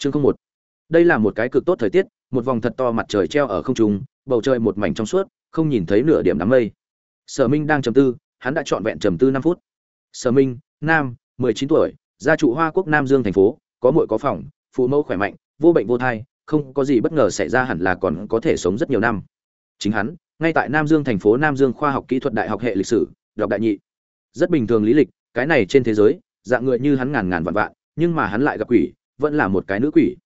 chương không một. Đây là một cái cực tốt thời tiết, một vòng thật to mặt trời treo ở không trung, bầu trời một mảnh trong suốt, không nhìn thấy nửa điểm đám mây. Sở minh đang trầm tư, hắn đã chọn vẹn trầm tư năm phút. Sở minh, nam, mười chín tuổi, gia trụ hoa quốc nam dương thành phố, có muội có phòng, phụ mẫu khỏe mạnh, vô bệnh vô thai, không có gì bất ngờ xảy ra hẳn là còn có thể sống rất nhiều năm. Chính hắn, ngay tại nam dương thành phố nam dương khoa học kỹ thuật đại học hệ lịch sử, đọc đại nhị. Rất bình thường lý lịch, cái này trên thế giới, dạng người như hắn ngàn ngàn vạn vạn, nhưng mà hắn lại gặp quỷ vẫn là một cái nữ quỷ.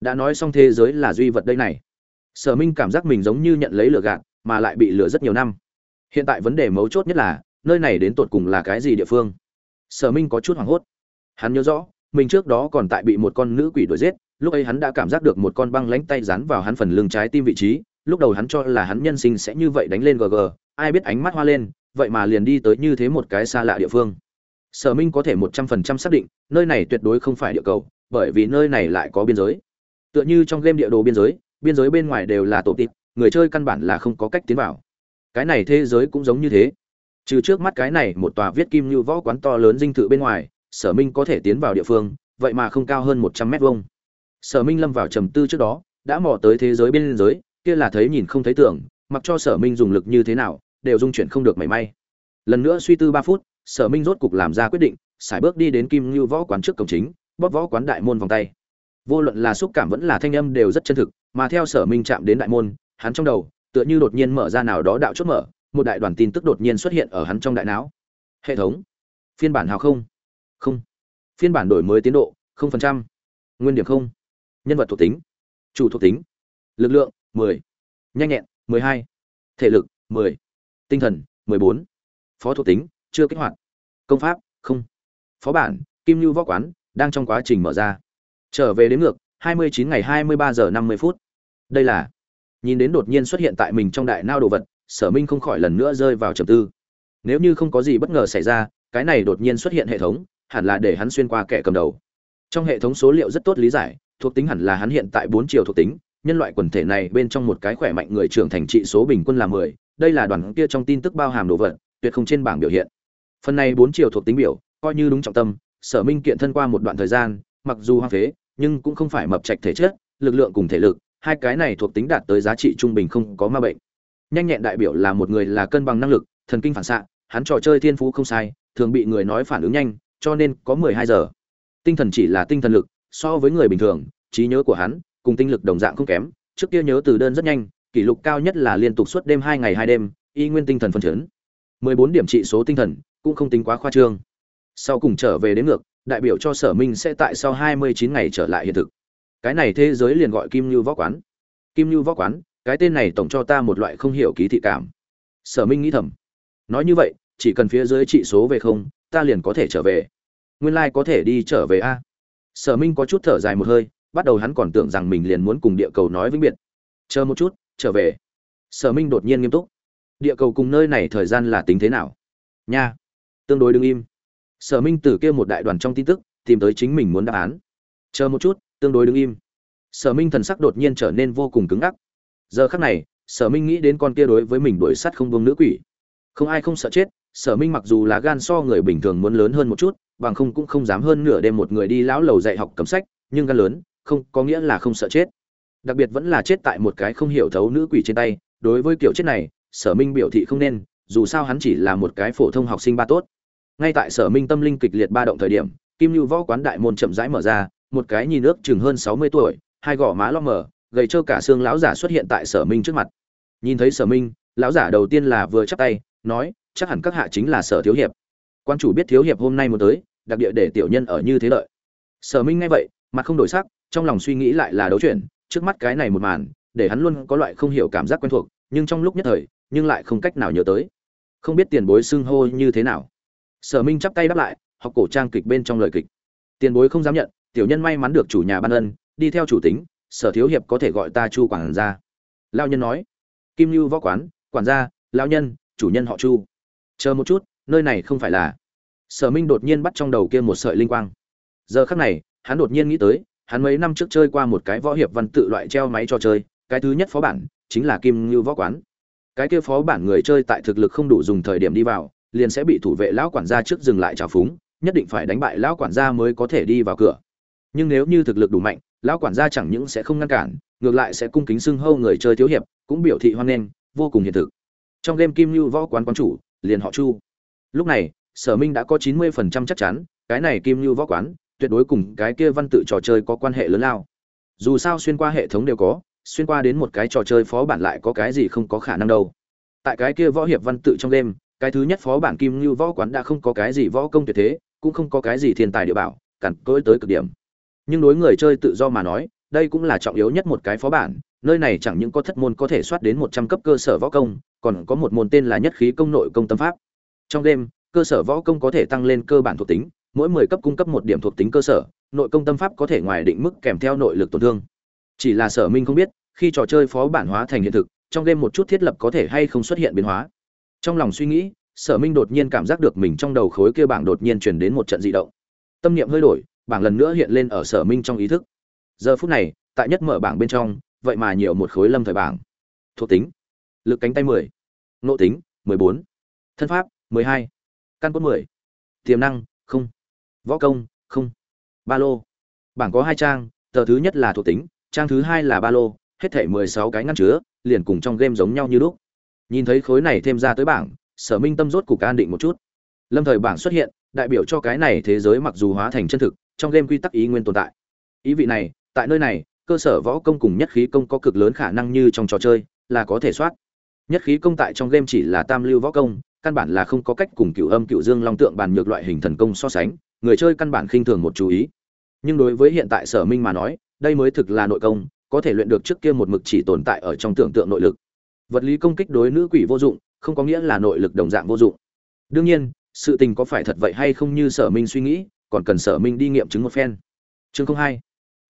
Đã nói xong thế giới là duy vật đây này. Sở minh cảm giác mình giống như nhận lấy lửa gạt, mà lại bị lừa rất nhiều năm. Hiện tại vấn đề mấu chốt nhất là, nơi này đến tột cùng là cái gì địa phương? Sở minh có chút hoảng hốt. Hắn nhớ rõ, mình trước đó còn tại bị một con nữ quỷ đuổi giết, lúc ấy hắn đã cảm giác được một con băng lánh tay dán vào hắn phần lưng trái tim vị trí, lúc đầu hắn cho là hắn nhân sinh sẽ như vậy đánh lên gg ai biết ánh mắt hoa lên, vậy mà liền đi tới như thế một cái xa lạ địa phương. Sở minh có thể một trăm phần trăm xác định, nơi này tuyệt đối không phải địa cầu bởi vì nơi này lại có biên giới. Tựa như trong game địa đồ biên giới biên giới bên ngoài đều là tổ tịp người chơi căn bản là không có cách tiến vào. Cái này thế giới cũng giống như thế. Trừ trước mắt cái này một tòa viết kim như võ quán to lớn dinh thự bên ngoài, sở minh có thể tiến vào địa phương, vậy mà không cao hơn một trăm mét vuông. Sở minh lâm vào trầm tư trước đó, đã mò tới thế giới biên giới kia là thấy nhìn không thấy tưởng, mặc cho sở minh dùng lực như thế nào, đều dung chuyển không được mảy may. Lần nữa suy tư ba phút, sở minh rốt cục làm ra quyết định sải bước đi đến kim như võ quán trước cổng chính bóp võ quán đại môn vòng tay. Vô luận là xúc cảm vẫn là thanh âm đều rất chân thực, mà theo sở minh chạm đến đại môn, hắn trong đầu, tựa như đột nhiên mở ra nào đó đạo chốt mở, một đại đoàn tin tức đột nhiên xuất hiện ở hắn trong đại não. Hệ thống. Phiên bản hào không? Không. Phiên bản đổi mới tiến độ, không phần trăm. Nguyên điểm không. Nhân vật thuộc tính. Chủ thuộc tính. Lực lượng 10. nhanh nhẹn 12. thể lực 10. tinh thần 14. phó thuộc tính, chưa kích hoạt. Công pháp, không. Phó bản, kim lưu võ quán đang trong quá trình mở ra. Trở về đến ngược 29 ngày 23 giờ 50 phút. Đây là, nhìn đến đột nhiên xuất hiện tại mình trong đại nao đồ vật, sở minh không khỏi lần nữa rơi vào trầm tư. Nếu như không có gì bất ngờ xảy ra, cái này đột nhiên xuất hiện hệ thống, hẳn là để hắn xuyên qua kẻ cầm đầu. Trong hệ thống số liệu rất tốt lý giải, thuộc tính hẳn là hắn hiện tại bốn chiều thuộc tính, nhân loại quần thể này bên trong một cái khỏe mạnh người trưởng thành trị số bình quân là mười, đây là đoàn kia trong tin tức bao hàm đồ vật, tuyệt không trên bảng biểu hiện. Phần này bốn chiều thuộc tính biểu, coi như đúng trọng tâm sở minh kiện thân qua một đoạn thời gian, mặc dù hoang phế, nhưng cũng không phải mập trạch thể chất, lực lượng cùng thể lực, hai cái này thuộc tính đạt tới giá trị trung bình không có ma bệnh. Nhanh nhẹn đại biểu là một người là cân bằng năng lực, thần kinh phản xạ, hắn trò chơi thiên phú không sai, thường bị người nói phản ứng nhanh, cho nên có mười hai giờ. Tinh thần chỉ là tinh thần lực, so với người bình thường, trí nhớ của hắn cùng tinh lực đồng dạng không kém, trước kia nhớ từ đơn rất nhanh, kỷ lục cao nhất là liên tục suốt đêm hai ngày hai đêm, y nguyên tinh thần phân chấn. mười bốn điểm trị số tinh thần, cũng không tính quá khoa trương sau cùng trở về đến ngược, đại biểu cho sở minh sẽ tại sau hai mươi chín ngày trở lại hiện thực. Cái này thế giới liền gọi kim như võ quán. Kim như võ quán, cái tên này tổng cho ta một loại không hiểu ký thị cảm. Sở minh nghĩ thầm. Nói như vậy, chỉ cần phía dưới trị số về không, ta liền có thể trở về. Nguyên lai、like、có thể đi trở về a. Sở minh có chút thở dài một hơi, bắt đầu hắn còn tưởng rằng mình liền muốn cùng địa cầu nói vĩnh biệt. Chờ một chút, trở về. Sở minh đột nhiên nghiêm túc. Địa cầu cùng nơi này thời gian là tính thế nào? Nha. Tương đối đứng im sở minh từ kia một đại đoàn trong tin tức, tìm tới chính mình muốn đáp án. Chờ một chút, tương đối đứng im. Sở minh thần sắc đột nhiên trở nên vô cùng cứng ngắc. Giờ khắc này, sở minh nghĩ đến con kia đối với mình đuổi sắt không vương nữ quỷ. Không ai không sợ chết, sở minh mặc dù là gan so người bình thường muốn lớn hơn một chút, bằng không cũng không dám hơn nửa đêm một người đi lão lầu dạy học cấm sách, nhưng gan lớn, không, có nghĩa là không sợ chết. Đặc biệt vẫn là chết tại một cái không hiểu thấu nữ quỷ trên tay, đối với kiểu chết này, sở minh biểu thị không nên, dù sao hắn chỉ là một cái phổ thông học sinh ba tốt ngay tại sở minh tâm linh kịch liệt ba động thời điểm, kim lưu võ quán đại môn chậm rãi mở ra, một cái nhìn nước chừng hơn sáu mươi tuổi, hai gò má lo mở gầy trơ cả xương lão giả xuất hiện tại sở minh trước mặt. Nhìn thấy sở minh, lão giả đầu tiên là vừa chắp tay, nói, chắc hẳn các hạ chính là sở thiếu hiệp. Quan chủ biết thiếu hiệp hôm nay muốn tới, đặc địa để tiểu nhân ở như thế lợi. Sở minh nghe vậy, mặt không đổi sắc, trong lòng suy nghĩ lại là đấu chuyển, trước mắt cái này một màn, để hắn luôn có loại không hiểu cảm giác quen thuộc, nhưng trong lúc nhất thời, nhưng lại không cách nào nhớ tới. Không biết tiền bối xưng hô như thế nào sở minh chắp tay đáp lại, học cổ trang kịch bên trong lời kịch. Tiền bối không dám nhận, tiểu nhân may mắn được chủ nhà ban ân, đi theo chủ tính, sở thiếu hiệp có thể gọi ta chu quản gia. Lao nhân nói. Kim lưu võ quán, quản gia lao nhân, chủ nhân họ chu. Chờ một chút, nơi này không phải là. Sở minh đột nhiên bắt trong đầu kia một sợi linh quang. Giờ khắc này, hắn đột nhiên nghĩ tới, hắn mấy năm trước chơi qua một cái võ hiệp văn tự loại treo máy cho chơi, cái thứ nhất phó bản chính là kim lưu võ quán. Cái kia phó bản người chơi tại thực lực không đủ dùng thời điểm đi vào liền sẽ bị thủ vệ lão quản gia trước dừng lại trào phúng, nhất định phải đánh bại lão quản gia mới có thể đi vào cửa. Nhưng nếu như thực lực đủ mạnh, lão quản gia chẳng những sẽ không ngăn cản, ngược lại sẽ cung kính xưng hâu người chơi thiếu hiệp, cũng biểu thị hoan nghênh, vô cùng hiện thực. Trong game kim lưu võ quán quán chủ, liền họ chu. Lúc này, sở minh đã có chín mươi phần trăm chắc chắn, cái này kim lưu võ quán, tuyệt đối cùng cái kia văn tự trò chơi có quan hệ lớn lao. Dù sao xuyên qua hệ thống đều có, xuyên qua đến một cái trò chơi phó bản lại có cái gì không có khả năng đâu. Tại cái kia võ hiệp văn tự trong game cái thứ nhất phó bản kim lưu võ quán đã không có cái gì võ công tuyệt thế, cũng không có cái gì thiên tài địa bảo cản cỗi tới cực điểm. Nhưng đối người chơi tự do mà nói, đây cũng là trọng yếu nhất một cái phó bản, nơi này chẳng những có thất môn có thể soát đến một trăm cấp cơ sở võ công, còn có một môn tên là nhất khí công nội công tâm pháp. Trong game cơ sở võ công có thể tăng lên cơ bản thuộc tính, mỗi mười cấp cung cấp một điểm thuộc tính cơ sở, nội công tâm pháp có thể ngoài định mức kèm theo nội lực tổn thương. Chỉ là sở minh không biết, khi trò chơi phó bản hóa thành hiện thực, trong game một chút thiết lập có thể hay không xuất hiện biến hóa trong lòng suy nghĩ sở minh đột nhiên cảm giác được mình trong đầu khối kia bảng đột nhiên chuyển đến một trận dị động. Tâm niệm hơi đổi bảng lần nữa hiện lên ở sở minh trong ý thức. Giờ phút này tại nhất mở bảng bên trong vậy mà nhiều một khối lâm thời bảng. Thuộc tính lực cánh tay 10, nộ tính 14, thân pháp 12, căn cốt 10, tiềm năng không võ công không ba lô. Bảng có hai trang tờ thứ nhất là thuộc tính trang thứ hai là ba lô hết thảy 16 cái ngăn chứa liền cùng trong game giống nhau như lúc nhìn thấy khối này thêm ra tới bảng, sở minh tâm rốt cục an định một chút. Lâm thời bảng xuất hiện, đại biểu cho cái này thế giới mặc dù hóa thành chân thực, trong game quy tắc ý nguyên tồn tại. Ý vị này, tại nơi này, cơ sở võ công cùng nhất khí công có cực lớn khả năng như trong trò chơi, là có thể soát. Nhất khí công tại trong game chỉ là tam lưu võ công, căn bản là không có cách cùng cựu âm cựu dương, long tượng bàn nhược loại hình thần công so sánh, người chơi căn bản khinh thường một chú ý. Nhưng đối với hiện tại sở minh mà nói, đây mới thực là nội công, có thể luyện được trước kia một mực chỉ tồn tại ở trong tưởng tượng nội lực vật lý công kích đối nữ quỷ vô dụng, không có nghĩa là nội lực đồng dạng vô dụng. Đương nhiên, sự tình có phải thật vậy hay không như sở minh suy nghĩ, còn cần sở minh đi nghiệm chứng một phen. Chương không hai.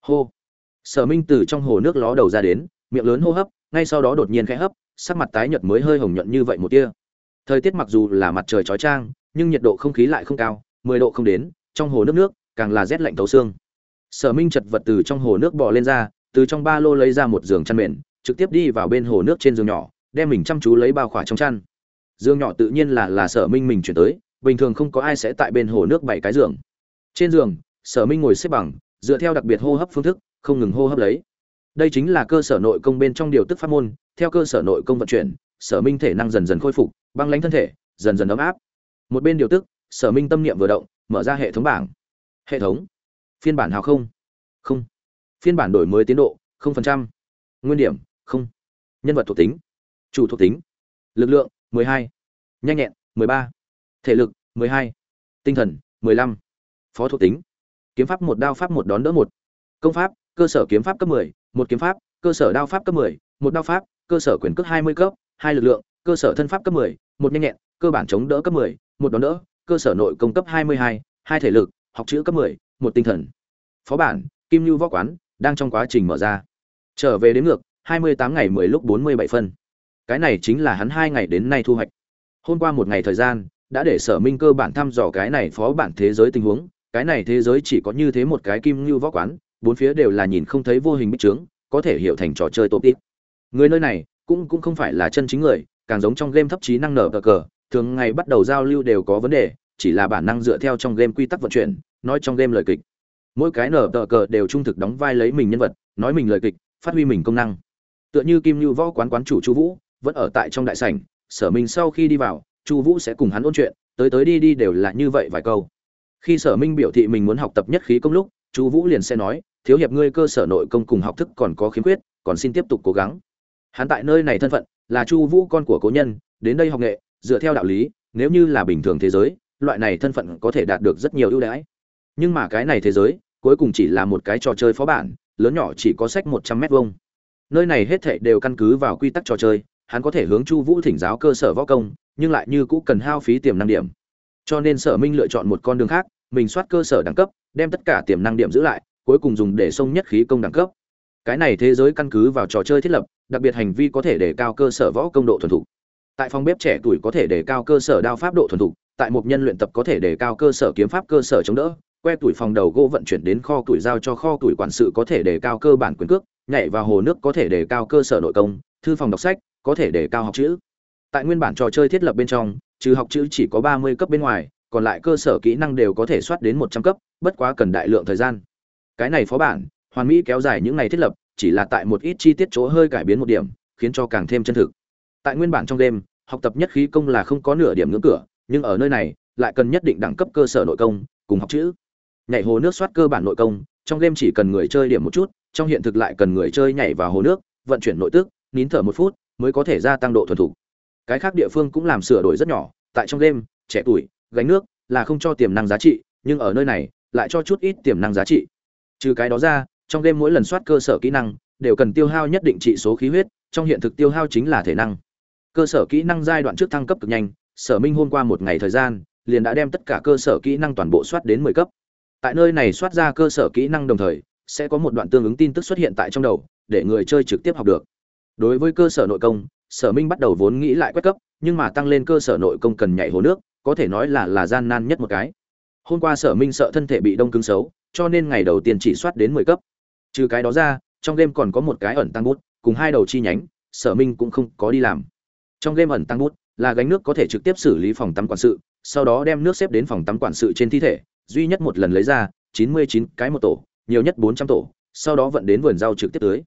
Hô. Sở minh từ trong hồ nước ló đầu ra đến, miệng lớn hô hấp, ngay sau đó đột nhiên khẽ hấp, sắc mặt tái nhợt mới hơi hồng nhuận như vậy một tia. Thời tiết mặc dù là mặt trời chói chang, nhưng nhiệt độ không khí lại không cao, mười độ không đến, trong hồ nước nước, càng là rét lạnh thấu xương. Sở minh chật vật từ trong hồ nước bò lên ra, từ trong ba lô lấy ra một giường chăn mền trực tiếp đi vào bên hồ nước trên giường nhỏ, đem mình chăm chú lấy bao khỏa trong chăn. Giường nhỏ tự nhiên là là sở minh mình chuyển tới, bình thường không có ai sẽ tại bên hồ nước bảy cái giường. Trên giường, sở minh ngồi xếp bằng, dựa theo đặc biệt hô hấp phương thức, không ngừng hô hấp lấy. Đây chính là cơ sở nội công bên trong điều tức pháp môn, theo cơ sở nội công vận chuyển, sở minh thể năng dần dần khôi phục, băng lãnh thân thể, dần dần ấm áp. Một bên điều tức, sở minh tâm niệm vừa động, mở ra hệ thống bảng. Hệ thống. Phiên bản hào không? Không. Phiên bản đổi mới tiến độ, không phần trăm. Nguyên điểm không nhân vật thuộc tính chủ thuộc tính lực lượng 12. nhanh nhẹn 13. thể lực 12. tinh thần 15. phó thuộc tính kiếm pháp một đao pháp một đón đỡ một công pháp cơ sở kiếm pháp cấp 10, một kiếm pháp cơ sở đao pháp cấp 10, một đao pháp cơ sở quyền cước 20 cấp hai lực lượng cơ sở thân pháp cấp 10, một nhanh nhẹn cơ bản chống đỡ cấp 10, một đón đỡ cơ sở nội công cấp 22, hai thể lực học chữ cấp 10, một tinh thần phó bản kim lưu võ quán đang trong quá trình mở ra trở về đến ngược 28 ngày 10 lúc 47 phân. Cái này chính là hắn hai ngày đến nay thu hoạch. Hôm qua một ngày thời gian, đã để sở minh cơ bản thăm dò cái này phó bản thế giới tình huống. Cái này thế giới chỉ có như thế một cái kim như võ quán, bốn phía đều là nhìn không thấy vô hình bích trướng, có thể hiểu thành trò chơi tổ tít người nơi này, cũng cũng không phải là chân chính người, càng giống trong game thấp trí năng nở cờ cờ, thường ngày bắt đầu giao lưu đều có vấn đề, chỉ là bản năng dựa theo trong game quy tắc vận chuyển, nói trong game lời kịch. Mỗi cái nở cờ cờ đều trung thực đóng vai lấy mình nhân vật, nói mình lời kịch, phát huy mình công năng tựa như kim như võ quán quán chủ chu vũ, vẫn ở tại trong đại sảnh, sở minh sau khi đi vào, chu vũ sẽ cùng hắn ôn chuyện, tới tới đi đi đều là như vậy vài câu. Khi sở minh biểu thị mình muốn học tập nhất khí công lúc, chu vũ liền sẽ nói, thiếu hiệp ngươi cơ sở nội công cùng học thức còn có khiếm khuyết, còn xin tiếp tục cố gắng. Hắn tại nơi này thân phận, là chu vũ con của cố nhân, đến đây học nghệ, dựa theo đạo lý, nếu như là bình thường thế giới, loại này thân phận có thể đạt được rất nhiều ưu đãi. Nhưng mà cái này thế giới, cuối cùng chỉ là một cái trò chơi phó bản, lớn nhỏ chỉ có sách một trăm mét vuông nơi này hết thảy đều căn cứ vào quy tắc trò chơi hắn có thể hướng Chu Vũ thỉnh giáo cơ sở võ công, nhưng lại như cũ cần hao phí tiềm năng điểm. Cho nên Sở Minh lựa chọn một con đường khác, mình soát cơ sở đẳng cấp, đem tất cả tiềm năng điểm giữ lại, cuối cùng dùng để xông nhất khí công đẳng cấp. Cái này thế giới căn cứ vào trò chơi thiết lập, đặc biệt hành vi có thể để cao cơ sở võ công độ thuần thục. Tại phòng bếp trẻ tuổi có thể để cao cơ sở đao pháp độ thuần thục, tại một nhân luyện tập có thể để cao cơ sở kiếm pháp cơ sở chống đỡ, que tuổi phòng đầu gỗ vận chuyển đến kho tuổi giao cho kho tuổi quản sự có thể đề cao cơ bản quyền cước, nhảy vào hồ nước có thể đề cao cơ sở nội công, thư phòng đọc sách có thể đề cao học chữ. Tại nguyên bản trò chơi thiết lập bên trong trừ học chữ chỉ có ba mươi cấp bên ngoài còn lại cơ sở kỹ năng đều có thể soát đến một trăm cấp bất quá cần đại lượng thời gian. Cái này phó bản hoàn mỹ kéo dài những ngày thiết lập chỉ là tại một ít chi tiết chỗ hơi cải biến một điểm khiến cho càng thêm chân thực. Tại nguyên bản trong đêm học tập nhất khí công là không có nửa điểm ngưỡng cửa nhưng ở nơi này lại cần nhất định đẳng cấp cơ sở nội công cùng học chữ nhảy hồ nước soát cơ bản nội công, trong game chỉ cần người chơi điểm một chút, trong hiện thực lại cần người chơi nhảy vào hồ nước, vận chuyển nội tức, nín thở một phút mới có thể gia tăng độ thuần thục. Cái khác địa phương cũng làm sửa đổi rất nhỏ, tại trong game, trẻ tuổi, gánh nước là không cho tiềm năng giá trị, nhưng ở nơi này lại cho chút ít tiềm năng giá trị. Trừ cái đó ra, trong game mỗi lần soát cơ sở kỹ năng đều cần tiêu hao nhất định trị số khí huyết, trong hiện thực tiêu hao chính là thể năng. Cơ sở kỹ năng giai đoạn trước thăng cấp cực nhanh, sở minh hôm qua một ngày thời gian, liền đã đem tất cả cơ sở kỹ năng toàn bộ soát đến mười cấp tại nơi này soát ra cơ sở kỹ năng đồng thời, sẽ có một đoạn tương ứng tin tức xuất hiện tại trong đầu, để người chơi trực tiếp học được. Đối với cơ sở nội công, sở minh bắt đầu vốn nghĩ lại quét cấp, nhưng mà tăng lên cơ sở nội công cần nhảy hồ nước, có thể nói là là gian nan nhất một cái. Hôm qua sở minh sợ thân thể bị đông cứng xấu, cho nên ngày đầu tiên chỉ soát đến mười cấp. Trừ cái đó ra, trong game còn có một cái ẩn tăng bút, cùng hai đầu chi nhánh, sở minh cũng không có đi làm. Trong game ẩn tăng bút là gánh nước có thể trực tiếp xử lý phòng tắm quản sự, sau đó đem nước xếp đến phòng tắm quản sự trên thi thể duy nhất một lần lấy ra, chín mươi chín cái một tổ, nhiều nhất bốn trăm tổ, sau đó vận đến vườn rau trực tiếp tưới.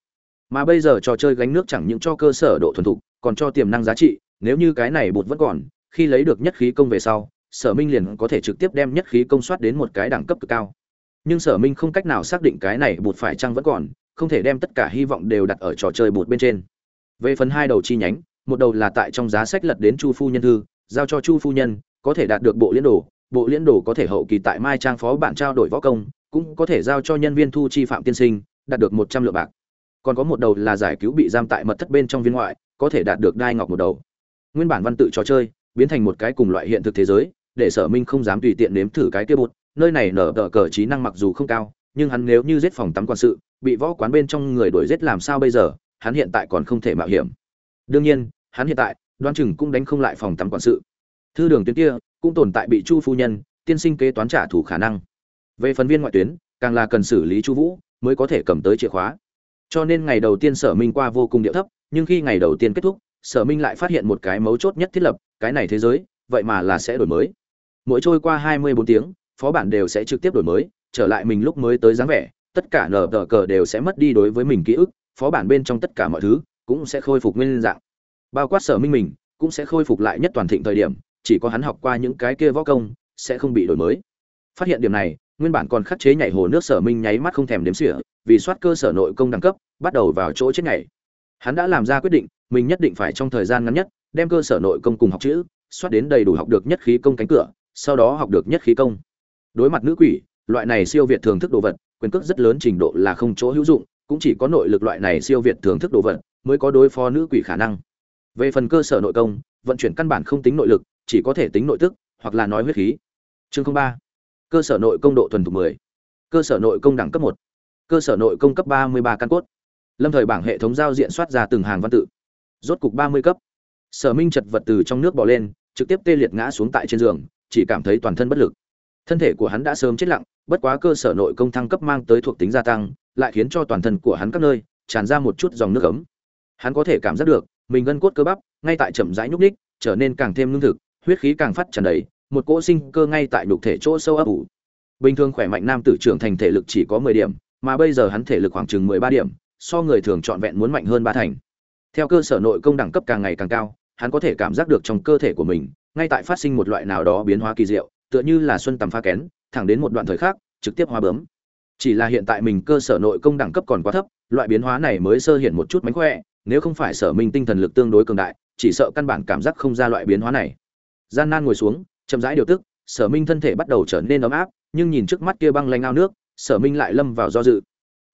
Mà bây giờ trò chơi gánh nước chẳng những cho cơ sở độ thuần thục, còn cho tiềm năng giá trị, nếu như cái này bụt vẫn còn, khi lấy được nhất khí công về sau, sở minh liền có thể trực tiếp đem nhất khí công soát đến một cái đẳng cấp cực cao. Nhưng sở minh không cách nào xác định cái này bụt phải chăng vẫn còn, không thể đem tất cả hy vọng đều đặt ở trò chơi bụt bên trên. Về phần hai đầu chi nhánh, một đầu là tại trong giá sách lật đến chu phu nhân thư, giao cho chu phu nhân, có thể đạt được bộ liên đồ bộ liên đồ có thể hậu kỳ tại mai trang phó bản trao đổi võ công, cũng có thể giao cho nhân viên thu chi phạm tiên sinh, đạt được một trăm lượng bạc. Còn có một đầu là giải cứu bị giam tại mật thất bên trong viên ngoại, có thể đạt được đai ngọc một đầu. Nguyên bản văn tự trò chơi, biến thành một cái cùng loại hiện thực thế giới, để sở minh không dám tùy tiện nếm thử cái kia bụt nơi này nở tờ cờ trí năng mặc dù không cao, nhưng hắn nếu như giết phòng tắm quan sự, bị võ quán bên trong người đuổi giết làm sao bây giờ, hắn hiện tại còn không thể mạo hiểm. Đương nhiên, hắn hiện tại đoan chừng cũng đánh không lại phòng tắm quản sự. Thư đường tuyến kia cũng tồn tại bị chu phu nhân, tiên sinh kế toán trả thù khả năng. Về phần viên ngoại tuyến, càng là cần xử lý chu vũ mới có thể cầm tới chìa khóa. Cho nên ngày đầu tiên sở minh qua vô cùng điệu thấp, nhưng khi ngày đầu tiên kết thúc, sở minh lại phát hiện một cái mấu chốt nhất thiết lập, cái này thế giới, vậy mà là sẽ đổi mới. Mỗi trôi qua hai mươi bốn tiếng, phó bản đều sẽ trực tiếp đổi mới, trở lại mình lúc mới tới dáng vẻ, tất cả nở tờ cờ đều sẽ mất đi đối với mình ký ức, phó bản bên trong tất cả mọi thứ cũng sẽ khôi phục nguyên dạng. Bao quát sở minh mình, cũng sẽ khôi phục lại nhất toàn thịnh thời điểm chỉ có hắn học qua những cái kia võ công, sẽ không bị đổi mới. Phát hiện điểm này, nguyên bản còn khắc chế nhảy hồ nước sở minh nháy mắt không thèm đếm xỉa, vì soát cơ sở nội công đẳng cấp, bắt đầu vào chỗ chết nhảy. Hắn đã làm ra quyết định, mình nhất định phải trong thời gian ngắn nhất, đem cơ sở nội công cùng học chữ, soát đến đầy đủ học được nhất khí công cánh cửa, sau đó học được nhất khí công. Đối mặt nữ quỷ, loại này siêu việt thường thức đồ vật, quyền cước rất lớn trình độ là không chỗ hữu dụng, cũng chỉ có nội lực loại này siêu việt thường thức đồ vật, mới có đối phó nữ quỷ khả năng. Về phần cơ sở nội công, vận chuyển căn bản không tính nội lực chỉ có thể tính nội tức, hoặc là nói huyết khí. Chương ba. Cơ sở nội công độ thuần thục 10. cơ sở nội công đẳng cấp một. Cơ sở nội công cấp 33 căn cốt. Lâm thời bảng hệ thống giao diện soát ra từng hàng văn tự. Rốt cục 30 cấp. Sở minh chật vật từ trong nước bỏ lên, trực tiếp tê liệt ngã xuống tại trên giường, chỉ cảm thấy toàn thân bất lực. Thân thể của hắn đã sớm chết lặng, bất quá cơ sở nội công thăng cấp mang tới thuộc tính gia tăng, lại khiến cho toàn thân của hắn các nơi, tràn ra một chút dòng nước ấm. Hắn có thể cảm giác được, mình gân cốt cơ bắp, ngay tại chậm rãi nhúc ních trở nên càng thêm lương thực huyết khí càng phát tràn đầy, một cỗ sinh cơ ngay tại nhục thể chỗ sâu ấp ủ. Bình thường khỏe mạnh nam tử trưởng thành thể lực chỉ có mười điểm, mà bây giờ hắn thể lực khoảng chừng mười ba điểm, so người thường trọn vẹn muốn mạnh hơn ba thành. Theo cơ sở nội công đẳng cấp càng ngày càng cao, hắn có thể cảm giác được trong cơ thể của mình, ngay tại phát sinh một loại nào đó biến hóa kỳ diệu, tựa như là xuân tầm pha kén, thẳng đến một đoạn thời khác trực tiếp hóa bướm. Chỉ là hiện tại mình cơ sở nội công đẳng cấp còn quá thấp, loại biến hóa này mới sơ hiện một chút mánh khỏe, nếu không phải sở minh tinh thần lực tương đối cường đại, chỉ sợ căn bản cảm giác không ra loại biến hóa này gian nan ngồi xuống, chậm rãi điều tức, sở minh thân thể bắt đầu trở nên ấm áp, nhưng nhìn trước mắt kia băng lanh ao nước, sở minh lại lâm vào do dự.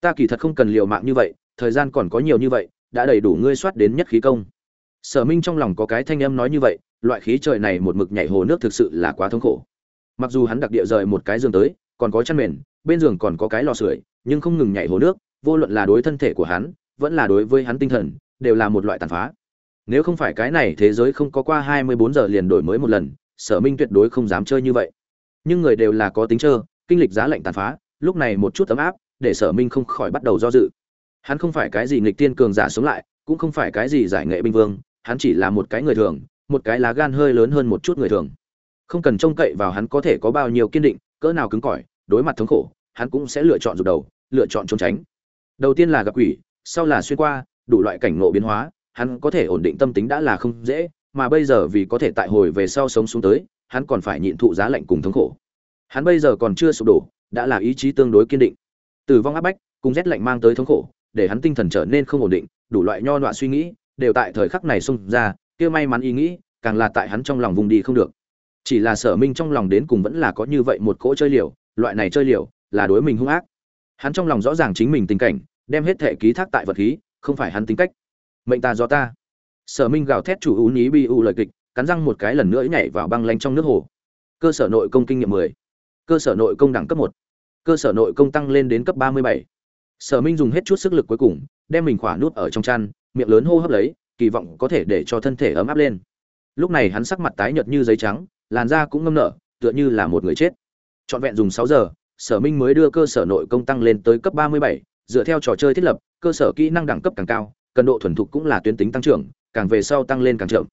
Ta kỳ thật không cần liều mạng như vậy, thời gian còn có nhiều như vậy, đã đầy đủ ngươi soát đến nhất khí công. Sở minh trong lòng có cái thanh âm nói như vậy, loại khí trời này một mực nhảy hồ nước thực sự là quá thống khổ. Mặc dù hắn đặc địa rời một cái giường tới, còn có chăn mền, bên giường còn có cái lò sưởi, nhưng không ngừng nhảy hồ nước, vô luận là đối thân thể của hắn, vẫn là đối với hắn tinh thần, đều là một loại tàn phá nếu không phải cái này thế giới không có qua hai mươi bốn giờ liền đổi mới một lần, sở minh tuyệt đối không dám chơi như vậy. Nhưng người đều là có tính trơ, kinh lịch giá lạnh tàn phá, lúc này một chút ấm áp, để sở minh không khỏi bắt đầu do dự. Hắn không phải cái gì nghịch tiên cường giả sống lại, cũng không phải cái gì giải nghệ binh vương, hắn chỉ là một cái người thường, một cái lá gan hơi lớn hơn một chút người thường. Không cần trông cậy vào hắn có thể có bao nhiêu kiên định, cỡ nào cứng cỏi, đối mặt thống khổ, hắn cũng sẽ lựa chọn rụt đầu, lựa chọn trốn tránh. Đầu tiên là gặp quỷ, sau là xuyên qua, đủ loại cảnh ngộ biến hóa hắn có thể ổn định tâm tính đã là không dễ, mà bây giờ vì có thể tại hồi về sau sống xuống tới, hắn còn phải nhịn thụ giá lạnh cùng thống khổ. Hắn bây giờ còn chưa sụp đổ, đã là ý chí tương đối kiên định. Tử vong áp bách cùng rét lạnh mang tới thống khổ, để hắn tinh thần trở nên không ổn định, đủ loại nho nọa suy nghĩ, đều tại thời khắc này xung ra, kia may mắn ý nghĩ, càng là tại hắn trong lòng vùng đi không được. Chỉ là sở minh trong lòng đến cùng vẫn là có như vậy một cỗ chơi liều, loại này chơi liều, là đối mình hung ác. Hắn trong lòng rõ ràng chính mình tình cảnh, đem hết thể ký thác tại vật khí, không phải hắn tính cách mệnh ta do ta. Sở minh gào thét chủ ú ní bi u lời kịch cắn răng một cái lần nữa nhảy vào băng lanh trong nước hồ. Cơ sở nội công kinh nghiệm 10. cơ sở nội công đẳng cấp một, cơ sở nội công tăng lên đến cấp 37. sở minh dùng hết chút sức lực cuối cùng đem mình khỏa nút ở trong chăn miệng lớn hô hấp lấy kỳ vọng có thể để cho thân thể ấm áp lên. Lúc này hắn sắc mặt tái nhợt như giấy trắng làn da cũng ngâm nở tựa như là một người chết. Trọn vẹn dùng sáu giờ sở minh mới đưa cơ sở nội công tăng lên tới cấp 37, dựa theo trò chơi thiết lập cơ sở kỹ năng đẳng cấp càng cao cần độ thuần thục cũng là tuyến tính tăng trưởng, càng về sau tăng lên càng chậm.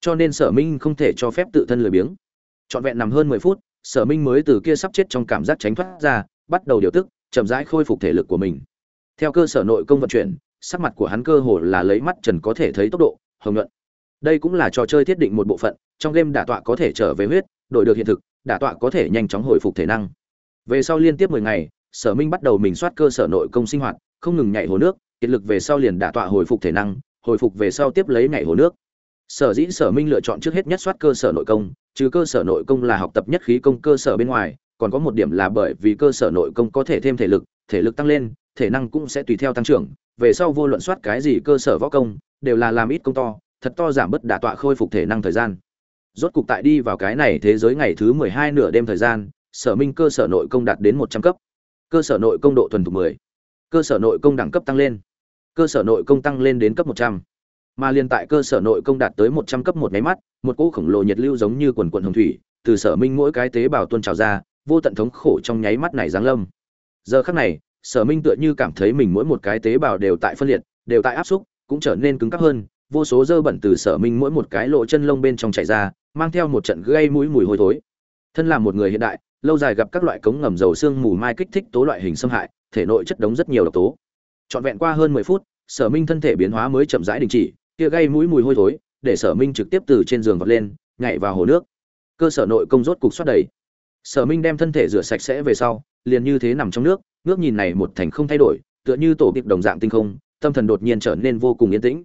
Cho nên sở minh không thể cho phép tự thân lười biếng. Trọn vẹn nằm hơn 10 phút, sở minh mới từ kia sắp chết trong cảm giác tránh thoát ra, bắt đầu điều tức, chậm rãi khôi phục thể lực của mình. Theo cơ sở nội công vận chuyển, sắc mặt của hắn cơ hồ là lấy mắt trần có thể thấy tốc độ, hồng nhuận. Đây cũng là trò chơi thiết định một bộ phận, trong game đả tọa có thể trở về huyết, đổi được hiện thực, đả tọa có thể nhanh chóng hồi phục thể năng. Về sau liên tiếp 10 ngày, sở minh bắt đầu mình soát cơ sở nội công sinh hoạt, không ngừng nhảy hồ nước kiệt lực về sau liền đả tọa hồi phục thể năng, hồi phục về sau tiếp lấy ngày hồ nước. Sở dĩ sở minh lựa chọn trước hết nhất soát cơ sở nội công, trừ cơ sở nội công là học tập nhất khí công cơ sở bên ngoài, còn có một điểm là bởi vì cơ sở nội công có thể thêm thể lực thể lực tăng lên, thể năng cũng sẽ tùy theo tăng trưởng, về sau vô luận soát cái gì cơ sở võ công, đều là làm ít công to, thật to giảm bớt đả tọa khôi phục thể năng thời gian. Rốt cục tại đi vào cái này thế giới ngày thứ mười hai nửa đêm thời gian, sở minh cơ sở nội công đạt đến một trăm cấp. Cơ sở nội công độ thuần thục mười. Cơ sở nội công đẳng cấp tăng lên cơ sở nội công tăng lên đến cấp một trăm. Mà liên tại cơ sở nội công đạt tới một trăm cấp một máy mắt, một cỗ khổng lồ nhiệt lưu giống như quần quần hồng thủy, từ sở minh mỗi cái tế bào tuôn trào ra, vô tận thống khổ trong nháy mắt này giáng lâm. Giờ khắc này, sở minh tựa như cảm thấy mình mỗi một cái tế bào đều tại phân liệt, đều tại áp xúc, cũng trở nên cứng cáp hơn, vô số dơ bẩn từ sở minh mỗi một cái lỗ chân lông bên trong chảy ra, mang theo một trận gây mũi mùi hôi thối. Thân là một người hiện đại, lâu dài gặp các loại cống ngầm dầu xương mù mai kích thích tố loại hình xâm hại, thể nội chất đống rất nhiều độc tố trọn vẹn qua hơn mười phút, sở minh thân thể biến hóa mới chậm rãi đình chỉ, kia gây mũi mùi hôi thối, để sở minh trực tiếp từ trên giường vọt lên, nhảy vào hồ nước. Cơ sở nội công rốt cục xoát đầy. Sở minh đem thân thể rửa sạch sẽ về sau, liền như thế nằm trong nước nước nhìn này một thành không thay đổi, tựa như tổ kịp đồng dạng tinh không, tâm thần đột nhiên trở nên vô cùng yên tĩnh.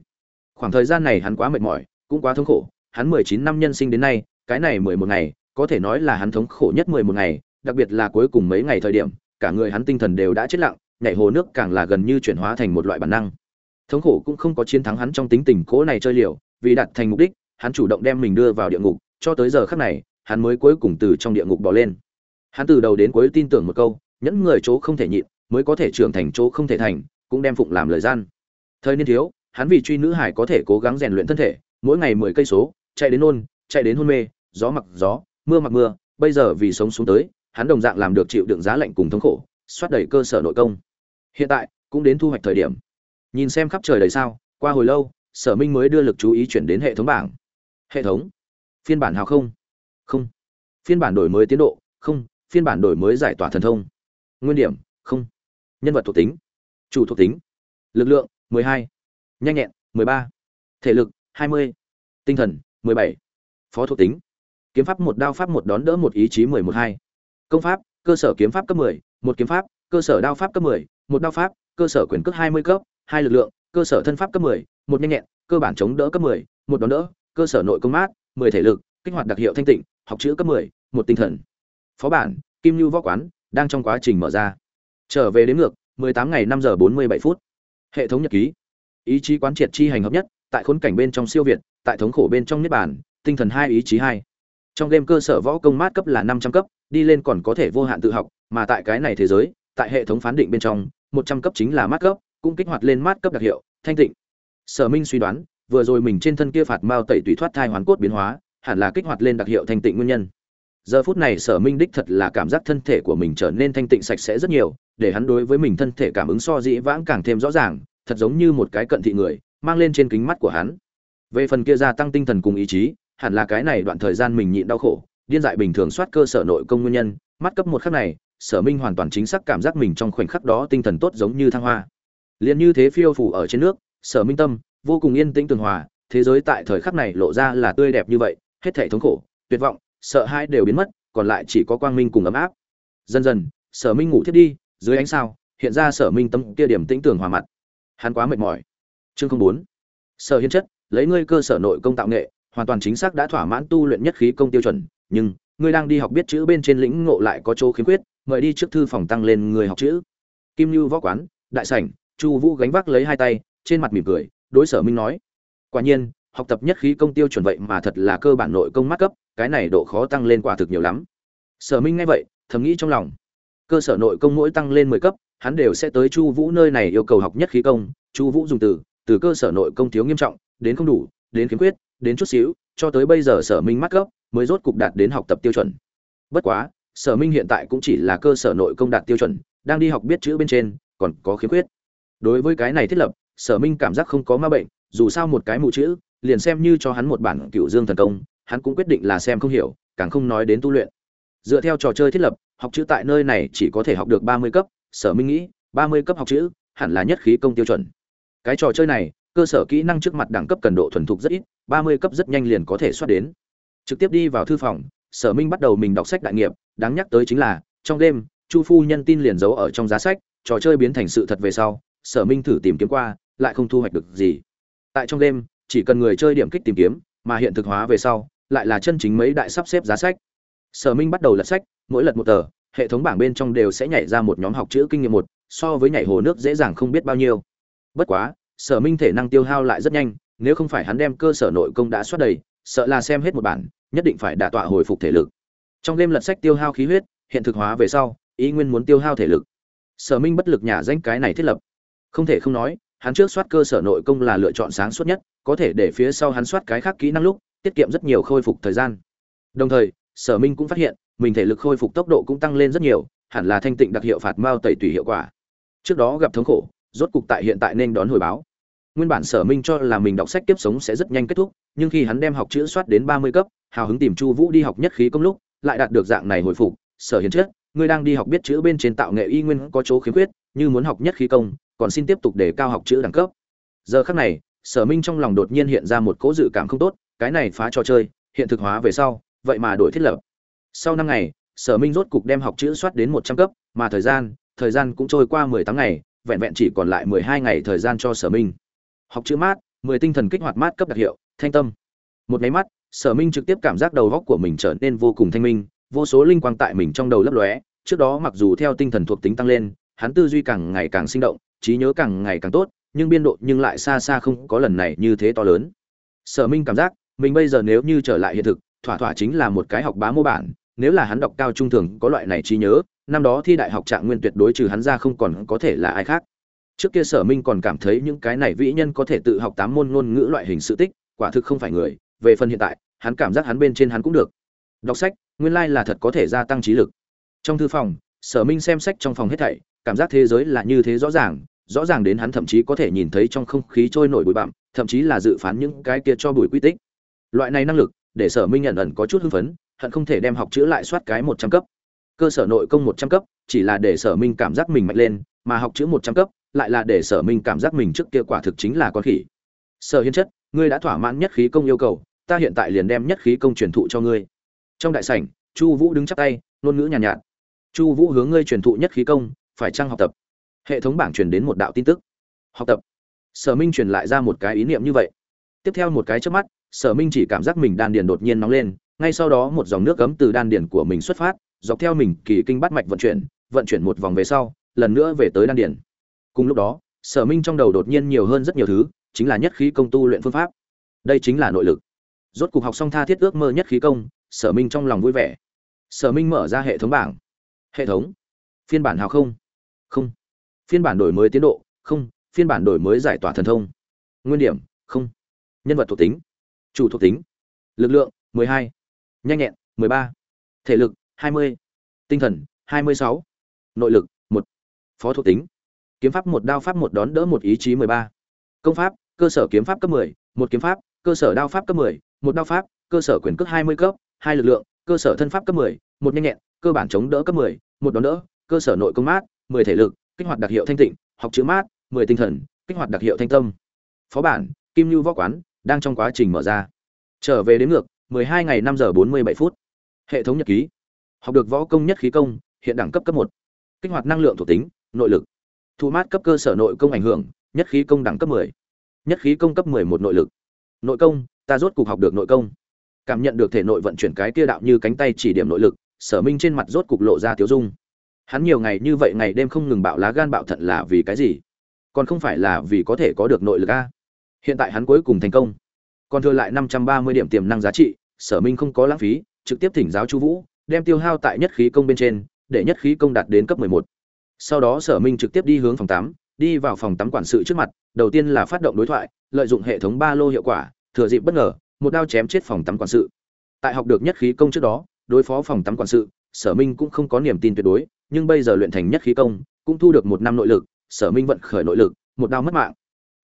Khoảng thời gian này hắn quá mệt mỏi, cũng quá thống khổ, hắn mười chín năm nhân sinh đến nay, cái này mười một ngày, có thể nói là hắn thống khổ nhất mười một ngày, đặc biệt là cuối cùng mấy ngày thời điểm, cả người hắn tinh thần đều đã chết lặng nhảy hồ nước càng là gần như chuyển hóa thành một loại bản năng. Thống khổ cũng không có chiến thắng hắn trong tính tình cố này chơi liều, vì đạt thành mục đích, hắn chủ động đem mình đưa vào địa ngục, cho tới giờ khắc này, hắn mới cuối cùng từ trong địa ngục bỏ lên. Hắn từ đầu đến cuối tin tưởng một câu, nhẫn người chỗ không thể nhịn, mới có thể trưởng thành chỗ không thể thành, cũng đem phụng làm lời gian. Thời niên thiếu, hắn vì truy nữ hải có thể cố gắng rèn luyện thân thể, mỗi ngày mười cây số, chạy đến nôn, chạy đến hôn mê, gió mặc gió, mưa mặc mưa, bây giờ vì sống xuống tới, hắn đồng dạng làm được chịu đựng giá lạnh cùng thống khổ xoát đẩy cơ sở nội công. Hiện tại cũng đến thu hoạch thời điểm. Nhìn xem khắp trời đầy sao qua hồi lâu sở minh mới đưa lực chú ý chuyển đến hệ thống bảng. Hệ thống? Phiên bản hào không? Không. Phiên bản đổi mới tiến độ? Không. Phiên bản đổi mới giải tỏa thần thông? Nguyên điểm? Không. Nhân vật thuộc tính? Chủ thuộc tính? Lực lượng? 12. nhanh nhẹn? 13. thể lực? 20. tinh thần? 17. phó thuộc tính? Kiếm pháp một đao pháp một đón đỡ một ý chí 112. công pháp? Cơ sở kiếm pháp cấp 10, một kiếm pháp cơ sở đao pháp cấp 10, một đao pháp cơ sở quyền cước 20 cấp hai lực lượng cơ sở thân pháp cấp 10, một nhanh nhẹn cơ bản chống đỡ cấp 10, một đón đỡ cơ sở nội công mát 10 thể lực kích hoạt đặc hiệu thanh tịnh học chữ cấp 10, một tinh thần. Phó bản kim lưu võ quán đang trong quá trình mở ra. Trở về đến ngược 18 ngày 5 giờ 47 phút. Hệ thống nhật ký. Ý chí quán triệt chi hành hợp nhất tại khốn cảnh bên trong siêu việt tại thống khổ bên trong niết bàn tinh thần hai ý chí hai. Trong game cơ sở võ công mát cấp là 500 cấp đi lên còn có thể vô hạn tự học mà tại cái này thế giới, tại hệ thống phán định bên trong 100 cấp chính là mát cấp, cũng kích hoạt lên mát cấp đặc hiệu, thanh tịnh. Sở minh suy đoán, vừa rồi mình trên thân kia phạt mao tẩy tùy thoát thai hoàn cốt biến hóa, hẳn là kích hoạt lên đặc hiệu thanh tịnh nguyên nhân. Giờ phút này sở minh đích thật là cảm giác thân thể của mình trở nên thanh tịnh sạch sẽ rất nhiều, để hắn đối với mình thân thể cảm ứng so dĩ vãng càng thêm rõ ràng, thật giống như một cái cận thị người, mang lên trên kính mắt của hắn. Về phần kia gia tăng tinh thần cùng ý chí, hẳn là cái này đoạn thời gian mình nhịn đau khổ, điên dại bình thường soát cơ sở nội công nguyên nhân mắt cấp một khắc này sở minh hoàn toàn chính xác cảm giác mình trong khoảnh khắc đó tinh thần tốt giống như thăng hoa. Liền như thế phiêu phủ ở trên nước, sở minh tâm, vô cùng yên tĩnh tường hòa, thế giới tại thời khắc này lộ ra là tươi đẹp như vậy, hết thể thống khổ, tuyệt vọng, sợ hãi đều biến mất, còn lại chỉ có quang minh cùng ấm áp. Dần dần, sở minh ngủ thiết đi, dưới ánh sao, hiện ra sở minh tâm kia điểm tĩnh tường hòa mặt. Hắn quá mệt mỏi. Chương không bốn. Sở hiến chất, lấy ngươi cơ sở nội công tạo nghệ, hoàn toàn chính xác đã thỏa mãn tu luyện nhất khí công tiêu chuẩn, nhưng ngươi đang đi học biết chữ bên trên lĩnh ngộ lại có chỗ khiếm khuyết, mời đi trước thư phòng tăng lên người học chữ. Kim lưu võ quán, đại sảnh, chu vũ gánh vác lấy hai tay, trên mặt mỉm cười, đối sở minh nói, quả nhiên, học tập nhất khí công tiêu chuẩn vậy mà thật là cơ bản nội công mát cấp, cái này độ khó tăng lên quả thực nhiều lắm. Sở minh nghe vậy, thầm nghĩ trong lòng, cơ sở nội công mỗi tăng lên mười cấp, hắn đều sẽ tới chu vũ nơi này yêu cầu học nhất khí công, chu vũ dùng từ từ cơ sở nội công thiếu nghiêm trọng, đến không đủ, đến khiếm khuyết, đến chút xíu, cho tới bây giờ sở minh mắc cấp mới rốt cục đạt đến học tập tiêu chuẩn. Bất quá, sở minh hiện tại cũng chỉ là cơ sở nội công đạt tiêu chuẩn, đang đi học biết chữ bên trên, còn có khiếm khuyết. Đối với cái này thiết lập, sở minh cảm giác không có ma bệnh, dù sao một cái mù chữ, liền xem như cho hắn một bản cựu dương thần công, hắn cũng quyết định là xem không hiểu, càng không nói đến tu luyện. Dựa theo trò chơi thiết lập, học chữ tại nơi này chỉ có thể học được ba mươi cấp, sở minh nghĩ, ba mươi cấp học chữ, hẳn là nhất khí công tiêu chuẩn. Cái trò chơi này, cơ sở kỹ năng trước mặt đẳng cấp cần độ thuần thục rất ít, ba mươi cấp rất nhanh liền có thể soát đến trực tiếp đi vào thư phòng, sở minh bắt đầu mình đọc sách đại nghiệp, đáng nhắc tới chính là, trong đêm, chu phu nhân tin liền giấu ở trong giá sách, trò chơi biến thành sự thật về sau, sở minh thử tìm kiếm qua, lại không thu hoạch được gì. Tại trong đêm, chỉ cần người chơi điểm kích tìm kiếm, mà hiện thực hóa về sau, lại là chân chính mấy đại sắp xếp giá sách. Sở minh bắt đầu lật sách, mỗi lật một tờ, hệ thống bảng bên trong đều sẽ nhảy ra một nhóm học chữ kinh nghiệm một, so với nhảy hồ nước dễ dàng không biết bao nhiêu. Bất quá, sở minh thể năng tiêu hao lại rất nhanh, nếu không phải hắn đem cơ sở nội công đã soát đầy sợ là xem hết một bản, nhất định phải đả tọa hồi phục thể lực. Trong game lật sách tiêu hao khí huyết, hiện thực hóa về sau, ý nguyên muốn tiêu hao thể lực. Sở minh bất lực nhà danh cái này thiết lập. Không thể không nói, hắn trước soát cơ sở nội công là lựa chọn sáng suốt nhất, có thể để phía sau hắn soát cái khác kỹ năng lúc, tiết kiệm rất nhiều khôi phục thời gian. Đồng thời, sở minh cũng phát hiện, mình thể lực khôi phục tốc độ cũng tăng lên rất nhiều, hẳn là thanh tịnh đặc hiệu phạt mao tẩy tùy hiệu quả. Trước đó gặp thống khổ, rốt cục tại hiện tại nên đón hồi báo. Nguyên bản sở minh cho là mình đọc sách tiếp sống sẽ rất nhanh kết thúc nhưng khi hắn đem học chữ soát đến ba mươi cấp hào hứng tìm chu vũ đi học nhất khí công lúc lại đạt được dạng này hồi phục sở hiến trước, ngươi đang đi học biết chữ bên trên tạo nghệ y nguyên có chỗ khiếm khuyết như muốn học nhất khí công còn xin tiếp tục để cao học chữ đẳng cấp. Giờ khắc này sở minh trong lòng đột nhiên hiện ra một cố dự cảm không tốt cái này phá trò chơi hiện thực hóa về sau vậy mà đổi thiết lập. Sau năm ngày sở minh rốt cục đem học chữ soát đến một trăm cấp mà thời gian thời gian cũng trôi qua mười tám ngày vẹn vẹn chỉ còn lại mười hai ngày thời gian cho sở minh. Học chữ mát mười tinh thần kích hoạt mát cấp đặc hiệu thanh tâm. Một máy mắt, sở minh trực tiếp cảm giác đầu góc của mình trở nên vô cùng thanh minh, vô số linh quang tại mình trong đầu lấp lóe. Trước đó mặc dù theo tinh thần thuộc tính tăng lên, hắn tư duy càng ngày càng sinh động, trí nhớ càng ngày càng tốt, nhưng biên độ nhưng lại xa xa không có lần này như thế to lớn. Sở minh cảm giác, mình bây giờ nếu như trở lại hiện thực, thỏa thỏa chính là một cái học bá mô bản, nếu là hắn đọc cao trung thường có loại này trí nhớ, năm đó thi đại học trạng nguyên tuyệt đối trừ hắn ra không còn có thể là ai khác. Trước kia sở minh còn cảm thấy những cái này vĩ nhân có thể tự học tám môn ngôn ngữ loại hình sự tích quả thực không phải người, về phần hiện tại, hắn cảm giác hắn bên trên hắn cũng được. Đọc sách, nguyên lai là thật có thể gia tăng trí lực. Trong thư phòng, sở minh xem sách trong phòng hết thảy, cảm giác thế giới là như thế rõ ràng rõ ràng đến hắn thậm chí có thể nhìn thấy trong không khí trôi nổi bụi bặm, thậm chí là dự phán những cái kia cho bụi quy tích. Loại này năng lực, để sở minh nhận ẩn có chút hưng phấn, hận không thể đem học chữ lại soát cái một trăm cấp. Cơ sở nội công một trăm cấp, chỉ là để sở minh cảm giác mình mạnh lên, mà học chữ một trăm cấp, lại là để sở minh cảm giác mình trước kia quả thực chính là con khỉ. Sở hiến chất ngươi đã thỏa mãn nhất khí công yêu cầu ta hiện tại liền đem nhất khí công truyền thụ cho ngươi. Trong đại sảnh chu vũ đứng chắp tay ngôn ngữ nhàn nhạt, nhạt. Chu vũ hướng ngươi truyền thụ nhất khí công phải chăng học tập? Hệ thống bảng truyền đến một đạo tin tức. Học tập. Sở minh truyền lại ra một cái ý niệm như vậy. Tiếp theo một cái trước mắt sở minh chỉ cảm giác mình đan điền đột nhiên nóng lên ngay sau đó một dòng nước cấm từ đan điền của mình xuất phát dọc theo mình kỳ kinh bắt mạch vận chuyển vận chuyển một vòng về sau lần nữa về tới đan điền. Cùng lúc đó sở minh trong đầu đột nhiên nhiều hơn rất nhiều thứ chính là nhất khí công tu luyện phương pháp. Đây chính là nội lực. Rốt cục học xong tha thiết ước mơ nhất khí công, sở minh trong lòng vui vẻ. Sở minh mở ra hệ thống bảng. Hệ thống. Phiên bản hào không? Không. Phiên bản đổi mới tiến độ? Không. Phiên bản đổi mới giải tỏa thần thông? Nguyên điểm? Không. Nhân vật thuộc tính? Chủ thuộc tính? Lực lượng? 12. nhanh nhẹn? 13. thể lực? 20. tinh thần? 26. nội lực? 1. phó thuộc tính? Kiếm pháp một, đao pháp một đón đỡ một ý chí 13. công pháp? Cơ sở kiếm pháp cấp 10, một kiếm pháp cơ sở đao pháp cấp 10, một đao pháp cơ sở quyền cước 20 cấp hai lực lượng cơ sở thân pháp cấp 10, một nhanh nhẹn cơ bản chống đỡ cấp 10, một đón đỡ cơ sở nội công mát 10 thể lực kích hoạt đặc hiệu thanh tịnh học chữ mát mười tinh thần kích hoạt đặc hiệu thanh tâm. Phó bản kim Nưu võ quán đang trong quá trình mở ra. Trở về đến ngược mười hai ngày năm giờ bốn mươi bảy phút. Hệ thống nhật ký. Học được võ công nhất khí công hiện đẳng cấp cấp một. Kích hoạt năng lượng thuộc tính nội lực. Thu mát cấp cơ sở nội công ảnh hưởng nhất khí công đẳng cấp mười nhất khí công cấp mười một nội lực. Nội công, ta rốt cục học được nội công. Cảm nhận được thể nội vận chuyển cái kia đạo như cánh tay chỉ điểm nội lực, sở minh trên mặt rốt cục lộ ra tiếu dung. Hắn nhiều ngày như vậy ngày đêm không ngừng bạo lá gan bạo thận là vì cái gì? Còn không phải là vì có thể có được nội lực a? Hiện tại hắn cuối cùng thành công. Còn thừa lại năm trăm ba mươi điểm tiềm năng giá trị, sở minh không có lãng phí, trực tiếp thỉnh giáo chu vũ, đem tiêu hao tại nhất khí công bên trên, để nhất khí công đạt đến cấp mười một. Sau đó sở minh trực tiếp đi hướng phòng tám đi vào phòng tắm quản sự trước mặt, đầu tiên là phát động đối thoại, lợi dụng hệ thống ba lô hiệu quả, thừa dịp bất ngờ, một đao chém chết phòng tắm quản sự. Tại học được nhất khí công trước đó, đối phó phòng tắm quản sự, sở minh cũng không có niềm tin tuyệt đối, nhưng bây giờ luyện thành nhất khí công, cũng thu được một năm nội lực, sở minh vận khởi nội lực, một đao mất mạng.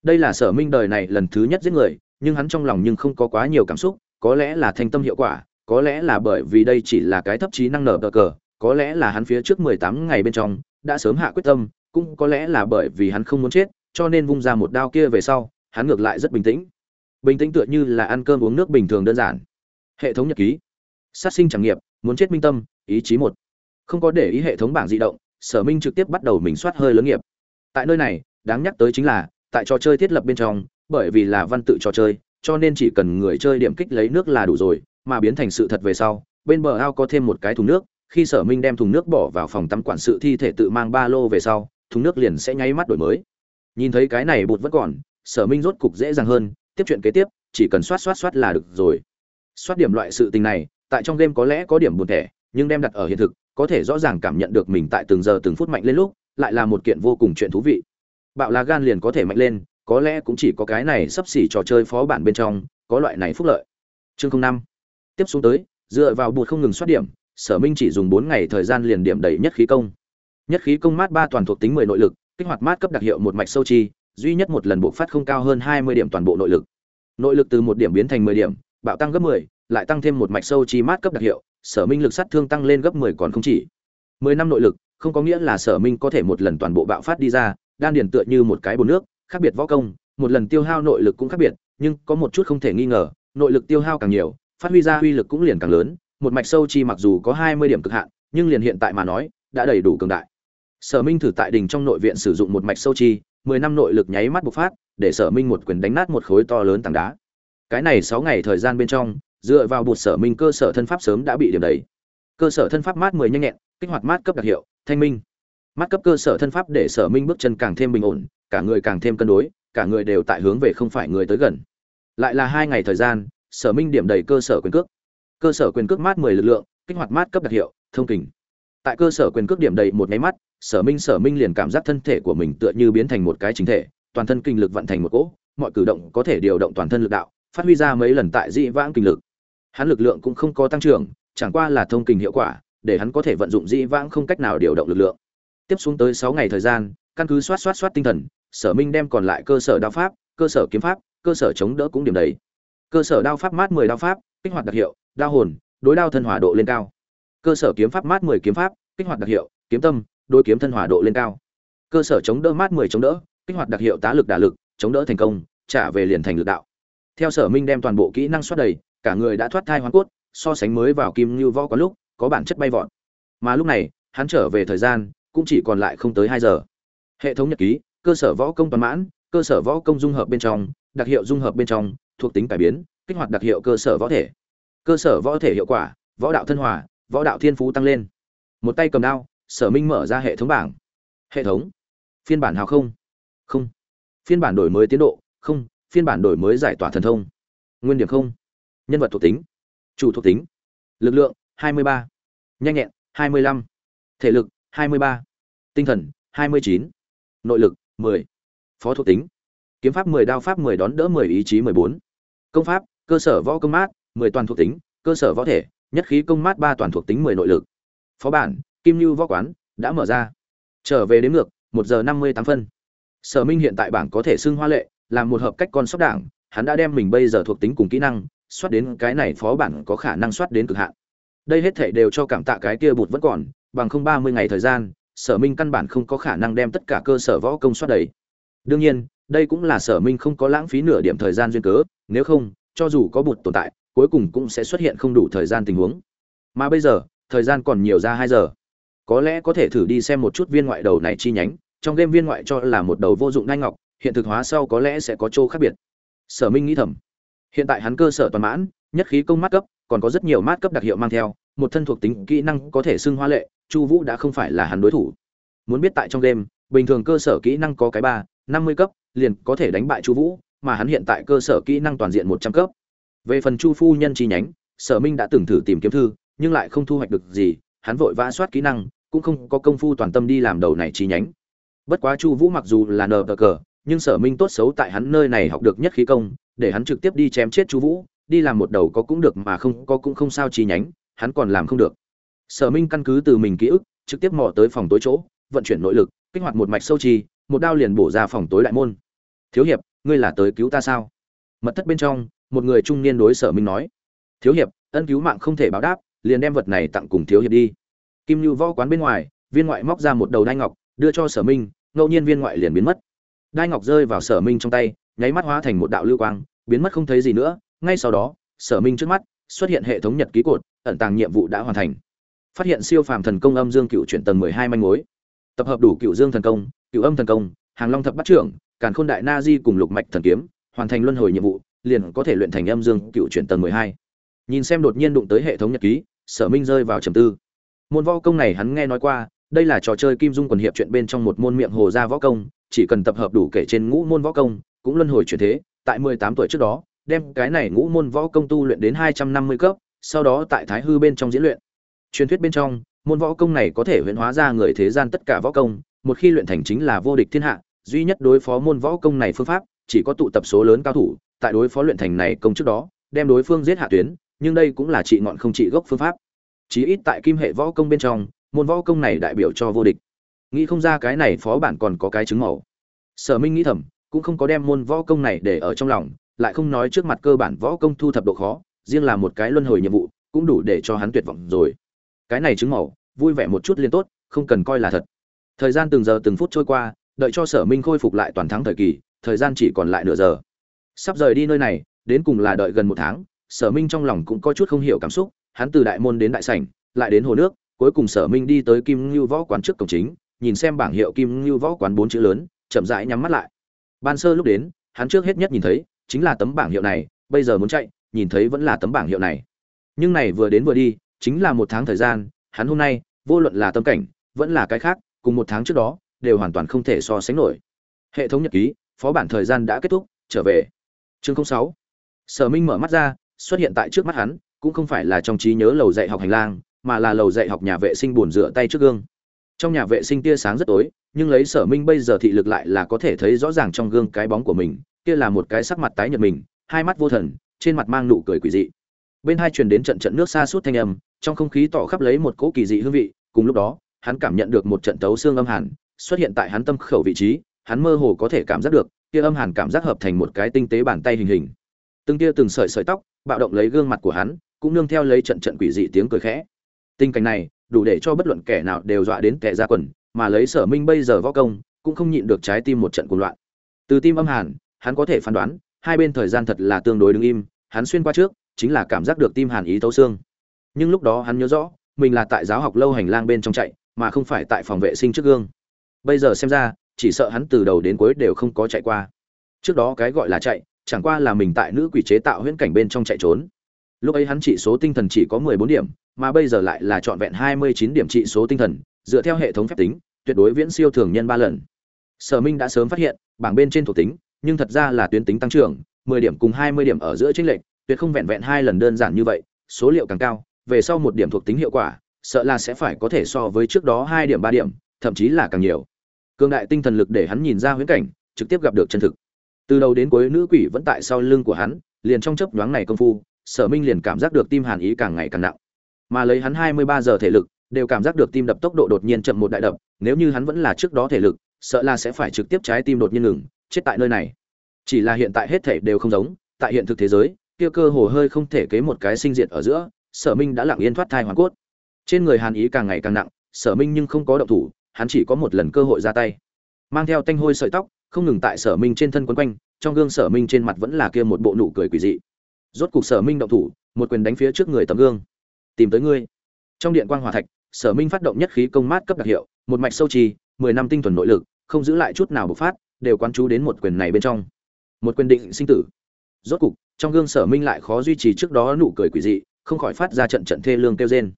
Đây là sở minh đời này lần thứ nhất giết người, nhưng hắn trong lòng nhưng không có quá nhiều cảm xúc, có lẽ là thanh tâm hiệu quả, có lẽ là bởi vì đây chỉ là cái thấp trí năng nở cờ cờ, có lẽ là hắn phía trước mười tám ngày bên trong, đã sớm hạ quyết tâm cũng có lẽ là bởi vì hắn không muốn chết, cho nên vung ra một đao kia về sau, hắn ngược lại rất bình tĩnh. Bình tĩnh tựa như là ăn cơm uống nước bình thường đơn giản. Hệ thống nhật ký. Sát sinh chẳng nghiệp, muốn chết minh tâm, ý chí một. Không có để ý hệ thống bảng di động, sở minh trực tiếp bắt đầu mình soát hơi lớn nghiệp. Tại nơi này, đáng nhắc tới chính là, tại trò chơi thiết lập bên trong, bởi vì là văn tự trò chơi, cho nên chỉ cần người chơi điểm kích lấy nước là đủ rồi, mà biến thành sự thật về sau, bên bờ ao có thêm một cái thùng nước, khi sở minh đem thùng nước bỏ vào phòng tắm quản sự thi thể tự mang ba lô về sau thùng nước liền sẽ nháy mắt đổi mới. Nhìn thấy cái này bột vẫn còn, sở minh rốt cục dễ dàng hơn, tiếp chuyện kế tiếp, chỉ cần soát soát soát là được rồi. Soát điểm loại sự tình này, tại trong game có lẽ có điểm buồn thẻ, nhưng đem đặt ở hiện thực, có thể rõ ràng cảm nhận được mình tại từng giờ từng phút mạnh lên lúc, lại là một kiện vô cùng chuyện thú vị. Bạo lá gan liền có thể mạnh lên, có lẽ cũng chỉ có cái này sắp xỉ trò chơi phó bản bên trong, có loại này phúc lợi. Chương năm. Tiếp xuống tới, dựa vào bột không ngừng soát điểm, sở minh chỉ dùng bốn ngày thời gian liền điểm đầy nhất khí công nhất khí công mát ba toàn thuộc tính mười nội lực, kích hoạt mát cấp đặc hiệu một mạch sâu chi, duy nhất một lần bộ phát không cao hơn hai mươi điểm toàn bộ nội lực. Nội lực từ một điểm biến thành mười điểm, bạo tăng gấp mười, lại tăng thêm một mạch sâu chi mát cấp đặc hiệu, sở minh lực sát thương tăng lên gấp mười còn không chỉ. Mười năm nội lực, không có nghĩa là sở minh có thể một lần toàn bộ bạo phát đi ra, đan điền tựa như một cái bồn nước, khác biệt võ công, một lần tiêu hao nội lực cũng khác biệt, nhưng có một chút không thể nghi ngờ, nội lực tiêu hao càng nhiều, phát huy ra uy lực cũng liền càng lớn, một mạch sâu chi mặc dù có hai mươi điểm cực hạn, nhưng liền hiện tại mà nói, đã đầy đủ cường đại sở minh thử tại đình trong nội viện sử dụng một mạch sâu chi, mười năm nội lực nháy mắt bộc phát, để sở minh một quyền đánh nát một khối to lớn tảng đá. Cái này sáu ngày thời gian bên trong, dựa vào bột sở minh cơ sở thân pháp sớm đã bị điểm đầy. Cơ sở thân pháp mát mười nhanh nhẹn, kích hoạt mát cấp đặc hiệu, thanh minh. Mát cấp cơ sở thân pháp để sở minh bước chân càng thêm bình ổn, cả người càng thêm cân đối, cả người đều tại hướng về không phải người tới gần. Lại là hai ngày thời gian, sở minh điểm đầy cơ sở quyền cước. Cơ sở quyền cước mát mười lực lượng, kích hoạt mát cấp đặc hiệu, thông kình. Tại cơ sở quyền cước điểm đầy một nháy mắt sở minh sở minh liền cảm giác thân thể của mình tựa như biến thành một cái chính thể, toàn thân kinh lực vận thành một cỗ, mọi cử động có thể điều động toàn thân lực đạo, phát huy ra mấy lần tại dĩ vãng kinh lực. Hắn lực lượng cũng không có tăng trưởng, chẳng qua là thông kinh hiệu quả, để hắn có thể vận dụng dĩ vãng không cách nào điều động lực lượng. Tiếp xuống tới sáu ngày thời gian, căn cứ soát soát soát tinh thần, sở minh đem còn lại cơ sở đao pháp, cơ sở kiếm pháp, cơ sở chống đỡ cũng điểm đầy. Cơ sở đao pháp mát mười đao pháp, kích hoạt đặc hiệu, đao hồn, đối đao thân hỏa độ lên cao. Cơ sở kiếm pháp mát mười kiếm pháp, kích hoạt đặc hiệu, kiếm tâm đôi kiếm thân hỏa độ lên cao. Cơ sở chống đỡ mát mười chống đỡ, kích hoạt đặc hiệu tá lực đả lực, chống đỡ thành công, trả về liền thành lực đạo. Theo sở minh đem toàn bộ kỹ năng xoát đầy, cả người đã thoát thai hoàn cốt, so sánh mới vào kim như võ có lúc, có bản chất bay vọt. Mà lúc này, hắn trở về thời gian, cũng chỉ còn lại không tới hai giờ. Hệ thống nhật ký, cơ sở võ công toàn mãn, cơ sở võ công dung hợp bên trong, đặc hiệu dung hợp bên trong, thuộc tính cải biến, kích hoạt đặc hiệu cơ sở võ thể. Cơ sở võ thể hiệu quả, võ đạo thân hòa, võ đạo thiên phú tăng lên. Một tay cầm đao sở minh mở ra hệ thống bảng hệ thống phiên bản hào không không phiên bản đổi mới tiến độ không phiên bản đổi mới giải tỏa thần thông nguyên điểm không nhân vật thuộc tính chủ thuộc tính lực lượng 23. nhanh nhẹn 25. thể lực 23. tinh thần 29. nội lực 10. phó thuộc tính kiếm pháp 10 đao pháp 10 đón đỡ 10 ý chí 14. công pháp, cơ sở võ công mát 10 toàn thuộc tính, cơ sở võ thể, nhất khí công mát 3 toàn thuộc tính 10 nội lực phó bản kim lưu võ quán đã mở ra. Trở về đến ngược, một giờ 58 phân. Sở minh hiện tại bảng có thể xưng hoa lệ làm một hợp cách con sóc đảng, hắn đã đem mình bây giờ thuộc tính cùng kỹ năng, soát đến cái này phó bản có khả năng soát đến cực hạn. Đây hết thể đều cho cảm tạ cái kia bụt vẫn còn, bằng không ba mươi ngày thời gian, sở minh căn bản không có khả năng đem tất cả cơ sở võ công soát đầy. Đương nhiên, đây cũng là sở minh không có lãng phí nửa điểm thời gian duyên cớ, nếu không, cho dù có bụt tồn tại, cuối cùng cũng sẽ xuất hiện không đủ thời gian tình huống. Mà bây giờ, thời gian còn nhiều ra hai giờ có lẽ có thể thử đi xem một chút viên ngoại đầu này chi nhánh, trong game viên ngoại cho là một đầu vô dụng nhanh ngọc, hiện thực hóa sau có lẽ sẽ có chỗ khác biệt. Sở minh nghĩ thầm. Hiện tại hắn cơ sở toàn mãn, nhất khí công mát cấp, còn có rất nhiều mát cấp đặc hiệu mang theo, một thân thuộc tính kỹ năng có thể xưng hoa lệ, chu vũ đã không phải là hắn đối thủ. Muốn biết tại trong game, bình thường cơ sở kỹ năng có cái ba, năm mươi cấp, liền có thể đánh bại chu vũ, mà hắn hiện tại cơ sở kỹ năng toàn diện một trăm cấp. Về phần chu phu nhân chi nhánh, sở minh đã từng thử tìm kiếm thư, nhưng lại không thu hoạch được gì, hắn vội vã soát kỹ năng cũng không có công phu toàn tâm đi làm đầu này chi nhánh. Bất quá chu vũ mặc dù là nờ cờ, nhưng sở minh tốt xấu tại hắn nơi này học được nhất khí công, để hắn trực tiếp đi chém chết chu vũ, đi làm một đầu có cũng được mà không có cũng không sao chi nhánh, hắn còn làm không được. Sở minh căn cứ từ mình ký ức, trực tiếp mò tới phòng tối chỗ, vận chuyển nội lực, kích hoạt một mạch sâu chi, một đao liền bổ ra phòng tối đại môn. Thiếu hiệp, ngươi là tới cứu ta sao? Mật thất bên trong, một người trung niên đối sở minh nói. Thiếu hiệp, ân cứu mạng không thể báo đáp, liền đem vật này tặng cùng thiếu hiệp đi kim lưu võ quán bên ngoài, viên ngoại móc ra một đầu đai ngọc, đưa cho sở minh, ngẫu nhiên viên ngoại liền biến mất. Đai ngọc rơi vào sở minh trong tay, nháy mắt hóa thành một đạo lưu quang, biến mất không thấy gì nữa. Ngay sau đó, sở minh trước mắt, xuất hiện hệ thống nhật ký cột, ẩn tàng nhiệm vụ đã hoàn thành. Phát hiện siêu phàm thần công âm dương cựu chuyển tầng mười hai manh mối. Tập hợp đủ cựu dương thần công, cựu âm thần công, hàng long thập bắt trưởng, càn khôn đại na di cùng lục mạch thần kiếm, hoàn thành luân hồi nhiệm vụ, liền có thể luyện thành âm dương cựu chuyển tầng mười hai. Nhìn xem đột nhiên đụng tới hệ thống nhật ký, sở minh rơi vào trầm tư môn võ công này hắn nghe nói qua, đây là trò chơi kim dung quần hiệp chuyện bên trong một môn miệng hồ gia võ công, chỉ cần tập hợp đủ kể trên ngũ môn võ công, cũng luân hồi chuyển thế. Tại mười tám tuổi trước đó, đem cái này ngũ môn võ công tu luyện đến hai trăm năm mươi cấp, sau đó tại thái hư bên trong diễn luyện. Truyền thuyết bên trong, môn võ công này có thể huyễn hóa ra người thế gian tất cả võ công, một khi luyện thành chính là vô địch thiên hạ, duy nhất đối phó môn võ công này phương pháp, chỉ có tụ tập số lớn cao thủ, tại đối phó luyện thành này công trước đó, đem đối phương giết hạ tuyến, nhưng đây cũng là trị ngọn không trị gốc phương pháp chí ít tại kim hệ võ công bên trong, môn võ công này đại biểu cho vô địch. Nghĩ không ra cái này phó bản còn có cái chứng màu. Sở minh nghĩ thầm, cũng không có đem môn võ công này để ở trong lòng, lại không nói trước mặt cơ bản võ công thu thập độ khó, riêng là một cái luân hồi nhiệm vụ, cũng đủ để cho hắn tuyệt vọng rồi. Cái này chứng màu, vui vẻ một chút liên tốt, không cần coi là thật. Thời gian từng giờ từng phút trôi qua, đợi cho sở minh khôi phục lại toàn thắng thời kỳ, thời gian chỉ còn lại nửa giờ. Sắp rời đi nơi này, đến cùng là đợi gần một tháng, sở minh trong lòng cũng có chút không hiểu cảm xúc hắn từ đại môn đến đại sảnh, lại đến hồ nước, cuối cùng sở minh đi tới kim ngưu võ quán trước cổng chính, nhìn xem bảng hiệu kim ngưu võ quán bốn chữ lớn, chậm rãi nhắm mắt lại. Ban sơ lúc đến, hắn trước hết nhất nhìn thấy, chính là tấm bảng hiệu này, bây giờ muốn chạy, nhìn thấy vẫn là tấm bảng hiệu này. Nhưng này vừa đến vừa đi, chính là một tháng thời gian, hắn hôm nay, vô luận là tâm cảnh, vẫn là cái khác, cùng một tháng trước đó, đều hoàn toàn không thể so sánh nổi. Hệ thống nhật ký, phó bản thời gian đã kết thúc, trở về. Chương 06 sở minh mở mắt ra, xuất hiện tại trước mắt hắn cũng không phải là trong trí nhớ lầu dạy học hành lang, mà là lầu dạy học nhà vệ sinh bồn rửa tay trước gương. Trong nhà vệ sinh tia sáng rất tối, nhưng lấy sở minh bây giờ thị lực lại là có thể thấy rõ ràng trong gương cái bóng của mình, kia là một cái sắc mặt tái nhợt mình, hai mắt vô thần, trên mặt mang nụ cười quỷ dị. Bên hai truyền đến trận trận nước xa suốt thanh âm, trong không khí tỏ khắp lấy một cỗ kỳ dị hương vị, cùng lúc đó, hắn cảm nhận được một trận tấu xương âm hàn xuất hiện tại hắn tâm khẩu vị trí, hắn mơ hồ có thể cảm giác được, kia âm hàn cảm giác hợp thành một cái tinh tế bàn tay hình hình. Từng tia từng sợi sợi tóc, bạo động lấy gương mặt của hắn cũng nương theo lấy trận trận quỷ dị tiếng cười khẽ. Tình cảnh này, đủ để cho bất luận kẻ nào đều dọa đến kẻ ra quần, mà lấy sở minh bây giờ võ công, cũng không nhịn được trái tim một trận cuồng loạn. Từ tim âm hàn, hắn có thể phán đoán, hai bên thời gian thật là tương đối đứng im, hắn xuyên qua trước, chính là cảm giác được tim hàn ý tấu xương. Nhưng lúc đó hắn nhớ rõ, mình là tại giáo học lâu hành lang bên trong chạy, mà không phải tại phòng vệ sinh trước gương. Bây giờ xem ra, chỉ sợ hắn từ đầu đến cuối đều không có chạy qua. Trước đó cái gọi là chạy, chẳng qua là mình tại nữ quỷ chế tạo huyễn cảnh bên trong chạy trốn lúc ấy hắn trị số tinh thần chỉ có mười bốn điểm, mà bây giờ lại là trọn vẹn hai mươi chín điểm trị số tinh thần, dựa theo hệ thống phép tính, tuyệt đối viễn siêu thường nhân ba lần. Sở minh đã sớm phát hiện, bảng bên trên thuộc tính, nhưng thật ra là tuyến tính tăng trưởng, mười điểm cùng hai mươi điểm ở giữa chênh lệch, tuyệt không vẹn vẹn hai lần đơn giản như vậy, số liệu càng cao, về sau một điểm thuộc tính hiệu quả, sợ là sẽ phải có thể so với trước đó hai điểm, ba điểm, thậm chí là càng nhiều. Cương đại tinh thần lực để hắn nhìn ra huyễn cảnh, trực tiếp gặp được chân thực. Từ đầu đến cuối nữ quỷ vẫn tại sau lưng của hắn, liền trong chớp nhoáng này công phu sở minh liền cảm giác được tim hàn ý càng ngày càng nặng. Mà lấy hắn hai mươi ba giờ thể lực, đều cảm giác được tim đập tốc độ đột nhiên chậm một đại đập, nếu như hắn vẫn là trước đó thể lực, sợ là sẽ phải trực tiếp trái tim đột nhiên ngừng, chết tại nơi này. Chỉ là hiện tại hết thể đều không giống, tại hiện thực thế giới, kia cơ hồ hơi không thể kế một cái sinh diệt ở giữa, sở minh đã lặng yên thoát thai hoàn cốt. Trên người hàn ý càng ngày càng nặng, sở minh nhưng không có động thủ, hắn chỉ có một lần cơ hội ra tay. Mang theo tanh hôi sợi tóc, không ngừng tại sở minh trên thân quấn quanh, trong gương sở minh trên mặt vẫn là kia một bộ nụ cười quỷ dị rốt cục sở minh động thủ, một quyền đánh phía trước người tấm gương. Tìm tới ngươi. Trong điện quang hòa thạch, sở minh phát động nhất khí công mát cấp đặc hiệu, một mạch sâu trì, mười năm tinh thuần nội lực, không giữ lại chút nào bộc phát, đều quán chú đến một quyền này bên trong. Một quyền định sinh tử. Rốt cục, trong gương sở minh lại khó duy trì trước đó nụ cười quỷ dị, không khỏi phát ra trận trận thê lương kêu rên.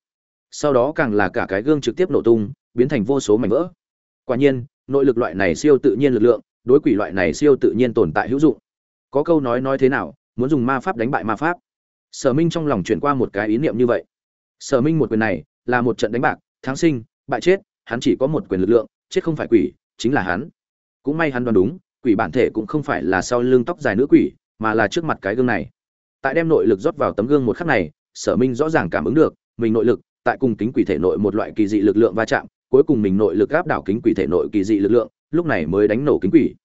Sau đó càng là cả cái gương trực tiếp nổ tung, biến thành vô số mảnh vỡ. Quả nhiên, nội lực loại này siêu tự nhiên lực lượng, đối quỷ loại này siêu tự nhiên tồn tại hữu dụng. Có câu nói nói thế nào muốn dùng ma pháp đánh bại ma pháp. Sở minh trong lòng chuyển qua một cái ý niệm như vậy. Sở minh một quyền này là một trận đánh bạc, thắng sinh, bại chết, hắn chỉ có một quyền lực lượng, chết không phải quỷ, chính là hắn. Cũng may hắn đoán đúng, quỷ bản thể cũng không phải là sau lưng tóc dài nữ quỷ, mà là trước mặt cái gương này. Tại đem nội lực rót vào tấm gương một khắc này, sở minh rõ ràng cảm ứng được, mình nội lực, tại cùng kính quỷ thể nội một loại kỳ dị lực lượng va chạm, cuối cùng mình nội lực áp đảo kính quỷ thể nội kỳ dị lực lượng, lúc này mới đánh nổ kính quỷ.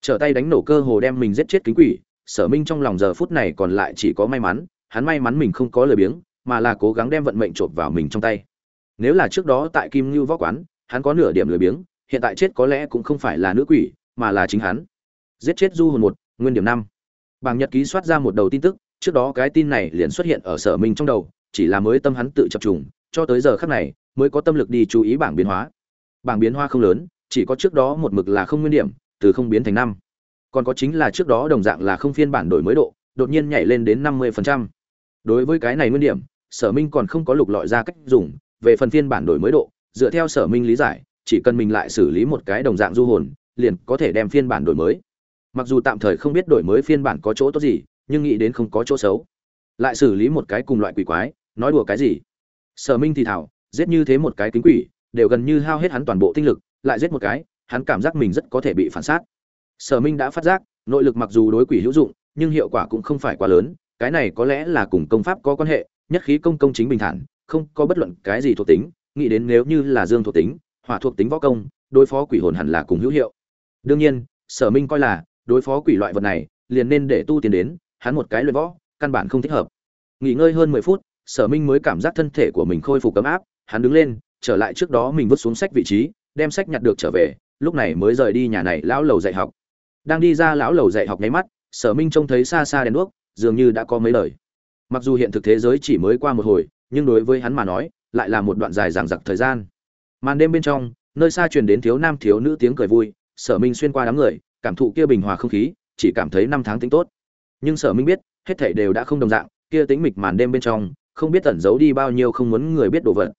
Trở tay đánh nổ cơ hồ đem mình giết chết kính quỷ sở minh trong lòng giờ phút này còn lại chỉ có may mắn, hắn may mắn mình không có lời biếng, mà là cố gắng đem vận mệnh trộm vào mình trong tay. Nếu là trước đó tại kim ngưu võ quán, hắn có nửa điểm lười biếng, hiện tại chết có lẽ cũng không phải là nữ quỷ, mà là chính hắn. Giết chết du hồn một, nguyên điểm năm. Bảng nhật ký soát ra một đầu tin tức, trước đó cái tin này liền xuất hiện ở sở minh trong đầu, chỉ là mới tâm hắn tự chập trùng, cho tới giờ khắc này, mới có tâm lực đi chú ý bảng biến hóa. Bảng biến hóa không lớn, chỉ có trước đó một mực là không nguyên điểm, từ không biến thành năm còn có chính là trước đó đồng dạng là không phiên bản đổi mới độ, đột nhiên nhảy lên đến năm mươi đối với cái này nguyên điểm, sở minh còn không có lục lọi ra cách dùng, về phần phiên bản đổi mới độ, dựa theo sở minh lý giải, chỉ cần mình lại xử lý một cái đồng dạng du hồn, liền có thể đem phiên bản đổi mới. Mặc dù tạm thời không biết đổi mới phiên bản có chỗ tốt gì, nhưng nghĩ đến không có chỗ xấu. Lại xử lý một cái cùng loại quỷ quái, nói đùa cái gì? Sở minh thì thảo giết như thế một cái kính quỷ, đều gần như hao hết hắn toàn bộ tinh lực, lại giết một cái, hắn cảm giác mình rất có thể bị phản sát sở minh đã phát giác, nội lực mặc dù đối quỷ hữu dụng, nhưng hiệu quả cũng không phải quá lớn, cái này có lẽ là cùng công pháp có quan hệ, nhất khí công công chính bình thản, không có bất luận cái gì thuộc tính, nghĩ đến nếu như là dương thuộc tính, hỏa thuộc tính võ công, đối phó quỷ hồn hẳn là cùng hữu hiệu. Đương nhiên, sở minh coi là, đối phó quỷ loại vật này, liền nên để tu tiến đến, hắn một cái luyện võ, căn bản không thích hợp. Nghỉ ngơi hơn mười phút, sở minh mới cảm giác thân thể của mình khôi phục ấm áp, hắn đứng lên, trở lại trước đó mình vứt xuống sách vị trí, đem sách nhặt được trở về, lúc này mới rời đi nhà này lão lầu dạy học đang đi ra lão lầu dạy học nháy mắt, sở minh trông thấy xa xa đèn đuốc, dường như đã có mấy lời. Mặc dù hiện thực thế giới chỉ mới qua một hồi, nhưng đối với hắn mà nói, lại là một đoạn dài dằng dặc thời gian. Màn đêm bên trong, nơi xa truyền đến thiếu nam thiếu nữ tiếng cười vui, sở minh xuyên qua đám người, cảm thụ kia bình hòa không khí, chỉ cảm thấy năm tháng tính tốt. Nhưng sở minh biết, hết thảy đều đã không đồng dạng, kia tính mịch màn đêm bên trong, không biết tẩn giấu đi bao nhiêu không muốn người biết đồ vật.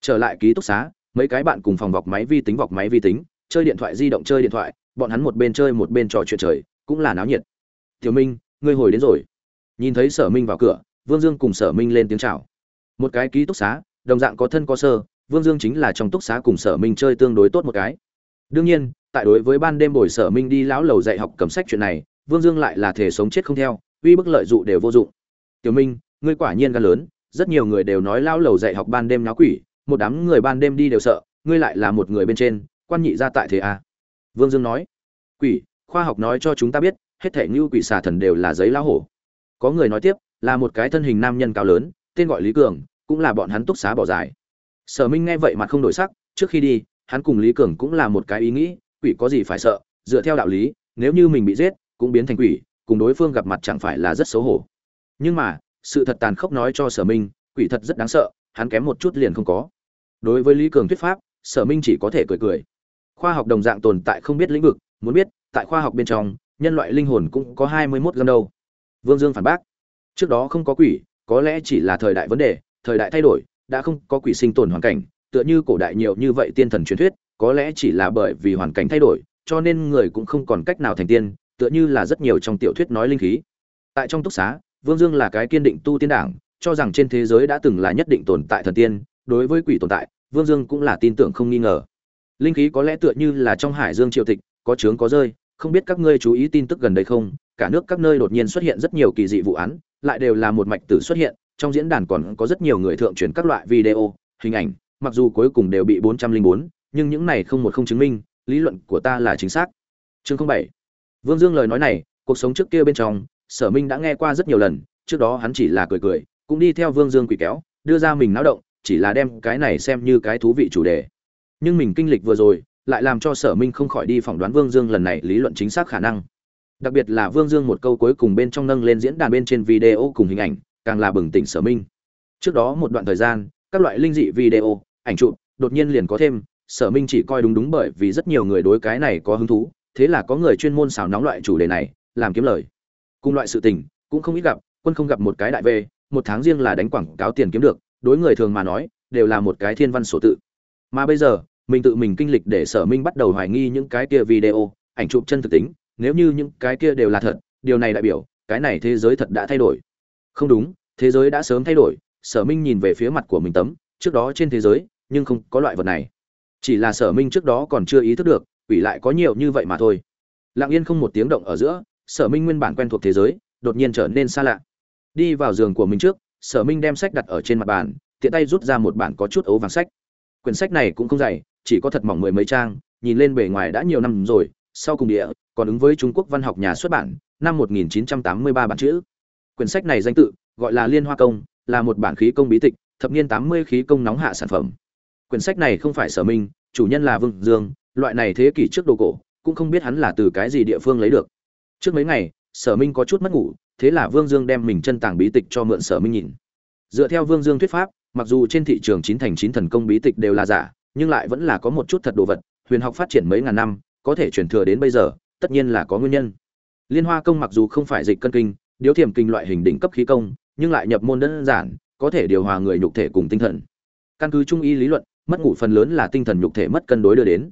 Trở lại ký túc xá, mấy cái bạn cùng phòng vọc máy vi tính vọc máy vi tính, chơi điện thoại di động chơi điện thoại bọn hắn một bên chơi một bên trò chuyện trời, cũng là náo nhiệt. Tiểu minh, ngươi hồi đến rồi. Nhìn thấy sở minh vào cửa, vương dương cùng sở minh lên tiếng chào. Một cái ký túc xá, đồng dạng có thân có sơ, vương dương chính là trong túc xá cùng sở minh chơi tương đối tốt một cái. Đương nhiên, tại đối với ban đêm buổi sở minh đi lão lầu dạy học cầm sách chuyện này, vương dương lại là thể sống chết không theo, uy bức lợi dụ đều vô dụng. Tiểu minh, ngươi quả nhiên gan lớn, rất nhiều người đều nói lão lầu dạy học ban đêm náo quỷ, một đám người ban đêm đi đều sợ, ngươi lại là một người bên trên, quan nhị ra tại thế à vương dương nói, quỷ, khoa học nói cho chúng ta biết, hết thảy như quỷ xà thần đều là giấy lão hổ. Có người nói tiếp, là một cái thân hình nam nhân cao lớn, tên gọi lý cường, cũng là bọn hắn túc xá bỏ dài. Sở minh nghe vậy mặt không đổi sắc, trước khi đi, hắn cùng lý cường cũng là một cái ý nghĩ, quỷ có gì phải sợ, dựa theo đạo lý, nếu như mình bị giết, cũng biến thành quỷ, cùng đối phương gặp mặt chẳng phải là rất xấu hổ. Nhưng mà, sự thật tàn khốc nói cho sở minh, quỷ thật rất đáng sợ, hắn kém một chút liền không có. Đối với lý cường thuyết pháp, sở minh chỉ có thể cười cười khoa học đồng dạng tồn tại không biết lĩnh vực, muốn biết, tại khoa học bên trong, nhân loại linh hồn cũng có hai mươi mốt gam đâu. Vương dương phản bác, trước đó không có quỷ, có lẽ chỉ là thời đại vấn đề, thời đại thay đổi, đã không có quỷ sinh tồn hoàn cảnh, tựa như cổ đại nhiều như vậy tiên thần truyền thuyết, có lẽ chỉ là bởi vì hoàn cảnh thay đổi, cho nên người cũng không còn cách nào thành tiên, tựa như là rất nhiều trong tiểu thuyết nói linh khí. Tại trong túc xá, vương dương là cái kiên định tu tiên đảng, cho rằng trên thế giới đã từng là nhất định tồn tại thần tiên, đối với quỷ tồn tại, vương dương cũng là tin tưởng không nghi ngờ linh khí có lẽ tựa như là trong hải dương triều tịch có trướng có rơi không biết các ngươi chú ý tin tức gần đây không? Cả nước các nơi đột nhiên xuất hiện rất nhiều kỳ dị vụ án lại đều là một mạch tử xuất hiện trong diễn đàn còn có rất nhiều người thượng truyền các loại video hình ảnh mặc dù cuối cùng đều bị 404, nhưng những này không một không chứng minh lý luận của ta là chính xác. Chương 07 vương dương lời nói này cuộc sống trước kia bên trong sở minh đã nghe qua rất nhiều lần trước đó hắn chỉ là cười cười cũng đi theo vương dương quỷ kéo đưa ra mình náo động chỉ là đem cái này xem như cái thú vị chủ đề nhưng mình kinh lịch vừa rồi, lại làm cho sở minh không khỏi đi phỏng đoán vương dương lần này lý luận chính xác khả năng. Đặc biệt là vương dương một câu cuối cùng bên trong nâng lên diễn đàn bên trên video cùng hình ảnh, càng là bừng tỉnh sở minh. Trước đó một đoạn thời gian, các loại linh dị video, ảnh chụp, đột nhiên liền có thêm, sở minh chỉ coi đúng đúng bởi vì rất nhiều người đối cái này có hứng thú, thế là có người chuyên môn xào nóng loại chủ đề này, làm kiếm lời. Cùng loại sự tình, cũng không ít gặp, quân không gặp một cái đại về một tháng riêng là đánh quảng cáo tiền kiếm được, đối người thường mà nói, đều là một cái thiên văn sổ tự. Mà bây giờ mình tự mình kinh lịch để sở minh bắt đầu hoài nghi những cái kia video, ảnh chụp chân thực tính, nếu như những cái kia đều là thật, điều này đại biểu, cái này thế giới thật đã thay đổi. Không đúng, thế giới đã sớm thay đổi, sở minh nhìn về phía mặt của mình tấm, trước đó trên thế giới, nhưng không có loại vật này. Chỉ là sở minh trước đó còn chưa ý thức được, quỷ lại có nhiều như vậy mà thôi. Lặng yên không một tiếng động ở giữa, sở minh nguyên bản quen thuộc thế giới, đột nhiên trở nên xa lạ. Đi vào giường của mình trước, sở minh đem sách đặt ở trên mặt bàn, tiện tay rút ra một bản có chút ấu vàng sách. Quyển sách này cũng không dày chỉ có thật mỏng mười mấy trang, nhìn lên bề ngoài đã nhiều năm rồi, sau cùng địa, còn ứng với trung quốc văn học nhà xuất bản, năm 1983 bản chữ. Quyển sách này danh tự, gọi là liên hoa công, là một bản khí công bí tịch, thập niên 80 khí công nóng hạ sản phẩm. Quyển sách này không phải sở minh, chủ nhân là vương dương, loại này thế kỷ trước đồ cổ, cũng không biết hắn là từ cái gì địa phương lấy được. Trước mấy ngày, sở minh có chút mất ngủ, thế là vương dương đem mình chân tàng bí tịch cho mượn sở minh nhìn. Dựa theo vương dương thuyết pháp, mặc dù trên thị trường chín thành chín thần công bí tịch đều là giả nhưng lại vẫn là có một chút thật đồ vật, huyền học phát triển mấy ngàn năm, có thể truyền thừa đến bây giờ, tất nhiên là có nguyên nhân. Liên hoa công mặc dù không phải dịch cân kinh, điếu thiềm kinh loại hình đỉnh cấp khí công, nhưng lại nhập môn đơn giản, có thể điều hòa người nhục thể cùng tinh thần. Căn cứ trung y lý luận, mất ngủ phần lớn là tinh thần nhục thể mất cân đối đưa đến.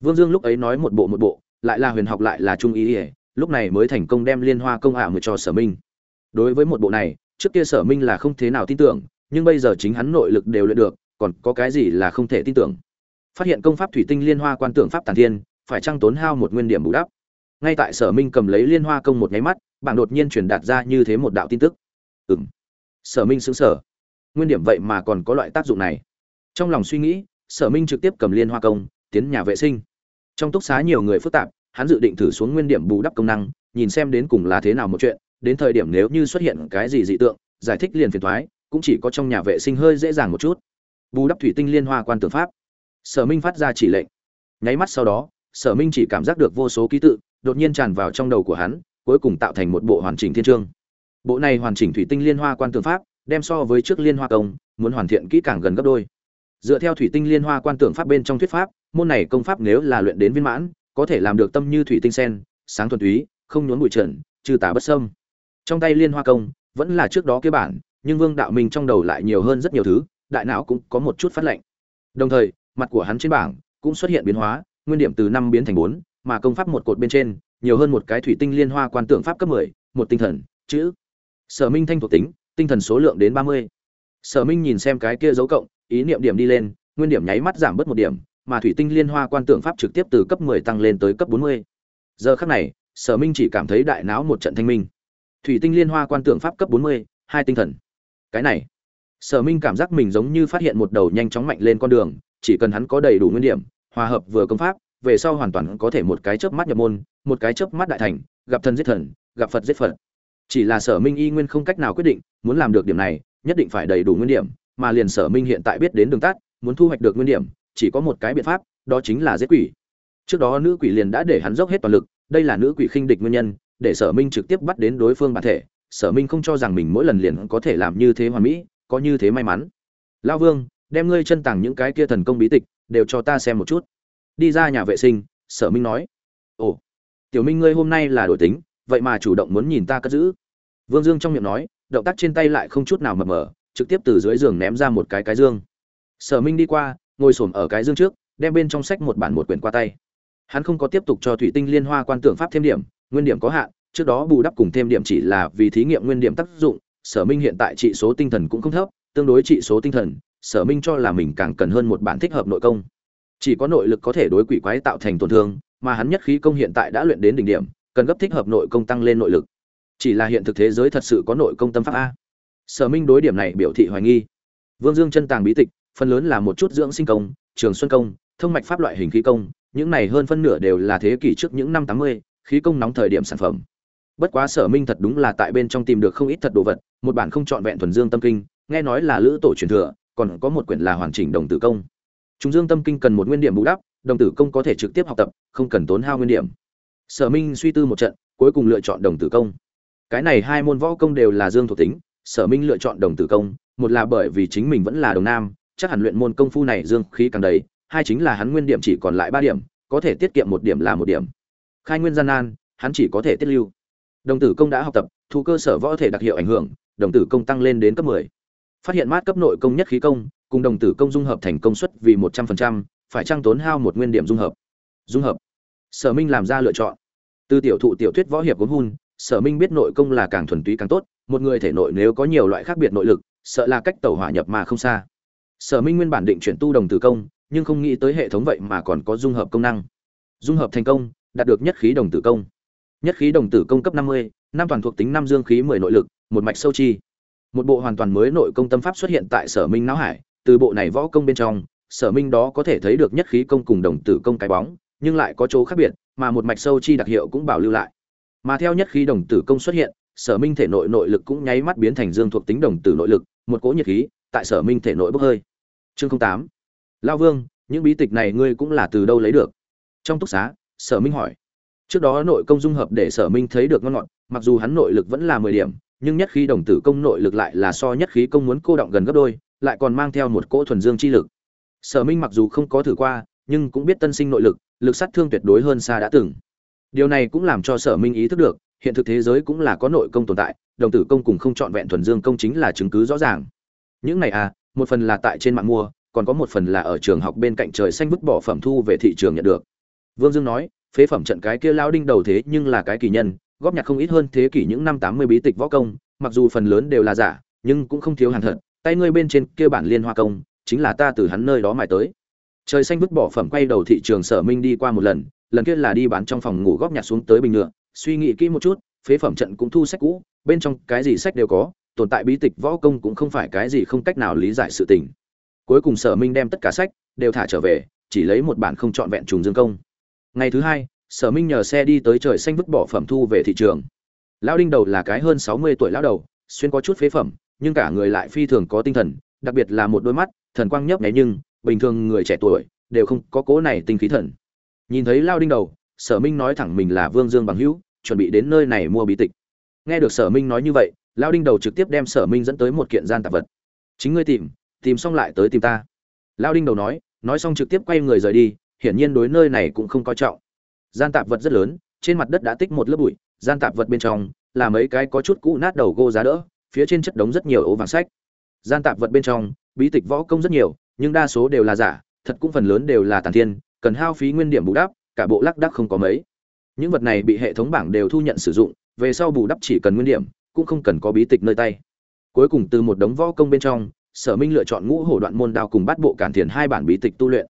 Vương dương lúc ấy nói một bộ một bộ, lại là huyền học lại là trung y lúc này mới thành công đem liên hoa công ả người cho sở minh. Đối với một bộ này, trước kia sở minh là không thế nào tin tưởng, nhưng bây giờ chính hắn nội lực đều luyện được còn có cái gì là không thể tin tưởng? Phát hiện công pháp thủy tinh liên hoa quan tưởng pháp tàn thiên, phải trăng tốn hao một nguyên điểm bù đắp? Ngay tại sở minh cầm lấy liên hoa công một nháy mắt, bảng đột nhiên truyền đạt ra như thế một đạo tin tức. Ừng sở minh xứng sở nguyên điểm vậy mà còn có loại tác dụng này. Trong lòng suy nghĩ, sở minh trực tiếp cầm liên hoa công, tiến nhà vệ sinh. Trong túc xá nhiều người phức tạp, hắn dự định thử xuống nguyên điểm bù đắp công năng, nhìn xem đến cùng là thế nào một chuyện, đến thời điểm nếu như xuất hiện cái gì dị tượng, giải thích liền phiền thoái cũng chỉ có trong nhà vệ sinh hơi dễ dàng một chút bù đắp thủy tinh liên hoa quan tưởng pháp. Sở minh phát ra chỉ lệnh. Nháy mắt sau đó, sở minh chỉ cảm giác được vô số ký tự đột nhiên tràn vào trong đầu của hắn, cuối cùng tạo thành một bộ hoàn chỉnh thiên trương bộ này hoàn chỉnh thủy tinh liên hoa quan tưởng pháp đem so với trước liên hoa công, muốn hoàn thiện kỹ càng gần gấp đôi. Dựa theo thủy tinh liên hoa quan tưởng pháp bên trong thuyết pháp, môn này công pháp nếu là luyện đến viên mãn, có thể làm được tâm như thủy tinh sen, sáng thuần túy, không nhốn bụi trần, trừ tà bất sâm trong tay liên hoa công vẫn là trước đó kế bản, nhưng vương đạo minh trong đầu lại nhiều hơn rất nhiều thứ đại não cũng có một chút phát lệnh đồng thời, mặt của hắn trên bảng cũng xuất hiện biến hóa, nguyên điểm từ năm biến thành bốn, mà công pháp một cột bên trên, nhiều hơn một cái thủy tinh liên hoa quan tượng pháp cấp mười, một tinh thần, chữ. Sở minh thanh thuộc tính, tinh thần số lượng đến ba mươi. Sở minh nhìn xem cái kia dấu cộng, ý niệm điểm đi lên, nguyên điểm nháy mắt giảm bớt một điểm, mà thủy tinh liên hoa quan tượng pháp trực tiếp từ cấp mười tăng lên tới cấp bốn mươi. Giờ khắc này, sở minh chỉ cảm thấy đại não một trận thanh minh. Thủy tinh liên hoa quan tượng pháp cấp bốn mươi, hai tinh thần. Cái này sở minh cảm giác mình giống như phát hiện một đầu nhanh chóng mạnh lên con đường, chỉ cần hắn có đầy đủ nguyên điểm, hòa hợp vừa công pháp, về sau hoàn toàn có thể một cái chớp mắt nhập môn, một cái chớp mắt đại thành, gặp thần giết thần, gặp phật giết phật. Chỉ là sở minh y nguyên không cách nào quyết định, muốn làm được điểm này, nhất định phải đầy đủ nguyên điểm, mà liền sở minh hiện tại biết đến đường tắt, muốn thu hoạch được nguyên điểm, chỉ có một cái biện pháp, đó chính là giết quỷ. Trước đó nữ quỷ liền đã để hắn dốc hết toàn lực, đây là nữ quỷ khinh địch nguyên nhân, để sở minh trực tiếp bắt đến đối phương bản thể. Sở minh không cho rằng mình mỗi lần liền có thể làm như thế hoàn mỹ có như thế may mắn. Lao vương, đem ngươi chân tàng những cái kia thần công bí tịch đều cho ta xem một chút. Đi ra nhà vệ sinh, sở minh nói. Ồ, tiểu minh ngươi hôm nay là đổi tính, vậy mà chủ động muốn nhìn ta cất giữ. Vương dương trong miệng nói, động tác trên tay lại không chút nào mập mờ, trực tiếp từ dưới giường ném ra một cái cái dương. Sở minh đi qua, ngồi s ổ m ở cái dương trước, đem bên trong sách một bản một quyển qua tay. Hắn không có tiếp tục cho thủy tinh liên hoa quan tưởng pháp thêm điểm, nguyên điểm có hạn, trước đó bù đắp cùng thêm điểm chỉ là vì thí nghiệm nguyên điểm tác dụng sở minh hiện tại trị số tinh thần cũng không thấp, tương đối trị số tinh thần, sở minh cho là mình càng cần hơn một bản thích hợp nội công. Chỉ có nội lực có thể đối quỷ quái tạo thành tổn thương, mà hắn nhất khí công hiện tại đã luyện đến đỉnh điểm, cần gấp thích hợp nội công tăng lên nội lực. Chỉ là hiện thực thế giới thật sự có nội công tâm pháp a. Sở minh đối điểm này biểu thị hoài nghi. Vương dương chân tàng bí tịch, phần lớn là một chút dưỡng sinh công, trường xuân công, thông mạch pháp loại hình khí công, những này hơn phân nửa đều là thế kỷ trước những năm tám mươi, khí công nóng thời điểm sản phẩm bất quá sở minh thật đúng là tại bên trong tìm được không ít thật đồ vật, một bản không trọn vẹn thuần dương tâm kinh, nghe nói là lữ tổ truyền thừa, còn có một quyển là hoàn chỉnh đồng tử công. Chúng dương tâm kinh cần một nguyên điểm bù đắp, đồng tử công có thể trực tiếp học tập, không cần tốn hao nguyên điểm. Sở minh suy tư một trận, cuối cùng lựa chọn đồng tử công. Cái này hai môn võ công đều là dương thuộc tính, sở minh lựa chọn đồng tử công, một là bởi vì chính mình vẫn là đồng nam, chắc hẳn luyện môn công phu này dương khí càng đầy, hai chính là hắn nguyên điểm chỉ còn lại ba điểm, có thể tiết kiệm một điểm là một điểm. Khai nguyên gian nan, hắn chỉ có thể tiết lưu đồng tử công đã học tập thu cơ sở võ thể đặc hiệu ảnh hưởng đồng tử công tăng lên đến cấp 10. phát hiện mát cấp nội công nhất khí công cùng đồng tử công dung hợp thành công suất vì 100%, phải trang tốn hao một nguyên điểm dung hợp. Dung hợp. Sở minh làm ra lựa chọn. Từ tiểu thụ tiểu thuyết võ hiệp gốm hun sở minh biết nội công là càng thuần túy càng tốt một người thể nội nếu có nhiều loại khác biệt nội lực sợ là cách tẩu hỏa nhập mà không xa. Sở minh nguyên bản định chuyển tu đồng tử công nhưng không nghĩ tới hệ thống vậy mà còn có dung hợp công năng. Dung hợp thành công đạt được nhất khí đồng tử công nhất khí đồng tử công cấp năm mươi, năm toàn thuộc tính năm dương khí mười nội lực, một mạch sâu chi. Một bộ hoàn toàn mới nội công tâm pháp xuất hiện tại sở minh não hải, từ bộ này võ công bên trong, sở minh đó có thể thấy được nhất khí công cùng đồng tử công cái bóng, nhưng lại có chỗ khác biệt, mà một mạch sâu chi đặc hiệu cũng bảo lưu lại. Mà theo nhất khí đồng tử công xuất hiện, sở minh thể nội nội lực cũng nháy mắt biến thành dương thuộc tính đồng tử nội lực, một cỗ nhiệt khí tại sở minh thể nội bốc hơi. Chương tám. Lão vương, những bí tịch này ngươi cũng là từ đâu lấy được? Trong túc xá, sở minh hỏi trước đó nội công dung hợp để sở minh thấy được ngon ngọt, mặc dù hắn nội lực vẫn là mười điểm, nhưng nhất khí đồng tử công nội lực lại là so nhất khí công muốn cô động gần gấp đôi, lại còn mang theo một cỗ thuần dương chi lực. Sở minh mặc dù không có thử qua, nhưng cũng biết tân sinh nội lực lực sát thương tuyệt đối hơn xa đã từng. Điều này cũng làm cho sở minh ý thức được, hiện thực thế giới cũng là có nội công tồn tại, đồng tử công cùng không chọn vẹn thuần dương công chính là chứng cứ rõ ràng. Những này à một phần là tại trên mạng mua, còn có một phần là ở trường học bên cạnh trời xanh vứt bỏ phẩm thu về thị trường nhận được. Vương dương nói phế phẩm trận cái kia lao đinh đầu thế nhưng là cái kỳ nhân, góp nhặt không ít hơn thế kỷ những năm tám mươi bí tịch võ công, mặc dù phần lớn đều là giả, nhưng cũng không thiếu hàng thật, tay ngươi bên trên kia bản liên hoa công, chính là ta từ hắn nơi đó mài tới. Trời xanh vứt bỏ phẩm quay đầu thị trường sở minh đi qua một lần lần kia là đi bán trong phòng ngủ góp nhặt xuống tới bình nhựa, suy nghĩ kỹ một chút, phế phẩm trận cũng thu sách cũ, bên trong cái gì sách đều có, tồn tại bí tịch võ công cũng không phải cái gì không cách nào lý giải sự tình. Cuối cùng sở minh đem tất cả sách đều thả trở về, chỉ lấy một bản không trọn vẹn trùng dương công ngày thứ hai, sở minh nhờ xe đi tới trời xanh vứt bỏ phẩm thu về thị trường. Lão đinh đầu là cái hơn sáu mươi tuổi lão đầu, xuyên có chút phế phẩm, nhưng cả người lại phi thường có tinh thần, đặc biệt là một đôi mắt, thần quang nhấp nháy nhưng, bình thường người trẻ tuổi đều không có cố này tinh khí thần. Nhìn thấy lao đinh đầu, sở minh nói thẳng mình là vương dương bằng hữu, chuẩn bị đến nơi này mua bí tịch. Nghe được sở minh nói như vậy lao đinh đầu trực tiếp đem sở minh dẫn tới một kiện gian tạp vật. Chính ngươi tìm tìm xong lại tới tìm ta. Lao đinh đầu nói nói xong trực tiếp quay người rời đi hiển nhiên đối nơi này cũng không coi trọng. Gian tạp vật rất lớn, trên mặt đất đã tích một lớp bụi, gian tạp vật bên trong là mấy cái có chút cũ nát đầu gô giá đỡ, phía trên chất đống rất nhiều ố vàng sách. Gian tạp vật bên trong, bí tịch võ công rất nhiều, nhưng đa số đều là giả, thật cũng phần lớn đều là tàn thiên, cần hao phí nguyên điểm bù đắp, cả bộ lắc đắc không có mấy. Những vật này bị hệ thống bảng đều thu nhận sử dụng, về sau bù đắp chỉ cần nguyên điểm, cũng không cần có bí tịch nơi tay. Cuối cùng từ một đống võ công bên trong, sở minh lựa chọn ngũ hổ đoạn môn đao cùng bắt bộ cản thiền hai bản bí tịch tu luyện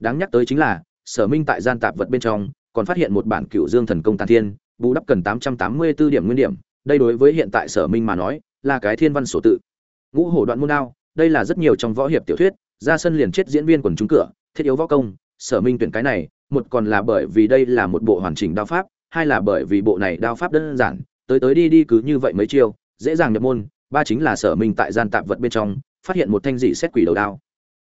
đáng nhắc tới chính là, sở minh tại gian tạp vật bên trong, còn phát hiện một bản cựu dương thần công tàn thiên, bù đắp cần tám trăm tám mươi b ố điểm nguyên điểm, đây đối với hiện tại sở minh mà nói, là cái thiên văn sổ tự. Ngũ hổ đoạn môn đao, đây là rất nhiều trong võ hiệp tiểu thuyết, ra sân liền chết diễn viên quần chúng cửa, thiết yếu võ công, sở minh tuyển cái này, một còn là bởi vì đây là một bộ hoàn chỉnh đao pháp, hai là bởi vì bộ này đao pháp đơn giản, tới tới đi đi cứ như vậy mấy chiêu, dễ dàng nhập môn, ba chính là sở minh tại gian tạp vật bên trong, phát hiện một thanh dị xét quỷ đầu đao.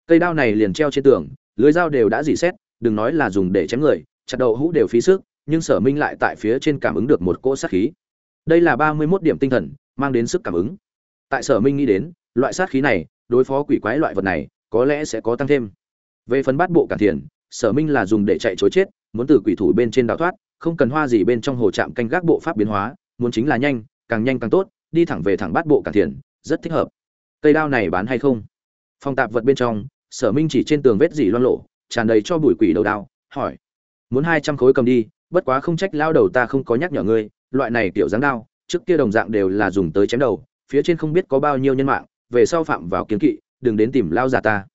Cây đao này liền treo trên tường lưới dao đều đã dì xét, đừng nói là dùng để chém người, chặt đầu hũ đều phí sức, nhưng sở minh lại tại phía trên cảm ứng được một cỗ sát khí. Đây là ba mươi mốt điểm tinh thần, mang đến sức cảm ứng. Tại sở minh nghĩ đến, loại sát khí này, đối phó quỷ quái loại vật này, có lẽ sẽ có tăng thêm. Về phần bát bộ cản thiền, sở minh là dùng để chạy chối chết, muốn từ quỷ thủ bên trên đào thoát, không cần hoa gì bên trong hồ trạm canh gác bộ pháp biến hóa, muốn chính là nhanh, càng nhanh càng tốt, đi thẳng về thẳng bát bộ cản thiền, rất thích hợp. Cây đao này bán hay không? Phòng tạp vật bên trong sở minh chỉ trên tường vết dỉ loan lộ tràn đầy cho bụi quỷ đầu đao, hỏi, muốn hai trăm khối cầm đi, bất quá không trách lao đầu ta không có nhắc nhở ngươi, loại này kiểu dáng đao, trước kia đồng dạng đều là dùng tới chém đầu, phía trên không biết có bao nhiêu nhân mạng, về sau phạm vào kiến kỵ, đừng đến tìm lao già ta.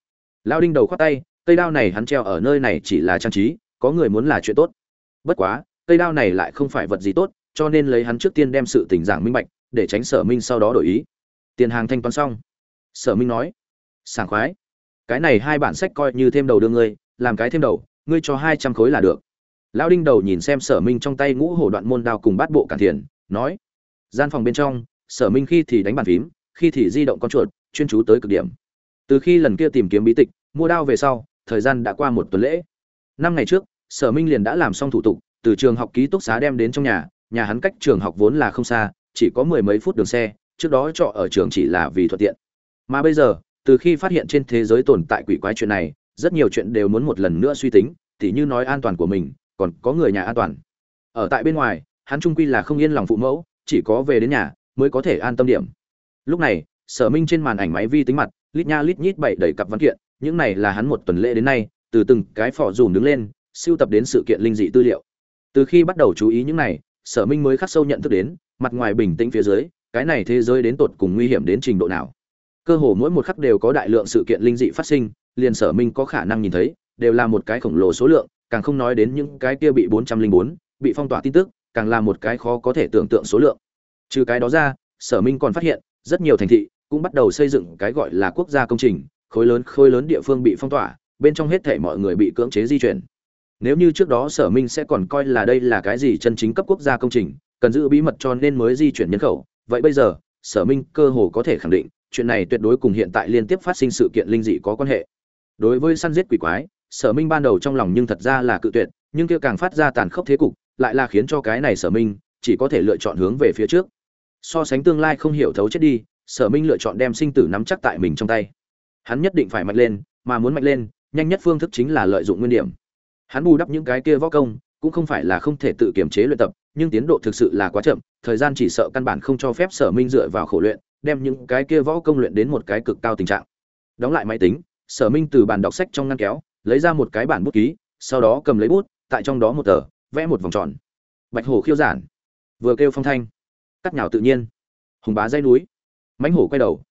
Lao đinh đầu khoát tay, cây đao này hắn treo ở nơi này chỉ là trang trí, có người muốn là chuyện tốt. Bất quá, cây đao này lại không phải vật gì tốt, cho nên lấy hắn trước tiên đem sự tình giảng minh bạch, để tránh sở minh sau đó đổi ý. Tiền hàng thanh toán xong. Sở minh nói, sảng khoái cái này hai bản sách coi như thêm đầu đưa ngươi, làm cái thêm đầu, ngươi cho hai trăm khối là được. Lão đinh đầu nhìn xem sở minh trong tay ngũ hổ đoạn môn đao cùng bát bộ cản thiền nói, gian phòng bên trong, sở minh khi thì đánh bàn phím, khi thì di động con chuột, chuyên chú tới cực điểm. Từ khi lần kia tìm kiếm bí tịch, mua đao về sau, thời gian đã qua một tuần lễ. Năm ngày trước, sở minh liền đã làm xong thủ tục, từ trường học ký túc xá đem đến trong nhà nhà hắn cách trường học vốn là không xa, chỉ có mười mấy phút đường xe, trước đó trọ ở trường chỉ là vì thuận tiện. Mà bây giờ từ khi phát hiện trên thế giới tồn tại quỷ quái chuyện này, rất nhiều chuyện đều muốn một lần nữa suy tính, tỉ như nói an toàn của mình, còn có người nhà an toàn. Ở tại bên ngoài, hắn trung quy là không yên lòng phụ mẫu, chỉ có về đến nhà mới có thể an tâm điểm. Lúc này, sở minh trên màn ảnh máy vi tính mặt, lít nha lít nhít bảy đầy cặp văn kiện, những này là hắn một tuần lễ đến nay, từ từng cái phỏ dùm đứng lên siêu tập đến sự kiện linh dị tư liệu. Từ khi bắt đầu chú ý những này, sở minh mới khắc sâu nhận thức đến, mặt ngoài bình tĩnh phía dưới, cái này thế giới đến tột cùng nguy hiểm đến trình độ nào cơ hồ mỗi một khắc đều có đại lượng sự kiện linh dị phát sinh liền sở minh có khả năng nhìn thấy đều là một cái khổng lồ số lượng càng không nói đến những cái kia bị 404, bị phong tỏa tin tức càng là một cái khó có thể tưởng tượng số lượng. Trừ cái đó ra sở minh còn phát hiện rất nhiều thành thị cũng bắt đầu xây dựng cái gọi là quốc gia công trình khối lớn khối lớn địa phương bị phong tỏa bên trong hết thể mọi người bị cưỡng chế di chuyển. Nếu như trước đó sở minh sẽ còn coi là đây là cái gì chân chính cấp quốc gia công trình cần giữ bí mật cho nên mới di chuyển nhân khẩu vậy bây giờ sở minh cơ hồ có thể khẳng định chuyện này tuyệt đối cùng hiện tại liên tiếp phát sinh sự kiện linh dị có quan hệ. Đối với săn giết quỷ quái, sở minh ban đầu trong lòng nhưng thật ra là cự tuyệt, nhưng kia càng phát ra tàn khốc thế cục, lại là khiến cho cái này sở minh chỉ có thể lựa chọn hướng về phía trước. So sánh tương lai không hiểu thấu chết đi, sở minh lựa chọn đem sinh tử nắm chắc tại mình trong tay. Hắn nhất định phải mạnh lên, mà muốn mạnh lên, nhanh nhất phương thức chính là lợi dụng nguyên điểm. Hắn bù đắp những cái kia võ công, cũng không phải là không thể tự kiểm chế luyện tập, nhưng tiến độ thực sự là quá chậm, thời gian chỉ sợ căn bản không cho phép sở minh dựa vào khổ luyện đem những cái kia võ công luyện đến một cái cực cao tình trạng. Đóng lại máy tính, sở minh từ bàn đọc sách trong ngăn kéo, lấy ra một cái bản bút ký, sau đó cầm lấy bút, tại trong đó một tờ, vẽ một vòng tròn. Bạch hổ khiêu giản. Vừa kêu phong thanh, cắt nhào tự nhiên. Hùng bá dây núi. Mãnh hổ quay đầu.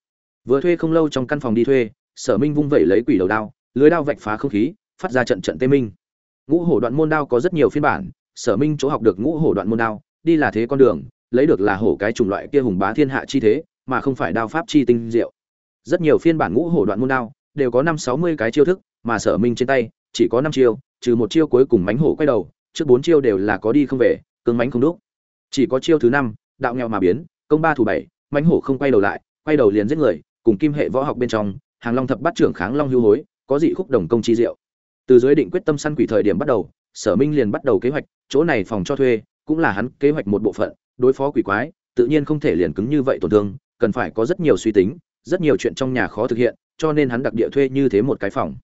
Vừa thuê không lâu trong căn phòng đi thuê, sở minh vung vẩy lấy quỷ đầu đao, lưới đao vạch phá không khí, phát ra trận trận tê minh. Ngũ hổ đoạn môn đao có rất nhiều phiên bản, sở minh chỗ học được ngũ hổ đoạn môn đao, đi là thế con đường, lấy được là hổ cái chủng loại kia hùng bá thiên hạ chi thế mà không phải đao pháp chi tinh diệu. Rất nhiều phiên bản ngũ hổ đoạn môn đao đều có năm sáu mươi cái chiêu thức, mà sở minh trên tay chỉ có năm chiêu, trừ một chiêu cuối cùng mánh hổ quay đầu, trước bốn chiêu đều là có đi không về cứng mánh không đúc. Chỉ có chiêu thứ năm, đạo nghèo mà biến, công ba thủ bảy, mánh hổ không quay đầu lại, quay đầu liền giết người, cùng kim hệ võ học bên trong, hàng long thập bát trưởng kháng long hưu hối, có dị khúc đồng công chi diệu. Từ dưới định quyết tâm săn quỷ thời điểm bắt đầu, sở minh liền bắt đầu kế hoạch, chỗ này phòng cho thuê, cũng là hắn kế hoạch một bộ phận, đối phó quỷ quái, tự nhiên không thể liền cứng như vậy tổn thương cần phải có rất nhiều suy tính, rất nhiều chuyện trong nhà khó thực hiện, cho nên hắn đặc địa thuê như thế một cái phòng.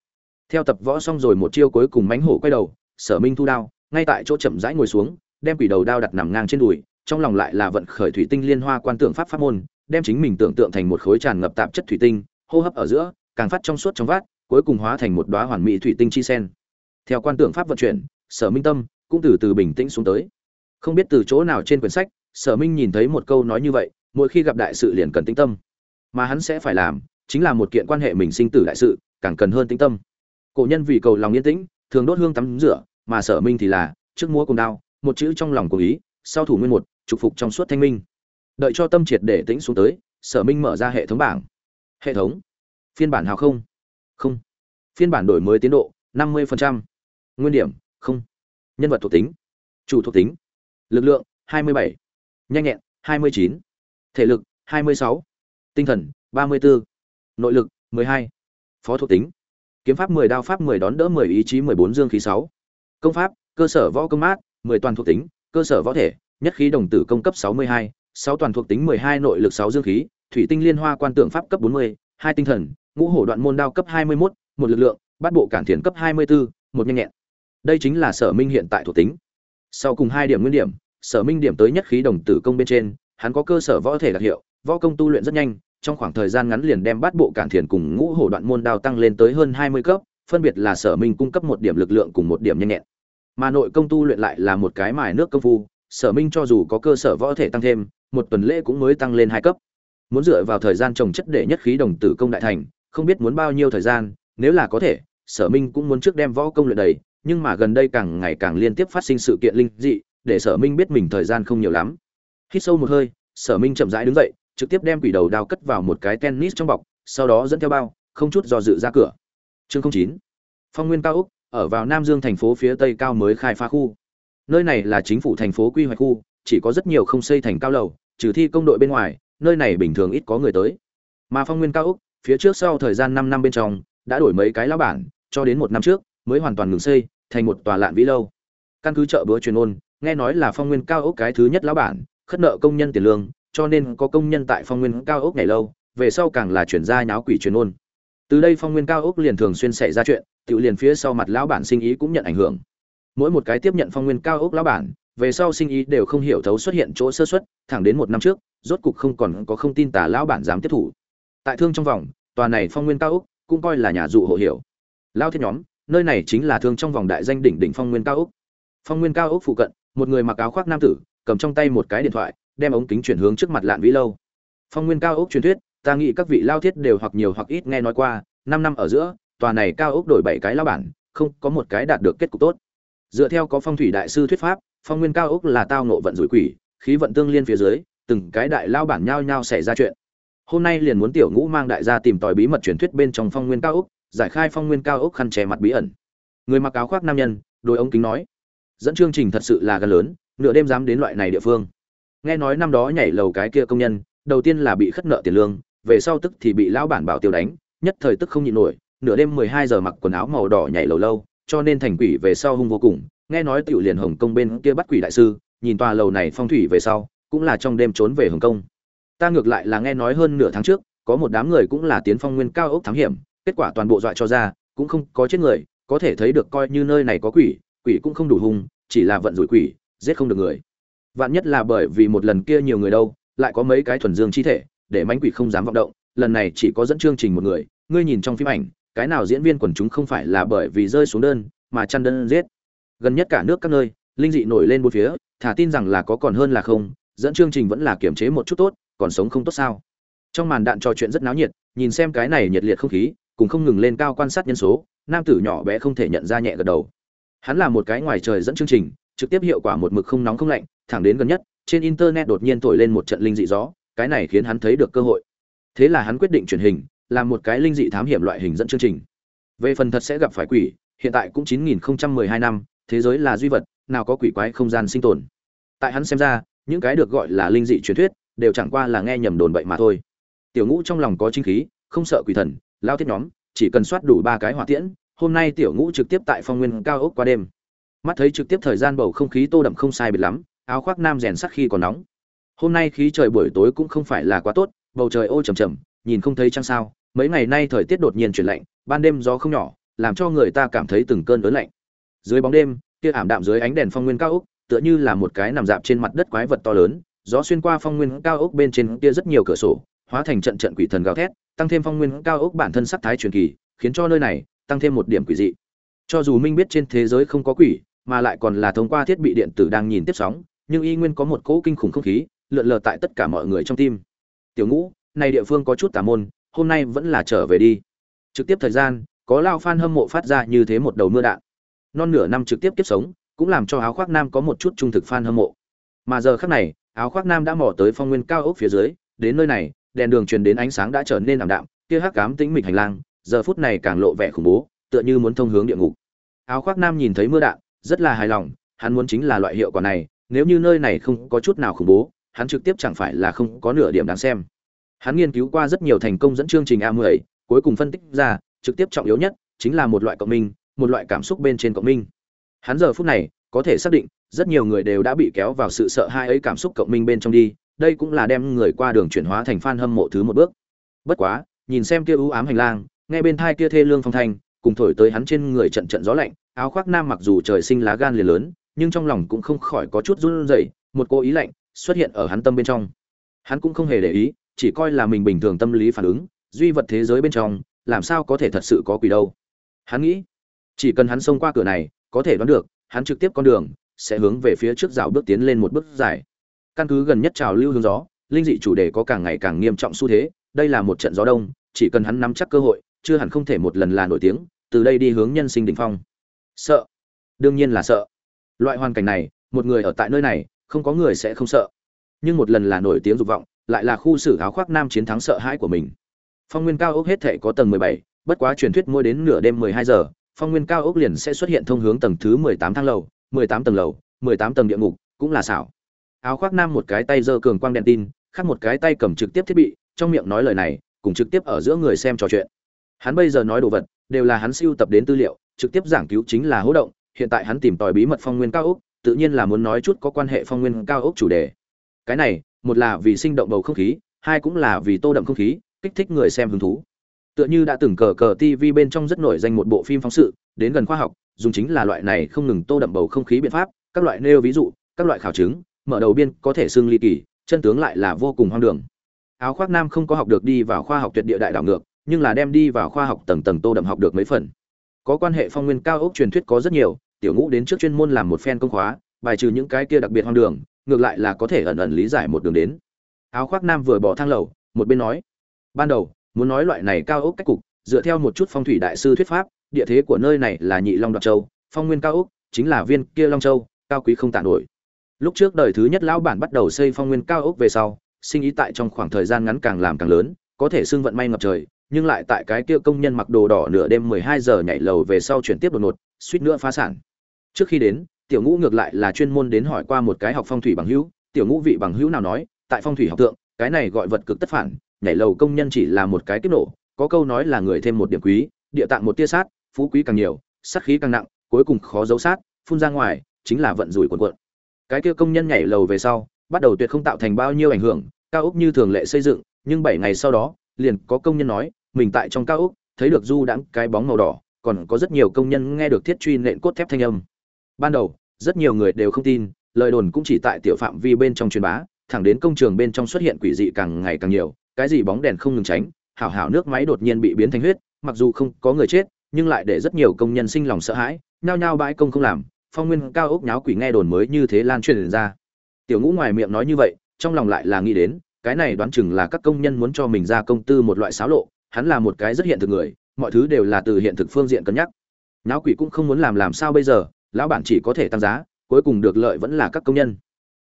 Theo tập võ xong rồi một chiêu cuối cùng mãnh hổ quay đầu, sở minh thu đao, ngay tại chỗ chậm rãi ngồi xuống, đem quỷ đầu đao đặt nằm ngang trên đùi, trong lòng lại là vận khởi thủy tinh liên hoa quan tượng pháp pháp môn, đem chính mình tưởng tượng thành một khối tràn ngập tạp chất thủy tinh, hô hấp ở giữa, càng phát trong suốt trong vát, cuối cùng hóa thành một đóa hoàn mỹ thủy tinh chi sen. Theo quan tượng pháp vận chuyển, sở minh tâm cũng từ từ bình tĩnh xuống tới. Không biết từ chỗ nào trên quyển sách, sở minh nhìn thấy một câu nói như vậy mỗi khi gặp đại sự liền cần tĩnh tâm. Mà hắn sẽ phải làm, chính là một kiện quan hệ mình sinh tử đại sự, càng cần hơn tĩnh tâm. Cổ nhân vì cầu lòng yên tĩnh, thường đốt hương tắm rửa, mà sở minh thì là, trước múa cùng đao, một chữ trong lòng của ý, sau thủ nguyên một, trục phục trong suốt thanh minh. Đợi cho tâm triệt để tĩnh xuống tới, sở minh mở ra hệ thống bảng. Hệ thống? Phiên bản hào không? Không. Phiên bản đổi mới tiến độ, năm mươi nguyên điểm? Không. Nhân vật thuộc tính? Chủ thuộc tính? Lực lượng? hai mươi bảy. Nhanh nhẹn? hai mươi chín thể lực hai mươi sáu. Tinh thần ba mươi bốn nội lực 12, phó thuộc tính. Kiếm pháp 10 đao pháp 10 đón đỡ 10 ý chí 14 dương khí 6. công pháp cơ sở võ công mát 10 toàn thuộc tính cơ sở võ thể nhất khí đồng tử công cấp 62, 6 toàn thuộc tính 12 nội lực 6 dương khí thủy tinh liên hoa quan tượng pháp cấp 40, 2 tinh thần ngũ hổ đoạn môn đao cấp 21, một lực lượng bát bộ cản thiền cấp 24, một nhanh nhẹn. Đây chính là sở minh hiện tại thuộc tính. Sau cùng hai điểm nguyên điểm sở minh điểm tới nhất khí đồng tử công bên trên hắn có cơ sở võ thể đặc hiệu võ công tu luyện rất nhanh trong khoảng thời gian ngắn liền đem bát bộ cản thiền cùng ngũ hổ đoạn môn đao tăng lên tới hơn hai mươi cấp, phân biệt là Sở Minh cung cấp một điểm lực lượng cùng một điểm nhanh nhẹn. Mà nội công tu luyện lại là một cái mài nước công phu, Sở Minh cho dù có cơ sở võ thể tăng thêm, một tuần lễ cũng mới tăng lên hai cấp. Muốn dựa vào thời gian trồng chất để nhất khí đồng tử công đại thành, không biết muốn bao nhiêu thời gian, nếu là có thể, Sở Minh cũng muốn trước đem võ công luyện đầy, nhưng mà gần đây càng ngày càng liên tiếp phát sinh sự kiện linh dị, để Sở Minh biết mình thời gian không nhiều lắm. Hít sâu một hơi, Sở Minh chậm rãi đứng dậy, trực tiếp đem quỷ đầu đao cất vào một cái tennis trong bọc, sau đó dẫn theo bao, không chút do dự ra cửa. Chương 09. Phong Nguyên cao úc ở vào Nam Dương thành phố phía tây cao mới khai phá khu. Nơi này là chính phủ thành phố quy hoạch khu, chỉ có rất nhiều không xây thành cao lầu, trừ thi công đội bên ngoài, nơi này bình thường ít có người tới. Mà Phong Nguyên cao úc phía trước sau thời gian năm năm bên trong, đã đổi mấy cái lão bản, cho đến một năm trước mới hoàn toàn ngừng xây, thành một tòa lạn vĩ lâu căn cứ chợ bữa truyền ôn nghe nói là phong nguyên cao ốc cái thứ nhất lão bản khất nợ công nhân tiền lương cho nên có công nhân tại phong nguyên cao ốc ngày lâu về sau càng là chuyển ra nháo quỷ truyền ôn. Từ đây phong nguyên cao ốc liền thường xuyên xảy ra chuyện tự liền phía sau mặt lão bản sinh ý cũng nhận ảnh hưởng. Mỗi một cái tiếp nhận phong nguyên cao ốc lão bản về sau sinh ý đều không hiểu thấu xuất hiện chỗ sơ suất, thẳng đến một năm trước rốt cục không còn có không tin tả lão bản dám tiếp thủ. Tại thương trong vòng tòa này phong nguyên cao ốc cũng coi là nhà dụ hộ hiểu lao thiết nhóm nơi này chính là thương trong vòng đại danh đỉnh đỉnh phong nguyên cao ốc. Phong nguyên cao ốc phụ cận một người mặc áo khoác nam tử cầm trong tay một cái điện thoại, đem ống kính chuyển hướng trước mặt lạn vĩ lâu. Phong nguyên cao ốc truyền thuyết, ta nghĩ các vị lao thiết đều hoặc nhiều hoặc ít nghe nói qua, năm năm ở giữa, tòa này cao ốc đổi bảy cái lao bản, không có một cái đạt được kết cục tốt. Dựa theo có phong thủy đại sư thuyết pháp, phong nguyên cao ốc là tao nộ vận rủi quỷ, khí vận tương liên phía dưới, từng cái đại lao bản nhao nhao xảy ra chuyện. Hôm nay liền muốn tiểu ngũ mang đại gia tìm tòi bí mật truyền thuyết bên trong phong nguyên cao ốc giải khai phong nguyên cao ốc khăn che mặt bí ẩn. Người mặc áo khoác nam nhân, đôi ống kính nói, dẫn chương trình thật sự là gần lớn nửa đêm dám đến loại này địa phương. Nghe nói năm đó nhảy lầu cái kia công nhân, đầu tiên là bị khất nợ tiền lương, về sau tức thì bị lão bản bảo tiêu đánh, nhất thời tức không nhịn nổi, nửa đêm mười hai giờ mặc quần áo màu đỏ nhảy lầu lâu, cho nên thành quỷ về sau hung vô cùng. Nghe nói tiểu liền hồng công bên kia bắt quỷ đại sư, nhìn tòa lầu này phong thủy về sau, cũng là trong đêm trốn về hồng công ta ngược lại là nghe nói hơn nửa tháng trước, có một đám người cũng là tiến phong nguyên cao ốc thám hiểm, kết quả toàn bộ dọa cho ra, cũng không có chết người, có thể thấy được coi như nơi này có quỷ quỷ cũng không đủ hung, chỉ là vận rủi quỷ giết không được người. Vạn nhất là bởi vì một lần kia nhiều người đâu, lại có mấy cái thuần dương chi thể, để mánh quỷ không dám vọng động, lần này chỉ có dẫn chương trình một người, ngươi nhìn trong phim ảnh, cái nào diễn viên quần chúng không phải là bởi vì rơi xuống đơn, mà chăn đơn giết. Gần nhất cả nước các nơi, linh dị nổi lên bốn phía thả tin rằng là có còn hơn là không, dẫn chương trình vẫn là kiểm chế một chút tốt, còn sống không tốt sao? Trong màn đạn trò chuyện rất náo nhiệt, nhìn xem cái này nhiệt liệt không khí, cùng không ngừng lên cao quan sát nhân số, nam tử nhỏ bé không thể nhận ra nhẹ gật đầu. Hắn là một cái ngoài trời dẫn chương trình trực tiếp hiệu quả một mực không nóng không lạnh, thẳng đến gần nhất, trên internet đột nhiên thổi lên một trận linh dị gió, cái này khiến hắn thấy được cơ hội. Thế là hắn quyết định truyền hình, làm một cái linh dị thám hiểm loại hình dẫn chương trình. Về phần thật sẽ gặp phải quỷ, hiện tại cũng 9012 năm, thế giới là duy vật, nào có quỷ quái không gian sinh tồn. Tại hắn xem ra, những cái được gọi là linh dị truyền thuyết, đều chẳng qua là nghe nhầm đồn bậy mà thôi. Tiểu ngũ trong lòng có chính khí, không sợ quỷ thần, lao thiết nhóm, chỉ cần soát đủ ba cái hỏa tiễn, hôm nay tiểu ngũ trực tiếp tại phong nguyên cao ốc qua đêm mắt thấy trực tiếp thời gian bầu không khí tô đậm không sai biệt lắm, áo khoác nam rèn sắc khi còn nóng. Hôm nay khí trời buổi tối cũng không phải là quá tốt, bầu trời ô trầm trầm, nhìn không thấy trăng sao, mấy ngày nay thời tiết đột nhiên chuyển lạnh, ban đêm gió không nhỏ, làm cho người ta cảm thấy từng cơn ớn lạnh. Dưới bóng đêm, kia ảm đạm dưới ánh đèn phong nguyên cao ốc, tựa như là một cái nằm dạp trên mặt đất quái vật to lớn, gió xuyên qua phong nguyên cao ốc bên trên kia rất nhiều cửa sổ, hóa thành trận trận quỷ thần gào thét, tăng thêm phong nguyên cao ốc bản thân sắc thái truyền kỳ, khiến cho nơi này tăng thêm một điểm quỷ dị. Cho dù minh biết trên thế giới không có quỷ mà lại còn là thông qua thiết bị điện tử đang nhìn tiếp sóng, nhưng y nguyên có một cỗ kinh khủng không khí, lượn lờ tại tất cả mọi người trong tim. Tiểu ngũ, này địa phương có chút tà môn, hôm nay vẫn là trở về đi. Trực tiếp thời gian, có lao fan hâm mộ phát ra như thế một đầu mưa đạn. Non nửa năm trực tiếp kiếp sống, cũng làm cho áo khoác nam có một chút trung thực fan hâm mộ. Mà giờ khắc này, áo khoác nam đã mò tới phong nguyên cao ốc phía dưới, đến nơi này, đèn đường truyền đến ánh sáng đã trở nên ảm đạm, kia hắc cám tĩnh mịch hành lang, giờ phút này càng lộ vẻ khủng bố, tựa như muốn thông hướng địa ngục. Áo khoác nam nhìn thấy mưa đạn rất là hài lòng, hắn muốn chính là loại hiệu quả này, nếu như nơi này không có chút nào khủng bố, hắn trực tiếp chẳng phải là không có nửa điểm đáng xem. Hắn nghiên cứu qua rất nhiều thành công dẫn chương trình a 10 cuối cùng phân tích ra, trực tiếp trọng yếu nhất chính là một loại cộng minh, một loại cảm xúc bên trên cộng minh. Hắn giờ phút này, có thể xác định, rất nhiều người đều đã bị kéo vào sự sợ hãi ấy cảm xúc cộng minh bên trong đi, đây cũng là đem người qua đường chuyển hóa thành fan hâm mộ thứ một bước. Bất quá, nhìn xem kia u ám hành lang, nghe bên thai kia thê lương phong thanh cùng thổi tới hắn trên người trận trận gió lạnh, áo khoác nam mặc dù trời sinh lá gan liền lớn, nhưng trong lòng cũng không khỏi có chút run rẩy, một cô ý lạnh xuất hiện ở hắn tâm bên trong. Hắn cũng không hề để ý, chỉ coi là mình bình thường tâm lý phản ứng, duy vật thế giới bên trong, làm sao có thể thật sự có quỷ đâu. Hắn nghĩ, chỉ cần hắn xông qua cửa này, có thể đoán được, hắn trực tiếp con đường, sẽ hướng về phía trước rào bước tiến lên một bước dài. Căn cứ gần nhất trào lưu hướng gió, linh dị chủ đề có càng ngày càng nghiêm trọng xu thế, đây là một trận gió đông, chỉ cần hắn nắm chắc cơ hội, chưa hẳn không thể một lần là nổi tiếng từ đây đi hướng nhân sinh đỉnh phong. Sợ. Đương nhiên là sợ. Loại hoàn cảnh này, một người ở tại nơi này, không có người sẽ không sợ. Nhưng một lần là nổi tiếng dục vọng, lại là khu xử áo khoác nam chiến thắng sợ hãi của mình. Phong nguyên cao ốc hết thể có tầng mười bảy, bất quá truyền thuyết mỗi đến nửa đêm mười hai giờ, phong nguyên cao ốc liền sẽ xuất hiện thông hướng tầng thứ mười tám thang lầu, mười tám tầng lầu, mười tám tầng địa ngục, cũng là xảo. Áo khoác nam một cái tay giơ cường quang đèn tin, khác một cái tay cầm trực tiếp thiết bị, trong miệng nói lời này, cùng trực tiếp ở giữa người xem trò chuyện hắn bây giờ nói đồ vật, đều là hắn siêu tập đến tư liệu, trực tiếp giảng cứu chính là hố động, hiện tại hắn tìm tòi bí mật phong nguyên cao ốc, tự nhiên là muốn nói chút có quan hệ phong nguyên cao ốc chủ đề. Cái này, một là vì sinh động bầu không khí, hai cũng là vì tô đậm không khí, kích thích người xem hứng thú. Tựa như đã từng cờ cờ tv bên trong rất nổi danh một bộ phim phóng sự, đến gần khoa học, dùng chính là loại này không ngừng tô đậm bầu không khí biện pháp, các loại nêu ví dụ, các loại khảo chứng, mở đầu biên có thể xưng ly kỳ, chân tướng lại là vô cùng hoang đường. Áo khoác nam không có học được đi vào khoa học tuyệt địa đại đảo ngược nhưng là đem đi vào khoa học tầng tầng tô đậm học được mấy phần. Có quan hệ phong nguyên cao ốc truyền thuyết có rất nhiều, tiểu ngũ đến trước chuyên môn làm một phen công khóa, bài trừ những cái kia đặc biệt hoang đường, ngược lại là có thể ẩn ẩn lý giải một đường đến. Áo khoác nam vừa bỏ thang lầu, một bên nói, ban đầu, muốn nói loại này cao ốc cách cục, dựa theo một chút phong thủy đại sư thuyết pháp, địa thế của nơi này là nhị long đoạt châu, phong nguyên cao ốc chính là viên kia long châu, cao quý không tàn nổi. Lúc trước đời thứ nhất lão bản bắt đầu xây phong nguyên cao ốc về sau, sinh ý tại trong khoảng thời gian ngắn càng làm càng lớn, có thể xưng vận may ngập trời nhưng lại tại cái kia công nhân mặc đồ đỏ nửa đêm 12 giờ nhảy lầu về sau chuyển tiếp đột ngột, suýt nữa phá sản. Trước khi đến, tiểu ngũ ngược lại là chuyên môn đến hỏi qua một cái học phong thủy bằng hữu, tiểu ngũ vị bằng hữu nào nói, tại phong thủy học tượng cái này gọi vật cực tất phản, nhảy lầu công nhân chỉ là một cái kiếp nổ, có câu nói là người thêm một điểm quý, địa tạng một tia sát, phú quý càng nhiều, sát khí càng nặng, cuối cùng khó giấu sát, phun ra ngoài, chính là vận rủi cuộn cuộn. Cái kia công nhân nhảy lầu về sau, bắt đầu tuyệt không tạo thành bao nhiêu ảnh hưởng, cao ốc như thường lệ xây dựng, nhưng bảy ngày sau đó, liền có công nhân nói mình tại trong cao ốc, thấy được du đãng cái bóng màu đỏ, còn có rất nhiều công nhân nghe được thiết truy nện cốt thép thanh âm. Ban đầu, rất nhiều người đều không tin, lời đồn cũng chỉ tại tiểu phạm vi bên trong truyền bá, thẳng đến công trường bên trong xuất hiện quỷ dị càng ngày càng nhiều, cái gì bóng đèn không ngừng tránh, hảo hảo nước máy đột nhiên bị biến thành huyết, mặc dù không có người chết, nhưng lại để rất nhiều công nhân sinh lòng sợ hãi, nhao nhao bãi công không làm, phong nguyên cao ốc nháo quỷ nghe đồn mới như thế lan truyền ra. Tiểu ngũ ngoài miệng nói như vậy, trong lòng lại là nghĩ đến, cái này đoán chừng là các công nhân muốn cho mình ra công tư một loại xáo lộ hắn là một cái rất hiện thực người, mọi thứ đều là từ hiện thực phương diện cân nhắc. Náo quỷ cũng không muốn làm làm sao bây giờ, lão bản chỉ có thể tăng giá, cuối cùng được lợi vẫn là các công nhân.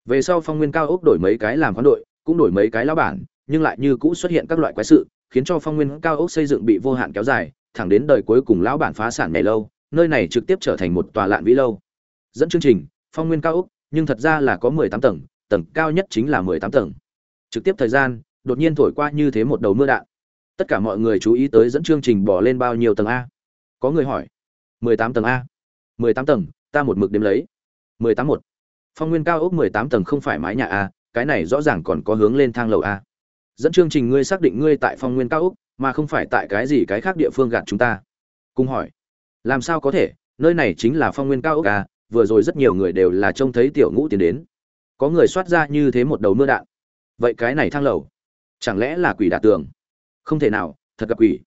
Về sau phong nguyên cao ốc đổi mấy cái làm khoán đội, cũng đổi mấy cái lão bản, nhưng lại như cũ xuất hiện các loại quái sự, khiến cho phong nguyên cao ốc xây dựng bị vô hạn kéo dài, thẳng đến đời cuối cùng lão bản phá sản này lâu, nơi này trực tiếp trở thành một tòa lạn vĩ lâu. Dẫn chương trình, phong nguyên cao ốc, nhưng thật ra là có mười tám tầng tầng cao nhất chính là mười tám tầng. Trực tiếp thời gian, đột nhiên thổi qua như thế một đầu mưa đạn tất cả mọi người chú ý tới dẫn chương trình bỏ lên bao nhiêu tầng a? Có người hỏi. mười tám tầng a. mười tám tầng, ta một mực đếm lấy. mười tám một. Phong nguyên cao ốc mười tám tầng không phải mái nhà a, cái này rõ ràng còn có hướng lên thang lầu a. Dẫn chương trình ngươi xác định ngươi tại phong nguyên cao ốc, mà không phải tại cái gì cái khác địa phương gạt chúng ta. Cung hỏi. Làm sao có thể? Nơi này chính là phong nguyên cao ốc a, vừa rồi rất nhiều người đều là trông thấy tiểu ngũ tiến đến. Có người soát ra như thế một đầu mưa đạn. Vậy cái này thang lầu, chẳng lẽ là quỷ đả tường? Không thể nào, thật gặp quỷ.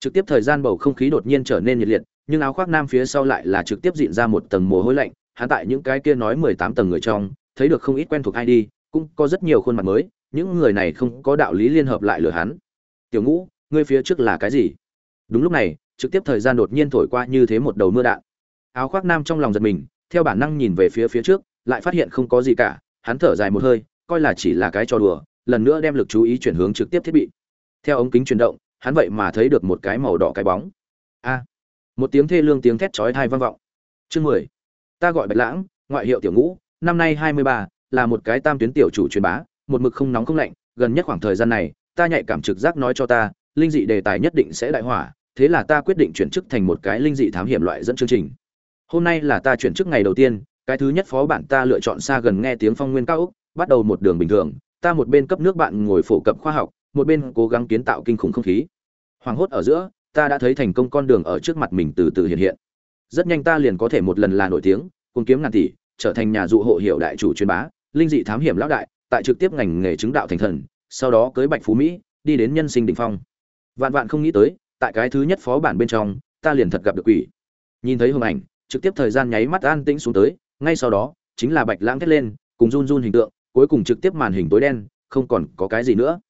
Trực tiếp thời gian bầu không khí đột nhiên trở nên nhiệt liệt, nhưng áo khoác nam phía sau lại là trực tiếp diện ra một tầng mồ hôi lạnh, hắn tại những cái kia nói mười tám tầng người trong, thấy được không ít quen thuộc ai đi, cũng có rất nhiều khuôn mặt mới, những người này không có đạo lý liên hợp lại lừa hắn. Tiểu ngũ, ngươi phía trước là cái gì? Đúng lúc này, trực tiếp thời gian đột nhiên thổi qua như thế một đầu mưa đạn. Áo khoác nam trong lòng giật mình, theo bản năng nhìn về phía phía trước, lại phát hiện không có gì cả, hắn thở dài một hơi, coi là chỉ là cái trò đùa, lần nữa đem lực chú ý chuyển hướng trực tiếp thiết bị theo ống kính chuyển động, hắn vậy mà thấy được một cái màu đỏ cái bóng. A! Một tiếng thê lương tiếng thét chói tai vang vọng. Chương mười. Ta gọi bạch lãng, ngoại hiệu tiểu ngũ, năm nay hai mươi ba, là một cái tam tuyến tiểu chủ truyền bá, một mực không nóng không lạnh, gần nhất khoảng thời gian này, ta nhạy cảm trực giác nói cho ta, linh dị đề tài nhất định sẽ đại hỏa, thế là ta quyết định chuyển chức thành một cái linh dị thám hiểm loại dẫn chương trình. Hôm nay là ta chuyển chức ngày đầu tiên, cái thứ nhất phó bản ta lựa chọn xa gần nghe tiếng phong nguyên cao úc, bắt đầu một đường bình thường, ta một bên cấp nước bạn ngồi phổ cập khoa học một bên cố gắng kiến tạo kinh khủng không khí. Hoảng hốt ở giữa, ta đã thấy thành công con đường ở trước mặt mình từ từ hiện hiện. Rất nhanh ta liền có thể một lần là nổi tiếng cùng kiếm ngàn tỷ, trở thành nhà dụ hộ hiệu đại chủ truyền bá, linh dị thám hiểm lão đại, tại trực tiếp ngành nghề chứng đạo thành thần, sau đó cưới bạch phú mỹ, đi đến nhân sinh đỉnh phong. Vạn vạn không nghĩ tới, tại cái thứ nhất phó bản bên trong, ta liền thật gặp được quỷ. Nhìn thấy hình ảnh, trực tiếp thời gian nháy mắt an tĩnh xuống tới, ngay sau đó, chính là bạch lãng thét lên, cùng run run hình tượng, cuối cùng trực tiếp màn hình tối đen, không còn có cái gì nữa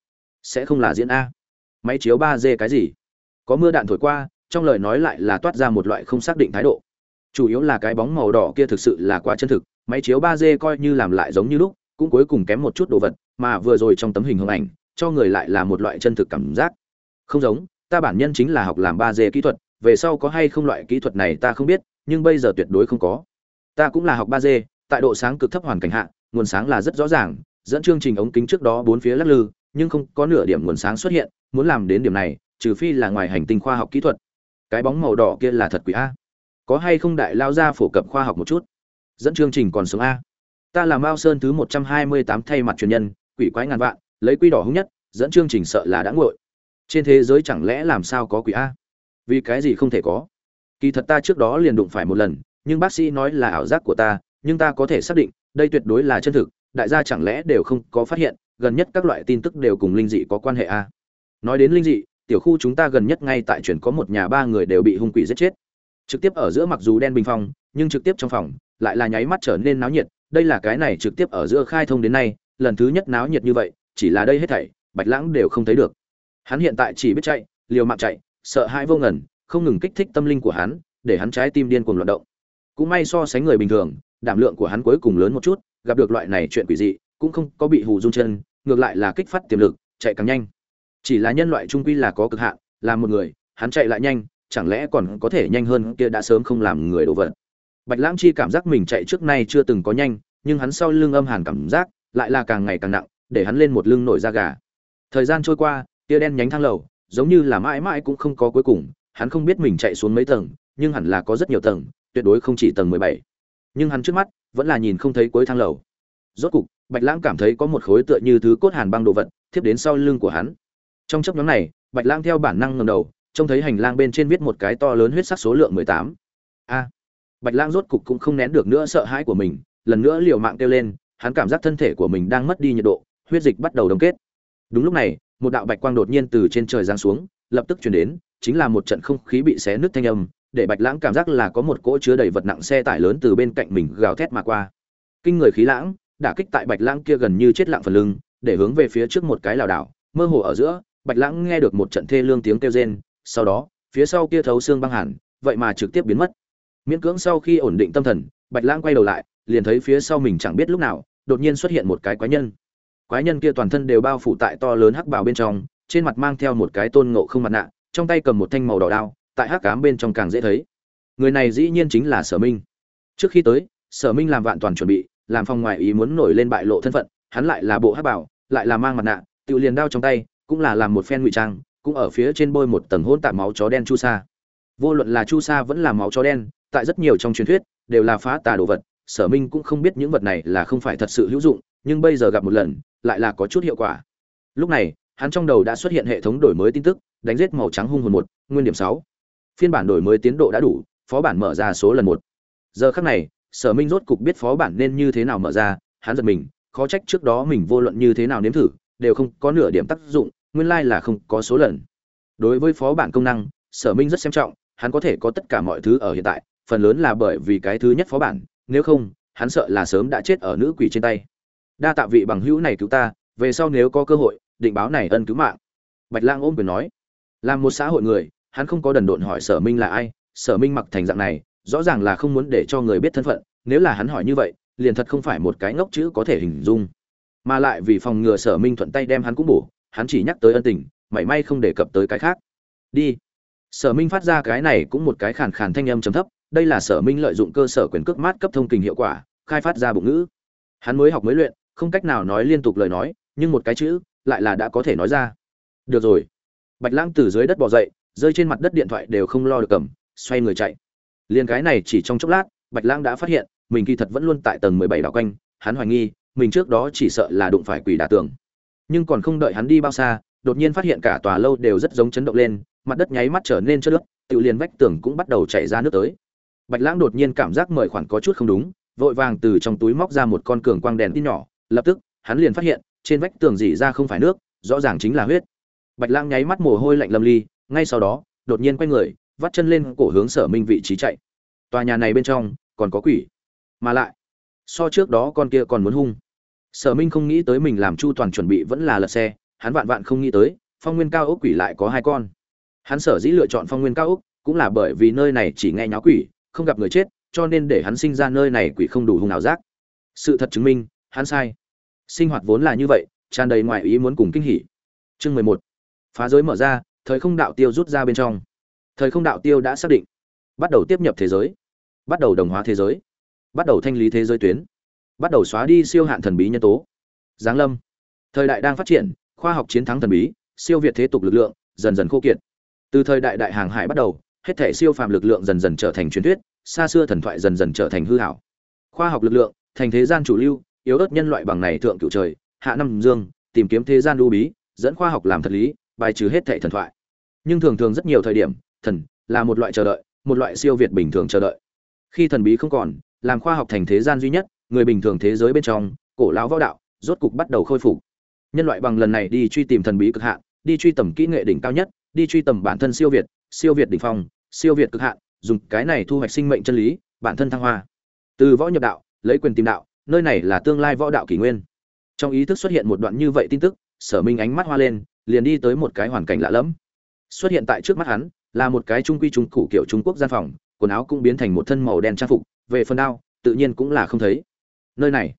sẽ không là diễn a. Máy chiếu ba d cái gì? Có mưa đạn thổi qua, trong lời nói lại là toát ra một loại không xác định thái độ. Chủ yếu là cái bóng màu đỏ kia thực sự là quá chân thực, máy chiếu ba d coi như làm lại giống như lúc, cũng cuối cùng kém một chút đồ vật, mà vừa rồi trong tấm hình hình ảnh, cho người lại là một loại chân thực cảm giác. Không giống, ta bản nhân chính là học làm ba d kỹ thuật, về sau có hay không loại kỹ thuật này ta không biết, nhưng bây giờ tuyệt đối không có. Ta cũng là học ba d, tại độ sáng cực thấp hoàn cảnh hạ, nguồn sáng là rất rõ ràng, dẫn chương trình ống kính trước đó bốn phía lắc lư nhưng không có nửa điểm nguồn sáng xuất hiện, muốn làm đến điểm này, trừ phi là ngoài hành tinh khoa học kỹ thuật. Cái bóng màu đỏ kia là thật quỷ a. Có hay không đại lao ra phổ cập khoa học một chút? Dẫn chương trình còn sống a. Ta là mao sơn thứ một trăm hai mươi tám thay mặt truyền nhân, quỷ quái ngàn vạn, lấy quy đỏ hung nhất, dẫn chương trình sợ là đã nguội. Trên thế giới chẳng lẽ làm sao có quỷ a? Vì cái gì không thể có? Kỳ thật ta trước đó liền đụng phải một lần, nhưng bác sĩ nói là ảo giác của ta, nhưng ta có thể xác định, đây tuyệt đối là chân thực, đại gia chẳng lẽ đều không có phát hiện gần nhất các loại tin tức đều cùng linh dị có quan hệ a. Nói đến linh dị, tiểu khu chúng ta gần nhất ngay tại chuyển có một nhà ba người đều bị hung quỷ giết chết. Trực tiếp ở giữa mặc dù đen bình phong, nhưng trực tiếp trong phòng, lại là nháy mắt trở nên náo nhiệt. Đây là cái này trực tiếp ở giữa khai thông đến nay, lần thứ nhất náo nhiệt như vậy, chỉ là đây hết thảy, bạch lãng đều không thấy được. Hắn hiện tại chỉ biết chạy, liều mạng chạy, sợ hãi vô ngần, không ngừng kích thích tâm linh của hắn, để hắn trái tim điên cuồng loạn động. Cũng may so sánh người bình thường, đảm lượng của hắn cuối cùng lớn một chút, gặp được loại này chuyện quỷ dị, cũng không có bị hù run chân ngược lại là kích phát tiềm lực, chạy càng nhanh. Chỉ là nhân loại trung quy là có cực hạn, là một người, hắn chạy lại nhanh, chẳng lẽ còn có thể nhanh hơn kia đã sớm không làm người đồ vật. Bạch lãng chi cảm giác mình chạy trước nay chưa từng có nhanh, nhưng hắn sau lưng âm hàn cảm giác lại là càng ngày càng nặng, để hắn lên một lưng nổi da gà. Thời gian trôi qua, tia đen nhánh thang lầu, giống như là mãi mãi cũng không có cuối cùng, hắn không biết mình chạy xuống mấy tầng, nhưng hẳn là có rất nhiều tầng, tuyệt đối không chỉ tầng mười bảy. Nhưng hắn trước mắt vẫn là nhìn không thấy cuối thang lầu. Rốt cục bạch lãng cảm thấy có một khối tựa như thứ cốt hàn băng đồ vật tiếp đến sau lưng của hắn. Trong chốc ngắn này, bạch lãng theo bản năng ngẩng đầu, trông thấy hành lang bên trên viết một cái to lớn huyết sắc số lượng mười tám. A! Bạch lãng rốt cục cũng không nén được nữa sợ hãi của mình, lần nữa liều mạng kêu lên, hắn cảm giác thân thể của mình đang mất đi nhiệt độ, huyết dịch bắt đầu đông kết. Đúng lúc này, một đạo bạch quang đột nhiên từ trên trời giáng xuống, lập tức truyền đến, chính là một trận không khí bị xé nứt thanh âm, để bạch lãng cảm giác là có một cỗ chứa đầy vật nặng xe tải lớn từ bên cạnh mình gào thét mà qua. Kinh người khí lãng đả kích tại bạch lãng kia gần như chết lặng phần lưng, để hướng về phía trước một cái lảo đảo, mơ hồ ở giữa, bạch lãng nghe được một trận thê lương tiếng kêu rên, sau đó, phía sau kia thấu xương băng hẳn, vậy mà trực tiếp biến mất. Miễn cưỡng sau khi ổn định tâm thần, bạch lãng quay đầu lại, liền thấy phía sau mình chẳng biết lúc nào, đột nhiên xuất hiện một cái quái nhân. Quái nhân kia toàn thân đều bao phủ tại to lớn hắc bào bên trong, trên mặt mang theo một cái tôn ngộ không mặt nạ, trong tay cầm một thanh màu đỏ đao, tại hắc cám bên trong càng dễ thấy. Người này dĩ nhiên chính là sở minh. Trước khi tới, sở minh làm vạn toàn chuẩn bị làm phòng ngoại ý muốn nổi lên bại lộ thân phận, hắn lại là bộ hắc bảo, lại là mang mặt nạ tự liền đao trong tay, cũng là làm một phen ngụy trang, cũng ở phía trên bôi một tầng hỗn tạp máu chó đen chu sa. Vô luận là chu sa vẫn là máu chó đen, tại rất nhiều trong truyền thuyết, đều là phá tà đồ vật, sở minh cũng không biết những vật này là không phải thật sự hữu dụng, nhưng bây giờ gặp một lần, lại là có chút hiệu quả. Lúc này, hắn trong đầu đã xuất hiện hệ thống đổi mới tin tức, đánh giết màu trắng hung hồn một, nguyên điểm sáu. Phiên bản đổi mới tiến độ đã đủ, phó bản mở ra số lần một. Giờ khắc này sở minh rốt cục biết phó bản nên như thế nào mở ra, hắn giật mình, khó trách trước đó mình vô luận như thế nào nếm thử, đều không có nửa điểm tác dụng, nguyên lai là không có số lần. Đối với phó bản công năng, sở minh rất xem trọng, hắn có thể có tất cả mọi thứ ở hiện tại, phần lớn là bởi vì cái thứ nhất phó bản, nếu không, hắn sợ là sớm đã chết ở nữ quỷ trên tay. Đa tạ vị bằng hữu này cứu ta, về sau nếu có cơ hội, định báo này ân cứu mạng. Bạch lang ôm quyền nói. Làm một xã hội người, hắn không có đần độn hỏi sở minh là ai, sở minh mặc thành dạng này rõ ràng là không muốn để cho người biết thân phận, nếu là hắn hỏi như vậy, liền thật không phải một cái ngốc chữ có thể hình dung. Mà lại vì phòng ngừa sở minh thuận tay đem hắn cũng bổ, hắn chỉ nhắc tới ân tình, mảy may không đề cập tới cái khác. Đi. Sở minh phát ra cái này cũng một cái khàn khàn thanh âm trầm thấp, đây là sở minh lợi dụng cơ sở quyền cước mát cấp thông kình hiệu quả, khai phát ra bụng ngữ. Hắn mới học mới luyện, không cách nào nói liên tục lời nói, nhưng một cái chữ, lại là đã có thể nói ra. Được rồi. Bạch lãng từ dưới đất bỏ dậy, rơi trên mặt đất điện thoại đều không lo được cầm, xoay người chạy liền cái này chỉ trong chốc lát, bạch lãng đã phát hiện, mình kỳ thật vẫn luôn tại tầng mười bảy đảo quanh, hắn hoài nghi, mình trước đó chỉ sợ là đụng phải quỷ đả tường. Nhưng còn không đợi hắn đi bao xa, đột nhiên phát hiện cả tòa lâu đều rất giống chấn động lên, mặt đất nháy mắt trở nên chất nước tự liền vách tường cũng bắt đầu chảy ra nước tới. Bạch lãng đột nhiên cảm giác mời khoản có chút không đúng, vội vàng từ trong túi móc ra một con cường quang đèn tin nhỏ, lập tức, hắn liền phát hiện, trên vách tường dỉ ra không phải nước, rõ ràng chính là huyết. Bạch lãng nháy mắt mồ hôi lạnh lâm ly, ngay sau đó, đột nhiên quay người vắt chân lên cổ hướng sở minh vị trí chạy. Tòa nhà này bên trong, còn có quỷ. Mà lại, so trước đó con kia còn muốn hung. Sở minh không nghĩ tới mình làm chu toàn chuẩn bị vẫn là lật xe, hắn vạn vạn không nghĩ tới, phong nguyên cao ốc quỷ lại có hai con. Hắn sở dĩ lựa chọn phong nguyên cao ốc, cũng là bởi vì nơi này chỉ nghe nháo quỷ, không gặp người chết, cho nên để hắn sinh ra nơi này quỷ không đủ hung nào giác. Sự thật chứng minh, hắn sai. Sinh hoạt vốn là như vậy, tràn đầy ngoại ý muốn cùng kinh hỉ. Chương mười một. Phá giới mở ra, thời không đạo tiêu rút ra bên trong thời không đạo tiêu đã xác định. Bắt đầu tiếp nhập thế giới. Bắt đầu đồng hóa thế giới. Bắt đầu thanh lý thế giới tuyến. Bắt đầu xóa đi siêu hạn thần bí nhân tố. Giáng lâm. Thời đại đang phát triển khoa học chiến thắng thần bí siêu việt thế tục lực lượng dần dần khô kiệt. Từ thời đại đại hàng hải bắt đầu hết thể siêu phàm lực lượng dần dần trở thành truyền thuyết xa xưa thần thoại dần dần trở thành hư ảo. Khoa học lực lượng, thành thế gian chủ lưu, yếu ớt nhân loại bằng này thượng cựu trời, hạ năm dương, tìm kiếm thế gian lưu bí, dẫn khoa học làm thật lý, bài trừ hết thảy thần thoại. Nhưng thường thường rất nhiều thời điểm, thần là một loại chờ đợi, một loại siêu việt bình thường chờ đợi. Khi thần bí không còn, làm khoa học thành thế gian duy nhất, người bình thường thế giới bên trong, cổ lão võ đạo, rốt cục bắt đầu khôi phục. Nhân loại bằng lần này đi truy tìm thần bí cực hạn, đi truy tầm kỹ nghệ đỉnh cao nhất, đi truy tầm bản thân siêu việt, siêu việt đỉnh phong, siêu việt cực hạn, dùng cái này thu hoạch sinh mệnh chân lý, bản thân thăng hoa. Từ võ nhập đạo, lấy quyền tìm đạo, nơi này là tương lai võ đạo kỷ nguyên. Trong ý thức xuất hiện một đoạn như vậy tin tức, Sở Minh ánh mắt hoa lên, liền đi tới một cái hoàn cảnh lạ lẫm. Xuất hiện tại trước mắt hắn, là một cái trung quy trung cụ kiểu Trung Quốc gian phòng, quần áo cũng biến thành một thân màu đen trang phục, về phần đao, tự nhiên cũng là không thấy. Nơi này,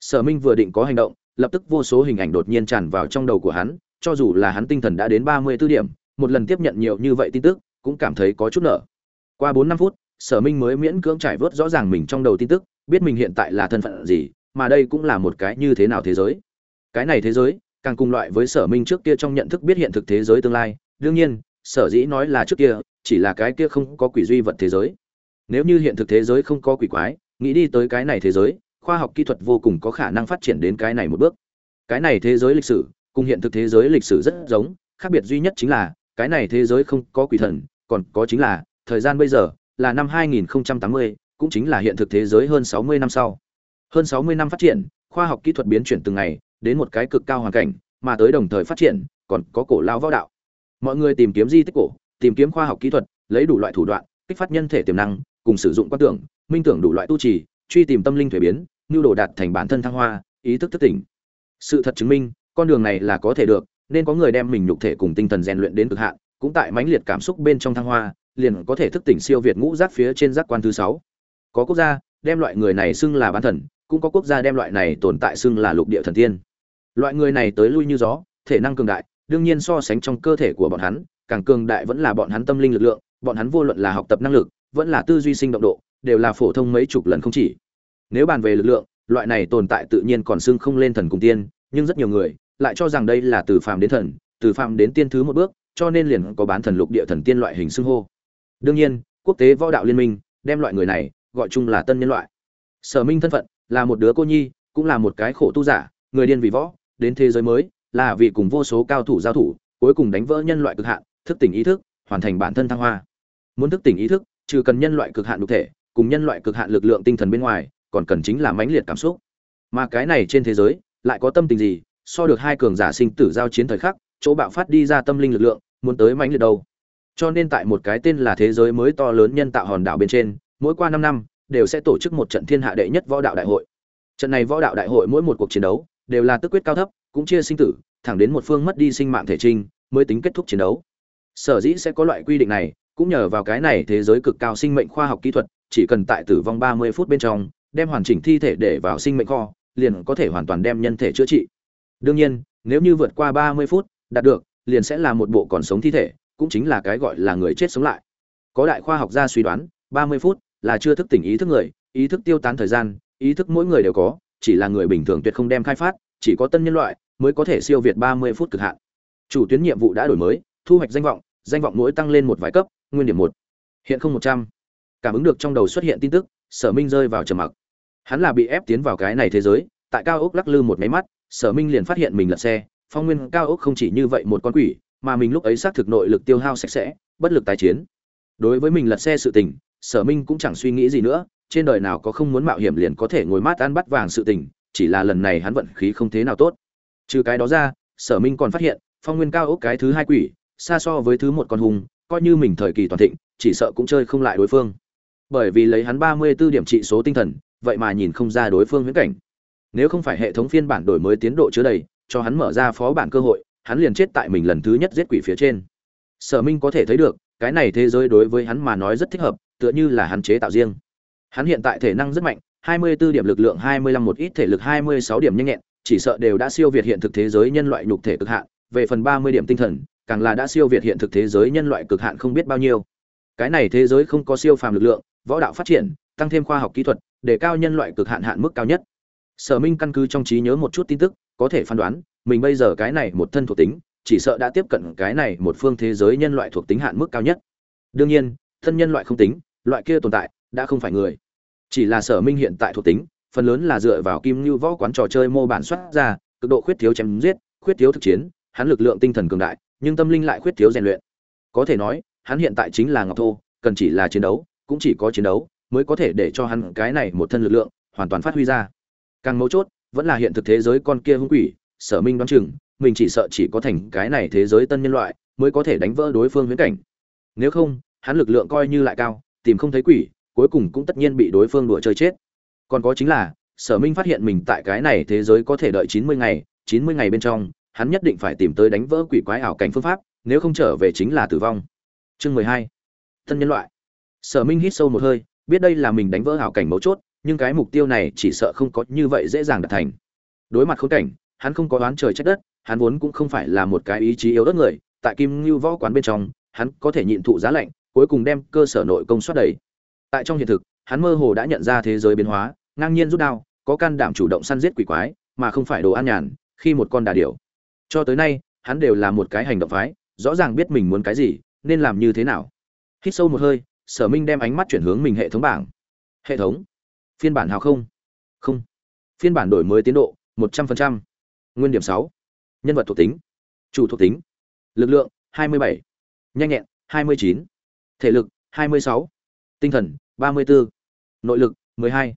Sở Minh vừa định có hành động, lập tức vô số hình ảnh đột nhiên tràn vào trong đầu của hắn, cho dù là hắn tinh thần đã đến ba mươi 34 điểm, một lần tiếp nhận nhiều như vậy tin tức, cũng cảm thấy có chút nở. Qua bốn năm phút, Sở Minh mới miễn cưỡng trải vớt rõ ràng mình trong đầu tin tức, biết mình hiện tại là thân phận gì, mà đây cũng là một cái như thế nào thế giới. Cái này thế giới, càng cùng loại với Sở Minh trước kia trong nhận thức biết hiện thực thế giới tương lai, đương nhiên, Sở dĩ nói là trước kia, chỉ là cái kia không có quỷ duy vật thế giới. Nếu như hiện thực thế giới không có quỷ quái, nghĩ đi tới cái này thế giới, khoa học kỹ thuật vô cùng có khả năng phát triển đến cái này một bước. Cái này thế giới lịch sử, cùng hiện thực thế giới lịch sử rất giống, khác biệt duy nhất chính là, cái này thế giới không có quỷ thần, còn có chính là, thời gian bây giờ là năm 2080, cũng chính là hiện thực thế giới hơn 60 năm sau. Hơn 60 năm phát triển, khoa học kỹ thuật biến chuyển từng ngày, đến một cái cực cao hoàn cảnh, mà tới đồng thời phát triển, còn có cổ lao võ đạo. Mọi người tìm kiếm di tích cổ, tìm kiếm khoa học kỹ thuật, lấy đủ loại thủ đoạn, kích phát nhân thể tiềm năng, cùng sử dụng quan tưởng, minh tưởng đủ loại tu trì, truy tìm tâm linh thuế biến, nhu đồ đạt thành bản thân thăng hoa, ý thức thức tỉnh. Sự thật chứng minh, con đường này là có thể được, nên có người đem mình nhục thể cùng tinh thần rèn luyện đến cực hạn, cũng tại mãnh liệt cảm xúc bên trong thăng hoa, liền có thể thức tỉnh siêu việt ngũ giác phía trên giác quan thứ sáu. Có quốc gia đem loại người này xưng là bán thần, cũng có quốc gia đem loại này tồn tại xưng là lục địa thần tiên. Loại người này tới lui như gió, thể năng cường đại, đương nhiên so sánh trong cơ thể của bọn hắn, càng cường đại vẫn là bọn hắn tâm linh lực lượng, bọn hắn vô luận là học tập năng lực, vẫn là tư duy sinh động độ, đều là phổ thông mấy chục lần không chỉ. Nếu bàn về lực lượng, loại này tồn tại tự nhiên còn xưng không lên thần cùng tiên, nhưng rất nhiều người lại cho rằng đây là từ phàm đến thần, từ phàm đến tiên thứ một bước, cho nên liền có bán thần lục địa thần tiên loại hình xưng hô. Đương nhiên, quốc tế võ đạo liên minh đem loại người này gọi chung là tân nhân loại. Sở Minh thân phận là một đứa cô nhi, cũng là một cái khổ tu giả, người điên vì võ, đến thế giới mới, là vì cùng vô số cao thủ giao thủ, cuối cùng đánh vỡ nhân loại cực hạn, thức tỉnh ý thức, hoàn thành bản thân thăng hoa. Muốn thức tỉnh ý thức, trừ cần nhân loại cực hạn nhục thể, cùng nhân loại cực hạn lực lượng tinh thần bên ngoài, còn cần chính là mãnh liệt cảm xúc. Mà cái này trên thế giới, lại có tâm tình gì, so được hai cường giả sinh tử giao chiến thời khắc, chỗ bạo phát đi ra tâm linh lực lượng, muốn tới mãnh liệt đâu. Cho nên tại một cái tên là thế giới mới to lớn nhân tạo hòn đảo bên trên, mỗi qua 5 năm đều sẽ tổ chức một trận thiên hạ đệ nhất võ đạo đại hội. Trận này võ đạo đại hội mỗi một cuộc chiến đấu đều là tức quyết cao thấp, cũng chia sinh tử, thẳng đến một phương mất đi sinh mạng thể trinh mới tính kết thúc chiến đấu. Sở dĩ sẽ có loại quy định này, cũng nhờ vào cái này thế giới cực cao sinh mệnh khoa học kỹ thuật, chỉ cần tại tử vong 30 phút bên trong, đem hoàn chỉnh thi thể để vào sinh mệnh kho, liền có thể hoàn toàn đem nhân thể chữa trị. Đương nhiên, nếu như vượt qua 30 phút, đạt được, liền sẽ là một bộ còn sống thi thể, cũng chính là cái gọi là người chết sống lại. Có đại khoa học gia suy đoán, 30 phút là chưa thức tỉnh ý thức người, ý thức tiêu tán thời gian, ý thức mỗi người đều có, chỉ là người bình thường tuyệt không đem khai phát, chỉ có tân nhân loại mới có thể siêu việt 30 phút cực hạn. Chủ tuyến nhiệm vụ đã đổi mới, thu hoạch danh vọng, danh vọng mỗi tăng lên một vài cấp, nguyên điểm một Hiện không 100. Cảm ứng được trong đầu xuất hiện tin tức, Sở Minh rơi vào trầm mặc. Hắn là bị ép tiến vào cái này thế giới, tại cao ốc lắc lư một máy mắt, Sở Minh liền phát hiện mình lật xe, phong nguyên cao ốc không chỉ như vậy một con quỷ, mà mình lúc ấy xác thực nội lực tiêu hao sạch sẽ, bất lực tái chiến. Đối với mình lật xe sự tình, Sở Minh cũng chẳng suy nghĩ gì nữa, trên đời nào có không muốn mạo hiểm liền có thể ngồi mát ăn bắt vàng sự tình, chỉ là lần này hắn vận khí không thế nào tốt. Trừ cái đó ra, Sở Minh còn phát hiện, phong nguyên cao ốc cái thứ hai quỷ, xa so với thứ một con hùng, coi như mình thời kỳ toàn thịnh, chỉ sợ cũng chơi không lại đối phương. Bởi vì lấy hắn 34 điểm trị số tinh thần, vậy mà nhìn không ra đối phương viễn cảnh. Nếu không phải hệ thống phiên bản đổi mới tiến độ chứa đầy, cho hắn mở ra phó bản cơ hội, hắn liền chết tại mình lần thứ nhất giết quỷ phía trên. Sở Minh có thể thấy được, cái này thế giới đối với hắn mà nói rất thích hợp, tựa như là hắn chế tạo riêng. Hắn hiện tại thể năng rất mạnh, 24 điểm lực lượng 25 một ít thể lực 26 điểm nhanh nhẹn, chỉ sợ đều đã siêu việt hiện thực thế giới nhân loại nhục thể cực hạn, về phần 30 điểm tinh thần, càng là đã siêu việt hiện thực thế giới nhân loại cực hạn không biết bao nhiêu. Cái này thế giới không có siêu phàm lực lượng, võ đạo phát triển, tăng thêm khoa học kỹ thuật, để cao nhân loại cực hạn hạn mức cao nhất. Sở Minh căn cứ trong trí nhớ một chút tin tức, có thể phán đoán, mình bây giờ cái này một thân thuộc tính, chỉ sợ đã tiếp cận cái này một phương thế giới nhân loại thuộc tính hạn mức cao nhất. Đương nhiên, thân nhân loại không tính, loại kia tồn tại, đã không phải người chỉ là sở minh hiện tại thuộc tính phần lớn là dựa vào kim như võ quán trò chơi mô bản xuất ra, cực độ khuyết thiếu chém giết, khuyết thiếu thực chiến, hắn lực lượng tinh thần cường đại, nhưng tâm linh lại khuyết thiếu rèn luyện. Có thể nói, hắn hiện tại chính là ngọc thô, cần chỉ là chiến đấu, cũng chỉ có chiến đấu mới có thể để cho hắn cái này một thân lực lượng hoàn toàn phát huy ra. Càng mấu chốt, vẫn là hiện thực thế giới con kia hung quỷ, sở minh đoán chừng, mình chỉ sợ chỉ có thành cái này thế giới tân nhân loại mới có thể đánh vỡ đối phương huyễn cảnh. Nếu không, hắn lực lượng coi như lại cao, tìm không thấy quỷ, cuối cùng cũng tất nhiên bị đối phương đùa chơi chết còn có chính là, sở minh phát hiện mình tại cái này thế giới có thể đợi chín mươi ngày, chín mươi ngày bên trong, hắn nhất định phải tìm tới đánh vỡ quỷ quái ảo cảnh phương pháp, nếu không trở về chính là tử vong. Chương mười hai. Thân nhân loại. Sở minh hít sâu một hơi, biết đây là mình đánh vỡ ảo cảnh mấu chốt, nhưng cái mục tiêu này chỉ sợ không có như vậy dễ dàng đạt thành. Đối mặt khốn cảnh, hắn không có đoán trời trách đất, hắn vốn cũng không phải là một cái ý chí yếu đất người, tại kim ngưu võ quán bên trong, hắn có thể nhịn thụ giá lạnh, cuối cùng đem cơ sở nội công suất đầy. Tại trong hiện thực, hắn mơ hồ đã nhận ra thế giới biến hóa ngang nhiên rút đao có can đảm chủ động săn giết quỷ quái mà không phải đồ an nhàn khi một con đà điểu. Cho tới nay hắn đều là một cái hành động phái rõ ràng biết mình muốn cái gì nên làm như thế nào. Hít sâu một hơi sở minh đem ánh mắt chuyển hướng mình hệ thống bảng. Hệ thống? Phiên bản hào không? Không. Phiên bản đổi mới tiến độ một trăm linh nguyên điểm sáu. Nhân vật thuộc tính. Chủ thuộc tính. Lực lượng 27, nhanh nhẹn 29, thể lực 26, tinh thần 34, nội lực 12,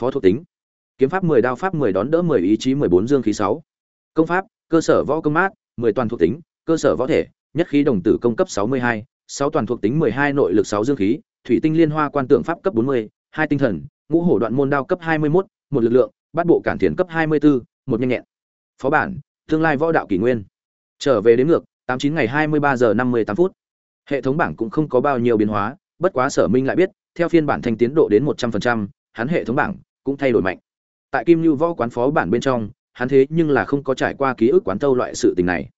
phó thuộc tính. Kiếm pháp 10 đao pháp 10 đón đỡ 10 ý chí 14 dương khí sáu. Công pháp cơ sở võ công mát 10 toàn thuộc tính cơ sở võ thể nhất khí đồng tử công cấp 62, 6 toàn thuộc tính 12 nội lực sáu dương khí thủy tinh liên hoa quan tượng pháp cấp 40, 2 tinh thần ngũ hổ đoạn môn đao cấp 21, một lực lượng bát bộ cản thiền cấp 24, một nhanh nhẹn. Phó bản tương lai võ đạo kỷ nguyên. Trở về đến ngược tám chín ngày hai mươi ba giờ năm mươi tám phút. Hệ thống bảng cũng không có bao nhiêu biến hóa bất quá sở minh lại biết theo phiên bản thanh tiến độ đến một trăm phần trăm hắn hệ thống bảng cũng thay đổi mạnh. Tại kim như võ quán phó bản bên trong, hắn thế nhưng là không có trải qua ký ức quán tâu loại sự tình này.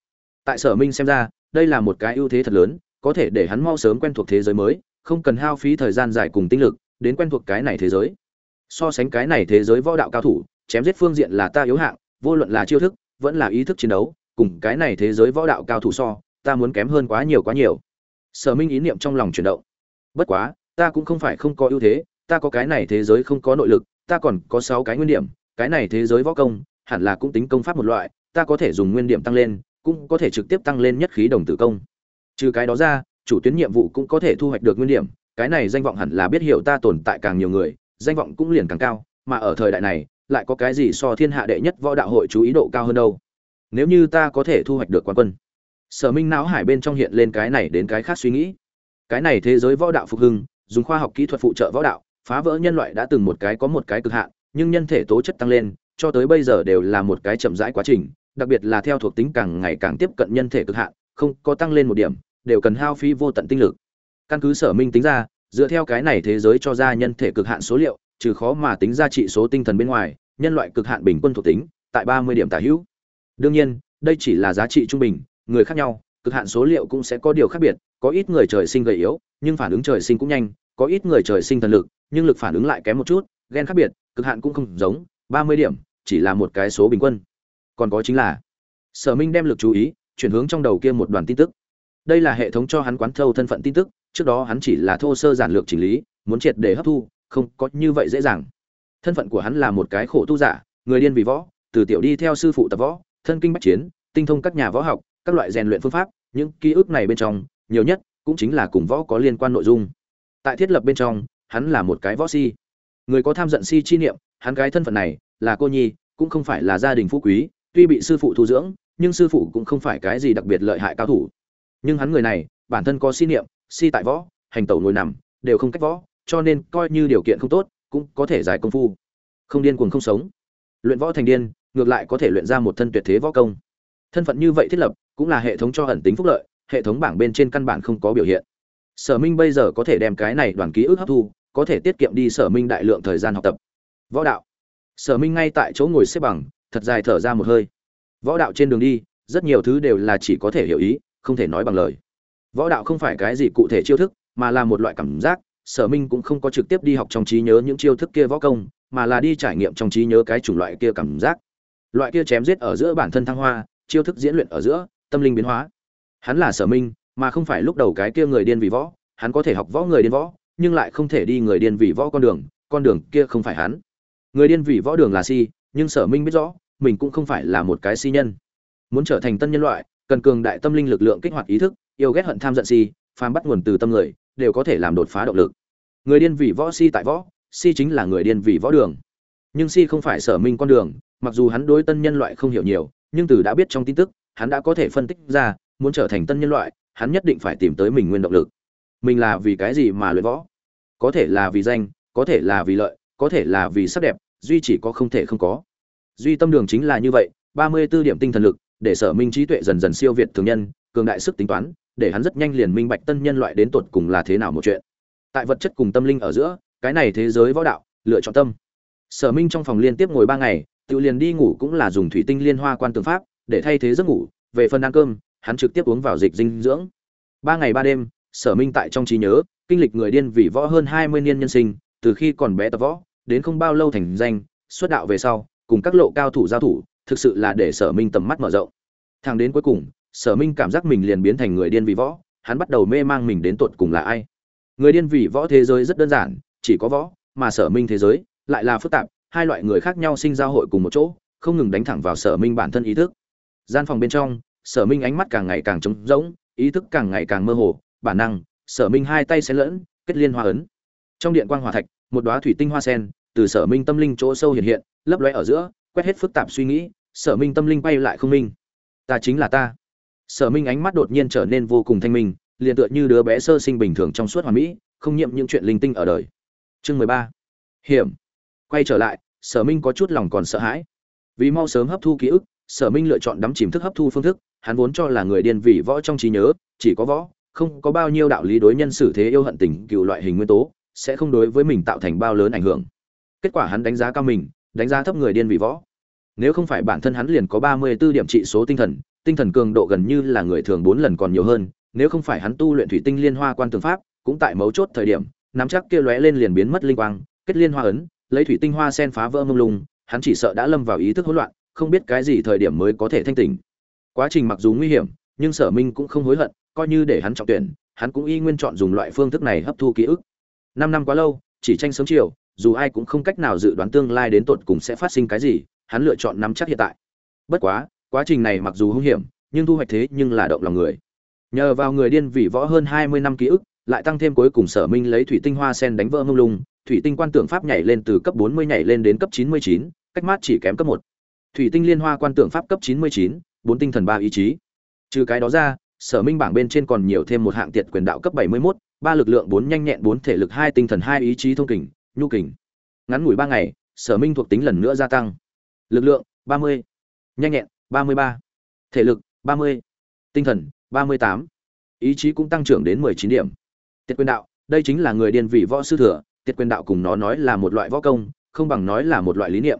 Tại sở minh xem ra, đây là một cái ưu thế thật lớn, có thể để hắn mau sớm quen thuộc thế giới mới, không cần hao phí thời gian dài cùng tinh lực, đến quen thuộc cái này thế giới. So sánh cái này thế giới võ đạo cao thủ, chém giết phương diện là ta yếu hạng, vô luận là chiêu thức, vẫn là ý thức chiến đấu, cùng cái này thế giới võ đạo cao thủ so, ta muốn kém hơn quá nhiều quá nhiều. Sở minh ý niệm trong lòng chuyển động. Bất quá, ta cũng không phải không có ưu thế, ta có cái này thế giới không có nội lực ta còn có sáu cái nguyên điểm, cái này thế giới võ công, hẳn là cũng tính công pháp một loại, ta có thể dùng nguyên điểm tăng lên, cũng có thể trực tiếp tăng lên nhất khí đồng tử công. Trừ cái đó ra, chủ tuyến nhiệm vụ cũng có thể thu hoạch được nguyên điểm, cái này danh vọng hẳn là biết hiểu ta tồn tại càng nhiều người, danh vọng cũng liền càng cao, mà ở thời đại này, lại có cái gì so thiên hạ đệ nhất võ đạo hội chú ý độ cao hơn đâu? Nếu như ta có thể thu hoạch được quan quân, sở minh não hải bên trong hiện lên cái này đến cái khác suy nghĩ. Cái này thế giới võ đạo phục hưng, dùng khoa học kỹ thuật phụ trợ võ đạo phá vỡ nhân loại đã từng một cái có một cái cực hạn, nhưng nhân thể tố chất tăng lên, cho tới bây giờ đều là một cái chậm rãi quá trình, đặc biệt là theo thuộc tính càng ngày càng tiếp cận nhân thể cực hạn, không có tăng lên một điểm, đều cần hao phí vô tận tinh lực. Căn cứ sở minh tính ra, dựa theo cái này thế giới cho ra nhân thể cực hạn số liệu, trừ khó mà tính ra trị số tinh thần bên ngoài, nhân loại cực hạn bình quân thuộc tính, tại ba mươi điểm tả hữu. Đương nhiên, đây chỉ là giá trị trung bình, người khác nhau, cực hạn số liệu cũng sẽ có điều khác biệt, có ít người trời sinh gầy yếu, nhưng phản ứng trời sinh cũng nhanh có ít người trời sinh thần lực, nhưng lực phản ứng lại kém một chút ghen khác biệt, cực hạn cũng không giống, ba mươi điểm, chỉ là một cái số bình quân. Còn có chính là, sở minh đem lực chú ý, chuyển hướng trong đầu kia một đoàn tin tức. Đây là hệ thống cho hắn quán thâu thân phận tin tức, trước đó hắn chỉ là thô sơ giản lược chỉnh lý, muốn triệt để hấp thu, không có như vậy dễ dàng. Thân phận của hắn là một cái khổ tu giả, người điên vì võ, từ tiểu đi theo sư phụ tập võ, thân kinh bách chiến, tinh thông các nhà võ học, các loại rèn luyện phương pháp, những ký ức này bên trong, nhiều nhất cũng chính là cùng võ có liên quan nội dung tại thiết lập bên trong, hắn là một cái võ si. Người có tham giận si chi niệm, hắn cái thân phận này là cô nhi, cũng không phải là gia đình phú quý, tuy bị sư phụ thu dưỡng, nhưng sư phụ cũng không phải cái gì đặc biệt lợi hại cao thủ. Nhưng hắn người này, bản thân có si niệm, si tại võ, hành tẩu ngồi nằm, đều không cách võ, cho nên coi như điều kiện không tốt, cũng có thể giải công phu. Không điên cuồng không sống. Luyện võ thành điên, ngược lại có thể luyện ra một thân tuyệt thế võ công. Thân phận như vậy thiết lập, cũng là hệ thống cho ẩn tính phúc lợi, hệ thống bảng bên trên căn bản không có biểu hiện sở minh bây giờ có thể đem cái này đoàn ký ức hấp thu, có thể tiết kiệm đi sở minh đại lượng thời gian học tập. Võ đạo. Sở minh ngay tại chỗ ngồi xếp bằng, thật dài thở ra một hơi. Võ đạo trên đường đi, rất nhiều thứ đều là chỉ có thể hiểu ý, không thể nói bằng lời. Võ đạo không phải cái gì cụ thể chiêu thức, mà là một loại cảm giác, sở minh cũng không có trực tiếp đi học trong trí nhớ những chiêu thức kia võ công, mà là đi trải nghiệm trong trí nhớ cái chủng loại kia cảm giác. Loại kia chém giết ở giữa bản thân thăng hoa, chiêu thức diễn luyện ở giữa, tâm linh biến hóa. Hắn là sở minh mà không phải lúc đầu cái kia người điên vì võ, hắn có thể học võ người điên võ, nhưng lại không thể đi người điên vị võ con đường con đường kia không phải hắn. Người điên vị võ đường là si, nhưng sở minh biết rõ, mình cũng không phải là một cái si nhân. Muốn trở thành tân nhân loại, cần cường đại tâm linh lực lượng kích hoạt ý thức, yêu ghét hận tham giận si, phàm bắt nguồn từ tâm người, đều có thể làm đột phá động lực. Người điên vị võ si tại võ, si chính là người điên vị võ đường. Nhưng si không phải sở minh con đường, mặc dù hắn đối tân nhân loại không hiểu nhiều, nhưng từ đã biết trong tin tức, hắn đã có thể phân tích ra, muốn trở thành tân nhân loại hắn nhất định phải tìm tới mình nguyên động lực. Mình là vì cái gì mà luyện võ? Có thể là vì danh, có thể là vì lợi, có thể là vì sắc đẹp, duy chỉ có không thể không có. Duy tâm đường chính là như vậy, ba mươi 34 điểm tinh thần lực, để sở minh trí tuệ dần dần siêu việt thường nhân, cường đại sức tính toán, để hắn rất nhanh liền minh bạch tân nhân loại đến tột cùng là thế nào một chuyện. Tại vật chất cùng tâm linh ở giữa, cái này thế giới võ đạo, lựa chọn tâm. Sở minh trong phòng liên tiếp ngồi ba ngày, tự liền đi ngủ cũng là dùng thủy tinh liên hoa quan tương pháp, để thay thế giấc ngủ, về phần ăn cơm hắn trực tiếp uống vào dịch dinh dưỡng. Ba ngày ba đêm, sở minh tại trong trí nhớ, kinh lịch người điên vì võ hơn hai mươi niên nhân sinh, từ khi còn bé tập võ, đến không bao lâu thành danh, xuất đạo về sau, cùng các lộ cao thủ giao thủ, thực sự là để sở minh tầm mắt mở rộng. Thang đến cuối cùng, sở minh cảm giác mình liền biến thành người điên vì võ, hắn bắt đầu mê mang mình đến tuột cùng là ai. Người điên vì võ thế giới rất đơn giản, chỉ có võ, mà sở minh thế giới lại là phức tạp, hai loại người khác nhau sinh giao hội cùng một chỗ, không ngừng đánh thẳng vào sở minh bản thân ý thức. Gian phòng bên trong sở minh ánh mắt càng ngày càng trống rỗng, ý thức càng ngày càng mơ hồ, bản năng, sở minh hai tay xen lẫn, kết liên hoa ấn. Trong điện quang hòa thạch, một đoá thủy tinh hoa sen từ sở minh tâm linh chỗ sâu hiện hiện, lấp lóe ở giữa, quét hết phức tạp suy nghĩ, sở minh tâm linh bay lại không minh. Ta chính là ta. Sở minh ánh mắt đột nhiên trở nên vô cùng thanh minh, liền tựa như đứa bé sơ sinh bình thường trong suốt hoàn mỹ, không nhiễm những chuyện linh tinh ở đời. Chương mười ba. Hiểm. Quay trở lại, sở minh có chút lòng còn sợ hãi. Vì mau sớm hấp thu ký ức, sở minh lựa chọn đắm chìm thức hấp thu phương thức hắn vốn cho là người điên vì võ trong trí nhớ, chỉ có võ, không có bao nhiêu đạo lý đối nhân xử thế yêu hận tình cựu loại hình nguyên tố, sẽ không đối với mình tạo thành bao lớn ảnh hưởng. Kết quả hắn đánh giá cao mình, đánh giá thấp người điên vì võ. Nếu không phải bản thân hắn liền có ba mươi 34 điểm trị số tinh thần tinh thần cường độ gần như là người thường bốn lần còn nhiều hơn, nếu không phải hắn tu luyện thủy tinh liên hoa quan tường pháp, cũng tại mấu chốt thời điểm, nắm chắc kia lóe lên liền biến mất linh quang, kết liên hoa ấn, lấy thủy tinh hoa sen phá vỡ mông lung, hắn chỉ sợ đã lâm vào ý thức hỗn loạn, không biết cái gì thời điểm mới có thể thanh tỉnh quá trình mặc dù nguy hiểm, nhưng sở minh cũng không hối hận, coi như để hắn trọng tuyển, hắn cũng y nguyên chọn dùng loại phương thức này hấp thu ký ức. Năm năm quá lâu, chỉ tranh sớm chiều, dù ai cũng không cách nào dự đoán tương lai đến tột cùng sẽ phát sinh cái gì, hắn lựa chọn nắm chắc hiện tại. Bất quá quá trình này mặc dù hung hiểm, nhưng thu hoạch thế nhưng là động lòng người. Nhờ vào người điên vị võ hơn hai mươi năm ký ức, lại tăng thêm cuối cùng sở minh lấy thủy tinh hoa sen đánh vỡ mông lung, thủy tinh quan tượng pháp nhảy lên từ cấp bốn mươi nhảy lên đến cấp chín mươi chín, cách mát chỉ kém cấp một. Thủy tinh liên hoa quan tượng pháp cấp chín mươi chín bốn tinh thần ba ý chí. Trừ cái đó ra, sở minh bảng bên trên còn nhiều thêm một hạng tiệt quyền đạo cấp bảy mươi mốt, ba lực lượng bốn nhanh nhẹn bốn thể lực hai tinh thần hai ý chí thông kình, nhu kình. Ngắn ngủi ba ngày, sở minh thuộc tính lần nữa gia tăng. Lực lượng, ba mươi. Nhanh nhẹn, ba mươi ba. Thể lực, ba mươi. Tinh thần, ba mươi tám. Ý chí cũng tăng trưởng đến mười chín điểm. Tiệt quyền đạo, đây chính là người điên vị võ sư thừa, tiệt quyền đạo cùng nó nói là một loại võ công, không bằng nói là một loại lý niệm.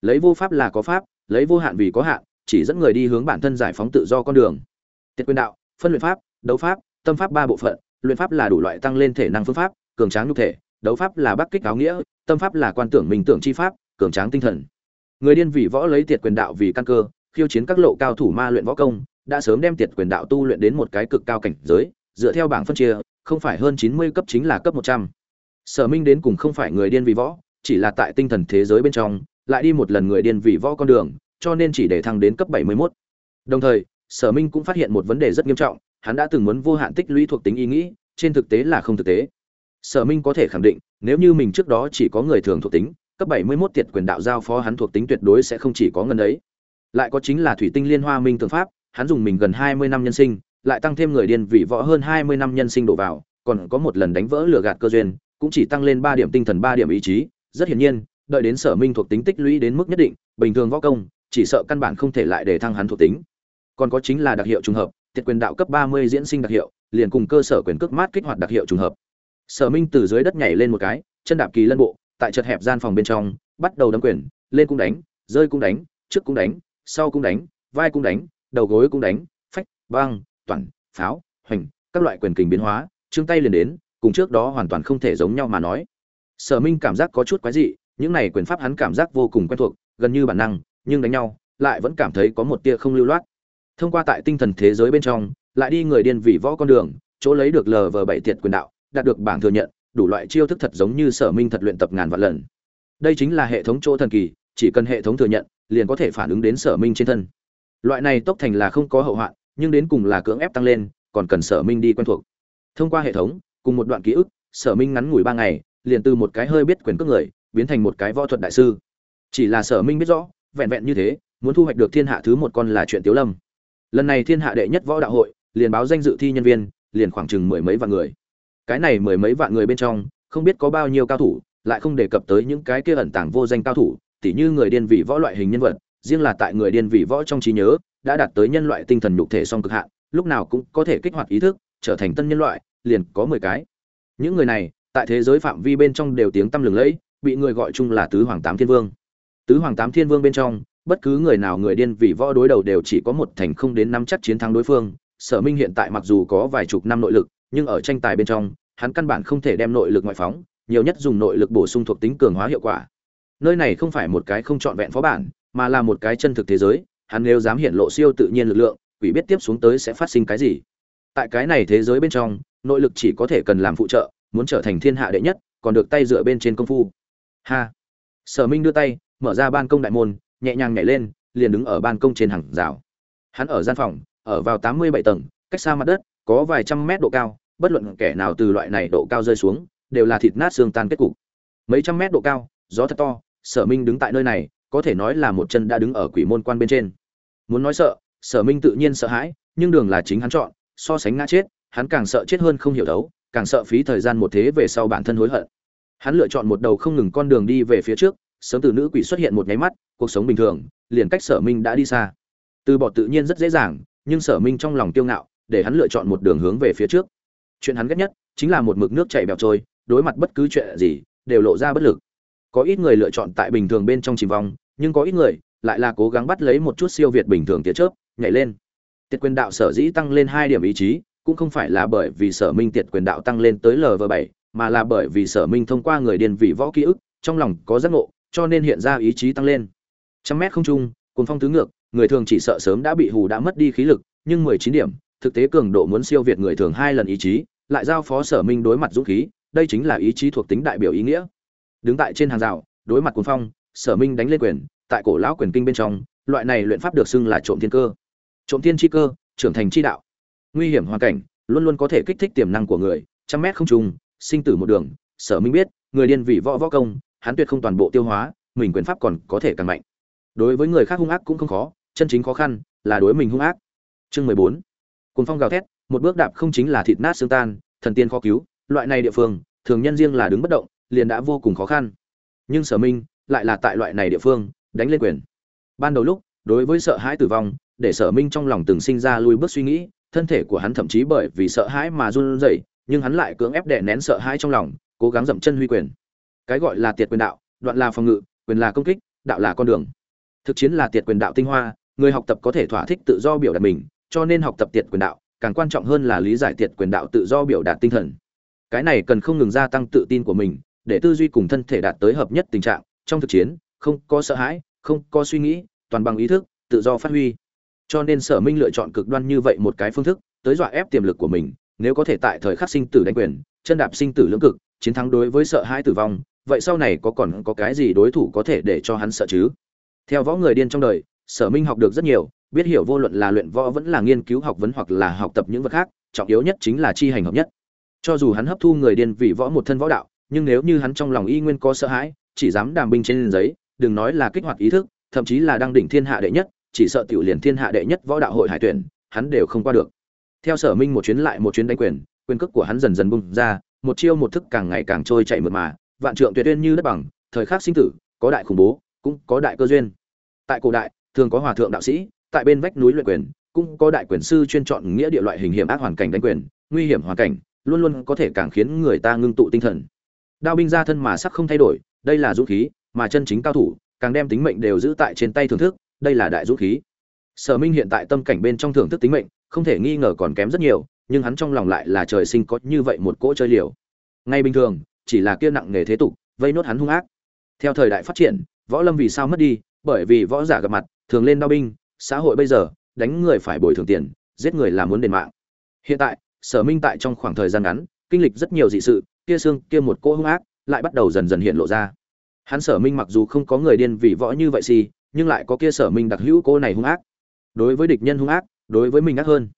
Lấy vô pháp là có pháp, lấy vô hạn vì có hạn chỉ dẫn người đi hướng bản thân giải phóng tự do con đường. Tiết quyền đạo, phân luyện pháp, đấu pháp, tâm pháp ba bộ phận, luyện pháp là đủ loại tăng lên thể năng phương pháp, cường tráng nhục thể, đấu pháp là bắc kích áo nghĩa, tâm pháp là quan tưởng mình tưởng chi pháp, cường tráng tinh thần. Người điên vị võ lấy tiệt quyền đạo vì căn cơ, khiêu chiến các lộ cao thủ ma luyện võ công, đã sớm đem tiệt quyền đạo tu luyện đến một cái cực cao cảnh giới, dựa theo bảng phân chia, không phải hơn chín mươi cấp chính là cấp một trăm. Sở minh đến cùng không phải người điên vì võ, chỉ là tại tinh thần thế giới bên trong, lại đi một lần người điên vì võ con đường cho nên chỉ để thăng đến cấp bảy 71. đồng thời, sở minh cũng phát hiện một vấn đề rất nghiêm trọng, hắn đã từng muốn vô hạn tích lũy thuộc tính ý nghĩ, trên thực tế là không thực tế. Sở minh có thể khẳng định, nếu như mình trước đó chỉ có người thường thuộc tính, cấp bảy 71 tiệt quyền đạo giao phó hắn thuộc tính tuyệt đối sẽ không chỉ có ngân ấy. Lại có chính là thủy tinh liên hoa minh tượng pháp, hắn dùng mình gần hai mươi năm nhân sinh, lại tăng thêm người điên vị võ hơn hai mươi năm nhân sinh đổ vào, còn có một lần đánh vỡ lửa gạt cơ duyên, cũng chỉ tăng lên ba điểm tinh thần ba điểm ý chí. Rất hiển nhiên, đợi đến sở minh thuộc tính tích lũy đến mức nhất định, bình thường võ công chỉ sợ căn bản không thể lại để thăng hắn thuộc tính. Còn có chính là đặc hiệu trùng hợp, tiệt quyền đạo cấp ba mươi diễn sinh đặc hiệu, liền cùng cơ sở quyền cước mát kích hoạt đặc hiệu trùng hợp. Sở minh từ dưới đất nhảy lên một cái, chân đạp kỳ lân bộ, tại chật hẹp gian phòng bên trong, bắt đầu đấm quyền, lên cũng đánh, rơi cũng đánh, trước cũng đánh, sau cũng đánh, vai cũng đánh, đầu gối cũng đánh, phách, băng, toàn, pháo, hoành, các loại quyền kình biến hóa chương tay liền đến, cùng trước đó hoàn toàn không thể giống nhau mà nói. Sở minh cảm giác có chút quái dị, những này quyền pháp hắn cảm giác vô cùng quen thuộc, gần như bản năng nhưng đánh nhau, lại vẫn cảm thấy có một tia không lưu loát. Thông qua tại tinh thần thế giới bên trong, lại đi người điên vì võ con đường, chỗ lấy được lờ vờ bảy tiệt quyền đạo, đạt được bảng thừa nhận, đủ loại chiêu thức thật giống như sở minh thật luyện tập ngàn vạn lần. Đây chính là hệ thống chỗ thần kỳ, chỉ cần hệ thống thừa nhận, liền có thể phản ứng đến sở minh trên thân. Loại này tốc thành là không có hậu hoạn, nhưng đến cùng là cưỡng ép tăng lên, còn cần sở minh đi quen thuộc. Thông qua hệ thống, cùng một đoạn ký ức, sở minh ngắn ngủi ba ngày, liền từ một cái hơi biết quyền cước người, biến thành một cái võ thuật đại sư. Chỉ là sở minh biết rõ vẹn vẹn như thế, muốn thu hoạch được thiên hạ thứ một con là chuyện tiếu lâm. Lần này thiên hạ đệ nhất võ đạo hội, liền báo danh dự thi nhân viên, liền khoảng chừng mười mấy vạn người. Cái này mười mấy vạn người bên trong, không biết có bao nhiêu cao thủ, lại không đề cập tới những cái kia ẩn tàng vô danh cao thủ, tỉ như người điên vị võ loại hình nhân vật, riêng là tại người điên vị võ trong trí nhớ, đã đạt tới nhân loại tinh thần nhục thể song cực hạn, lúc nào cũng có thể kích hoạt ý thức, trở thành tân nhân loại, liền có mười cái. Những người này, tại thế giới phạm vi bên trong đều tiếng tăm lừng lẫy, bị người gọi chung là tứ hoàng tám thiên vương tứ hoàng tám thiên vương bên trong, bất cứ người nào người điên vì võ đối đầu đều chỉ có một thành không đến năm chắc chiến thắng đối phương. Sở minh hiện tại mặc dù có vài chục năm nội lực, nhưng ở tranh tài bên trong, hắn căn bản không thể đem nội lực ngoại phóng, nhiều nhất dùng nội lực bổ sung thuộc tính cường hóa hiệu quả. Nơi này không phải một cái không trọn vẹn phó bản, mà là một cái chân thực thế giới, hắn nếu dám hiện lộ siêu tự nhiên lực lượng, quỷ biết tiếp xuống tới sẽ phát sinh cái gì. Tại cái này thế giới bên trong, nội lực chỉ có thể cần làm phụ trợ, muốn trở thành thiên hạ đệ nhất, còn được tay dựa bên trên công phu. Ha! Sở minh đưa tay mở ra ban công đại môn, nhẹ nhàng nhảy lên, liền đứng ở ban công trên hàng rào. Hắn ở gian phòng, ở vào tám mươi bảy tầng, cách xa mặt đất, có vài trăm mét độ cao, bất luận kẻ nào từ loại này độ cao rơi xuống, đều là thịt nát xương tan kết cục. Mấy trăm mét độ cao, gió thật to, sở minh đứng tại nơi này, có thể nói là một chân đã đứng ở quỷ môn quan bên trên. Muốn nói sợ, sở minh tự nhiên sợ hãi, nhưng đường là chính hắn chọn, so sánh ngã chết, hắn càng sợ chết hơn không hiểu đấu, càng sợ phí thời gian một thế về sau bản thân hối hận. Hắn lựa chọn một đầu không ngừng con đường đi về phía trước sớm từ nữ quỷ xuất hiện một nháy mắt, cuộc sống bình thường, liền cách sở minh đã đi xa. Từ bỏ tự nhiên rất dễ dàng, nhưng sở minh trong lòng tiêu ngạo, để hắn lựa chọn một đường hướng về phía trước. Chuyện hắn ghét nhất, chính là một mực nước chảy bèo trôi, đối mặt bất cứ chuyện gì, đều lộ ra bất lực. Có ít người lựa chọn tại bình thường bên trong chìm vong, nhưng có ít người lại là cố gắng bắt lấy một chút siêu việt bình thường tiết chớp, nhảy lên. Tiết quyền đạo sở dĩ tăng lên hai điểm ý chí, cũng không phải là bởi vì sở minh tiệt quyền đạo tăng lên tới lv bảy, mà là bởi vì sở minh thông qua người điên vị võ ký ức, trong lòng có giác ngộ cho nên hiện ra ý chí tăng lên. Trăm mét không trung cùng phong tứ ngược, người thường chỉ sợ sớm đã bị hù đã mất đi khí lực, nhưng mười chín điểm, thực tế cường độ muốn siêu việt người thường hai lần ý chí, lại giao phó sở minh đối mặt dũng khí, đây chính là ý chí thuộc tính đại biểu ý nghĩa. Đứng tại trên hàng rào, đối mặt cuồng phong, sở minh đánh lên quyền, tại cổ lão quyền kinh bên trong, loại này luyện pháp được xưng là trộm thiên cơ. Trộm thiên chi cơ, trưởng thành chi đạo. Nguy hiểm hoàn cảnh, luôn luôn có thể kích thích tiềm năng của người, trăm mét không trùng sinh tử một đường, sở minh biết, người điên vì võ võ công hắn tuyệt không toàn bộ tiêu hóa, mình quyền pháp còn có thể càng mạnh. Đối với người khác hung ác cũng không khó, chân chính khó khăn là đối mình hung ác. Chương mười bốn. Cùng phong gào thét, một bước đạp không chính là thịt nát xương tan, thần tiên khó cứu, loại này địa phương, thường nhân riêng là đứng bất động, liền đã vô cùng khó khăn. Nhưng sở minh lại là tại loại này địa phương, đánh lên quyền. Ban đầu lúc, đối với sợ hãi tử vong, để sở minh trong lòng từng sinh ra lui bước suy nghĩ, thân thể của hắn thậm chí bởi vì sợ hãi mà run rẩy, nhưng hắn lại cưỡng ép đè nén sợ hãi trong lòng, cố gắng dậm chân huy quyền cái gọi là tiệt quyền đạo, đoạn là phòng ngự, quyền là công kích, đạo là con đường. Thực chiến là tiệt quyền đạo tinh hoa, người học tập có thể thỏa thích tự do biểu đạt mình, cho nên học tập tiệt quyền đạo, càng quan trọng hơn là lý giải tiệt quyền đạo tự do biểu đạt tinh thần. Cái này cần không ngừng gia tăng tự tin của mình, để tư duy cùng thân thể đạt tới hợp nhất tình trạng, trong thực chiến, không có sợ hãi, không có suy nghĩ, toàn bằng ý thức, tự do phát huy. Cho nên sở minh lựa chọn cực đoan như vậy một cái phương thức, tới dọa ép tiềm lực của mình, nếu có thể tại thời khắc sinh tử đánh quyền, chân đạp sinh tử lưỡng cực, chiến thắng đối với sợ hãi tử vong vậy sau này có còn có cái gì đối thủ có thể để cho hắn sợ chứ? Theo võ người điên trong đời, sở minh học được rất nhiều, biết hiểu vô luận là luyện võ vẫn là nghiên cứu học vấn hoặc là học tập những vật khác, trọng yếu nhất chính là chi hành hợp nhất. Cho dù hắn hấp thu người điên vì võ một thân võ đạo, nhưng nếu như hắn trong lòng y nguyên có sợ hãi, chỉ dám đàm binh trên giấy, đừng nói là kích hoạt ý thức, thậm chí là đăng đỉnh thiên hạ đệ nhất, chỉ sợ tiểu liền thiên hạ đệ nhất võ đạo hội hải tuyển, hắn đều không qua được. Theo sở minh một chuyến lại một chuyến đánh quyền quyền cước của hắn dần dần bung ra, một chiêu một thức càng ngày càng trôi chạy mượt mà vạn trượng tuyệt uyên như đất bằng, thời khắc sinh tử, có đại khủng bố, cũng có đại cơ duyên. Tại cổ đại, thường có hòa thượng đạo sĩ, tại bên vách núi luyện quyền, cũng có đại quyền sư chuyên chọn nghĩa địa loại hình hiểm ác hoàn cảnh đánh quyền, nguy hiểm hoàn cảnh, luôn luôn có thể càng khiến người ta ngưng tụ tinh thần. Đao binh ra thân mà sắc không thay đổi, đây là dũng khí, mà chân chính cao thủ, càng đem tính mệnh đều giữ tại trên tay thưởng thức, đây là đại dũng khí. Sở minh hiện tại tâm cảnh bên trong thưởng thức tính mệnh, không thể nghi ngờ còn kém rất nhiều, nhưng hắn trong lòng lại là trời sinh có như vậy một cỗ chơi liều. Ngay bình thường chỉ là kia nặng nghề thế tục, vây nốt hắn hung ác. Theo thời đại phát triển, võ lâm vì sao mất đi? Bởi vì võ giả gặp mặt, thường lên đao binh, xã hội bây giờ, đánh người phải bồi thường tiền, giết người là muốn đền mạng. Hiện tại, sở minh tại trong khoảng thời gian ngắn, kinh lịch rất nhiều dị sự, kia xương, kia một cỗ hung ác, lại bắt đầu dần dần hiện lộ ra. Hắn sở minh mặc dù không có người điên vì võ như vậy gì nhưng lại có kia sở minh đặc hữu cô này hung ác. Đối với địch nhân hung ác, đối với mình ác hơn.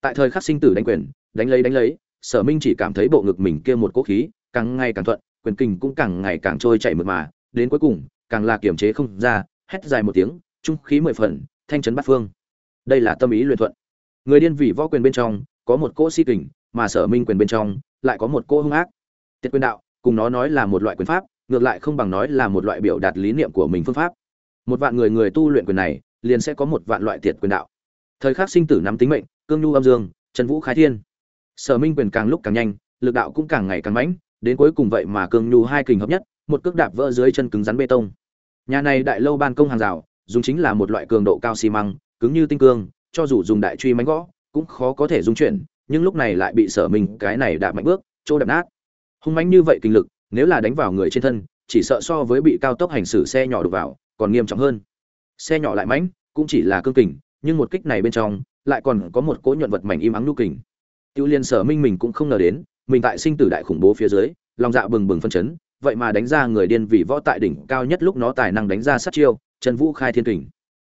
Tại thời khắc sinh tử đánh quyền, đánh lấy đánh lấy, sở minh chỉ cảm thấy bộ ngực mình kia một cỗ khí càng ngày càng thuận, quyền kình cũng càng ngày càng trôi chảy mượt mà, đến cuối cùng, càng là kiềm chế không ra, hét dài một tiếng, trung khí mười phần, thanh chấn bát phương. Đây là tâm ý luyện thuận. Người điên vì võ quyền bên trong, có một cỗ si kình, mà sở minh quyền bên trong, lại có một cỗ hung ác. Tiết quyền đạo, cùng nó nói là một loại quyền pháp, ngược lại không bằng nói là một loại biểu đạt lý niệm của mình phương pháp. Một vạn người người tu luyện quyền này, liền sẽ có một vạn loại tiệt quyền đạo. Thời khắc sinh tử nắm tính mệnh, cương nhu âm dương trần vũ khai thiên. Sở minh quyền càng lúc càng nhanh, lực đạo cũng càng ngày càng mãnh đến cuối cùng vậy mà cương nhu hai kình hợp nhất, một cước đạp vỡ dưới chân cứng rắn bê tông. Nhà này đại lâu ban công hàng rào, dùng chính là một loại cường độ cao xi măng, cứng như tinh cương, cho dù dùng đại truy mánh gõ, cũng khó có thể dung chuyển, nhưng lúc này lại bị sở mình cái này đạp mạnh bước, chỗ đập nát. Hung mãnh như vậy kinh lực, nếu là đánh vào người trên thân, chỉ sợ so với bị cao tốc hành xử xe nhỏ đục vào, còn nghiêm trọng hơn. Xe nhỏ lại mánh cũng chỉ là cương kình, nhưng một kích này bên trong, lại còn có một cỗ nhuận vật mảnh im ắng nu kình. Tiêu liên sở minh mình cũng không ngờ đến mình tại sinh tử đại khủng bố phía dưới, lòng dạ bừng bừng phân chấn, vậy mà đánh ra người điên vì võ tại đỉnh cao nhất lúc nó tài năng đánh ra sát chiêu chân vũ khai thiên kình.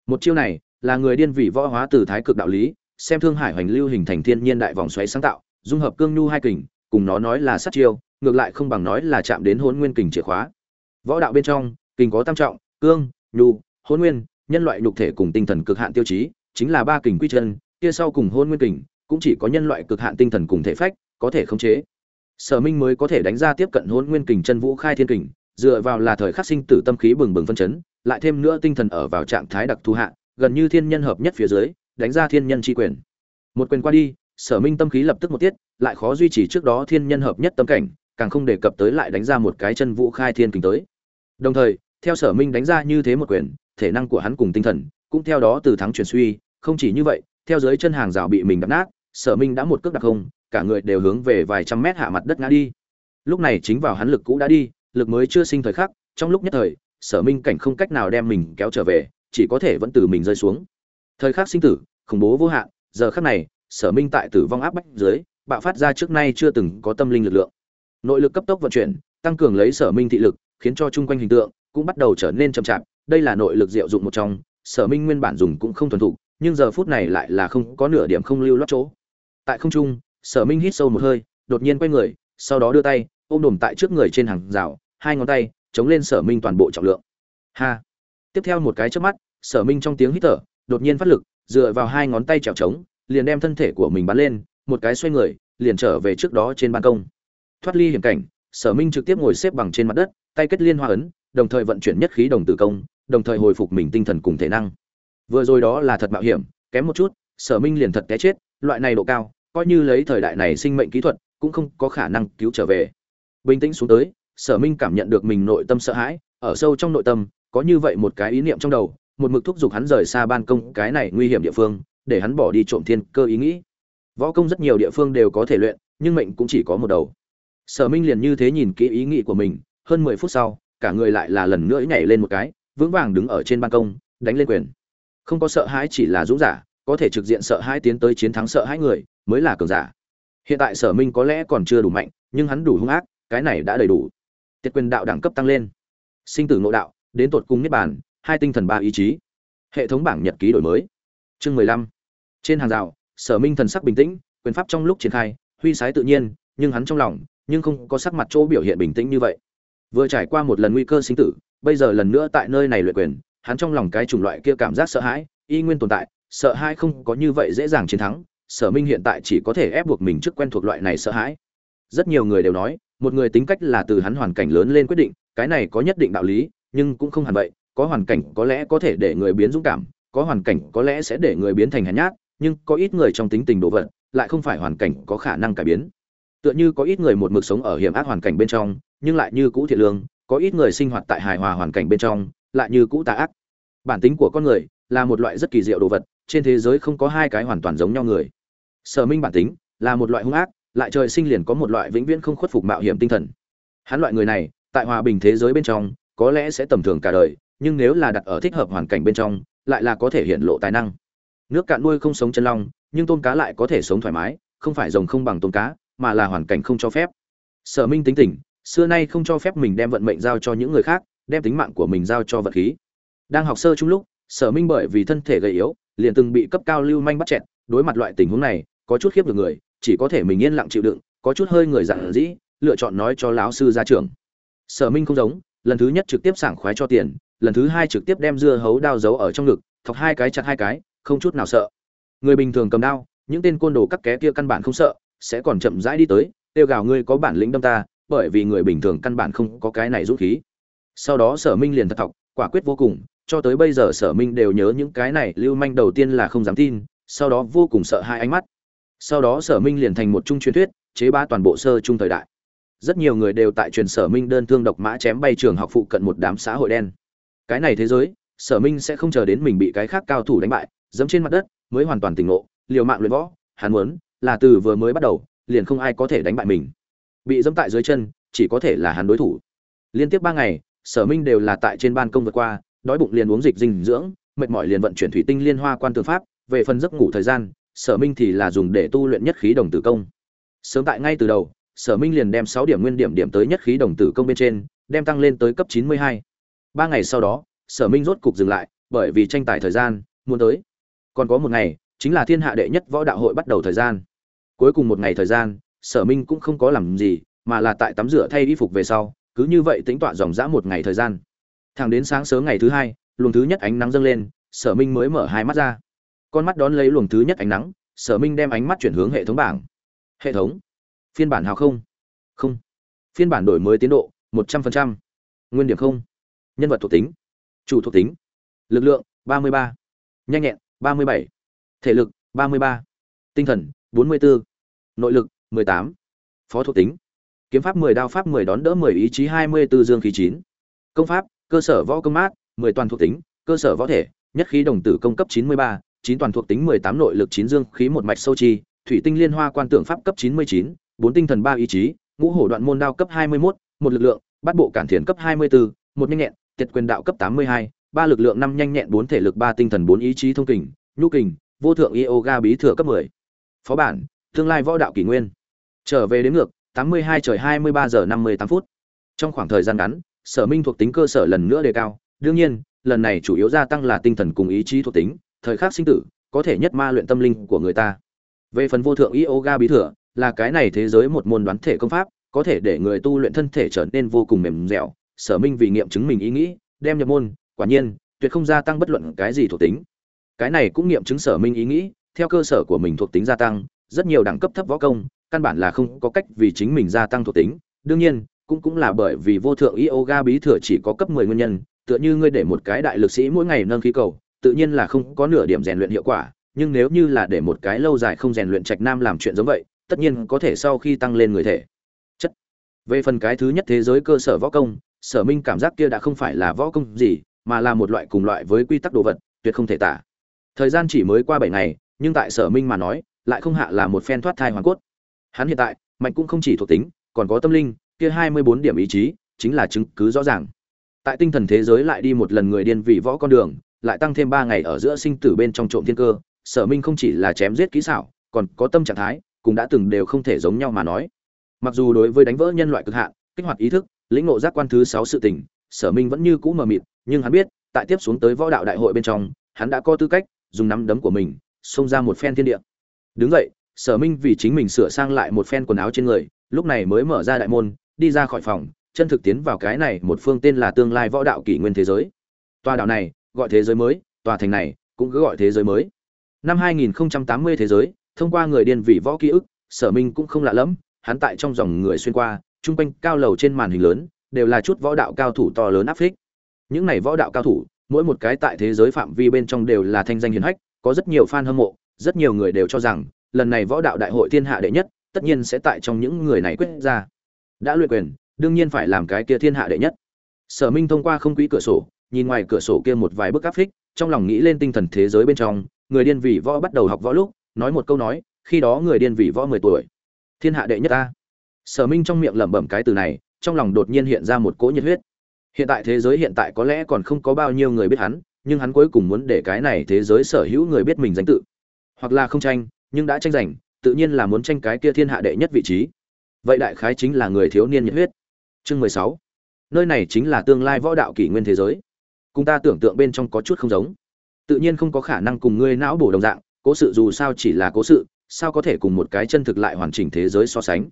Một chiêu này là người điên vì võ hóa từ thái cực đạo lý, xem thương hải hoành lưu hình thành thiên nhiên đại vòng xoáy sáng tạo, dung hợp cương nhu hai kình, cùng nó nói là sát chiêu, ngược lại không bằng nói là chạm đến hôn nguyên kình chìa khóa. Võ đạo bên trong, kình có tam trọng, cương, nhu, hôn nguyên, nhân loại nhục thể cùng tinh thần cực hạn tiêu chí, chính là ba kình quy chân, kia sau cùng hôn nguyên kình, cũng chỉ có nhân loại cực hạn tinh thần cùng thể phách có thể khống chế. Sở minh mới có thể đánh ra tiếp cận hôn nguyên kình chân vũ khai thiên kình, dựa vào là thời khắc sinh tử tâm khí bừng bừng phân chấn, lại thêm nữa tinh thần ở vào trạng thái đặc thù hạ, gần như thiên nhân hợp nhất phía dưới, đánh ra thiên nhân chi quyền. Một quyền qua đi, sở minh tâm khí lập tức một tiết, lại khó duy trì trước đó thiên nhân hợp nhất tâm cảnh, càng không đề cập tới lại đánh ra một cái chân vũ khai thiên kình tới. Đồng thời, theo sở minh đánh ra như thế một quyền, thể năng của hắn cùng tinh thần cũng theo đó từ thắng chuyển suy, không chỉ như vậy, theo dưới chân hàng rào bị mình đập nát, sở minh đã một cước đặc không cả người đều hướng về vài trăm mét hạ mặt đất ngã đi. Lúc này chính vào hắn lực cũ đã đi, lực mới chưa sinh thời khắc, trong lúc nhất thời, sở minh cảnh không cách nào đem mình kéo trở về, chỉ có thể vẫn từ mình rơi xuống. Thời khắc sinh tử, khủng bố vô hạn, giờ khắc này, sở minh tại tử vong áp bách dưới, bạo phát ra trước nay chưa từng có tâm linh lực lượng. Nội lực cấp tốc vận chuyển, tăng cường lấy sở minh thị lực, khiến cho chung quanh hình tượng cũng bắt đầu trở nên chậm chạp. Đây là nội lực diệu dụng một trong, sở minh nguyên bản dùng cũng không thuần thục, nhưng giờ phút này lại là không có nửa điểm không lưu lót chỗ. Tại không trung sở minh hít sâu một hơi, đột nhiên quay người, sau đó đưa tay, ôm đồm tại trước người trên hàng rào, hai ngón tay, chống lên sở minh toàn bộ trọng lượng. Ha! Tiếp theo một cái trước mắt, sở minh trong tiếng hít thở, đột nhiên phát lực, dựa vào hai ngón tay trèo trống, liền đem thân thể của mình bắn lên, một cái xoay người, liền trở về trước đó trên ban công. Thoát ly hiểm cảnh, sở minh trực tiếp ngồi xếp bằng trên mặt đất, tay kết liên hoa ấn, đồng thời vận chuyển nhất khí đồng tử công, đồng thời hồi phục mình tinh thần cùng thể năng. Vừa rồi đó là thật mạo hiểm, kém một chút, sở minh liền thật té chết, loại này độ cao coi như lấy thời đại này sinh mệnh kỹ thuật, cũng không có khả năng cứu trở về. Bình tĩnh xuống tới, sở minh cảm nhận được mình nội tâm sợ hãi, ở sâu trong nội tâm, có như vậy một cái ý niệm trong đầu, một mực thúc giục hắn rời xa ban công cái này nguy hiểm địa phương, để hắn bỏ đi trộm thiên cơ ý nghĩ. Võ công rất nhiều địa phương đều có thể luyện, nhưng mệnh cũng chỉ có một đầu. Sở minh liền như thế nhìn kỹ ý nghĩ của mình, hơn mười phút sau, cả người lại là lần nữa nhảy lên một cái, vững vàng đứng ở trên ban công, đánh lên quyền. Không có sợ hãi chỉ là dũng giả có thể trực diện sợ hãi tiến tới chiến thắng sợ hãi người, mới là cường giả. Hiện tại sở minh có lẽ còn chưa đủ mạnh, nhưng hắn đủ hung ác, cái này đã đầy đủ. Tiết quyền đạo đẳng cấp tăng lên. Sinh tử ngộ đạo, đến tột cung niết bàn, hai tinh thần ba ý chí. Hệ thống bảng nhật ký đổi mới. Chương mười lăm. Trên hàng rào, sở minh thần sắc bình tĩnh, quyền pháp trong lúc triển khai, huy sái tự nhiên, nhưng hắn trong lòng, nhưng không có sắc mặt chỗ biểu hiện bình tĩnh như vậy. Vừa trải qua một lần nguy cơ sinh tử, bây giờ lần nữa tại nơi này luyện quyền, hắn trong lòng cái chủng loại kia cảm giác sợ hãi, y nguyên tồn tại sợ hãi không có như vậy dễ dàng chiến thắng, sở minh hiện tại chỉ có thể ép buộc mình trước quen thuộc loại này sợ hãi. Rất nhiều người đều nói, một người tính cách là từ hắn hoàn cảnh lớn lên quyết định, cái này có nhất định đạo lý, nhưng cũng không hẳn vậy, có hoàn cảnh có lẽ có thể để người biến dũng cảm, có hoàn cảnh có lẽ sẽ để người biến thành hèn nhát, nhưng có ít người trong tính tình đồ vật, lại không phải hoàn cảnh có khả năng cải biến. Tựa như có ít người một mực sống ở hiểm ác hoàn cảnh bên trong, nhưng lại như cũ thiện lương, có ít người sinh hoạt tại hài hòa hoàn cảnh bên trong, lại như cũ tà ác. Bản tính của con người là một loại rất kỳ diệu đồ vật trên thế giới không có hai cái hoàn toàn giống nhau người. Sở minh bản tính là một loại hung ác, lại trời sinh liền có một loại vĩnh viễn không khuất phục mạo hiểm tinh thần. Hắn loại người này, tại hòa bình thế giới bên trong, có lẽ sẽ tầm thường cả đời, nhưng nếu là đặt ở thích hợp hoàn cảnh bên trong, lại là có thể hiện lộ tài năng. Nước cạn nuôi không sống chân long, nhưng tôm cá lại có thể sống thoải mái, không phải rồng không bằng tôm cá, mà là hoàn cảnh không cho phép. Sở minh tính tỉnh xưa nay không cho phép mình đem vận mệnh giao cho những người khác, đem tính mạng của mình giao cho vật khí. Đang học sơ chung lúc sở minh bởi vì thân thể gầy yếu, liền từng bị cấp cao lưu manh bắt chẹt, đối mặt loại tình huống này, có chút khiếp được người, chỉ có thể mình yên lặng chịu đựng, có chút hơi người dặn dĩ, lựa chọn nói cho lão sư ra trường. Sở minh không giống, lần thứ nhất trực tiếp sảng khoái cho tiền, lần thứ hai trực tiếp đem dưa hấu đao giấu ở trong ngực, thọc hai cái chặt hai cái, không chút nào sợ. Người bình thường cầm đao, những tên côn đồ cắt ké kia căn bản không sợ, sẽ còn chậm rãi đi tới, Tiêu gào, ngươi có bản lĩnh đâm ta, bởi vì người bình thường căn bản không có cái này dũng khí. Sau đó sở minh liền thật thọc, quả quyết vô cùng cho tới bây giờ sở minh đều nhớ những cái này, lưu manh đầu tiên là không dám tin, sau đó vô cùng sợ hai ánh mắt. Sau đó sở minh liền thành một trung truyền thuyết, chế ba toàn bộ sơ trung thời đại. Rất nhiều người đều tại truyền sở minh đơn thương độc mã chém bay trường học phụ cận một đám xã hội đen. Cái này thế giới, sở minh sẽ không chờ đến mình bị cái khác cao thủ đánh bại, dẫm trên mặt đất, mới hoàn toàn tỉnh ngộ, liều mạng luyện võ, hắn muốn, là từ vừa mới bắt đầu, liền không ai có thể đánh bại mình. Bị dẫm tại dưới chân, chỉ có thể là hắn đối thủ. Liên tiếp ba ngày, sở minh đều là tại trên ban công vượt qua đói bụng liền uống dịch dinh dưỡng, mệt mỏi liền vận chuyển thủy tinh liên hoa quan tư pháp, về phần giấc ngủ thời gian, sở minh thì là dùng để tu luyện nhất khí đồng tử công. Sớm tại ngay từ đầu, sở minh liền đem sáu điểm nguyên điểm điểm tới nhất khí đồng tử công bên trên, đem tăng lên tới cấp chín mươi hai. Ba ngày sau đó, sở minh rốt cục dừng lại, bởi vì tranh tài thời gian muốn tới. Còn có một ngày, chính là thiên hạ đệ nhất võ đạo hội bắt đầu thời gian. Cuối cùng một ngày thời gian, sở minh cũng không có làm gì, mà là tại tắm rửa thay y phục về sau, cứ như vậy tính tọa dòng dã một ngày thời gian thẳng đến sáng sớm ngày thứ hai, luồng thứ nhất ánh nắng dâng lên, sở minh mới mở hai mắt ra. Con mắt đón lấy luồng thứ nhất ánh nắng, sở minh đem ánh mắt chuyển hướng hệ thống bảng. Hệ thống. Phiên bản hào không? Không. Phiên bản đổi mới tiến độ, một trăm linh nguyên điểm không. Nhân vật thuộc tính. Chủ thuộc tính. Lực lượng, ba mươi ba. Nhanh nhẹn, ba mươi bảy. Thể lực, ba mươi ba. Tinh thần, bốn mươi bốn nội lực, mười tám. Phó thuộc tính. Kiếm pháp mười, đao pháp mười đón đỡ mười, ý chí hai mươi 24 dương khí chín. Công pháp cơ sở võ công mát mười toàn thuộc tính cơ sở võ thể nhất khí đồng tử công cấp chín mươi ba chín toàn thuộc tính mười tám nội lực chín dương khí một mạch sâu chi thủy tinh liên hoa quan tượng pháp cấp chín mươi chín bốn tinh thần ba ý chí ngũ hổ đoạn môn đao cấp hai mươi 21, một lực lượng bắt bộ cản thiền cấp hai mươi 24, một nhanh nhẹn tiệt quyền đạo cấp tám mươi hai ba lực lượng năm nhanh nhẹn bốn thể lực ba tinh thần bốn ý chí thông kình nhu kình vô thượng yoga bí thừa cấp mười. Phó bản tương lai võ đạo kỷ nguyên. Trở về đến ngược tám mươi hai trời hai mươi ba giờ năm mươi tám phút. Trong khoảng thời gian ngắn sở minh thuộc tính cơ sở lần nữa đề cao. Đương nhiên, lần này chủ yếu gia tăng là tinh thần cùng ý chí thuộc tính, thời khắc sinh tử, có thể nhất ma luyện tâm linh của người ta. Về phần vô thượng yoga bí thừa, là cái này thế giới một môn đoán thể công pháp, có thể để người tu luyện thân thể trở nên vô cùng mềm dẻo. Sở minh vì nghiệm chứng mình ý nghĩ, đem nhập môn, quả nhiên, tuyệt không gia tăng bất luận cái gì thuộc tính. Cái này cũng nghiệm chứng sở minh ý nghĩ, theo cơ sở của mình thuộc tính gia tăng, rất nhiều đẳng cấp thấp võ công, căn bản là không có cách vì chính mình gia tăng thuộc tính. Đương nhiên cũng cũng là bởi vì vô thượng yoga bí thừa chỉ có cấp 10 nguyên nhân, tựa như ngươi để một cái đại lực sĩ mỗi ngày nâng khí cầu, tự nhiên là không có nửa điểm rèn luyện hiệu quả, nhưng nếu như là để một cái lâu dài không rèn luyện trạch nam làm chuyện giống vậy, tất nhiên có thể sau khi tăng lên người thể. Chất. Về phần cái thứ nhất thế giới cơ sở võ công, sở minh cảm giác kia đã không phải là võ công gì, mà là một loại cùng loại với quy tắc đồ vật, tuyệt không thể tả. Thời gian chỉ mới qua bảy ngày, nhưng tại sở minh mà nói, lại không hạ là một phen thoát thai hoàn cốt. Hắn hiện tại, mạnh cũng không chỉ thuộc tính, còn có tâm linh kia hai mươi bốn điểm ý chí chính là chứng cứ rõ ràng. Tại tinh thần thế giới lại đi một lần người điên vì võ con đường, lại tăng thêm ba ngày ở giữa sinh tử bên trong trộm thiên cơ, sở minh không chỉ là chém giết kỹ xảo, còn có tâm trạng thái, cũng đã từng đều không thể giống nhau mà nói. Mặc dù đối với đánh vỡ nhân loại cực hạn, kích hoạt ý thức, lĩnh ngộ giác quan thứ sáu sự tình, sở minh vẫn như cũ mờ mịt, nhưng hắn biết, tại tiếp xuống tới võ đạo đại hội bên trong, hắn đã có tư cách, dùng nắm đấm của mình, xông ra một phen thiên địa. Đứng vậy sở minh vì chính mình sửa sang lại một phen quần áo trên người, lúc này mới mở ra đại môn đi ra khỏi phòng, chân thực tiến vào cái này một phương tên là tương lai võ đạo kỷ nguyên thế giới. Tòa đảo này, gọi thế giới mới, tòa thành này, cũng cứ gọi thế giới mới. Năm 2080 thế giới, thông qua người điên vị võ ký ức, sở minh cũng không lạ lẫm, hắn tại trong dòng người xuyên qua trung quanh cao lầu trên màn hình lớn, đều là chút võ đạo cao thủ to lớn áp phích. Những này võ đạo cao thủ, mỗi một cái tại thế giới phạm vi bên trong đều là thanh danh hiển hách, có rất nhiều fan hâm mộ, rất nhiều người đều cho rằng, lần này võ đạo đại hội thiên hạ đệ nhất, tất nhiên sẽ tại trong những người này quyết ra đã luyện quyền, đương nhiên phải làm cái kia thiên hạ đệ nhất. Sở minh thông qua không quỹ cửa sổ, nhìn ngoài cửa sổ kia một vài bức áp phích, trong lòng nghĩ lên tinh thần thế giới bên trong, người điên vị võ bắt đầu học võ lúc, nói một câu nói, khi đó người điên vị võ mười tuổi. Thiên hạ đệ nhất ta. Sở minh trong miệng lẩm bẩm cái từ này, trong lòng đột nhiên hiện ra một cỗ nhiệt huyết. Hiện tại thế giới hiện tại có lẽ còn không có bao nhiêu người biết hắn, nhưng hắn cuối cùng muốn để cái này thế giới sở hữu người biết mình danh tự. Hoặc là không tranh, nhưng đã tranh giành, tự nhiên là muốn tranh cái kia thiên hạ đệ nhất vị trí vậy đại khái chính là người thiếu niên nhiệt huyết. Chương mười sáu. Nơi này chính là tương lai võ đạo kỷ nguyên thế giới. Cùng ta tưởng tượng bên trong có chút không giống. Tự nhiên không có khả năng cùng ngươi não bổ đồng dạng, cố sự dù sao chỉ là cố sự, sao có thể cùng một cái chân thực lại hoàn chỉnh thế giới so sánh?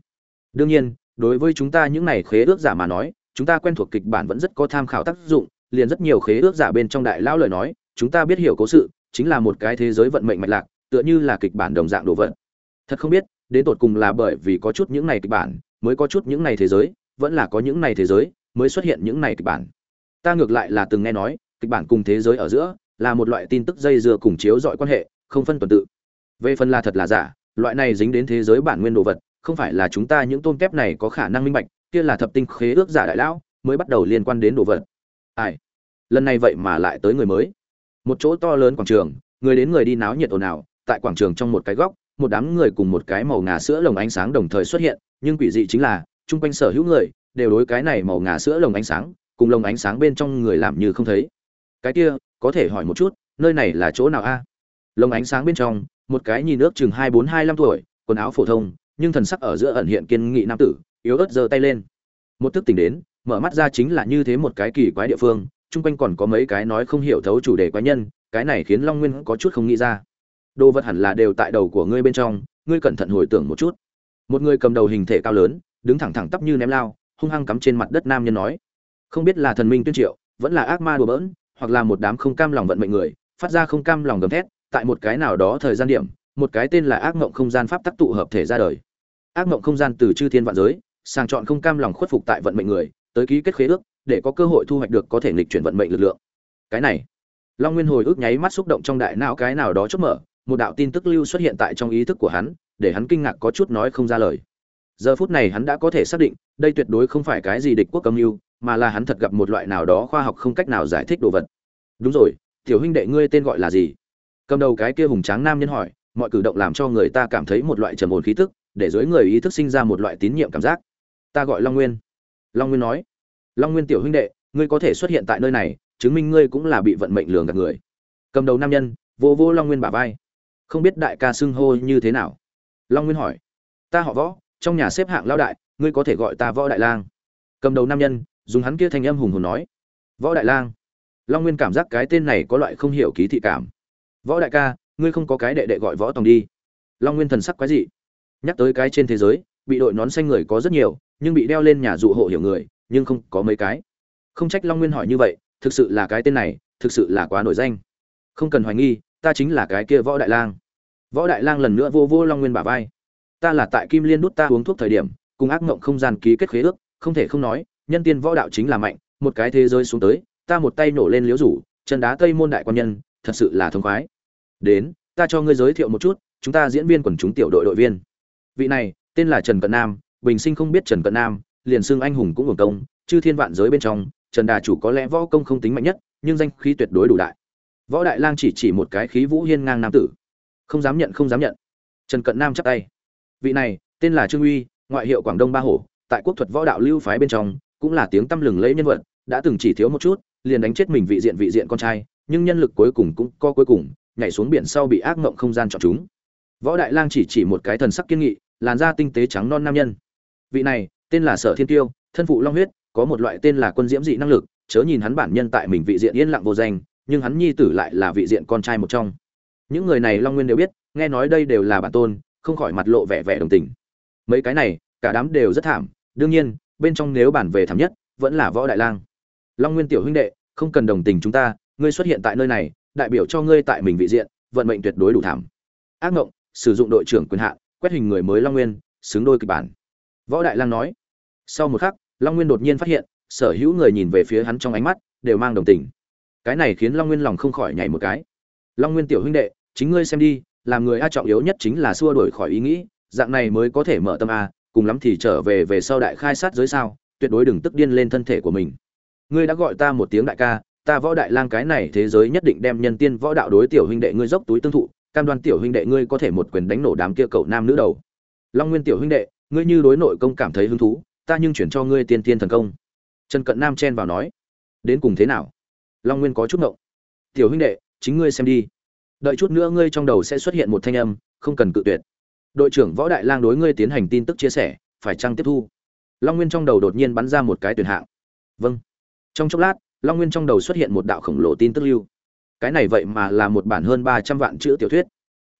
Đương nhiên, đối với chúng ta những này khế ước giả mà nói, chúng ta quen thuộc kịch bản vẫn rất có tham khảo tác dụng, liền rất nhiều khế ước giả bên trong đại lão lời nói, chúng ta biết hiểu cố sự, chính là một cái thế giới vận mệnh mạch lạc, tựa như là kịch bản đồng dạng đồ vật. Thật không biết đến tột cùng là bởi vì có chút những này kịch bản mới có chút những này thế giới, vẫn là có những này thế giới mới xuất hiện những này kịch bản. Ta ngược lại là từng nghe nói, kịch bản cùng thế giới ở giữa là một loại tin tức dây dưa cùng chiếu dọi quan hệ, không phân tuần tự. Về phần là thật là giả, loại này dính đến thế giới bản nguyên đồ vật, không phải là chúng ta những tôm kép này có khả năng minh bạch, kia là thập tinh khế ước giả đại lão mới bắt đầu liên quan đến đồ vật. Ai? Lần này vậy mà lại tới người mới. Một chỗ to lớn quảng trường, người đến người đi náo nhiệt ồn ào, tại quảng trường trong một cái góc một đám người cùng một cái màu ngà sữa lồng ánh sáng đồng thời xuất hiện, nhưng quỷ dị chính là, chung quanh sở hữu người đều đối cái này màu ngà sữa lồng ánh sáng, cùng lồng ánh sáng bên trong người làm như không thấy. Cái kia, có thể hỏi một chút, nơi này là chỗ nào a? Lồng ánh sáng bên trong, một cái nhìn ước chừng hai bốn hai năm tuổi, quần áo phổ thông, nhưng thần sắc ở giữa ẩn hiện kiên nghị nam tử, yếu ớt giơ tay lên. Một thức tỉnh đến, mở mắt ra chính là như thế một cái kỳ quái địa phương, chung quanh còn có mấy cái nói không hiểu thấu chủ đề quái nhân, cái này khiến long nguyên có chút không nghĩ ra đồ vật hẳn là đều tại đầu của ngươi bên trong, ngươi cẩn thận hồi tưởng một chút. Một người cầm đầu hình thể cao lớn, đứng thẳng thẳng tắp như ném lao, hung hăng cắm trên mặt đất nam nhân nói. Không biết là thần minh tuyên triệu, vẫn là ác ma đùa bỡn, hoặc là một đám không cam lòng vận mệnh người, phát ra không cam lòng gầm thét, tại một cái nào đó thời gian điểm, một cái tên là ác mộng không gian pháp tác tụ hợp thể ra đời. Ác mộng không gian từ chư thiên vạn giới, sàng chọn không cam lòng khuất phục tại vận mệnh người, tới ký kết khế ước, để có cơ hội thu hoạch được có thể nghịch chuyển vận mệnh lực lượng. Cái này, long nguyên hồi ức nháy mắt xúc động trong đại não cái nào đó chốt mở một đạo tin tức lưu xuất hiện tại trong ý thức của hắn, để hắn kinh ngạc có chút nói không ra lời. Giờ phút này hắn đã có thể xác định, đây tuyệt đối không phải cái gì địch quốc âm mưu, mà là hắn thật gặp một loại nào đó khoa học không cách nào giải thích đồ vật. Đúng rồi, tiểu huynh đệ ngươi tên gọi là gì? Cầm đầu cái kia hùng tráng nam nhân hỏi, mọi cử động làm cho người ta cảm thấy một loại trầm ổn khí tức, để dưới người ý thức sinh ra một loại tín nhiệm cảm giác. Ta gọi long nguyên. Long nguyên nói, long nguyên tiểu huynh đệ, ngươi có thể xuất hiện tại nơi này, chứng minh ngươi cũng là bị vận mệnh lường gạt người. Cầm đầu nam nhân, vô vô long nguyên bả vai không biết đại ca xưng hô như thế nào. Long nguyên hỏi, ta họ võ, trong nhà xếp hạng lao đại, ngươi có thể gọi ta võ đại lang. Cầm đầu nam nhân, dùng hắn kia thanh âm hùng hồn nói, võ đại lang. Long nguyên cảm giác cái tên này có loại không hiểu ký thị cảm. Võ đại ca, ngươi không có cái đệ đệ gọi võ tòng đi. Long nguyên thần sắc quái dị, nhắc tới cái trên thế giới, bị đội nón xanh người có rất nhiều, nhưng bị đeo lên nhà dụ hộ hiểu người, nhưng không có mấy cái. Không trách long nguyên hỏi như vậy, thực sự là cái tên này, thực sự là quá nổi danh. Không cần hoài nghi, ta chính là cái kia võ đại lang võ đại lang lần nữa vô vô long nguyên bả vai. Ta là tại kim liên đút ta uống thuốc thời điểm, cùng ác mộng không gian ký kết khế ước, không thể không nói, nhân tiên võ đạo chính là mạnh, một cái thế giới xuống tới, ta một tay nổ lên liếu rủ, chân đá tây môn đại quan nhân, thật sự là thông khoái. Đến, ta cho ngươi giới thiệu một chút, chúng ta diễn viên quần chúng tiểu đội đội viên. Vị này, tên là trần cận nam, bình sinh không biết trần cận nam, liền xưng anh hùng cũng hưởng công, chư thiên vạn giới bên trong, trần đà chủ có lẽ võ công không tính mạnh nhất, nhưng danh khí tuyệt đối đủ đại. Võ đại lang chỉ chỉ một cái khí vũ hiên ngang nam tử không dám nhận, không dám nhận. Trần cận nam chắp tay. Vị này, tên là trương uy, ngoại hiệu quảng đông ba hổ, tại quốc thuật võ đạo lưu phái bên trong, cũng là tiếng tăm lừng lẫy nhân vật, đã từng chỉ thiếu một chút, liền đánh chết mình vị diện vị diện con trai, nhưng nhân lực cuối cùng cũng co cuối cùng, nhảy xuống biển sau bị ác mộng không gian chọn chúng. Võ đại lang chỉ chỉ một cái thần sắc kiên nghị, làn da tinh tế trắng non nam nhân. Vị này, tên là sở thiên tiêu, thân phụ long huyết, có một loại tên là quân diễm dị năng lực, chớ nhìn hắn bản nhân tại mình vị diện yên lặng vô danh, nhưng hắn nhi tử lại là vị diện con trai một trong những người này long nguyên đều biết, nghe nói đây đều là bản tôn, không khỏi mặt lộ vẻ vẻ đồng tình. Mấy cái này, cả đám đều rất thảm, đương nhiên, bên trong nếu bản về thảm nhất, vẫn là võ đại lang. Long nguyên tiểu huynh đệ, không cần đồng tình chúng ta, ngươi xuất hiện tại nơi này, đại biểu cho ngươi tại mình vị diện, vận mệnh tuyệt đối đủ thảm. Ác mộng sử dụng đội trưởng quyền hạn, quét hình người mới long nguyên, xứng đôi kịch bản. Võ đại lang nói. Sau một khắc, long nguyên đột nhiên phát hiện, sở hữu người nhìn về phía hắn trong ánh mắt, đều mang đồng tình. Cái này khiến long nguyên lòng không khỏi nhảy một cái. Long nguyên tiểu huynh đệ chính ngươi xem đi, làm người a trọng yếu nhất chính là xua đổi khỏi ý nghĩ, dạng này mới có thể mở tâm a, cùng lắm thì trở về về sau đại khai sát giới sao, tuyệt đối đừng tức điên lên thân thể của mình. Ngươi đã gọi ta một tiếng đại ca, ta võ đại lang cái này thế giới nhất định đem nhân tiên võ đạo đối tiểu huynh đệ ngươi dốc túi tương thụ, cam đoan tiểu huynh đệ ngươi có thể một quyền đánh nổ đám kia cậu nam nữ đầu. Long nguyên tiểu huynh đệ, ngươi như đối nội công cảm thấy hứng thú, ta nhưng chuyển cho ngươi tiên tiên thần công. Trần cận nam chen vào nói, đến cùng thế nào? Long nguyên có chút ngộng. Tiểu huynh đệ, chính ngươi xem đi đợi chút nữa ngươi trong đầu sẽ xuất hiện một thanh âm, không cần cự tuyệt. Đội trưởng võ đại lang đối ngươi tiến hành tin tức chia sẻ, phải chăng tiếp thu? Long nguyên trong đầu đột nhiên bắn ra một cái tuyển hạng. Vâng. Trong chốc lát, long nguyên trong đầu xuất hiện một đạo khổng lồ tin tức lưu. Cái này vậy mà là một bản hơn ba trăm vạn chữ tiểu thuyết.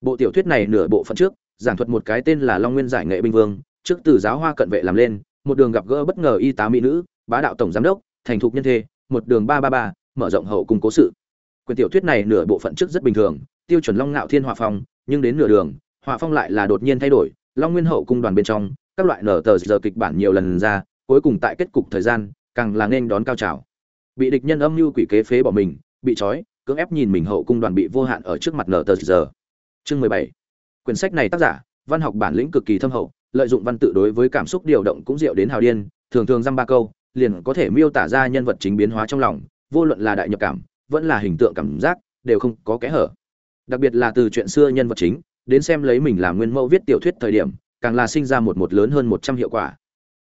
Bộ tiểu thuyết này nửa bộ phận trước, giảng thuật một cái tên là long nguyên giải nghệ binh vương, trước từ giáo hoa cận vệ làm lên, một đường gặp gỡ bất ngờ y tá mỹ nữ, bá đạo tổng giám đốc, thành thục nhân thê, một đường ba ba ba, mở rộng hậu cung cố sự. Quyền tiểu thuyết này nửa bộ phận trước rất bình thường tiêu chuẩn long ngạo thiên hòa phong, nhưng đến nửa đường hòa phong lại là đột nhiên thay đổi, long nguyên hậu cung đoàn bên trong, các loại nở tờ giờ kịch bản nhiều lần ra, cuối cùng tại kết cục thời gian, càng là nên đón cao trào. Bị địch nhân âm mưu quỷ kế phế bỏ mình, bị trói, cưỡng ép nhìn mình hậu cung đoàn bị vô hạn ở trước mặt nở tờ giờ. Chương mười bảy. Quyển sách này tác giả, văn học bản lĩnh cực kỳ thâm hậu, lợi dụng văn tự đối với cảm xúc điều động cũng diệu đến hào điên, thường thường dăm ba câu, liền có thể miêu tả ra nhân vật chính biến hóa trong lòng, vô luận là đại nhập cảm, vẫn là hình tượng cảm giác, đều không có kẽ hở đặc biệt là từ chuyện xưa nhân vật chính, đến xem lấy mình làm nguyên mẫu viết tiểu thuyết thời điểm, càng là sinh ra một một lớn hơn một trăm hiệu quả.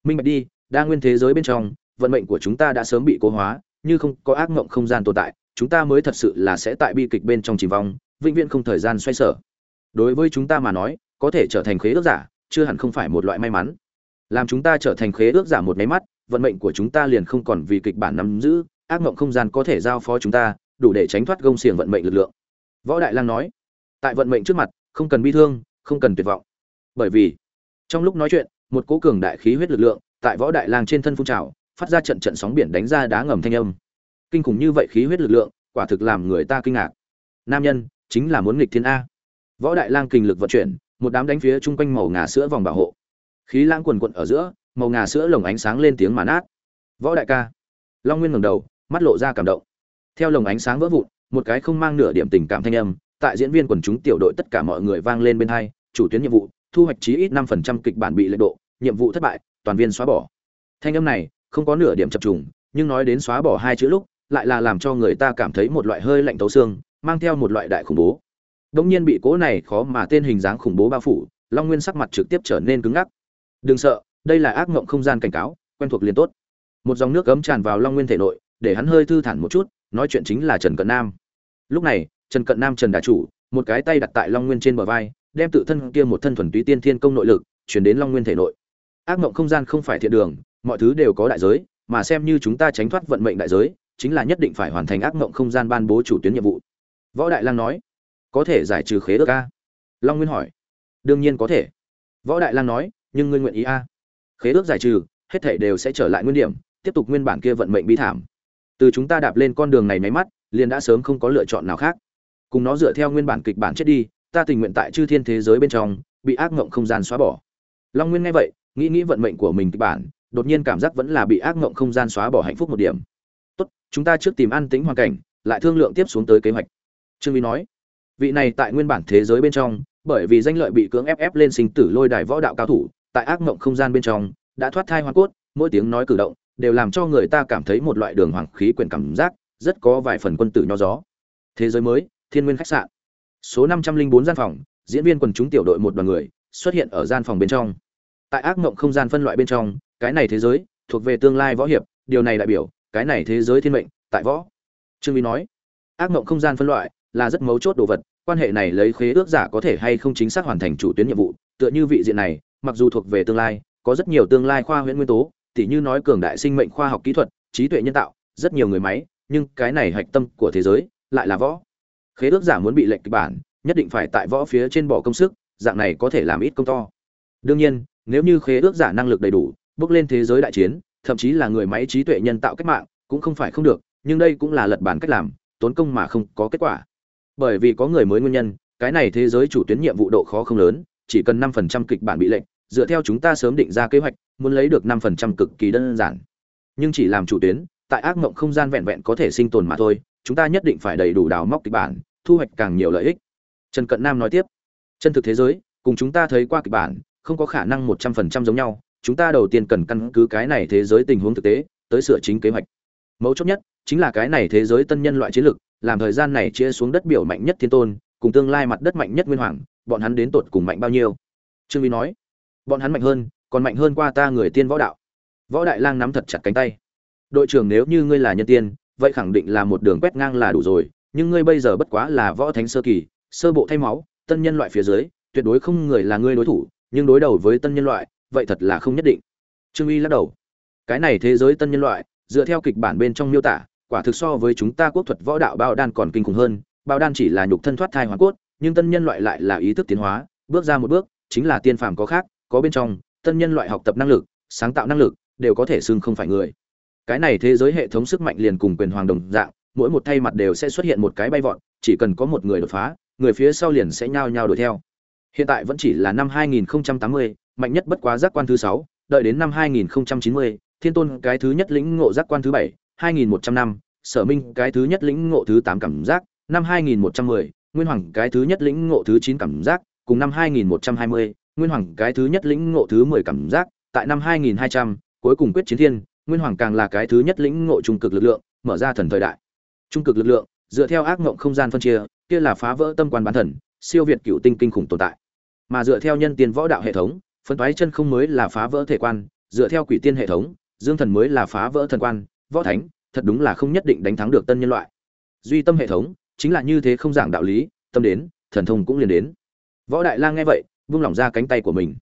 Minh bạch đi, đa nguyên thế giới bên trong, vận mệnh của chúng ta đã sớm bị cố hóa, như không có ác mộng không gian tồn tại, chúng ta mới thật sự là sẽ tại bi kịch bên trong chìm vong, vĩnh viễn không thời gian xoay sở. Đối với chúng ta mà nói, có thể trở thành khế ước giả, chưa hẳn không phải một loại may mắn. Làm chúng ta trở thành khế ước giả một máy mắt, vận mệnh của chúng ta liền không còn vì kịch bản nắm giữ, ác mộng không gian có thể giao phó chúng ta, đủ để tránh thoát gông xiềng vận mệnh lực lượng võ đại lang nói, tại vận mệnh trước mặt, không cần bi thương, không cần tuyệt vọng. Bởi vì, trong lúc nói chuyện, một cố cường đại khí huyết lực lượng tại võ đại lang trên thân phun trào, phát ra trận trận sóng biển đánh ra đá ngầm thanh âm. Kinh khủng như vậy khí huyết lực lượng, quả thực làm người ta kinh ngạc. Nam nhân, chính là muốn nghịch thiên a. Võ đại lang kinh lực vận chuyển, một đám đánh phía chung quanh màu ngà sữa vòng bảo hộ. Khí lãng quần quận ở giữa, màu ngà sữa lồng ánh sáng lên tiếng mà nát võ đại ca. Long nguyên ngẩng đầu, mắt lộ ra cảm động. Theo lồng ánh sáng vỡ vụn một cái không mang nửa điểm tình cảm thanh âm, tại diễn viên quần chúng tiểu đội tất cả mọi người vang lên bên hai, chủ tuyến nhiệm vụ, thu hoạch chí ít năm phần trăm kịch bản bị lệ độ, nhiệm vụ thất bại, toàn viên xóa bỏ. Thanh âm này, không có nửa điểm chập trùng, nhưng nói đến xóa bỏ hai chữ lúc, lại là làm cho người ta cảm thấy một loại hơi lạnh tấu xương, mang theo một loại đại khủng bố. Đống nhiên bị cố này khó mà tên hình dáng khủng bố bao phủ, long nguyên sắc mặt trực tiếp trở nên cứng ngắc. Đừng sợ, đây là ác mộng không gian cảnh cáo, quen thuộc liền tốt. Một dòng nước cấm tràn vào long nguyên thể nội, để hắn hơi thư thản một chút nói chuyện chính là trần cận nam. Lúc này, trần cận nam trần đà chủ, một cái tay đặt tại long nguyên trên bờ vai, đem tự thân kia một thân thuần túy tiên thiên công nội lực chuyển đến long nguyên thể nội. Ác mộng không gian không phải thiện đường, mọi thứ đều có đại giới, mà xem như chúng ta tránh thoát vận mệnh đại giới, chính là nhất định phải hoàn thành ác mộng không gian ban bố chủ tuyến nhiệm vụ. Võ đại lang nói, có thể giải trừ khế ước a? Long nguyên hỏi, đương nhiên có thể. Võ đại lang nói, nhưng ngươi nguyện ý a? Khế ước giải trừ, hết thảy đều sẽ trở lại nguyên điểm, tiếp tục nguyên bản kia vận mệnh bi thảm từ chúng ta đạp lên con đường này máy mắt, liền đã sớm không có lựa chọn nào khác. Cùng nó dựa theo nguyên bản kịch bản chết đi, ta tình nguyện tại chư thiên thế giới bên trong, bị ác ngộng không gian xóa bỏ. Long nguyên nghe vậy, nghĩ nghĩ vận mệnh của mình kịch bản, đột nhiên cảm giác vẫn là bị ác ngộng không gian xóa bỏ hạnh phúc một điểm. Tốt, chúng ta trước tìm an tĩnh hoàn cảnh, lại thương lượng tiếp xuống tới kế hoạch. Trương vi nói, vị này tại nguyên bản thế giới bên trong, bởi vì danh lợi bị cưỡng ép ép lên sinh tử lôi đài võ đạo cao thủ, tại ác ngộng không gian bên trong, đã thoát thai hoa cốt, mỗi tiếng nói cử động đều làm cho người ta cảm thấy một loại đường hoàng khí quyển cảm giác, rất có vài phần quân tử nho gió. Thế giới mới, thiên nguyên khách sạn. Số năm trăm linh bốn gian phòng, diễn viên quần chúng tiểu đội một đoàn người, xuất hiện ở gian phòng bên trong. Tại ác mộng không gian phân loại bên trong, cái này thế giới, thuộc về tương lai võ hiệp, điều này đại biểu, cái này thế giới thiên mệnh, tại võ. Trương vi nói, ác mộng không gian phân loại là rất mấu chốt đồ vật, quan hệ này lấy khế ước giả có thể hay không chính xác hoàn thành chủ tuyến nhiệm vụ, tựa như vị diện này, mặc dù thuộc về tương lai, có rất nhiều tương lai khoa huyễn nguyên tố tỉ như nói cường đại sinh mệnh khoa học kỹ thuật, trí tuệ nhân tạo, rất nhiều người máy, nhưng cái này hạch tâm của thế giới lại là võ. Khế ước giả muốn bị lệnh kịch bản, nhất định phải tại võ phía trên bỏ công sức, dạng này có thể làm ít công to. Đương nhiên, nếu như khế ước giả năng lực đầy đủ, bước lên thế giới đại chiến, thậm chí là người máy trí tuệ nhân tạo cách mạng, cũng không phải không được, nhưng đây cũng là lật bản cách làm, tốn công mà không có kết quả. Bởi vì có người mới nguyên nhân, cái này thế giới chủ tuyến nhiệm vụ độ khó không lớn, chỉ cần năm phần trăm kịch bản bị lệnh, dựa theo chúng ta sớm định ra kế hoạch muốn lấy được năm phần trăm cực kỳ đơn giản. Nhưng chỉ làm chủ tuyến, tại ác mộng không gian vẹn vẹn có thể sinh tồn mà thôi, chúng ta nhất định phải đầy đủ đào móc kịch bản, thu hoạch càng nhiều lợi ích. Trần cận nam nói tiếp, chân thực thế giới, cùng chúng ta thấy qua kịch bản, không có khả năng một trăm phần trăm giống nhau. Chúng ta đầu tiên cần căn cứ cái này thế giới tình huống thực tế, tới sửa chính kế hoạch. Mấu chốt nhất chính là cái này thế giới tân nhân loại chiến lược, làm thời gian này chia xuống đất biểu mạnh nhất thiên tôn, cùng tương lai mặt đất mạnh nhất nguyên hoàng, bọn hắn đến tột cùng mạnh bao nhiêu? Trương vi nói, bọn hắn mạnh hơn còn mạnh hơn qua ta người tiên võ đạo. Võ đại lang nắm thật chặt cánh tay. Đội trưởng nếu như ngươi là nhân tiên, vậy khẳng định là một đường quét ngang là đủ rồi, nhưng ngươi bây giờ bất quá là võ thánh sơ kỳ, sơ bộ thay máu, tân nhân loại phía dưới, tuyệt đối không người là ngươi đối thủ, nhưng đối đầu với tân nhân loại, vậy thật là không nhất định. Trương uy lắc đầu. Cái này thế giới tân nhân loại, dựa theo kịch bản bên trong miêu tả, quả thực so với chúng ta quốc thuật võ đạo bao đan còn kinh khủng hơn, bao đan chỉ là nhục thân thoát thai hoàn cốt, nhưng tân nhân loại lại là ý thức tiến hóa, bước ra một bước, chính là tiên phàm có khác, có bên trong tân nhân loại học tập năng lực sáng tạo năng lực đều có thể xưng không phải người. Cái này thế giới hệ thống sức mạnh liền cùng quyền hoàng đồng dạng mỗi một thay mặt đều sẽ xuất hiện một cái bay vọt chỉ cần có một người đột phá người phía sau liền sẽ nhao nhao đuổi theo. Hiện tại vẫn chỉ là năm 2080, mạnh nhất bất quá giác quan thứ sáu đợi đến năm 2090, thiên tôn cái thứ nhất lĩnh ngộ giác quan thứ bảy 2100 năm sở minh cái thứ nhất lĩnh ngộ thứ tám cảm giác năm 2110, nguyên hoàng cái thứ nhất lĩnh ngộ thứ chín cảm giác cùng năm 2120, nguyên hoàng cái thứ nhất lĩnh ngộ thứ mười cảm giác tại năm 2200, cuối cùng quyết chiến thiên nguyên hoàng càng là cái thứ nhất lĩnh ngộ trung cực lực lượng mở ra thần thời đại. Trung cực lực lượng dựa theo ác ngộng không gian phân chia kia là phá vỡ tâm quan bán thần siêu việt cựu tinh kinh khủng tồn tại. Mà dựa theo nhân tiên võ đạo hệ thống phân toái chân không mới là phá vỡ thể quan dựa theo quỷ tiên hệ thống dương thần mới là phá vỡ thần quan võ thánh thật đúng là không nhất định đánh thắng được tân nhân loại. Duy tâm hệ thống chính là như thế không giảng đạo lý tâm đến thần thông cũng liền đến. Võ đại lang nghe vậy vung lỏng ra cánh tay của mình.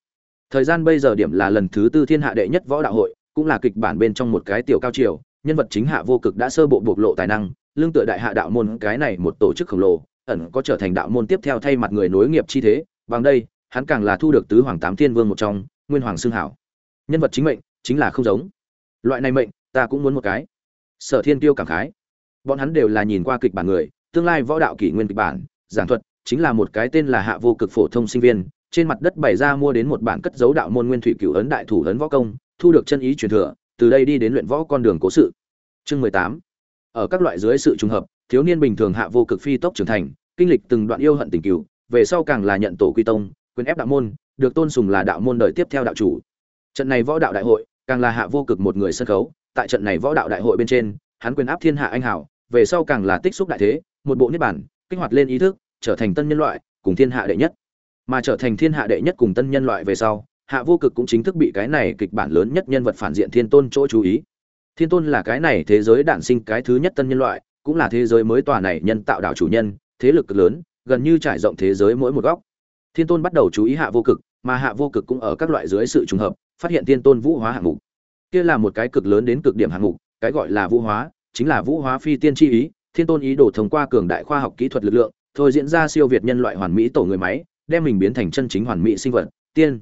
Thời gian bây giờ điểm là lần thứ tư thiên hạ đệ nhất võ đạo hội, cũng là kịch bản bên trong một cái tiểu cao triều, nhân vật chính hạ vô cực đã sơ bộ bộc lộ tài năng, lương tựa đại hạ đạo môn cái này một tổ chức khổng lồ, ẩn có trở thành đạo môn tiếp theo thay mặt người nối nghiệp chi thế, bằng đây, hắn càng là thu được tứ hoàng tám thiên vương một trong, nguyên hoàng xương hảo. Nhân vật chính mệnh, chính là không giống. Loại này mệnh, ta cũng muốn một cái. Sở thiên tiêu cảm khái. Bọn hắn đều là nhìn qua kịch bản người, tương lai võ đạo kỷ nguyên kịch bản, giảng thuật, chính là một cái tên là hạ vô cực phổ thông sinh viên trên mặt đất bày ra mua đến một bản cất dấu đạo môn nguyên thủy cửu ấn đại thủ ấn võ công, thu được chân ý truyền thừa, từ đây đi đến luyện võ con đường cố sự. Chương mười tám. Ở các loại dưới sự trùng hợp, thiếu niên bình thường hạ vô cực phi tốc trưởng thành, kinh lịch từng đoạn yêu hận tình cửu, về sau càng là nhận tổ quy tông, quyền ép đạo môn, được tôn sùng là đạo môn đời tiếp theo đạo chủ. Trận này võ đạo đại hội, càng là hạ vô cực một người sân khấu, tại trận này võ đạo đại hội bên trên, hắn quyền áp thiên hạ anh hảo về sau càng là tích xúc đại thế, một bộ niết bản kích hoạt lên ý thức, trở thành tân nhân loại, cùng thiên hạ đệ nhất mà trở thành thiên hạ đệ nhất cùng tân nhân loại về sau, hạ vô cực cũng chính thức bị cái này kịch bản lớn nhất nhân vật phản diện thiên tôn chỗ chú ý. Thiên tôn là cái này thế giới đản sinh cái thứ nhất tân nhân loại, cũng là thế giới mới tòa này nhân tạo đảo chủ nhân, thế lực cực lớn, gần như trải rộng thế giới mỗi một góc. Thiên tôn bắt đầu chú ý hạ vô cực, mà hạ vô cực cũng ở các loại dưới sự trùng hợp, phát hiện thiên tôn vũ hóa hạng mục. Kia là một cái cực lớn đến cực điểm hạng mục, cái gọi là vũ hóa, chính là vũ hóa phi tiên chi ý, thiên tôn ý đồ thông qua cường đại khoa học kỹ thuật lực lượng, thôi diễn ra siêu việt nhân loại hoàn mỹ tổ người máy đem mình biến thành chân chính hoàn mỹ sinh vật, tiên.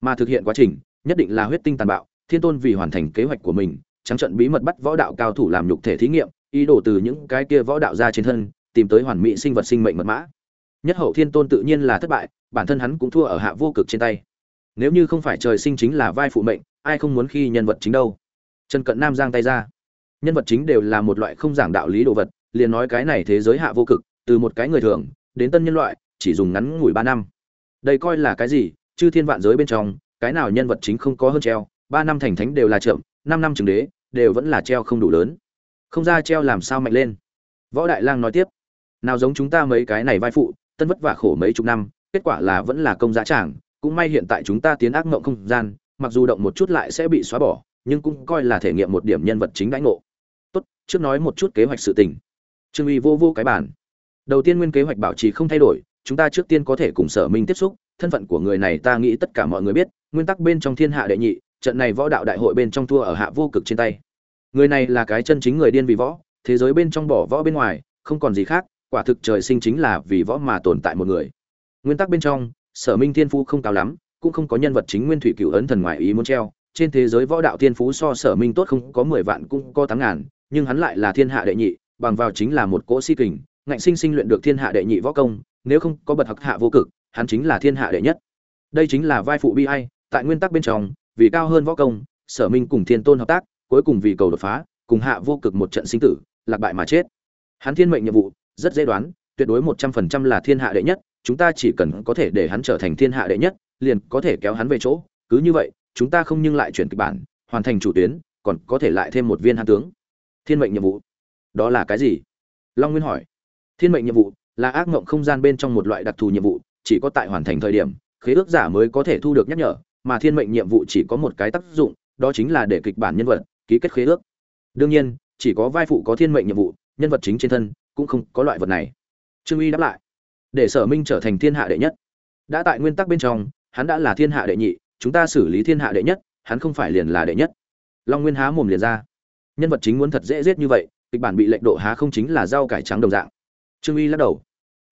Mà thực hiện quá trình, nhất định là huyết tinh tàn bạo, thiên tôn vì hoàn thành kế hoạch của mình, trắng trận bí mật bắt võ đạo cao thủ làm nhục thể thí nghiệm, ý đồ từ những cái kia võ đạo ra trên thân, tìm tới hoàn mỹ sinh vật sinh mệnh mật mã. Nhất hậu thiên tôn tự nhiên là thất bại, bản thân hắn cũng thua ở hạ vô cực trên tay. Nếu như không phải trời sinh chính là vai phụ mệnh, ai không muốn khi nhân vật chính đâu? Trần cận nam giang tay ra. Nhân vật chính đều là một loại không giảng đạo lý đồ vật, liền nói cái này thế giới hạ vô cực, từ một cái người thường, đến tân nhân loại chỉ dùng ngắn ngủi ba năm. Đây coi là cái gì? Chư thiên vạn giới bên trong, cái nào nhân vật chính không có hơn treo? Ba năm thành thánh đều là chậm, năm năm trường đế, đều vẫn là treo không đủ lớn. Không ra treo làm sao mạnh lên? Võ đại lang nói tiếp, nào giống chúng ta mấy cái này vai phụ, tân vất vả khổ mấy chục năm, kết quả là vẫn là công giá tràng, cũng may hiện tại chúng ta tiến ác mộng không gian, mặc dù động một chút lại sẽ bị xóa bỏ, nhưng cũng coi là thể nghiệm một điểm nhân vật chính đãi ngộ. Tốt, trước nói một chút kế hoạch sự tình. Trương uy vô vô cái bản đầu tiên nguyên kế hoạch bảo trì không thay đổi chúng ta trước tiên có thể cùng sở minh tiếp xúc, thân phận của người này ta nghĩ tất cả mọi người biết, nguyên tắc bên trong thiên hạ đệ nhị, trận này võ đạo đại hội bên trong thua ở hạ vô cực trên tay. Người này là cái chân chính người điên vì võ, thế giới bên trong bỏ võ bên ngoài, không còn gì khác, quả thực trời sinh chính là vì võ mà tồn tại một người. Nguyên tắc bên trong, sở minh thiên phú không cao lắm, cũng không có nhân vật chính nguyên thủy cựu ấn thần ngoại ý muốn treo. Trên thế giới võ đạo thiên phú so sở minh tốt không có mười vạn cũng có tám ngàn, nhưng hắn lại là thiên hạ đệ nhị, bằng vào chính là một cỗ si kình, ngạnh sinh sinh luyện được thiên hạ đệ nhị võ công nếu không có bật học hạ vô cực, hắn chính là thiên hạ đệ nhất. Đây chính là vai phụ bi ai, tại nguyên tắc bên trong, vì cao hơn võ công, sở minh cùng thiên tôn hợp tác, cuối cùng vì cầu đột phá, cùng hạ vô cực một trận sinh tử, lạc bại mà chết. Hắn thiên mệnh nhiệm vụ, rất dễ đoán, tuyệt đối một trăm phần trăm là thiên hạ đệ nhất, chúng ta chỉ cần có thể để hắn trở thành thiên hạ đệ nhất, liền có thể kéo hắn về chỗ. Cứ như vậy, chúng ta không nhưng lại chuyển kịch bản, hoàn thành chủ tuyến, còn có thể lại thêm một viên hạ tướng. Thiên mệnh nhiệm vụ, đó là cái gì? Long nguyên hỏi. Thiên mệnh nhiệm vụ là ác mộng không gian bên trong một loại đặc thù nhiệm vụ, chỉ có tại hoàn thành thời điểm, khế ước giả mới có thể thu được nhắc nhở, mà thiên mệnh nhiệm vụ chỉ có một cái tác dụng, đó chính là để kịch bản nhân vật ký kết khế ước. Đương nhiên, chỉ có vai phụ có thiên mệnh nhiệm vụ, nhân vật chính trên thân cũng không có loại vật này. Trương uy đáp lại, để sở minh trở thành thiên hạ đệ nhất. Đã tại nguyên tắc bên trong, hắn đã là thiên hạ đệ nhị, chúng ta xử lý thiên hạ đệ nhất, hắn không phải liền là đệ nhất. Long nguyên há mồm liền ra. Nhân vật chính muốn thật dễ giết như vậy, kịch bản bị lệnh độ há không chính là rau cải trắng đồng dạng. Trương uy lắc đầu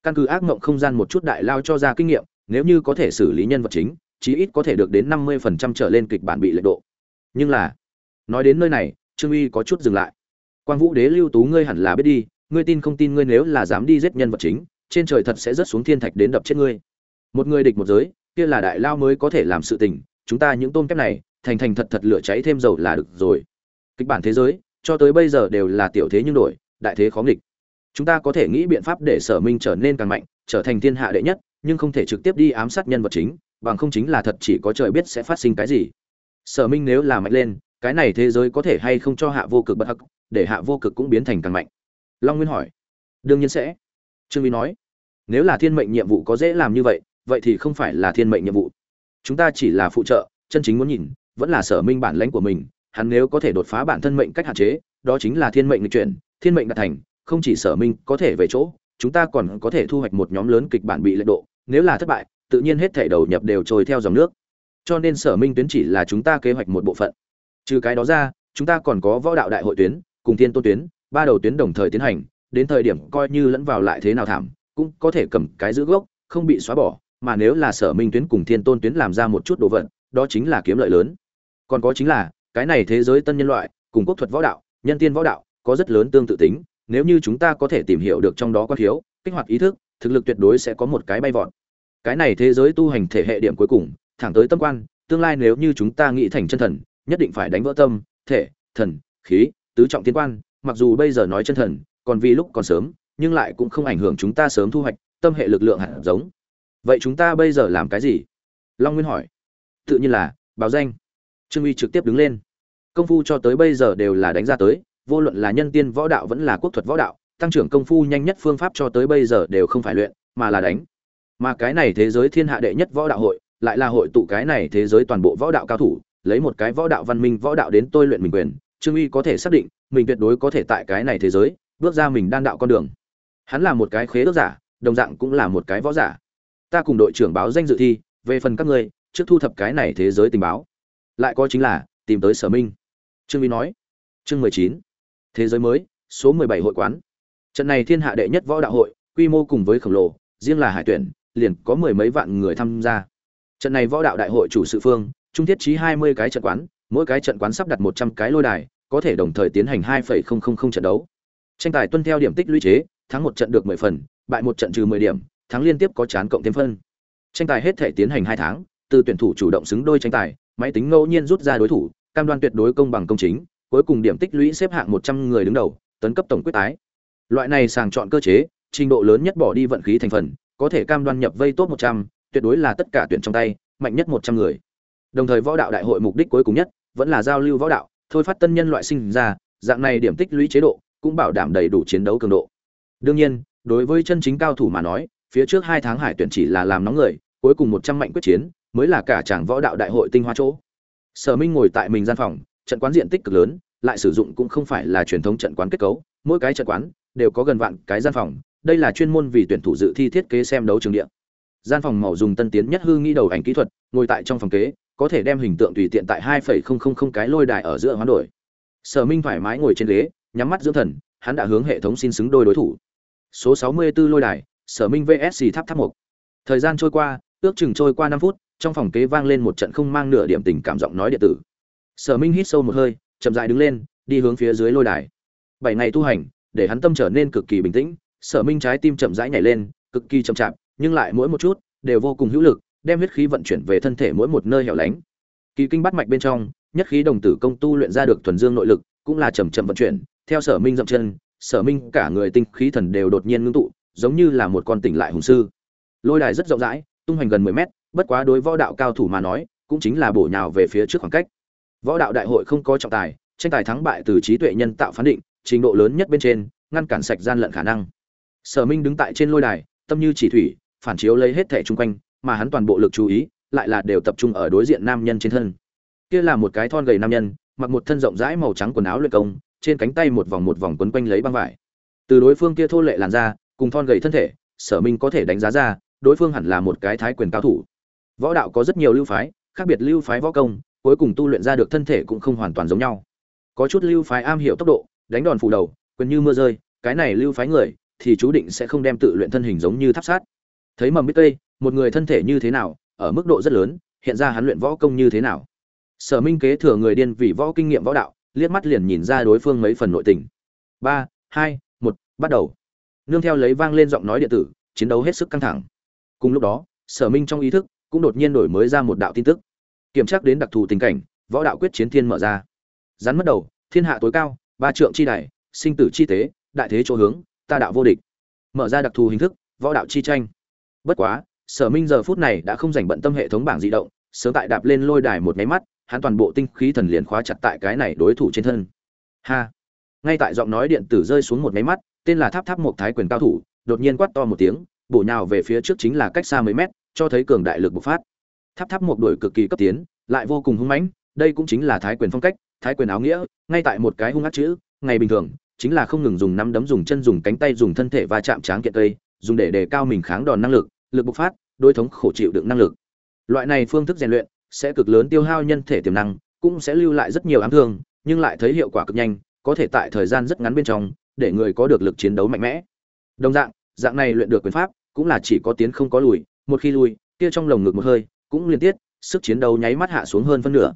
căn cứ ác mộng không gian một chút đại lao cho ra kinh nghiệm, nếu như có thể xử lý nhân vật chính, chí ít có thể được đến năm mươi phần trăm trở lên kịch bản bị lệ độ. Nhưng là, nói đến nơi này, trương uy có chút dừng lại. Quan vũ đế lưu tú ngươi hẳn là biết đi, ngươi tin không tin ngươi nếu là dám đi giết nhân vật chính, trên trời thật sẽ rớt xuống thiên thạch đến đập chết ngươi. Một người địch một giới, kia là đại lao mới có thể làm sự tình, chúng ta những tôm kép này, thành thành thật thật lửa cháy thêm dầu là được rồi. Kịch bản thế giới, cho tới bây giờ đều là tiểu thế nhưng đổi, đại thế khó nghịch chúng ta có thể nghĩ biện pháp để sở minh trở nên càng mạnh, trở thành thiên hạ đệ nhất, nhưng không thể trực tiếp đi ám sát nhân vật chính, bằng không chính là thật chỉ có trời biết sẽ phát sinh cái gì. Sở minh nếu là mạnh lên, cái này thế giới có thể hay không cho hạ vô cực bất hắc, để hạ vô cực cũng biến thành càng mạnh? Long nguyên hỏi. Đương nhiên sẽ. Trương vi nói. Nếu là thiên mệnh nhiệm vụ có dễ làm như vậy vậy thì không phải là thiên mệnh nhiệm vụ. Chúng ta chỉ là phụ trợ, chân chính muốn nhìn, vẫn là sở minh bản lãnh của mình, hắn nếu có thể đột phá bản thân mệnh cách hạn chế, đó chính là thiên mệnh lịch chuyển, thiên mệnh đạt thành không chỉ sở minh có thể về chỗ, chúng ta còn có thể thu hoạch một nhóm lớn kịch bản bị lệ độ nếu là thất bại, tự nhiên hết thể đầu nhập đều trôi theo dòng nước. Cho nên sở minh tuyến chỉ là chúng ta kế hoạch một bộ phận. Trừ cái đó ra, chúng ta còn có võ đạo đại hội tuyến, cùng thiên tôn tuyến, ba đầu tuyến đồng thời tiến hành, đến thời điểm coi như lẫn vào lại thế nào thảm, cũng có thể cầm cái giữ gốc, không bị xóa bỏ, mà nếu là sở minh tuyến cùng thiên tôn tuyến làm ra một chút đồ vật, đó chính là kiếm lợi lớn. Còn có chính là, cái này thế giới tân nhân loại, cùng quốc thuật võ đạo, nhân tiên võ đạo, có rất lớn tương tự tính nếu như chúng ta có thể tìm hiểu được trong đó có thiếu kích hoạt ý thức, thực lực tuyệt đối sẽ có một cái bay vọt. Cái này thế giới tu hành thể hệ điểm cuối cùng, thẳng tới tâm quan, tương lai nếu như chúng ta nghĩ thành chân thần, nhất định phải đánh vỡ tâm, thể, thần, khí, tứ trọng tiên quan, mặc dù bây giờ nói chân thần, còn vì lúc còn sớm, nhưng lại cũng không ảnh hưởng chúng ta sớm thu hoạch tâm hệ lực lượng hạt giống. Vậy chúng ta bây giờ làm cái gì? Long nguyên hỏi. Tự nhiên là, báo danh. Trương uy trực tiếp đứng lên. Công phu cho tới bây giờ đều là đánh ra tới vô luận là nhân tiên võ đạo vẫn là quốc thuật võ đạo, tăng trưởng công phu nhanh nhất phương pháp cho tới bây giờ đều không phải luyện, mà là đánh. Mà cái này thế giới thiên hạ đệ nhất võ đạo hội, lại là hội tụ cái này thế giới toàn bộ võ đạo cao thủ, lấy một cái võ đạo văn minh võ đạo đến tôi luyện mình quyền, trương uy có thể xác định, mình tuyệt đối có thể tại cái này thế giới, bước ra mình đan đạo con đường. Hắn là một cái khế ước giả, đồng dạng cũng là một cái võ giả. Ta cùng đội trưởng báo danh dự thi, về phần các ngươi, trước thu thập cái này thế giới tình báo. Lại có chính là, tìm tới sở minh. Trương uy nói. Chương mười chín thế giới mới, số mười bảy hội quán. Trận này thiên hạ đệ nhất võ đạo hội, quy mô cùng với khổng lồ, riêng là hải tuyển, liền có mười mấy vạn người tham gia. Trận này võ đạo đại hội chủ sự phương trung thiết trí hai mươi cái trận quán, mỗi cái trận quán sắp đặt một trăm cái lôi đài, có thể đồng thời tiến hành hai phẩy không không không trận đấu. Tranh tài tuân theo điểm tích lũy chế, thắng một trận được mười phần, bại một trận trừ mười điểm, thắng liên tiếp có chán cộng thêm phân. Tranh tài hết thể tiến hành hai tháng, từ tuyển thủ chủ động xứng đôi tranh tài, máy tính ngẫu nhiên rút ra đối thủ, cam đoan tuyệt đối công bằng công chính cuối cùng điểm tích lũy xếp hạng một trăm người đứng đầu, tấn cấp tổng quyết tái. Loại này sàng chọn cơ chế, trình độ lớn nhất bỏ đi vận khí thành phần, có thể cam đoan nhập vây tốt một trăm, tuyệt đối là tất cả tuyển trong tay, mạnh nhất một trăm người. Đồng thời võ đạo đại hội mục đích cuối cùng nhất, vẫn là giao lưu võ đạo, thôi phát tân nhân loại sinh ra, dạng này điểm tích lũy chế độ, cũng bảo đảm đầy đủ chiến đấu cường độ. Đương nhiên, đối với chân chính cao thủ mà nói, phía trước hai tháng hải tuyển chỉ là làm nóng người, cuối cùng một trăm mạnh quyết chiến, mới là cả chàng võ đạo đại hội tinh hoa chỗ. Sở minh ngồi tại mình gian phòng trận quán diện tích cực lớn, lại sử dụng cũng không phải là truyền thống trận quán kết cấu, mỗi cái trận quán đều có gần vạn cái gian phòng, đây là chuyên môn vì tuyển thủ dự thi thiết kế xem đấu trường địa. Gian phòng màu dùng tân tiến nhất hư nghi đầu ảnh kỹ thuật, ngồi tại trong phòng kế, có thể đem hình tượng tùy tiện tại hai phẩy không không không cái lôi đài ở giữa hoán đổi. Sở minh thoải mái ngồi trên ghế, nhắm mắt dưỡng thần, hắn đã hướng hệ thống xin xứng đôi đối thủ. Số 64 lôi đài, sở minh VS tháp tháp một. Thời gian trôi qua, ước chừng trôi qua năm phút, trong phòng kế vang lên một trận không mang nửa điểm tình cảm giọng nói điện tử sở minh hít sâu một hơi, chậm dại đứng lên, đi hướng phía dưới lôi đài. Bảy ngày tu hành, để hắn tâm trở nên cực kỳ bình tĩnh, sở minh trái tim chậm rãi nhảy lên, cực kỳ chậm chạp, nhưng lại mỗi một chút đều vô cùng hữu lực, đem huyết khí vận chuyển về thân thể mỗi một nơi hẻo lánh. Kỳ kinh bắt mạch bên trong, nhất khí đồng tử công tu luyện ra được thuần dương nội lực, cũng là chậm chậm vận chuyển, theo sở minh dậm chân, sở minh cả người tinh khí thần đều đột nhiên ngưng tụ, giống như là một con tỉnh lại hùng sư. Lôi đài rất rộng rãi, tung hoành gần mười mét, bất quá đối võ đạo cao thủ mà nói, cũng chính là bổ nhào về phía trước khoảng cách võ đạo đại hội không có trọng tài, tranh tài thắng bại từ trí tuệ nhân tạo phán định, trình độ lớn nhất bên trên, ngăn cản sạch gian lận khả năng. Sở minh đứng tại trên lôi đài, tâm như chỉ thủy, phản chiếu lấy hết thẻ chung quanh, mà hắn toàn bộ lực chú ý, lại là đều tập trung ở đối diện nam nhân trên thân. Kia là một cái thon gầy nam nhân, mặc một thân rộng rãi màu trắng quần áo luyện công, trên cánh tay một vòng một vòng quấn quanh lấy băng vải. Từ đối phương kia thô lệ làn da, cùng thon gầy thân thể, sở minh có thể đánh giá ra, đối phương hẳn là một cái thái quyền cao thủ. Võ đạo có rất nhiều lưu phái, khác biệt lưu phái võ công cuối cùng tu luyện ra được thân thể cũng không hoàn toàn giống nhau. Có chút lưu phái am hiểu tốc độ, đánh đòn phủ đầu quyền như mưa rơi, cái này lưu phái người thì chú định sẽ không đem tự luyện thân hình giống như tháp sát. Thấy mầm biết tây một người thân thể như thế nào, ở mức độ rất lớn, hiện ra hắn luyện võ công như thế nào. Sở minh kế thừa người điên vì võ kinh nghiệm võ đạo, liếc mắt liền nhìn ra đối phương mấy phần nội tình. Ba, hai, một, bắt đầu. Nương theo lấy vang lên giọng nói điện tử, chiến đấu hết sức căng thẳng. Cùng lúc đó, sở minh trong ý thức cũng đột nhiên đổi mới ra một đạo tin tức kiểm tra đến đặc thù tình cảnh, võ đạo quyết chiến thiên mở ra. Rắn mất đầu, thiên hạ tối cao, ba trượng chi đại sinh tử chi tế, đại thế chỗ hướng, ta đạo vô địch. Mở ra đặc thù hình thức, võ đạo chi tranh. Bất quá, sở minh giờ phút này đã không dành bận tâm hệ thống bảng di động, sớm tại đạp lên lôi đài một nháy mắt, hắn toàn bộ tinh khí thần liền khóa chặt tại cái này đối thủ trên thân. Ha! Ngay tại giọng nói điện tử rơi xuống một nháy mắt, tên là tháp tháp một thái quyền cao thủ, đột nhiên quát to một tiếng, bổ nhào về phía trước chính là cách xa mấy mét, cho thấy cường đại lực bộc phát tháp tháp một đuổi cực kỳ cấp tiến, lại vô cùng hung mãnh, đây cũng chính là thái quyền phong cách, thái quyền áo nghĩa, ngay tại một cái hung ác chữ, ngày bình thường, chính là không ngừng dùng nắm đấm dùng chân dùng cánh tay dùng thân thể va chạm tráng kiện cây, dùng để đề cao mình kháng đòn năng lực lực bộc phát, đối thống khổ chịu đựng năng lực. Loại này phương thức rèn luyện sẽ cực lớn tiêu hao nhân thể tiềm năng, cũng sẽ lưu lại rất nhiều ám thương, nhưng lại thấy hiệu quả cực nhanh, có thể tại thời gian rất ngắn bên trong, để người có được lực chiến đấu mạnh mẽ. Đồng dạng dạng này luyện được quyền pháp, cũng là chỉ có tiến không có lùi, một khi lùi, kia trong lồng ngực một hơi cũng liên tiếp, sức chiến đấu nháy mắt hạ xuống hơn phân nửa.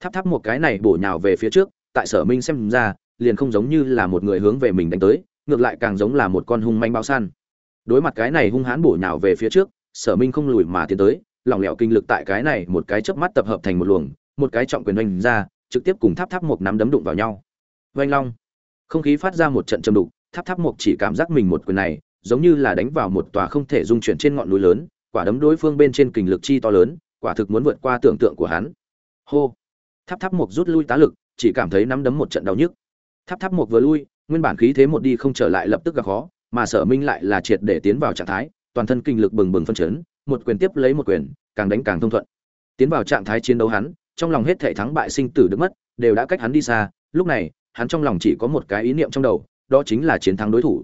Tháp tháp một cái này bổ nhào về phía trước, tại sở minh xem ra, liền không giống như là một người hướng về mình đánh tới, ngược lại càng giống là một con hung manh bao săn. Đối mặt cái này hung hãn bổ nhào về phía trước, sở minh không lùi mà tiến tới, lỏng lẻo kinh lực tại cái này một cái chớp mắt tập hợp thành một luồng, một cái trọng quyền oanh ra, trực tiếp cùng tháp tháp một nắm đấm đụng vào nhau. Oanh long. Không khí phát ra một trận châm đục, tháp tháp một chỉ cảm giác mình một quyền này, giống như là đánh vào một tòa không thể dung chuyển trên ngọn núi lớn quả đấm đối phương bên trên kình lực chi to lớn, quả thực muốn vượt qua tưởng tượng của hắn. Hô! Tháp tháp một rút lui tá lực, chỉ cảm thấy nắm đấm một trận đau nhức. Tháp tháp một vừa lui, nguyên bản khí thế một đi không trở lại lập tức gặp khó, mà sở minh lại là triệt để tiến vào trạng thái, toàn thân kinh lực bừng bừng phân chấn, một quyền tiếp lấy một quyền, càng đánh càng thông thuận. Tiến vào trạng thái chiến đấu hắn, trong lòng hết thảy thắng bại sinh tử được mất, đều đã cách hắn đi xa, lúc này, hắn trong lòng chỉ có một cái ý niệm trong đầu, đó chính là chiến thắng đối thủ.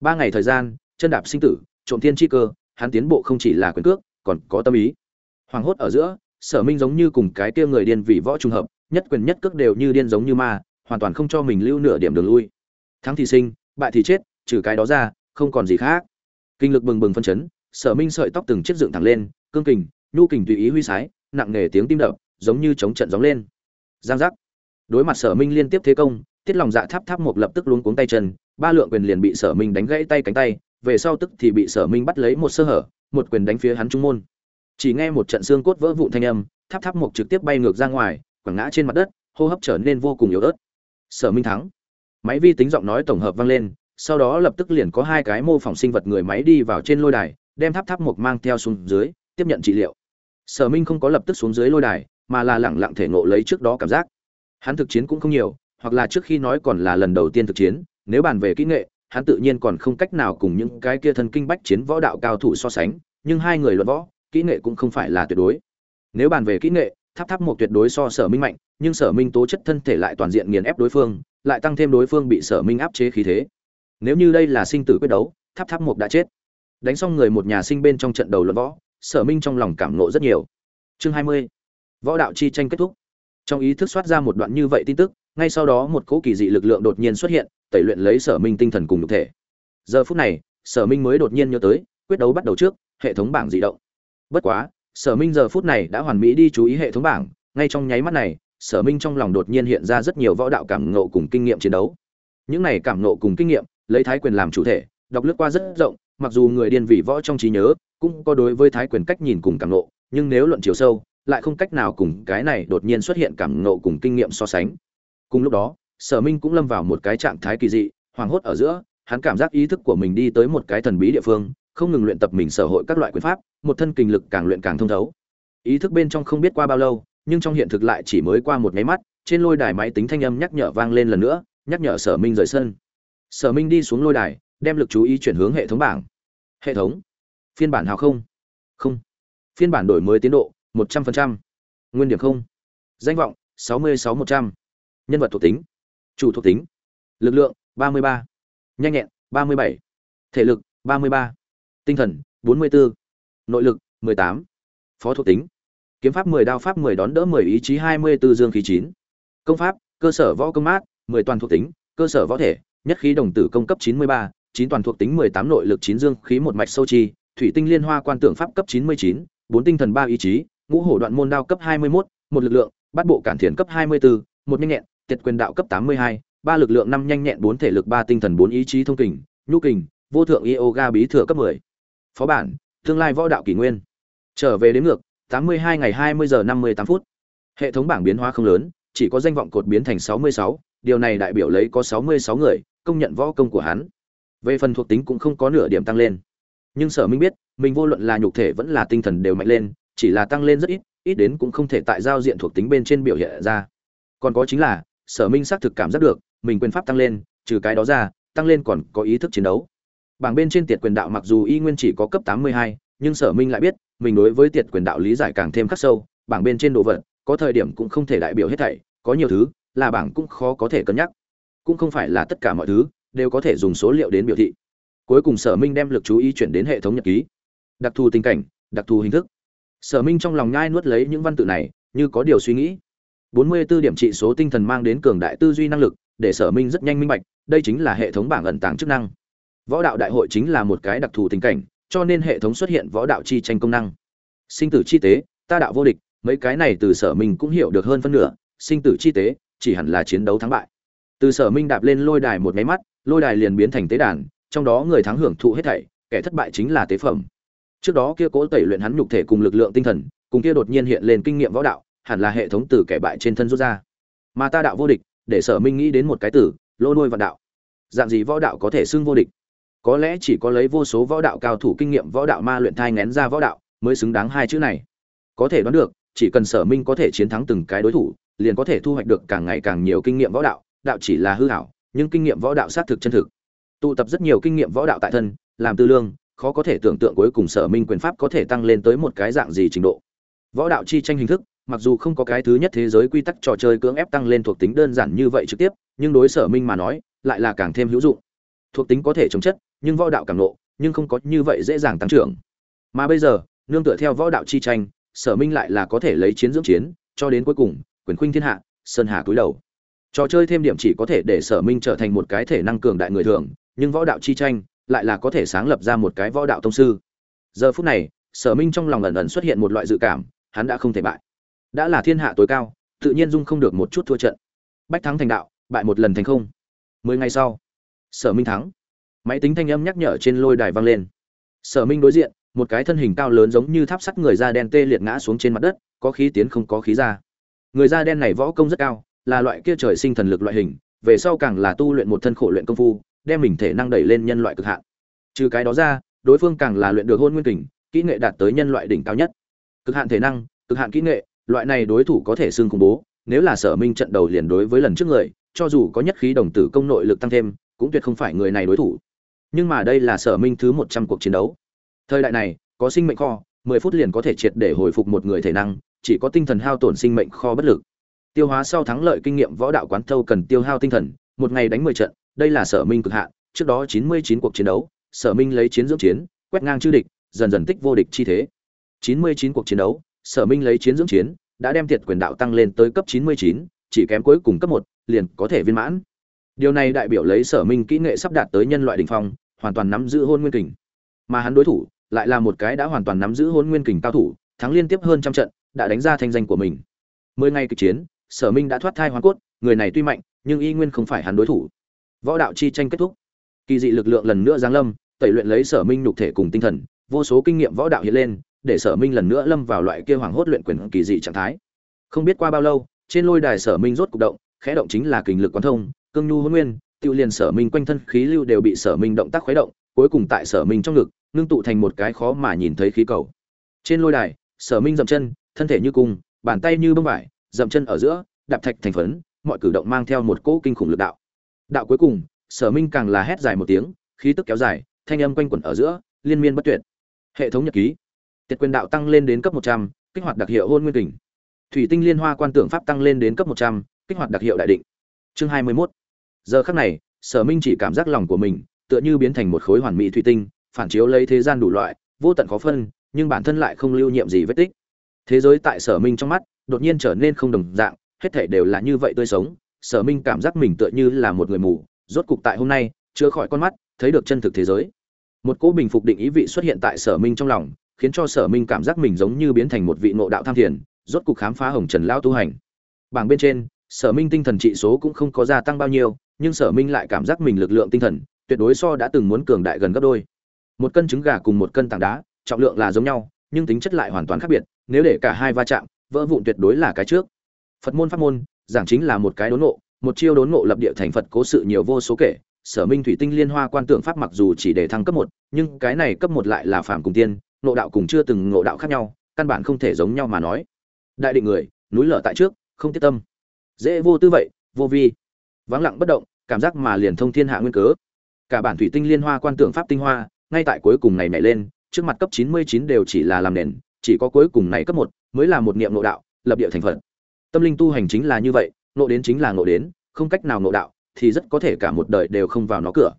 Ba ngày thời gian, chân đạp sinh tử, trộm thiên chi cơ hắn tiến bộ không chỉ là quyền cước, còn có tâm ý. Hoàng hốt ở giữa, sở minh giống như cùng cái kia người điên vì võ trùng hợp, nhất quyền nhất cước đều như điên giống như ma, hoàn toàn không cho mình lưu nửa điểm đường lui. Thắng thì sinh, bại thì chết, trừ cái đó ra, không còn gì khác. Kinh lực bừng bừng phân chấn, sở minh sợi tóc từng chiếc dựng thẳng lên, cương kình, nhu kình tùy ý huy sái, nặng nề tiếng tim đập, giống như chống trận gióng lên. Giang giác. Đối mặt sở minh liên tiếp thế công, tiết lòng dạ tháp tháp một lập tức luống cuống tay chân, ba lượng quyền liền bị sở minh đánh gãy tay cánh tay về sau tức thì bị sở minh bắt lấy một sơ hở, một quyền đánh phía hắn trung môn. Chỉ nghe một trận xương cốt vỡ vụn thanh âm, tháp tháp một trực tiếp bay ngược ra ngoài, quẳng ngã trên mặt đất, hô hấp trở nên vô cùng yếu ớt. Sở minh thắng. Máy vi tính giọng nói tổng hợp vang lên, sau đó lập tức liền có hai cái mô phỏng sinh vật người máy đi vào trên lôi đài, đem tháp tháp một mang theo xuống dưới, tiếp nhận trị liệu. Sở minh không có lập tức xuống dưới lôi đài, mà là lẳng lặng thể ngộ lấy trước đó cảm giác. Hắn thực chiến cũng không nhiều, hoặc là trước khi nói còn là lần đầu tiên thực chiến, nếu bàn về kỹ nghệ hắn tự nhiên còn không cách nào cùng những cái kia thần kinh bách chiến võ đạo cao thủ so sánh, nhưng hai người luận võ, kỹ nghệ cũng không phải là tuyệt đối. Nếu bàn về kỹ nghệ, tháp tháp một tuyệt đối so sở minh mạnh, nhưng sở minh tố chất thân thể lại toàn diện nghiền ép đối phương, lại tăng thêm đối phương bị sở minh áp chế khí thế. Nếu như đây là sinh tử quyết đấu, tháp tháp một đã chết. Đánh xong người một nhà sinh bên trong trận đầu luận võ, sở minh trong lòng cảm nộ rất nhiều. Chương hai mươi, võ đạo chi tranh kết thúc. Trong ý thức soát ra một đoạn như vậy tin tức ngay sau đó một cỗ kỳ dị lực lượng đột nhiên xuất hiện, tẩy luyện lấy sở minh tinh thần cùng nhục thể. Giờ phút này, sở minh mới đột nhiên nhớ tới, quyết đấu bắt đầu trước, hệ thống bảng dị động. Bất quá, sở minh giờ phút này đã hoàn mỹ đi chú ý hệ thống bảng, ngay trong nháy mắt này, sở minh trong lòng đột nhiên hiện ra rất nhiều võ đạo cảm ngộ cùng kinh nghiệm chiến đấu. Những này cảm ngộ cùng kinh nghiệm, lấy thái quyền làm chủ thể, đọc lướt qua rất rộng, mặc dù người điên vị võ trong trí nhớ, cũng có đối với thái quyền cách nhìn cùng cảm ngộ, nhưng nếu luận chiều sâu, lại không cách nào cùng cái này đột nhiên xuất hiện cảm ngộ cùng kinh nghiệm so sánh cùng lúc đó, sở minh cũng lâm vào một cái trạng thái kỳ dị, hoảng hốt ở giữa, hắn cảm giác ý thức của mình đi tới một cái thần bí địa phương, không ngừng luyện tập mình sở hội các loại quyền pháp, một thân kinh lực càng luyện càng thông thấu. Ý thức bên trong không biết qua bao lâu, nhưng trong hiện thực lại chỉ mới qua một nháy mắt, trên lôi đài máy tính thanh âm nhắc nhở vang lên lần nữa, nhắc nhở sở minh rời sân. Sở minh đi xuống lôi đài, đem lực chú ý chuyển hướng hệ thống bảng. Hệ thống. Phiên bản hào không? Không. Phiên bản đổi mới tiến độ, một trăm phần nguyên điểm không. Danh vọng, sáu mươi sáu một trăm nhân vật thuộc tính. Chủ thuộc tính. Lực lượng ba mươi ba. Nhanh nhẹn ba mươi bảy. Thể lực ba mươi ba. Tinh thần bốn mươi bốn nội lực mười tám. Phó thuộc tính. Kiếm pháp mười đao pháp mười đón đỡ mười ý chí hai mươi 24 dương khí chín. Công pháp cơ sở võ công mát mười toàn thuộc tính cơ sở võ thể nhất khí đồng tử công cấp chín mươi ba chín toàn thuộc tính mười tám nội lực chín dương khí một mạch sâu chi thủy tinh liên hoa quan tượng pháp cấp chín mươi chín bốn tinh thần ba ý chí ngũ hổ đoạn môn đao cấp hai mươi 21, một lực lượng bắt bộ cản thiền cấp hai mươi 24, một nhanh nhẹn tiệt quyền đạo cấp tám mươi hai ba lực lượng năm nhanh nhẹn bốn thể lực ba tinh thần bốn ý chí thông kình nhu kình vô thượng yoga bí thừa cấp 10. phó bản tương lai võ đạo kỷ nguyên. Trở về đến ngược 82 ngày 20 giờ 58 phút. Hệ thống bảng biến hóa không lớn chỉ có danh vọng cột biến thành 66, điều này đại biểu lấy có 66 người công nhận võ công của hắn. Về phần thuộc tính cũng không có nửa điểm tăng lên. Nhưng sở minh biết mình vô luận là nhục thể vẫn là tinh thần đều mạnh lên chỉ là tăng lên rất ít ít đến cũng không thể tại giao diện thuộc tính bên trên biểu hiện ra. Còn có chính là sở minh xác thực cảm giác được mình quyền pháp tăng lên trừ cái đó ra tăng lên còn có ý thức chiến đấu. Bảng bên trên tiệt quyền đạo mặc dù y nguyên chỉ có cấp 82, nhưng sở minh lại biết mình đối với tiệt quyền đạo lý giải càng thêm khắc sâu bảng bên trên đồ vật có thời điểm cũng không thể đại biểu hết thảy có nhiều thứ là bảng cũng khó có thể cân nhắc. Cũng không phải là tất cả mọi thứ đều có thể dùng số liệu đến biểu thị. Cuối cùng sở minh đem lực chú ý chuyển đến hệ thống nhật ký. Đặc thù tình cảnh đặc thù hình thức. Sở minh trong lòng nhai nuốt lấy những văn tự này như có điều suy nghĩ. 44 điểm trị số tinh thần mang đến cường đại tư duy năng lực, để sở minh rất nhanh minh bạch, đây chính là hệ thống bảng ẩn tàng chức năng. Võ đạo đại hội chính là một cái đặc thù tình cảnh, cho nên hệ thống xuất hiện võ đạo chi tranh công năng. Sinh tử chi tế, ta đạo vô địch, mấy cái này từ sở minh cũng hiểu được hơn phân nửa, sinh tử chi tế, chỉ hẳn là chiến đấu thắng bại. Từ sở minh đạp lên lôi đài một cái mắt, lôi đài liền biến thành tế đàn, trong đó người thắng hưởng thụ hết thảy, kẻ thất bại chính là tế phẩm. Trước đó kia cố tẩy luyện hắn nhục thể cùng lực lượng tinh thần, cùng kia đột nhiên hiện lên kinh nghiệm võ đạo hẳn là hệ thống từ kẻ bại trên thân rút ra. Mà ta đạo vô địch, để sở minh nghĩ đến một cái từ, lô nuôi vạn đạo. Dạng gì võ đạo có thể xưng vô địch? Có lẽ chỉ có lấy vô số võ đạo cao thủ kinh nghiệm võ đạo ma luyện thai ngén ra võ đạo mới xứng đáng hai chữ này. Có thể đoán được, chỉ cần sở minh có thể chiến thắng từng cái đối thủ, liền có thể thu hoạch được càng ngày càng nhiều kinh nghiệm võ đạo đạo chỉ là hư hảo, nhưng kinh nghiệm võ đạo xác thực chân thực. Tụ tập rất nhiều kinh nghiệm võ đạo tại thân, làm tư lương, khó có thể tưởng tượng cuối cùng sở minh quyền pháp có thể tăng lên tới một cái dạng gì trình độ. Võ đạo chi tranh hình thức mặc dù không có cái thứ nhất thế giới quy tắc trò chơi cưỡng ép tăng lên thuộc tính đơn giản như vậy trực tiếp, nhưng đối sở minh mà nói, lại là càng thêm hữu dụng. Thuộc tính có thể chống chất, nhưng võ đạo càng nộ nhưng không có như vậy dễ dàng tăng trưởng. Mà bây giờ, nương tựa theo võ đạo chi tranh, sở minh lại là có thể lấy chiến dưỡng chiến, cho đến cuối cùng, quyền khuynh thiên hạ, sơn hà cúi đầu. Trò chơi thêm điểm chỉ có thể để sở minh trở thành một cái thể năng cường đại người thường, nhưng võ đạo chi tranh lại là có thể sáng lập ra một cái võ đạo tông sư. Giờ phút này, sở minh trong lòng ẩn ẩn xuất hiện một loại dự cảm, hắn đã không thể bại đã là thiên hạ tối cao, tự nhiên dung không được một chút thua trận. Bách thắng thành đạo, bại một lần thành không. Mười ngày sau, sở minh thắng. Máy tính thanh âm nhắc nhở trên lôi đài vang lên. Sở minh đối diện, một cái thân hình cao lớn giống như tháp sắt người da đen tê liệt ngã xuống trên mặt đất, có khí tiến không có khí ra. Người da đen này võ công rất cao, là loại kia trời sinh thần lực loại hình, về sau càng là tu luyện một thân khổ luyện công phu, đem mình thể năng đẩy lên nhân loại cực hạn. Trừ cái đó ra, đối phương càng là luyện được hôn nguyên kình, kỹ nghệ đạt tới nhân loại đỉnh cao nhất. Cực hạn thể năng, cực hạn kỹ nghệ loại này đối thủ có thể xưng khủng bố, nếu là sở minh trận đầu liền đối với lần trước người, cho dù có nhất khí đồng tử công nội lực tăng thêm, cũng tuyệt không phải người này đối thủ. Nhưng mà đây là sở minh thứ một trăm cuộc chiến đấu. Thời đại này, có sinh mệnh kho, mười phút liền có thể triệt để hồi phục một người thể năng, chỉ có tinh thần hao tổn sinh mệnh kho bất lực. Tiêu hóa sau thắng lợi kinh nghiệm võ đạo quán thâu cần tiêu hao tinh thần, một ngày đánh mười trận, đây là sở minh cực hạn, trước đó chín mươi chín cuộc chiến đấu, sở minh lấy chiến dưỡng chiến, quét ngang chư địch, dần dần tích vô địch chi thế. Chín mươi chín cuộc chiến đấu sở minh lấy chiến dưỡng chiến, đã đem thiệt quyền đạo tăng lên tới cấp chín mươi chín, chỉ kém cuối cùng cấp một, liền có thể viên mãn. Điều này đại biểu lấy sở minh kỹ nghệ sắp đạt tới nhân loại đỉnh phong, hoàn toàn nắm giữ hôn nguyên kình. Mà hắn đối thủ lại là một cái đã hoàn toàn nắm giữ hôn nguyên kình cao thủ, thắng liên tiếp hơn trăm trận, đã đánh ra thanh danh của mình. Mười ngày kịch chiến, sở minh đã thoát thai hoàn cốt, người này tuy mạnh, nhưng y nguyên không phải hắn đối thủ. Võ đạo chi tranh kết thúc. Kỳ dị lực lượng lần nữa giáng lâm, tẩy luyện lấy sở minh nhục thể cùng tinh thần, vô số kinh nghiệm võ đạo hiện lên để sở minh lần nữa lâm vào loại kia hoàng hốt luyện quyền kỳ dị trạng thái. Không biết qua bao lâu, trên lôi đài sở minh rốt cục động, khẽ động chính là kình lực quán thông, cương nhu hôn nguyên, tiêu liền sở minh quanh thân khí lưu đều bị sở minh động tác khuấy động, cuối cùng tại sở minh trong ngực, ngưng tụ thành một cái khó mà nhìn thấy khí cầu. Trên lôi đài, sở minh dậm chân, thân thể như cung, bàn tay như bông vải, dậm chân ở giữa, đạp thạch thành phấn, mọi cử động mang theo một cỗ kinh khủng lực đạo. Đạo cuối cùng, sở minh càng là hét dài một tiếng, khí tức kéo dài, thanh âm quanh quẩn ở giữa, liên miên bất tuyệt. Hệ thống nhật ký tiệt quyền đạo tăng lên đến cấp một trăm, kích hoạt đặc hiệu hôn nguyên kình. Thủy tinh liên hoa quan tượng pháp tăng lên đến cấp một trăm, kích hoạt đặc hiệu đại định. Chương hai mươi 21. giờ khắc này, sở minh chỉ cảm giác lòng của mình tựa như biến thành một khối hoàn mỹ thủy tinh, phản chiếu lấy thế gian đủ loại, vô tận khó phân, nhưng bản thân lại không lưu nhiệm gì vết tích. Thế giới tại sở minh trong mắt đột nhiên trở nên không đồng dạng, hết thảy đều là như vậy tươi sống. Sở minh cảm giác mình tựa như là một người mù, rốt cục tại hôm nay, chữa khỏi con mắt, thấy được chân thực thế giới. Một cỗ bình phục định ý vị xuất hiện tại sở minh trong lòng khiến cho sở minh cảm giác mình giống như biến thành một vị ngộ đạo tham thiền, rốt cục khám phá hồng trần lao tu hành. Bảng bên trên, sở minh tinh thần trị số cũng không có gia tăng bao nhiêu, nhưng sở minh lại cảm giác mình lực lượng tinh thần, tuyệt đối so đã từng muốn cường đại gần gấp đôi. Một cân trứng gà cùng một cân tảng đá, trọng lượng là giống nhau, nhưng tính chất lại hoàn toàn khác biệt, nếu để cả hai va chạm, vỡ vụn tuyệt đối là cái trước. Phật môn pháp môn, giảng chính là một cái đốn ngộ, một chiêu đốn ngộ lập địa thành phật cố sự nhiều vô số kể, sở minh thủy tinh liên hoa quan tượng pháp mặc dù chỉ để thăng cấp một, nhưng cái này cấp một lại là phạm cùng tiên ngộ đạo cùng chưa từng ngộ đạo khác nhau, căn bản không thể giống nhau mà nói. Đại định người, núi lở tại trước, không tiết tâm. Dễ vô tư vậy, vô vi. Vắng lặng bất động, cảm giác mà liền thông thiên hạ nguyên cớ. Cả bản thủy tinh liên hoa quan tượng pháp tinh hoa, ngay tại cuối cùng này nhảy lên, trước mặt cấp 99 đều chỉ là làm nền, chỉ có cuối cùng này cấp một mới là một niệm ngộ đạo, lập địa thành phật. Tâm linh tu hành chính là như vậy nộ đến chính là nộ đến, không cách nào nộ đạo thì rất có thể cả một đời đều không vào nó cửa.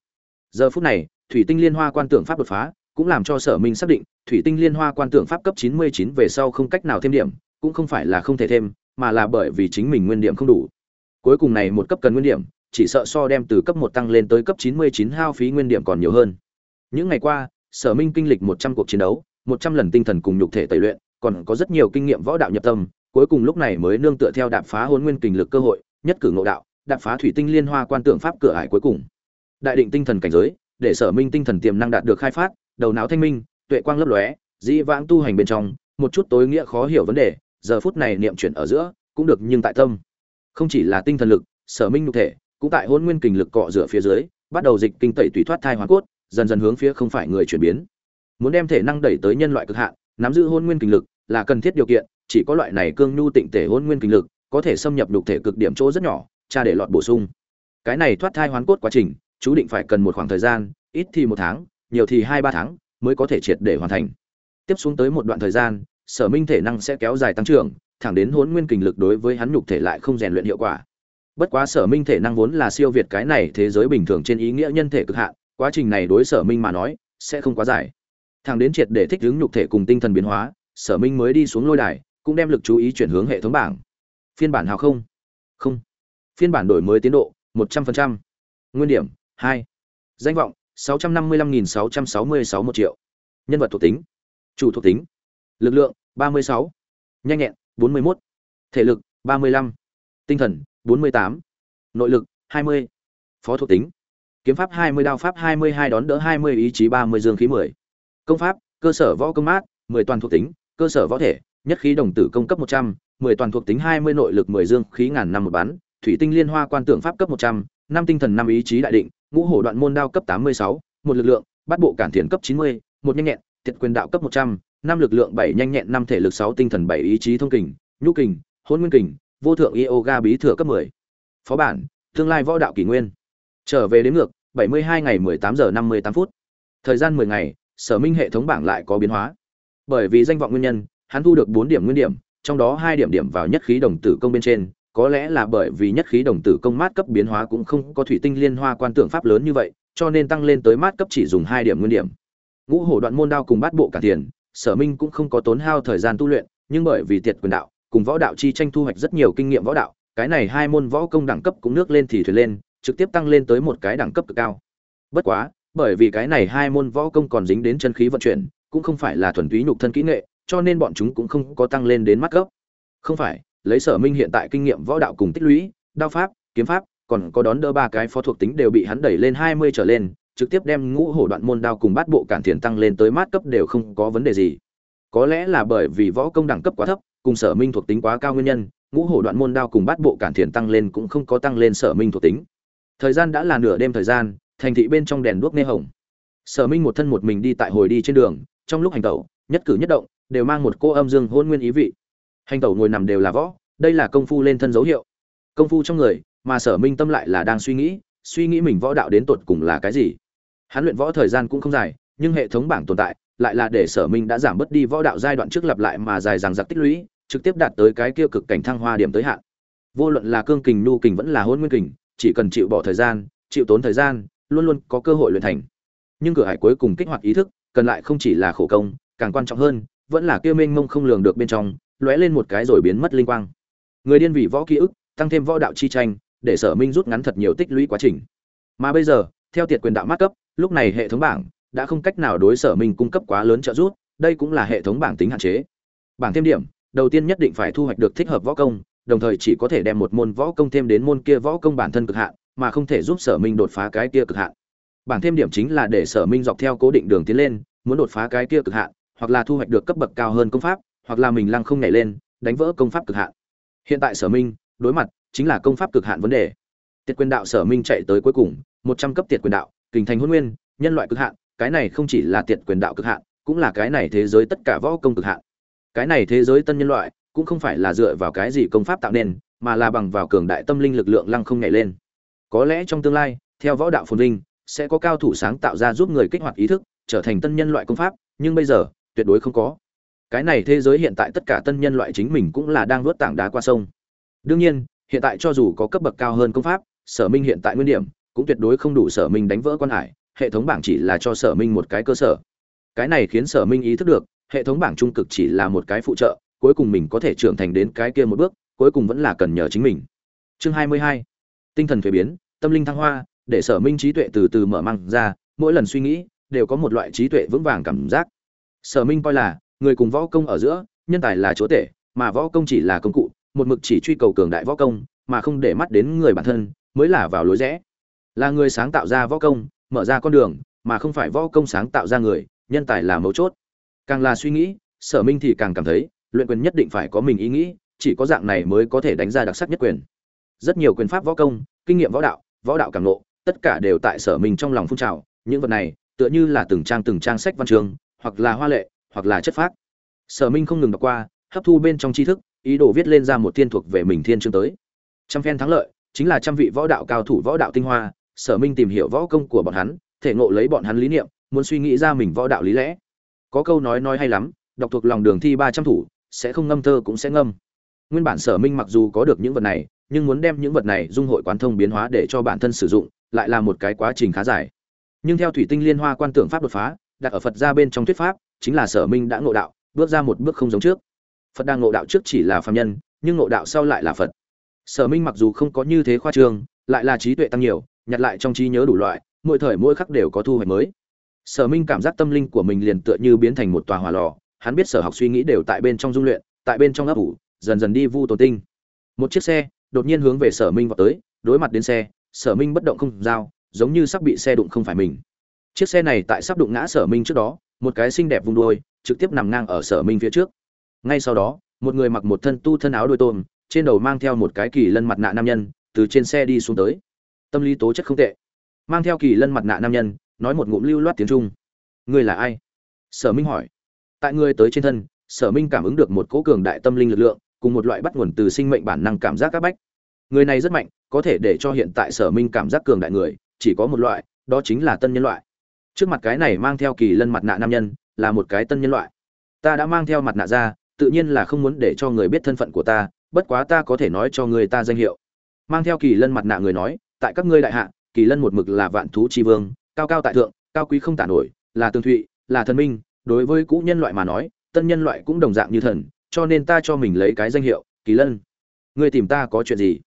Giờ phút này, thủy tinh liên hoa quan tưởng pháp đột phá cũng làm cho sở minh xác định, thủy tinh liên hoa quan tượng pháp cấp 99 về sau không cách nào thêm điểm, cũng không phải là không thể thêm, mà là bởi vì chính mình nguyên điểm không đủ. Cuối cùng này một cấp cần nguyên điểm, chỉ sợ so đem từ cấp một tăng lên tới cấp 99 hao phí nguyên điểm còn nhiều hơn. Những ngày qua, sở minh kinh lịch 100 cuộc chiến đấu 100 lần tinh thần cùng nhục thể tẩy luyện, còn có rất nhiều kinh nghiệm võ đạo nhập tâm, cuối cùng lúc này mới nương tựa theo đạp phá hôn nguyên kình lực cơ hội, nhất cử ngộ đạo, đạp phá thủy tinh liên hoa quan tượng pháp cửa ải cuối cùng. Đại định tinh thần cảnh giới, để sở minh tinh thần tiềm năng đạt được khai phát đầu não thanh minh, tuệ quang lấp lóe, dĩ vãng tu hành bên trong, một chút tối nghĩa khó hiểu vấn đề, giờ phút này niệm chuyển ở giữa, cũng được nhưng tại tâm. Không chỉ là tinh thần lực, sở minh nhục thể, cũng tại hôn nguyên kình lực cọ rửa phía dưới, bắt đầu dịch kinh tẩy tùy thoát thai hoàn cốt, dần dần hướng phía không phải người chuyển biến. Muốn đem thể năng đẩy tới nhân loại cực hạn, nắm giữ hôn nguyên kình lực là cần thiết điều kiện, chỉ có loại này cương nhu tịnh thể hôn nguyên kình lực có thể xâm nhập nhục thể cực điểm chỗ rất nhỏ, cha để lọt bổ sung. Cái này thoát thai hoán cốt quá trình, chú định phải cần một khoảng thời gian, ít thì một tháng nhiều thì hai ba tháng mới có thể triệt để hoàn thành. Tiếp xuống tới một đoạn thời gian, sở minh thể năng sẽ kéo dài tăng trưởng, thẳng đến hôn nguyên kình lực đối với hắn nhục thể lại không rèn luyện hiệu quả. Bất quá sở minh thể năng vốn là siêu việt cái này thế giới bình thường trên ý nghĩa nhân thể cực hạn, quá trình này đối sở minh mà nói sẽ không quá dài. Thẳng đến triệt để thích ứng nhục thể cùng tinh thần biến hóa, sở minh mới đi xuống lôi đài, cũng đem lực chú ý chuyển hướng hệ thống bảng. Phiên bản hào không? Không. Phiên bản đổi mới tiến độ 100%. nguyên điểm 2. danh vọng 655.666 một triệu nhân vật thuộc tính chủ thuộc tính lực lượng 36. nhanh nhẹn 41. thể lực 35. tinh thần 48. nội lực 20. phó thuộc tính kiếm pháp 20 đao pháp 22 đón đỡ 20 ý chí 30 dương khí 10. công pháp cơ sở võ công mát 10 toàn thuộc tính cơ sở võ thể nhất khí đồng tử công cấp 100, 10 toàn thuộc tính 20 nội lực 10 dương khí ngàn năm một bán thủy tinh liên hoa quan tượng pháp cấp 100, năm tinh thần năm ý chí đại định ngũ hổ đoạn môn đao cấp 86, một lực lượng Bát bộ cản thiền cấp 90, một nhanh nhẹn thiệt quyền đạo cấp 100, năm lực lượng 7 nhanh nhẹn năm thể lực 6 tinh thần 7 ý chí thông kình nhu kình hôn nguyên kình vô thượng yoga bí thừa cấp 10. phó bản tương lai võ đạo kỷ nguyên. Trở về đến ngược 72 ngày 18 giờ 58 phút. Thời gian 10 ngày sở minh hệ thống bảng lại có biến hóa. Bởi vì danh vọng nguyên nhân hắn thu được 4 điểm nguyên điểm trong đó hai điểm điểm vào nhất khí đồng tử công bên trên có lẽ là bởi vì nhất khí đồng tử công mát cấp biến hóa cũng không có thủy tinh liên hoa quan tượng pháp lớn như vậy, cho nên tăng lên tới mát cấp chỉ dùng hai điểm nguyên điểm. Ngũ hổ đoạn môn đao cùng bát bộ cả tiền, sở minh cũng không có tốn hao thời gian tu luyện, nhưng bởi vì tiệt quyền đạo, cùng võ đạo chi tranh thu hoạch rất nhiều kinh nghiệm võ đạo, cái này hai môn võ công đẳng cấp cũng nước lên thì thuyền lên, trực tiếp tăng lên tới một cái đẳng cấp cực cao. Bất quá, bởi vì cái này hai môn võ công còn dính đến chân khí vận chuyển, cũng không phải là thuần túy nhục thân kỹ nghệ, cho nên bọn chúng cũng không có tăng lên đến mắt cấp. Không phải lấy sở minh hiện tại kinh nghiệm võ đạo cùng tích lũy, đao pháp, kiếm pháp, còn có đón đỡ ba cái phó thuộc tính đều bị hắn đẩy lên hai mươi trở lên, trực tiếp đem ngũ hổ đoạn môn đao cùng bát bộ cản thiền tăng lên tới mát cấp đều không có vấn đề gì. Có lẽ là bởi vì võ công đẳng cấp quá thấp, cùng sở minh thuộc tính quá cao nguyên nhân, ngũ hổ đoạn môn đao cùng bát bộ cản thiền tăng lên cũng không có tăng lên sở minh thuộc tính. Thời gian đã là nửa đêm thời gian, thành thị bên trong đèn đuốc nê hồng. Sở minh một thân một mình đi tại hồi đi trên đường, trong lúc hành tẩu, nhất cử nhất động, đều mang một cô âm dương hôn nguyên ý vị hành tẩu ngồi nằm đều là võ, đây là công phu lên thân dấu hiệu. Công phu trong người, mà sở minh tâm lại là đang suy nghĩ suy nghĩ mình võ đạo đến tột cùng là cái gì. Hắn luyện võ thời gian cũng không dài, nhưng hệ thống bảng tồn tại, lại là để sở minh đã giảm bớt đi võ đạo giai đoạn trước lặp lại mà dài dằng dặc tích lũy, trực tiếp đạt tới cái kia cực cảnh thăng hoa điểm tới hạn. Vô luận là cương kình nhu kình vẫn là hôn nguyên kình, chỉ cần chịu bỏ thời gian, chịu tốn thời gian, luôn luôn có cơ hội luyện thành. Nhưng cửa hải cuối cùng kích hoạt ý thức, cần lại không chỉ là khổ công, càng quan trọng hơn, vẫn là kia mênh mông không lường được bên trong lóe lên một cái rồi biến mất linh quang. Người điên vì võ ký ức, tăng thêm võ đạo chi tranh, để sở minh rút ngắn thật nhiều tích lũy quá trình. Mà bây giờ, theo tiệt quyền đạo mát cấp, lúc này hệ thống bảng đã không cách nào đối sở minh cung cấp quá lớn trợ giúp, đây cũng là hệ thống bảng tính hạn chế. Bảng thêm điểm, đầu tiên nhất định phải thu hoạch được thích hợp võ công, đồng thời chỉ có thể đem một môn võ công thêm đến môn kia võ công bản thân cực hạn, mà không thể giúp sở minh đột phá cái kia cực hạn. Bảng thêm điểm chính là để sở minh dọc theo cố định đường tiến lên, muốn đột phá cái kia cực hạn, hoặc là thu hoạch được cấp bậc cao hơn công pháp hoặc là mình lăng không nhảy lên, đánh vỡ công pháp cực hạn. Hiện tại sở minh, đối mặt chính là công pháp cực hạn vấn đề. Tiệt quyền đạo sở minh chạy tới cuối cùng, một trăm cấp tiệt quyền đạo, kình thành hôn nguyên, nhân loại cực hạn, cái này không chỉ là tiệt quyền đạo cực hạn, cũng là cái này thế giới tất cả võ công cực hạn. Cái này thế giới tân nhân loại, cũng không phải là dựa vào cái gì công pháp tạo nên, mà là bằng vào cường đại tâm linh lực lượng lăng không nhảy lên. Có lẽ trong tương lai, theo võ đạo phồn vinh, sẽ có cao thủ sáng tạo ra giúp người kích hoạt ý thức, trở thành tân nhân loại công pháp, nhưng bây giờ, tuyệt đối không có cái này thế giới hiện tại tất cả tân nhân loại chính mình cũng là đang vớt tảng đá qua sông. Đương nhiên, hiện tại cho dù có cấp bậc cao hơn công pháp, sở minh hiện tại nguyên điểm, cũng tuyệt đối không đủ sở minh đánh vỡ quan hải, hệ thống bảng chỉ là cho sở minh một cái cơ sở. Cái này khiến sở minh ý thức được, hệ thống bảng trung cực chỉ là một cái phụ trợ, cuối cùng mình có thể trưởng thành đến cái kia một bước, cuối cùng vẫn là cần nhờ chính mình. Chương hai mươi hai, tinh thần thuế biến, tâm linh thăng hoa, để sở minh trí tuệ từ từ mở măng ra, mỗi lần suy nghĩ, đều có một loại trí tuệ vững vàng cảm giác. Sở minh coi là người cùng võ công ở giữa nhân tài là chúa tể mà võ công chỉ là công cụ một mực chỉ truy cầu cường đại võ công mà không để mắt đến người bản thân mới là vào lối rẽ. Là người sáng tạo ra võ công mở ra con đường mà không phải võ công sáng tạo ra người nhân tài là mấu chốt. Càng là suy nghĩ sở minh thì càng cảm thấy luyện quyền nhất định phải có mình ý nghĩ chỉ có dạng này mới có thể đánh ra đặc sắc nhất quyền. Rất nhiều quyền pháp võ công kinh nghiệm võ đạo võ đạo càng lộ, tất cả đều tại sở minh trong lòng phun trào những vật này tựa như là từng trang từng trang sách văn trường hoặc là hoa lệ hoặc là chất phác. Sở minh không ngừng đọc qua, hấp thu bên trong tri thức, ý đồ viết lên ra một thiên thuộc về mình thiên chương tới. Trăm phen thắng lợi, chính là trăm vị võ đạo cao thủ võ đạo tinh hoa, sở minh tìm hiểu võ công của bọn hắn, thể ngộ lấy bọn hắn lý niệm, muốn suy nghĩ ra mình võ đạo lý lẽ. Có câu nói nói hay lắm, đọc thuộc lòng đường thi ba trăm thủ, sẽ không ngâm thơ cũng sẽ ngâm. Nguyên bản sở minh mặc dù có được những vật này, nhưng muốn đem những vật này dung hội quán thông biến hóa để cho bản thân sử dụng, lại là một cái quá trình khá dài. Nhưng theo thủy tinh liên hoa quan tưởng pháp đột phá, đặt ở phật ra bên trong thuyết pháp chính là sở minh đã ngộ đạo, bước ra một bước không giống trước. Phật đang ngộ đạo trước chỉ là phạm nhân, nhưng ngộ đạo sau lại là phật. Sở minh mặc dù không có như thế khoa trương, lại là trí tuệ tăng nhiều, nhặt lại trong trí nhớ đủ loại, mỗi thời mỗi khắc đều có thu hoạch mới. Sở minh cảm giác tâm linh của mình liền tựa như biến thành một tòa hỏa lò, hắn biết sở học suy nghĩ đều tại bên trong dung luyện, tại bên trong ấp ủ, dần dần đi vu tồn tinh. Một chiếc xe đột nhiên hướng về sở minh vào tới, đối mặt đến xe, sở minh bất động không giao, giống như sắp bị xe đụng không phải mình. Chiếc xe này tại sắp đụng ngã sở minh trước đó một cái xinh đẹp vung đuôi, trực tiếp nằm ngang ở sở minh phía trước. Ngay sau đó, một người mặc một thân tu thân áo đôi tôm, trên đầu mang theo một cái kỳ lân mặt nạ nam nhân, từ trên xe đi xuống tới. Tâm lý tố chất không tệ. Mang theo kỳ lân mặt nạ nam nhân, nói một ngụm lưu loát tiếng trung. Người là ai? Sở minh hỏi. Tại người tới trên thân, sở minh cảm ứng được một cỗ cường đại tâm linh lực lượng, cùng một loại bắt nguồn từ sinh mệnh bản năng cảm giác các bách. Người này rất mạnh, có thể để cho hiện tại sở minh cảm giác cường đại người, chỉ có một loại, đó chính là tân nhân loại trước mặt cái này mang theo kỳ lân mặt nạ nam nhân, là một cái tân nhân loại. Ta đã mang theo mặt nạ ra, tự nhiên là không muốn để cho người biết thân phận của ta, bất quá ta có thể nói cho người ta danh hiệu. Mang theo kỳ lân mặt nạ người nói, tại các ngươi đại hạ, kỳ lân một mực là vạn thú tri vương, cao cao tại thượng, cao quý không tả nổi, là tương thụy, là thần minh, đối với cũ nhân loại mà nói, tân nhân loại cũng đồng dạng như thần, cho nên ta cho mình lấy cái danh hiệu, kỳ lân. Ngươi tìm ta có chuyện gì?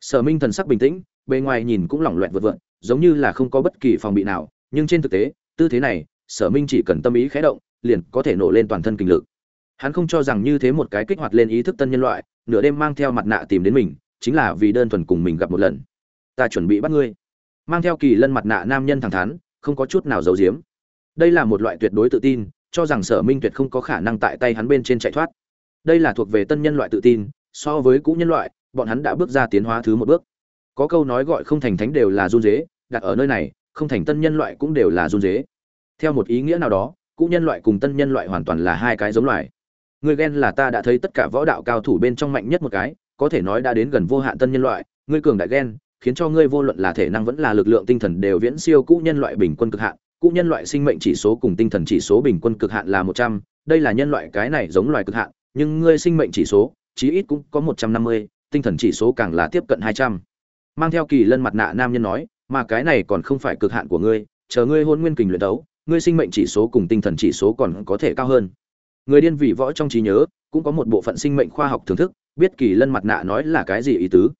Sở minh thần sắc bình tĩnh, bề ngoài nhìn cũng lỏng loẹt vượt vượn giống như là không có bất kỳ phòng bị nào nhưng trên thực tế, tư thế này, sở minh chỉ cần tâm ý khé động, liền có thể nổ lên toàn thân kinh lực. Hắn không cho rằng như thế một cái kích hoạt lên ý thức tân nhân loại, nửa đêm mang theo mặt nạ tìm đến mình, chính là vì đơn thuần cùng mình gặp một lần. Ta chuẩn bị bắt ngươi. Mang theo kỳ lân mặt nạ nam nhân thẳng thắn, không có chút nào giấu giếm. Đây là một loại tuyệt đối tự tin, cho rằng sở minh tuyệt không có khả năng tại tay hắn bên trên chạy thoát. Đây là thuộc về tân nhân loại tự tin, so với cũ nhân loại, bọn hắn đã bước ra tiến hóa thứ một bước. Có câu nói gọi không thành thánh đều là run dế đặt ở nơi này không thành tân nhân loại cũng đều là run dế. Theo một ý nghĩa nào đó, cũ nhân loại cùng tân nhân loại hoàn toàn là hai cái giống loài. Người ghen là ta đã thấy tất cả võ đạo cao thủ bên trong mạnh nhất một cái, có thể nói đã đến gần vô hạn tân nhân loại, ngươi cường đại ghen, khiến cho ngươi vô luận là thể năng vẫn là lực lượng tinh thần đều viễn siêu cũ nhân loại bình quân cực hạn. Cũ nhân loại sinh mệnh chỉ số cùng tinh thần chỉ số bình quân cực hạn là một trăm, đây là nhân loại cái này giống loài cực hạn, nhưng ngươi sinh mệnh chỉ số, chí ít cũng có một trăm năm mươi, tinh thần chỉ số càng là tiếp cận hai trăm. Mang theo kỳ lân mặt nạ nam nhân nói mà cái này còn không phải cực hạn của ngươi, chờ ngươi hôn nguyên kình luyện đấu, ngươi sinh mệnh chỉ số cùng tinh thần chỉ số còn có thể cao hơn. Người điên vị võ trong trí nhớ, cũng có một bộ phận sinh mệnh khoa học thưởng thức, biết kỳ lân mặt nạ nói là cái gì ý tứ.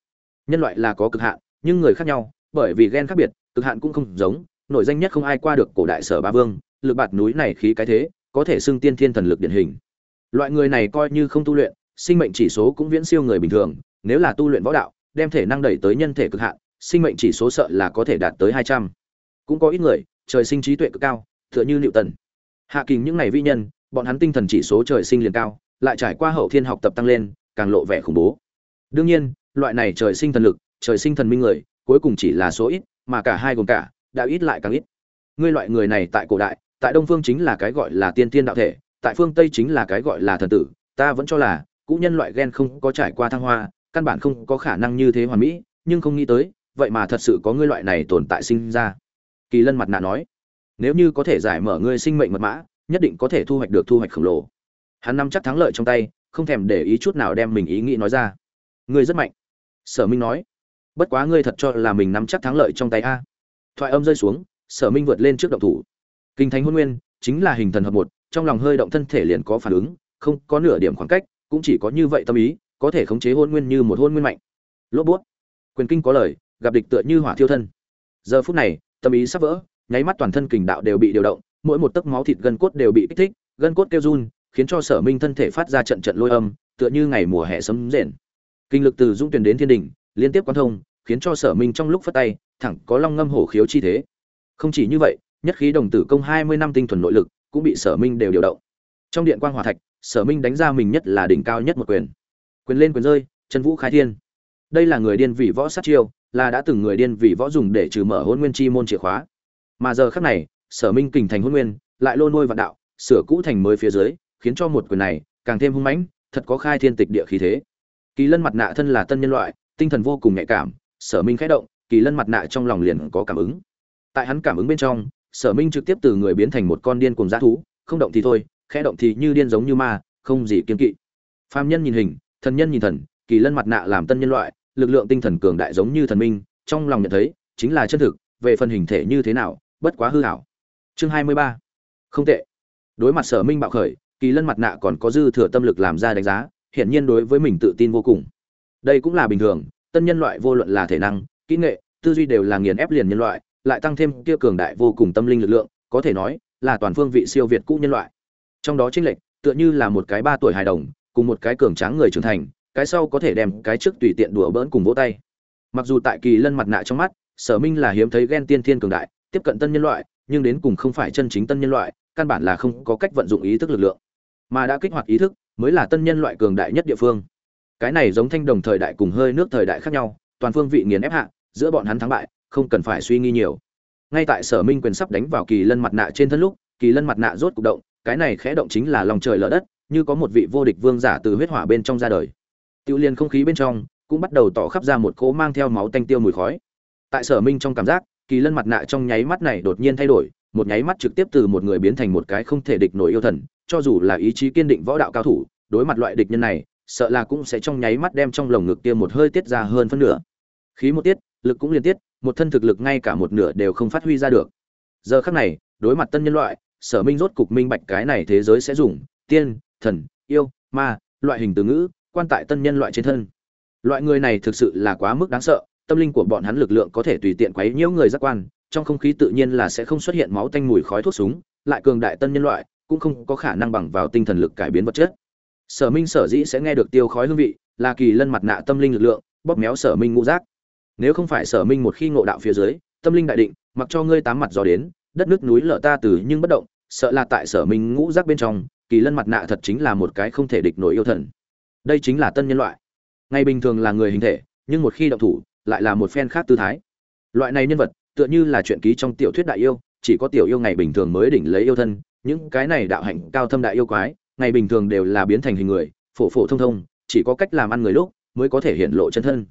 Nhân loại là có cực hạn, nhưng người khác nhau, bởi vì gen khác biệt, cực hạn cũng không giống, nổi danh nhất không ai qua được cổ đại sở ba vương, lực bạt núi này khí cái thế, có thể xưng tiên thiên thần lực điển hình. Loại người này coi như không tu luyện, sinh mệnh chỉ số cũng viễn siêu người bình thường, nếu là tu luyện võ đạo, đem thể năng đẩy tới nhân thể cực hạn sinh mệnh chỉ số sợ là có thể đạt tới hai trăm. Cũng có ít người, trời sinh trí tuệ cực cao, tựa như liệu tần hạ kình những này vi nhân, bọn hắn tinh thần chỉ số trời sinh liền cao, lại trải qua hậu thiên học tập tăng lên, càng lộ vẻ khủng bố. Đương nhiên, loại này trời sinh thần lực, trời sinh thần minh người, cuối cùng chỉ là số ít, mà cả hai gồm cả, đã ít lại càng ít. Ngươi loại người này tại cổ đại, tại đông phương chính là cái gọi là tiên tiên đạo thể, tại phương tây chính là cái gọi là thần tử, ta vẫn cho là, cũ nhân loại gen không có trải qua thăng hoa, căn bản không có khả năng như thế hoàn mỹ, nhưng không nghĩ tới vậy mà thật sự có ngươi loại này tồn tại sinh ra. Kỳ lân mặt nạ nói, nếu như có thể giải mở ngươi sinh mệnh mật mã, nhất định có thể thu hoạch được thu hoạch khổng lồ. Hắn nắm chắc thắng lợi trong tay, không thèm để ý chút nào đem mình ý nghĩ nói ra. Ngươi rất mạnh. Sở minh nói, bất quá ngươi thật cho là mình nắm chắc thắng lợi trong tay a. Thoại âm rơi xuống, sở minh vượt lên trước động thủ. Kinh thánh hôn nguyên chính là hình thần hợp một, trong lòng hơi động thân thể liền có phản ứng, không có nửa điểm khoảng cách, cũng chỉ có như vậy tâm ý, có thể khống chế hôn nguyên như một hôn nguyên mạnh. Lốp bút. Quyền kinh có lời gặp địch tựa như hỏa thiêu thân. Giờ phút này, tâm ý sắp vỡ, nháy mắt toàn thân kình đạo đều bị điều động, mỗi một tấc máu thịt gân cốt đều bị kích thích, gân cốt kêu run, khiến cho sở minh thân thể phát ra trận trận lôi âm, tựa như ngày mùa hè sấm rền. Kinh lực từ dũng tuyển đến thiên đình liên tiếp quan thông, khiến cho sở minh trong lúc phát tay, thẳng có long ngâm hổ khiếu chi thế. Không chỉ như vậy, nhất khí đồng tử công hai mươi năm tinh thuần nội lực cũng bị sở minh đều điều động. Trong điện quan hòa thạch, sở minh đánh ra mình nhất là đỉnh cao nhất một quyền. Quyền lên quyền rơi, chân vũ khai thiên. Đây là người điên vị võ sát chiêu là đã từng người điên vì võ dùng để trừ mở hôn nguyên chi môn chìa khóa. Mà giờ khắc này, sở minh kình thành hôn nguyên, lại lô nuôi vạn đạo, sửa cũ thành mới phía dưới, khiến cho một quyền này càng thêm hung mãnh, thật có khai thiên tịch địa khí thế. Kỳ lân mặt nạ thân là tân nhân loại, tinh thần vô cùng nhạy cảm, sở minh khẽ động, kỳ lân mặt nạ trong lòng liền có cảm ứng. Tại hắn cảm ứng bên trong, sở minh trực tiếp từ người biến thành một con điên cùng g thú, không động thì thôi, khẽ động thì như điên giống như ma, không gì kiên kỵ. Phàm nhân nhìn hình, thần nhân nhìn thần, kỳ lân mặt nạ làm tân nhân loại lực lượng tinh thần cường đại giống như thần minh, trong lòng nhận thấy, chính là chân thực, về phần hình thể như thế nào, bất quá hư ảo chương hai mươi ba. Không tệ. Đối mặt sở minh bạo khởi, kỳ lân mặt nạ còn có dư thừa tâm lực làm ra đánh giá, hiển nhiên đối với mình tự tin vô cùng. Đây cũng là bình thường, tân nhân loại vô luận là thể năng, kỹ nghệ, tư duy đều là nghiền ép liền nhân loại, lại tăng thêm kia cường đại vô cùng tâm linh lực lượng, có thể nói là toàn phương vị siêu việt cũ nhân loại. Trong đó chênh lệch, tựa như là một cái ba tuổi hài đồng, cùng một cái cường tráng người trưởng thành cái sau có thể đem cái trước tùy tiện đùa bỡn cùng vỗ tay. Mặc dù tại kỳ lân mặt nạ trong mắt, sở minh là hiếm thấy ghen tiên thiên cường đại, tiếp cận tân nhân loại, nhưng đến cùng không phải chân chính tân nhân loại, căn bản là không có cách vận dụng ý thức lực lượng. Mà đã kích hoạt ý thức, mới là tân nhân loại cường đại nhất địa phương. Cái này giống thanh đồng thời đại cùng hơi nước thời đại khác nhau, toàn phương vị nghiền ép hạ, giữa bọn hắn thắng bại, không cần phải suy nghi nhiều. Ngay tại sở minh quyền sắp đánh vào kỳ lân mặt nạ trên thân lúc, kỳ lân mặt nạ rốt cục động, cái này khẽ động chính là lòng trời lở đất, như có một vị vô địch vương giả từ huyết hỏa bên trong ra đời tiêu liên không khí bên trong cũng bắt đầu tỏ khắp ra một cỗ mang theo máu tanh tiêu mùi khói. Tại sở minh trong cảm giác, kỳ lân mặt nạ trong nháy mắt này đột nhiên thay đổi, một nháy mắt trực tiếp từ một người biến thành một cái không thể địch nổi yêu thần, cho dù là ý chí kiên định võ đạo cao thủ, đối mặt loại địch nhân này, sợ là cũng sẽ trong nháy mắt đem trong lồng ngực kia một hơi tiết ra hơn phân nửa. Khí một tiết, lực cũng liên tiết, một thân thực lực ngay cả một nửa đều không phát huy ra được. Giờ khắc này, đối mặt tân nhân loại, sở minh rốt cục minh bạch cái này thế giới sẽ dùng, tiên, thần, yêu, ma, loại hình từ ngữ quan tại tân nhân loại trên thân. Loại người này thực sự là quá mức đáng sợ, tâm linh của bọn hắn lực lượng có thể tùy tiện quấy nhiễu người giác quan, trong không khí tự nhiên là sẽ không xuất hiện máu tanh mùi khói thuốc súng, lại cường đại tân nhân loại cũng không có khả năng bằng vào tinh thần lực cải biến vật chất. Sở minh sở dĩ sẽ nghe được tiêu khói hương vị là kỳ lân mặt nạ tâm linh lực lượng, bóp méo sở minh ngũ giác. Nếu không phải sở minh một khi ngộ đạo phía dưới, tâm linh đại định, mặc cho ngươi tám mặt gió đến, đất nước núi lở ta từ nhưng bất động, sợ là tại sở minh ngũ giác bên trong, kỳ lân mặt nạ thật chính là một cái không thể địch nổi yêu thần đây chính là tân nhân loại. Ngày bình thường là người hình thể, nhưng một khi động thủ, lại là một phen khác tư thái. Loại này nhân vật, tựa như là chuyện ký trong tiểu thuyết đại yêu, chỉ có tiểu yêu ngày bình thường mới đỉnh lấy yêu thân, những cái này đạo hạnh cao thâm đại yêu quái, ngày bình thường đều là biến thành hình người, phổ phổ thông thông, chỉ có cách làm ăn người lúc, mới có thể hiện lộ chân thân.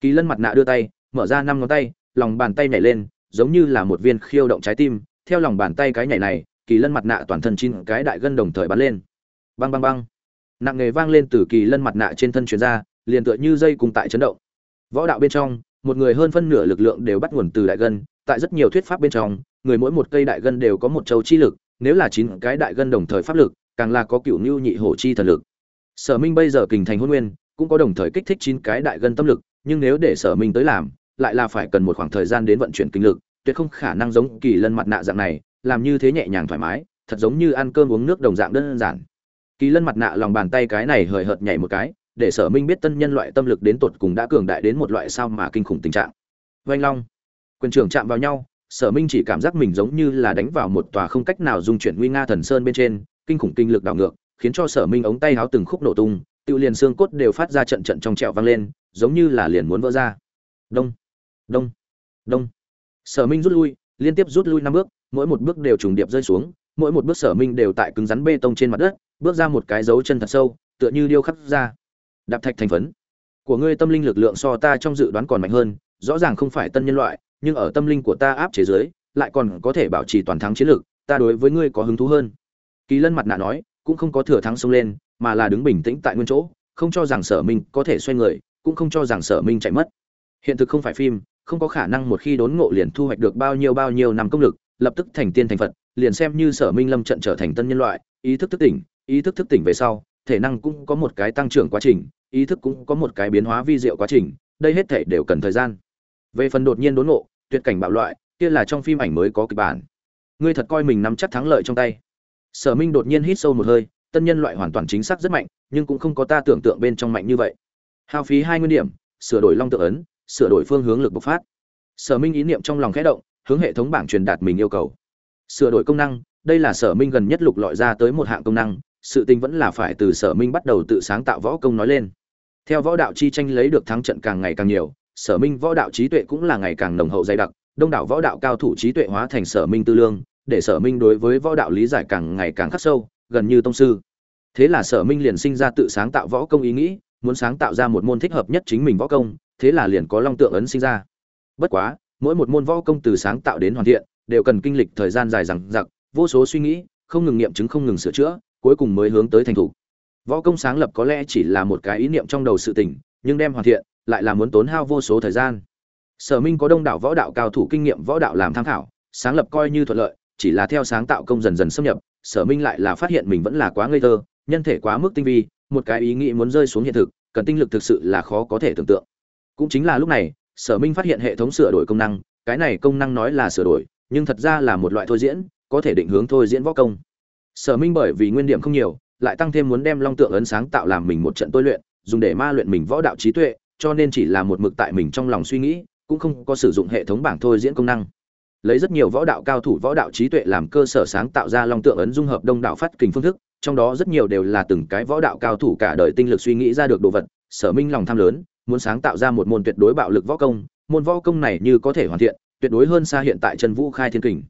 Kỳ lân mặt nạ đưa tay, mở ra năm ngón tay, lòng bàn tay nhảy lên, giống như là một viên khiêu động trái tim, theo lòng bàn tay cái nhảy này, kỳ lân mặt nạ toàn thân chín cái đại gân đồng thời bắn lên. Băng băng băng nặng nghề vang lên từ kỳ lân mặt nạ trên thân truyền ra, liền tựa như dây cùng tại chấn động. Võ đạo bên trong, một người hơn phân nửa lực lượng đều bắt nguồn từ đại gân, tại rất nhiều thuyết pháp bên trong, người mỗi một cây đại gân đều có một châu chi lực, nếu là chín cái đại gân đồng thời pháp lực, càng là có cựu nhu nhị hổ chi thần lực. Sở minh bây giờ kình thành hôn nguyên, cũng có đồng thời kích thích chín cái đại gân tâm lực, nhưng nếu để sở minh tới làm, lại là phải cần một khoảng thời gian đến vận chuyển kinh lực, tuyệt không khả năng giống kỳ lân mặt nạ dạng này, làm như thế nhẹ nhàng thoải mái, thật giống như ăn cơm uống nước đồng dạng đơn giản kỳ lân mặt nạ lòng bàn tay cái này hời hợt nhảy một cái, để sở minh biết tân nhân loại tâm lực đến tột cùng đã cường đại đến một loại sao mà kinh khủng tình trạng. Vanh long, quyền trưởng chạm vào nhau, sở minh chỉ cảm giác mình giống như là đánh vào một tòa không cách nào dung chuyển nguy nga thần sơn bên trên, kinh khủng kinh lực đảo ngược, khiến cho sở minh ống tay háo từng khúc nổ tung, tự liền xương cốt đều phát ra trận trận trong trẹo vang lên, giống như là liền muốn vỡ ra. Đông đông đông. Sở minh rút lui, liên tiếp rút lui năm bước, mỗi một bước đều trùng điệp rơi xuống, mỗi một bước sở minh đều tại cứng rắn bê tông trên mặt đất bước ra một cái dấu chân thật sâu, tựa như điêu khắc ra. Đạp thạch thành phấn. Của ngươi tâm linh lực lượng so ta trong dự đoán còn mạnh hơn, rõ ràng không phải tân nhân loại, nhưng ở tâm linh của ta áp chế giới lại còn có thể bảo trì toàn thắng chiến lược, ta đối với ngươi có hứng thú hơn. Kỳ lân mặt nạ nói, cũng không có thừa thắng xông lên, mà là đứng bình tĩnh tại nguyên chỗ, không cho rằng sở minh có thể xoay người, cũng không cho rằng sở minh chạy mất. Hiện thực không phải phim, không có khả năng một khi đốn ngộ liền thu hoạch được bao nhiêu bao nhiêu năm công lực, lập tức thành tiên thành phật, liền xem như sở minh lâm trận trở thành tân nhân loại, ý thức thức tỉnh ý thức thức tỉnh về sau, thể năng cũng có một cái tăng trưởng quá trình, ý thức cũng có một cái biến hóa vi diệu quá trình, đây hết thể đều cần thời gian. Về phần đột nhiên đốn ngộ, tuyệt cảnh bạo loại, kia là trong phim ảnh mới có kịch bản. Ngươi thật coi mình nắm chắc thắng lợi trong tay. Sở minh đột nhiên hít sâu một hơi, tân nhân loại hoàn toàn chính xác rất mạnh, nhưng cũng không có ta tưởng tượng bên trong mạnh như vậy. Hao phí hai nguyên điểm, sửa đổi long tự ấn, sửa đổi phương hướng lực bộc phát. Sở minh ý niệm trong lòng khẽ động, hướng hệ thống bảng truyền đạt mình yêu cầu. Sửa đổi công năng, đây là sở minh gần nhất lục lọi ra tới một hạng công năng sự tình vẫn là phải từ sở minh bắt đầu tự sáng tạo võ công nói lên. Theo võ đạo chi tranh lấy được thắng trận càng ngày càng nhiều, sở minh võ đạo trí tuệ cũng là ngày càng nồng hậu dày đặc, đông đảo võ đạo cao thủ trí tuệ hóa thành sở minh tư lương, để sở minh đối với võ đạo lý giải càng ngày càng khắc sâu, gần như tông sư. Thế là sở minh liền sinh ra tự sáng tạo võ công ý nghĩ, muốn sáng tạo ra một môn thích hợp nhất chính mình võ công, thế là liền có long tượng ấn sinh ra. Bất quá, mỗi một môn võ công từ sáng tạo đến hoàn thiện, đều cần kinh lịch thời gian dài dằng dặc, vô số suy nghĩ, không ngừng nghiệm chứng không ngừng sửa chữa cuối cùng mới hướng tới thành thủ. Võ công sáng lập có lẽ chỉ là một cái ý niệm trong đầu sự tỉnh nhưng đem hoàn thiện, lại là muốn tốn hao vô số thời gian. Sở minh có đông đảo võ đạo cao thủ kinh nghiệm võ đạo làm tham khảo, sáng lập coi như thuận lợi, chỉ là theo sáng tạo công dần dần xâm nhập, sở minh lại là phát hiện mình vẫn là quá ngây thơ, nhân thể quá mức tinh vi, một cái ý nghĩ muốn rơi xuống hiện thực, cần tinh lực thực sự là khó có thể tưởng tượng. Cũng chính là lúc này, sở minh phát hiện hệ thống sửa đổi công năng, cái này công năng nói là sửa đổi, nhưng thật ra là một loại thôi diễn, có thể định hướng thôi diễn võ công sở minh bởi vì nguyên điểm không nhiều, lại tăng thêm muốn đem long tượng ấn sáng tạo làm mình một trận tôi luyện, dùng để ma luyện mình võ đạo trí tuệ, cho nên chỉ là một mực tại mình trong lòng suy nghĩ, cũng không có sử dụng hệ thống bảng thôi diễn công năng. Lấy rất nhiều võ đạo cao thủ võ đạo trí tuệ làm cơ sở sáng tạo ra long tượng ấn dung hợp đông đạo phát kình phương thức, trong đó rất nhiều đều là từng cái võ đạo cao thủ cả đời tinh lực suy nghĩ ra được đồ vật. Sở minh lòng tham lớn, muốn sáng tạo ra một môn tuyệt đối bạo lực võ công, môn võ công này như có thể hoàn thiện, tuyệt đối hơn xa hiện tại trần vũ khai thiên kình.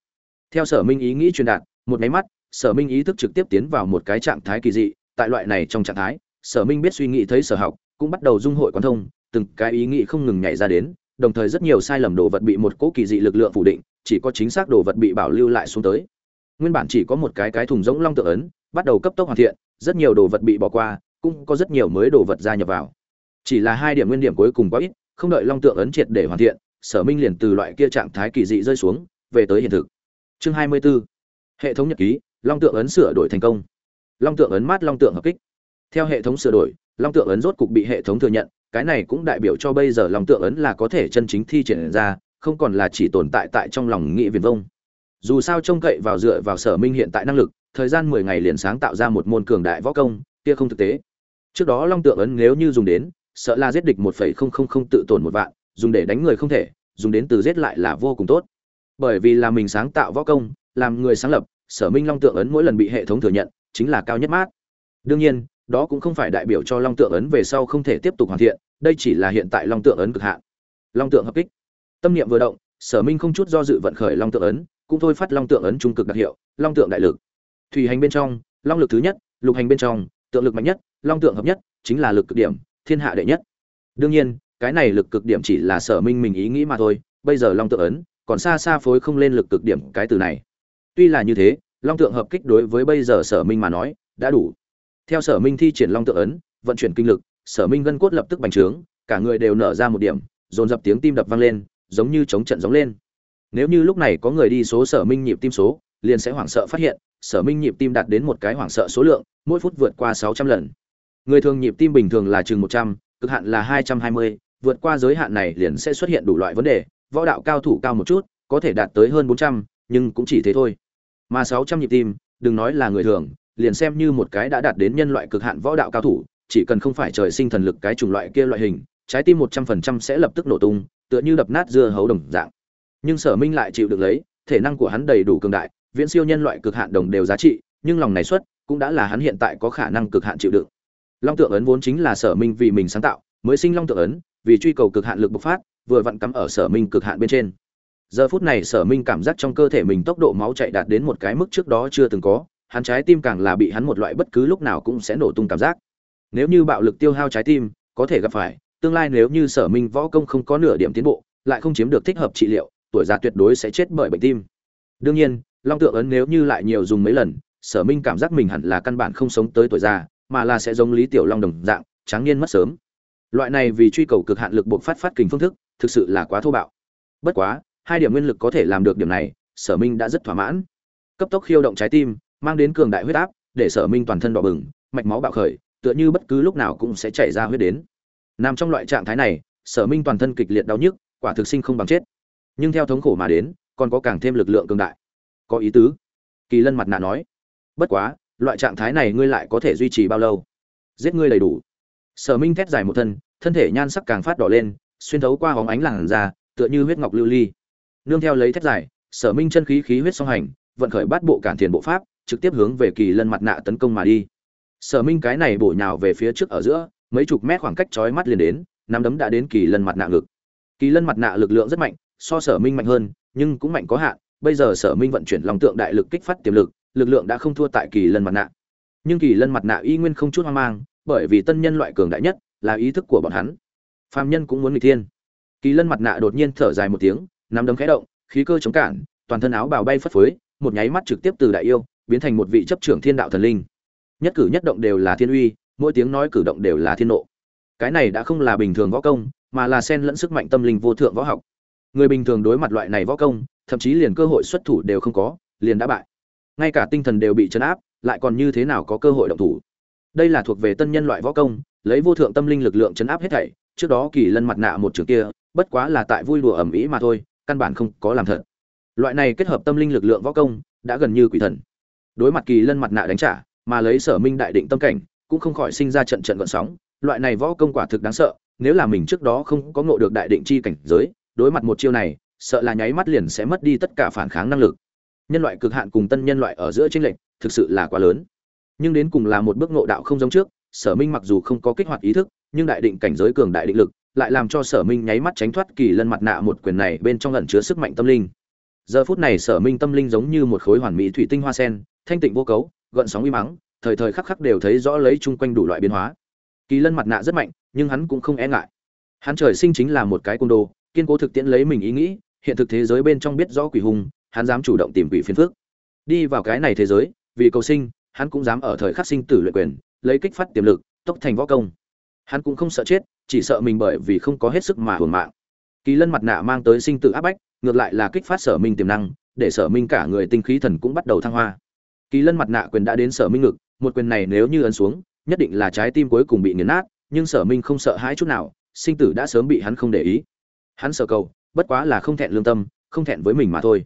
Theo sở minh ý nghĩ truyền đạt, một máy mắt sở minh ý thức trực tiếp tiến vào một cái trạng thái kỳ dị, tại loại này trong trạng thái, sở minh biết suy nghĩ thấy sở học, cũng bắt đầu dung hội quan thông, từng cái ý nghĩ không ngừng nhảy ra đến, đồng thời rất nhiều sai lầm đồ vật bị một cỗ kỳ dị lực lượng phủ định, chỉ có chính xác đồ vật bị bảo lưu lại xuống tới nguyên bản chỉ có một cái cái thùng rỗng long tự ấn, bắt đầu cấp tốc hoàn thiện, rất nhiều đồ vật bị bỏ qua, cũng có rất nhiều mới đồ vật gia nhập vào chỉ là hai điểm nguyên điểm cuối cùng quá ít, không đợi long tượng ấn triệt để hoàn thiện, sở minh liền từ loại kia trạng thái kỳ dị rơi xuống, về tới hiện thực chương hai mươi 24. hệ thống nhật ký long tượng ấn sửa đổi thành công. Long tượng ấn mát, long tượng hợp kích. Theo hệ thống sửa đổi, long tượng ấn rốt cục bị hệ thống thừa nhận, cái này cũng đại biểu cho bây giờ long tượng ấn là có thể chân chính thi triển ra, không còn là chỉ tồn tại tại trong lòng nghị viền vông. Dù sao trông cậy vào dựa vào sở minh hiện tại năng lực, thời gian mười ngày liền sáng tạo ra một môn cường đại võ công, kia không thực tế. Trước đó long tượng ấn nếu như dùng đến, sợ là giết địch một phẩy không không không tự tổn một vạn, dùng để đánh người không thể, dùng đến từ giết lại là vô cùng tốt. Bởi vì là mình sáng tạo võ công, làm người sáng lập sở minh long tượng ấn mỗi lần bị hệ thống thừa nhận, chính là cao nhất mát. Đương nhiên, đó cũng không phải đại biểu cho long tượng ấn về sau không thể tiếp tục hoàn thiện, đây chỉ là hiện tại long tượng ấn cực hạn. Long tượng hợp kích. Tâm niệm vừa động, sở minh không chút do dự vận khởi long tượng ấn, cũng thôi phát long tượng ấn trung cực đặc hiệu, long tượng đại lực. Thủy hành bên trong, long lực thứ nhất, lục hành bên trong, tượng lực mạnh nhất, long tượng hợp nhất, chính là lực cực điểm, thiên hạ đệ nhất. Đương nhiên, cái này lực cực điểm chỉ là sở minh mình ý nghĩ mà thôi, bây giờ long tượng ấn, còn xa xa phối không lên lực cực điểm cái từ này tuy là như thế, long tượng hợp kích đối với bây giờ sở minh mà nói, đã đủ. Theo sở minh thi triển long tượng ấn, vận chuyển kinh lực, sở minh gân cốt lập tức bành trướng, cả người đều nở ra một điểm, dồn dập tiếng tim đập vang lên, giống như chống trận giống lên. Nếu như lúc này có người đi số sở minh nhịp tim số, liền sẽ hoảng sợ phát hiện, sở minh nhịp tim đạt đến một cái hoảng sợ số lượng, mỗi phút vượt qua sáu trăm lần. Người thường nhịp tim bình thường là chừng một trăm, cực hạn là hai trăm hai mươi, vượt qua giới hạn này liền sẽ xuất hiện đủ loại vấn đề, võ đạo cao thủ cao một chút, có thể đạt tới hơn bốn trăm, nhưng cũng chỉ thế thôi mà sáu trăm nhịp tim, đừng nói là người thường, liền xem như một cái đã đạt đến nhân loại cực hạn võ đạo cao thủ, chỉ cần không phải trời sinh thần lực cái chủng loại kia loại hình, trái tim một trăm phần trăm sẽ lập tức nổ tung, tựa như đập nát dưa hấu đồng dạng. Nhưng sở minh lại chịu được lấy, thể năng của hắn đầy đủ cường đại, viễn siêu nhân loại cực hạn đồng đều giá trị, nhưng lòng này xuất, cũng đã là hắn hiện tại có khả năng cực hạn chịu đựng. Long tượng ấn vốn chính là sở minh vì mình sáng tạo, mới sinh long tượng ấn, vì truy cầu cực hạn lực bộc phát, vừa vặn cắm ở sở minh cực hạn bên trên giờ phút này sở minh cảm giác trong cơ thể mình tốc độ máu chạy đạt đến một cái mức trước đó chưa từng có, hắn trái tim càng là bị hắn một loại bất cứ lúc nào cũng sẽ nổ tung cảm giác. Nếu như bạo lực tiêu hao trái tim, có thể gặp phải, tương lai nếu như sở minh võ công không có nửa điểm tiến bộ, lại không chiếm được thích hợp trị liệu, tuổi già tuyệt đối sẽ chết bởi bệnh tim. Đương nhiên, long tượng ấn nếu như lại nhiều dùng mấy lần, sở minh cảm giác mình hẳn là căn bản không sống tới tuổi già, mà là sẽ giống lý tiểu long đồng dạng, tráng niên mất sớm. Loại này vì truy cầu cực hạn lực buộc phát phát kình phương thức, thực sự là quá thô bạo. Bất quá hai điểm nguyên lực có thể làm được điểm này, sở minh đã rất thỏa mãn. Cấp tốc khiêu động trái tim, mang đến cường đại huyết áp, để sở minh toàn thân đỏ bừng, mạch máu bạo khởi, tựa như bất cứ lúc nào cũng sẽ chảy ra huyết đến. Nằm trong loại trạng thái này, sở minh toàn thân kịch liệt đau nhức, quả thực sinh không bằng chết. Nhưng theo thống khổ mà đến, còn có càng thêm lực lượng cường đại. Có ý tứ. Kỳ lân mặt nạ nói. Bất quá, loại trạng thái này ngươi lại có thể duy trì bao lâu? Giết ngươi đầy đủ. Sở minh thét dài một thân thân thể nhan sắc càng phát đỏ lên, xuyên thấu qua hóng ánh làn da, tựa như huyết ngọc lưu ly nương theo lấy thét dài, sở minh chân khí khí huyết song hành, vận khởi bát bộ cản thiền bộ pháp, trực tiếp hướng về kỳ lân mặt nạ tấn công mà đi. Sở minh cái này bổ nhào về phía trước ở giữa, mấy chục mét khoảng cách chói mắt liền đến, nắm đấm đã đến kỳ lân mặt nạ ngực. Kỳ lân mặt nạ lực lượng rất mạnh, so sở minh mạnh hơn, nhưng cũng mạnh có hạn, bây giờ sở minh vận chuyển lòng tượng đại lực kích phát tiềm lực lực lượng đã không thua tại kỳ lân mặt nạ. Nhưng kỳ lân mặt nạ y nguyên không chút hoang mang, bởi vì tân nhân loại cường đại nhất là ý thức của bọn hắn. Phàm nhân cũng muốn nghịch thiên. Kỳ lân mặt nạ đột nhiên thở dài một tiếng nắm đấm khẽ động, khí cơ chống cản, toàn thân áo bào bay phất phới, một nháy mắt trực tiếp từ đại yêu biến thành một vị chấp trưởng thiên đạo thần linh. Nhất cử nhất động đều là thiên uy, mỗi tiếng nói cử động đều là thiên nộ. Cái này đã không là bình thường võ công, mà là xen lẫn sức mạnh tâm linh vô thượng võ học. Người bình thường đối mặt loại này võ công, thậm chí liền cơ hội xuất thủ đều không có, liền đã bại. Ngay cả tinh thần đều bị chấn áp, lại còn như thế nào có cơ hội động thủ? Đây là thuộc về tân nhân loại võ công, lấy vô thượng tâm linh lực lượng chấn áp hết thảy, trước đó kỳ lân mặt nạ một trường kia, bất quá là tại vui đùa ẩm ý mà thôi căn bản không có làm thật. Loại này kết hợp tâm linh lực lượng võ công, đã gần như quỷ thần. Đối mặt kỳ lân mặt nạ đánh trả, mà lấy sở minh đại định tâm cảnh, cũng không khỏi sinh ra trận trận gợn sóng. Loại này võ công quả thực đáng sợ, nếu là mình trước đó không có ngộ được đại định chi cảnh giới, đối mặt một chiêu này, sợ là nháy mắt liền sẽ mất đi tất cả phản kháng năng lực. Nhân loại cực hạn cùng tân nhân loại ở giữa chênh lệch, thực sự là quá lớn. Nhưng đến cùng là một bước ngộ đạo không giống trước, sở minh mặc dù không có kích hoạt ý thức, nhưng đại định cảnh giới cường đại định lực lại làm cho sở minh nháy mắt tránh thoát kỳ lân mặt nạ một quyền này bên trong ẩn chứa sức mạnh tâm linh. Giờ phút này sở minh tâm linh giống như một khối hoàn mỹ thủy tinh hoa sen, thanh tịnh vô cấu, gợn sóng uy mắng thời thời khắc khắc đều thấy rõ lấy chung quanh đủ loại biến hóa. Kỳ lân mặt nạ rất mạnh, nhưng hắn cũng không e ngại. Hắn trời sinh chính là một cái côn đồ, kiên cố thực tiễn lấy mình ý nghĩ, hiện thực thế giới bên trong biết rõ quỷ hùng, hắn dám chủ động tìm quỷ phiền phước đi vào cái này thế giới, vì cầu sinh, hắn cũng dám ở thời khắc sinh tử luyện quyền, lấy kích phát tiềm lực, tốc thành võ công hắn cũng không sợ chết, chỉ sợ mình bởi vì không có hết sức mà hưởng mạng. Kỳ lân mặt nạ mang tới sinh tử áp bách, ngược lại là kích phát sở minh tiềm năng, để sở minh cả người tinh khí thần cũng bắt đầu thăng hoa. Kỳ lân mặt nạ quyền đã đến sở minh ngực, một quyền này nếu như ấn xuống, nhất định là trái tim cuối cùng bị nghiền nát, nhưng sở minh không sợ hãi chút nào, sinh tử đã sớm bị hắn không để ý. Hắn sợ cầu, bất quá là không thẹn lương tâm, không thẹn với mình mà thôi.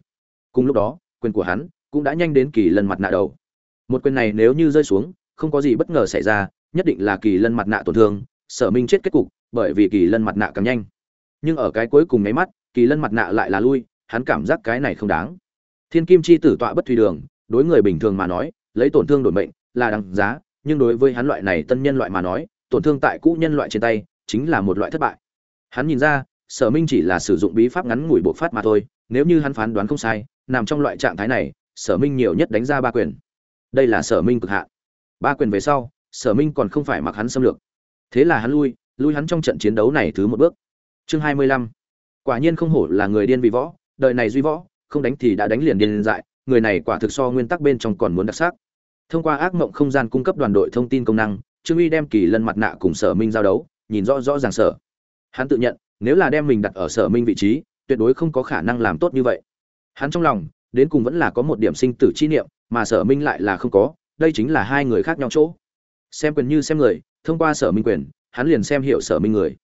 Cùng lúc đó, quyền của hắn cũng đã nhanh đến kỳ lân mặt nạ đầu. Một quyền này nếu như rơi xuống, không có gì bất ngờ xảy ra, nhất định là kỳ lân mặt nạ tổn thương sở minh chết kết cục, bởi vì kỳ lân mặt nạ càng nhanh. Nhưng ở cái cuối cùng nháy mắt, kỳ lân mặt nạ lại là lui, hắn cảm giác cái này không đáng. Thiên kim chi tử tọa bất thùy đường, đối người bình thường mà nói, lấy tổn thương đổi mệnh là đáng giá, nhưng đối với hắn loại này tân nhân loại mà nói, tổn thương tại cũ nhân loại trên tay chính là một loại thất bại. Hắn nhìn ra, sở minh chỉ là sử dụng bí pháp ngắn ngủi bộ phát mà thôi, nếu như hắn phán đoán không sai, nằm trong loại trạng thái này, sở minh nhiều nhất đánh ra ba quyền. Đây là sở minh cực hạn. Ba quyền về sau, sở minh còn không phải mặc hắn xâm lược thế là hắn lui lui hắn trong trận chiến đấu này thứ một bước. Chương hai mươi lăm. Quả nhiên không hổ là người điên vì võ, đời này duy võ, không đánh thì đã đánh liền điên dại, người này quả thực so nguyên tắc bên trong còn muốn đặc sắc. Thông qua ác mộng không gian cung cấp đoàn đội thông tin công năng, trương uy đem kỳ lân mặt nạ cùng sở minh giao đấu, nhìn rõ rõ ràng sở. Hắn tự nhận, nếu là đem mình đặt ở sở minh vị trí, tuyệt đối không có khả năng làm tốt như vậy. Hắn trong lòng, đến cùng vẫn là có một điểm sinh tử chi niệm, mà sở minh lại là không có, đây chính là hai người khác nhau chỗ. Xem quyền như xem người thông qua sở minh quyền, hắn liền xem hiểu sở minh người.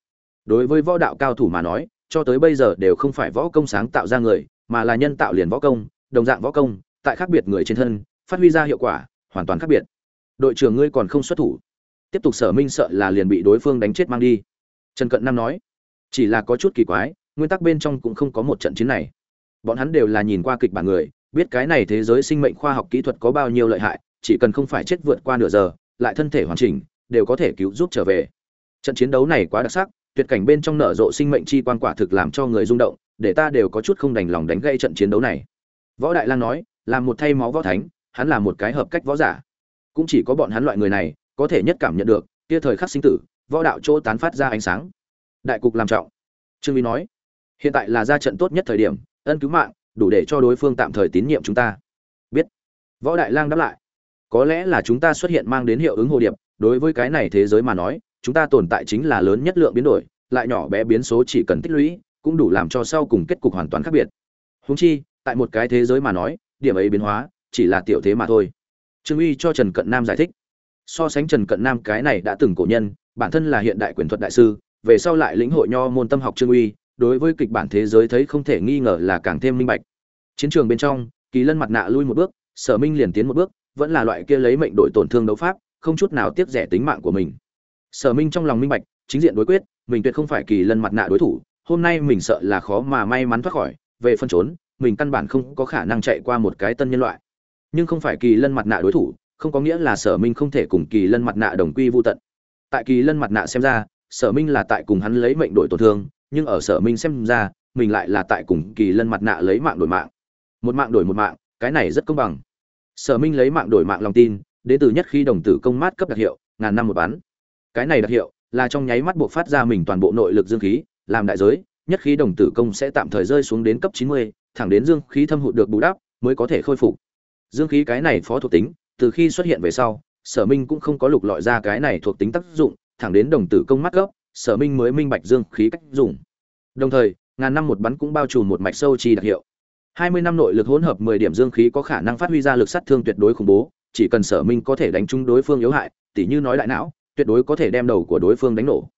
Đối với võ đạo cao thủ mà nói, cho tới bây giờ đều không phải võ công sáng tạo ra người, mà là nhân tạo liền võ công, đồng dạng võ công, tại khác biệt người trên thân, phát huy ra hiệu quả, hoàn toàn khác biệt. Đội trưởng ngươi còn không xuất thủ. Tiếp tục sở minh sợ là liền bị đối phương đánh chết mang đi. Trần cận nam nói, chỉ là có chút kỳ quái, nguyên tắc bên trong cũng không có một trận chiến này. Bọn hắn đều là nhìn qua kịch bản người, biết cái này thế giới sinh mệnh khoa học kỹ thuật có bao nhiêu lợi hại, chỉ cần không phải chết vượt qua nửa giờ, lại thân thể hoàn chỉnh đều có thể cứu giúp trở về. Trận chiến đấu này quá đặc sắc, tuyệt cảnh bên trong nở rộ sinh mệnh chi quan quả thực làm cho người rung động, để ta đều có chút không đành lòng đánh gây trận chiến đấu này. Võ đại lang nói, là một thay máu võ thánh, hắn là một cái hợp cách võ giả. Cũng chỉ có bọn hắn loại người này, có thể nhất cảm nhận được, kia thời khắc sinh tử, võ đạo chỗ tán phát ra ánh sáng. Đại cục làm trọng. Trương vi nói, hiện tại là ra trận tốt nhất thời điểm, ân cứu mạng, đủ để cho đối phương tạm thời tín nhiệm chúng ta. Biết. Võ đại lang đáp lại, có lẽ là chúng ta xuất hiện mang đến hiệu ứng hồ điệp đối với cái này thế giới mà nói, chúng ta tồn tại chính là lớn nhất lượng biến đổi, lại nhỏ bé biến số chỉ cần tích lũy, cũng đủ làm cho sau cùng kết cục hoàn toàn khác biệt. Húng chi, tại một cái thế giới mà nói, điểm ấy biến hóa, chỉ là tiểu thế mà thôi. Trương uy cho trần cận nam giải thích. So sánh trần cận nam cái này đã từng cổ nhân, bản thân là hiện đại quyền thuật đại sư, về sau lại lĩnh hội nho môn tâm học trương uy, đối với kịch bản thế giới thấy không thể nghi ngờ là càng thêm minh bạch. Chiến trường bên trong, kỳ lân mặt nạ lui một bước, sở minh liền tiến một bước, vẫn là loại kia lấy mệnh đổi tổn thương đấu pháp không chút nào tiếc rẻ tính mạng của mình. Sở minh trong lòng minh bạch, chính diện đối quyết, mình tuyệt không phải kỳ lân mặt nạ đối thủ, hôm nay mình sợ là khó mà may mắn thoát khỏi, về phân trốn, mình căn bản không có khả năng chạy qua một cái tân nhân loại. Nhưng không phải kỳ lân mặt nạ đối thủ, không có nghĩa là sở minh không thể cùng kỳ lân mặt nạ đồng quy vô tận. Tại kỳ lân mặt nạ xem ra, sở minh là tại cùng hắn lấy mệnh đổi tổn thương, nhưng ở sở minh xem ra, mình lại là tại cùng kỳ lân mặt nạ lấy mạng đổi mạng. Một mạng đổi một mạng, cái này rất công bằng. Sở minh lấy mạng đổi mạng lòng tin đến từ nhất khi đồng tử công mát cấp đặc hiệu, ngàn năm một bắn cái này đặc hiệu là trong nháy mắt buộc phát ra mình toàn bộ nội lực dương khí, làm đại giới, nhất khí đồng tử công sẽ tạm thời rơi xuống đến cấp chín mươi, thẳng đến dương khí thâm hụt được bù đắp mới có thể khôi phục. Dương khí cái này phó thuộc tính, từ khi xuất hiện về sau, sở minh cũng không có lục lọi ra cái này thuộc tính tác dụng, thẳng đến đồng tử công mắt gốc sở minh mới minh bạch dương khí cách dùng. Đồng thời, ngàn năm một bắn cũng bao trùm một mạch sâu chi đặc hiệu. Hai mươi năm nội lực hỗn hợp mười điểm dương khí có khả năng phát huy ra lực sát thương tuyệt đối khủng bố chỉ cần sở minh có thể đánh trúng đối phương yếu hại, tỉ như nói đại não, tuyệt đối có thể đem đầu của đối phương đánh nổ.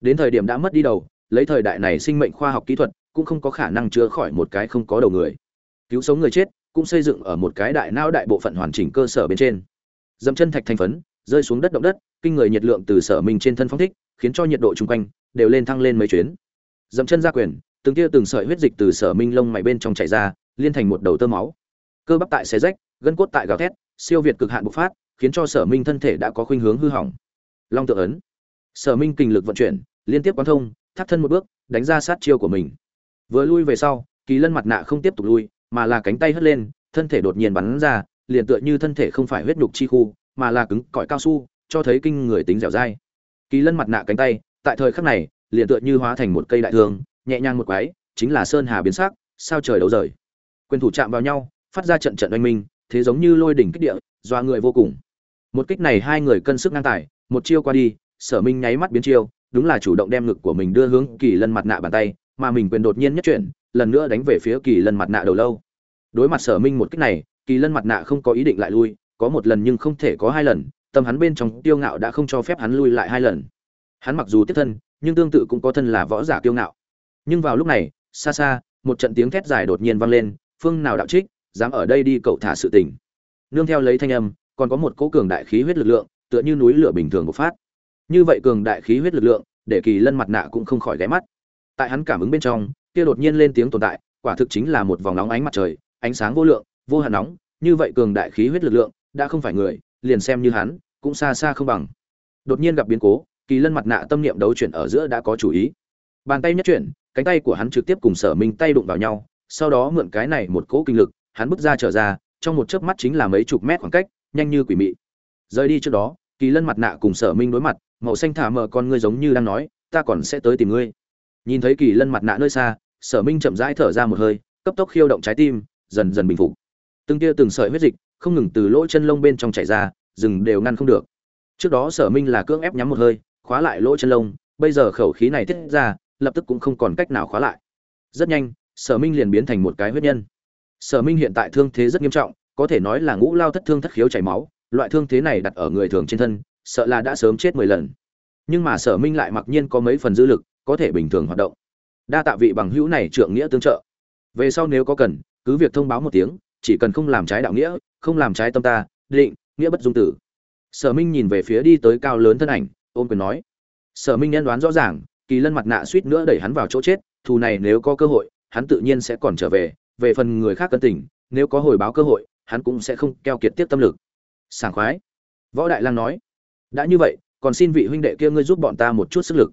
Đến thời điểm đã mất đi đầu, lấy thời đại này sinh mệnh khoa học kỹ thuật, cũng không có khả năng chữa khỏi một cái không có đầu người. Cứu sống người chết, cũng xây dựng ở một cái đại não đại bộ phận hoàn chỉnh cơ sở bên trên. Dẫm chân thạch thành phấn, rơi xuống đất động đất, kinh người nhiệt lượng từ sở minh trên thân phong thích, khiến cho nhiệt độ chung quanh đều lên thăng lên mấy chuyến. Dẫm chân ra quyền, từng tia từng sợi huyết dịch từ sở minh lông mày bên trong chảy ra, liên thành một đầu tơ máu. Cơ bắp tại xé rách, gân cốt tại gào thét siêu việt cực hạn bộc phát, khiến cho sở minh thân thể đã có khuynh hướng hư hỏng. Long tự ấn. Sở minh kinh lực vận chuyển, liên tiếp quán thông, thắt thân một bước, đánh ra sát chiêu của mình. Vừa lui về sau, kỳ lân mặt nạ không tiếp tục lui, mà là cánh tay hất lên, thân thể đột nhiên bắn ra, liền tựa như thân thể không phải huyết nhục chi khu, mà là cứng cỏi cao su, cho thấy kinh người tính dẻo dai. Kỳ lân mặt nạ cánh tay, tại thời khắc này, liền tựa như hóa thành một cây đại thương, nhẹ nhàng một quái, chính là sơn hà biến sắc, sao trời đấu rời. Quyền thủ chạm vào nhau, phát ra trận trận oanh minh thế giống như lôi đỉnh kích địa doa người vô cùng. Một kích này hai người cân sức ngang tài, một chiêu qua đi, sở minh nháy mắt biến chiêu, đúng là chủ động đem ngực của mình đưa hướng kỳ lân mặt nạ bàn tay, mà mình quyền đột nhiên nhất chuyển, lần nữa đánh về phía kỳ lân mặt nạ đầu lâu. Đối mặt sở minh một kích này, kỳ lân mặt nạ không có ý định lại lui, có một lần nhưng không thể có hai lần, tâm hắn bên trong tiêu ngạo đã không cho phép hắn lui lại hai lần. Hắn mặc dù tiếp thân, nhưng tương tự cũng có thân là võ giả kiêu ngạo. Nhưng vào lúc này, xa xa, một trận tiếng thét dài đột nhiên vang lên, phương nào đạo trích dám ở đây đi cậu thả sự tình. Nương theo lấy thanh âm, còn có một cỗ cường đại khí huyết lực lượng, tựa như núi lửa bình thường bộc phát. Như vậy cường đại khí huyết lực lượng, để kỳ lân mặt nạ cũng không khỏi ghé mắt. Tại hắn cảm ứng bên trong, kia đột nhiên lên tiếng tồn tại, quả thực chính là một vòng nóng ánh mặt trời, ánh sáng vô lượng, vô hạn nóng, như vậy cường đại khí huyết lực lượng, đã không phải người, liền xem như hắn, cũng xa xa không bằng. Đột nhiên gặp biến cố, kỳ lân mặt nạ tâm niệm đấu chuyển ở giữa đã có chủ ý. Bàn tay nhất chuyển, cánh tay của hắn trực tiếp cùng sở minh tay đụng vào nhau, sau đó mượn cái này một cỗ kinh lực hắn bước ra trở ra, trong một chớp mắt chính là mấy chục mét khoảng cách, nhanh như quỷ mị. Rời đi trước đó, kỳ lân mặt nạ cùng sở minh đối mặt, màu xanh thả mờ con ngươi giống như đang nói, ta còn sẽ tới tìm ngươi. Nhìn thấy kỳ lân mặt nạ nơi xa, sở minh chậm rãi thở ra một hơi, cấp tốc khiêu động trái tim, dần dần bình phục. Từng tia từng sợi huyết dịch không ngừng từ lỗ chân lông bên trong chảy ra, rừng đều ngăn không được. Trước đó sở minh là cưỡng ép nhắm một hơi, khóa lại lỗ chân lông, bây giờ khẩu khí này tiết ra, lập tức cũng không còn cách nào khóa lại. Rất nhanh, sở minh liền biến thành một cái huyết nhân sở minh hiện tại thương thế rất nghiêm trọng, có thể nói là ngũ lao thất thương thất khiếu chảy máu, loại thương thế này đặt ở người thường trên thân, sợ là đã sớm chết mười lần. Nhưng mà sở minh lại mặc nhiên có mấy phần dư lực, có thể bình thường hoạt động. Đa tạ vị bằng hữu này trượng nghĩa tương trợ. Về sau nếu có cần, cứ việc thông báo một tiếng, chỉ cần không làm trái đạo nghĩa, không làm trái tâm ta, định, nghĩa bất dung tử. Sở minh nhìn về phía đi tới cao lớn thân ảnh ôm quyền nói. Sở minh nhân đoán rõ ràng, kỳ lân mặt nạ suýt nữa đẩy hắn vào chỗ chết, thù này nếu có cơ hội, hắn tự nhiên sẽ còn trở về về phần người khác cân tình, nếu có hồi báo cơ hội, hắn cũng sẽ không keo kiệt tiếp tâm lực. Sảng khoái. Võ đại lang nói, đã như vậy, còn xin vị huynh đệ kia ngươi giúp bọn ta một chút sức lực.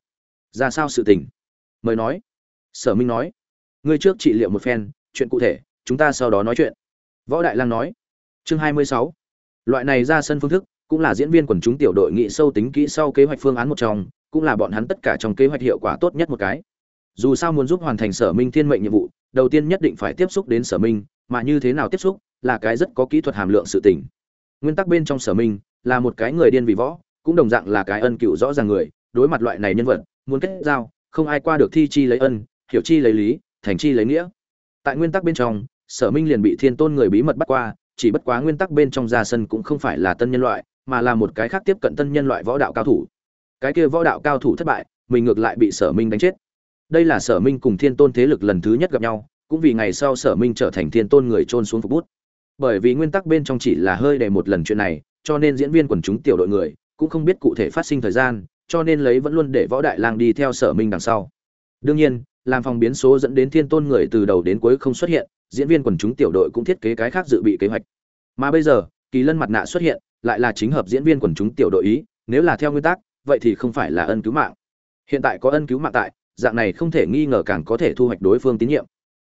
Ra sao sự tình? Mời nói. Sở minh nói, ngươi trước trị liệu một phen, chuyện cụ thể, chúng ta sau đó nói chuyện. Võ đại lang nói, chương hai mươi sáu. Loại này ra sân phương thức, cũng là diễn viên quần chúng tiểu đội nghị sâu tính kỹ sau kế hoạch phương án một trong, cũng là bọn hắn tất cả trong kế hoạch hiệu quả tốt nhất một cái. Dù sao muốn giúp hoàn thành sở minh thiên mệnh nhiệm vụ đầu tiên nhất định phải tiếp xúc đến sở minh, mà như thế nào tiếp xúc là cái rất có kỹ thuật hàm lượng sự tình. Nguyên tắc bên trong sở minh là một cái người điên vì võ, cũng đồng dạng là cái ân cựu rõ ràng người, đối mặt loại này nhân vật, muốn kết giao, không ai qua được thi chi lấy ân, hiểu chi lấy lý, thành chi lấy nghĩa. Tại nguyên tắc bên trong, sở minh liền bị thiên tôn người bí mật bắt qua, chỉ bất quá nguyên tắc bên trong ra sân cũng không phải là tân nhân loại, mà là một cái khác tiếp cận tân nhân loại võ đạo cao thủ. Cái kia võ đạo cao thủ thất bại, mình ngược lại bị sở minh đánh chết đây là sở minh cùng thiên tôn thế lực lần thứ nhất gặp nhau, cũng vì ngày sau sở minh trở thành thiên tôn người trôn xuống phục bút. Bởi vì nguyên tắc bên trong chỉ là hơi để một lần chuyện này, cho nên diễn viên quần chúng tiểu đội người cũng không biết cụ thể phát sinh thời gian, cho nên lấy vẫn luôn để võ đại lang đi theo sở minh đằng sau. Đương nhiên, làm phòng biến số dẫn đến thiên tôn người từ đầu đến cuối không xuất hiện, diễn viên quần chúng tiểu đội cũng thiết kế cái khác dự bị kế hoạch. Mà bây giờ, kỳ lân mặt nạ xuất hiện, lại là chính hợp diễn viên quần chúng tiểu đội ý, nếu là theo nguyên tắc, vậy thì không phải là ân cứu mạng. Hiện tại có ân cứu mạng tại dạng này không thể nghi ngờ càng có thể thu hoạch đối phương tín nhiệm.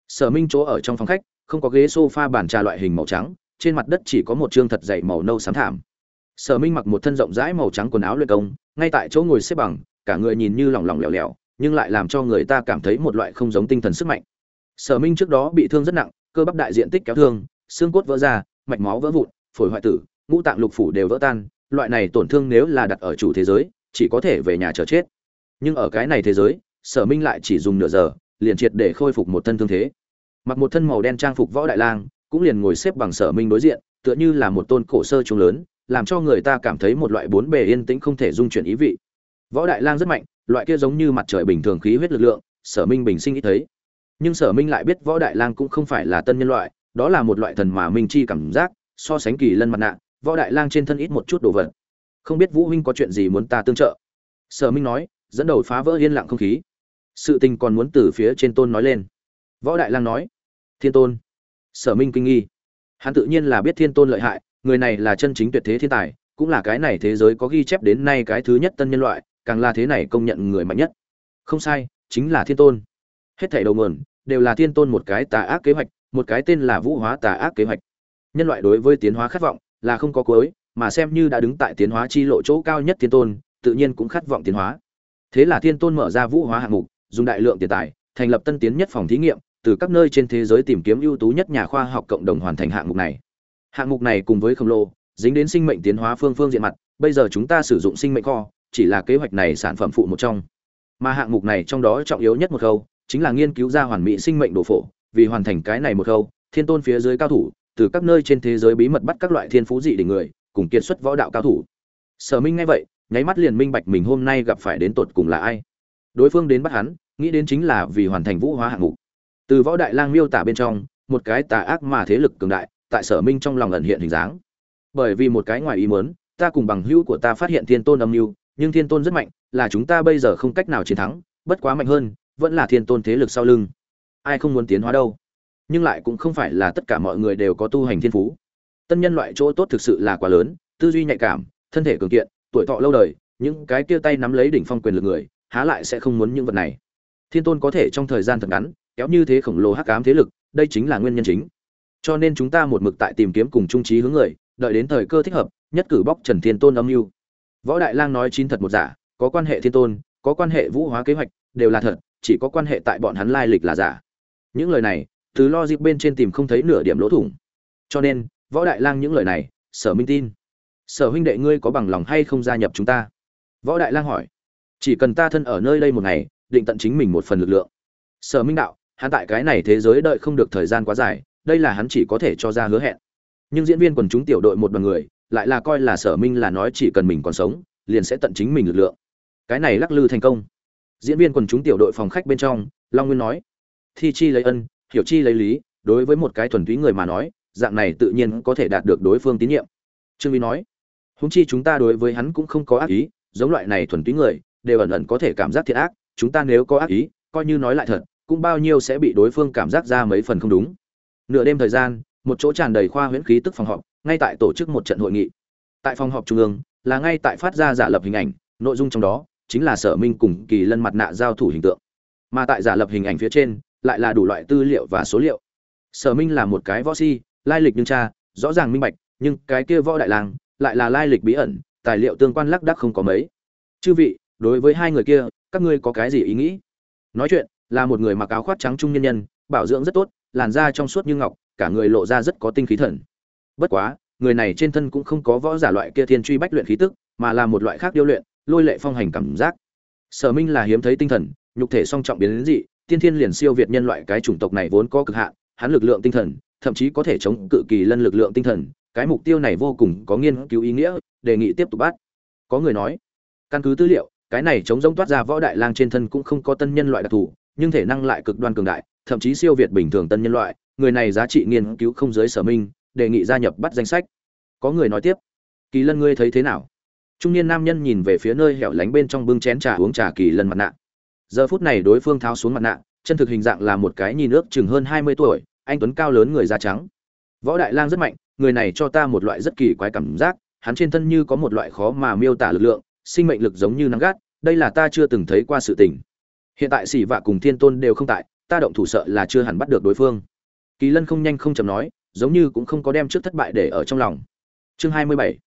Sở minh chỗ ở trong phòng khách, không có ghế sofa bàn trà loại hình màu trắng, trên mặt đất chỉ có một trương thật dày màu nâu xám thảm. Sở minh mặc một thân rộng rãi màu trắng quần áo luyện công, ngay tại chỗ ngồi xếp bằng, cả người nhìn như lỏng lỏng lẻo lẻo, nhưng lại làm cho người ta cảm thấy một loại không giống tinh thần sức mạnh. Sở minh trước đó bị thương rất nặng, cơ bắp đại diện tích kéo thương, xương cốt vỡ ra, mạch máu vỡ vụn, phổi hoại tử, ngũ tạng lục phủ đều vỡ tan, loại này tổn thương nếu là đặt ở chủ thế giới, chỉ có thể về nhà chờ chết. Nhưng ở cái này thế giới sở minh lại chỉ dùng nửa giờ, liền triệt để khôi phục một thân thương thế. Mặc một thân màu đen trang phục võ đại lang, cũng liền ngồi xếp bằng sở minh đối diện, tựa như là một tôn cổ sơ trung lớn, làm cho người ta cảm thấy một loại bốn bề yên tĩnh không thể dung chuyển ý vị. Võ đại lang rất mạnh, loại kia giống như mặt trời bình thường khí huyết lực lượng, sở minh bình sinh ít thấy. Nhưng sở minh lại biết võ đại lang cũng không phải là tân nhân loại, đó là một loại thần mà minh chi cảm giác, so sánh kỳ lân mặt nạ, võ đại lang trên thân ít một chút đồ vật. Không biết vũ huynh có chuyện gì muốn ta tương trợ? Sở minh nói, dẫn đầu phá vỡ yên lặng không khí sự tình còn muốn từ phía trên tôn nói lên. Võ đại lang nói, thiên tôn, sở minh kinh nghi. Hắn tự nhiên là biết thiên tôn lợi hại, người này là chân chính tuyệt thế thiên tài, cũng là cái này thế giới có ghi chép đến nay cái thứ nhất tân nhân loại, càng là thế này công nhận người mạnh nhất. Không sai, chính là thiên tôn. Hết thảy đầu nguồn đều là thiên tôn một cái tà ác kế hoạch, một cái tên là vũ hóa tà ác kế hoạch. Nhân loại đối với tiến hóa khát vọng là không có cuối, mà xem như đã đứng tại tiến hóa chi lộ chỗ cao nhất thiên tôn, tự nhiên cũng khát vọng tiến hóa. Thế là thiên tôn mở ra vũ hóa hạng mục dùng đại lượng tiền tài, thành lập tân tiến nhất phòng thí nghiệm, từ các nơi trên thế giới tìm kiếm ưu tú nhất nhà khoa học cộng đồng hoàn thành hạng mục này. Hạng mục này cùng với khổng lồ, dính đến sinh mệnh tiến hóa phương phương diện mặt, bây giờ chúng ta sử dụng sinh mệnh kho, chỉ là kế hoạch này sản phẩm phụ một trong. Mà hạng mục này trong đó trọng yếu nhất một khâu, chính là nghiên cứu ra hoàn mỹ sinh mệnh đồ phổ, vì hoàn thành cái này một khâu, thiên tôn phía dưới cao thủ, từ các nơi trên thế giới bí mật bắt các loại thiên phú dị đỉnh người, cùng kiệt xuất võ đạo cao thủ. Sở minh nghe vậy, nháy mắt liền minh bạch mình hôm nay gặp phải đến tột cùng là ai đối phương đến bắt hắn, nghĩ đến chính là vì hoàn thành vũ hóa hạng mục. Từ võ đại lang miêu tả bên trong, một cái tà ác mà thế lực cường đại, tại sở minh trong lòng ẩn hiện hình dáng. Bởi vì một cái ngoài ý muốn, ta cùng bằng hữu của ta phát hiện thiên tôn âm mưu, nhưng thiên tôn rất mạnh, là chúng ta bây giờ không cách nào chiến thắng, bất quá mạnh hơn, vẫn là thiên tôn thế lực sau lưng. Ai không muốn tiến hóa đâu. Nhưng lại cũng không phải là tất cả mọi người đều có tu hành thiên phú. Tân nhân loại chỗ tốt thực sự là quá lớn, tư duy nhạy cảm, thân thể cường kiện, tuổi thọ lâu đời, những cái kia tay nắm lấy đỉnh phong quyền lực người há lại sẽ không muốn những vật này. Thiên tôn có thể trong thời gian thật ngắn, kéo như thế khổng lồ hắc ám thế lực, đây chính là nguyên nhân chính. Cho nên chúng ta một mực tại tìm kiếm cùng trung trí hướng người, đợi đến thời cơ thích hợp, nhất cử bóc trần thiên tôn âm mưu. Võ đại lang nói chín thật một giả, có quan hệ thiên tôn, có quan hệ vũ hóa kế hoạch, đều là thật, chỉ có quan hệ tại bọn hắn lai lịch là giả. Những lời này, từ lo dịp bên trên tìm không thấy nửa điểm lỗ thủng. Cho nên, võ đại lang những lời này, sở minh tin. Sở huynh đệ ngươi có bằng lòng hay không gia nhập chúng ta? Võ đại lang hỏi chỉ cần ta thân ở nơi đây một ngày, định tận chính mình một phần lực lượng. Sở minh đạo, hắn tại cái này thế giới đợi không được thời gian quá dài, đây là hắn chỉ có thể cho ra hứa hẹn. Nhưng diễn viên quần chúng tiểu đội một đoàn người, lại là coi là sở minh là nói chỉ cần mình còn sống, liền sẽ tận chính mình lực lượng. Cái này lắc lư thành công. Diễn viên quần chúng tiểu đội phòng khách bên trong, long nguyên nói, thi chi lấy ân, hiểu chi lấy lý, đối với một cái thuần túy người mà nói, dạng này tự nhiên có thể đạt được đối phương tín nhiệm. Trương vi nói húng chi chúng ta đối với hắn cũng không có ác ý, giống loại này thuần túy người đều ẩn ẩn có thể cảm giác thiện ác, chúng ta nếu có ác ý, coi như nói lại thật, cũng bao nhiêu sẽ bị đối phương cảm giác ra mấy phần không đúng. Nửa đêm thời gian, một chỗ tràn đầy khoa huyễn khí tức phòng họp, ngay tại tổ chức một trận hội nghị. Tại phòng họp trung ương, là ngay tại phát ra giả lập hình ảnh, nội dung trong đó chính là sở minh cùng kỳ lân mặt nạ giao thủ hình tượng. Mà tại giả lập hình ảnh phía trên, lại là đủ loại tư liệu và số liệu. Sở minh là một cái võ si lai lịch nhưng cha, rõ ràng minh bạch, nhưng cái kia võ đại lang lại là lai lịch bí ẩn, tài liệu tương quan lắc đắc không có mấy. Chư vị đối với hai người kia, các ngươi có cái gì ý nghĩ? Nói chuyện, là một người mặc áo khoác trắng trung nhân nhân, bảo dưỡng rất tốt, làn da trong suốt như ngọc, cả người lộ ra rất có tinh khí thần. Bất quá, người này trên thân cũng không có võ giả loại kia thiên truy bách luyện khí tức, mà là một loại khác điêu luyện, lôi lệ phong hành cảm giác. Sở minh là hiếm thấy tinh thần, nhục thể song trọng biến đến dị, tiên thiên liền siêu việt nhân loại cái chủng tộc này vốn có cực hạn, hắn lực lượng tinh thần, thậm chí có thể chống cự kỳ lân lực lượng tinh thần, cái mục tiêu này vô cùng có nghiên cứu ý nghĩa, đề nghị tiếp tục bắt. Có người nói, căn cứ tư liệu cái này chống giống toát ra võ đại lang trên thân cũng không có tân nhân loại đặc thù, nhưng thể năng lại cực đoan cường đại, thậm chí siêu việt bình thường tân nhân loại. Người này giá trị nghiên cứu không giới sở minh, đề nghị gia nhập bắt danh sách. Có người nói tiếp, kỳ lân ngươi thấy thế nào? Trung niên nam nhân nhìn về phía nơi hẻo lánh bên trong bưng chén trà uống trà kỳ lân mặt nạ. Giờ phút này đối phương tháo xuống mặt nạ, chân thực hình dạng là một cái nhìn ước chừng hơn hai mươi tuổi, anh tuấn cao lớn người da trắng. Võ đại lang rất mạnh, người này cho ta một loại rất kỳ quái cảm giác, hắn trên thân như có một loại khó mà miêu tả lực lượng, sinh mệnh lực giống như nắng gắt đây là ta chưa từng thấy qua sự tình. Hiện tại xỉ vạ cùng thiên tôn đều không tại, ta động thủ sợ là chưa hẳn bắt được đối phương. Kỳ lân không nhanh không chậm nói, giống như cũng không có đem trước thất bại để ở trong lòng. Chương hai mươi bảy.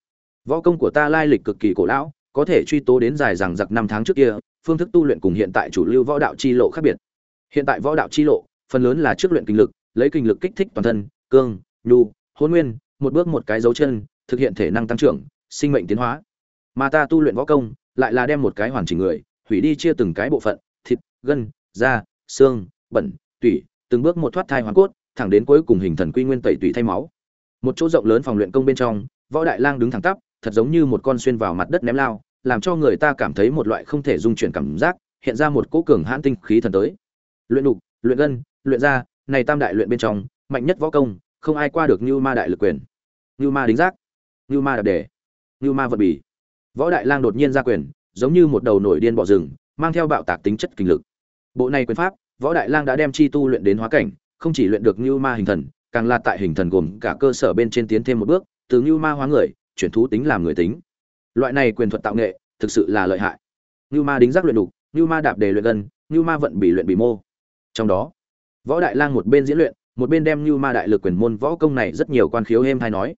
Võ công của ta lai lịch cực kỳ cổ lão, có thể truy tố đến dài rằng giặc năm tháng trước kia, phương thức tu luyện cùng hiện tại chủ lưu võ đạo chi lộ khác biệt. Hiện tại võ đạo chi lộ, phần lớn là trước luyện kinh lực, lấy kinh lực kích thích toàn thân, cương, nhu, hôn nguyên, một bước một cái dấu chân, thực hiện thể năng tăng trưởng, sinh mệnh tiến hóa. Mà ta tu luyện võ công lại là đem một cái hoàn chỉnh người, hủy đi chia từng cái bộ phận, thịt, gân, da, xương, bẩn, tủy, từng bước một thoát thai hoàn cốt, thẳng đến cuối cùng hình thần quy nguyên tẩy tủy thay máu. Một chỗ rộng lớn phòng luyện công bên trong, võ đại lang đứng thẳng tắp, thật giống như một con xuyên vào mặt đất ném lao, làm cho người ta cảm thấy một loại không thể dung chuyển cảm giác, hiện ra một cỗ cường hãn tinh khí thần tới. Luyện đục, luyện gân, luyện da, này tam đại luyện bên trong, mạnh nhất võ công, không ai qua được như ma đại lực quyền. Như ma đính giác. Như ma đạp đề. Như ma vật bì võ đại lang đột nhiên ra quyền giống như một đầu nổi điên bọ rừng mang theo bạo tạc tính chất kinh lực. Bộ này quyền pháp võ đại lang đã đem chi tu luyện đến hóa cảnh không chỉ luyện được như ma hình thần càng là tại hình thần gồm cả cơ sở bên trên tiến thêm một bước từ như ma hóa người chuyển thú tính làm người tính. Loại này quyền thuật tạo nghệ thực sự là lợi hại. Như ma đính giác luyện đục như ma đạp đề luyện gần, như ma vận bị luyện bị mô. Trong đó võ đại lang một bên diễn luyện một bên đem như ma đại lực quyền môn võ công này rất nhiều quan khiếu êm hay nói.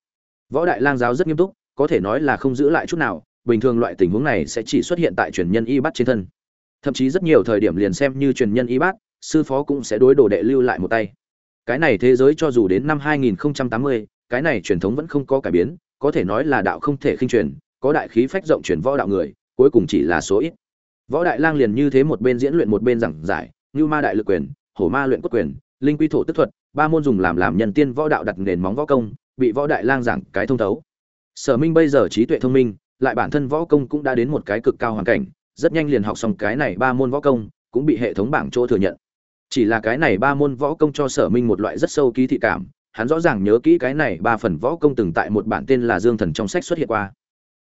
Võ đại lang giáo rất nghiêm túc có thể nói là không giữ lại chút nào bình thường loại tình huống này sẽ chỉ xuất hiện tại truyền nhân y Bát trên thân. Thậm chí rất nhiều thời điểm liền xem như truyền nhân y bát sư phó cũng sẽ đối đồ đệ lưu lại một tay. Cái này thế giới cho dù đến năm 2080, cái này truyền thống vẫn không có cải biến có thể nói là đạo không thể khinh truyền có đại khí phách rộng truyền võ đạo người cuối cùng chỉ là số ít. Võ đại lang liền như thế một bên diễn luyện một bên giảng giải như ma đại lực quyền hổ ma luyện cốt quyền linh quy thổ tức thuật ba môn dùng làm làm nhân tiên võ đạo đặt nền móng võ công bị võ đại lang giảng cái thông thấu. Sở minh bây giờ trí tuệ thông minh lại bản thân võ công cũng đã đến một cái cực cao hoàn cảnh, rất nhanh liền học xong cái này ba môn võ công, cũng bị hệ thống bảng chỗ thừa nhận. Chỉ là cái này ba môn võ công cho sở minh một loại rất sâu ký thị cảm, hắn rõ ràng nhớ kỹ cái này ba phần võ công từng tại một bản tên là dương thần trong sách xuất hiện qua.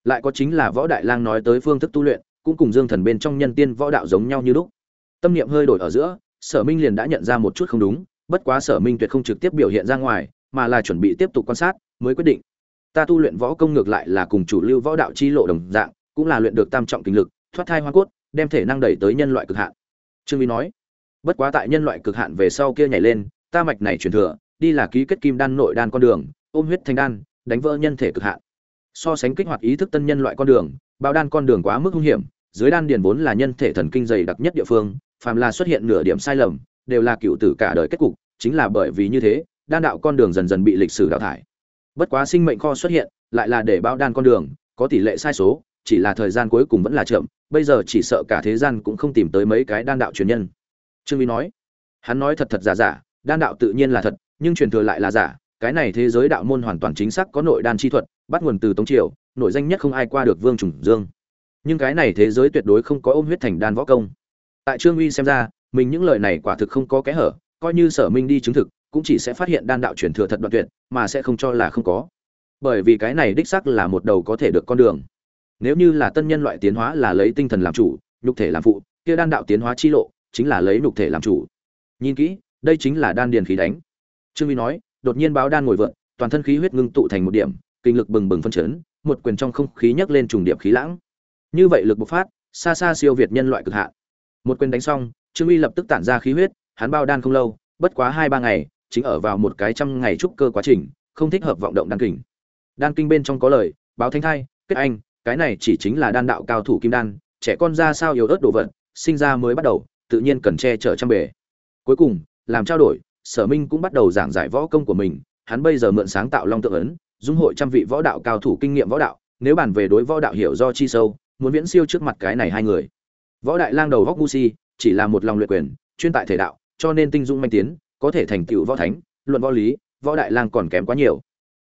Lại có chính là võ đại lang nói tới phương thức tu luyện, cũng cùng dương thần bên trong nhân tiên võ đạo giống nhau như lúc. Tâm niệm hơi đổi ở giữa, sở minh liền đã nhận ra một chút không đúng, bất quá sở minh tuyệt không trực tiếp biểu hiện ra ngoài, mà là chuẩn bị tiếp tục quan sát, mới quyết định ta tu luyện võ công ngược lại là cùng chủ lưu võ đạo chi lộ đồng dạng, cũng là luyện được tam trọng kinh lực, thoát thai hoa cốt, đem thể năng đẩy tới nhân loại cực hạn. Trương vi nói, bất quá tại nhân loại cực hạn về sau kia nhảy lên, ta mạch này truyền thừa, đi là ký kết kim đan nội đan con đường, ôm huyết thanh đan, đánh vỡ nhân thể cực hạn. So sánh kích hoạt ý thức tân nhân loại con đường bao đan con đường quá mức hung hiểm, dưới đan điền vốn là nhân thể thần kinh dày đặc nhất địa phương, phàm là xuất hiện nửa điểm sai lầm, đều là cựu tử cả đời kết cục, chính là bởi vì như thế, đan đạo con đường dần dần bị lịch sử đào thải bất quá sinh mệnh kho xuất hiện, lại là để bao đan con đường, có tỷ lệ sai số, chỉ là thời gian cuối cùng vẫn là chậm, bây giờ chỉ sợ cả thế gian cũng không tìm tới mấy cái đan đạo truyền nhân. Trương vi nói, hắn nói thật thật giả giả, đan đạo tự nhiên là thật, nhưng truyền thừa lại là giả, cái này thế giới đạo môn hoàn toàn chính xác có nội đan chi thuật, bắt nguồn từ tống triều nội danh nhất không ai qua được vương trùng dương. Nhưng cái này thế giới tuyệt đối không có ôm huyết thành đan võ công. Tại trương uy xem ra, mình những lời này quả thực không có kẽ hở, coi như sở minh đi chứng thực cũng chỉ sẽ phát hiện đan đạo truyền thừa thật đoạn tuyệt, mà sẽ không cho là không có. Bởi vì cái này đích xác là một đầu có thể được con đường. Nếu như là tân nhân loại tiến hóa là lấy tinh thần làm chủ, nhục thể làm phụ, kia đan đạo tiến hóa chi lộ chính là lấy nhục thể làm chủ. Nhìn kỹ, đây chính là đan điền khí đánh. Trương Vi nói, đột nhiên báo đan ngồi vượn, toàn thân khí huyết ngưng tụ thành một điểm, kinh lực bừng bừng phân chấn, một quyền trong không khí nhấc lên trùng điệp khí lãng. Như vậy lực bộc phát, xa xa siêu việt nhân loại cực hạn. Một quyền đánh xong, trương uy lập tức tản ra khí huyết, hắn bao đan không lâu, bất quá hai ba ngày chính ở vào một cái trăm ngày trúc cơ quá trình, không thích hợp vọng động đan kình. Đan kinh bên trong có lời, báo thánh thai, kết anh, cái này chỉ chính là đan đạo cao thủ kim đan, trẻ con ra sao yếu ớt đồ vật, sinh ra mới bắt đầu, tự nhiên cần che chở trăm bề. Cuối cùng, làm trao đổi, sở minh cũng bắt đầu giảng giải võ công của mình, hắn bây giờ mượn sáng tạo long tượng ấn, dung hội trăm vị võ đạo cao thủ kinh nghiệm võ đạo, nếu bàn về đối võ đạo hiểu do chi sâu, muốn viễn siêu trước mặt cái này hai người. Võ đại lang đầu góc ngu chỉ là một lòng luyện quyền, chuyên tại thể đạo, cho nên tinh dung manh tiến có thể thành tựu võ thánh, luận võ lý, võ đại lang còn kém quá nhiều.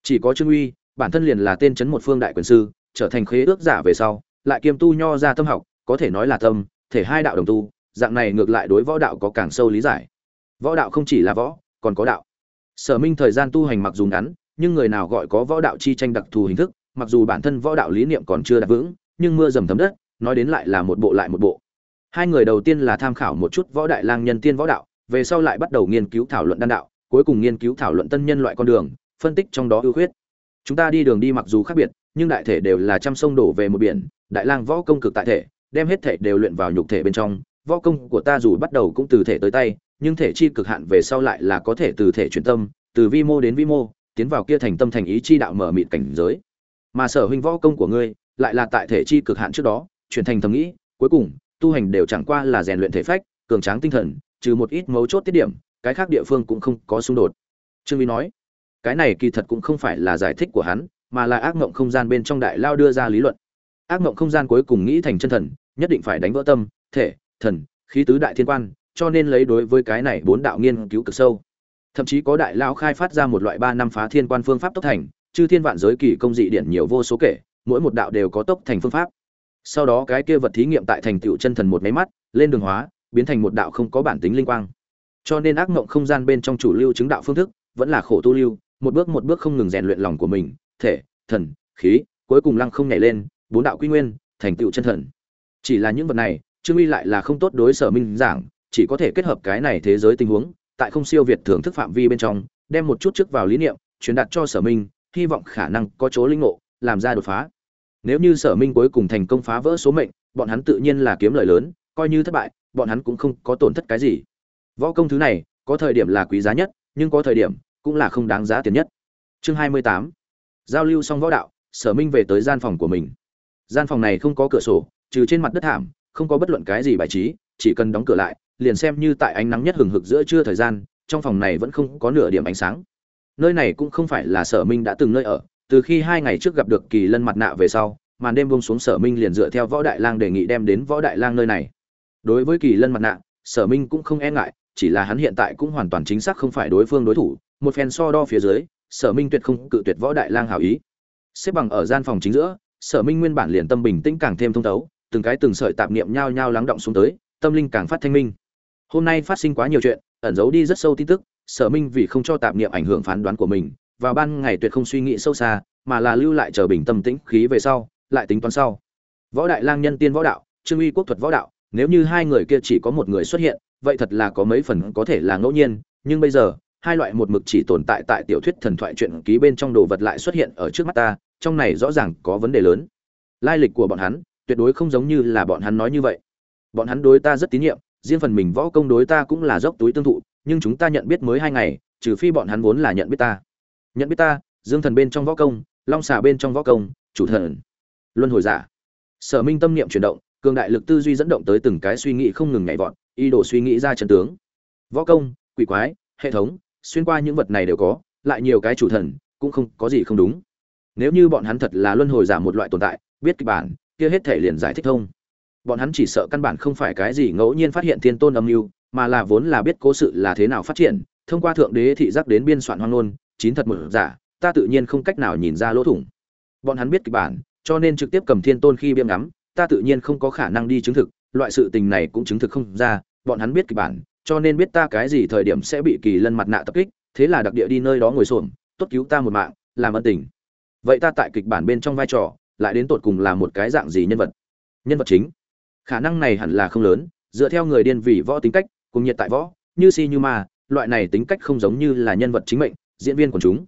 Chỉ có trương uy, bản thân liền là tên chấn một phương đại quyền sư, trở thành khế ước giả về sau, lại kiêm tu nho ra tâm học, có thể nói là tâm, thể hai đạo đồng tu, dạng này ngược lại đối võ đạo có càng sâu lý giải. Võ đạo không chỉ là võ, còn có đạo. Sở minh thời gian tu hành mặc dù ngắn, nhưng người nào gọi có võ đạo chi tranh đặc thù hình thức, mặc dù bản thân võ đạo lý niệm còn chưa đạt vững, nhưng mưa dầm thấm đất, nói đến lại là một bộ lại một bộ. Hai người đầu tiên là tham khảo một chút võ đại lang nhân tiên võ đạo về sau lại bắt đầu nghiên cứu thảo luận đan đạo, cuối cùng nghiên cứu thảo luận tân nhân loại con đường, phân tích trong đó ưu khuyết. Chúng ta đi đường đi mặc dù khác biệt, nhưng đại thể đều là trăm sông đổ về một biển, đại lang võ công cực tại thể, đem hết thể đều luyện vào nhục thể bên trong, võ công của ta dù bắt đầu cũng từ thể tới tay, nhưng thể chi cực hạn về sau lại là có thể từ thể chuyển tâm, từ vi mô đến vi mô, tiến vào kia thành tâm thành ý chi đạo mở mịt cảnh giới. Mà sở huynh võ công của ngươi lại là tại thể chi cực hạn trước đó, chuyển thành thầm nghĩ, cuối cùng, tu hành đều chẳng qua là rèn luyện thể phách, cường tráng tinh thần trừ một ít mấu chốt tiết điểm, cái khác địa phương cũng không có xung đột. Trương vi nói, cái này kỳ thật cũng không phải là giải thích của hắn, mà là ác mộng không gian bên trong đại lao đưa ra lý luận. Ác mộng không gian cuối cùng nghĩ thành chân thần, nhất định phải đánh vỡ tâm, thể, thần, khí tứ đại thiên quan, cho nên lấy đối với cái này bốn đạo nghiên cứu cực sâu. Thậm chí có đại lao khai phát ra một loại ba năm phá thiên quan phương pháp tốc thành, chư thiên vạn giới kỳ công dị điển nhiều vô số kể, mỗi một đạo đều có tốc thành phương pháp. Sau đó cái kia vật thí nghiệm tại thành tựu chân thần một máy mắt, lên đường hóa biến thành một đạo không có bản tính linh quang. Cho nên ác mộng không gian bên trong chủ lưu chứng đạo phương thức vẫn là khổ tu lưu, một bước một bước không ngừng rèn luyện lòng của mình, thể, thần, khí, cuối cùng lăng không nhảy lên, bốn đạo quy nguyên, thành tựu chân thần. Chỉ là những vật này, trương uy lại là không tốt đối sở minh giảng, chỉ có thể kết hợp cái này thế giới tình huống, tại không siêu việt thưởng thức phạm vi bên trong, đem một chút trước vào lý niệm, truyền đạt cho sở minh, hy vọng khả năng có chỗ linh ngộ, làm ra đột phá. Nếu như sở minh cuối cùng thành công phá vỡ số mệnh, bọn hắn tự nhiên là kiếm lời lớn, coi như thất bại bọn hắn cũng không có tổn thất cái gì. Võ công thứ này, có thời điểm là quý giá nhất, nhưng có thời điểm cũng là không đáng giá tiền nhất. Chương hai mươi tám. Giao lưu xong võ đạo, sở minh về tới gian phòng của mình. Gian phòng này không có cửa sổ, trừ trên mặt đất thảm, không có bất luận cái gì bài trí, chỉ cần đóng cửa lại, liền xem như tại ánh nắng nhất hừng hực giữa trưa thời gian, trong phòng này vẫn không có nửa điểm ánh sáng. Nơi này cũng không phải là sở minh đã từng nơi ở, từ khi hai ngày trước gặp được kỳ lân mặt nạ về sau, màn đêm bông xuống sở minh liền dựa theo võ đại lang đề nghị đem đến võ đại lang nơi này đối với kỳ lân mặt nạ, sở minh cũng không e ngại, chỉ là hắn hiện tại cũng hoàn toàn chính xác không phải đối phương đối thủ. Một phen so đo phía dưới, sở minh tuyệt không cự tuyệt võ đại lang hảo ý. Xếp bằng ở gian phòng chính giữa, sở minh nguyên bản liền tâm bình tĩnh càng thêm thông thấu, từng cái từng sợi tạp niệm nhao nhao lắng động xuống tới, tâm linh càng phát thanh minh. Hôm nay phát sinh quá nhiều chuyện, ẩn giấu đi rất sâu tin tức, sở minh vì không cho tạp niệm ảnh hưởng phán đoán của mình, vào ban ngày tuyệt không suy nghĩ sâu xa, mà là lưu lại chờ bình tâm tĩnh khí về sau, lại tính toán sau. Võ đại lang nhân tiên võ đạo, trương uy quốc thuật võ đạo nếu như hai người kia chỉ có một người xuất hiện, vậy thật là có mấy phần có thể là ngẫu nhiên, nhưng bây giờ, hai loại một mực chỉ tồn tại tại tiểu thuyết thần thoại truyện ký bên trong đồ vật lại xuất hiện ở trước mắt ta, trong này rõ ràng có vấn đề lớn. Lai lịch của bọn hắn, tuyệt đối không giống như là bọn hắn nói như vậy. Bọn hắn đối ta rất tín nhiệm, riêng phần mình võ công đối ta cũng là dốc túi tương thụ, nhưng chúng ta nhận biết mới hai ngày, trừ phi bọn hắn vốn là nhận biết ta. Nhận biết ta, dương thần bên trong võ công, long xà bên trong võ công, chủ thần, luân hồi giả. Sở minh tâm niệm chuyển động cường đại lực tư duy dẫn động tới từng cái suy nghĩ không ngừng nhảy vọt, ý đồ suy nghĩ ra chân tướng. Võ công, quỷ quái, hệ thống, xuyên qua những vật này đều có, lại nhiều cái chủ thần, cũng không có gì không đúng. Nếu như bọn hắn thật là luân hồi giả một loại tồn tại, biết kịch bản, kia hết thể liền giải thích thông. Bọn hắn chỉ sợ căn bản không phải cái gì ngẫu nhiên phát hiện thiên tôn âm mưu, mà là vốn là biết cố sự là thế nào phát triển, thông qua thượng đế thị giác đến biên soạn hoang ngôn, chín thật một giả, ta tự nhiên không cách nào nhìn ra lỗ thủng. Bọn hắn biết kịch bản, cho nên trực tiếp cầm thiên tôn khi biêm ngắm ta tự nhiên không có khả năng đi chứng thực, loại sự tình này cũng chứng thực không ra, bọn hắn biết kịch bản, cho nên biết ta cái gì thời điểm sẽ bị kỳ lân mặt nạ tập kích, thế là đặc địa đi nơi đó ngồi xổm, tốt cứu ta một mạng, làm ân tình. Vậy ta tại kịch bản bên trong vai trò, lại đến tột cùng là một cái dạng gì nhân vật? Nhân vật chính? Khả năng này hẳn là không lớn, dựa theo người điên vì võ tính cách, cùng nhiệt tại võ, như si như ma, loại này tính cách không giống như là nhân vật chính mệnh, diễn viên của chúng.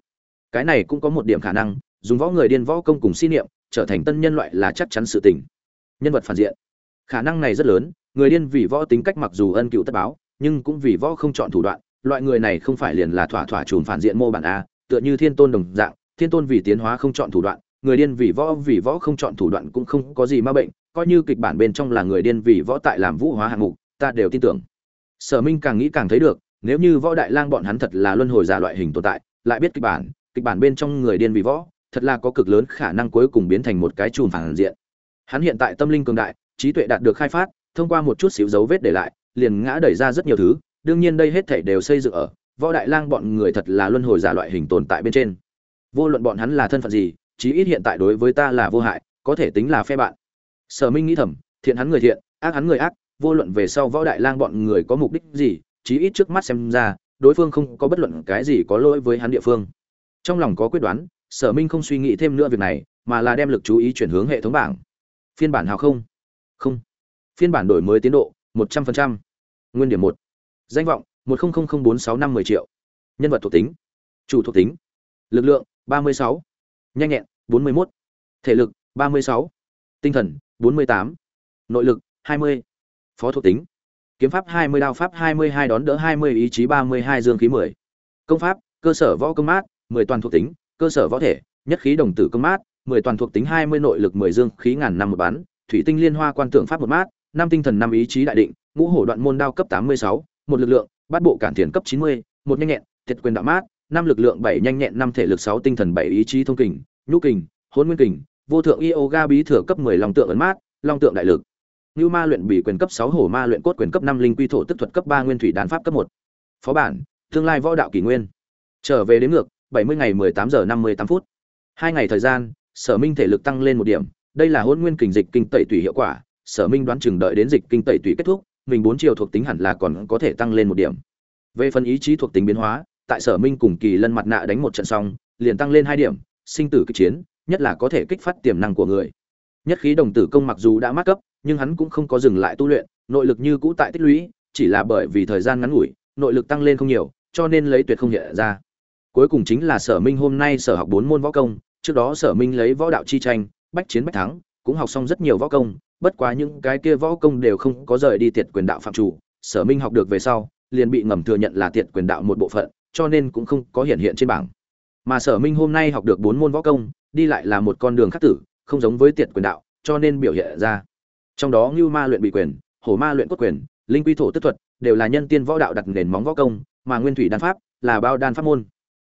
Cái này cũng có một điểm khả năng, dùng võ người điên võ công cùng si niệm, trở thành tân nhân loại là chắc chắn sự tình nhân vật phản diện. Khả năng này rất lớn, người điên vì võ tính cách mặc dù ân cựu tất báo, nhưng cũng vì võ không chọn thủ đoạn, loại người này không phải liền là thỏa thỏa chùm phản diện mô bản a, tựa như thiên tôn đồng dạng, thiên tôn vì tiến hóa không chọn thủ đoạn, người điên vì võ vì võ không chọn thủ đoạn cũng không có gì ma bệnh, coi như kịch bản bên trong là người điên vì võ tại làm vũ hóa hạng mục, ta đều tin tưởng. Sở minh càng nghĩ càng thấy được, nếu như võ đại lang bọn hắn thật là luân hồi giả loại hình tồn tại, lại biết kịch bản kịch bản bên trong người điên vì võ, thật là có cực lớn khả năng cuối cùng biến thành một cái chùm phản diện hắn hiện tại tâm linh cường đại, trí tuệ đạt được khai phát, thông qua một chút xíu dấu vết để lại, liền ngã đẩy ra rất nhiều thứ, đương nhiên đây hết thảy đều xây dựng ở, võ đại lang bọn người thật là luân hồi giả loại hình tồn tại bên trên. Vô luận bọn hắn là thân phận gì, chí ít hiện tại đối với ta là vô hại, có thể tính là phe bạn. Sở minh nghĩ thầm, thiện hắn người thiện, ác hắn người ác, vô luận về sau võ đại lang bọn người có mục đích gì, chí ít trước mắt xem ra, đối phương không có bất luận cái gì có lỗi với hắn địa phương. Trong lòng có quyết đoán, sở minh không suy nghĩ thêm nữa việc này, mà là đem lực chú ý chuyển hướng hệ thống bảng phiên bản hào không? Không. Phiên bản đổi mới tiến độ, một trăm linh nguyên điểm một. Danh vọng, một bốn sáu năm mười triệu. Nhân vật thuộc tính, chủ thuộc tính, lực lượng, ba mươi sáu. Nhanh nhẹn, bốn mươi một thể lực, ba mươi sáu. Tinh thần, bốn mươi tám. Nội lực, hai mươi. Phó thuộc tính, kiếm pháp hai mươi, đao pháp hai mươi hai, đón đỡ hai mươi, ý chí ba mươi hai, dương khí mười. Công pháp, cơ sở võ công mát, mười toàn thuộc tính, cơ sở võ thể, nhất khí đồng tử công mát mười toàn thuộc tính hai mươi nội lực mười dương khí ngàn năm một bán thủy tinh liên hoa quan tượng pháp một mát năm tinh thần năm ý chí đại định ngũ hổ đoạn môn đao cấp tám mươi sáu một lực lượng bát bộ cản thiền cấp chín mươi một nhanh nhẹn thiệt quyền đạo mát năm lực lượng bảy nhanh nhẹn năm thể lực sáu tinh thần bảy ý chí thông kình nhũ kình hôn nguyên kình vô thượng yoga bí thừa cấp mười long tượng ấn mát long tượng đại lực Nưu Ma luyện bị quyền cấp 6 hổ ma luyện cốt quyền cấp 5 linh quy thổ tức thuật cấp 3 nguyên thủy đan pháp cấp 1. Phó bản, tương lai võ đạo kỳ nguyên. Trở về đến ngược, 70 ngày 18 giờ 58 phút. Hai ngày thời gian, Sở Minh thể lực tăng lên một điểm, đây là hôn nguyên kình dịch kinh tẩy tủy hiệu quả, Sở Minh đoán chừng đợi đến dịch kinh tẩy tủy kết thúc, mình bốn chiều thuộc tính hẳn là còn có thể tăng lên một điểm. Về phần ý chí thuộc tính biến hóa, tại Sở Minh cùng Kỳ Lân mặt nạ đánh một trận xong, liền tăng lên hai điểm, sinh tử kịch chiến, nhất là có thể kích phát tiềm năng của người. Nhất khí đồng tử công mặc dù đã mắc cấp, nhưng hắn cũng không có dừng lại tu luyện, nội lực như cũ tại tích lũy, chỉ là bởi vì thời gian ngắn ngủi, nội lực tăng lên không nhiều, cho nên lấy tuyệt không hiện ra. Cuối cùng chính là Sở Minh hôm nay sở học bốn môn võ công, trước đó Sở Minh lấy võ đạo chi tranh, bách chiến bách thắng, cũng học xong rất nhiều võ công, bất quá những cái kia võ công đều không có rời đi tiệt quyền đạo phạm chủ, Sở Minh học được về sau, liền bị ngầm thừa nhận là tiệt quyền đạo một bộ phận, cho nên cũng không có hiện hiện trên bảng. Mà Sở Minh hôm nay học được bốn môn võ công, đi lại là một con đường khác tử, không giống với tiệt quyền đạo, cho nên biểu hiện ra trong đó Ngưu Ma luyện bị quyền, Hổ Ma luyện cốt quyền, Linh Quy thổ tức thuật đều là nhân tiên võ đạo đặt nền móng võ công, mà Nguyên Thủy đan pháp là bao đan pháp môn.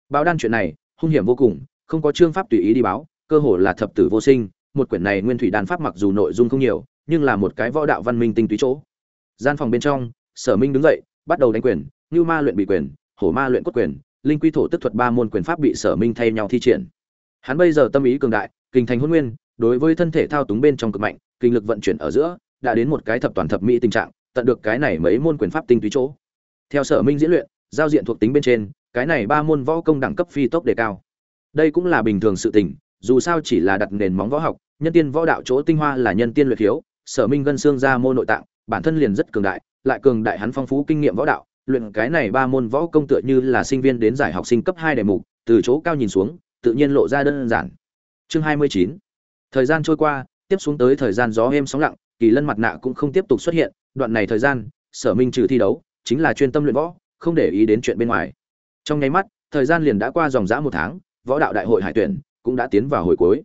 Bao đan chuyện này, hung hiểm vô cùng, không có chương pháp tùy ý đi báo, cơ hồ là thập tử vô sinh, một quyển này Nguyên Thủy đan pháp mặc dù nội dung không nhiều, nhưng là một cái võ đạo văn minh tinh túy chỗ. Gian phòng bên trong, Sở Minh đứng dậy, bắt đầu đánh quyền, như Ma luyện bị quyền, Hổ Ma luyện cốt quyền, Linh Quy thổ tức thuật ba môn quyền pháp bị Sở Minh thay nhau thi triển. Hắn bây giờ tâm ý cường đại, kinh thành hôn nguyên, đối với thân thể thao túng bên trong cực mạnh, kinh lực vận chuyển ở giữa đã đến một cái thập toàn thập mỹ tình trạng tận được cái này mấy môn quyền pháp tinh túy chỗ theo sở minh diễn luyện giao diện thuộc tính bên trên cái này ba môn võ công đẳng cấp phi tốc đề cao đây cũng là bình thường sự tình dù sao chỉ là đặt nền móng võ học nhân tiên võ đạo chỗ tinh hoa là nhân tiên luyện khiếu sở minh gân xương ra môn nội tạng bản thân liền rất cường đại lại cường đại hắn phong phú kinh nghiệm võ đạo luyện cái này ba môn võ công tựa như là sinh viên đến giải học sinh cấp hai đề mục từ chỗ cao nhìn xuống tự nhiên lộ ra đơn giản chương hai mươi chín thời gian trôi qua tiếp xuống tới thời gian gió êm sóng lặng, Kỳ Lân mặt nạ cũng không tiếp tục xuất hiện, đoạn này thời gian, Sở Minh trừ thi đấu, chính là chuyên tâm luyện võ, không để ý đến chuyện bên ngoài. Trong nháy mắt, thời gian liền đã qua dòng dã một tháng, võ đạo đại hội hải tuyển cũng đã tiến vào hồi cuối.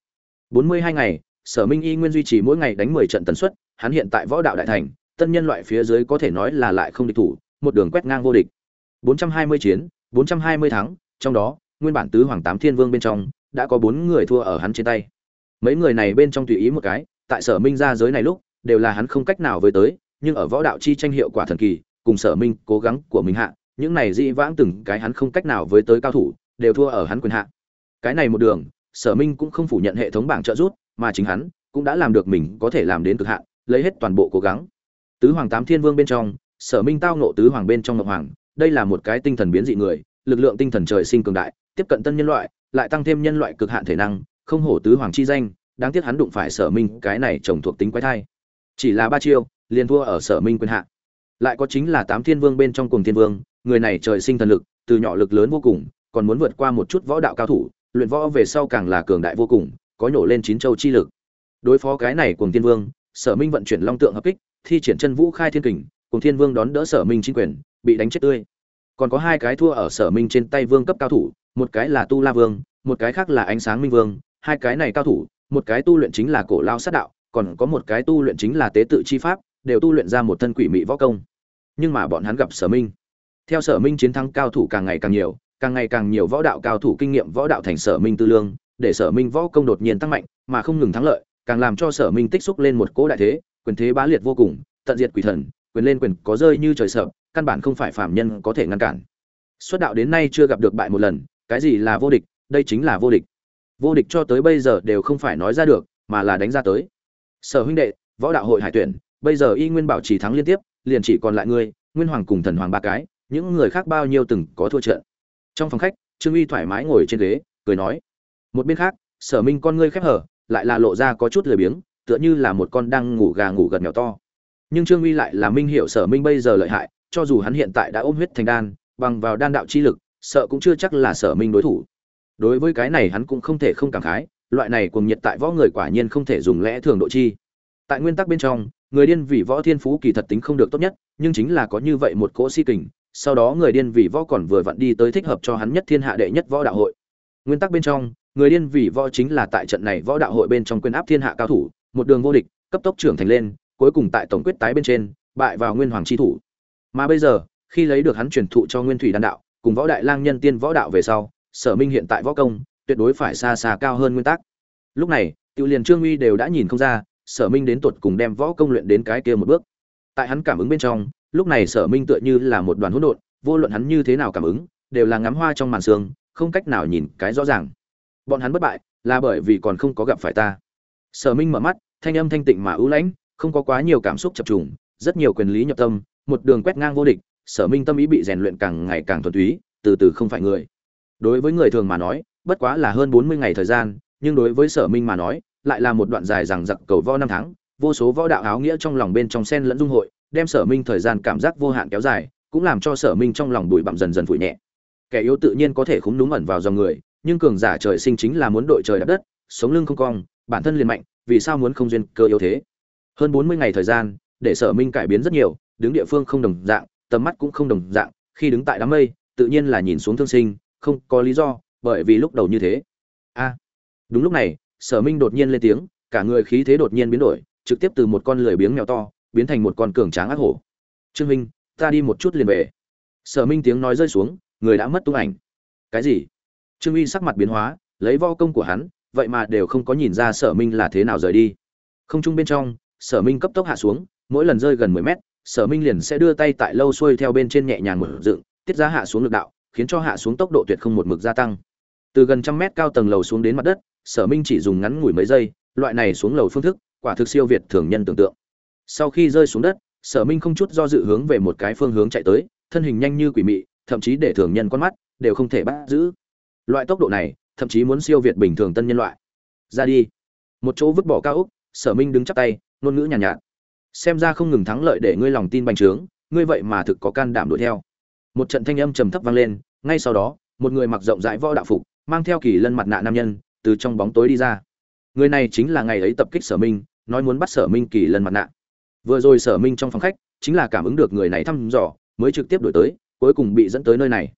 42 ngày, Sở Minh y nguyên duy trì mỗi ngày đánh 10 trận tần suất, hắn hiện tại võ đạo đại thành, tân nhân loại phía dưới có thể nói là lại không địch thủ, một đường quét ngang vô địch. 420 chiến, 420 thắng, trong đó, nguyên bản tứ hoàng tám thiên vương bên trong, đã có 4 người thua ở hắn trên tay mấy người này bên trong tùy ý một cái tại sở minh ra giới này lúc đều là hắn không cách nào với tới nhưng ở võ đạo chi tranh hiệu quả thần kỳ cùng sở minh cố gắng của mình hạ những này dị vãng từng cái hắn không cách nào với tới cao thủ đều thua ở hắn quyền hạ cái này một đường, sở minh cũng không phủ nhận hệ thống bảng trợ giúp, mà chính hắn cũng đã làm được mình có thể làm đến cực hạn, lấy hết toàn bộ cố gắng. Tứ hoàng tám thiên vương bên trong, sở minh tao nộ tứ hoàng bên trong ngọc hoàng, đây là một cái tinh thần biến dị người, lực lượng tinh thần trời sinh cường đại, tiếp cận tân nhân loại, lại tăng thêm nhân loại cực hạn thể năng, không hổ tứ hoàng chi danh, đáng tiếc hắn đụng phải sở minh, cái này trồng thuộc tính quái thai. Chỉ là ba chiêu, liền thua ở sở minh quyền hạ. Lại có chính là tám thiên vương bên trong cùng thiên vương, người này trời sinh thần lực, từ nhỏ lực lớn vô cùng, còn muốn vượt qua một chút võ đạo cao thủ luyện võ về sau càng là cường đại vô cùng, có nhổ lên chín châu chi lực. Đối phó cái này cùng thiên vương, sở minh vận chuyển long tượng hợp kích, thi triển chân vũ khai thiên kình cùng thiên vương đón đỡ sở minh chính quyền, bị đánh chết tươi. Còn có hai cái thua ở sở minh trên tay vương cấp cao thủ, một cái là tu la vương, một cái khác là ánh sáng minh vương. Hai cái này cao thủ, một cái tu luyện chính là cổ lao sát đạo, còn có một cái tu luyện chính là tế tự chi pháp, đều tu luyện ra một thân quỷ mị võ công. Nhưng mà bọn hắn gặp sở minh. Theo sở minh chiến thắng cao thủ càng ngày càng nhiều càng ngày càng nhiều võ đạo cao thủ kinh nghiệm võ đạo thành sở minh tư lương, để sở minh võ công đột nhiên tăng mạnh, mà không ngừng thắng lợi, càng làm cho sở minh tích xúc lên một cỗ đại thế, quyền thế bá liệt vô cùng, tận diệt quỷ thần, quyền lên quyền có rơi như trời sợ, căn bản không phải phạm nhân có thể ngăn cản. Xuất đạo đến nay chưa gặp được bại một lần, cái gì là vô địch, đây chính là vô địch. Vô địch cho tới bây giờ đều không phải nói ra được, mà là đánh ra tới. Sở huynh đệ, võ đạo hội hải tuyển, bây giờ y nguyên bảo trì thắng liên tiếp, liền chỉ còn lại ngươi, nguyên hoàng cùng thần hoàng ba cái, những người khác bao nhiêu từng có thua trận trong phòng khách, trương uy thoải mái ngồi trên ghế, cười nói, một bên khác, sở minh con ngươi khép hở lại là lộ ra có chút lười biếng, tựa như là một con đang ngủ gà ngủ gật mèo to. Nhưng trương uy lại là minh hiểu sở minh bây giờ lợi hại, cho dù hắn hiện tại đã ôm huyết thành đan, bằng vào đan đạo chi lực, sợ cũng chưa chắc là sở minh đối thủ. Đối với cái này hắn cũng không thể không cảm khái, loại này cuồng nhiệt tại võ người quả nhiên không thể dùng lẽ thường độ chi. Tại nguyên tắc bên trong, người điên vì võ thiên phú kỳ thật tính không được tốt nhất, nhưng chính là có như vậy một cỗ si kình sau đó người điên vì võ còn vừa vặn đi tới thích hợp cho hắn nhất thiên hạ đệ nhất võ đạo hội. Nguyên tắc bên trong, người điên vì võ chính là tại trận này võ đạo hội bên trong quyền áp thiên hạ cao thủ, một đường vô địch, cấp tốc trưởng thành lên, cuối cùng tại tổng quyết tái bên trên, bại vào nguyên hoàng chi thủ. Mà bây giờ, khi lấy được hắn truyền thụ cho nguyên thủy đan đạo, cùng võ đại lang nhân tiên võ đạo về sau, sở minh hiện tại võ công, tuyệt đối phải xa xa cao hơn nguyên tắc. Lúc này, tiểu liền trương uy đều đã nhìn không ra, sở minh đến tuột cùng đem võ công luyện đến cái kia một bước. Tại hắn cảm ứng bên trong lúc này sở minh tựa như là một đoàn hỗn độn, vô luận hắn như thế nào cảm ứng, đều là ngắm hoa trong màn sương, không cách nào nhìn cái rõ ràng. Bọn hắn bất bại, là bởi vì còn không có gặp phải ta. Sở minh mở mắt, thanh âm thanh tịnh mà ưu lãnh, không có quá nhiều cảm xúc chập trùng, rất nhiều quyền lý nhập tâm, một đường quét ngang vô địch, sở minh tâm ý bị rèn luyện càng ngày càng thuần túy, từ từ không phải người. Đối với người thường mà nói, bất quá là hơn bốn mươi ngày thời gian, nhưng đối với sở minh mà nói, lại là một đoạn dài rằng giặc cầu vo năm tháng, vô số võ đạo áo nghĩa trong lòng bên trong sen lẫn dung hội đem sở minh thời gian cảm giác vô hạn kéo dài, cũng làm cho sở minh trong lòng bụi bặm dần dần phủi nhẹ. Kẻ yếu tự nhiên có thể khúng đúng ẩn vào dòng người, nhưng cường giả trời sinh chính là muốn đội trời đạp đất, sống lưng không cong, bản thân liền mạnh, vì sao muốn không duyên cơ yếu thế? Hơn bốn mươi ngày thời gian, để sở minh cải biến rất nhiều, đứng địa phương không đồng dạng, tầm mắt cũng không đồng dạng, khi đứng tại đám mây, tự nhiên là nhìn xuống thương sinh, không có lý do, bởi vì lúc đầu như thế. A! Đúng lúc này, sở minh đột nhiên lên tiếng, cả người khí thế đột nhiên biến đổi, trực tiếp từ một con lười biếng mèo to biến thành một con cường tráng ác hổ. Trương minh, ta đi một chút liền về. Sở minh tiếng nói rơi xuống, người đã mất tung ảnh. Cái gì? Trương uy sắc mặt biến hóa, lấy vo công của hắn, vậy mà đều không có nhìn ra sở minh là thế nào rời đi. Không trung bên trong, sở minh cấp tốc hạ xuống, mỗi lần rơi gần mười mét, sở minh liền sẽ đưa tay tại lâu xuôi theo bên trên nhẹ nhàng mở dựng, tiết ra hạ xuống lực đạo, khiến cho hạ xuống tốc độ tuyệt không một mực gia tăng. Từ gần trăm mét cao tầng lầu xuống đến mặt đất, sở minh chỉ dùng ngắn ngủi mấy giây, loại này xuống lầu phương thức, quả thực siêu việt thường nhân tưởng tượng sau khi rơi xuống đất sở minh không chút do dự hướng về một cái phương hướng chạy tới thân hình nhanh như quỷ mị thậm chí để thường nhân con mắt đều không thể bắt giữ. Loại tốc độ này thậm chí muốn siêu việt bình thường tân nhân loại. Ra đi. Một chỗ vứt bỏ cao úc sở minh đứng chắp tay ngôn ngữ nhàn nhạt, nhạt. Xem ra không ngừng thắng lợi để ngươi lòng tin bành trướng ngươi vậy mà thực có can đảm đuổi theo. Một trận thanh âm trầm thấp vang lên ngay sau đó một người mặc rộng rãi võ đạo phục mang theo kỳ lân mặt nạ nam nhân từ trong bóng tối đi ra. Người này chính là ngày ấy tập kích sở minh nói muốn bắt sở minh kỳ lân mặt nạ vừa rồi sở minh trong phòng khách chính là cảm ứng được người này thăm dò, mới trực tiếp đổi tới, cuối cùng bị dẫn tới nơi này.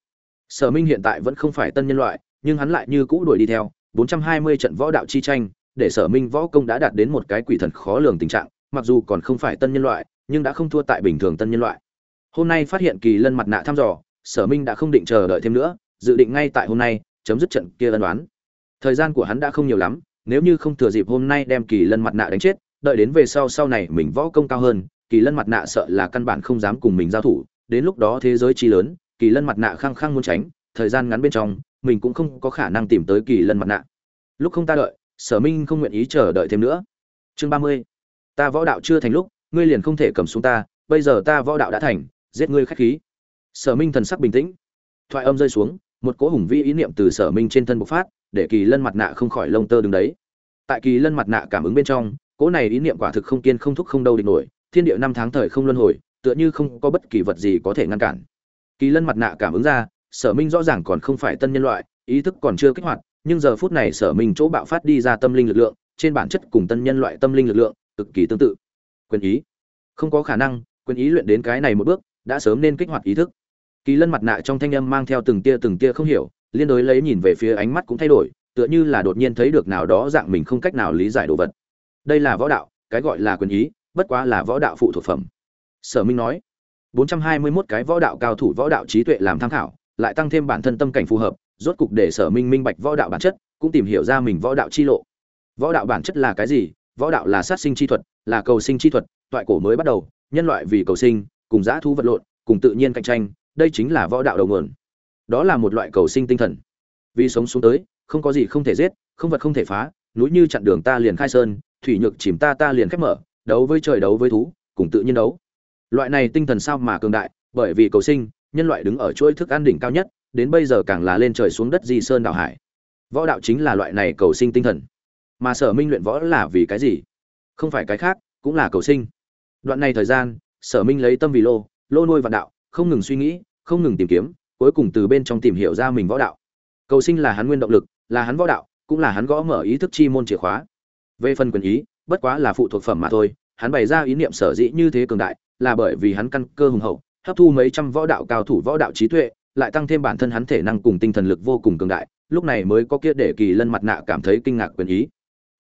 Sở minh hiện tại vẫn không phải tân nhân loại, nhưng hắn lại như cũ đuổi đi theo 420 trận võ đạo chi tranh, để sở minh võ công đã đạt đến một cái quỷ thần khó lường tình trạng, mặc dù còn không phải tân nhân loại, nhưng đã không thua tại bình thường tân nhân loại. Hôm nay phát hiện kỳ lân mặt nạ thăm dò, sở minh đã không định chờ đợi thêm nữa, dự định ngay tại hôm nay chấm dứt trận kia ân đoán thời gian của hắn đã không nhiều lắm, nếu như không thừa dịp hôm nay đem kỳ lân mặt nạ đánh chết đợi đến về sau sau này mình võ công cao hơn, kỳ lân mặt nạ sợ là căn bản không dám cùng mình giao thủ. Đến lúc đó thế giới chi lớn, kỳ lân mặt nạ khăng khăng muốn tránh, thời gian ngắn bên trong, mình cũng không có khả năng tìm tới kỳ lân mặt nạ. Lúc không ta đợi, sở minh không nguyện ý chờ đợi thêm nữa. Chương ba mươi. Ta võ đạo chưa thành lúc, ngươi liền không thể cầm xuống ta, bây giờ ta võ đạo đã thành, giết ngươi khách khí. Sở minh thần sắc bình tĩnh. Thoại âm rơi xuống, một cỗ hùng vĩ ý niệm từ sở minh trên thân bộc phát, để kỳ lân mặt nạ không khỏi lông tơ đứng đấy. Tại kỳ lân mặt nạ cảm ứng bên trong cỗ này ý niệm quả thực không kiên không thúc không đâu địch nổi, thiên địa năm tháng thời không luân hồi, tựa như không có bất kỳ vật gì có thể ngăn cản. Kỳ lân mặt nạ cảm ứng ra, sở minh rõ ràng còn không phải tân nhân loại, ý thức còn chưa kích hoạt, nhưng giờ phút này sở minh chỗ bạo phát đi ra tâm linh lực lượng, trên bản chất cùng tân nhân loại tâm linh lực lượng, cực kỳ tương tự. Quyền ý. Không có khả năng, quyền ý luyện đến cái này một bước, đã sớm nên kích hoạt ý thức. Kỳ lân mặt nạ trong thanh âm mang theo từng tia từng tia không hiểu, liên đối lấy nhìn về phía ánh mắt cũng thay đổi, tựa như là đột nhiên thấy được nào đó dạng mình không cách nào lý giải đồ vật đây là võ đạo, cái gọi là quyền ý, bất quá là võ đạo phụ thuộc phẩm. Sở minh nói 421 cái võ đạo cao thủ võ đạo trí tuệ làm tham khảo, lại tăng thêm bản thân tâm cảnh phù hợp, rốt cục để sở minh minh bạch võ đạo bản chất, cũng tìm hiểu ra mình võ đạo chi lộ. Võ đạo bản chất là cái gì? Võ đạo là sát sinh chi thuật, là cầu sinh chi thuật, toại cổ mới bắt đầu, nhân loại vì cầu sinh, cùng giã thu vật lộn, cùng tự nhiên cạnh tranh, đây chính là võ đạo đầu nguồn. Đó là một loại cầu sinh tinh thần. Vì sống xuống tới, không có gì không thể giết, không vật không thể phá, núi như chặn đường ta liền khai sơn thủy nhược chìm ta ta liền khép mở, đấu với trời đấu với thú, cùng tự nhiên đấu. Loại này tinh thần sao mà cường đại, bởi vì cầu sinh, nhân loại đứng ở chuỗi thức ăn đỉnh cao nhất, đến bây giờ càng là lên trời xuống đất di sơn đảo hải. Võ đạo chính là loại này cầu sinh tinh thần. Mà sở minh luyện võ là vì cái gì? Không phải cái khác, cũng là cầu sinh. Đoạn này thời gian, sở minh lấy tâm vì lô lô nuôi vạn đạo, không ngừng suy nghĩ, không ngừng tìm kiếm, cuối cùng từ bên trong tìm hiểu ra mình võ đạo. Cầu sinh là hắn nguyên động lực, là hắn võ đạo, cũng là hắn gõ mở ý thức chi môn chìa khóa về phần quyền ý, bất quá là phụ thuộc phẩm mà thôi, hắn bày ra ý niệm sở dĩ như thế cường đại, là bởi vì hắn căn cơ hùng hậu, hấp thu mấy trăm võ đạo cao thủ võ đạo trí tuệ, lại tăng thêm bản thân hắn thể năng cùng tinh thần lực vô cùng cường đại, lúc này mới có kia để kỳ lân mặt nạ cảm thấy kinh ngạc quyền ý.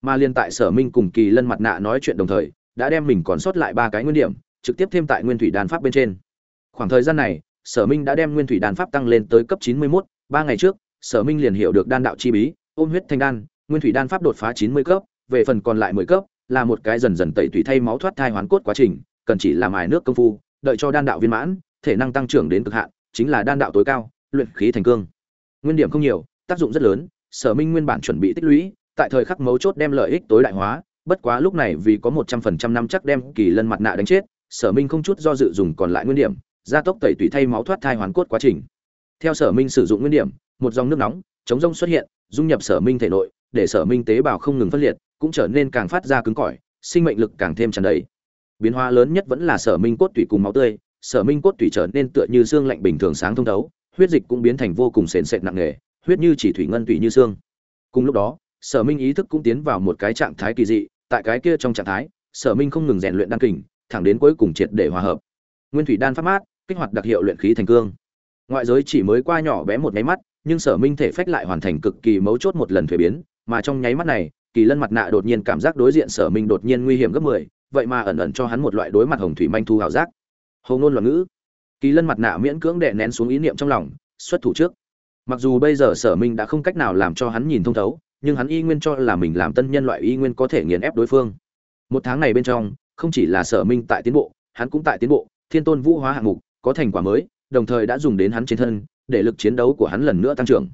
Mà liên tại sở minh cùng kỳ lân mặt nạ nói chuyện đồng thời, đã đem mình còn sót lại ba cái nguyên điểm, trực tiếp thêm tại nguyên thủy đan pháp bên trên. Khoảng thời gian này, sở minh đã đem nguyên thủy đan pháp tăng lên tới cấp chín mươi mốt, ba ngày trước, sở minh liền hiểu được đan đạo chi bí, ôm huyết thanh đan, nguyên thủy đan pháp đột phá chín mươi cấp về phần còn lại mười cấp, là một cái dần dần tẩy tủy thay máu thoát thai hoán cốt quá trình, cần chỉ làm ải nước công phu, đợi cho đan đạo viên mãn, thể năng tăng trưởng đến cực hạn, chính là đan đạo tối cao, luyện khí thành cương. Nguyên điểm không nhiều, tác dụng rất lớn, sở minh nguyên bản chuẩn bị tích lũy, tại thời khắc mấu chốt đem lợi ích tối đại hóa, bất quá lúc này vì có một trăm phần trăm năm chắc đem kỳ lân mặt nạ đánh chết, sở minh không chút do dự dùng còn lại nguyên điểm, gia tốc tẩy tủy thay máu thoát thai hoàn cốt quá trình. Theo sở minh sử dụng nguyên điểm, một dòng nước nóng, chống rông xuất hiện, dung nhập sở minh thể nội, để sở minh tế bào không ngừng phân liệt cũng trở nên càng phát ra cứng cỏi, sinh mệnh lực càng thêm tràn đầy. Biến hóa lớn nhất vẫn là sở minh cốt tủy cùng máu tươi, sở minh cốt tủy trở nên tựa như xương lạnh bình thường sáng thông thấu, huyết dịch cũng biến thành vô cùng sền sệt nặng nề, huyết như chỉ thủy ngân tủy như xương. Cùng lúc đó, sở minh ý thức cũng tiến vào một cái trạng thái kỳ dị, tại cái kia trong trạng thái, sở minh không ngừng rèn luyện đan kình, thẳng đến cuối cùng triệt để hòa hợp. Nguyên thủy đan pháp mát, kích hoạt đặc hiệu luyện khí thành cương. Ngoại giới chỉ mới qua nhỏ bé một nháy mắt, nhưng sở minh thể phách lại hoàn thành cực kỳ mấu chốt một lần thuế biến, mà trong nháy mắt này kỳ lân mặt nạ đột nhiên cảm giác đối diện sở minh đột nhiên nguy hiểm gấp mười, vậy mà ẩn ẩn cho hắn một loại đối mặt hồng thủy manh thu hào giác. Hầu ngôn loạn ngữ. Kỳ lân mặt nạ miễn cưỡng đè nén xuống ý niệm trong lòng, xuất thủ trước. Mặc dù bây giờ sở minh đã không cách nào làm cho hắn nhìn thông thấu, nhưng hắn y nguyên cho là mình làm tân nhân loại y nguyên có thể nghiền ép đối phương. Một tháng này bên trong, không chỉ là sở minh tại tiến bộ, hắn cũng tại tiến bộ, thiên tôn vũ hóa hạng mục, có thành quả mới, đồng thời đã dùng đến hắn trên thân, để lực chiến đấu của hắn lần nữa tăng trưởng.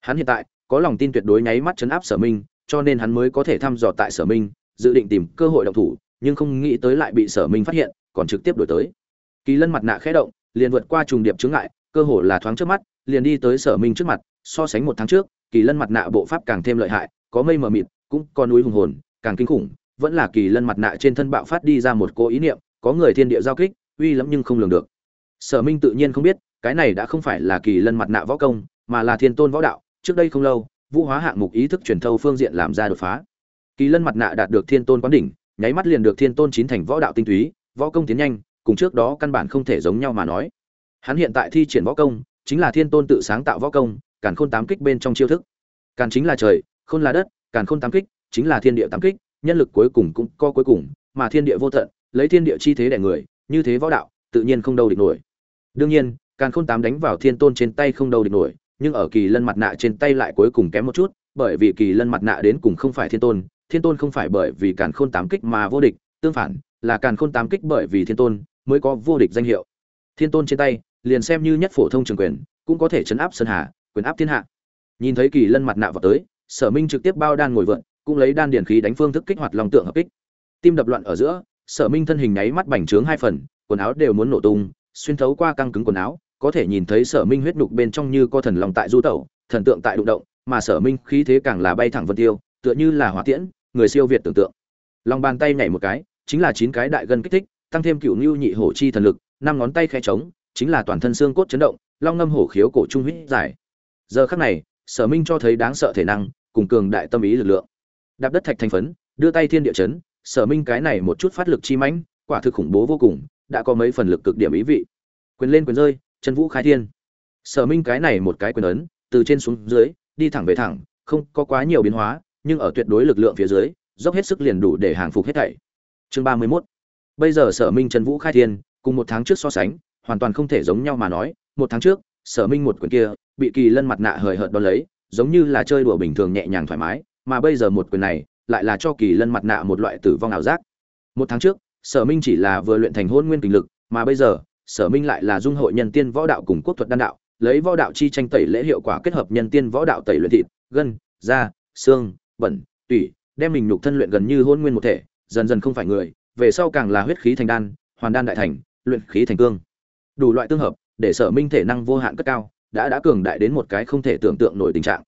Hắn hiện tại, có lòng tin tuyệt đối nháy mắt chấn áp sở minh cho nên hắn mới có thể thăm dò tại sở minh, dự định tìm cơ hội động thủ, nhưng không nghĩ tới lại bị sở minh phát hiện, còn trực tiếp đổi tới. Kỳ lân mặt nạ khẽ động, liền vượt qua trùng điệp chướng ngại, cơ hồ là thoáng trước mắt, liền đi tới sở minh trước mặt, so sánh một tháng trước, kỳ lân mặt nạ bộ pháp càng thêm lợi hại, có mây mờ mịt, cũng có núi hùng hồn, càng kinh khủng, vẫn là kỳ lân mặt nạ trên thân bạo phát đi ra một cố ý niệm, có người thiên địa giao kích, uy lắm nhưng không lường được. Sở minh tự nhiên không biết, cái này đã không phải là kỳ lân mặt nạ võ công, mà là thiên tôn võ đạo, trước đây không lâu vũ hóa hạng mục ý thức truyền thâu phương diện làm ra đột phá. Kỳ lân mặt nạ đạt được thiên tôn quán đỉnh, nháy mắt liền được thiên tôn chín thành võ đạo tinh túy, võ công tiến nhanh, cùng trước đó căn bản không thể giống nhau mà nói. Hắn hiện tại thi triển võ công, chính là thiên tôn tự sáng tạo võ công, càn khôn tám kích bên trong chiêu thức. Càn chính là trời, khôn là đất, càn khôn tám kích chính là thiên địa tám kích, nhân lực cuối cùng cũng co cuối cùng, mà thiên địa vô tận, lấy thiên địa chi thế đẻ người, như thế võ đạo, tự nhiên không đâu địch nổi. Đương nhiên, càn khôn tám đánh vào thiên tôn trên tay không đâu địch nổi nhưng ở kỳ lân mặt nạ trên tay lại cuối cùng kém một chút, bởi vì kỳ lân mặt nạ đến cùng không phải thiên tôn thiên tôn không phải bởi vì càn khôn tám kích mà vô địch, tương phản, là càn khôn tám kích bởi vì thiên tôn mới có vô địch danh hiệu. Thiên tôn trên tay, liền xem như nhất phổ thông trường quyền, cũng có thể chấn áp sơn hà, quyền áp thiên hạ. Nhìn thấy kỳ lân mặt nạ vào tới, sở minh trực tiếp bao đan ngồi vượn, cũng lấy đan điển khí đánh phương thức kích hoạt lòng tượng hợp kích. Tim đập loạn ở giữa, sở minh thân hình nháy mắt bành trướng hai phần, quần áo đều muốn nổ tung, xuyên thấu qua căng cứng quần áo có thể nhìn thấy sở minh huyết nhục bên trong như có thần lòng tại du tẩu, thần tượng tại đụng động, mà sở minh khí thế càng là bay thẳng vân tiêu, tựa như là hỏa tiễn, người siêu việt tưởng tượng. Lòng bàn tay nhảy một cái, chính là chín cái đại gân kích thích, tăng thêm cựu ngưu nhị hổ chi thần lực, năm ngón tay khe trống, chính là toàn thân xương cốt chấn động, long ngâm hổ khiếu cổ trung huyết giải giờ khắc này, sở minh cho thấy đáng sợ thể năng, cùng cường đại tâm ý lực lượng. Đạp đất thạch thành phấn, đưa tay thiên địa chấn, sở minh cái này một chút phát lực chi mãnh, quả thực khủng bố vô cùng, đã có mấy phần lực cực điểm ý vị. Quyền lên quyền rơi chân vũ khai thiên. Sở minh cái này một cái quyền ấn, từ trên xuống dưới, đi thẳng về thẳng, không có quá nhiều biến hóa, nhưng ở tuyệt đối lực lượng phía dưới, dốc hết sức liền đủ để hàng phục hết thảy. Chương ba mươi mốt. Bây giờ sở minh Trần vũ khai thiên, cùng một tháng trước so sánh, hoàn toàn không thể giống nhau mà nói, một tháng trước, sở minh một quyền kia, bị kỳ lân mặt nạ hời hợt đo lấy, giống như là chơi đùa bình thường nhẹ nhàng thoải mái, mà bây giờ một quyền này, lại là cho kỳ lân mặt nạ một loại tử vong ảo giác. Một tháng trước, sở minh chỉ là vừa luyện thành hôn nguyên kình lực, mà bây giờ sở minh lại là dung hội nhân tiên võ đạo cùng quốc thuật đan đạo, lấy võ đạo chi tranh tẩy lễ hiệu quả kết hợp nhân tiên võ đạo tẩy luyện thịt, gân, da, xương, bẩn, tủy, đem mình nhục thân luyện gần như hôn nguyên một thể, dần dần không phải người, về sau càng là huyết khí thành đan, hoàn đan đại thành, luyện khí thành cương. Đủ loại tương hợp, để sở minh thể năng vô hạn cất cao, đã đã cường đại đến một cái không thể tưởng tượng nổi tình trạng.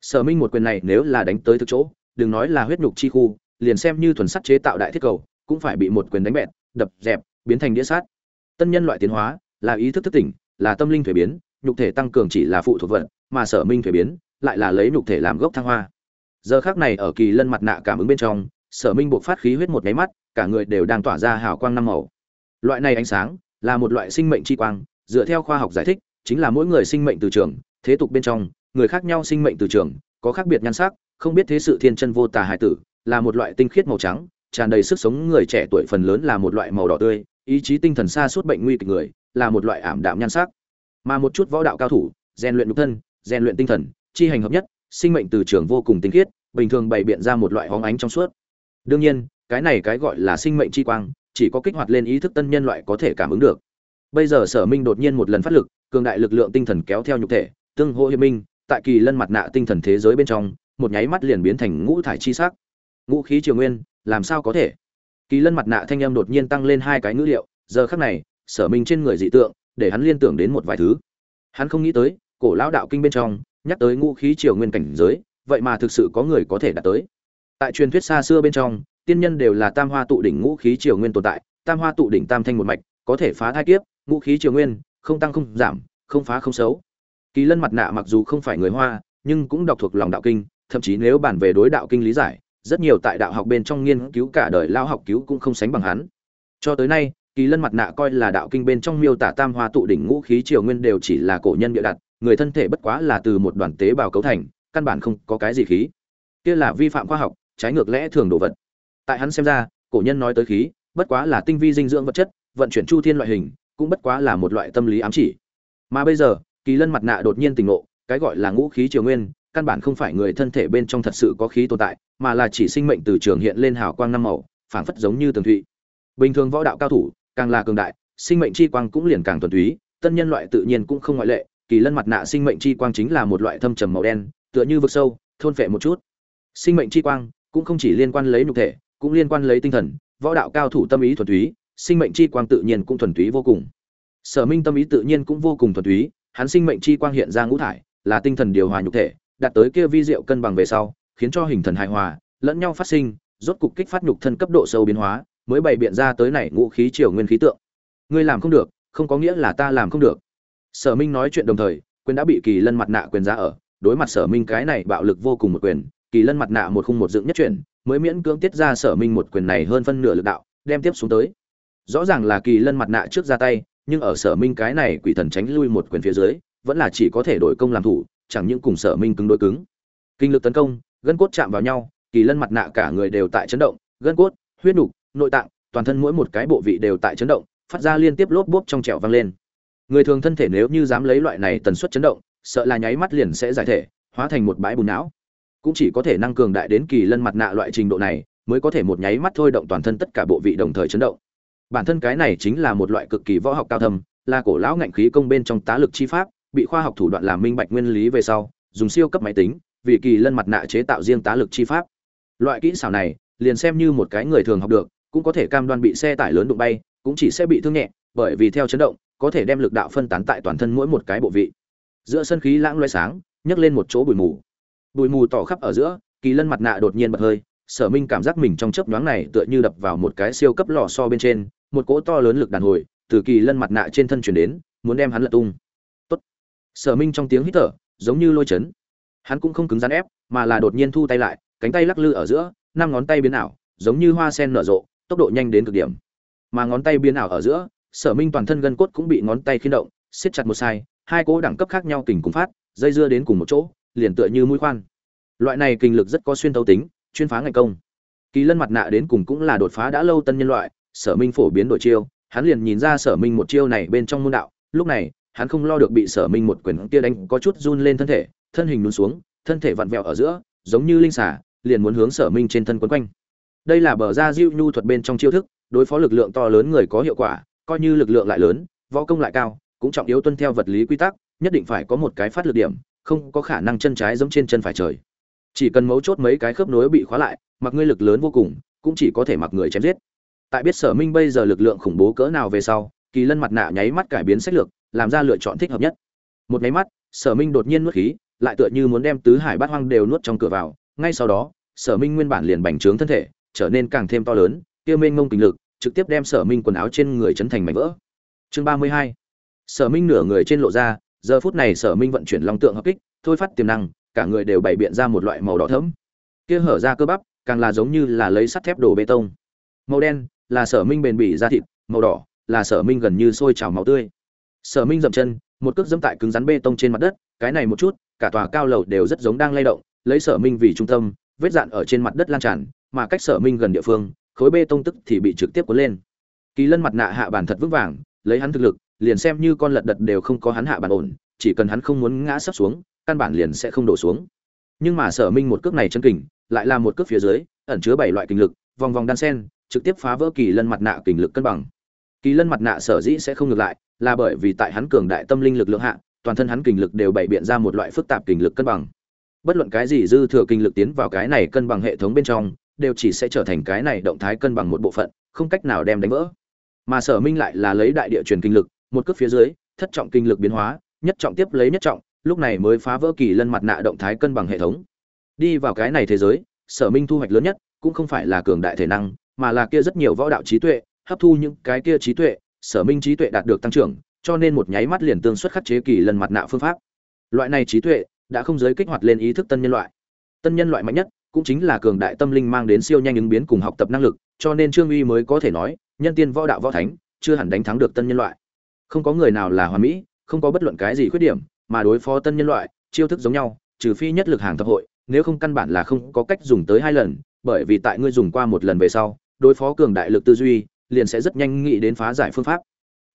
Sở minh một quyền này nếu là đánh tới thực chỗ, đừng nói là huyết nhục chi khu, liền xem như thuần sắt chế tạo đại thiết cầu, cũng phải bị một quyền đánh bẹt, đập, dẹp, biến thành đĩa sát tân nhân loại tiến hóa, là ý thức thức tỉnh, là tâm linh thuế biến, nhục thể tăng cường chỉ là phụ thuộc vận, mà sở minh thuế biến, lại là lấy nhục thể làm gốc thăng hoa. Giờ khác này ở kỳ lân mặt nạ cảm ứng bên trong, sở minh buộc phát khí huyết một nháy mắt, cả người đều đang tỏa ra hào quang năm màu. Loại này ánh sáng, là một loại sinh mệnh chi quang, dựa theo khoa học giải thích, chính là mỗi người sinh mệnh từ trường, thế tục bên trong, người khác nhau sinh mệnh từ trường, có khác biệt nhan sắc, không biết thế sự thiên chân vô tà hải tử, là một loại tinh khiết màu trắng, tràn đầy sức sống người trẻ tuổi phần lớn là một loại màu đỏ tươi ý chí tinh thần xa suốt bệnh nguy kịch người, là một loại ảm đạm nhan sắc. Mà một chút võ đạo cao thủ, rèn luyện nhục thân, rèn luyện tinh thần, chi hành hợp nhất, sinh mệnh từ trường vô cùng tinh khiết, bình thường bày biện ra một loại hóng ánh trong suốt. Đương nhiên, cái này cái gọi là sinh mệnh chi quang, chỉ có kích hoạt lên ý thức tân nhân loại có thể cảm ứng được. Bây giờ sở minh đột nhiên một lần phát lực, cường đại lực lượng tinh thần kéo theo nhục thể, tương hỗ hiệp minh, tại kỳ lân mặt nạ tinh thần thế giới bên trong, một nháy mắt liền biến thành ngũ thải chi sắc. Ngũ khí triều nguyên, làm sao có thể? Kỳ lân mặt nạ thanh âm đột nhiên tăng lên hai cái ngữ liệu, giờ khắc này, sở minh trên người dị tượng, để hắn liên tưởng đến một vài thứ. Hắn không nghĩ tới, cổ lão đạo kinh bên trong, nhắc tới ngũ khí triều nguyên cảnh giới, vậy mà thực sự có người có thể đạt tới. Tại truyền thuyết xa xưa bên trong, tiên nhân đều là tam hoa tụ đỉnh ngũ khí triều nguyên tồn tại, tam hoa tụ đỉnh tam thanh một mạch, có thể phá thai kiếp, ngũ khí triều nguyên, không tăng không giảm, không phá không xấu. Kỳ lân mặt nạ mặc dù không phải người hoa, nhưng cũng đọc thuộc lòng đạo kinh, thậm chí nếu bản về đối đạo kinh lý giải rất nhiều tại đạo học bên trong nghiên cứu cả đời lao học cứu cũng không sánh bằng hắn. Cho tới nay, kỳ lân mặt nạ coi là đạo kinh bên trong miêu tả tam hoa tụ đỉnh ngũ khí triều nguyên đều chỉ là cổ nhân địa đặt, người thân thể bất quá là từ một đoàn tế bào cấu thành, căn bản không có cái gì khí. Kia là vi phạm khoa học, trái ngược lẽ thường đồ vật. Tại hắn xem ra, cổ nhân nói tới khí, bất quá là tinh vi dinh dưỡng vật chất, vận chuyển chu thiên loại hình, cũng bất quá là một loại tâm lý ám chỉ. Mà bây giờ, kỳ lân mặt nạ đột nhiên tỉnh ngộ, cái gọi là ngũ khí triều nguyên căn bản không phải người thân thể bên trong thật sự có khí tồn tại, mà là chỉ sinh mệnh từ trường hiện lên hào quang năm màu, phảng phất giống như tường thụy. Bình thường võ đạo cao thủ, càng là cường đại, sinh mệnh chi quang cũng liền càng thuần túy, tân nhân loại tự nhiên cũng không ngoại lệ, kỳ lân mặt nạ sinh mệnh chi quang chính là một loại thâm trầm màu đen, tựa như vực sâu, thôn phệ một chút. Sinh mệnh chi quang cũng không chỉ liên quan lấy nhục thể, cũng liên quan lấy tinh thần, võ đạo cao thủ tâm ý thuần túy, sinh mệnh chi quang tự nhiên cũng thuần túy vô cùng. Sở minh tâm ý tự nhiên cũng vô cùng thuần túy, hắn sinh mệnh chi quang hiện ra ngũ thải, là tinh thần điều hòa nhục thể đạt tới kia vi diệu cân bằng về sau, khiến cho hình thần hài hòa, lẫn nhau phát sinh, rốt cục kích phát nhục thân cấp độ sâu biến hóa, mới bày biện ra tới này ngũ khí triều nguyên khí tượng. Ngươi làm không được, không có nghĩa là ta làm không được. Sở minh nói chuyện đồng thời, quyền đã bị kỳ lân mặt nạ quyền giá ở, đối mặt sở minh cái này bạo lực vô cùng một quyền, kỳ lân mặt nạ một khung một dựng nhất chuyển, mới miễn cưỡng tiết ra sở minh một quyền này hơn phân nửa lực đạo, đem tiếp xuống tới. Rõ ràng là kỳ lân mặt nạ trước ra tay, nhưng ở sở minh cái này quỷ thần tránh lui một quyền phía dưới, vẫn là chỉ có thể đổi công làm thủ chẳng những cùng sở minh cứng đối cứng. Kinh lực tấn công, gân cốt chạm vào nhau, kỳ lân mặt nạ cả người đều tại chấn động, gân cốt, huyết nục, nội tạng, toàn thân mỗi một cái bộ vị đều tại chấn động, phát ra liên tiếp lốp bốp trong trẻo vang lên. Người thường thân thể nếu như dám lấy loại này tần suất chấn động, sợ là nháy mắt liền sẽ giải thể, hóa thành một bãi bùn não. Cũng chỉ có thể năng cường đại đến kỳ lân mặt nạ loại trình độ này, mới có thể một nháy mắt thôi động toàn thân tất cả bộ vị đồng thời chấn động. Bản thân cái này chính là một loại cực kỳ võ học cao thâm, là cổ lão ngạnh khí công bên trong tá lực chi pháp bị khoa học thủ đoạn làm minh bạch nguyên lý về sau, dùng siêu cấp máy tính, vì kỳ lân mặt nạ chế tạo riêng tá lực chi pháp. Loại kỹ xảo này, liền xem như một cái người thường học được, cũng có thể cam đoan bị xe tải lớn đụng bay, cũng chỉ sẽ bị thương nhẹ, bởi vì theo chấn động, có thể đem lực đạo phân tán tại toàn thân mỗi một cái bộ vị. Giữa sân khí lãng loay sáng, nhấc lên một chỗ bụi mù. Bụi mù tỏ khắp ở giữa, kỳ lân mặt nạ đột nhiên bật hơi, sở minh cảm giác mình trong chớp nhoáng này tựa như đập vào một cái siêu cấp lò so bên trên, một cỗ to lớn lực đàn hồi từ kỳ lân mặt nạ trên thân chuyển đến, muốn đem hắn lật tung sở minh trong tiếng hít thở, giống như lôi chấn. Hắn cũng không cứng rắn ép, mà là đột nhiên thu tay lại, cánh tay lắc lư ở giữa, năm ngón tay biến ảo, giống như hoa sen nở rộ, tốc độ nhanh đến cực điểm. Mà ngón tay biến ảo ở giữa, sở minh toàn thân gân cốt cũng bị ngón tay khiến động, siết chặt một sai, hai cỗ đẳng cấp khác nhau kình cùng phát, dây dưa đến cùng một chỗ, liền tựa như mũi khoan. Loại này kinh lực rất có xuyên thấu tính, chuyên phá ngày công. Kỳ lân mặt nạ đến cùng cũng là đột phá đã lâu tân nhân loại, sở minh phổ biến đổi chiêu, hắn liền nhìn ra sở minh một chiêu này bên trong môn đạo, lúc này hắn không lo được bị sở minh một quyền kia đánh, có chút run lên thân thể, thân hình lún xuống, thân thể vặn vẹo ở giữa, giống như linh xả liền muốn hướng sở minh trên thân quấn quanh. Đây là bờ ra diêu nhu thuật bên trong chiêu thức, đối phó lực lượng to lớn người có hiệu quả, coi như lực lượng lại lớn, võ công lại cao, cũng trọng yếu tuân theo vật lý quy tắc, nhất định phải có một cái phát lực điểm, không có khả năng chân trái giống trên chân phải trời. Chỉ cần mấu chốt mấy cái khớp nối bị khóa lại, mặc ngươi lực lớn vô cùng, cũng chỉ có thể mặc người chém giết. Tại biết sở minh bây giờ lực lượng khủng bố cỡ nào về sau kỳ lân mặt nạ nháy mắt cải biến sách lược, làm ra lựa chọn thích hợp nhất. Một nháy mắt, sở minh đột nhiên nuốt khí, lại tựa như muốn đem tứ hải bát hoang đều nuốt trong cửa vào. Ngay sau đó, sở minh nguyên bản liền bành trướng thân thể, trở nên càng thêm to lớn, kia mênh mông kinh lực, trực tiếp đem sở minh quần áo trên người chấn thành mảnh vỡ. Chương ba mươi hai. Sở minh nửa người trên lộ ra, giờ phút này sở minh vận chuyển long tượng hợp kích, thôi phát tiềm năng, cả người đều bày biện ra một loại màu đỏ thẫm. Kia hở ra cơ bắp, càng là giống như là lấy sắt thép đổ bê tông. Màu đen, là sở minh bền bỉ da thịt, màu đỏ là sở minh gần như sôi trào máu tươi. Sở minh dậm chân, một cước dẫm tại cứng rắn bê tông trên mặt đất, cái này một chút, cả tòa cao lầu đều rất giống đang lay động, lấy sở minh vì trung tâm, vết dạn ở trên mặt đất lan tràn, mà cách sở minh gần địa phương, khối bê tông tức thì bị trực tiếp cuốn lên. Kỳ lân mặt nạ hạ bàn thật vững vàng, lấy hắn thực lực, liền xem như con lật đật đều không có hắn hạ bàn ổn, chỉ cần hắn không muốn ngã sấp xuống, căn bản liền sẽ không đổ xuống. Nhưng mà sở minh một cước này chân kình, lại là một cước phía dưới, ẩn chứa bảy loại kình lực, vòng vòng đan sen, trực tiếp phá vỡ kỳ lân mặt nạ kình lực cân bằng kỳ lân mặt nạ sở dĩ sẽ không ngược lại, là bởi vì tại hắn cường đại tâm linh lực lượng hạ, toàn thân hắn kinh lực đều bày biện ra một loại phức tạp kinh lực cân bằng. Bất luận cái gì dư thừa kinh lực tiến vào cái này cân bằng hệ thống bên trong, đều chỉ sẽ trở thành cái này động thái cân bằng một bộ phận, không cách nào đem đánh vỡ. Mà sở minh lại là lấy đại địa truyền kinh lực, một cước phía dưới, thất trọng kinh lực biến hóa, nhất trọng tiếp lấy nhất trọng, lúc này mới phá vỡ kỳ lân mặt nạ động thái cân bằng hệ thống. Đi vào cái này thế giới, sở minh thu hoạch lớn nhất, cũng không phải là cường đại thể năng, mà là kia rất nhiều võ đạo trí tuệ hấp thu những cái kia trí tuệ, sở minh trí tuệ đạt được tăng trưởng, cho nên một nháy mắt liền tương xuất khắc chế kỳ lần mặt nạ phương pháp. Loại này trí tuệ đã không giới kích hoạt lên ý thức tân nhân loại. Tân nhân loại mạnh nhất cũng chính là cường đại tâm linh mang đến siêu nhanh ứng biến cùng học tập năng lực, cho nên trương uy mới có thể nói, nhân tiên võ đạo võ thánh, chưa hẳn đánh thắng được tân nhân loại. Không có người nào là hoàn mỹ, không có bất luận cái gì khuyết điểm, mà đối phó tân nhân loại, chiêu thức giống nhau, trừ phi nhất lực hàng thập hội, nếu không căn bản là không có cách dùng tới hai lần, bởi vì tại ngươi dùng qua một lần về sau, đối phó cường đại lực tư duy liền sẽ rất nhanh nghĩ đến phá giải phương pháp.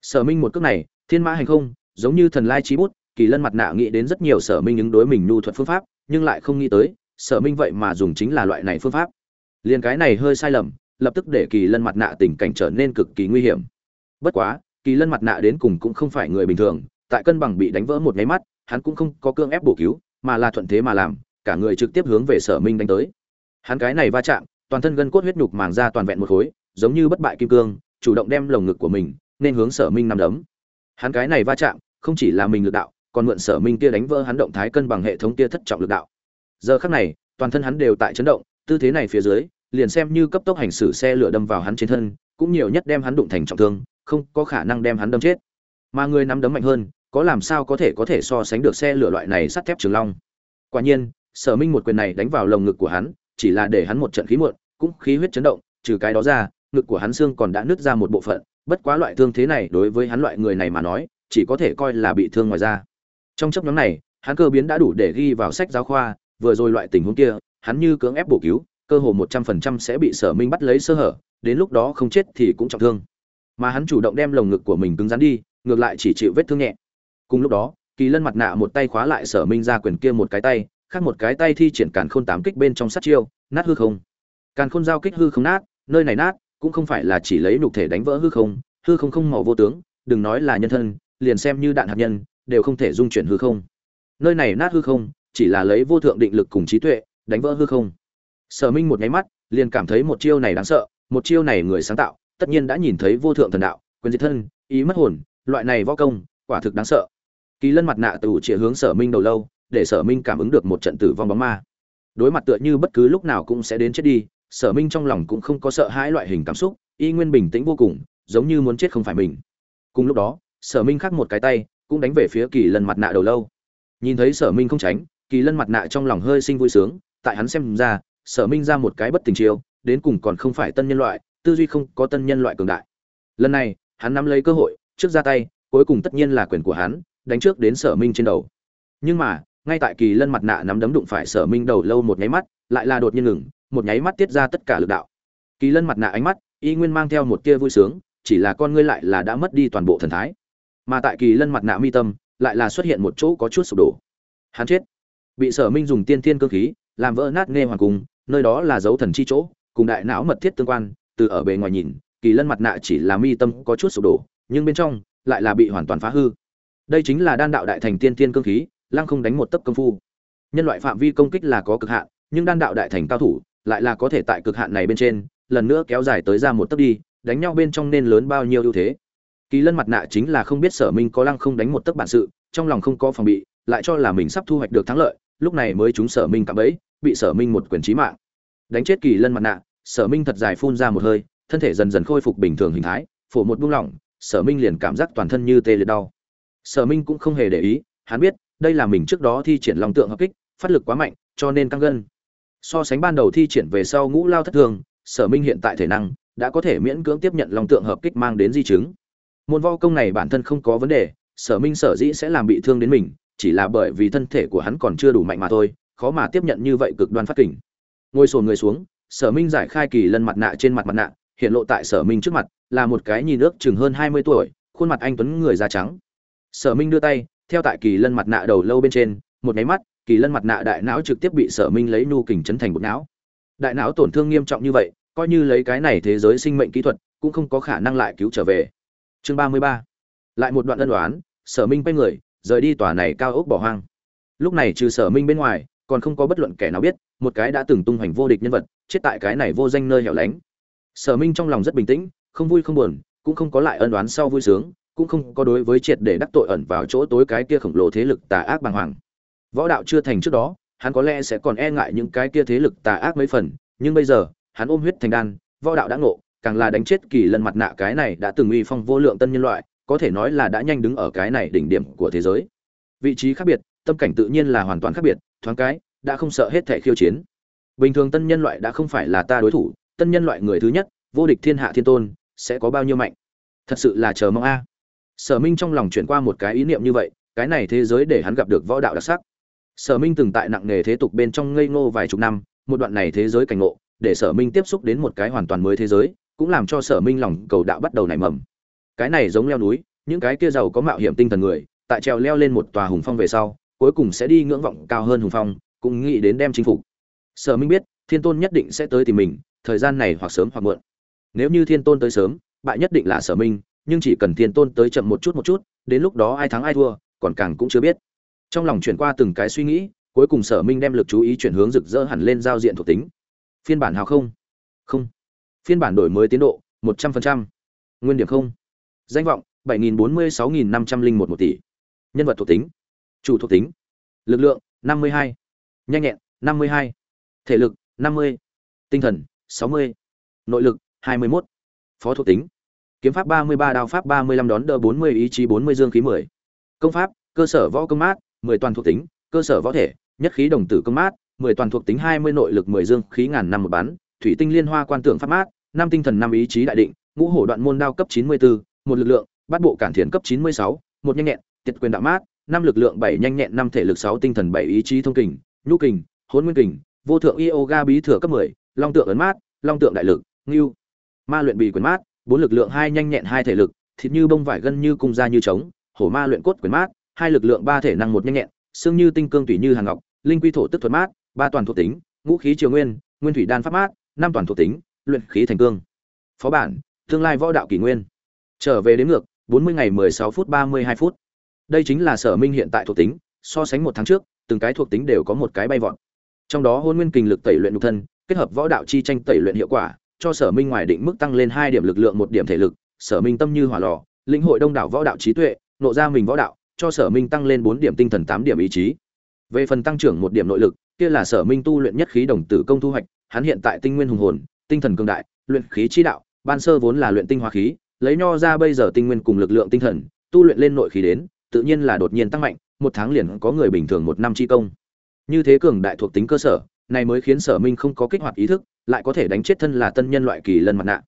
Sở minh một cước này, thiên mã hành không, giống như thần lai trí bút, kỳ lân mặt nạ nghĩ đến rất nhiều sở minh ứng đối mình nhu thuật phương pháp, nhưng lại không nghĩ tới, sở minh vậy mà dùng chính là loại này phương pháp. Liền cái này hơi sai lầm, lập tức để kỳ lân mặt nạ tình cảnh trở nên cực kỳ nguy hiểm. Bất quá, kỳ lân mặt nạ đến cùng cũng không phải người bình thường, tại cân bằng bị đánh vỡ một nháy mắt, hắn cũng không có cương ép bổ cứu, mà là thuận thế mà làm, cả người trực tiếp hướng về sở minh đánh tới. Hắn cái này va chạm, toàn thân gân cốt huyết nhục màng ra toàn vẹn một khối giống như bất bại kim cương, chủ động đem lồng ngực của mình nên hướng sở minh nằm đấm. Hắn cái này va chạm, không chỉ là mình lực đạo, còn mượn sở minh kia đánh vỡ hắn động thái cân bằng hệ thống kia thất trọng lực đạo. Giờ khắc này, toàn thân hắn đều tại chấn động, tư thế này phía dưới, liền xem như cấp tốc hành xử xe lửa đâm vào hắn trên thân, cũng nhiều nhất đem hắn đụng thành trọng thương, không có khả năng đem hắn đâm chết. Mà người nắm đấm mạnh hơn, có làm sao có thể có thể so sánh được xe lửa loại này sắt thép trường long? Quả nhiên, sở minh một quyền này đánh vào lồng ngực của hắn, chỉ là để hắn một trận khí muộn, cũng khí huyết chấn động, trừ cái đó ra ngực của hắn xương còn đã nứt ra một bộ phận, bất quá loại thương thế này đối với hắn loại người này mà nói, chỉ có thể coi là bị thương ngoài da. Trong chốc ngắn này, hắn cơ biến đã đủ để ghi vào sách giáo khoa, vừa rồi loại tình huống kia, hắn như cưỡng ép bổ cứu, cơ hồ một trăm phần trăm sẽ bị sở minh bắt lấy sơ hở, đến lúc đó không chết thì cũng trọng thương. Mà hắn chủ động đem lồng ngực của mình cứng rắn đi, ngược lại chỉ chịu vết thương nhẹ. Cùng lúc đó, kỳ lân mặt nạ một tay khóa lại sở minh ra quyền kia một cái tay, khác một cái tay thi triển càn khôn tám kích bên trong sát chiêu, nát hư không. Càn khôn giao kích hư không nát, nơi này nát cũng không phải là chỉ lấy nhục thể đánh vỡ hư không hư không không màu vô tướng, đừng nói là nhân thân, liền xem như đạn hạt nhân, đều không thể dung chuyển hư không. Nơi này nát hư không, chỉ là lấy vô thượng định lực cùng trí tuệ, đánh vỡ hư không. Sở minh một nháy mắt, liền cảm thấy một chiêu này đáng sợ, một chiêu này người sáng tạo, tất nhiên đã nhìn thấy vô thượng thần đạo, quyền diệt thân, ý mất hồn, loại này võ công, quả thực đáng sợ. Kỳ lân mặt nạ từ chỉ hướng sở minh đầu lâu, để sở minh cảm ứng được một trận tử vong bóng ma. Đối mặt tựa như bất cứ lúc nào cũng sẽ đến chết đi sở minh trong lòng cũng không có sợ hãi loại hình cảm xúc, y nguyên bình tĩnh vô cùng, giống như muốn chết không phải mình. Cùng lúc đó, sở minh khắc một cái tay, cũng đánh về phía kỳ lân mặt nạ đầu lâu. Nhìn thấy sở minh không tránh, kỳ lân mặt nạ trong lòng hơi sinh vui sướng, tại hắn xem ra, sở minh ra một cái bất tình chiêu, đến cùng còn không phải tân nhân loại, tư duy không có tân nhân loại cường đại. Lần này, hắn nắm lấy cơ hội, trước ra tay, cuối cùng tất nhiên là quyền của hắn, đánh trước đến sở minh trên đầu. Nhưng mà, ngay tại kỳ lân mặt nạ nắm đấm đụng phải sở minh đầu lâu một nháy mắt, lại là đột nhiên ngừng một nháy mắt tiết ra tất cả lực đạo. Kỳ lân mặt nạ ánh mắt, y nguyên mang theo một tia vui sướng, chỉ là con ngươi lại là đã mất đi toàn bộ thần thái. Mà tại kỳ lân mặt nạ mi tâm, lại là xuất hiện một chỗ có chút sụp đổ. Hắn chết. Bị sở minh dùng tiên thiên cơ khí, làm vỡ nát nghe hoàng cung, nơi đó là dấu thần chi chỗ, cùng đại não mật thiết tương quan, từ ở bề ngoài nhìn, kỳ lân mặt nạ chỉ là mi tâm có chút sụp đổ, nhưng bên trong lại là bị hoàn toàn phá hư. Đây chính là đan đạo đại thành tiên thiên cơ khí, lăng không đánh một tấc công phu. Nhân loại phạm vi công kích là có cực hạn, nhưng đan đạo đại thành cao thủ lại là có thể tại cực hạn này bên trên, lần nữa kéo dài tới ra một tấc đi, đánh nhau bên trong nên lớn bao nhiêu ưu thế. Kỳ lân mặt nạ chính là không biết sở minh có lăng không đánh một tấc bản sự, trong lòng không có phòng bị, lại cho là mình sắp thu hoạch được thắng lợi, lúc này mới chúng sở minh cạm bẫy, bị sở minh một quyền chí mạng. Đánh chết kỳ lân mặt nạ, sở minh thật dài phun ra một hơi, thân thể dần dần khôi phục bình thường hình thái, phổ một buông lỏng, sở minh liền cảm giác toàn thân như tê liệt đau. Sở minh cũng không hề để ý, hắn biết, đây là mình trước đó thi triển long tượng hợp kích, phát lực quá mạnh, cho nên căng gân so sánh ban đầu thi triển về sau ngũ lao thất thường, sở minh hiện tại thể năng đã có thể miễn cưỡng tiếp nhận long tượng hợp kích mang đến di chứng. Môn võ công này bản thân không có vấn đề, sở minh sở dĩ sẽ làm bị thương đến mình, chỉ là bởi vì thân thể của hắn còn chưa đủ mạnh mà thôi, khó mà tiếp nhận như vậy cực đoan phát kỉnh ngồi sồn người xuống, sở minh giải khai kỳ lân mặt nạ trên mặt mặt nạ, hiện lộ tại sở minh trước mặt, là một cái nhìn ước chừng hơn hai mươi tuổi, khuôn mặt anh tuấn người da trắng. Sở minh đưa tay, theo tại kỳ lân mặt nạ đầu lâu bên trên, một nháy mắt kỳ lân mặt nạ đại não trực tiếp bị sở minh lấy nu kình chấn thành bột não. Đại não tổn thương nghiêm trọng như vậy, coi như lấy cái này thế giới sinh mệnh kỹ thuật, cũng không có khả năng lại cứu trở về. Chương ba mươi ba. Lại một đoạn ân đoán sở minh quay người, rời đi tòa này cao ốc bỏ hoang. Lúc này trừ sở minh bên ngoài, còn không có bất luận kẻ nào biết, một cái đã từng tung hoành vô địch nhân vật, chết tại cái này vô danh nơi hẻo lánh. Sở minh trong lòng rất bình tĩnh, không vui không buồn, cũng không có lại ân đoán sau vui sướng, cũng không có đối với triệt để đắc tội ẩn vào chỗ tối cái kia khổng lồ thế lực tà ác bàng hoàng võ đạo chưa thành trước đó, hắn có lẽ sẽ còn e ngại những cái kia thế lực tà ác mấy phần, nhưng bây giờ, hắn ôm huyết thành đan, võ đạo đã ngộ, càng là đánh chết kỳ lần mặt nạ cái này đã từng uy phong vô lượng tân nhân loại, có thể nói là đã nhanh đứng ở cái này đỉnh điểm của thế giới. Vị trí khác biệt, tâm cảnh tự nhiên là hoàn toàn khác biệt, thoáng cái, đã không sợ hết thể khiêu chiến. Bình thường tân nhân loại đã không phải là ta đối thủ, tân nhân loại người thứ nhất, vô địch thiên hạ thiên tôn, sẽ có bao nhiêu mạnh? Thật sự là chờ mong a. Sở minh trong lòng chuyển qua một cái ý niệm như vậy, cái này thế giới để hắn gặp được võ đạo đặc sắc sở minh từng tại nặng nghề thế tục bên trong ngây ngô vài chục năm, một đoạn này thế giới cảnh ngộ, để sở minh tiếp xúc đến một cái hoàn toàn mới thế giới, cũng làm cho sở minh lòng cầu đạo bắt đầu nảy mầm. Cái này giống leo núi, những cái kia giàu có mạo hiểm tinh thần người, tại trèo leo lên một tòa hùng phong về sau, cuối cùng sẽ đi ngưỡng vọng cao hơn hùng phong, cũng nghĩ đến đem chinh phục. Sở minh biết, thiên tôn nhất định sẽ tới tìm mình, thời gian này hoặc sớm hoặc muộn. Nếu như thiên tôn tới sớm, bại nhất định là sở minh, nhưng chỉ cần thiên tôn tới chậm một chút một chút, đến lúc đó ai thắng ai thua, còn càng cũng chưa biết trong lòng chuyển qua từng cái suy nghĩ, cuối cùng sở minh đem lực chú ý chuyển hướng rực rỡ hẳn lên giao diện thuộc tính. Phiên bản hào không? Không. Phiên bản đổi mới tiến độ, một trăm linh nguyên điểm không. Danh vọng, bảy nghìn bốn mươi sáu nghìn năm trăm linh một một tỷ. Nhân vật thuộc tính. Chủ thuộc tính. Lực lượng, năm mươi hai. Nhanh nhẹn, năm mươi hai. Thể lực, năm mươi. Tinh thần, sáu mươi. Nội lực, hai mươi một phó thuộc tính. Kiếm pháp ba mươi ba, đao pháp ba mươi lăm, đón đỡ bốn mươi, ý chí bốn mươi, dương khí mười. Công pháp, cơ sở võ công mát mười toàn thuộc tính cơ sở võ thể nhất khí đồng tử công mát mười toàn thuộc tính hai mươi nội lực mười dương khí ngàn năm một bán, thủy tinh liên hoa quan tưởng pháp mát năm tinh thần năm ý chí đại định ngũ hổ đoạn môn đao cấp chín mươi bốn một lực lượng bát bộ cản thiền cấp chín mươi sáu một nhanh nhẹn tiệt quyền đạo mát năm lực lượng bảy nhanh nhẹn năm thể lực sáu tinh thần bảy ý chí thông kình nhu kình hôn nguyên kình vô thượng yoga bí thừa cấp mười long tượng ấn mát long tượng đại lực ngưu. Ma luyện bì quyền mát bốn lực lượng hai nhanh nhẹn hai thể lực thịt như bông vải gân như cung da như trống hổ ma luyện cốt quyền mát hai lực lượng ba thể năng một nhanh nhẹn, xương như tinh cương tùy như hàng ngọc, linh quy thổ tức thuật mát, ba toàn thuộc tính, ngũ khí triều nguyên nguyên thủy đan pháp mát, năm toàn thuộc tính, luyện khí thành cương. Phó bản, tương lai võ đạo kỷ nguyên. Trở về đến ngược, bốn mươi ngày mười sáu phút ba mươi hai phút. Đây chính là sở minh hiện tại thuộc tính, so sánh một tháng trước, từng cái thuộc tính đều có một cái bay vọt. Trong đó hôn nguyên kình lực tẩy luyện nhục thân, kết hợp võ đạo chi tranh tẩy luyện hiệu quả, cho sở minh ngoài định mức tăng lên hai điểm lực lượng một điểm thể lực, sở minh tâm như hỏa lò, lĩnh hội đông đảo võ đạo trí tuệ, nộ ra mình võ đạo cho sở minh tăng lên bốn điểm tinh thần, tám điểm ý chí. Về phần tăng trưởng một điểm nội lực, kia là sở minh tu luyện nhất khí đồng tử công thu hoạch, hắn hiện tại tinh nguyên hùng hồn, tinh thần cường đại, luyện khí chi đạo, ban sơ vốn là luyện tinh hóa khí, lấy nho ra bây giờ tinh nguyên cùng lực lượng tinh thần, tu luyện lên nội khí đến, tự nhiên là đột nhiên tăng mạnh, một tháng liền có người bình thường một năm chi công. Như thế cường đại thuộc tính cơ sở, này mới khiến sở minh không có kích hoạt ý thức, lại có thể đánh chết thân là tân nhân loại kỳ lân mặt nạ.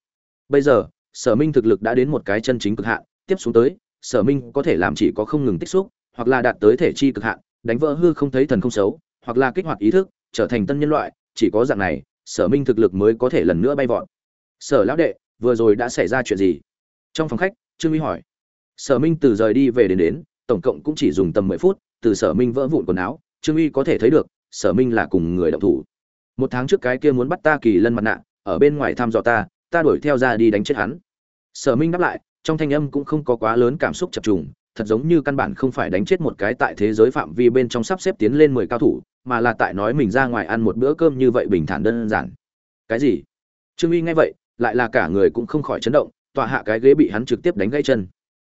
Bây giờ, sở minh thực lực đã đến một cái chân chính cực hạn, tiếp xuống tới sở minh có thể làm chỉ có không ngừng tích xúc, hoặc là đạt tới thể chi cực hạn, đánh vỡ hư không thấy thần không xấu, hoặc là kích hoạt ý thức, trở thành tân nhân loại, chỉ có dạng này, sở minh thực lực mới có thể lần nữa bay vọt. Sở lão đệ, vừa rồi đã xảy ra chuyện gì? Trong phòng khách, trương uy hỏi. Sở minh từ rời đi về đến đến, tổng cộng cũng chỉ dùng tầm mười phút, từ sở minh vỡ vụn quần áo, trương uy có thể thấy được, sở minh là cùng người động thủ. Một tháng trước cái kia muốn bắt ta kỳ lân mặt nạ, ở bên ngoài thăm dò ta ta đuổi theo ra đi đánh chết hắn. Sở minh đáp lại trong thanh âm cũng không có quá lớn cảm xúc chập trùng, thật giống như căn bản không phải đánh chết một cái tại thế giới phạm vi bên trong sắp xếp tiến lên mười cao thủ, mà là tại nói mình ra ngoài ăn một bữa cơm như vậy bình thản đơn giản. Cái gì? Trương uy nghe vậy, lại là cả người cũng không khỏi chấn động, tọa hạ cái ghế bị hắn trực tiếp đánh gãy chân.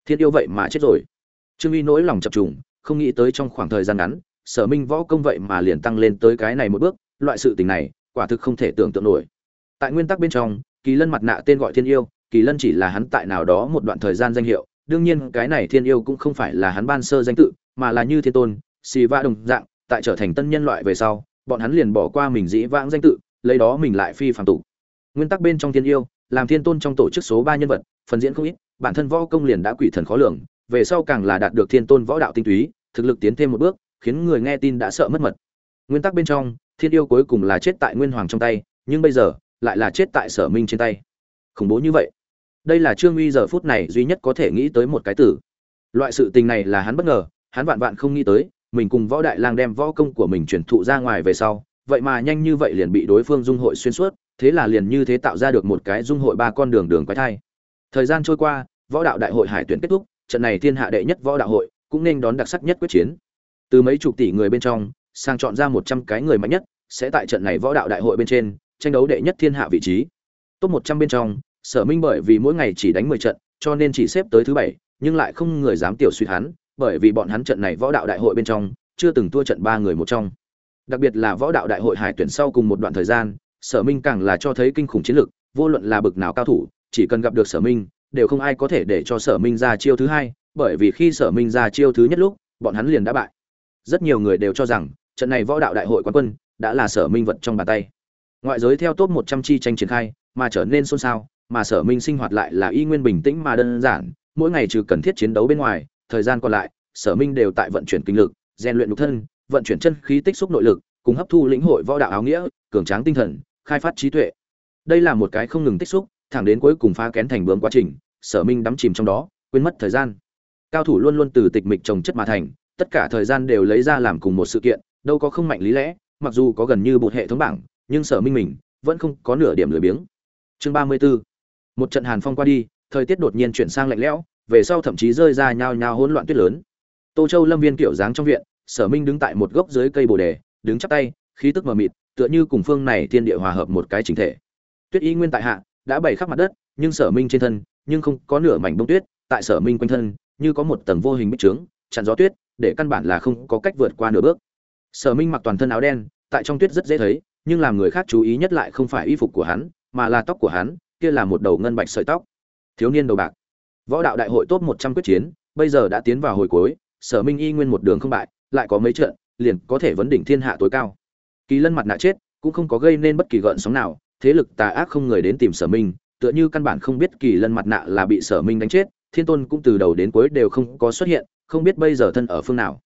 Thiên yêu vậy mà chết rồi. Trương uy nỗi lòng chập trùng, không nghĩ tới trong khoảng thời gian ngắn, sở minh võ công vậy mà liền tăng lên tới cái này một bước, loại sự tình này, quả thực không thể tưởng tượng nổi. Tại nguyên tắc bên trong, kỳ lân mặt nạ tên gọi thiên yêu kỳ lân chỉ là hắn tại nào đó một đoạn thời gian danh hiệu, đương nhiên cái này thiên yêu cũng không phải là hắn ban sơ danh tự, mà là như thiên tôn xì va đồng dạng, tại trở thành tân nhân loại về sau, bọn hắn liền bỏ qua mình dĩ vãng danh tự, lấy đó mình lại phi phàm tụ nguyên tắc bên trong thiên yêu, làm thiên tôn trong tổ chức số ba nhân vật, phần diễn không ít, bản thân võ công liền đã quỷ thần khó lường, về sau càng là đạt được thiên tôn võ đạo tinh túy, thực lực tiến thêm một bước, khiến người nghe tin đã sợ mất mật. Nguyên tắc bên trong, thiên yêu cuối cùng là chết tại nguyên hoàng trong tay, nhưng bây giờ, lại là chết tại sở minh trên tay. Khủng bố như vậy đây là trương uy giờ phút này duy nhất có thể nghĩ tới một cái tử. Loại sự tình này là hắn bất ngờ, hắn vạn vạn không nghĩ tới, mình cùng võ đại lang đem võ công của mình truyền thụ ra ngoài về sau, vậy mà nhanh như vậy liền bị đối phương dung hội xuyên suốt, thế là liền như thế tạo ra được một cái dung hội ba con đường đường quái thai. Thời gian trôi qua, võ đạo đại hội hải tuyển kết thúc, trận này thiên hạ đệ nhất võ đạo hội cũng nên đón đặc sắc nhất quyết chiến. Từ mấy chục tỷ người bên trong, sang chọn ra một trăm cái người mạnh nhất, sẽ tại trận này võ đạo đại hội bên trên, tranh đấu đệ nhất thiên hạ vị trí. Top một trăm bên trong sở minh bởi vì mỗi ngày chỉ đánh mười trận, cho nên chỉ xếp tới thứ bảy, nhưng lại không người dám tiểu suy hắn, bởi vì bọn hắn trận này võ đạo đại hội bên trong, chưa từng thua trận ba người một trong. Đặc biệt là võ đạo đại hội hải tuyển sau cùng một đoạn thời gian, sở minh càng là cho thấy kinh khủng chiến lực vô luận là bực nào cao thủ, chỉ cần gặp được sở minh, đều không ai có thể để cho sở minh ra chiêu thứ hai, bởi vì khi sở minh ra chiêu thứ nhất lúc, bọn hắn liền đã bại. Rất nhiều người đều cho rằng, trận này võ đạo đại hội quán quân, đã là sở minh vật trong bàn tay. Ngoại giới theo top một trăm chi tranh triển khai, mà trở nên xôn xao mà sở minh sinh hoạt lại là y nguyên bình tĩnh mà đơn giản, mỗi ngày trừ cần thiết chiến đấu bên ngoài, thời gian còn lại, sở minh đều tại vận chuyển kinh lực, rèn luyện nhục thân, vận chuyển chân khí tích xúc nội lực, cùng hấp thu lĩnh hội võ đạo áo nghĩa, cường tráng tinh thần, khai phát trí tuệ. Đây là một cái không ngừng tích xúc, thẳng đến cuối cùng phá kén thành bướm quá trình, sở minh đắm chìm trong đó, quên mất thời gian. Cao thủ luôn luôn từ tịch mịch trồng chất mà thành, tất cả thời gian đều lấy ra làm cùng một sự kiện, đâu có không mạnh lý lẽ, mặc dù có gần như một hệ thống bảng, nhưng sở minh mình vẫn không có nửa điểm lười biếng. Chương ba mươi 34 một trận hàn phong qua đi, thời tiết đột nhiên chuyển sang lạnh lẽo, về sau thậm chí rơi ra nhao nhao hỗn loạn tuyết lớn. Tô châu lâm viên kiểu dáng trong viện, sở minh đứng tại một gốc dưới cây bồ đề, đứng chắp tay, khí tức mờ mịt, tựa như cùng phương này thiên địa hòa hợp một cái chính thể. Tuyết y nguyên tại hạ, đã bày khắp mặt đất, nhưng sở minh trên thân, nhưng không có nửa mảnh bông tuyết, tại sở minh quanh thân, như có một tầng vô hình bích trướng, chặn gió tuyết, để căn bản là không có cách vượt qua nửa bước. Sở minh mặc toàn thân áo đen, tại trong tuyết rất dễ thấy, nhưng làm người khác chú ý nhất lại không phải y phục của hắn, mà là tóc của hắn kia là một đầu ngân bạch sợi tóc. Thiếu niên đầu bạc. Võ đạo đại hội top một trăm quyết chiến, bây giờ đã tiến vào hồi cuối, sở minh y nguyên một đường không bại, lại có mấy trận, liền có thể vấn đỉnh thiên hạ tối cao. Kỳ lân mặt nạ chết, cũng không có gây nên bất kỳ gợn sóng nào, thế lực tà ác không người đến tìm sở minh, tựa như căn bản không biết kỳ lân mặt nạ là bị sở minh đánh chết, thiên tôn cũng từ đầu đến cuối đều không có xuất hiện, không biết bây giờ thân ở phương nào.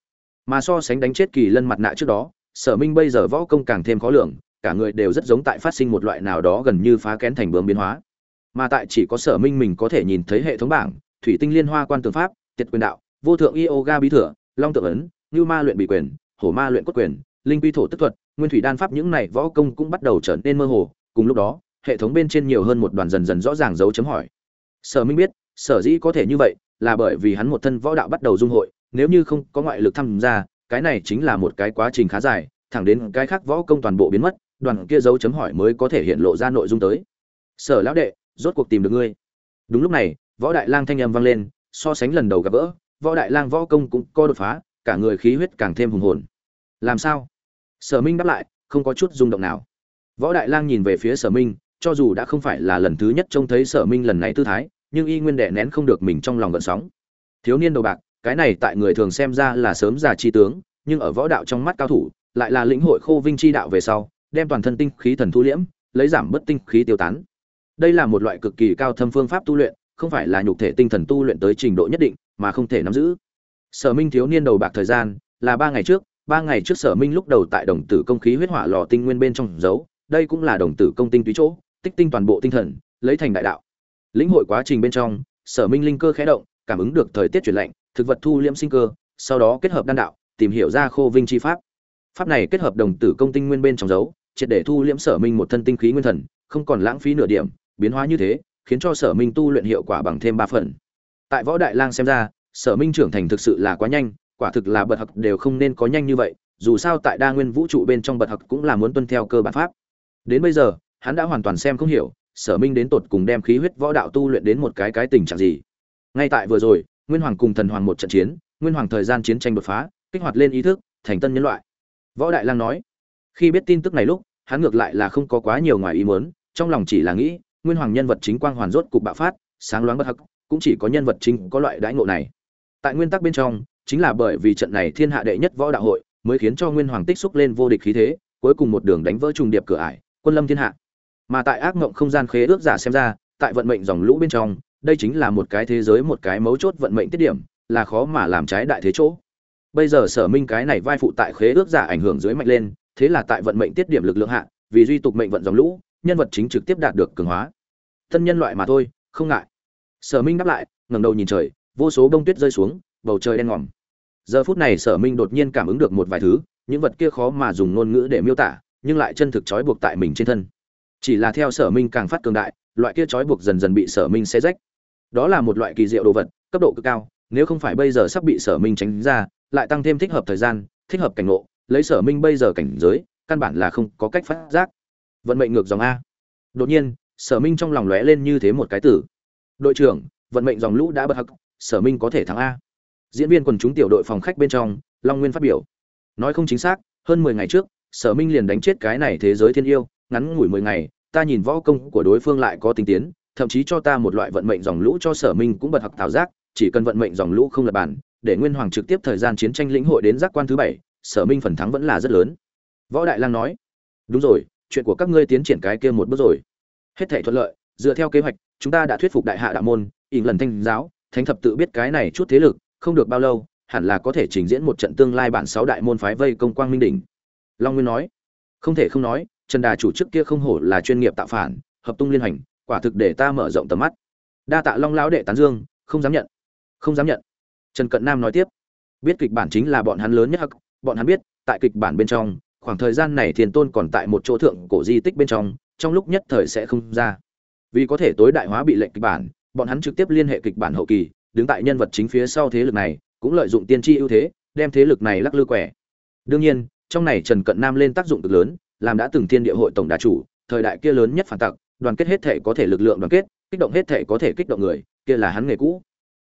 Mà so sánh đánh chết kỳ lân mặt nạ trước đó, sở minh bây giờ võ công càng thêm khó lường, cả người đều rất giống tại phát sinh một loại nào đó gần như phá kén thành bướm biến hóa mà tại chỉ có sở minh mình có thể nhìn thấy hệ thống bảng, thủy tinh liên hoa quan tường pháp, tiệt quyền đạo, vô thượng yoga bí thừa, long tượng ấn như ma luyện bị quyền, hổ ma luyện cốt quyền, linh quy thổ tức thuật, nguyên thủy đan pháp những này võ công cũng bắt đầu trở nên mơ hồ. Cùng lúc đó, hệ thống bên trên nhiều hơn một đoàn dần dần rõ ràng dấu chấm hỏi. Sở minh biết, sở dĩ có thể như vậy là bởi vì hắn một thân võ đạo bắt đầu dung hội, nếu như không có ngoại lực tham gia, cái này chính là một cái quá trình khá dài, thẳng đến cái khác võ công toàn bộ biến mất, đoàn kia dấu chấm hỏi mới có thể hiện lộ ra nội dung tới. Sở lão đệ rốt cuộc tìm được ngươi. Đúng lúc này, võ đại lang thanh âm vang lên, so sánh lần đầu gặp gỡ, võ đại lang võ công cũng co đột phá, cả người khí huyết càng thêm hùng hồn. Làm sao? Sở minh đáp lại, không có chút rung động nào. Võ đại lang nhìn về phía sở minh, cho dù đã không phải là lần thứ nhất trông thấy sở minh lần này tư thái, nhưng y nguyên đệ nén không được mình trong lòng gợn sóng. Thiếu niên đầu bạc, cái này tại người thường xem ra là sớm già chi tướng, nhưng ở võ đạo trong mắt cao thủ, lại là lĩnh hội khô vinh chi đạo về sau, đem toàn thân tinh khí thần thu liễm, lấy giảm bất tinh khí tiêu tán đây là một loại cực kỳ cao thâm phương pháp tu luyện, không phải là nhục thể tinh thần tu luyện tới trình độ nhất định mà không thể nắm giữ. Sở minh thiếu niên đầu bạc thời gian là ba ngày trước, ba ngày trước sở minh lúc đầu tại đồng tử công khí huyết hỏa lò tinh nguyên bên trong giấu, đây cũng là đồng tử công tinh túy chỗ, tích tinh toàn bộ tinh thần, lấy thành đại đạo. Lĩnh hội quá trình bên trong, sở minh linh cơ khẽ động, cảm ứng được thời tiết chuyển lạnh, thực vật thu liễm sinh cơ, sau đó kết hợp đan đạo, tìm hiểu ra khô vinh chi pháp. Pháp này kết hợp đồng tử công tinh nguyên bên trong dấu triệt để thu liễm sở minh một thân tinh khí nguyên thần, không còn lãng phí nửa điểm biến hóa như thế, khiến cho sở minh tu luyện hiệu quả bằng thêm ba phần. Tại võ đại lang xem ra, sở minh trưởng thành thực sự là quá nhanh, quả thực là bật học đều không nên có nhanh như vậy, dù sao tại đa nguyên vũ trụ bên trong bật học cũng là muốn tuân theo cơ bản pháp. Đến bây giờ, hắn đã hoàn toàn xem không hiểu, sở minh đến tột cùng đem khí huyết võ đạo tu luyện đến một cái cái tình trạng gì. Ngay tại vừa rồi, nguyên hoàng cùng thần hoàng một trận chiến, nguyên hoàng thời gian chiến tranh đột phá, kích hoạt lên ý thức, thành tân nhân loại. Võ đại lang nói, khi biết tin tức này lúc, hắn ngược lại là không có quá nhiều ngoài ý muốn, trong lòng chỉ là nghĩ nguyên hoàng nhân vật chính quang hoàn rốt cục bạo phát, sáng loáng bất hắc, cũng chỉ có nhân vật chính có loại đãi ngộ này. Tại nguyên tắc bên trong, chính là bởi vì trận này thiên hạ đệ nhất võ đạo hội mới khiến cho nguyên hoàng tích xúc lên vô địch khí thế, cuối cùng một đường đánh vỡ trùng điệp cửa ải, quân lâm thiên hạ. Mà tại ác mộng không gian khế ước giả xem ra, tại vận mệnh dòng lũ bên trong, đây chính là một cái thế giới một cái mấu chốt vận mệnh tiết điểm, là khó mà làm trái đại thế chỗ. Bây giờ sở minh cái này vai phụ tại khế ước giả ảnh hưởng dưới mạnh lên, thế là tại vận mệnh tiết điểm lực lượng hạ, vì duy tục mệnh vận dòng lũ, nhân vật chính trực tiếp đạt được cường hóa thân nhân loại mà thôi, không ngại. Sở minh đáp lại, ngẩng đầu nhìn trời, vô số bông tuyết rơi xuống, bầu trời đen ngòm. Giờ phút này sở minh đột nhiên cảm ứng được một vài thứ, những vật kia khó mà dùng ngôn ngữ để miêu tả, nhưng lại chân thực trói buộc tại mình trên thân. Chỉ là theo sở minh càng phát cường đại, loại kia trói buộc dần dần bị sở minh xe rách. Đó là một loại kỳ diệu đồ vật, cấp độ cực cao, nếu không phải bây giờ sắp bị sở minh tránh ra, lại tăng thêm thích hợp thời gian, thích hợp cảnh ngộ, lấy sở minh bây giờ cảnh giới, căn bản là không có cách phát giác. Vận mệnh ngược dòng a. Đột nhiên sở minh trong lòng lóe lên như thế một cái tử. Đội trưởng, vận mệnh dòng lũ đã bật hắc, sở minh có thể thắng a. Diễn viên quần chúng tiểu đội phòng khách bên trong, long nguyên phát biểu. Nói không chính xác, hơn mười ngày trước, sở minh liền đánh chết cái này thế giới thiên yêu, ngắn ngủi mười ngày, ta nhìn võ công của đối phương lại có tinh tiến, thậm chí cho ta một loại vận mệnh dòng lũ cho sở minh cũng bật hặc thảo giác, chỉ cần vận mệnh dòng lũ không lập bản, để nguyên hoàng trực tiếp thời gian chiến tranh lĩnh hội đến giác quan thứ bảy, sở minh phần thắng vẫn là rất lớn. Võ đại lang nói, đúng rồi, chuyện của các ngươi tiến triển cái kia một bước rồi hết thể thuận lợi, dựa theo kế hoạch, chúng ta đã thuyết phục đại hạ đạo môn, ỉn lần thanh giáo, thánh thập tự biết cái này chút thế lực, không được bao lâu, hẳn là có thể trình diễn một trận tương lai bản sáu đại môn phái vây công quang minh đỉnh. Long nguyên nói, không thể không nói, trần đà chủ chức kia không hổ là chuyên nghiệp tạo phản, hợp tung liên hành, quả thực để ta mở rộng tầm mắt. Đa tạ long lão đệ tán dương, không dám nhận. Không dám nhận. Trần cận nam nói tiếp, biết kịch bản chính là bọn hắn lớn nhất hắc, bọn hắn biết, tại kịch bản bên trong, khoảng thời gian này thiền tôn còn tại một chỗ thượng cổ di tích bên trong trong lúc nhất thời sẽ không ra. Vì có thể tối đại hóa bị lệnh kịch bản, bọn hắn trực tiếp liên hệ kịch bản hậu kỳ, đứng tại nhân vật chính phía sau thế lực này, cũng lợi dụng tiên tri ưu thế, đem thế lực này lắc lư quẻ. Đương nhiên, trong này trần cận nam lên tác dụng cực lớn, làm đã từng thiên địa hội tổng đà chủ, thời đại kia lớn nhất phản tặc, đoàn kết hết thể có thể lực lượng đoàn kết, kích động hết thể có thể kích động người, kia là hắn nghề cũ.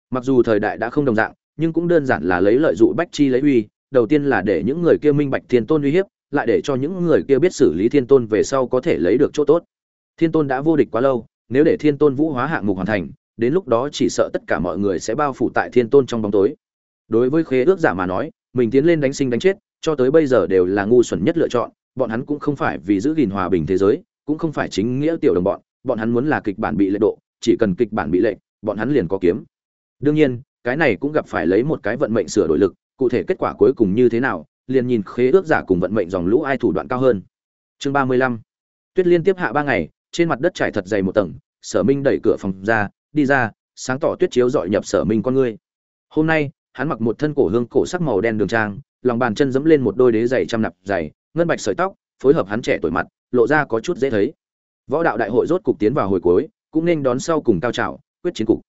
Mặc dù thời đại đã không đồng dạng, nhưng cũng đơn giản là lấy lợi dụng bách chi lấy uy, đầu tiên là để những người kia minh bạch thiên tôn uy hiếp lại để cho những người kia biết xử lý thiên tôn về sau có thể lấy được chỗ tốt. Thiên tôn đã vô địch quá lâu, nếu để thiên tôn vũ hóa hạng mục hoàn thành, đến lúc đó chỉ sợ tất cả mọi người sẽ bao phủ tại thiên tôn trong bóng tối. Đối với khế ước giả mà nói, mình tiến lên đánh sinh đánh chết, cho tới bây giờ đều là ngu xuẩn nhất lựa chọn, bọn hắn cũng không phải vì giữ gìn hòa bình thế giới, cũng không phải chính nghĩa tiểu đồng bọn bọn hắn muốn là kịch bản bị lệ độ, chỉ cần kịch bản bị lệ, bọn hắn liền có kiếm. Đương nhiên, cái này cũng gặp phải lấy một cái vận mệnh sửa đổi lực, cụ thể kết quả cuối cùng như thế nào liền nhìn khế ước giả cùng vận mệnh dòng lũ ai thủ đoạn cao hơn. Chương ba mươi lăm. Tuyết liên tiếp hạ ba ngày, trên mặt đất trải thật dày một tầng, sở minh đẩy cửa phòng ra, đi ra, sáng tỏ tuyết chiếu dọi nhập sở minh con ngươi. Hôm nay, hắn mặc một thân cổ hương cổ sắc màu đen đường trang, lòng bàn chân giẫm lên một đôi đế giày trăm nạp giày, ngân bạch sợi tóc, phối hợp hắn trẻ tuổi mặt, lộ ra có chút dễ thấy. Võ đạo đại hội rốt cục tiến vào hồi cuối, cũng nên đón sau cùng cao trào, quyết chiến cục.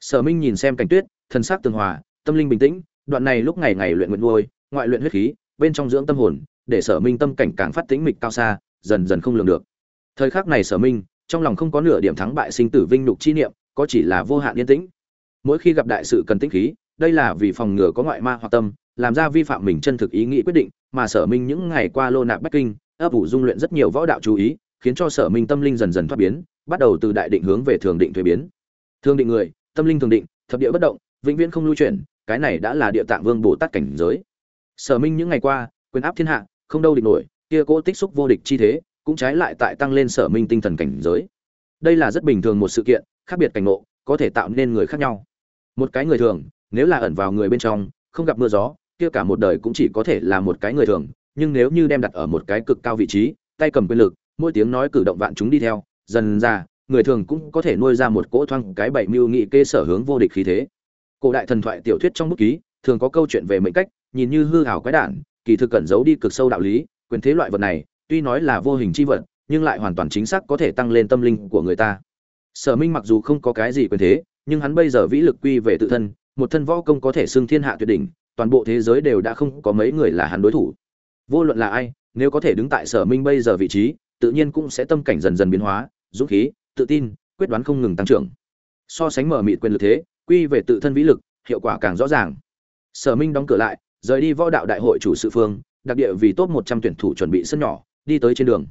Sở minh nhìn xem cảnh tuyết thân sắc tường hòa, tâm linh bình tĩnh, đoạn này lúc ngày ngày luyện nguyện nuôi ngoại luyện huyết khí, bên trong dưỡng tâm hồn, để sở minh tâm cảnh càng phát tĩnh mịch cao xa, dần dần không lường được. Thời khắc này sở minh, trong lòng không có nửa điểm thắng bại sinh tử vinh nhục chi niệm, có chỉ là vô hạn yên tĩnh. Mỗi khi gặp đại sự cần tĩnh khí, đây là vì phòng ngừa có ngoại ma hoặc tâm, làm ra vi phạm mình chân thực ý nghĩ quyết định, mà sở minh những ngày qua lô nạp bắc kinh, ấp ủ dung luyện rất nhiều võ đạo chú ý, khiến cho sở minh tâm linh dần dần thoát biến, bắt đầu từ đại định hướng về thường định thuế biến. Thường định người, tâm linh thường định, thập địa bất động, vĩnh viễn không lưu chuyển, cái này đã là địa tạng vương bồ tát cảnh giới sở minh những ngày qua, quyền áp thiên hạ, không đâu địch nổi, kia cố tích xúc vô địch chi thế, cũng trái lại tại tăng lên sở minh tinh thần cảnh giới. Đây là rất bình thường một sự kiện, khác biệt cảnh ngộ, có thể tạo nên người khác nhau. Một cái người thường, nếu là ẩn vào người bên trong, không gặp mưa gió, kia cả một đời cũng chỉ có thể là một cái người thường, nhưng nếu như đem đặt ở một cái cực cao vị trí, tay cầm quyền lực, mỗi tiếng nói cử động vạn chúng đi theo, dần ra, người thường cũng có thể nuôi ra một cỗ thoang cái bảy mưu nghị kê sở hướng vô địch khí thế. Cổ đại thần thoại tiểu thuyết trong bút ký, thường có câu chuyện về mệnh cách nhìn như hư hảo quái đản, kỳ thực cẩn giấu đi cực sâu đạo lý, quyền thế loại vật này, tuy nói là vô hình chi vật, nhưng lại hoàn toàn chính xác có thể tăng lên tâm linh của người ta. Sở minh mặc dù không có cái gì quyền thế, nhưng hắn bây giờ vĩ lực quy về tự thân, một thân võ công có thể xưng thiên hạ tuyệt đỉnh, toàn bộ thế giới đều đã không có mấy người là hắn đối thủ. Vô luận là ai, nếu có thể đứng tại sở minh bây giờ vị trí, tự nhiên cũng sẽ tâm cảnh dần dần biến hóa, dũng khí, tự tin, quyết đoán không ngừng tăng trưởng. So sánh mở mịt quyền lực thế, quy về tự thân vĩ lực, hiệu quả càng rõ ràng. Sở minh đóng cửa lại rời đi võ đạo đại hội chủ sự phương, đặc địa vì top một trăm tuyển thủ chuẩn bị sân nhỏ, đi tới trên đường.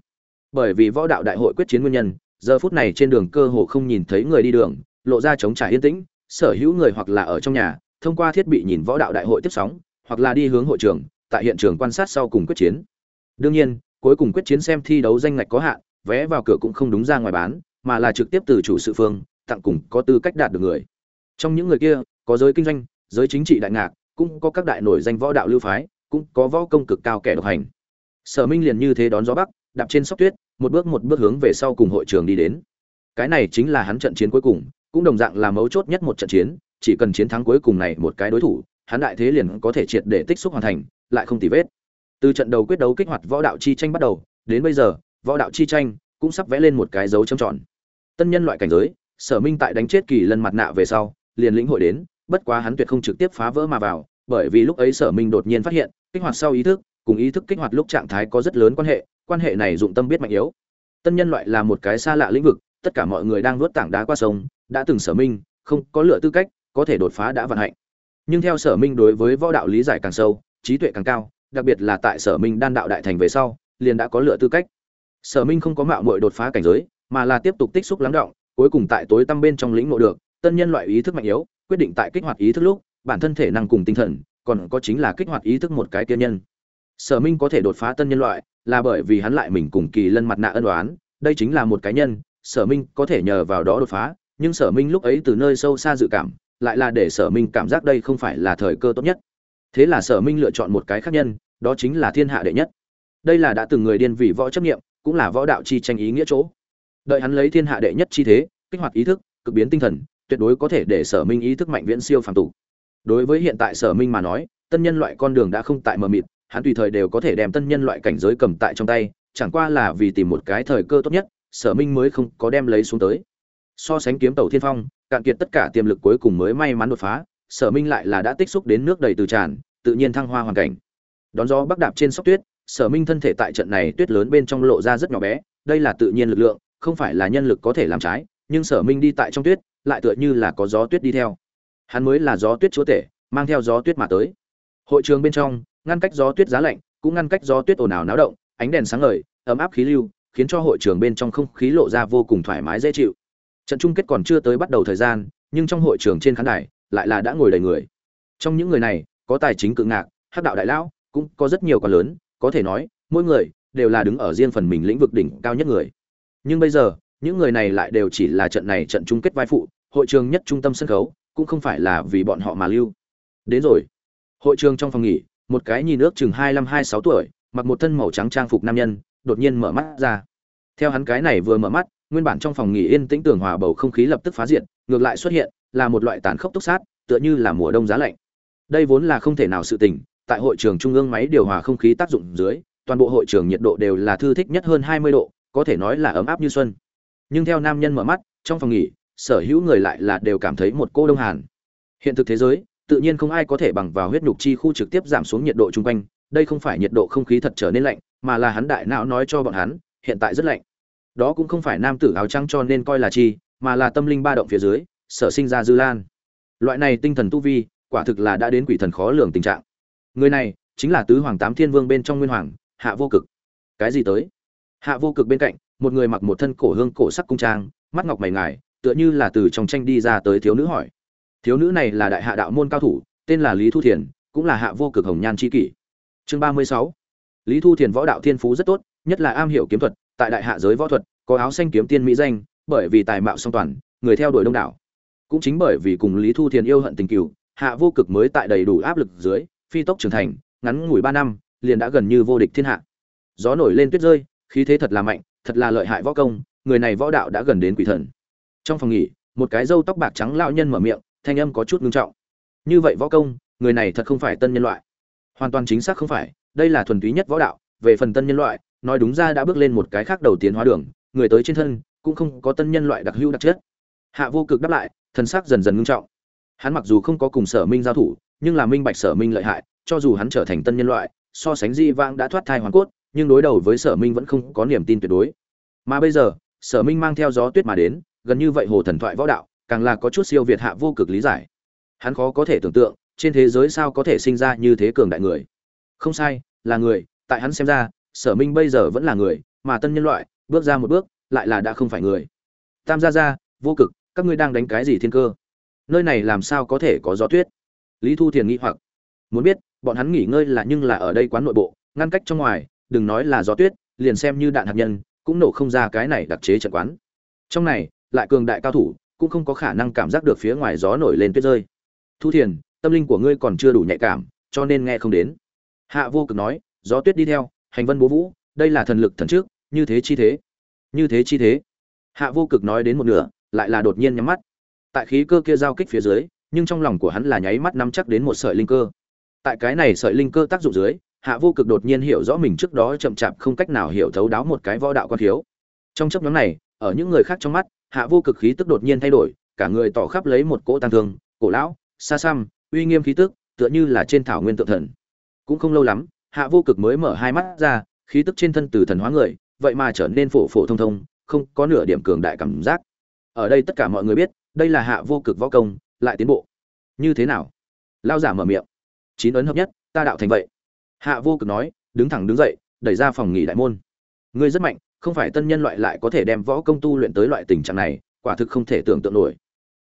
Bởi vì võ đạo đại hội quyết chiến nguyên nhân, giờ phút này trên đường cơ hồ không nhìn thấy người đi đường, lộ ra chống trải yên tĩnh, sở hữu người hoặc là ở trong nhà, thông qua thiết bị nhìn võ đạo đại hội tiếp sóng, hoặc là đi hướng hội trường, tại hiện trường quan sát sau cùng quyết chiến. Đương nhiên, cuối cùng quyết chiến xem thi đấu danh ngạch có hạn, vé vào cửa cũng không đúng ra ngoài bán, mà là trực tiếp từ chủ sự phương, tặng cùng có tư cách đạt được người. Trong những người kia, có giới kinh doanh, giới chính trị đại ngạc cũng có các đại nổi danh võ đạo lưu phái, cũng có võ công cực cao kẻ độc hành. Sở minh liền như thế đón gió bắc, đạp trên sóc tuyết, một bước một bước hướng về sau cùng hội trường đi đến. Cái này chính là hắn trận chiến cuối cùng, cũng đồng dạng là mấu chốt nhất một trận chiến, chỉ cần chiến thắng cuối cùng này một cái đối thủ, hắn đại thế liền có thể triệt để tích xúc hoàn thành, lại không tì vết. Từ trận đầu quyết đấu kích hoạt võ đạo chi tranh bắt đầu, đến bây giờ, võ đạo chi tranh cũng sắp vẽ lên một cái dấu chấm tròn. Tân nhân loại cảnh giới, sở minh tại đánh chết kỳ lân mặt nạ về sau, liền lĩnh hội đến bất quá hắn tuyệt không trực tiếp phá vỡ mà vào, bởi vì lúc ấy sở minh đột nhiên phát hiện, kích hoạt sau ý thức, cùng ý thức kích hoạt lúc trạng thái có rất lớn quan hệ quan hệ này dụng tâm biết mạnh yếu. Tân nhân loại là một cái xa lạ lĩnh vực, tất cả mọi người đang nuốt tảng đá qua sông, đã từng sở minh, không có lựa tư cách, có thể đột phá đã vận hạnh. Nhưng theo sở minh đối với võ đạo lý giải càng sâu, trí tuệ càng cao, đặc biệt là tại sở minh đan đạo đại thành về sau, liền đã có lựa tư cách. Sở minh không có mạo muội đột phá cảnh giới, mà là tiếp tục tích xúc lắng động, cuối cùng tại tối tăm bên trong lĩnh ngộ được tân nhân loại ý thức mạnh yếu, quyết định tại kích hoạt ý thức lúc, bản thân thể năng cùng tinh thần, còn có chính là kích hoạt ý thức một cái tiên nhân. Sở minh có thể đột phá tân nhân loại, là bởi vì hắn lại mình cùng kỳ lân mặt nạ ân đoán đây chính là một cá nhân, sở minh có thể nhờ vào đó đột phá, nhưng sở minh lúc ấy từ nơi sâu xa dự cảm, lại là để sở minh cảm giác đây không phải là thời cơ tốt nhất. Thế là sở minh lựa chọn một cái khác nhân, đó chính là thiên hạ đệ nhất. Đây là đã từng người điên vì võ chấp nghiệm, cũng là võ đạo chi tranh ý nghĩa chỗ. Đợi hắn lấy thiên hạ đệ nhất chi thế, kích hoạt ý thức, cực biến tinh thần tuyệt đối có thể để sở minh ý thức mạnh viễn siêu phàm tục. Đối với hiện tại sở minh mà nói, tân nhân loại con đường đã không tại mờ mịt, hắn tùy thời đều có thể đem tân nhân loại cảnh giới cầm tại trong tay, chẳng qua là vì tìm một cái thời cơ tốt nhất, sở minh mới không có đem lấy xuống tới. So sánh kiếm tàu thiên phong, cạn kiệt tất cả tiềm lực cuối cùng mới may mắn đột phá, sở minh lại là đã tích xúc đến nước đầy từ tràn, tự nhiên thăng hoa hoàn cảnh. Đón gió bắc đạp trên sóc tuyết, sở minh thân thể tại trận này tuyết lớn bên trong lộ ra rất nhỏ bé, đây là tự nhiên lực lượng, không phải là nhân lực có thể làm trái, nhưng sở minh đi tại trong tuyết lại tựa như là có gió tuyết đi theo. Hắn mới là gió tuyết chúa tể, mang theo gió tuyết mà tới. Hội trường bên trong, ngăn cách gió tuyết giá lạnh, cũng ngăn cách gió tuyết ồn ào náo động, ánh đèn sáng ngời, ấm áp khí lưu, khiến cho hội trường bên trong không khí lộ ra vô cùng thoải mái dễ chịu. Trận chung kết còn chưa tới bắt đầu thời gian, nhưng trong hội trường trên khán đài, lại là đã ngồi đầy người. Trong những người này, có tài chính cự ngạc, hắc đạo đại lão, cũng có rất nhiều con lớn, có thể nói, mỗi người đều là đứng ở riêng phần mình lĩnh vực đỉnh cao nhất người. Nhưng bây giờ, những người này lại đều chỉ là trận này trận chung kết vai phụ hội trường nhất trung tâm sân khấu, cũng không phải là vì bọn họ mà lưu. Đến rồi. Hội trường trong phòng nghỉ, một cái nhìn ước chừng hai mươi hai sáu tuổi, mặc một thân màu trắng trang phục nam nhân, đột nhiên mở mắt ra. Theo hắn cái này vừa mở mắt, nguyên bản trong phòng nghỉ yên tĩnh tường hòa bầu không khí lập tức phá diện ngược lại xuất hiện, là một loại tàn khốc túc sát, tựa như là mùa đông giá lạnh. Đây vốn là không thể nào sự tình, tại hội trường trung ương máy điều hòa không khí tác dụng dưới, toàn bộ hội trường nhiệt độ đều là thư thích nhất hơn hai mươi độ, có thể nói là ấm áp như xuân. Nhưng theo nam nhân mở mắt, trong phòng nghỉ sở hữu người lại là đều cảm thấy một cô đông hàn. Hiện thực thế giới, tự nhiên không ai có thể bằng vào huyết nhục chi khu trực tiếp giảm xuống nhiệt độ chung quanh, đây không phải nhiệt độ không khí thật trở nên lạnh, mà là hắn đại não nói cho bọn hắn, hiện tại rất lạnh. Đó cũng không phải nam tử áo trắng cho nên coi là chi, mà là tâm linh ba động phía dưới, sở sinh ra dư lan. Loại này tinh thần tu vi, quả thực là đã đến quỷ thần khó lường tình trạng. Người này, chính là tứ hoàng tám thiên vương bên trong nguyên hoàng, hạ vô cực. Cái gì tới? Hạ vô cực bên cạnh, một người mặc một thân cổ hương cổ sắc cung trang, mắt ngọc mày ngài tựa như là từ trong tranh đi ra tới thiếu nữ hỏi. Thiếu nữ này là đại hạ đạo môn cao thủ, tên là lý thu thiền, cũng là hạ vô cực hồng nhan c kỷ. Chương ba mươi sáu. Lý thu thiền võ đạo thiên phú rất tốt, nhất là am hiểu kiếm thuật, tại đại hạ giới võ thuật, có áo xanh kiếm tiên mỹ danh, bởi vì tài mạo song toàn, người theo đuổi đông đảo. Cũng chính bởi vì cùng lý thu thiền yêu hận tình cừu, hạ vô cực mới tại đầy đủ áp lực dưới, phi tốc trưởng thành, ngắn ngủi ba năm, liền đã gần như vô địch thiên hạ. Gió nổi lên tuyết rơi, khí thế thật là mạnh, thật là lợi hại võ công, người này võ đạo đã gần đến quỷ thần trong phòng nghỉ, một cái râu tóc bạc trắng lão nhân mở miệng, thanh âm có chút ngưng trọng. Như vậy võ công, người này thật không phải tân nhân loại. Hoàn toàn chính xác không phải, đây là thuần túy nhất võ đạo. Về phần tân nhân loại, nói đúng ra đã bước lên một cái khác đầu tiến hóa đường, người tới trên thân cũng không có tân nhân loại đặc hữu đặc chất. Hạ vô cực đáp lại, thần sắc dần dần ngưng trọng. Hắn mặc dù không có cùng sở minh giao thủ, nhưng là minh bạch sở minh lợi hại, cho dù hắn trở thành tân nhân loại, so sánh di vang đã thoát thai hoàn cốt, nhưng đối đầu với sở minh vẫn không có niềm tin tuyệt đối. Mà bây giờ, sở minh mang theo gió tuyết mà đến gần như vậy hồ thần thoại võ đạo, càng là có chút siêu việt hạ vô cực lý giải. Hắn khó có thể tưởng tượng, trên thế giới sao có thể sinh ra như thế cường đại người. Không sai, là người, tại hắn xem ra, sở minh bây giờ vẫn là người, mà tân nhân loại, bước ra một bước, lại là đã không phải người. Tam gia gia, vô cực, các ngươi đang đánh cái gì thiên cơ? Nơi này làm sao có thể có gió tuyết? Lý thu thiền nghĩ hoặc. Muốn biết, bọn hắn nghỉ ngơi là nhưng là ở đây quán nội bộ, ngăn cách trong ngoài, đừng nói là gió tuyết, liền xem như đạn hạt nhân, cũng nổ không ra cái này đặc chế trận quán. Trong này lại cường đại cao thủ, cũng không có khả năng cảm giác được phía ngoài gió nổi lên tuyết rơi. Thu thiền, tâm linh của ngươi còn chưa đủ nhạy cảm, cho nên nghe không đến. Hạ vô cực nói, gió tuyết đi theo, hành vân bố vũ, đây là thần lực thần trước, như thế chi thế. Như thế chi thế. Hạ vô cực nói đến một nửa, lại là đột nhiên nhắm mắt. Tại khí cơ kia giao kích phía dưới, nhưng trong lòng của hắn là nháy mắt nắm chắc đến một sợi linh cơ. Tại cái này sợi linh cơ tác dụng dưới, hạ vô cực đột nhiên hiểu rõ mình trước đó chậm chạp không cách nào hiểu thấu đáo một cái võ đạo quan thiếu. Trong chấp nhóm này, ở những người khác trong mắt hạ vô cực khí tức đột nhiên thay đổi, cả người tỏ khắp lấy một cỗ tăng thương, cổ lão xa xăm, uy nghiêm khí tức, tựa như là trên thảo nguyên tự thần. Cũng không lâu lắm, hạ vô cực mới mở hai mắt ra, khí tức trên thân từ thần hóa người, vậy mà trở nên phổ phổ thông thông, không có nửa điểm cường đại cảm giác. Ở đây tất cả mọi người biết, đây là hạ vô cực võ công, lại tiến bộ. Như thế nào? Lao giả mở miệng. Chín ấn hợp nhất, ta đạo thành vậy. Hạ vô cực nói, đứng thẳng đứng dậy, đẩy ra phòng nghỉ đại môn. Ngươi rất mạnh không phải tân nhân loại lại có thể đem võ công tu luyện tới loại tình trạng này, quả thực không thể tưởng tượng nổi.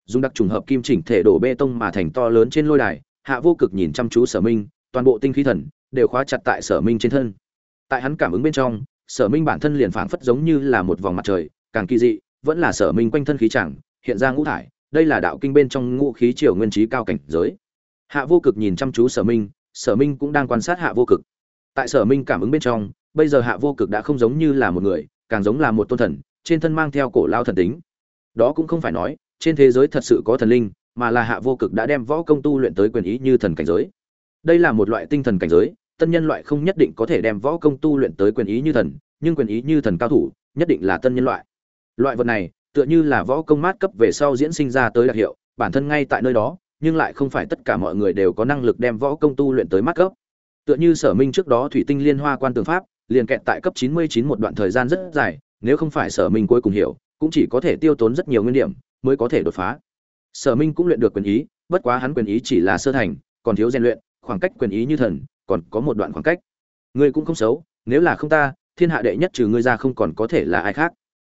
Dùng đặc trùng hợp kim chỉnh thể đổ bê tông mà thành to lớn trên lôi đài, hạ vô cực nhìn chăm chú sở minh, toàn bộ tinh khí thần đều khóa chặt tại sở minh trên thân. Tại hắn cảm ứng bên trong, sở minh bản thân liền phảng phất giống như là một vòng mặt trời, càng kỳ dị, vẫn là sở minh quanh thân khí chẳng, hiện ra ngũ thải, đây là đạo kinh bên trong ngũ khí triều nguyên trí cao cảnh giới. Hạ vô cực nhìn chăm chú sở minh sở minh cũng đang quan sát hạ vô cực. Tại sở minh cảm ứng bên trong bây giờ hạ vô cực đã không giống như là một người, càng giống là một tôn thần, trên thân mang theo cổ lao thần tính. Đó cũng không phải nói, trên thế giới thật sự có thần linh, mà là hạ vô cực đã đem võ công tu luyện tới quyền ý như thần cảnh giới. Đây là một loại tinh thần cảnh giới, tân nhân loại không nhất định có thể đem võ công tu luyện tới quyền ý như thần, nhưng quyền ý như thần cao thủ, nhất định là tân nhân loại. Loại vật này, tựa như là võ công mát cấp về sau diễn sinh ra tới đặc hiệu, bản thân ngay tại nơi đó, nhưng lại không phải tất cả mọi người đều có năng lực đem võ công tu luyện tới mát cấp. Tựa như sở minh trước đó thủy tinh liên hoa quan tường pháp liền kẹt tại cấp 99 một đoạn thời gian rất dài, nếu không phải sở minh cuối cùng hiểu, cũng chỉ có thể tiêu tốn rất nhiều nguyên điểm mới có thể đột phá. Sở minh cũng luyện được quyền ý, bất quá hắn quyền ý chỉ là sơ thành, còn thiếu rèn luyện, khoảng cách quyền ý như thần, còn có một đoạn khoảng cách. Ngươi cũng không xấu, nếu là không ta, thiên hạ đệ nhất trừ ngươi ra không còn có thể là ai khác.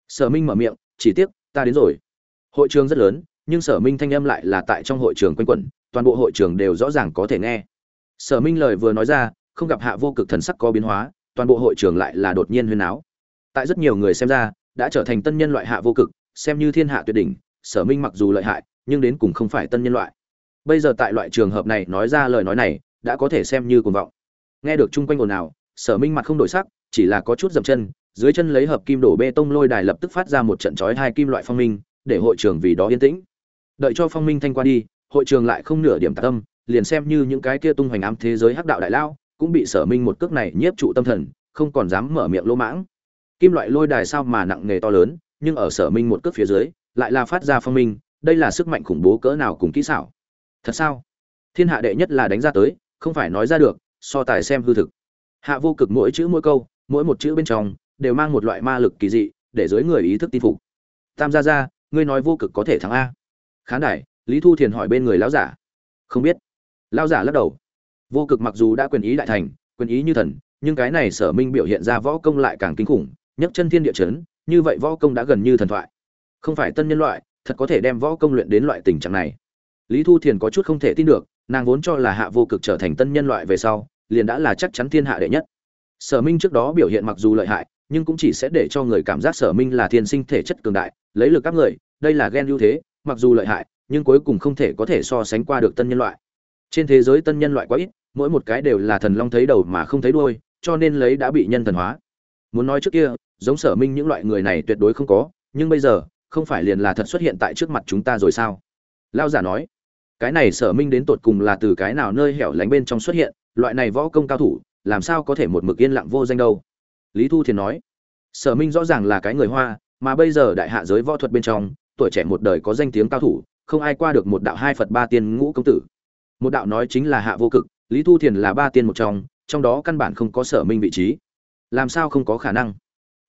Sở minh mở miệng, chỉ tiếc, ta đến rồi. Hội trường rất lớn, nhưng sở minh thanh âm lại là tại trong hội trường quanh quẩn, toàn bộ hội trường đều rõ ràng có thể nghe. Sở minh lời vừa nói ra, không gặp hạ vô cực thần sắc có biến hóa toàn bộ hội trường lại là đột nhiên huyên áo tại rất nhiều người xem ra, đã trở thành tân nhân loại hạ vô cực, xem như thiên hạ tuyệt đỉnh, sở minh mặc dù lợi hại, nhưng đến cùng không phải tân nhân loại. Bây giờ tại loại trường hợp này nói ra lời nói này, đã có thể xem như cuồng vọng. Nghe được chung quanh ồn ào, sở minh mặt không đổi sắc, chỉ là có chút dậm chân, dưới chân lấy hợp kim đổ bê tông lôi đài lập tức phát ra một trận chói hai kim loại phong minh, để hội trường vì đó yên tĩnh. Đợi cho phong minh thanh qua đi, hội trường lại không nửa điểm tạc tâm, liền xem như những cái kia tung hoành ám thế giới hắc đạo đại lao cũng bị sở minh một cước này nhiếp trụ tâm thần, không còn dám mở miệng lỗ mãng. Kim loại lôi đài sao mà nặng nghề to lớn, nhưng ở sở minh một cước phía dưới, lại là phát ra phong minh, đây là sức mạnh khủng bố cỡ nào cùng kỹ xảo. Thật sao? Thiên hạ đệ nhất là đánh ra tới, không phải nói ra được, so tài xem hư thực. Hạ vô cực mỗi chữ mỗi câu, mỗi một chữ bên trong, đều mang một loại ma lực kỳ dị, để dưới người ý thức tin phục. Tam gia gia, ngươi nói vô cực có thể thắng a. Khán đài, lý thu thiền hỏi bên người lão giả. Không biết. Lão giả lắc đầu vô cực mặc dù đã quyền ý đại thành, quyền ý như thần, nhưng cái này sở minh biểu hiện ra võ công lại càng kinh khủng, nhấc chân thiên địa chấn, như vậy võ công đã gần như thần thoại. Không phải tân nhân loại, thật có thể đem võ công luyện đến loại tình trạng này. Lý thu thiền có chút không thể tin được, nàng vốn cho là hạ vô cực trở thành tân nhân loại về sau, liền đã là chắc chắn thiên hạ đệ nhất. Sở minh trước đó biểu hiện mặc dù lợi hại, nhưng cũng chỉ sẽ để cho người cảm giác sở minh là thiên sinh thể chất cường đại, lấy lực các người, đây là ghen ưu thế, mặc dù lợi hại, nhưng cuối cùng không thể có thể so sánh qua được tân nhân loại. Trên thế giới tân nhân loại quá ít mỗi một cái đều là thần long thấy đầu mà không thấy đuôi, cho nên lấy đã bị nhân thần hóa. Muốn nói trước kia, giống sở minh những loại người này tuyệt đối không có, nhưng bây giờ, không phải liền là thật xuất hiện tại trước mặt chúng ta rồi sao? Lão giả nói, cái này sở minh đến tột cùng là từ cái nào nơi hẻo lánh bên trong xuất hiện, loại này võ công cao thủ, làm sao có thể một mực yên lặng vô danh đâu? Lý thu thiền nói, sở minh rõ ràng là cái người hoa, mà bây giờ đại hạ giới võ thuật bên trong, tuổi trẻ một đời có danh tiếng cao thủ, không ai qua được một đạo hai phật ba tiên ngũ công tử. Một đạo nói chính là hạ vô cực lý thu thiền là ba tiên một trong trong đó căn bản không có sở minh vị trí. Làm sao không có khả năng?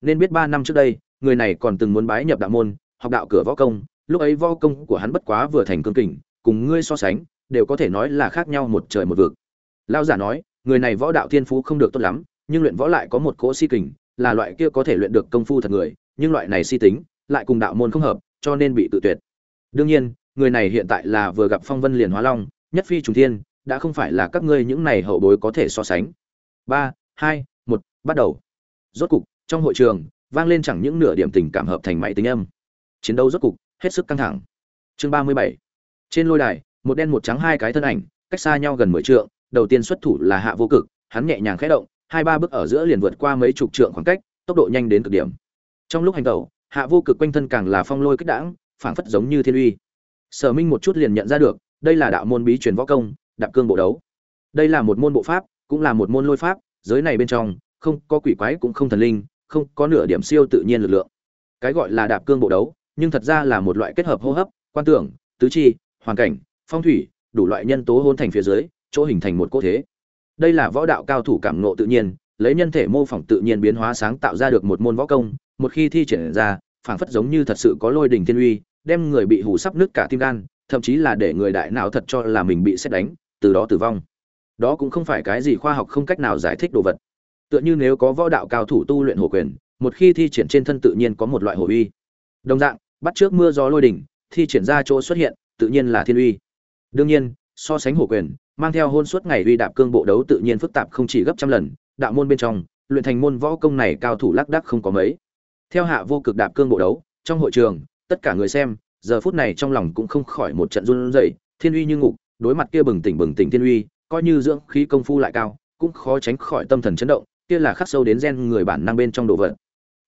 Nên biết ba năm trước đây, người này còn từng muốn bái nhập đạo môn, học đạo cửa võ công, lúc ấy võ công của hắn bất quá vừa thành cương kình, cùng ngươi so sánh, đều có thể nói là khác nhau một trời một vực. Lao giả nói, người này võ đạo thiên phú không được tốt lắm, nhưng luyện võ lại có một cỗ si kình, là loại kia có thể luyện được công phu thật người, nhưng loại này si tính, lại cùng đạo môn không hợp, cho nên bị tự tuyệt. Đương nhiên, người này hiện tại là vừa gặp phong vân liền hóa long, nhất phi trùng thiên đã không phải là các ngươi những này hậu bối có thể so sánh. Ba, hai, một, bắt đầu. Rốt cục, trong hội trường, vang lên chẳng những nửa điểm tình cảm hợp thành máy tính âm. Chiến đấu rốt cục, hết sức căng thẳng. Chương ba mươi bảy. Trên lôi đài, một đen một trắng hai cái thân ảnh, cách xa nhau gần mười trượng, đầu tiên xuất thủ là hạ vô cực, hắn nhẹ nhàng khẽ động, hai ba bước ở giữa liền vượt qua mấy chục trượng khoảng cách, tốc độ nhanh đến cực điểm. Trong lúc hành động hạ vô cực quanh thân càng là phong lôi kích đãng, phảng phất giống như thiên uy. Sở minh một chút liền nhận ra được, đây là đạo môn bí truyền võ công đạp cương bộ đấu. Đây là một môn bộ pháp, cũng là một môn lôi pháp, giới này bên trong, không có quỷ quái cũng không thần linh, không có nửa điểm siêu tự nhiên lực lượng. Cái gọi là đạp cương bộ đấu, nhưng thật ra là một loại kết hợp hô hấp, quan tưởng, tứ chi, hoàn cảnh, phong thủy, đủ loại nhân tố hôn thành phía dưới, chỗ hình thành một cỗ thế. Đây là võ đạo cao thủ cảm nộ tự nhiên, lấy nhân thể mô phỏng tự nhiên biến hóa sáng tạo ra được một môn võ công, một khi thi triển ra, phảng phất giống như thật sự có lôi đình thiên uy, đem người bị hù sắp nứt cả tim gan, thậm chí là để người đại não thật cho là mình bị xét đánh từ đó tử vong. Đó cũng không phải cái gì khoa học không cách nào giải thích đồ vật. Tựa như nếu có võ đạo cao thủ tu luyện hổ quyền, một khi thi triển trên thân tự nhiên có một loại hổ uy. Đồng dạng, bắt trước mưa gió lôi đỉnh, thi triển ra chỗ xuất hiện, tự nhiên là thiên uy. Đương nhiên, so sánh hổ quyền, mang theo hôn suốt ngày uy đạp cương bộ đấu tự nhiên phức tạp không chỉ gấp trăm lần, đạo môn bên trong, luyện thành môn võ công này cao thủ lác đác không có mấy. Theo hạ vô cực đạp cương bộ đấu, trong hội trường, tất cả người xem, giờ phút này trong lòng cũng không khỏi một trận run rẩy, thiên uy như ngục đối mặt kia bừng tỉnh bừng tỉnh thiên uy, coi như dưỡng khí công phu lại cao, cũng khó tránh khỏi tâm thần chấn động, kia là khắc sâu đến gen người bản năng bên trong đồ vật.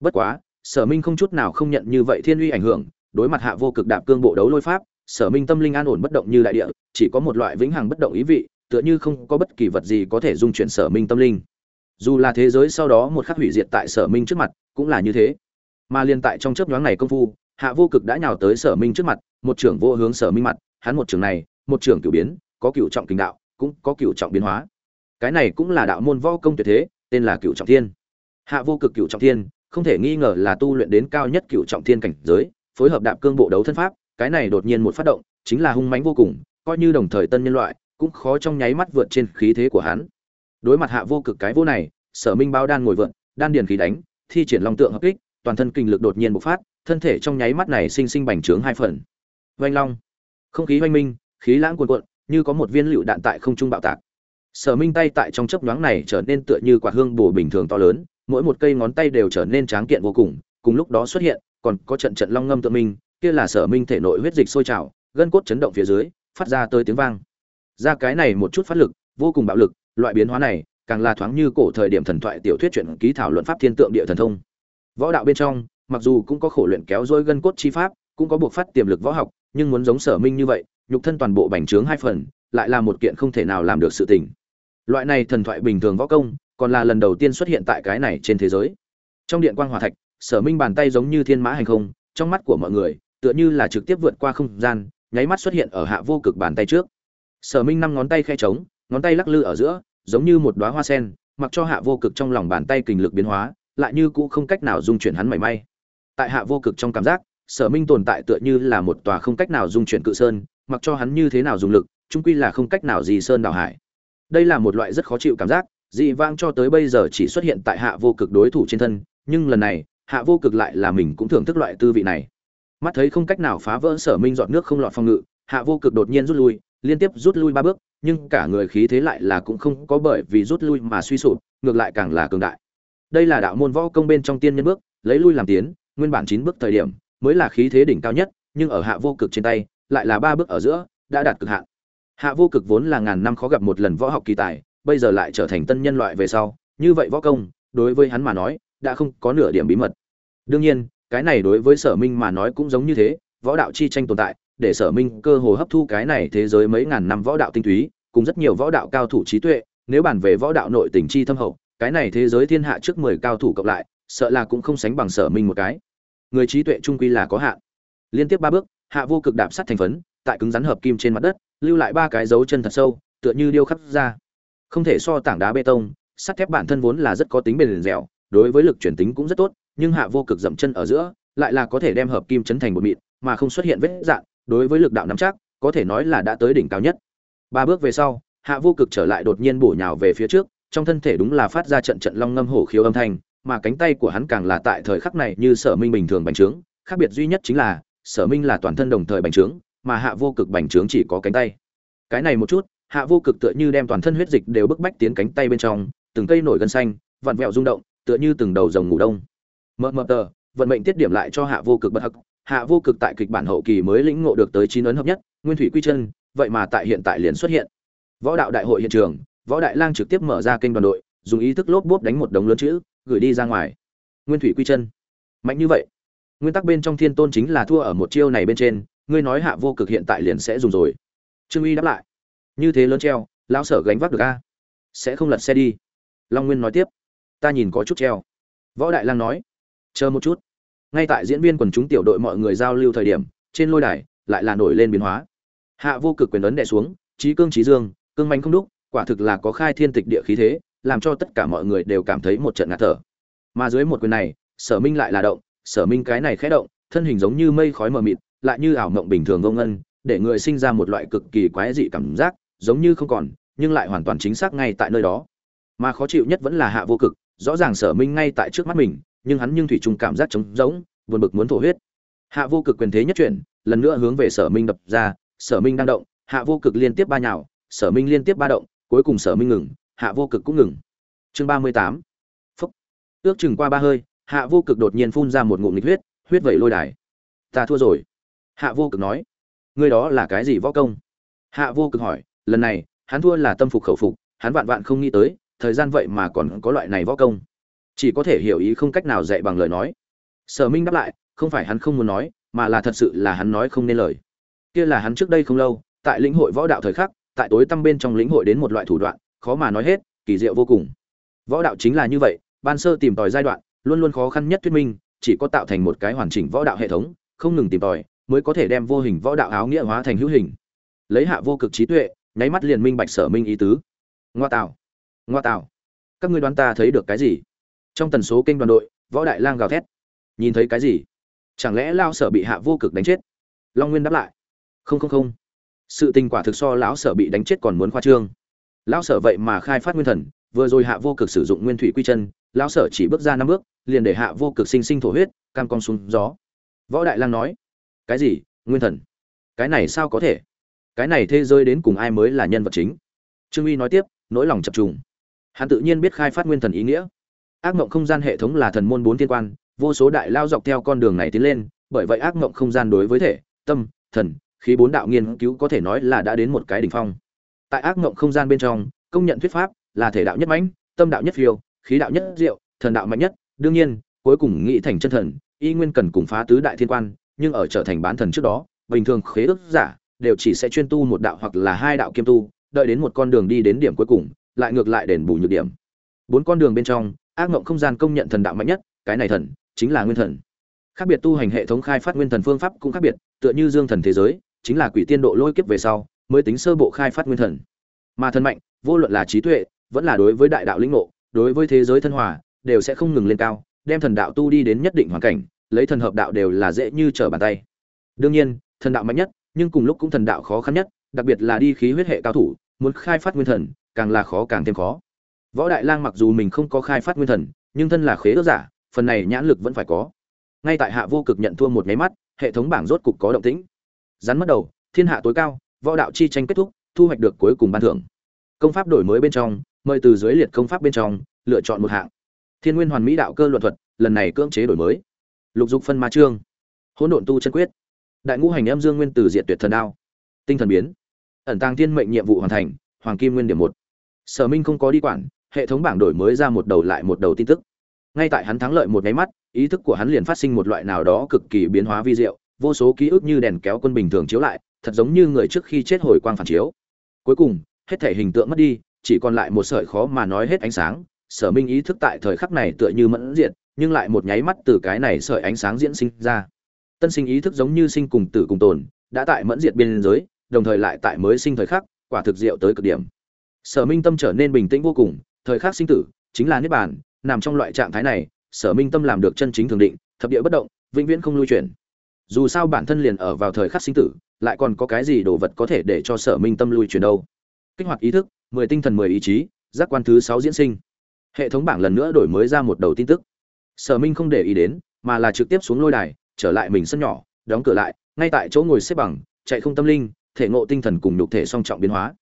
Bất quá, sở minh không chút nào không nhận như vậy thiên uy ảnh hưởng, đối mặt hạ vô cực đạp cương bộ đấu lôi pháp, sở minh tâm linh an ổn bất động như đại địa, chỉ có một loại vĩnh hằng bất động ý vị, tựa như không có bất kỳ vật gì có thể dung chuyển sở minh tâm linh. Dù là thế giới sau đó một khắc hủy diệt tại sở minh trước mặt, cũng là như thế. Mà liên tại trong chớp nhoáng này công phu, hạ vô cực đã nhào tới sở minh trước mặt, một trưởng vô hướng sở minh mặt, hắn một trưởng này một trường cửu biến, có cửu trọng kinh đạo, cũng có cửu trọng biến hóa. Cái này cũng là đạo môn võ công tuyệt thế, tên là cửu trọng thiên. Hạ vô cực cửu trọng thiên, không thể nghi ngờ là tu luyện đến cao nhất cửu trọng thiên cảnh giới, phối hợp đạp cương bộ đấu thân pháp, cái này đột nhiên một phát động, chính là hung mãnh vô cùng, coi như đồng thời tân nhân loại, cũng khó trong nháy mắt vượt trên khí thế của hắn. Đối mặt hạ vô cực cái vô này, sở minh bao đan ngồi vượn, đan điền khí đánh, thi triển long tượng hợp kích, toàn thân kinh lực đột nhiên bộc phát, thân thể trong nháy mắt này sinh sinh bành trướng hai phần. Vanh long. Không khí oanh minh khí lãng cuồn cuộn, như có một viên lựu đạn tại không trung bạo tạc. Sở minh tay tại trong chớp nhoáng này trở nên tựa như quả hương bổ bình thường to lớn, mỗi một cây ngón tay đều trở nên tráng kiện vô cùng cùng lúc đó xuất hiện, còn có trận trận long ngâm tự minh kia là sở minh thể nội huyết dịch sôi trào, gân cốt chấn động phía dưới, phát ra tới tiếng vang. Ra cái này một chút phát lực, vô cùng bạo lực, loại biến hóa này, càng là thoáng như cổ thời điểm thần thoại tiểu thuyết truyện ký thảo luận pháp thiên tượng địa thần thông. Võ đạo bên trong, mặc dù cũng có khổ luyện kéo dôi gân cốt chi pháp, cũng có buộc phát tiềm lực võ học, nhưng muốn giống sở minh như vậy nhục thân toàn bộ bành trướng hai phần, lại là một kiện không thể nào làm được sự tình. Loại này thần thoại bình thường võ công, còn là lần đầu tiên xuất hiện tại cái này trên thế giới. Trong điện quang hòa thạch, sở minh bàn tay giống như thiên mã hành không, trong mắt của mọi người, tựa như là trực tiếp vượt qua không gian, nháy mắt xuất hiện ở hạ vô cực bàn tay trước. Sở minh năm ngón tay khẽ trống, ngón tay lắc lư ở giữa, giống như một đóa hoa sen, mặc cho hạ vô cực trong lòng bàn tay kình lực biến hóa, lại như cũ không cách nào dung chuyển hắn mảy may. Tại hạ vô cực trong cảm giác, sở minh tồn tại tựa như là một tòa không cách nào dung chuyển cự sơn mặc cho hắn như thế nào dùng lực trung quy là không cách nào gì sơn đào hải. Đây là một loại rất khó chịu cảm giác, dị vãng cho tới bây giờ chỉ xuất hiện tại hạ vô cực đối thủ trên thân, nhưng lần này, hạ vô cực lại là mình cũng thưởng thức loại tư vị này. Mắt thấy không cách nào phá vỡ sở minh dọn nước không lọt phòng ngự, hạ vô cực đột nhiên rút lui, liên tiếp rút lui ba bước, nhưng cả người khí thế lại là cũng không có bởi vì rút lui mà suy sụp, ngược lại càng là cường đại. Đây là đạo môn võ công bên trong tiên nhân bước, lấy lui làm tiến, nguyên bản chín bước thời điểm, mới là khí thế đỉnh cao nhất, nhưng ở hạ vô cực trên tay lại là ba bước ở giữa, đã đạt cực hạn. Hạ vô cực vốn là ngàn năm khó gặp một lần võ học kỳ tài, bây giờ lại trở thành tân nhân loại về sau, như vậy võ công, đối với hắn mà nói, đã không có nửa điểm bí mật. Đương nhiên, cái này đối với sở minh mà nói cũng giống như thế, võ đạo chi tranh tồn tại, để sở minh cơ hồ hấp thu cái này thế giới mấy ngàn năm võ đạo tinh túy, cùng rất nhiều võ đạo cao thủ trí tuệ, nếu bàn về võ đạo nội tình chi thâm hậu, cái này thế giới thiên hạ trước mười cao thủ cộng lại, sợ là cũng không sánh bằng sở minh một cái. Người trí tuệ trung quy là có hạn. Liên tiếp ba bước hạ vô cực đạp sắt thành phấn, tại cứng rắn hợp kim trên mặt đất, lưu lại ba cái dấu chân thật sâu, tựa như điêu khắc ra. Không thể so tảng đá bê tông, sắt thép bản thân vốn là rất có tính bền dẻo, đối với lực chuyển tính cũng rất tốt, nhưng hạ vô cực dậm chân ở giữa, lại là có thể đem hợp kim chấn thành một mịn, mà không xuất hiện vết dạn, đối với lực đạo nắm chắc, có thể nói là đã tới đỉnh cao nhất. Ba bước về sau, hạ vô cực trở lại đột nhiên bổ nhào về phía trước, trong thân thể đúng là phát ra trận trận long ngâm hổ khiếu âm thanh, mà cánh tay của hắn càng là tại thời khắc này như sở minh bình thường bành trướng, khác biệt duy nhất chính là sở minh là toàn thân đồng thời bành trướng, mà hạ vô cực bành trướng chỉ có cánh tay. Cái này một chút, hạ vô cực tựa như đem toàn thân huyết dịch đều bức bách tiến cánh tay bên trong, từng cây nổi gân xanh, vặn vẹo rung động, tựa như từng đầu rồng ngủ đông. Mờ mờ tờ, vận mệnh tiết điểm lại cho hạ vô cực bất hắc. Hạ vô cực tại kịch bản hậu kỳ mới lĩnh ngộ được tới chín ấn hợp nhất, nguyên thủy quy chân, vậy mà tại hiện tại liền xuất hiện. Võ đạo đại hội hiện trường, võ đại lang trực tiếp mở ra kênh đoàn đội, dùng ý thức lốp bốp đánh một đống lớn chữ, gửi đi ra ngoài. Nguyên thủy quy chân. Mạnh như vậy nguyên tắc bên trong thiên tôn chính là thua ở một chiêu này bên trên, ngươi nói hạ vô cực hiện tại liền sẽ dùng rồi. Trương uy đáp lại. Như thế lớn treo, lão sở gánh vác được a? Sẽ không lật xe đi. Long nguyên nói tiếp. Ta nhìn có chút treo. Võ đại lang nói. Chờ một chút. Ngay tại diễn viên quần chúng tiểu đội mọi người giao lưu thời điểm, trên lôi đài, lại là nổi lên biến hóa. Hạ vô cực quyền ấn đè xuống trí cương trí dương, cương manh không đúc, quả thực là có khai thiên tịch địa khí thế, làm cho tất cả mọi người đều cảm thấy một trận ngạt thở. Mà dưới một quyền này, sở minh lại là động sở minh cái này khẽ động, thân hình giống như mây khói mờ mịt, lại như ảo mộng bình thường vô ngân, để người sinh ra một loại cực kỳ quái dị cảm giác, giống như không còn, nhưng lại hoàn toàn chính xác ngay tại nơi đó. Mà khó chịu nhất vẫn là hạ vô cực, rõ ràng sở minh ngay tại trước mắt mình, nhưng hắn nhưng thủy chung cảm giác trống rỗng, buồn bực muốn thổ huyết. Hạ vô cực quyền thế nhất chuyển, lần nữa hướng về sở minh đập ra, sở minh đang động, hạ vô cực liên tiếp ba nhào, sở minh liên tiếp ba động, cuối cùng sở minh ngừng, hạ vô cực cũng ngừng. Chương ba mươi tám. Phúc. Ước chừng qua ba hơi hạ vô cực đột nhiên phun ra một ngụm nghịch huyết huyết vẩy lôi đài. Ta thua rồi. Hạ vô cực nói. Ngươi đó là cái gì võ công? Hạ vô cực hỏi. Lần này, hắn thua là tâm phục khẩu phục, hắn vạn vạn không nghĩ tới, thời gian vậy mà còn có loại này võ công. Chỉ có thể hiểu ý không cách nào dạy bằng lời nói. Sở minh đáp lại, không phải hắn không muốn nói, mà là thật sự là hắn nói không nên lời. Kia là hắn trước đây không lâu, tại lĩnh hội võ đạo thời khắc, tại tối tăm bên trong lĩnh hội đến một loại thủ đoạn, khó mà nói hết, kỳ diệu vô cùng. Võ đạo chính là như vậy, ban sơ tìm tòi giai đoạn luôn luôn khó khăn nhất thuyết minh, chỉ có tạo thành một cái hoàn chỉnh võ đạo hệ thống, không ngừng tìm tòi, mới có thể đem vô hình võ đạo áo nghĩa hóa thành hữu hình. Lấy hạ vô cực trí tuệ, nháy mắt liền minh bạch sở minh ý tứ. Ngoa tạo. Ngoa tạo. Các ngươi đoán ta thấy được cái gì? Trong tần số kênh đoàn đội, võ đại lang gào thét. Nhìn thấy cái gì? Chẳng lẽ lao sở bị hạ vô cực đánh chết? Long nguyên đáp lại. Không không không. Sự tình quả thực so lão sở bị đánh chết còn muốn khoa trương. Lão sở vậy mà khai phát nguyên thần, vừa rồi hạ vô cực sử dụng nguyên thủy quy chân lão sở chỉ bước ra năm bước, liền để hạ vô cực sinh sinh thổ huyết, cam con xuống gió. Võ đại lang nói, cái gì? Nguyên thần? Cái này sao có thể? Cái này thế giới đến cùng ai mới là nhân vật chính? Trương uy nói tiếp, nỗi lòng chập trùng. Hắn tự nhiên biết khai phát nguyên thần ý nghĩa. Ác mộng không gian hệ thống là thần môn bốn thiên quan, vô số đại lao dọc theo con đường này tiến lên, bởi vậy ác mộng không gian đối với thể, tâm, thần, khí bốn đạo nghiên cứu có thể nói là đã đến một cái đỉnh phong. Tại ác mộng không gian bên trong, công nhận thuyết pháp là thể đạo nhất mãnh, tâm đạo nhất phiêu khí đạo nhất diệu, thần đạo mạnh nhất, đương nhiên, cuối cùng nghĩ thành chân thần, y nguyên cần cùng phá tứ đại thiên quan, nhưng ở trở thành bán thần trước đó, bình thường khế ước giả đều chỉ sẽ chuyên tu một đạo hoặc là hai đạo kiêm tu, đợi đến một con đường đi đến điểm cuối cùng, lại ngược lại đền bù nhược điểm. Bốn con đường bên trong, ác ngộng không gian công nhận thần đạo mạnh nhất, cái này thần chính là nguyên thần. Khác biệt tu hành hệ thống khai phát nguyên thần phương pháp cũng khác biệt, tựa như dương thần thế giới, chính là quỷ tiên độ lôi kiếp về sau, mới tính sơ bộ khai phát nguyên thần. Mà thần mạnh, vô luận là trí tuệ, vẫn là đối với đại đạo lĩnh ngộ đối với thế giới thân hòa, đều sẽ không ngừng lên cao, đem thần đạo tu đi đến nhất định hoàn cảnh, lấy thần hợp đạo đều là dễ như trở bàn tay. Đương nhiên, thần đạo mạnh nhất, nhưng cùng lúc cũng thần đạo khó khăn nhất, đặc biệt là đi khí huyết hệ cao thủ, muốn khai phát nguyên thần, càng là khó càng thêm khó. Võ đại lang mặc dù mình không có khai phát nguyên thần, nhưng thân là khế ước giả, phần này nhãn lực vẫn phải có. Ngay tại hạ vô cực nhận thua một nháy mắt, hệ thống bảng rốt cục có động tĩnh. Rắn mất đầu, thiên hạ tối cao, võ đạo chi tranh kết thúc, thu hoạch được cuối cùng ban thưởng. Công pháp đổi mới bên trong mời từ dưới liệt công pháp bên trong, lựa chọn một hạng. Thiên nguyên hoàn mỹ đạo cơ luận thuật, lần này cưỡng chế đổi mới. Lục dục phân ma trương hỗn độn tu chân quyết. Đại ngũ hành âm dương nguyên từ diện tuyệt thần đao. Tinh thần biến. Ẩn tàng thiên mệnh nhiệm vụ hoàn thành, hoàng kim nguyên điểm một. Sở minh không có đi quản, hệ thống bảng đổi mới ra một đầu lại một đầu tin tức. Ngay tại hắn thắng lợi một nháy mắt, ý thức của hắn liền phát sinh một loại nào đó cực kỳ biến hóa vi diệu, vô số ký ức như đèn kéo quân bình thường chiếu lại, thật giống như người trước khi chết hồi quang phản chiếu. Cuối cùng, hết thể hình tượng mất đi chỉ còn lại một sợi khó mà nói hết ánh sáng. Sở minh ý thức tại thời khắc này tựa như mẫn diện nhưng lại một nháy mắt từ cái này sợi ánh sáng diễn sinh ra. Tân sinh ý thức giống như sinh cùng tử cùng tồn, đã tại mẫn diệt biên giới, đồng thời lại tại mới sinh thời khắc, quả thực diệu tới cực điểm. Sở minh tâm trở nên bình tĩnh vô cùng, thời khắc sinh tử, chính là niết bàn, nằm trong loại trạng thái này, sở minh tâm làm được chân chính thường định, thập địa bất động, vĩnh viễn không lui chuyển. Dù sao bản thân liền ở vào thời khắc sinh tử, lại còn có cái gì đồ vật có thể để cho sở minh tâm lui chuyển đâu? Kích hoạt ý thức mười tinh thần mười ý chí, giác quan thứ sáu diễn sinh. Hệ thống bảng lần nữa đổi mới ra một đầu tin tức. Sở minh không để ý đến, mà là trực tiếp xuống lôi đài, trở lại mình sân nhỏ, đóng cửa lại, ngay tại chỗ ngồi xếp bằng, chạy không tâm linh, thể ngộ tinh thần cùng nhục thể song trọng biến hóa.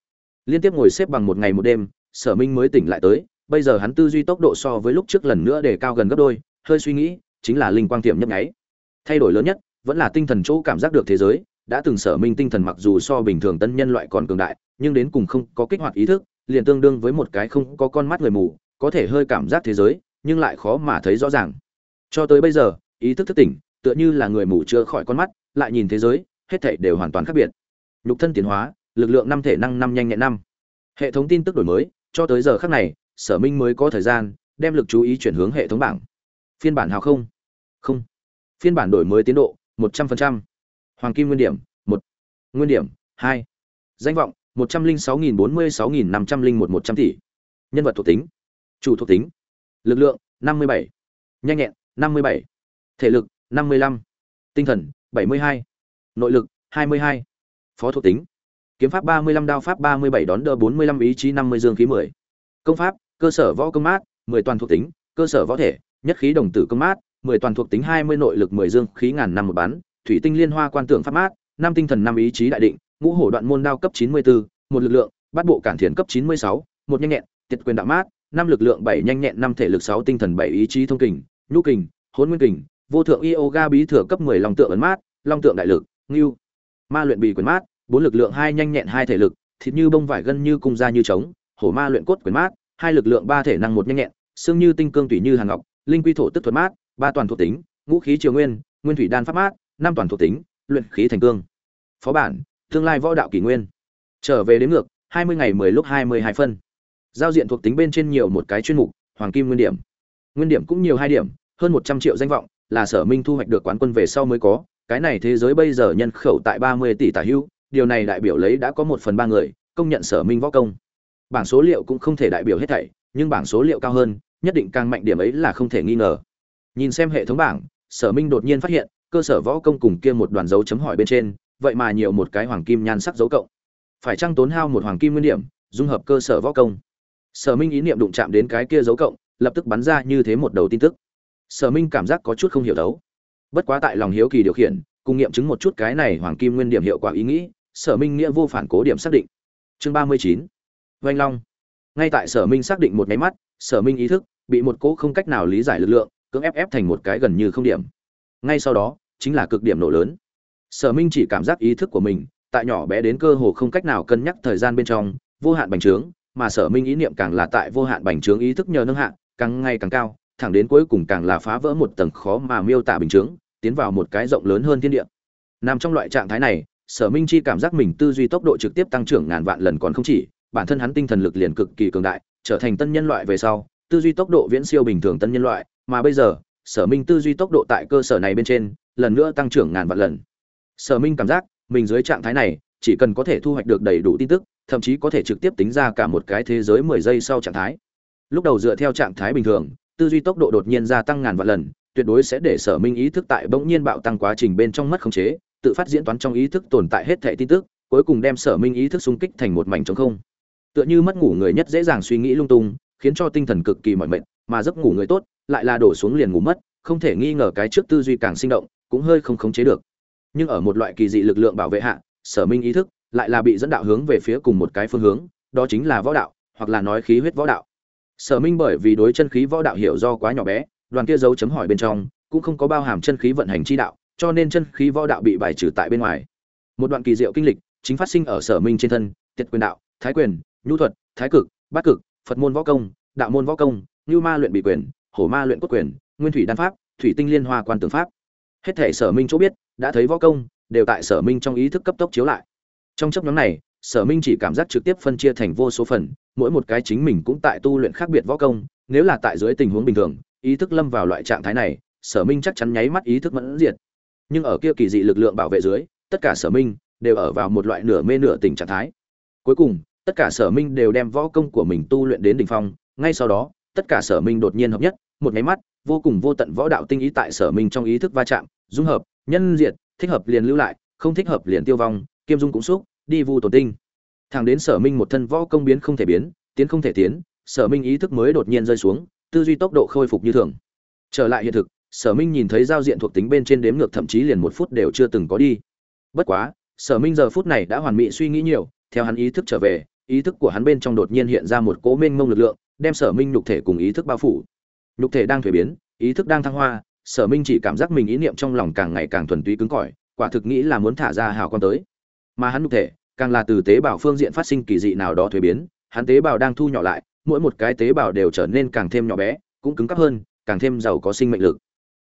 Liên tiếp ngồi xếp bằng một ngày một đêm, sở minh mới tỉnh lại tới, bây giờ hắn tư duy tốc độ so với lúc trước lần nữa để cao gần gấp đôi, hơi suy nghĩ, chính là linh quang tiệm nhấp nháy. Thay đổi lớn nhất, vẫn là tinh thần chỗ cảm giác được thế giới đã từng sở minh tinh thần mặc dù so bình thường tân nhân loại còn cường đại, nhưng đến cùng không có kích hoạt ý thức, liền tương đương với một cái không có con mắt người mù, có thể hơi cảm giác thế giới, nhưng lại khó mà thấy rõ ràng. Cho tới bây giờ, ý thức thức tỉnh, tựa như là người mù chưa khỏi con mắt, lại nhìn thế giới, hết thảy đều hoàn toàn khác biệt. Nhục thân tiến hóa, lực lượng năm thể năng năm nhanh nhẹn năm. Hệ thống tin tức đổi mới, cho tới giờ khác này, sở minh mới có thời gian, đem lực chú ý chuyển hướng hệ thống bảng. Phiên bản hào không? Không. Phiên bản đổi mới tiến độ, một trăm phần trăm hoàng kim nguyên điểm, một. Nguyên điểm, hai. Danh vọng, một trăm linh sáu nghìn bốn mươi sáu nghìn năm trăm linh một một trăm tỷ. Nhân vật thuộc tính, chủ thuộc tính, lực lượng, năm mươi bảy. Nhanh nhẹn, năm mươi bảy. Thể lực, năm mươi lăm. Tinh thần, bảy mươi hai. Nội lực, hai mươi hai. Phó thuộc tính, kiếm pháp ba mươi lăm, đao pháp ba mươi bảy, đón đỡ bốn mươi lăm, ý chí năm mươi, dương khí mười. Công pháp, cơ sở võ công mát, mười toàn thuộc tính, cơ sở võ thể, nhất khí đồng tử công mát, mười toàn thuộc tính hai mươi, nội lực mười, dương khí ngàn năm một bắn thủy tinh liên hoa quan tượng pháp mát, năm tinh thần năm ý chí đại định, ngũ hổ đoạn môn đao cấp chín mươi bốn một lực lượng bắt bộ cản thiền cấp chín mươi sáu, một nhanh nhẹn, tiệt quyền đạo mát, năm lực lượng bảy nhanh nhẹn, năm thể lực sáu tinh thần bảy ý chí thông kình, nhu kình hôn nguyên kình, vô thượng yoga bí thừa cấp 10 long tượng ấn mát, long tượng đại lực, ngưu, ma luyện bì quyền mát, bốn lực lượng hai nhanh nhẹn, hai thể lực, thịt như bông vải gân như cung da như trống, hổ ma luyện cốt quyền mát, hai lực lượng ba thể năng một nhanh nhẹn, xương như tinh cương tủy như hàng ngọc, linh quy thổ tức thuật mát, ba toàn thuộc tính, ngũ khí triều nguyên nguyên thủy đan pháp mát năm toàn thuộc tính, luyện khí thành cương. Phó bản, tương lai võ đạo kỷ nguyên. Trở về đến ngược 20 ngày 10 lúc 22 phân. Giao diện thuộc tính bên trên nhiều một cái chuyên mục, hoàng kim nguyên điểm. Nguyên điểm cũng nhiều hai điểm, hơn 100 triệu danh vọng, là sở minh thu hoạch được quán quân về sau mới có. Cái này thế giới bây giờ nhân khẩu tại 30 tỷ tả hữu, điều này đại biểu lấy đã có một phần ba người, công nhận sở minh võ công. Bảng số liệu cũng không thể đại biểu hết thảy, nhưng bảng số liệu cao hơn, nhất định càng mạnh điểm ấy là không thể nghi ngờ. Nhìn xem hệ thống bảng, sở minh đột nhiên phát hiện cơ sở võ công cùng kia một đoàn dấu chấm hỏi bên trên, vậy mà nhiều một cái hoàng kim nhan sắc dấu cộng. Phải chăng tốn hao một hoàng kim nguyên điểm, dung hợp cơ sở võ công? Sở minh ý niệm đụng chạm đến cái kia dấu cộng, lập tức bắn ra như thế một đầu tin tức. Sở minh cảm giác có chút không hiểu đấu. Bất quá tại lòng hiếu kỳ điều khiển, cùng nghiệm chứng một chút cái này hoàng kim nguyên điểm hiệu quả ý nghĩ, sở minh nghĩa vô phản cố điểm xác định. Chương ba mươi chín. Vanh long. Ngay tại sở minh xác định một máy mắt, sở minh ý thức bị một cỗ không cách nào lý giải lực lượng, cưỡng ép ép thành một cái gần như không điểm. Ngay sau đó chính là cực điểm nổ lớn. Sở minh chỉ cảm giác ý thức của mình, tại nhỏ bé đến cơ hồ không cách nào cân nhắc thời gian bên trong, vô hạn bành trướng, mà sở minh ý niệm càng là tại vô hạn bành trướng ý thức nhờ nâng hạn càng ngày càng cao, thẳng đến cuối cùng càng là phá vỡ một tầng khó mà miêu tả bình chướng tiến vào một cái rộng lớn hơn thiên địa. Nằm trong loại trạng thái này, sở minh chi cảm giác mình tư duy tốc độ trực tiếp tăng trưởng ngàn vạn lần còn không chỉ, bản thân hắn tinh thần lực liền cực kỳ cường đại, trở thành tân nhân loại về sau, tư duy tốc độ viễn siêu bình thường tân nhân loại, mà bây giờ, sở minh tư duy tốc độ tại cơ sở này bên trên lần nữa tăng trưởng ngàn vạn lần. Sở minh cảm giác, mình dưới trạng thái này, chỉ cần có thể thu hoạch được đầy đủ tin tức, thậm chí có thể trực tiếp tính ra cả một cái thế giới mười giây sau trạng thái. Lúc đầu dựa theo trạng thái bình thường, tư duy tốc độ đột nhiên gia tăng ngàn vạn lần, tuyệt đối sẽ để sở minh ý thức tại bỗng nhiên bạo tăng quá trình bên trong mất khống chế, tự phát diễn toán trong ý thức tồn tại hết thẻ tin tức, cuối cùng đem sở minh ý thức xung kích thành một mảnh trống không. Tựa như mất ngủ người nhất dễ dàng suy nghĩ lung tung, khiến cho tinh thần cực kỳ mỏi mệt, mà giấc ngủ người tốt, lại là đổ xuống liền ngủ mất, không thể nghi ngờ cái trước tư duy càng sinh động cũng hơi không khống chế được. Nhưng ở một loại kỳ dị lực lượng bảo vệ hạ, sở minh ý thức lại là bị dẫn đạo hướng về phía cùng một cái phương hướng, đó chính là võ đạo, hoặc là nói khí huyết võ đạo. Sở minh bởi vì đối chân khí võ đạo hiểu do quá nhỏ bé, đoàn kia dấu chấm hỏi bên trong, cũng không có bao hàm chân khí vận hành chi đạo, cho nên chân khí võ đạo bị bài trừ tại bên ngoài. Một đoạn kỳ diệu kinh lịch chính phát sinh ở sở minh trên thân, tiệt quyền đạo, thái quyền, nhu thuật, thái cực, bát cực, phật môn võ công, đạo môn võ công như ma luyện bị quyền, hổ ma luyện cốt quyền, nguyên thủy đan pháp, thủy tinh liên hoa quan tường pháp hết thể sở minh chỗ biết, đã thấy võ công, đều tại sở minh trong ý thức cấp tốc chiếu lại. Trong chấp nhóm này, sở minh chỉ cảm giác trực tiếp phân chia thành vô số phần, mỗi một cái chính mình cũng tại tu luyện khác biệt võ công, nếu là tại dưới tình huống bình thường, ý thức lâm vào loại trạng thái này, sở minh chắc chắn nháy mắt ý thức mẫn diệt. Nhưng ở kia kỳ dị lực lượng bảo vệ dưới, tất cả sở minh đều ở vào một loại nửa mê nửa tỉnh trạng thái. Cuối cùng, tất cả sở minh đều đem võ công của mình tu luyện đến đỉnh phong, ngay sau đó, tất cả sở minh đột nhiên hợp nhất, một nháy mắt, vô cùng vô tận võ đạo tinh ý tại sở minh trong ý thức va chạm dung hợp, nhân diệt, thích hợp liền lưu lại, không thích hợp liền tiêu vong, kiêm dung cũng xúc, đi vu tổn tinh. Thẳng đến sở minh một thân võ công biến không thể biến, tiến không thể tiến, sở minh ý thức mới đột nhiên rơi xuống, tư duy tốc độ khôi phục như thường. Trở lại hiện thực, sở minh nhìn thấy giao diện thuộc tính bên trên đếm ngược thậm chí liền một phút đều chưa từng có đi. Bất quá, sở minh giờ phút này đã hoàn mỹ suy nghĩ nhiều, theo hắn ý thức trở về, ý thức của hắn bên trong đột nhiên hiện ra một cố mênh mông lực lượng, đem sở minh nhục thể cùng ý thức bao phủ. Nhục thể đang thuế biến, ý thức đang thăng hoa sở minh chỉ cảm giác mình ý niệm trong lòng càng ngày càng thuần túy cứng cỏi, quả thực nghĩ là muốn thả ra hào quang tới. Mà hắn nhục thể, càng là từ tế bào phương diện phát sinh kỳ dị nào đó thuế biến, hắn tế bào đang thu nhỏ lại, mỗi một cái tế bào đều trở nên càng thêm nhỏ bé, cũng cứng cắp hơn, càng thêm giàu có sinh mệnh lực.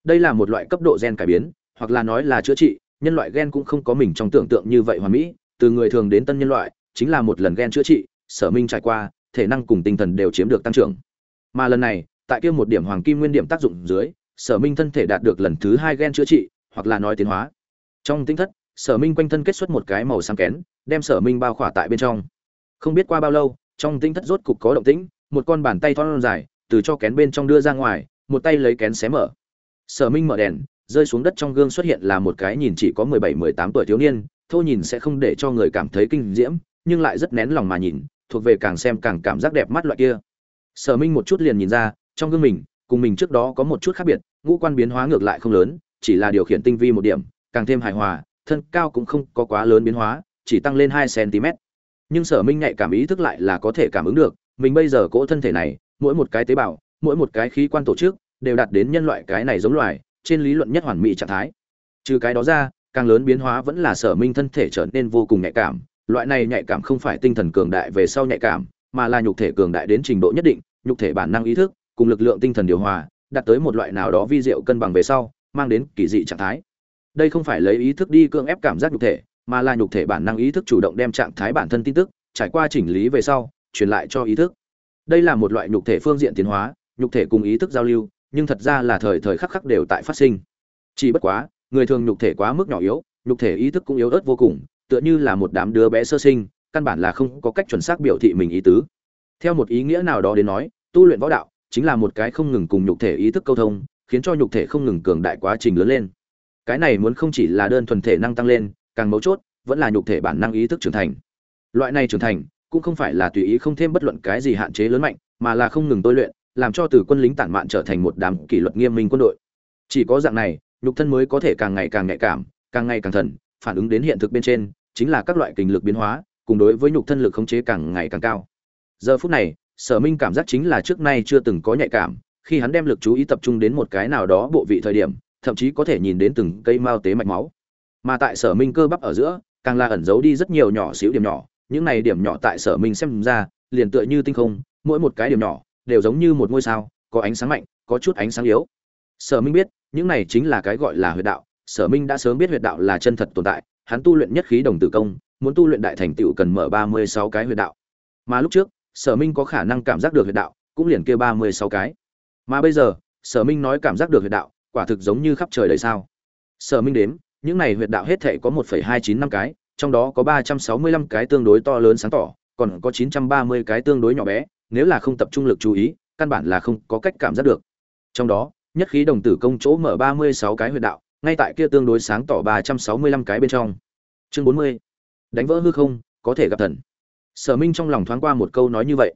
Đây là một loại cấp độ gen cải biến, hoặc là nói là chữa trị, nhân loại gen cũng không có mình trong tưởng tượng như vậy hoàn mỹ, từ người thường đến tân nhân loại, chính là một lần gen chữa trị, sở minh trải qua, thể năng cùng tinh thần đều chiếm được tăng trưởng. Mà lần này, tại kia một điểm hoàng kim nguyên điểm tác dụng dưới sở minh thân thể đạt được lần thứ hai gen chữa trị, hoặc là nói tiến hóa. Trong tinh thất, sở minh quanh thân kết xuất một cái màu xám kén, đem sở minh bao khỏa tại bên trong. Không biết qua bao lâu, trong tinh thất rốt cục có động tĩnh, một con bàn tay thon dài, từ cho kén bên trong đưa ra ngoài, một tay lấy kén xé mở. Sở minh mở đèn, rơi xuống đất trong gương xuất hiện là một cái nhìn chỉ có mười bảy, mười tám tuổi thiếu niên, thô nhìn sẽ không để cho người cảm thấy kinh diễm, nhưng lại rất nén lòng mà nhìn, thuộc về càng xem càng cảm giác đẹp mắt loại kia. Sở minh một chút liền nhìn ra, trong gương mình cùng mình trước đó có một chút khác biệt, ngũ quan biến hóa ngược lại không lớn, chỉ là điều khiển tinh vi một điểm, càng thêm hài hòa, thân cao cũng không có quá lớn biến hóa, chỉ tăng lên hai cm. Nhưng sở minh nhạy cảm ý thức lại là có thể cảm ứng được, mình bây giờ cỗ thân thể này, mỗi một cái tế bào, mỗi một cái khí quan tổ chức, đều đạt đến nhân loại cái này giống loài, trên lý luận nhất hoàn mỹ trạng thái. Trừ cái đó ra, càng lớn biến hóa vẫn là sở minh thân thể trở nên vô cùng nhạy cảm, loại này nhạy cảm không phải tinh thần cường đại về sau nhạy cảm, mà là nhục thể cường đại đến trình độ nhất định, nhục thể bản năng ý thức cùng lực lượng tinh thần điều hòa, đạt tới một loại nào đó vi diệu cân bằng về sau, mang đến kỳ dị trạng thái. Đây không phải lấy ý thức đi cưỡng ép cảm giác nhục thể, mà là nhục thể bản năng ý thức chủ động đem trạng thái bản thân tin tức, trải qua chỉnh lý về sau, truyền lại cho ý thức. Đây là một loại nhục thể phương diện tiến hóa, nhục thể cùng ý thức giao lưu, nhưng thật ra là thời thời khắc khắc đều tại phát sinh. Chỉ bất quá, người thường nhục thể quá mức nhỏ yếu, nhục thể ý thức cũng yếu ớt vô cùng, tựa như là một đám đứa bé sơ sinh, căn bản là không có cách chuẩn xác biểu thị mình ý tứ. Theo một ý nghĩa nào đó đến nói, tu luyện võ đạo chính là một cái không ngừng cùng nhục thể ý thức câu thông, khiến cho nhục thể không ngừng cường đại quá trình lớn lên. Cái này muốn không chỉ là đơn thuần thể năng tăng lên, càng mấu chốt, vẫn là nhục thể bản năng ý thức trưởng thành. Loại này trưởng thành, cũng không phải là tùy ý không thêm bất luận cái gì hạn chế lớn mạnh, mà là không ngừng tôi luyện, làm cho từ quân lính tản mạn trở thành một đám kỷ luật nghiêm minh quân đội. Chỉ có dạng này, nhục thân mới có thể càng ngày càng nhạy cảm, càng ngày càng thần, phản ứng đến hiện thực bên trên, chính là các loại kinh lực biến hóa, cùng đối với nhục thân lực khống chế càng ngày càng cao. Giờ phút này sở minh cảm giác chính là trước nay chưa từng có nhạy cảm, khi hắn đem lực chú ý tập trung đến một cái nào đó bộ vị thời điểm, thậm chí có thể nhìn đến từng cây mao tế mạch máu. Mà tại sở minh cơ bắp ở giữa, càng là ẩn giấu đi rất nhiều nhỏ xíu điểm nhỏ, những này điểm nhỏ tại sở minh xem ra, liền tựa như tinh không, mỗi một cái điểm nhỏ đều giống như một ngôi sao, có ánh sáng mạnh, có chút ánh sáng yếu. Sở minh biết, những này chính là cái gọi là huyệt đạo, sở minh đã sớm biết huyệt đạo là chân thật tồn tại, hắn tu luyện nhất khí đồng tử công, muốn tu luyện đại thành tựu cần mở ba mươi sáu cái huyệt đạo. Mà lúc trước sở minh có khả năng cảm giác được huyệt đạo, cũng liền kia ba mươi sáu cái. Mà bây giờ, sở minh nói cảm giác được huyệt đạo, quả thực giống như khắp trời đời sao. Sở minh đếm, những này huyệt đạo hết thể có một phẩy hai chín năm cái, trong đó có ba trăm sáu mươi lăm cái tương đối to lớn sáng tỏ, còn có chín trăm ba mươi cái tương đối nhỏ bé, nếu là không tập trung lực chú ý, căn bản là không có cách cảm giác được. Trong đó, nhất khí đồng tử công chỗ mở ba mươi sáu cái huyệt đạo, ngay tại kia tương đối sáng tỏ ba trăm sáu mươi lăm cái bên trong. Chương bốn mươi. Đánh vỡ hư không, có thể gặp thần sở minh trong lòng thoáng qua một câu nói như vậy.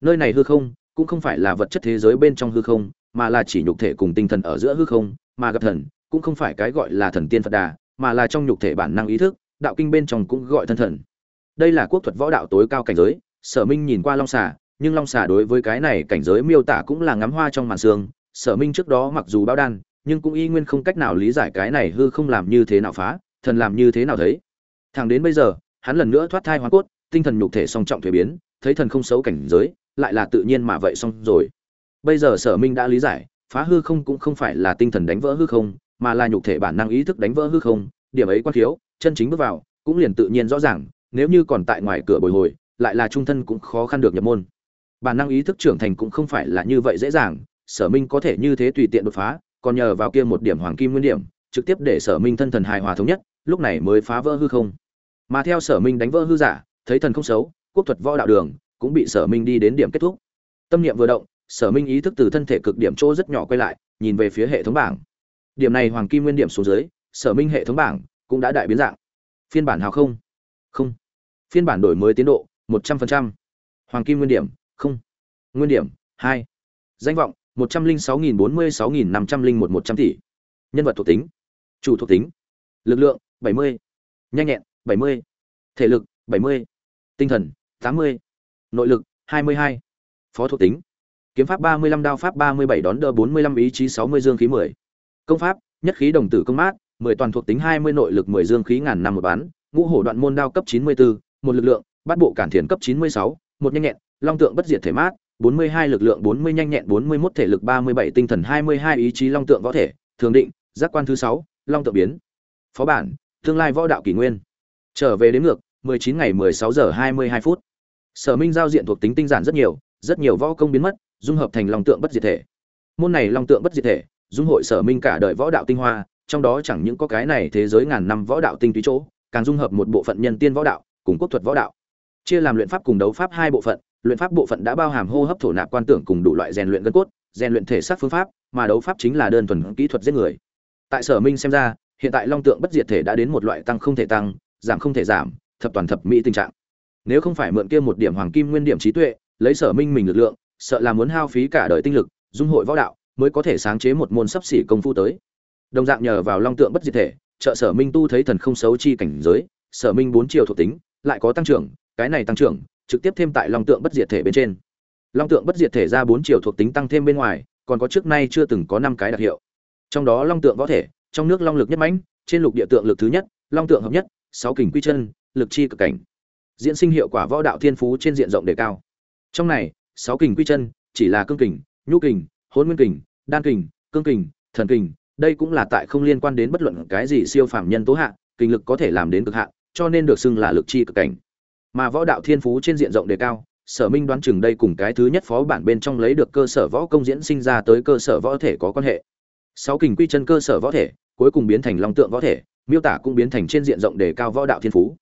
Nơi này hư không, cũng không phải là vật chất thế giới bên trong hư không, mà là chỉ nhục thể cùng tinh thần ở giữa hư không, mà gặp thần, cũng không phải cái gọi là thần tiên phật đà, mà là trong nhục thể bản năng ý thức, đạo kinh bên trong cũng gọi thân thần. Đây là quốc thuật võ đạo tối cao cảnh giới, sở minh nhìn qua long xà, nhưng long xà đối với cái này cảnh giới miêu tả cũng là ngắm hoa trong màn sương. Sở minh trước đó mặc dù bao đan, nhưng cũng y nguyên không cách nào lý giải cái này hư không làm như thế nào phá, thần làm như thế nào thấy. Thẳng đến bây giờ, hắn lần nữa thoát thai hoa cốt tinh thần nhục thể song trọng thuế biến, thấy thần không xấu cảnh giới, lại là tự nhiên mà vậy xong rồi. Bây giờ sở minh đã lý giải, phá hư không cũng không phải là tinh thần đánh vỡ hư không, mà là nhục thể bản năng ý thức đánh vỡ hư không, điểm ấy quan thiếu chân chính bước vào, cũng liền tự nhiên rõ ràng, nếu như còn tại ngoài cửa bồi hồi, lại là trung thân cũng khó khăn được nhập môn. Bản năng ý thức trưởng thành cũng không phải là như vậy dễ dàng, sở minh có thể như thế tùy tiện đột phá, còn nhờ vào kia một điểm hoàng kim nguyên điểm, trực tiếp để sở minh thân thần hài hòa thống nhất, lúc này mới phá vỡ hư không. Mà theo sở minh đánh vỡ hư giả thấy thần không xấu, quốc thuật võ đạo đường cũng bị sở minh đi đến điểm kết thúc. Tâm niệm vừa động, sở minh ý thức từ thân thể cực điểm chỗ rất nhỏ quay lại, nhìn về phía hệ thống bảng. Điểm này hoàng kim nguyên điểm xuống dưới, sở minh hệ thống bảng cũng đã đại biến dạng. Phiên bản hào không? Không. Phiên bản đổi mới tiến độ, một trăm linh hoàng kim nguyên điểm? Không. Nguyên điểm? Hai. Danh vọng, một trăm linh sáu nghìn bốn mươi sáu nghìn năm trăm linh một một trăm tỷ. Nhân vật thuộc tính? Chủ thuộc tính? Lực lượng? bảy mươi. Nhanh nhẹn? bảy mươi. Thể lực? bảy mươi tinh thần 80, nội lực 22, phó thuộc tính kiếm pháp 35 đao pháp 37 đón đỡ 45 ý chí 60 dương khí 10. Công pháp, nhất khí đồng tử công mát, 10 toàn thuộc tính 20 nội lực 10 dương khí ngàn năm một bán, ngũ hổ đoạn môn đao cấp 94, một lực lượng, bát bộ cản thiền cấp 96, một nhanh nhẹn, long tượng bất diệt thể mát, 42 lực lượng 40 nhanh nhẹn 41 thể lực 37 tinh thần 22 ý chí long tượng võ thể, thường định, giác quan thứ 6, long tượng biến. Phó bản, tương lai võ đạo kỷ nguyên. Trở về đến ngược, mười chín ngày mười sáu giờ hai mươi hai phút. Sở minh giao diện thuộc tính tinh giản rất nhiều rất nhiều võ công biến mất, dung hợp thành long tượng bất diệt thể. Môn này long tượng bất diệt thể, dung hội sở minh cả đời võ đạo tinh hoa, trong đó chẳng những có cái này thế giới ngàn năm võ đạo tinh túy chỗ, càng dung hợp một bộ phận nhân tiên võ đạo, cùng quốc thuật võ đạo. Chia làm luyện pháp cùng đấu pháp hai bộ phận, luyện pháp bộ phận đã bao hàm hô hấp thổ nạp quan tưởng cùng đủ loại rèn luyện gân cốt, rèn luyện thể xác phương pháp, mà đấu pháp chính là đơn thuần kỹ thuật giết người. Tại sở minh xem ra, hiện tại long tượng bất diệt thể đã đến một loại tăng không thể tăng, giảm không thể giảm thập toàn thập mỹ tình trạng. Nếu không phải mượn kia một điểm hoàng kim nguyên điểm trí tuệ, lấy sở minh mình lực lượng, sợ là muốn hao phí cả đời tinh lực, dung hội võ đạo, mới có thể sáng chế một môn sắp xỉ công phu tới. Đồng dạng nhờ vào long tượng bất diệt thể, trợ sở minh tu thấy thần không xấu chi cảnh giới, sở minh bốn chiều thuộc tính, lại có tăng trưởng, cái này tăng trưởng, trực tiếp thêm tại long tượng bất diệt thể bên trên. Long tượng bất diệt thể ra bốn chiều thuộc tính tăng thêm bên ngoài, còn có trước nay chưa từng có năm cái đặc hiệu. Trong đó long tượng võ thể, trong nước long lực nhất mãnh, trên lục địa tượng lực thứ nhất, long tượng hợp nhất, sáu kình quy chân lực chi cực cảnh. Diễn sinh hiệu quả võ đạo thiên phú trên diện rộng đề cao. Trong này, sáu kình quy chân, chỉ là cương kình nhu kình hôn nguyên kình, đan kình, cương kình, thần kình, đây cũng là tại không liên quan đến bất luận cái gì siêu phàm nhân tố hạ kinh lực có thể làm đến cực hạn cho nên được xưng là lực chi cực cảnh. Mà võ đạo thiên phú trên diện rộng đề cao, sở minh đoán chừng đây cùng cái thứ nhất phó bản bên trong lấy được cơ sở võ công diễn sinh ra tới cơ sở võ thể có quan hệ. Sáu kình quy chân cơ sở võ thể, cuối cùng biến thành long tượng võ thể, miêu tả cũng biến thành trên diện rộng đề cao võ đạo thiên phú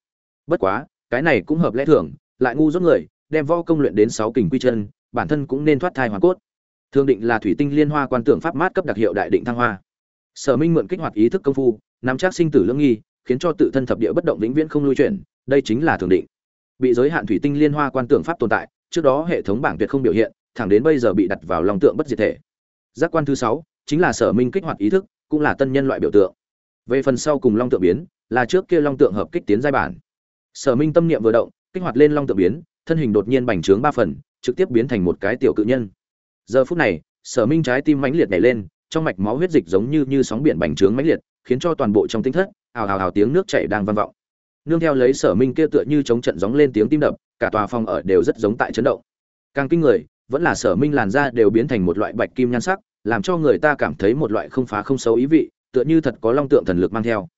bất quá, cái này cũng hợp lẽ thường, lại ngu dốt người, đem võ công luyện đến sáu kình quy chân, bản thân cũng nên thoát thai hoàn cốt. Thương định là thủy tinh liên hoa quan tưởng pháp mát cấp đặc hiệu đại định thăng hoa. Sở minh mượn kích hoạt ý thức công phu, nắm chắc sinh tử lương nghi, khiến cho tự thân thập địa bất động vĩnh viễn không lui chuyển, đây chính là thường định. Bị giới hạn thủy tinh liên hoa quan tưởng pháp tồn tại, trước đó hệ thống bảng tuyệt không biểu hiện, thẳng đến bây giờ bị đặt vào lòng tượng bất diệt thể. Giác quan thứ sáu, chính là sở minh kích hoạt ý thức, cũng là tân nhân loại biểu tượng. Về phần sau cùng long tượng biến, là trước kia long tượng hợp kích tiến giai bản sở minh tâm niệm vừa động, kích hoạt lên long tượng biến, thân hình đột nhiên bành trướng ba phần, trực tiếp biến thành một cái tiểu cự nhân. Giờ phút này, sở minh trái tim mãnh liệt nhảy lên, trong mạch máu huyết dịch giống như như sóng biển bành trướng mãnh liệt, khiến cho toàn bộ trong tinh thất, ào ào ào tiếng nước chảy đang vang vọng. Nương theo lấy sở minh kia tựa như chống trận gióng lên tiếng tim đập, cả tòa phòng ở đều rất giống tại chấn động. Càng kinh người, vẫn là sở minh làn da đều biến thành một loại bạch kim nhan sắc, làm cho người ta cảm thấy một loại không phá không xấu ý vị, tựa như thật có long tượng thần lực mang theo.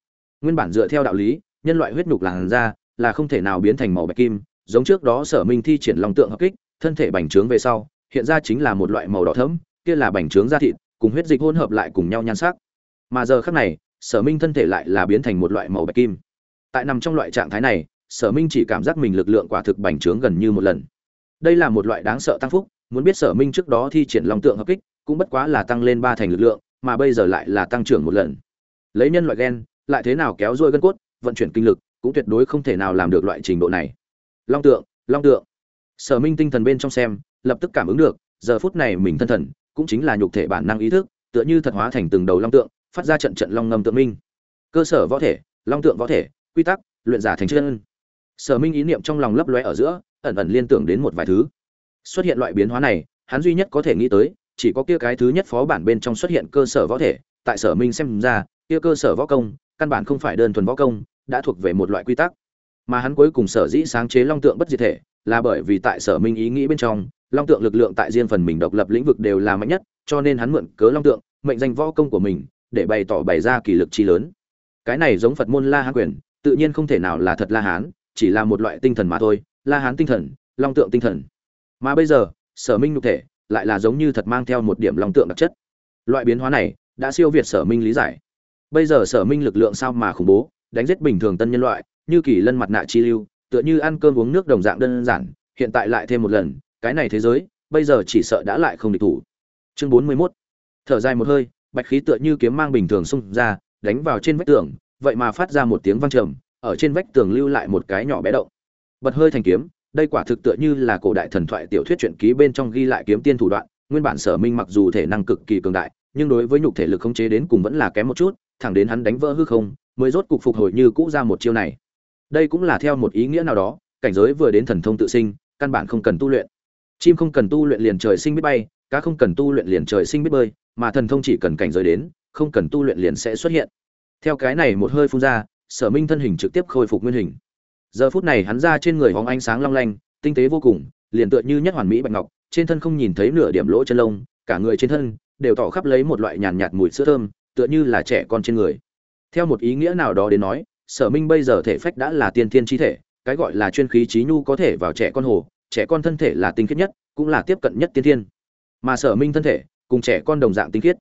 Nguyên bản dựa theo đạo lý, nhân loại huyết nhục làn da là không thể nào biến thành màu bạch kim, giống trước đó sở minh thi triển long tượng hợp kích, thân thể bành trướng về sau, hiện ra chính là một loại màu đỏ thẫm, kia là bành trướng da thịt, cùng huyết dịch hỗn hợp lại cùng nhau nhan sắc. Mà giờ khắc này, sở minh thân thể lại là biến thành một loại màu bạch kim. Tại nằm trong loại trạng thái này, sở minh chỉ cảm giác mình lực lượng quả thực bành trướng gần như một lần. Đây là một loại đáng sợ tăng phúc, muốn biết sở minh trước đó thi triển long tượng hợp kích, cũng bất quá là tăng lên ba thành lực lượng, mà bây giờ lại là tăng trưởng một lần. Lấy nhân loại gen, lại thế nào kéo dôi gân cốt, vận chuyển kinh lực cũng tuyệt đối không thể nào làm được loại trình độ này. Long tượng long tượng. Sở minh tinh thần bên trong xem, lập tức cảm ứng được, giờ phút này mình thân thần, cũng chính là nhục thể bản năng ý thức, tựa như thật hóa thành từng đầu long tượng, phát ra trận trận long ngâm tượng minh. Cơ sở võ thể, long tượng võ thể, quy tắc, luyện giả thành chân. Sở minh ý niệm trong lòng lấp lóe ở giữa, ẩn ẩn liên tưởng đến một vài thứ. Xuất hiện loại biến hóa này, hắn duy nhất có thể nghĩ tới, chỉ có kia cái thứ nhất phó bản bên trong xuất hiện cơ sở võ thể, tại sở minh xem ra, kia cơ sở võ công, căn bản không phải đơn thuần võ công đã thuộc về một loại quy tắc. Mà hắn cuối cùng sở dĩ sáng chế long tượng bất diệt thể là bởi vì tại sở minh ý nghĩ bên trong, long tượng lực lượng tại riêng phần mình độc lập lĩnh vực đều là mạnh nhất, cho nên hắn mượn cớ long tượng, mệnh danh võ công của mình, để bày tỏ bày ra kỷ lực chi lớn. Cái này giống phật môn la hán quyền, tự nhiên không thể nào là thật la hán, chỉ là một loại tinh thần mà thôi, la hán tinh thần, long tượng tinh thần. Mà bây giờ, sở minh nhục thể lại là giống như thật mang theo một điểm long tượng đặc chất. Loại biến hóa này đã siêu việt sở minh lý giải. Bây giờ sở minh lực lượng sao mà khủng bố? Đánh giết bình thường tân nhân loại, như kỳ lân mặt nạ chi lưu, tựa như ăn cơm uống nước đồng dạng đơn giản, hiện tại lại thêm một lần, cái này thế giới, bây giờ chỉ sợ đã lại không địch thủ. Chương bốn mươi 41 thở dài một hơi, bạch khí tựa như kiếm mang bình thường xung ra, đánh vào trên vách tường, vậy mà phát ra một tiếng vang trầm, ở trên vách tường lưu lại một cái nhỏ bé động. Bật hơi thành kiếm, đây quả thực tựa như là cổ đại thần thoại tiểu thuyết truyện ký bên trong ghi lại kiếm tiên thủ đoạn, nguyên bản sở minh mặc dù thể năng cực kỳ cường đại, nhưng đối với nhục thể lực khống chế đến cùng vẫn là kém một chút, thẳng đến hắn đánh vỡ hư không mới rốt cục phục hồi như cũ ra một chiêu này. Đây cũng là theo một ý nghĩa nào đó, cảnh giới vừa đến thần thông tự sinh, căn bản không cần tu luyện. Chim không cần tu luyện liền trời sinh biết bay, cá không cần tu luyện liền trời sinh biết bơi, mà thần thông chỉ cần cảnh giới đến, không cần tu luyện liền sẽ xuất hiện. Theo cái này một hơi phun ra, sở minh thân hình trực tiếp khôi phục nguyên hình. Giờ phút này hắn ra trên người hóng ánh sáng long lanh, tinh tế vô cùng, liền tựa như nhất hoàn mỹ bạch ngọc, trên thân không nhìn thấy nửa điểm lỗ chân lông, cả người trên thân đều tỏ khắp lấy một loại nhàn nhạt mùi sữa thơm, tựa như là trẻ con trên người theo một ý nghĩa nào đó đến nói, sở minh bây giờ thể phách đã là tiên thiên chi thể, cái gọi là chuyên khí trí nhu có thể vào trẻ con hồ, trẻ con thân thể là tinh khiết nhất, cũng là tiếp cận nhất tiên thiên. Mà sở minh thân thể, cùng trẻ con đồng dạng tinh khiết.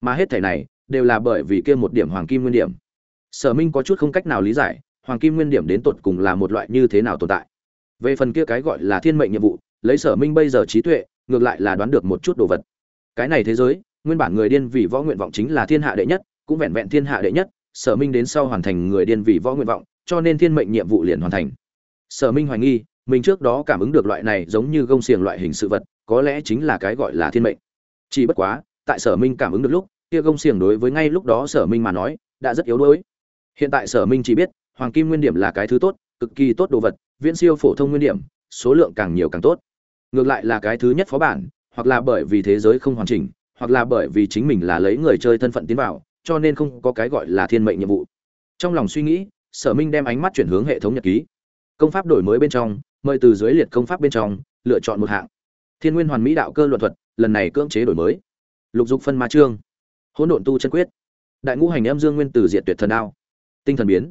Mà hết thể này, đều là bởi vì kia một điểm hoàng kim nguyên điểm. Sở minh có chút không cách nào lý giải, hoàng kim nguyên điểm đến tột cùng là một loại như thế nào tồn tại. Về phần kia cái gọi là thiên mệnh nhiệm vụ, lấy sở minh bây giờ trí tuệ, ngược lại là đoán được một chút đồ vật. Cái này thế giới, nguyên bản người điên vì võ nguyện vọng chính là thiên hạ đệ nhất, cũng vẹn vẹn thiên hạ đệ nhất sở minh đến sau hoàn thành người điên vì võ nguyện vọng, cho nên thiên mệnh nhiệm vụ liền hoàn thành. Sở minh hoài nghi, mình trước đó cảm ứng được loại này giống như gông xiềng loại hình sự vật, có lẽ chính là cái gọi là thiên mệnh. Chỉ bất quá, tại sở minh cảm ứng được lúc, kia gông xiềng đối với ngay lúc đó sở minh mà nói, đã rất yếu đuối. Hiện tại sở minh chỉ biết, hoàng kim nguyên điểm là cái thứ tốt, cực kỳ tốt đồ vật, viễn siêu phổ thông nguyên điểm, số lượng càng nhiều càng tốt. Ngược lại là cái thứ nhất phó bản, hoặc là bởi vì thế giới không hoàn chỉnh, hoặc là bởi vì chính mình là lấy người chơi thân phận tiến vào cho nên không có cái gọi là thiên mệnh nhiệm vụ. Trong lòng suy nghĩ, sở minh đem ánh mắt chuyển hướng hệ thống nhật ký. Công pháp đổi mới bên trong, mời từ dưới liệt công pháp bên trong, lựa chọn một hạng. Thiên nguyên hoàn mỹ đạo cơ luận thuật, lần này cưỡng chế đổi mới. Lục dục phân ma trương hỗn độn tu chân quyết. Đại ngũ hành âm dương nguyên tử diệt tuyệt thần đao. Tinh thần biến.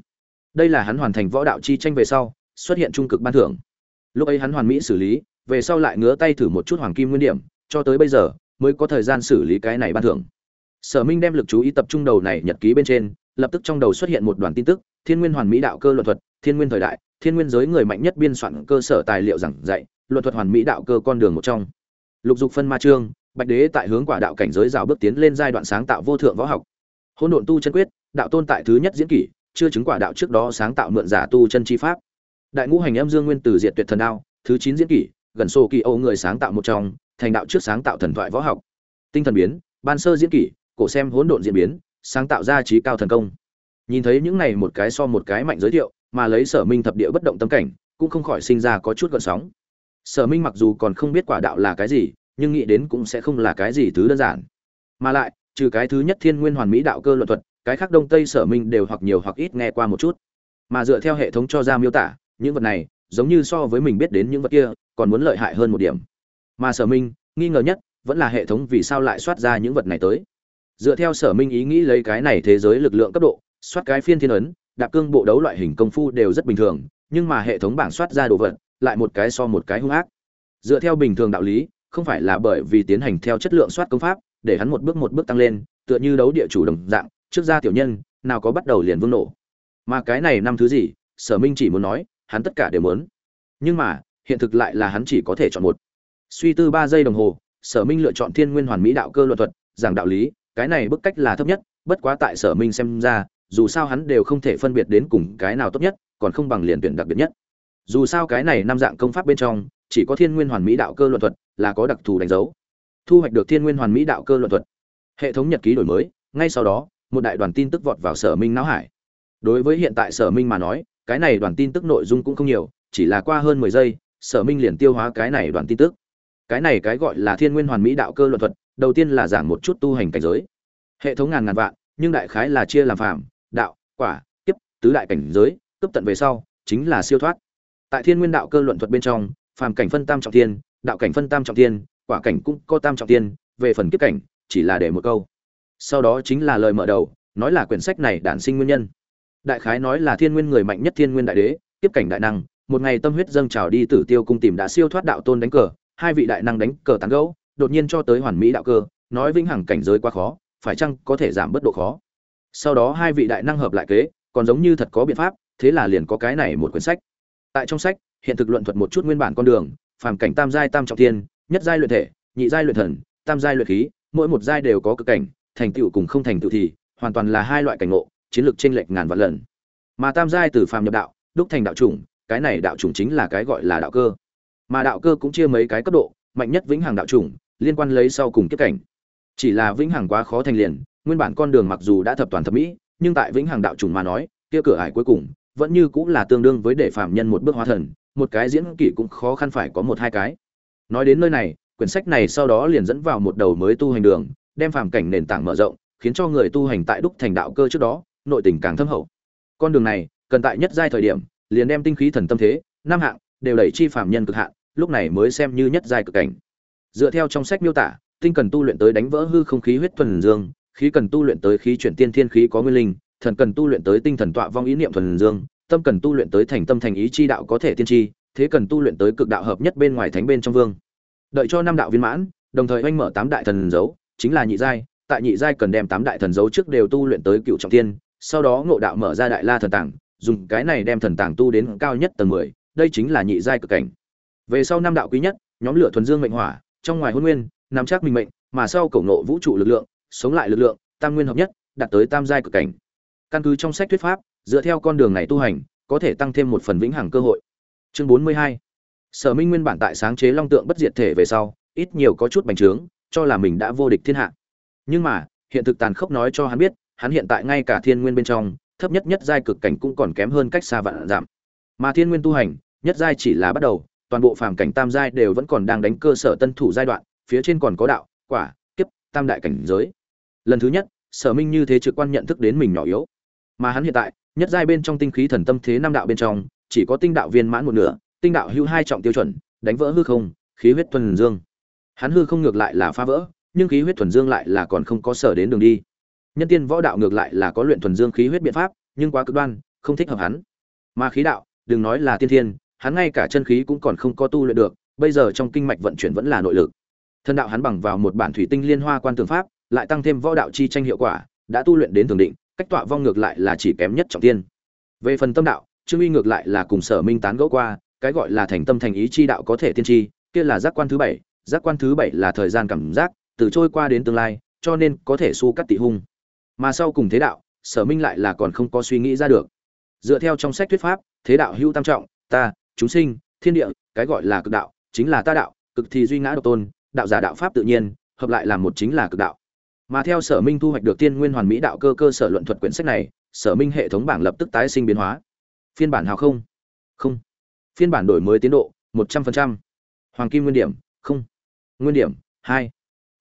Đây là hắn hoàn thành võ đạo chi tranh về sau, xuất hiện trung cực ban thưởng. Lúc ấy hắn hoàn mỹ xử lý, về sau lại ngứa tay thử một chút hoàng kim nguyên điểm, cho tới bây giờ, mới có thời gian xử lý cái này ban thưởng sở minh đem lực chú ý tập trung đầu này nhật ký bên trên, lập tức trong đầu xuất hiện một đoàn tin tức, thiên nguyên hoàn mỹ đạo cơ luận thuật, thiên nguyên thời đại, thiên nguyên giới người mạnh nhất biên soạn cơ sở tài liệu giảng dạy, luận thuật hoàn mỹ đạo cơ con đường một trong. Lục dục phân ma trương, bạch đế tại hướng quả đạo cảnh giới rào bước tiến lên giai đoạn sáng tạo vô thượng võ học. Hỗn độn tu chân quyết, đạo tôn tại thứ nhất diễn kỷ, chưa chứng quả đạo trước đó sáng tạo mượn giả tu chân chi pháp. Đại ngũ hành âm dương nguyên tử diệt tuyệt thần đao, thứ chín diễn kỷ, gần sô kỳ âu người sáng tạo một trong, thành đạo trước sáng tạo thần thoại võ học. Tinh thần biến, ban sơ diễn kỷ cổ xem hỗn độn diễn biến, sáng tạo ra trí cao thần công. Nhìn thấy những này một cái so một cái mạnh giới thiệu, mà lấy sở minh thập địa bất động tâm cảnh, cũng không khỏi sinh ra có chút gợn sóng. Sở minh mặc dù còn không biết quả đạo là cái gì, nhưng nghĩ đến cũng sẽ không là cái gì thứ đơn giản. Mà lại, trừ cái thứ nhất thiên nguyên hoàn mỹ đạo cơ luận thuật, cái khác đông tây sở minh đều hoặc nhiều hoặc ít nghe qua một chút. Mà dựa theo hệ thống cho ra miêu tả, những vật này, giống như so với mình biết đến những vật kia, còn muốn lợi hại hơn một điểm. Mà sở minh, nghi ngờ nhất, vẫn là hệ thống vì sao lại soát ra những vật này tới dựa theo sở minh ý nghĩ lấy cái này thế giới lực lượng cấp độ, soát cái phiên thiên ấn, đạp cương bộ đấu loại hình công phu đều rất bình thường, nhưng mà hệ thống bảng soát ra đồ vật, lại một cái so một cái hung ác. Dựa theo bình thường đạo lý, không phải là bởi vì tiến hành theo chất lượng soát công pháp, để hắn một bước một bước tăng lên, tựa như đấu địa chủ đồng dạng, trước ra tiểu nhân, nào có bắt đầu liền vương nổ. Mà cái này năm thứ gì, sở minh chỉ muốn nói, hắn tất cả đều muốn. Nhưng mà, hiện thực lại là hắn chỉ có thể chọn một. Suy tư ba giây đồng hồ, sở minh lựa chọn thiên nguyên hoàn mỹ đạo cơ luật thuật, giảng đạo lý cái này bức cách là thấp nhất, bất quá tại sở minh xem ra, dù sao hắn đều không thể phân biệt đến cùng cái nào tốt nhất, còn không bằng liền tuyển đặc biệt nhất. Dù sao cái này năm dạng công pháp bên trong, chỉ có thiên nguyên hoàn mỹ đạo cơ luận thuật là có đặc thù đánh dấu. Thu hoạch được thiên nguyên hoàn mỹ đạo cơ luận thuật. Hệ thống nhật ký đổi mới, ngay sau đó, một đại đoàn tin tức vọt vào sở minh não hải. Đối với hiện tại sở minh mà nói, cái này đoàn tin tức nội dung cũng không nhiều, chỉ là qua hơn mười giây, sở minh liền tiêu hóa cái này đoàn tin tức cái này cái gọi là thiên nguyên hoàn mỹ đạo cơ luận thuật, đầu tiên là giảng một chút tu hành cảnh giới. Hệ thống ngàn ngàn vạn, nhưng đại khái là chia làm phàm đạo, quả, kiếp, tứ đại cảnh giới cấp tận về sau, chính là siêu thoát. Tại thiên nguyên đạo cơ luận thuật bên trong, phàm cảnh phân tam trọng thiên, đạo cảnh phân tam trọng thiên, quả cảnh cũng có tam trọng thiên, về phần kiếp cảnh, chỉ là để một câu. Sau đó chính là lời mở đầu, nói là quyển sách này đản sinh nguyên nhân. Đại khái nói là thiên nguyên người mạnh nhất thiên nguyên đại đế, kiếp cảnh đại năng, một ngày tâm huyết dâng trào đi tử tiêu cung tìm đã siêu thoát đạo tôn đánh cờ hai vị đại năng đánh cờ tán gẫu, đột nhiên cho tới hoàn mỹ đạo cơ, nói vĩnh hằng cảnh giới quá khó, phải chăng có thể giảm bớt độ khó? Sau đó hai vị đại năng hợp lại kế, còn giống như thật có biện pháp, thế là liền có cái này một quyển sách. Tại trong sách, hiện thực luận thuật một chút nguyên bản con đường, phàm cảnh tam giai tam trọng thiên, nhất giai luyện thể, nhị giai luyện thần, tam giai luyện khí, mỗi một giai đều có cực cảnh, thành tựu cùng không thành tựu thì, hoàn toàn là hai loại cảnh ngộ, chiến lược chênh lệch ngàn vạn lần. Mà tam giai từ phàm nhập đạo, đúc thành đạo chủng, cái này đạo chủng chính là cái gọi là đạo cơ mà đạo cơ cũng chia mấy cái cấp độ, mạnh nhất vĩnh hằng đạo chủng, liên quan lấy sau cùng kiếp cảnh. Chỉ là vĩnh hằng quá khó thành liền, nguyên bản con đường mặc dù đã thập toàn thập mỹ, nhưng tại vĩnh hằng đạo chủng mà nói, kia cửa ải cuối cùng, vẫn như cũng là tương đương với để phạm nhân một bước hóa thần, một cái diễn kỷ cũng khó khăn phải có một hai cái. Nói đến nơi này, quyển sách này sau đó liền dẫn vào một đầu mới tu hành đường, đem phàm cảnh nền tảng mở rộng, khiến cho người tu hành tại đúc thành đạo cơ trước đó, nội tình càng thâm hậu. Con đường này, cần tại nhất giai thời điểm, liền đem tinh khí thần tâm thế, năm hạng, đều đẩy chi phạm nhân cực hạn lúc này mới xem như nhất giai cực cảnh. Dựa theo trong sách miêu tả, tinh cần tu luyện tới đánh vỡ hư không khí huyết thuần dương, khí cần tu luyện tới khí chuyển tiên thiên khí có nguyên linh, thần cần tu luyện tới tinh thần tọa vong ý niệm thuần dương, tâm cần tu luyện tới thành tâm thành ý chi đạo có thể tiên tri, thế cần tu luyện tới cực đạo hợp nhất bên ngoài thánh bên trong vương. Đợi cho năm đạo viên mãn, đồng thời oanh mở tám đại thần dấu, chính là nhị giai, tại nhị giai cần đem tám đại thần dấu trước đều tu luyện tới cựu trọng thiên sau đó ngộ đạo mở ra đại la thần tàng, dùng cái này đem thần tàng tu đến cao nhất tầng mười, đây chính là nhị giai cực cảnh về sau năm đạo quý nhất, nhóm lửa thuần dương mệnh hỏa, trong ngoài hôn nguyên, nắm chắc minh mệnh, mà sau cổ nộ vũ trụ lực lượng, sống lại lực lượng, tam nguyên hợp nhất, đạt tới tam giai cực cảnh. Căn cứ trong sách thuyết pháp, dựa theo con đường này tu hành, có thể tăng thêm một phần vĩnh hằng cơ hội. Chương bốn mươi hai. Sở minh nguyên bản tại sáng chế long tượng bất diệt thể về sau, ít nhiều có chút bành trướng, cho là mình đã vô địch thiên hạ. Nhưng mà, hiện thực tàn khốc nói cho hắn biết, hắn hiện tại ngay cả thiên nguyên bên trong, thấp nhất nhất giai cực cảnh cũng còn kém hơn cách xa vạn giảm. Mà thiên nguyên tu hành, nhất giai chỉ là bắt đầu toàn bộ phàm cảnh tam giai đều vẫn còn đang đánh cơ sở tân thủ giai đoạn, phía trên còn có đạo, quả, kiếp, tam đại cảnh giới. Lần thứ nhất, sở minh như thế trực quan nhận thức đến mình nhỏ yếu. Mà hắn hiện tại, nhất giai bên trong tinh khí thần tâm thế năm đạo bên trong, chỉ có tinh đạo viên mãn một nửa, tinh đạo hữu hai trọng tiêu chuẩn, đánh vỡ hư không, khí huyết thuần dương. Hắn hư không ngược lại là phá vỡ, nhưng khí huyết thuần dương lại là còn không có sở đến đường đi. Nhân tiên võ đạo ngược lại là có luyện thuần dương khí huyết biện pháp, nhưng quá cực đoan, không thích hợp hắn. Mà khí đạo, đừng nói là tiên thiên hắn ngay cả chân khí cũng còn không có tu luyện được, bây giờ trong kinh mạch vận chuyển vẫn là nội lực. Thân đạo hắn bằng vào một bản thủy tinh liên hoa quan tường pháp, lại tăng thêm võ đạo chi tranh hiệu quả, đã tu luyện đến tường định, cách tọa vong ngược lại là chỉ kém nhất trọng tiên. Về phần tâm đạo, trương uy ngược lại là cùng sở minh tán gẫu qua, cái gọi là thành tâm thành ý chi đạo có thể tiên tri, kia là giác quan thứ bảy, giác quan thứ bảy là thời gian cảm giác, từ trôi qua đến tương lai, cho nên có thể xu cắt tị hung. Mà sau cùng thế đạo, sở minh lại là còn không có suy nghĩ ra được. Dựa theo trong sách thuyết pháp, thế đạo hữu tam trọng, ta chúng sinh, thiên địa, cái gọi là cực đạo, chính là ta đạo, cực thì duy ngã độc tôn, đạo giả đạo pháp tự nhiên, hợp lại làm một chính là cực đạo. Mà theo sở minh thu hoạch được tiên nguyên hoàn mỹ đạo cơ cơ sở luận thuật quyển sách này, sở minh hệ thống bảng lập tức tái sinh biến hóa. Phiên bản hào không? Không. Phiên bản đổi mới tiến độ, một trăm linh hoàng kim nguyên điểm? Không. Nguyên điểm? Hai.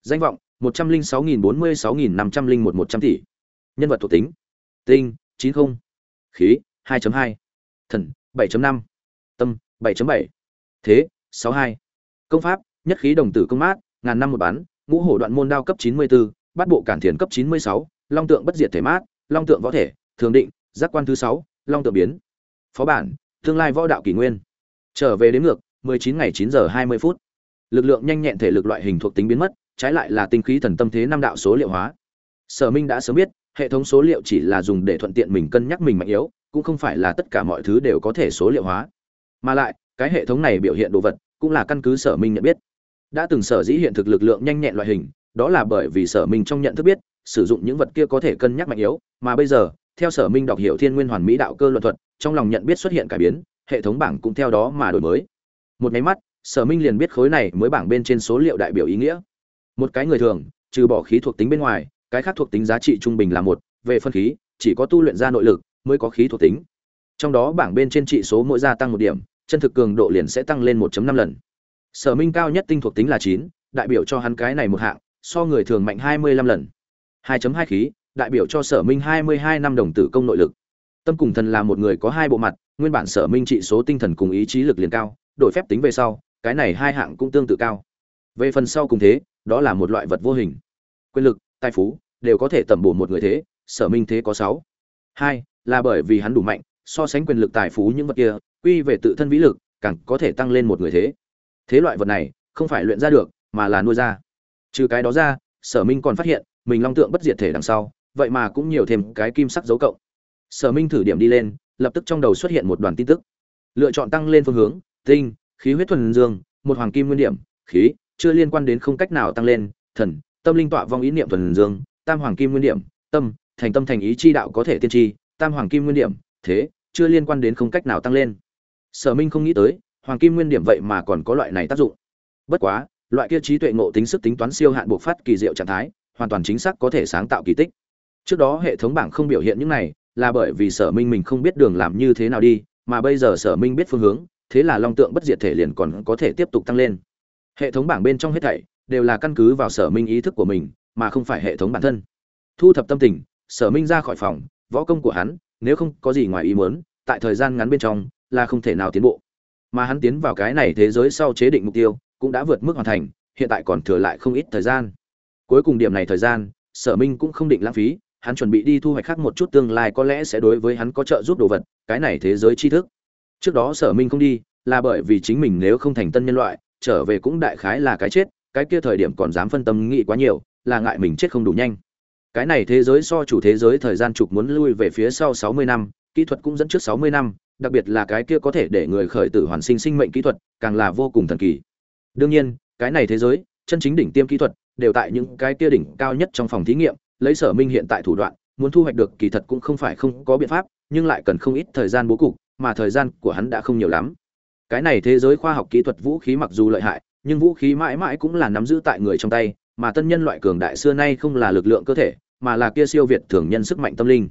Danh vọng, một trăm linh sáu nghìn bốn mươi sáu nghìn năm trăm linh một một trăm tỷ. Nhân vật thuộc tính? Tinh, chín không. Khí, hai hai. Thần, bảy năm tâm bảy bảy. Thế sáu hai. Công pháp nhất khí đồng tử công mát ngàn năm một bán ngũ hổ đoạn môn đao cấp chín mươi 94, bát bộ cản thiền cấp chín mươi sáu long tượng bất diệt thể mát long tượng võ thể thường định giác quan thứ sáu long tượng biến. Phó bản tương lai võ đạo kỷ nguyên. Trở về đến ngược 19 ngày 9 giờ 20 phút. Lực lượng nhanh nhẹn thể lực loại hình thuộc tính biến mất trái lại là tinh khí thần tâm thế năm đạo số liệu hóa. Sở minh đã sớm biết hệ thống số liệu chỉ là dùng để thuận tiện mình cân nhắc mình mạnh yếu cũng không phải là tất cả mọi thứ đều có thể số liệu hóa mà lại, cái hệ thống này biểu hiện đồ vật cũng là căn cứ sở minh nhận biết. Đã từng sở dĩ hiện thực lực lượng nhanh nhẹn loại hình, đó là bởi vì sở minh trong nhận thức biết, sử dụng những vật kia có thể cân nhắc mạnh yếu. Mà bây giờ, theo sở minh đọc hiểu thiên nguyên hoàn mỹ đạo cơ luận thuật, trong lòng nhận biết xuất hiện cải biến, hệ thống bảng cũng theo đó mà đổi mới. Một máy mắt, sở minh liền biết khối này mới bảng bên trên số liệu đại biểu ý nghĩa. Một cái người thường, trừ bỏ khí thuộc tính bên ngoài, cái khác thuộc tính giá trị trung bình là một, về phân khí, chỉ có tu luyện ra nội lực mới có khí thuộc tính. Trong đó bảng bên trên trị số mỗi gia tăng một điểm chân thực cường độ liền sẽ tăng lên 1.5 lần. Sở minh cao nhất tinh thuộc tính là chín, đại biểu cho hắn cái này một hạng, so người thường mạnh 25 lần. 2.2 khí, đại biểu cho sở minh 22 năm đồng tử công nội lực. Tâm cùng thần là một người có hai bộ mặt, nguyên bản sở minh trị số tinh thần cùng ý chí lực liền cao, đổi phép tính về sau, cái này hai hạng cũng tương tự cao. Về phần sau cùng thế, đó là một loại vật vô hình. Quyền lực, tài phú, đều có thể tầm bổ một người thế, sở minh thế có sáu. Hai, là bởi vì hắn đủ mạnh, so sánh quyền lực tài phú những vật kia quy về tự thân vĩ lực, càng có thể tăng lên một người thế. Thế loại vật này, không phải luyện ra được, mà là nuôi ra. Trừ cái đó ra, sở minh còn phát hiện, mình long tượng bất diệt thể đằng sau, vậy mà cũng nhiều thêm cái kim sắc dấu cộng. Sở minh thử điểm đi lên, lập tức trong đầu xuất hiện một đoàn tin tức. Lựa chọn tăng lên phương hướng, tinh, khí huyết thuần dương, một hoàng kim nguyên điểm, khí, chưa liên quan đến không cách nào tăng lên, thần, tâm linh tọa vong ý niệm thuần dương, tam hoàng kim nguyên điểm, tâm, thành tâm thành ý chi đạo có thể tiên tri, tam hoàng kim nguyên điểm, thế, chưa liên quan đến không cách nào tăng lên sở minh không nghĩ tới, hoàng kim nguyên điểm vậy mà còn có loại này tác dụng. Bất quá, loại kia trí tuệ ngộ tính sức tính toán siêu hạn buộc phát kỳ diệu trạng thái, hoàn toàn chính xác có thể sáng tạo kỳ tích. Trước đó hệ thống bảng không biểu hiện những này, là bởi vì sở minh mình không biết đường làm như thế nào đi, mà bây giờ sở minh biết phương hướng, thế là long tượng bất diệt thể liền còn có thể tiếp tục tăng lên. Hệ thống bảng bên trong hết thảy, đều là căn cứ vào sở minh ý thức của mình, mà không phải hệ thống bản thân. Thu thập tâm tình, sở minh ra khỏi phòng, võ công của hắn, nếu không có gì ngoài ý muốn, tại thời gian ngắn bên trong là không thể nào tiến bộ. Mà hắn tiến vào cái này thế giới sau chế định mục tiêu, cũng đã vượt mức hoàn thành, hiện tại còn thừa lại không ít thời gian. Cuối cùng điểm này thời gian, sở minh cũng không định lãng phí, hắn chuẩn bị đi thu hoạch khác một chút tương lai có lẽ sẽ đối với hắn có trợ giúp đồ vật, cái này thế giới tri thức. Trước đó sở minh không đi, là bởi vì chính mình nếu không thành tân nhân loại, trở về cũng đại khái là cái chết, cái kia thời điểm còn dám phân tâm nghĩ quá nhiều, là ngại mình chết không đủ nhanh. Cái này thế giới so chủ thế giới thời gian trục muốn lui về phía sau 60 năm, kỹ thuật cũng dẫn trước 60 năm đặc biệt là cái kia có thể để người khởi tử hoàn sinh sinh mệnh kỹ thuật, càng là vô cùng thần kỳ. Đương nhiên, cái này thế giới, chân chính đỉnh tiêm kỹ thuật, đều tại những cái kia đỉnh cao nhất trong phòng thí nghiệm, lấy sở minh hiện tại thủ đoạn, muốn thu hoạch được kỳ thật cũng không phải không có biện pháp, nhưng lại cần không ít thời gian bố cục, mà thời gian của hắn đã không nhiều lắm. Cái này thế giới khoa học kỹ thuật vũ khí mặc dù lợi hại, nhưng vũ khí mãi mãi cũng là nắm giữ tại người trong tay, mà tân nhân loại cường đại xưa nay không là lực lượng cơ thể, mà là kia siêu việt thường nhân sức mạnh tâm linh.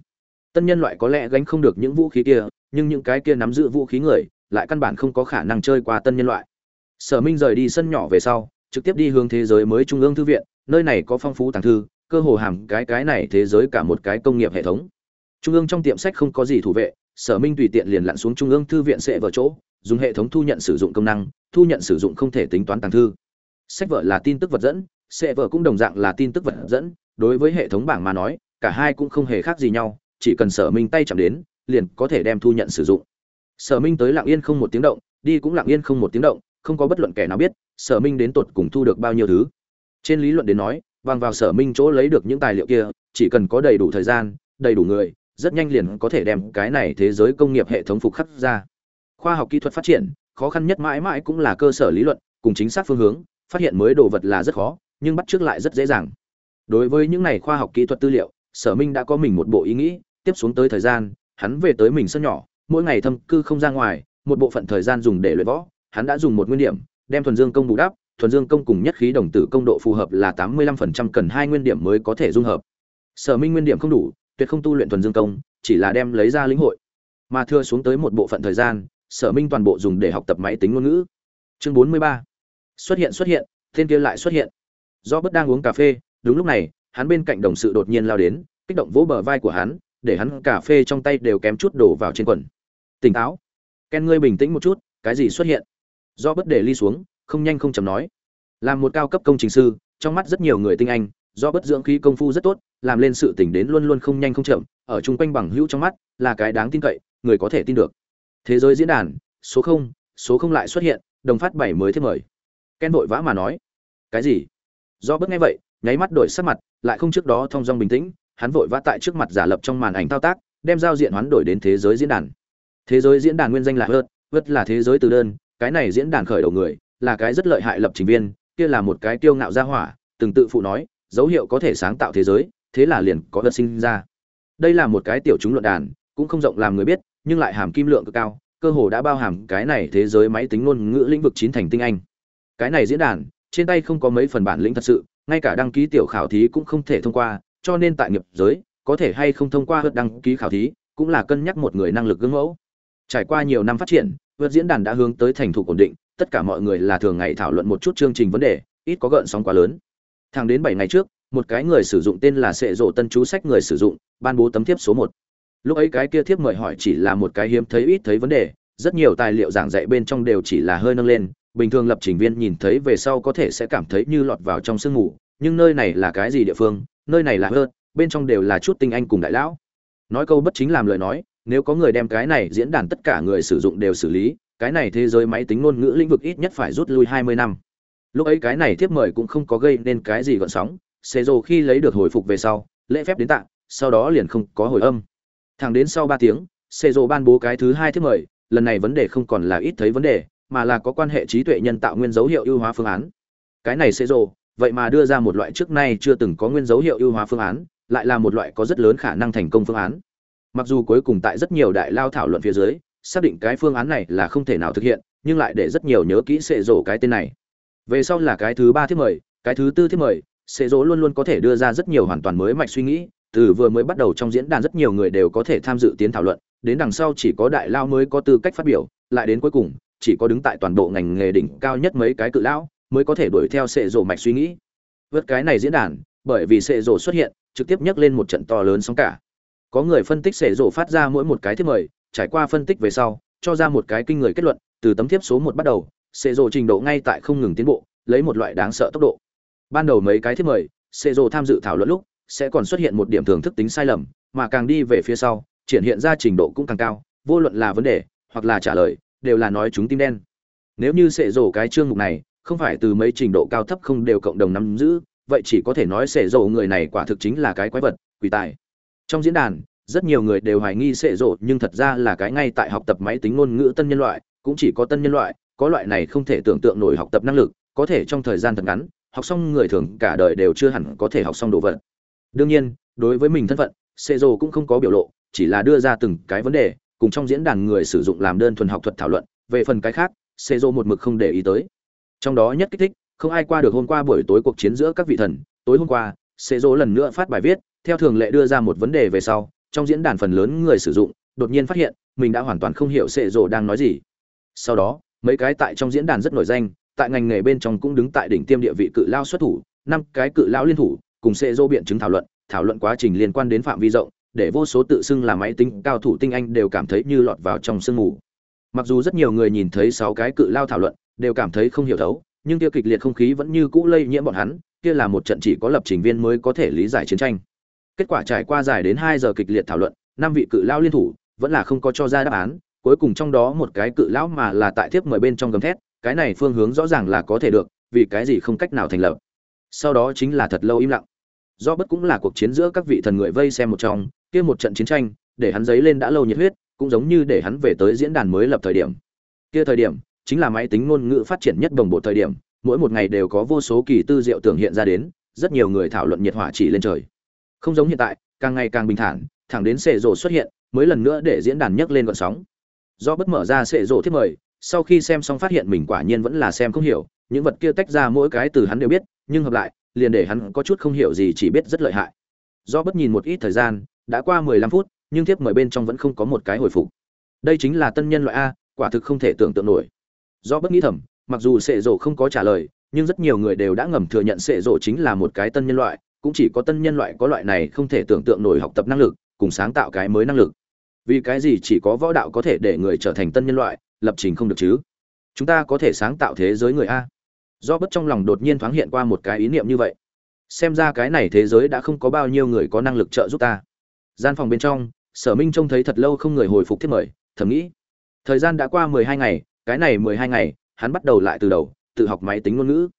Tân nhân loại có lẽ gánh không được những vũ khí kia nhưng những cái kia nắm giữ vũ khí người lại căn bản không có khả năng chơi qua tân nhân loại. Sở minh rời đi sân nhỏ về sau, trực tiếp đi hướng thế giới mới trung ương thư viện, nơi này có phong phú tàng thư, cơ hồ hàm cái cái này thế giới cả một cái công nghiệp hệ thống. Trung ương trong tiệm sách không có gì thủ vệ, sở minh tùy tiện liền lặn xuống trung ương thư viện sẽ vào chỗ, dùng hệ thống thu nhận sử dụng công năng, thu nhận sử dụng không thể tính toán tàng thư. Sách vở là tin tức vật dẫn, sẽ vở cũng đồng dạng là tin tức vật dẫn, đối với hệ thống bảng mà nói, cả hai cũng không hề khác gì nhau, chỉ cần sở minh tay chạm đến liền có thể đem thu nhận sử dụng. Sở minh tới lặng yên không một tiếng động, đi cũng lặng yên không một tiếng động, không có bất luận kẻ nào biết sở minh đến tột cùng thu được bao nhiêu thứ. Trên lý luận đến nói, bằng vào sở minh chỗ lấy được những tài liệu kia, chỉ cần có đầy đủ thời gian, đầy đủ người, rất nhanh liền có thể đem cái này thế giới công nghiệp hệ thống phục khắc ra. Khoa học kỹ thuật phát triển, khó khăn nhất mãi mãi cũng là cơ sở lý luận, cùng chính xác phương hướng, phát hiện mới đồ vật là rất khó, nhưng bắt trước lại rất dễ dàng. Đối với những này khoa học kỹ thuật tư liệu, sở minh đã có mình một bộ ý nghĩ, tiếp xuống tới thời gian hắn về tới mình sân nhỏ, mỗi ngày thâm cư không ra ngoài, một bộ phận thời gian dùng để luyện võ, hắn đã dùng một nguyên điểm, đem thuần dương công bù đắp, thuần dương công cùng nhất khí đồng tử công độ phù hợp là tám mươi lăm phần trăm cần hai nguyên điểm mới có thể dung hợp. Sở minh nguyên điểm không đủ, tuyệt không tu luyện thuần dương công, chỉ là đem lấy ra lĩnh hội. Mà thưa xuống tới một bộ phận thời gian, sở minh toàn bộ dùng để học tập máy tính ngôn ngữ. Chương bốn mươi ba. Xuất hiện xuất hiện, tên kia lại xuất hiện. Do bất đang uống cà phê, đúng lúc này, hắn bên cạnh đồng sự đột nhiên lao đến, kích động vỗ bờ vai của hắn để hắn cà phê trong tay đều kém chút đổ vào trên quần. Tỉnh táo. Ken ngươi bình tĩnh một chút, cái gì xuất hiện? Do bất để ly xuống, không nhanh không chậm nói. Làm một cao cấp công trình sư, trong mắt rất nhiều người tinh anh, do bất dưỡng khí công phu rất tốt, làm lên sự tỉnh đến luôn luôn không nhanh không chậm, ở chung quanh bằng hữu trong mắt, là cái đáng tin cậy, người có thể tin được. Thế giới diễn đàn, số không số không lại xuất hiện, đồng phát bảy mới thêm mời. Ken vội vã mà nói. Cái gì? Do bất nghe vậy, nháy mắt đổi sắc mặt, lại không trước đó thong dong bình tĩnh hắn vội vã tại trước mặt giả lập trong màn ảnh thao tác, đem giao diện hoán đổi đến thế giới diễn đàn. Thế giới diễn đàn nguyên danh là hớt hớt là thế giới từ đơn, cái này diễn đàn khởi đầu người, là cái rất lợi hại lập trình viên, kia là một cái tiêu ngạo gia hỏa, từng tự phụ nói, dấu hiệu có thể sáng tạo thế giới, thế là liền có hớt sinh ra. Đây là một cái tiểu chúng luận đàn, cũng không rộng làm người biết, nhưng lại hàm kim lượng cực cao, cơ hồ đã bao hàm cái này thế giới máy tính ngôn ngữ lĩnh vực chín thành tinh anh. Cái này diễn đàn, trên tay không có mấy phần bản lĩnh thật sự, ngay cả đăng ký tiểu khảo thí cũng không thể thông qua cho nên tại nghiệp giới, có thể hay không thông qua hớt đăng ký khảo thí, cũng là cân nhắc một người năng lực gương mẫu. Trải qua nhiều năm phát triển vượt diễn đàn đã hướng tới thành thục ổn định, tất cả mọi người là thường ngày thảo luận một chút chương trình vấn đề, ít có gợn sóng quá lớn. Thẳng đến bảy ngày trước, một cái người sử dụng tên là sệ rộ tân chú sách người sử dụng, ban bố tấm thiếp số một. Lúc ấy cái kia thiếp mời hỏi chỉ là một cái hiếm thấy ít thấy vấn đề, rất nhiều tài liệu giảng dạy bên trong đều chỉ là hơi nâng lên, bình thường lập trình viên nhìn thấy về sau có thể sẽ cảm thấy như lọt vào trong sương mù, nhưng nơi này là cái gì địa phương nơi này là hơn, bên trong đều là chút tinh anh cùng đại lão. Nói câu bất chính làm lời nói, nếu có người đem cái này diễn đàn tất cả người sử dụng đều xử lý, cái này thế giới máy tính ngôn ngữ lĩnh vực ít nhất phải rút lui 20 năm. Lúc ấy cái này tiếp mời cũng không có gây nên cái gì gợn sóng, xế rồ khi lấy được hồi phục về sau, lễ phép đến tạng sau đó liền không có hồi âm. Thẳng đến sau ba tiếng, xế rồ ban bố cái thứ hai tiếp mời, lần này vấn đề không còn là ít thấy vấn đề, mà là có quan hệ trí tuệ nhân tạo nguyên dấu hiệu ưu hóa phương án. Cái này xế rồ vậy mà đưa ra một loại trước nay chưa từng có nguyên dấu hiệu ưu hóa phương án, lại là một loại có rất lớn khả năng thành công phương án. Mặc dù cuối cùng tại rất nhiều đại lao thảo luận phía dưới, xác định cái phương án này là không thể nào thực hiện, nhưng lại để rất nhiều nhớ kỹ sệ rổ cái tên này. Về sau là cái thứ ba thiết mời, cái thứ tư thiết mời, sệ rổ luôn luôn có thể đưa ra rất nhiều hoàn toàn mới mạch suy nghĩ, từ vừa mới bắt đầu trong diễn đàn rất nhiều người đều có thể tham dự tiến thảo luận, đến đằng sau chỉ có đại lao mới có tư cách phát biểu, lại đến cuối cùng, chỉ có đứng tại toàn bộ ngành nghề đỉnh cao nhất mấy cái cự lão mới có thể đuổi theo sệ rổ mạch suy nghĩ. Vượt cái này diễn đàn, bởi vì sệ rổ xuất hiện, trực tiếp nhắc lên một trận to lớn sóng cả. Có người phân tích sệ rổ phát ra mỗi một cái thiết mời, trải qua phân tích về sau, cho ra một cái kinh người kết luận, từ tấm thiếp số một bắt đầu, sệ rổ trình độ ngay tại không ngừng tiến bộ, lấy một loại đáng sợ tốc độ. Ban đầu mấy cái thiết mời, sệ rổ tham dự thảo luận lúc, sẽ còn xuất hiện một điểm thường thức tính sai lầm, mà càng đi về phía sau, triển hiện ra trình độ cũng càng cao, vô luận là vấn đề, hoặc là trả lời, đều là nói chúng tim đen. Nếu như sệ rổ cái chương mục này không phải từ mấy trình độ cao thấp không đều cộng đồng nắm giữ, vậy chỉ có thể nói sệ rổ người này quả thực chính là cái quái vật, quỷ tài. Trong diễn đàn, rất nhiều người đều hoài nghi sệ rộ, nhưng thật ra là cái ngay tại học tập máy tính ngôn ngữ tân nhân loại, cũng chỉ có tân nhân loại, có loại này không thể tưởng tượng nổi học tập năng lực, có thể trong thời gian thật ngắn, học xong người thường cả đời đều chưa hẳn có thể học xong đồ vật. Đương nhiên, đối với mình thân phận sệ rộ cũng không có biểu lộ, chỉ là đưa ra từng cái vấn đề, cùng trong diễn đàn người sử dụng làm đơn thuần học thuật thảo luận, về phần cái khác sệ rộ một mực không để ý tới trong đó nhất kích thích, không ai qua được hôm qua buổi tối cuộc chiến giữa các vị thần, tối hôm qua sẽ dỗ lần nữa phát bài viết, theo thường lệ đưa ra một vấn đề về sau, trong diễn đàn phần lớn người sử dụng, đột nhiên phát hiện, mình đã hoàn toàn không hiểu sệ rồ đang nói gì. Sau đó, mấy cái tại trong diễn đàn rất nổi danh, tại ngành nghề bên trong cũng đứng tại đỉnh tiêm địa vị cự lao xuất thủ, năm cái cự lão liên thủ, cùng sệ rô biện chứng thảo luận thảo luận quá trình liên quan đến phạm vi rộng, để vô số tự xưng là máy tính, cao thủ tinh anh đều cảm thấy như lọt vào trong sương mù. Mặc dù rất nhiều người nhìn thấy sáu cái cự lao thảo luận đều cảm thấy không hiểu thấu, nhưng kia kịch liệt không khí vẫn như cũ lây nhiễm bọn hắn, kia là một trận chỉ có lập trình viên mới có thể lý giải chiến tranh. Kết quả trải qua dài đến hai giờ kịch liệt thảo luận, năm vị cự lão liên thủ, vẫn là không có cho ra đáp án, cuối cùng trong đó một cái cự lão mà là tại tiếp mời bên trong gầm thét, cái này phương hướng rõ ràng là có thể được, vì cái gì không cách nào thành lập. Sau đó chính là thật lâu im lặng. Do bất cũng là cuộc chiến giữa các vị thần người vây xem một trong, kia một trận chiến tranh, để hắn dấy lên đã lâu nhiệt huyết, cũng giống như để hắn về tới diễn đàn mới lập thời điểm. Kia thời điểm chính là máy tính ngôn ngữ phát triển nhất đồng bộ thời điểm, mỗi một ngày đều có vô số kỳ tư diệu tưởng hiện ra đến, rất nhiều người thảo luận nhiệt hỏa chỉ lên trời. Không giống hiện tại, càng ngày càng bình thản, thẳng đến sệ rộ xuất hiện, mới lần nữa để diễn đàn nhấc lên gọn sóng. Do bất mở ra sệ rộ thiết mời, sau khi xem xong phát hiện mình quả nhiên vẫn là xem không hiểu, những vật kia tách ra mỗi cái từ hắn đều biết, nhưng hợp lại, liền để hắn có chút không hiểu gì chỉ biết rất lợi hại. Do bất nhìn một ít thời gian, đã qua mười lăm phút, nhưng thiếp mời bên trong vẫn không có một cái hồi phục. Đây chính là tân nhân loại a, quả thực không thể tưởng tượng nổi do bất nghĩ thầm, mặc dù sệ rộ không có trả lời, nhưng rất nhiều người đều đã ngầm thừa nhận sệ rộ chính là một cái tân nhân loại, cũng chỉ có tân nhân loại có loại này không thể tưởng tượng nổi học tập năng lực, cùng sáng tạo cái mới năng lực. Vì cái gì chỉ có võ đạo có thể để người trở thành tân nhân loại, lập trình không được chứ? Chúng ta có thể sáng tạo thế giới người a. Do bất trong lòng đột nhiên thoáng hiện qua một cái ý niệm như vậy. Xem ra cái này thế giới đã không có bao nhiêu người có năng lực trợ giúp ta. Gian phòng bên trong, sở minh trông thấy thật lâu không người hồi phục thiết mời, thầm nghĩ. Thời gian đã qua mười hai ngày cái này mười hai ngày, hắn bắt đầu lại từ đầu, tự học máy tính ngôn ngữ.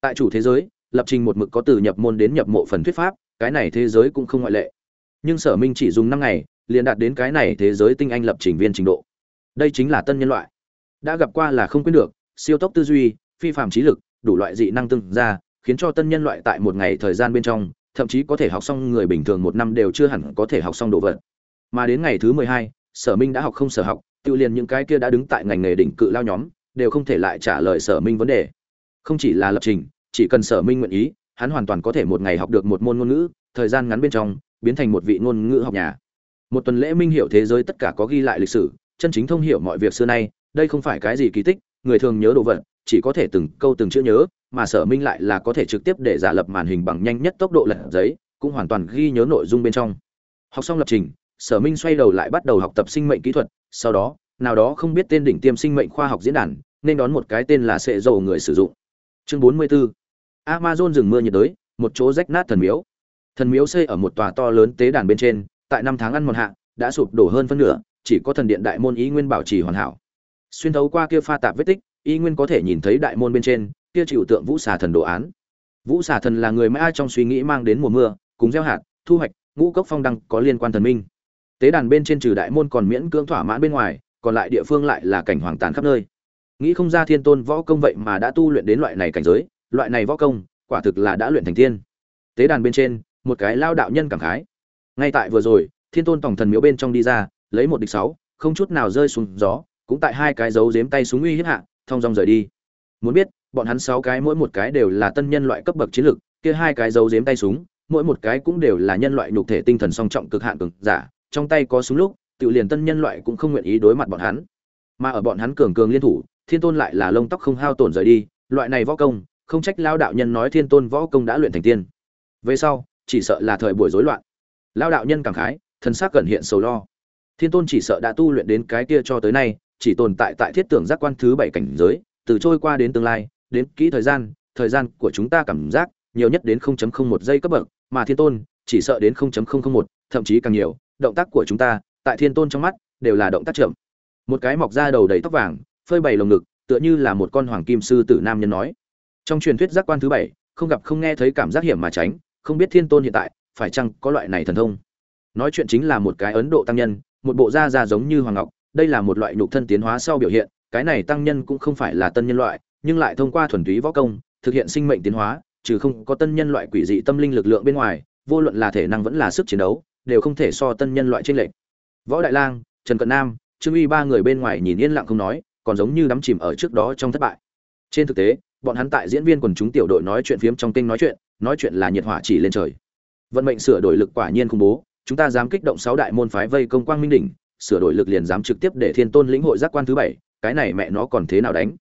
Tại chủ thế giới, lập trình một mực có từ nhập môn đến nhập mộ phần thuyết pháp, cái này thế giới cũng không ngoại lệ. Nhưng sở minh chỉ dùng năm ngày, liền đạt đến cái này thế giới tinh anh lập trình viên trình độ. Đây chính là tân nhân loại. Đã gặp qua là không quên được, siêu tốc tư duy, phi phạm trí lực, đủ loại dị năng tương ra khiến cho tân nhân loại tại một ngày thời gian bên trong, thậm chí có thể học xong người bình thường một năm đều chưa hẳn có thể học xong đồ vật. Mà đến ngày thứ mười hai, sở minh đã học không sở học tự liền những cái kia đã đứng tại ngành nghề đỉnh cự lao nhóm, đều không thể lại trả lời sở minh vấn đề. Không chỉ là lập trình, chỉ cần sở minh nguyện ý, hắn hoàn toàn có thể một ngày học được một môn ngôn ngữ, thời gian ngắn bên trong, biến thành một vị ngôn ngữ học nhà. Một tuần lễ minh hiểu thế giới tất cả có ghi lại lịch sử, chân chính thông hiểu mọi việc xưa nay, đây không phải cái gì kỳ tích, người thường nhớ đồ vật, chỉ có thể từng câu từng chữ nhớ, mà sở minh lại là có thể trực tiếp để giả lập màn hình bằng nhanh nhất tốc độ lật giấy, cũng hoàn toàn ghi nhớ nội dung bên trong. Học xong lập trình, sở minh xoay đầu lại bắt đầu học tập sinh mệnh kỹ thuật sau đó, nào đó không biết tên đỉnh tiêm sinh mệnh khoa học diễn đàn, nên đón một cái tên là sệ dầu người sử dụng. Chương 44 amazon rừng mưa nhiệt đới, một chỗ rách nát thần miếu. Thần miếu xây ở một tòa to lớn tế đàn bên trên, tại năm tháng ăn mòn hạ, đã sụp đổ hơn phân nửa, chỉ có thần điện đại môn ý nguyên bảo trì hoàn hảo. Xuyên thấu qua kia pha tạp vết tích y nguyên có thể nhìn thấy đại môn bên trên, kia chịu tượng vũ xà thần đồ án. Vũ xà thần là người mãi trong suy nghĩ mang đến mùa mưa, cùng gieo hạt, thu hoạch, ngũ cốc phong đăng có liên quan thần minh tế đàn bên trên trừ đại môn còn miễn cưỡng thỏa mãn bên ngoài còn lại địa phương lại là cảnh hoàng tàn khắp nơi. Nghĩ không ra thiên tôn võ công vậy mà đã tu luyện đến loại này cảnh giới loại này võ công quả thực là đã luyện thành tiên. Tế đàn bên trên một cái lao đạo nhân cảm khái. Ngay tại vừa rồi thiên tôn tổng thần miếu bên trong đi ra lấy một địch sáu không chút nào rơi xuống gió cũng tại hai cái dấu dếm tay súng uy hiếp hạ thong dong rời đi. Muốn biết bọn hắn sáu cái mỗi một cái đều là tân nhân loại cấp bậc chiến lực, kia hai cái dấu dếm tay súng mỗi một cái cũng đều là nhân loại nhục thể tinh thần song trọng cực hạn cực giả trong tay có súng lúc tự liền tân nhân loại cũng không nguyện ý đối mặt bọn hắn. Mà ở bọn hắn cường cường liên thủ thiên tôn lại là lông tóc không hao tổn rời đi loại này võ công không trách lao đạo nhân nói thiên tôn võ công đã luyện thành tiên. Về sau chỉ sợ là thời buổi rối loạn. Lao đạo nhân cảm khái thân xác cẩn hiện sầu lo. Thiên tôn chỉ sợ đã tu luyện đến cái kia cho tới nay chỉ tồn tại tại thiết tưởng giác quan thứ bảy cảnh giới từ trôi qua đến tương lai đến kỹ thời gian thời gian của chúng ta cảm giác nhiều nhất đến 0.01 giây cấp bậc mà thiên tôn chỉ sợ đến 0.001, thậm chí càng nhiều động tác của chúng ta, tại thiên tôn trong mắt, đều là động tác chậm. Một cái mọc ra đầu đầy tóc vàng, phơi bày lồng ngực, tựa như là một con hoàng kim sư tử nam nhân nói. Trong truyền thuyết giác quan thứ bảy, không gặp không nghe thấy cảm giác hiểm mà tránh, không biết thiên tôn hiện tại, phải chăng có loại này thần thông? Nói chuyện chính là một cái ấn độ tăng nhân, một bộ da da giống như hoàng ngọc, đây là một loại nhục thân tiến hóa sau biểu hiện, cái này tăng nhân cũng không phải là tân nhân loại, nhưng lại thông qua thuần túy võ công, thực hiện sinh mệnh tiến hóa, trừ không có tân nhân loại quỷ dị tâm linh lực lượng bên ngoài, vô luận là thể năng vẫn là sức chiến đấu đều không thể so tân nhân loại trên lệnh võ đại lang, trần cận nam, trương uy ba người bên ngoài nhìn yên lặng không nói, còn giống như đắm chìm ở trước đó trong thất bại. Trên thực tế, bọn hắn tại diễn viên quần chúng tiểu đội nói chuyện phiếm trong kênh nói chuyện nói chuyện là nhiệt hỏa chỉ lên trời. Vận mệnh sửa đổi lực quả nhiên khủng bố, chúng ta dám kích động sáu đại môn phái vây công quang minh đỉnh, sửa đổi lực liền dám trực tiếp để thiên tôn lĩnh hội giác quan thứ bảy, cái này mẹ nó còn thế nào đánh?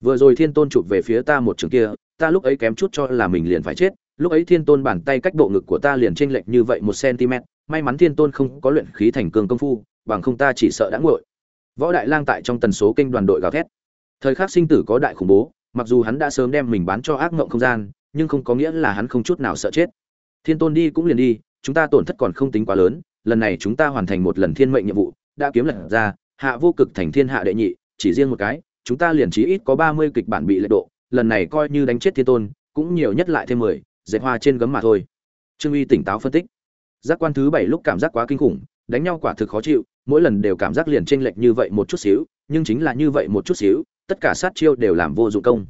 Vừa rồi thiên tôn chụp về phía ta một trường kia, ta lúc ấy kém chút cho là mình liền phải chết, lúc ấy thiên tôn bàn tay cách bộ ngực của ta liền chênh lệch như vậy một cm may mắn thiên tôn không có luyện khí thành cường công phu, bằng không ta chỉ sợ đã nguội. Võ đại lang tại trong tần số kênh đoàn đội gào thét. Thời khắc sinh tử có đại khủng bố, mặc dù hắn đã sớm đem mình bán cho ác mộng không gian, nhưng không có nghĩa là hắn không chút nào sợ chết. Thiên tôn đi cũng liền đi, chúng ta tổn thất còn không tính quá lớn, lần này chúng ta hoàn thành một lần thiên mệnh nhiệm vụ, đã kiếm lần ra, hạ vô cực thành thiên hạ đệ nhị, chỉ riêng một cái, chúng ta liền chí ít có ba mươi kịch bản bị lệ độ lần này coi như đánh chết thiên tôn, cũng nhiều nhất lại thêm mười, dệt hoa trên gấm mà thôi. Trương uy tỉnh táo phân tích giác quan thứ bảy lúc cảm giác quá kinh khủng, đánh nhau quả thực khó chịu, mỗi lần đều cảm giác liền chênh lệch như vậy một chút xíu, nhưng chính là như vậy một chút xíu, tất cả sát chiêu đều làm vô dụng công.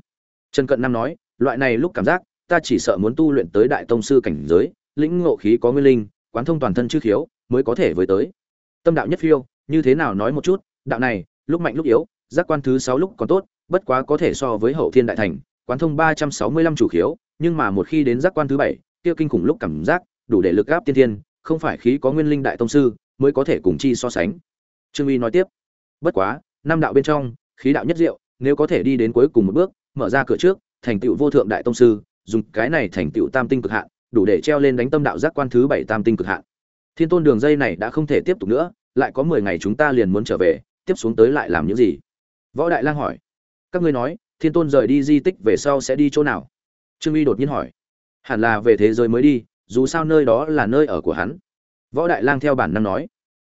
Trần cận nam nói, loại này lúc cảm giác, ta chỉ sợ muốn tu luyện tới đại tông sư cảnh giới, lĩnh ngộ khí có nguyên linh, quán thông toàn thân chư khiếu, mới có thể với tới. Tâm đạo nhất phiêu, như thế nào nói một chút, đạo này, lúc mạnh lúc yếu, giác quan thứ sáu lúc còn tốt, bất quá có thể so với hậu thiên đại thành, quán thông ba trăm sáu mươi lăm chủ khiếu, nhưng mà một khi đến giác quan thứ bảy, kia kinh khủng lúc cảm giác, đủ để lực gáp tiên thiên không phải khí có nguyên linh đại tông sư, mới có thể cùng chi so sánh. Trương uy nói tiếp, bất quá, năm đạo bên trong, khí đạo nhất diệu, nếu có thể đi đến cuối cùng một bước, mở ra cửa trước, thành tựu vô thượng đại tông sư, dùng cái này thành tựu tam tinh cực hạn, đủ để treo lên đánh tâm đạo giác quan thứ bảy tam tinh cực hạn. Thiên tôn đường dây này đã không thể tiếp tục nữa, lại có mười ngày chúng ta liền muốn trở về, tiếp xuống tới lại làm những gì? Võ đại lang hỏi. Các ngươi nói, thiên tôn rời đi di tích về sau sẽ đi chỗ nào? Trương uy đột nhiên hỏi. Hẳn là về thế giới mới đi dù sao nơi đó là nơi ở của hắn. Võ đại lang theo bản năng nói,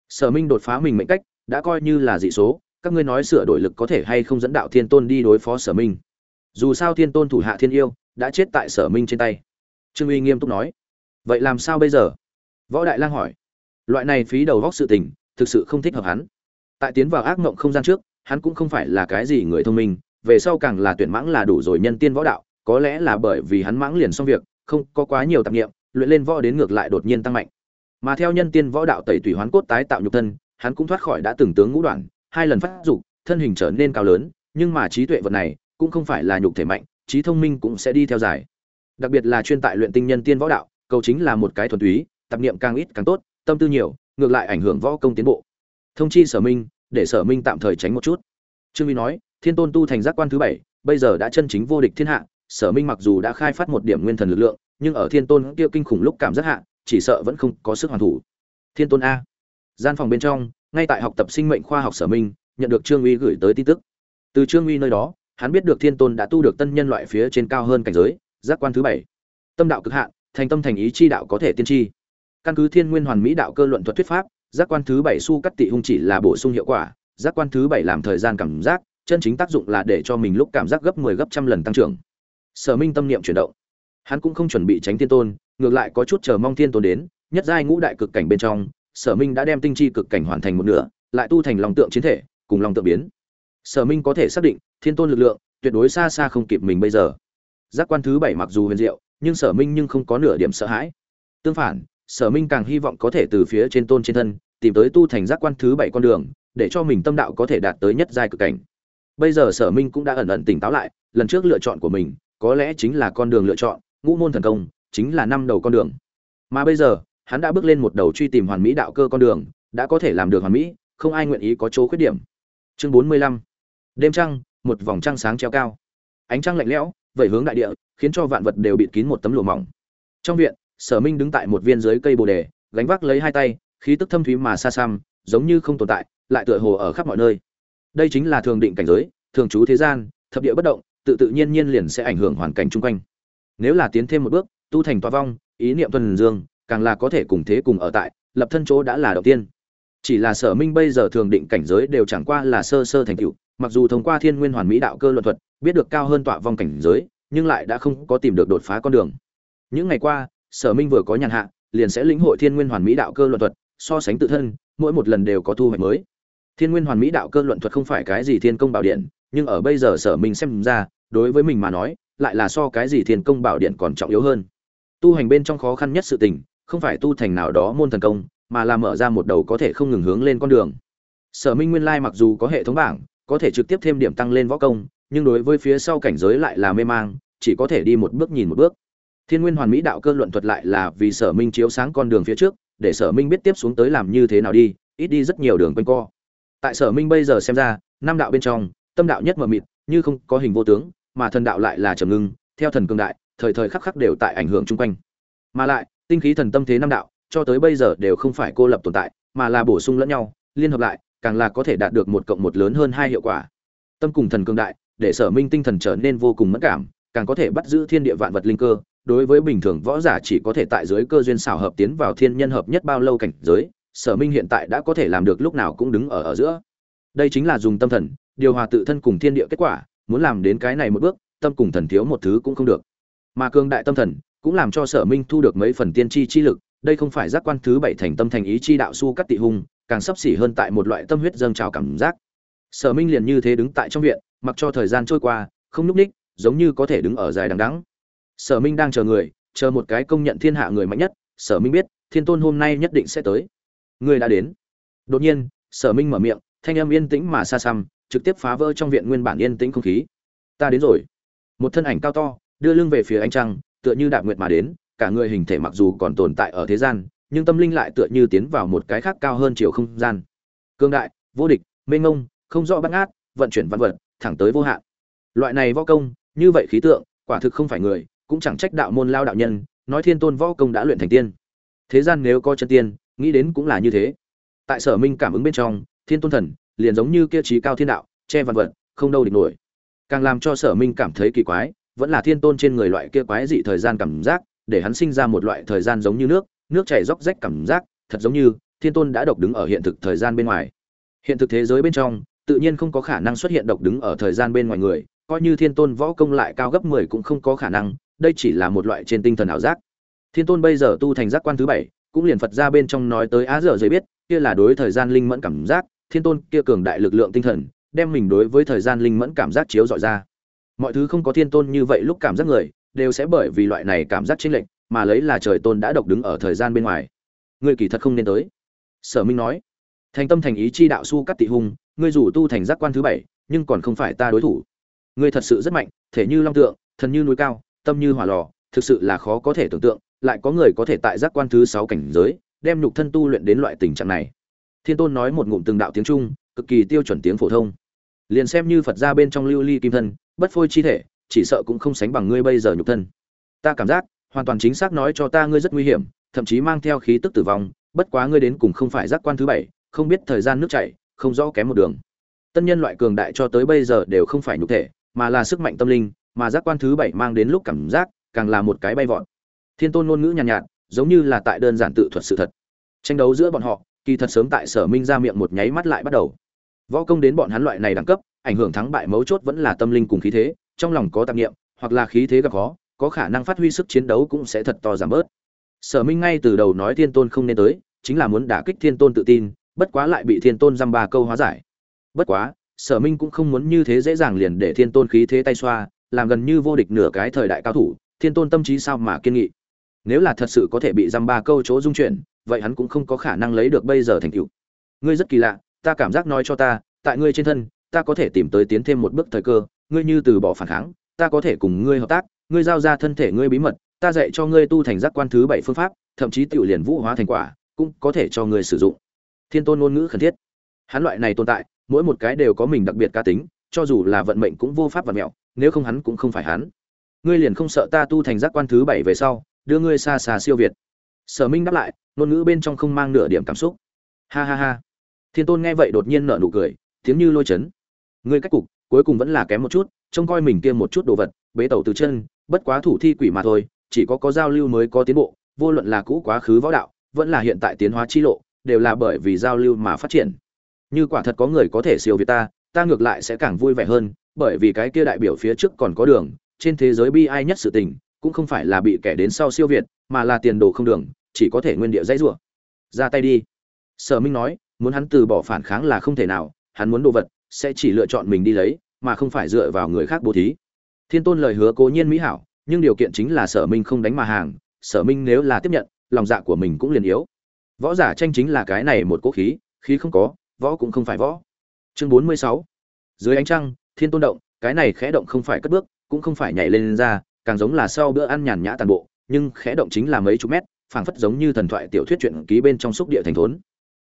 sở minh đột phá mình mệnh cách, đã coi như là dị số, các ngươi nói sửa đổi lực có thể hay không dẫn đạo thiên tôn đi đối phó sở minh? Dù sao thiên tôn thủ hạ thiên yêu, đã chết tại sở minh trên tay. Trương uy nghiêm túc nói, vậy làm sao bây giờ? Võ đại lang hỏi, loại này phí đầu góc sự tình, thực sự không thích hợp hắn. Tại tiến vào ác mộng không gian trước, hắn cũng không phải là cái gì người thông minh, về sau càng là tuyển mãng là đủ rồi nhân tiên võ đạo, có lẽ là bởi vì hắn mãng liền xong việc, không có quá nhiều tạp nghiệm luyện lên võ đến ngược lại đột nhiên tăng mạnh. Mà theo nhân tiên võ đạo tẩy tùy hoán cốt tái tạo nhục thân, hắn cũng thoát khỏi đã từng tướng ngũ đoạn, hai lần phát dục, thân hình trở nên cao lớn, nhưng mà trí tuệ vật này cũng không phải là nhục thể mạnh, trí thông minh cũng sẽ đi theo dài đặc biệt là chuyên tại luyện tinh nhân tiên võ đạo, cầu chính là một cái thuần túy, tập niệm càng ít càng tốt, tâm tư nhiều, ngược lại ảnh hưởng võ công tiến bộ. Thông chi sở minh, để sở minh tạm thời tránh một chút. Trương vi nói, thiên tôn tu thành giác quan thứ bảy, bây giờ đã chân chính vô địch thiên hạ sở minh mặc dù đã khai phát một điểm nguyên thần lực lượng, nhưng ở thiên tôn kia kinh khủng lúc cảm giác hạ, chỉ sợ vẫn không có sức hoàn thủ. Thiên tôn a. Gian phòng bên trong, ngay tại học tập sinh mệnh khoa học sở minh, nhận được trương uy gửi tới tin tức. Từ trương uy nơi đó, hắn biết được thiên tôn đã tu được tân nhân loại phía trên cao hơn cảnh giới, giác quan thứ bảy. Tâm đạo cực hạn, thành tâm thành ý chi đạo có thể tiên tri. Căn cứ thiên nguyên hoàn mỹ đạo cơ luận thuật thuyết pháp, giác quan thứ bảy su cắt tị hung chỉ là bổ sung hiệu quả, giác quan thứ bảy làm thời gian cảm giác, chân chính tác dụng là để cho mình lúc cảm giác gấp 10 gấp trăm lần tăng trưởng sở minh tâm niệm chuyển động. Hắn cũng không chuẩn bị tránh thiên tôn, ngược lại có chút chờ mong thiên tôn đến, nhất giai ngũ đại cực cảnh bên trong, sở minh đã đem tinh chi cực cảnh hoàn thành một nửa, lại tu thành lòng tượng chiến thể, cùng lòng tượng biến. Sở minh có thể xác định, thiên tôn lực lượng tuyệt đối xa xa không kịp mình bây giờ. Giác quan thứ bảy mặc dù huyền diệu, nhưng sở minh nhưng không có nửa điểm sợ hãi. Tương phản, sở minh càng hy vọng có thể từ phía trên tôn trên thân, tìm tới tu thành giác quan thứ bảy con đường, để cho mình tâm đạo có thể đạt tới nhất giai cực cảnh. Bây giờ sở minh cũng đã ẩn ẩn tỉnh táo lại, lần trước lựa chọn của mình có lẽ chính là con đường lựa chọn, ngũ môn thần công chính là năm đầu con đường. Mà bây giờ, hắn đã bước lên một đầu truy tìm hoàn mỹ đạo cơ con đường, đã có thể làm được hoàn mỹ, không ai nguyện ý có chỗ khuyết điểm. Chương bốn mươi lăm. Đêm trăng, một vòng trăng sáng treo cao. Ánh trăng lạnh lẽo, vẩy hướng đại địa, khiến cho vạn vật đều bịt kín một tấm lụa mỏng. Trong viện, sở minh đứng tại một viên dưới cây bồ đề, gánh vác lấy hai tay, khí tức thâm thúy mà xa xăm, giống như không tồn tại, lại tựa hồ ở khắp mọi nơi. Đây chính là thường định cảnh giới, thường trú thế gian, thập địa bất động tự tự nhiên nhiên liền sẽ ảnh hưởng hoàn cảnh chung quanh. Nếu là tiến thêm một bước, tu thành toa vong, ý niệm tuần dương, càng là có thể cùng thế cùng ở tại, lập thân chỗ đã là đầu tiên. Chỉ là sở minh bây giờ thường định cảnh giới đều chẳng qua là sơ sơ thành tựu, mặc dù thông qua thiên nguyên hoàn mỹ đạo cơ luận thuật, biết được cao hơn tọa vong cảnh giới, nhưng lại đã không có tìm được đột phá con đường. Những ngày qua, sở minh vừa có nhàn hạ, liền sẽ lĩnh hội thiên nguyên hoàn mỹ đạo cơ luận thuật, so sánh tự thân, mỗi một lần đều có thu hoạch mới. Thiên nguyên hoàn mỹ đạo cơ luận thuật không phải cái gì thiên công bảo điện, nhưng ở bây giờ sở minh xem ra đối với mình mà nói, lại là so cái gì thiên công bảo điện còn trọng yếu hơn. Tu hành bên trong khó khăn nhất sự tình, không phải tu thành nào đó môn thần công, mà là mở ra một đầu có thể không ngừng hướng lên con đường. Sở minh nguyên lai mặc dù có hệ thống bảng, có thể trực tiếp thêm điểm tăng lên võ công, nhưng đối với phía sau cảnh giới lại là mê mang, chỉ có thể đi một bước nhìn một bước. Thiên nguyên hoàn mỹ đạo cơ luận thuật lại là vì sở minh chiếu sáng con đường phía trước, để sở minh biết tiếp xuống tới làm như thế nào đi, ít đi rất nhiều đường quanh co. Tại sở minh bây giờ xem ra, năm đạo bên trong, tâm đạo nhất mờ mịt như không có hình vô tướng, mà thần đạo lại là trầm ngưng, theo thần cường đại, thời thời khắc khắc đều tại ảnh hưởng chung quanh. Mà lại, tinh khí thần tâm thế năm đạo, cho tới bây giờ đều không phải cô lập tồn tại, mà là bổ sung lẫn nhau, liên hợp lại, càng là có thể đạt được một cộng một lớn hơn hai hiệu quả. Tâm cùng thần cường đại, để sở minh tinh thần trở nên vô cùng mất cảm, càng có thể bắt giữ thiên địa vạn vật linh cơ, đối với bình thường võ giả chỉ có thể tại dưới cơ duyên xảo hợp tiến vào thiên nhân hợp nhất bao lâu cảnh giới, sở minh hiện tại đã có thể làm được lúc nào cũng đứng ở ở giữa. Đây chính là dùng tâm thần điều hòa tự thân cùng thiên địa kết quả, muốn làm đến cái này một bước, tâm cùng thần thiếu một thứ cũng không được. Mà cường đại tâm thần cũng làm cho sở minh thu được mấy phần tiên tri chi lực, đây không phải giác quan thứ bảy thành tâm thành ý chi đạo su cắt tị hung, càng sắp xỉ hơn tại một loại tâm huyết dâng trào cảm giác. Sở minh liền như thế đứng tại trong viện, mặc cho thời gian trôi qua, không nhúc ních, giống như có thể đứng ở dài đằng đắng sở minh đang chờ người, chờ một cái công nhận thiên hạ người mạnh nhất, sở minh biết, thiên tôn hôm nay nhất định sẽ tới. Người đã đến. Đột nhiên, sở minh mở miệng, thanh âm yên tĩnh mà xa xăm trực tiếp phá vỡ trong viện nguyên bản yên tĩnh không khí. Ta đến rồi. Một thân ảnh cao to, đưa lưng về phía ánh trăng, tựa như đạp nguyệt mà đến, cả người hình thể mặc dù còn tồn tại ở thế gian, nhưng tâm linh lại tựa như tiến vào một cái khác cao hơn chiều không gian. Cương đại, vô địch, mênh ngông không rõ bắt ngát, vận chuyển văn vật, thẳng tới vô hạn. Loại này võ công, như vậy khí tượng, quả thực không phải người, cũng chẳng trách đạo môn lao đạo nhân, nói thiên tôn võ công đã luyện thành tiên. Thế gian nếu có chân tiên, nghĩ đến cũng là như thế. Tại sở minh cảm ứng bên trong, thiên tôn thần liền giống như kia trí cao thiên đạo, che văn vật, không đâu địch nổi. Càng làm cho sở minh cảm thấy kỳ quái, vẫn là thiên tôn trên người loại kia quái dị thời gian cảm giác, để hắn sinh ra một loại thời gian giống như nước nước chảy róc rách cảm giác, thật giống như thiên tôn đã độc đứng ở hiện thực thời gian bên ngoài. Hiện thực thế giới bên trong, tự nhiên không có khả năng xuất hiện độc đứng ở thời gian bên ngoài người, coi như thiên tôn võ công lại cao gấp mười cũng không có khả năng, đây chỉ là một loại trên tinh thần ảo giác. Thiên tôn bây giờ tu thành giác quan thứ bảy, cũng liền phật ra bên trong nói tới á dở dây biết, kia là đối thời gian linh mẫn cảm giác thiên tôn kia cường đại lực lượng tinh thần, đem mình đối với thời gian linh mẫn cảm giác chiếu dọi ra. Mọi thứ không có thiên tôn như vậy lúc cảm giác người, đều sẽ bởi vì loại này cảm giác chênh lệch mà lấy là trời tôn đã độc đứng ở thời gian bên ngoài. Ngươi kỳ thật không nên tới. Sở minh nói. Thành tâm thành ý chi đạo su cắt tị hung ngươi dù tu thành giác quan thứ bảy, nhưng còn không phải ta đối thủ. Ngươi thật sự rất mạnh, thể như long tượng thần như núi cao, tâm như hỏa lò, thực sự là khó có thể tưởng tượng, lại có người có thể tại giác quan thứ sáu cảnh giới, đem nhục thân tu luyện đến loại tình trạng này thiên tôn nói một ngụm từng đạo tiếng trung cực kỳ tiêu chuẩn tiếng phổ thông. Liền xem như phật ra bên trong lưu ly kim thân bất phôi chi thể chỉ sợ cũng không sánh bằng ngươi bây giờ nhục thân. Ta cảm giác hoàn toàn chính xác nói cho ta ngươi rất nguy hiểm thậm chí mang theo khí tức tử vong bất quá ngươi đến cùng không phải giác quan thứ bảy không biết thời gian nước chảy không rõ kém một đường. Tân nhân loại cường đại cho tới bây giờ đều không phải nhục thể mà là sức mạnh tâm linh mà giác quan thứ bảy mang đến lúc cảm giác càng là một cái bay vọt. Thiên tôn ngôn ngữ nhàn nhạt, nhạt giống như là tại đơn giản tự thuật sự thật. Tranh đấu giữa bọn họ kỳ thật sớm tại sở minh ra miệng một nháy mắt lại bắt đầu. Võ công đến bọn hắn loại này đẳng cấp, ảnh hưởng thắng bại mấu chốt vẫn là tâm linh cùng khí thế, trong lòng có tạp nghiệm hoặc là khí thế gặp khó, có khả năng phát huy sức chiến đấu cũng sẽ thật to giảm bớt. Sở minh ngay từ đầu nói thiên tôn không nên tới, chính là muốn đả kích thiên tôn tự tin, bất quá lại bị thiên tôn dăm ba câu hóa giải. Bất quá, sở minh cũng không muốn như thế dễ dàng liền để thiên tôn khí thế tay xoa, làm gần như vô địch nửa cái thời đại cao thủ, thiên tôn tâm trí sao mà kiên nghị. Nếu là thật sự có thể bị dăm ba câu chỗ dung chuyển vậy hắn cũng không có khả năng lấy được bây giờ thành tựu. Ngươi rất kỳ lạ, ta cảm giác nói cho ta, tại ngươi trên thân, ta có thể tìm tới tiến thêm một bước thời cơ, ngươi như từ bỏ phản kháng, ta có thể cùng ngươi hợp tác, ngươi giao ra thân thể ngươi bí mật, ta dạy cho ngươi tu thành giác quan thứ bảy phương pháp, thậm chí tự liền vũ hóa thành quả, cũng có thể cho ngươi sử dụng. Thiên tôn ngôn ngữ khẩn thiết. Hắn loại này tồn tại, mỗi một cái đều có mình đặc biệt cá tính, cho dù là vận mệnh cũng vô pháp vặn mẹo, nếu không hắn cũng không phải hắn. Ngươi liền không sợ ta tu thành giác quan thứ bảy về sau, đưa ngươi xa xa siêu việt. Sở minh đáp lại ngôn ngữ bên trong không mang nửa điểm cảm xúc. Ha ha ha. Thiên tôn nghe vậy đột nhiên nở nụ cười, tiếng như lôi chấn. Ngươi cách cục, cuối cùng vẫn là kém một chút, trông coi mình kia một chút đồ vật, bế tẩu từ chân, bất quá thủ thi quỷ mà thôi, chỉ có có giao lưu mới có tiến bộ, vô luận là cũ quá khứ võ đạo, vẫn là hiện tại tiến hóa chi lộ, đều là bởi vì giao lưu mà phát triển. Như quả thật có người có thể siêu việt ta ta ngược lại sẽ càng vui vẻ hơn, bởi vì cái kia đại biểu phía trước còn có đường, trên thế giới bi ai nhất sự tình, cũng không phải là bị kẻ đến sau siêu việt, mà là tiền đồ không đường chỉ có thể nguyên địa dãy rủa. Ra tay đi. Sở minh nói muốn hắn từ bỏ phản kháng là không thể nào hắn muốn đồ vật sẽ chỉ lựa chọn mình đi lấy mà không phải dựa vào người khác bố thí. Thiên tôn lời hứa cố nhiên mỹ hảo nhưng điều kiện chính là sở minh không đánh mà hàng sở minh nếu là tiếp nhận lòng dạ của mình cũng liền yếu. Võ giả tranh chính là cái này một cố khí khí không có võ cũng không phải võ. Chương bốn mươi sáu. Dưới ánh trăng thiên tôn động cái này khẽ động không phải cất bước cũng không phải nhảy lên, lên ra càng giống là sau bữa ăn nhàn nhã tàn bộ nhưng khẽ động chính là mấy chục mét phảng phất giống như thần thoại tiểu thuyết truyện ký bên trong xúc địa thành thốn.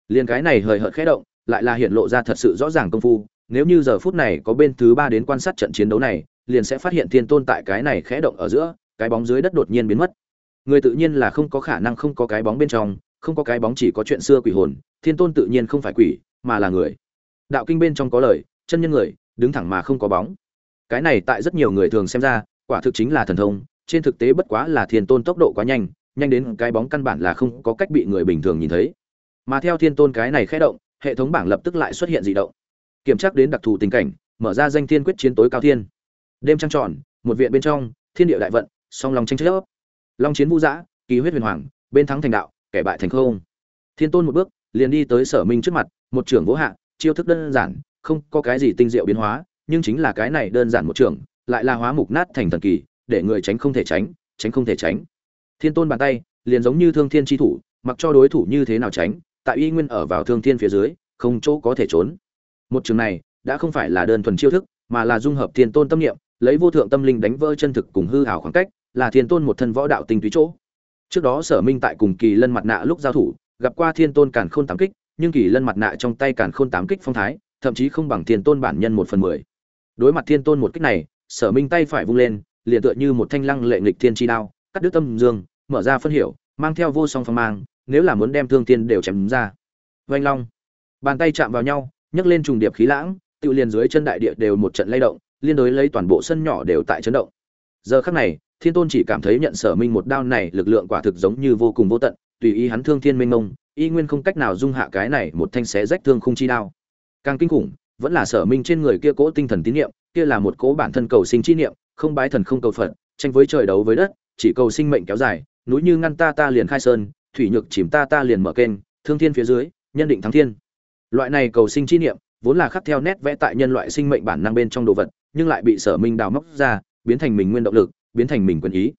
Liền cái này hời hợt khẽ động, lại là hiện lộ ra thật sự rõ ràng công phu, nếu như giờ phút này có bên thứ ba đến quan sát trận chiến đấu này, liền sẽ phát hiện thiên tôn tại cái này khẽ động ở giữa, cái bóng dưới đất đột nhiên biến mất. Người tự nhiên là không có khả năng không có cái bóng bên trong, không có cái bóng chỉ có chuyện xưa quỷ hồn, thiên tôn tự nhiên không phải quỷ, mà là người. Đạo kinh bên trong có lời, chân nhân người, đứng thẳng mà không có bóng. Cái này tại rất nhiều người thường xem ra, quả thực chính là thần thông, trên thực tế bất quá là thiên tôn tốc độ quá nhanh nhanh đến cái bóng căn bản là không có cách bị người bình thường nhìn thấy. Mà theo thiên tôn cái này khẽ động, hệ thống bảng lập tức lại xuất hiện dị động. Kiểm tra đến đặc thù tình cảnh, mở ra danh thiên quyết chiến tối cao thiên. Đêm trăng tròn, một viện bên trong, thiên địa đại vận, song lòng tranh chấp. Long chiến vũ dã kỳ huyết huyền hoàng, bên thắng thành đạo, kẻ bại thành không. Thiên tôn một bước, liền đi tới sở minh trước mặt, một trưởng vỗ hạ, chiêu thức đơn giản, không có cái gì tinh diệu biến hóa, nhưng chính là cái này đơn giản một trưởng, lại là hóa mục nát thành thần kỳ, để người tránh không thể tránh tránh không thể tránh thiên tôn bàn tay, liền giống như thương thiên tri thủ, mặc cho đối thủ như thế nào tránh, tại y nguyên ở vào thương thiên phía dưới, không chỗ có thể trốn. Một trường này, đã không phải là đơn thuần chiêu thức, mà là dung hợp thiên tôn tâm niệm, lấy vô thượng tâm linh đánh vỡ chân thực cùng hư hảo khoảng cách, là thiên tôn một thân võ đạo tinh túy chỗ. Trước đó sở minh tại cùng kỳ lân mặt nạ lúc giao thủ, gặp qua thiên tôn càn khôn tám kích, nhưng kỳ lân mặt nạ trong tay càn khôn tám kích phong thái, thậm chí không bằng thiên tôn bản nhân một phần mười. Đối mặt thiên tôn một kích này, sở minh tay phải vung lên, liền tựa như một thanh lăng lệ nghịch thiên chi đao cắt đứt tâm dương, mở ra phân hiểu, mang theo vô song phong mang, nếu là muốn đem thương tiên đều chém ra. Vanh long. Bàn tay chạm vào nhau, nhấc lên trùng điệp khí lãng, tự liền dưới chân đại địa đều một trận lay động, liên đối lấy toàn bộ sân nhỏ đều tại chấn động. Giờ khắc này, thiên tôn chỉ cảm thấy nhận sở minh một đao này lực lượng quả thực giống như vô cùng vô tận, tùy ý hắn thương thiên minh mông, y nguyên không cách nào dung hạ cái này một thanh xé rách thương không chi đao. Càng kinh khủng, vẫn là sở minh trên người kia cố tinh thần tín niệm, kia là một cố bản thân cầu sinh chi niệm, không bái thần không cầu phật, tranh với trời đấu với đất chỉ cầu sinh mệnh kéo dài, núi như ngăn ta ta liền khai sơn, thủy nhược chìm ta ta liền mở kênh, thương thiên phía dưới, nhân định thắng thiên. Loại này cầu sinh chi niệm, vốn là khắc theo nét vẽ tại nhân loại sinh mệnh bản năng bên trong đồ vật, nhưng lại bị sở minh đào móc ra, biến thành mình nguyên động lực, biến thành mình quân ý.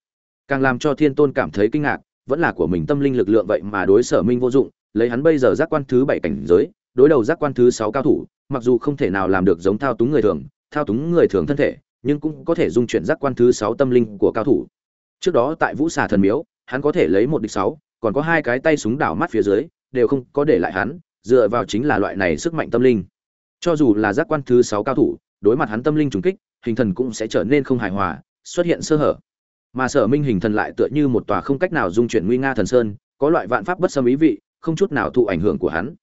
Càng làm cho thiên tôn cảm thấy kinh ngạc, vẫn là của mình tâm linh lực lượng vậy mà đối sở minh vô dụng, lấy hắn bây giờ giác quan thứ bảy cảnh giới, đối đầu giác quan thứ sáu cao thủ, mặc dù không thể nào làm được giống thao túng người thường, thao túng người thường thân thể, nhưng cũng có thể dung chuyển giác quan thứ sáu tâm linh của cao thủ trước đó tại vũ xà thần miếu, hắn có thể lấy một địch sáu, còn có hai cái tay súng đảo mắt phía dưới, đều không có để lại hắn, dựa vào chính là loại này sức mạnh tâm linh. Cho dù là giác quan thứ sáu cao thủ, đối mặt hắn tâm linh trùng kích, hình thần cũng sẽ trở nên không hài hòa, xuất hiện sơ hở. Mà sở minh hình thần lại tựa như một tòa không cách nào dung chuyển nguy nga thần sơn, có loại vạn pháp bất xâm ý vị, không chút nào thụ ảnh hưởng của hắn.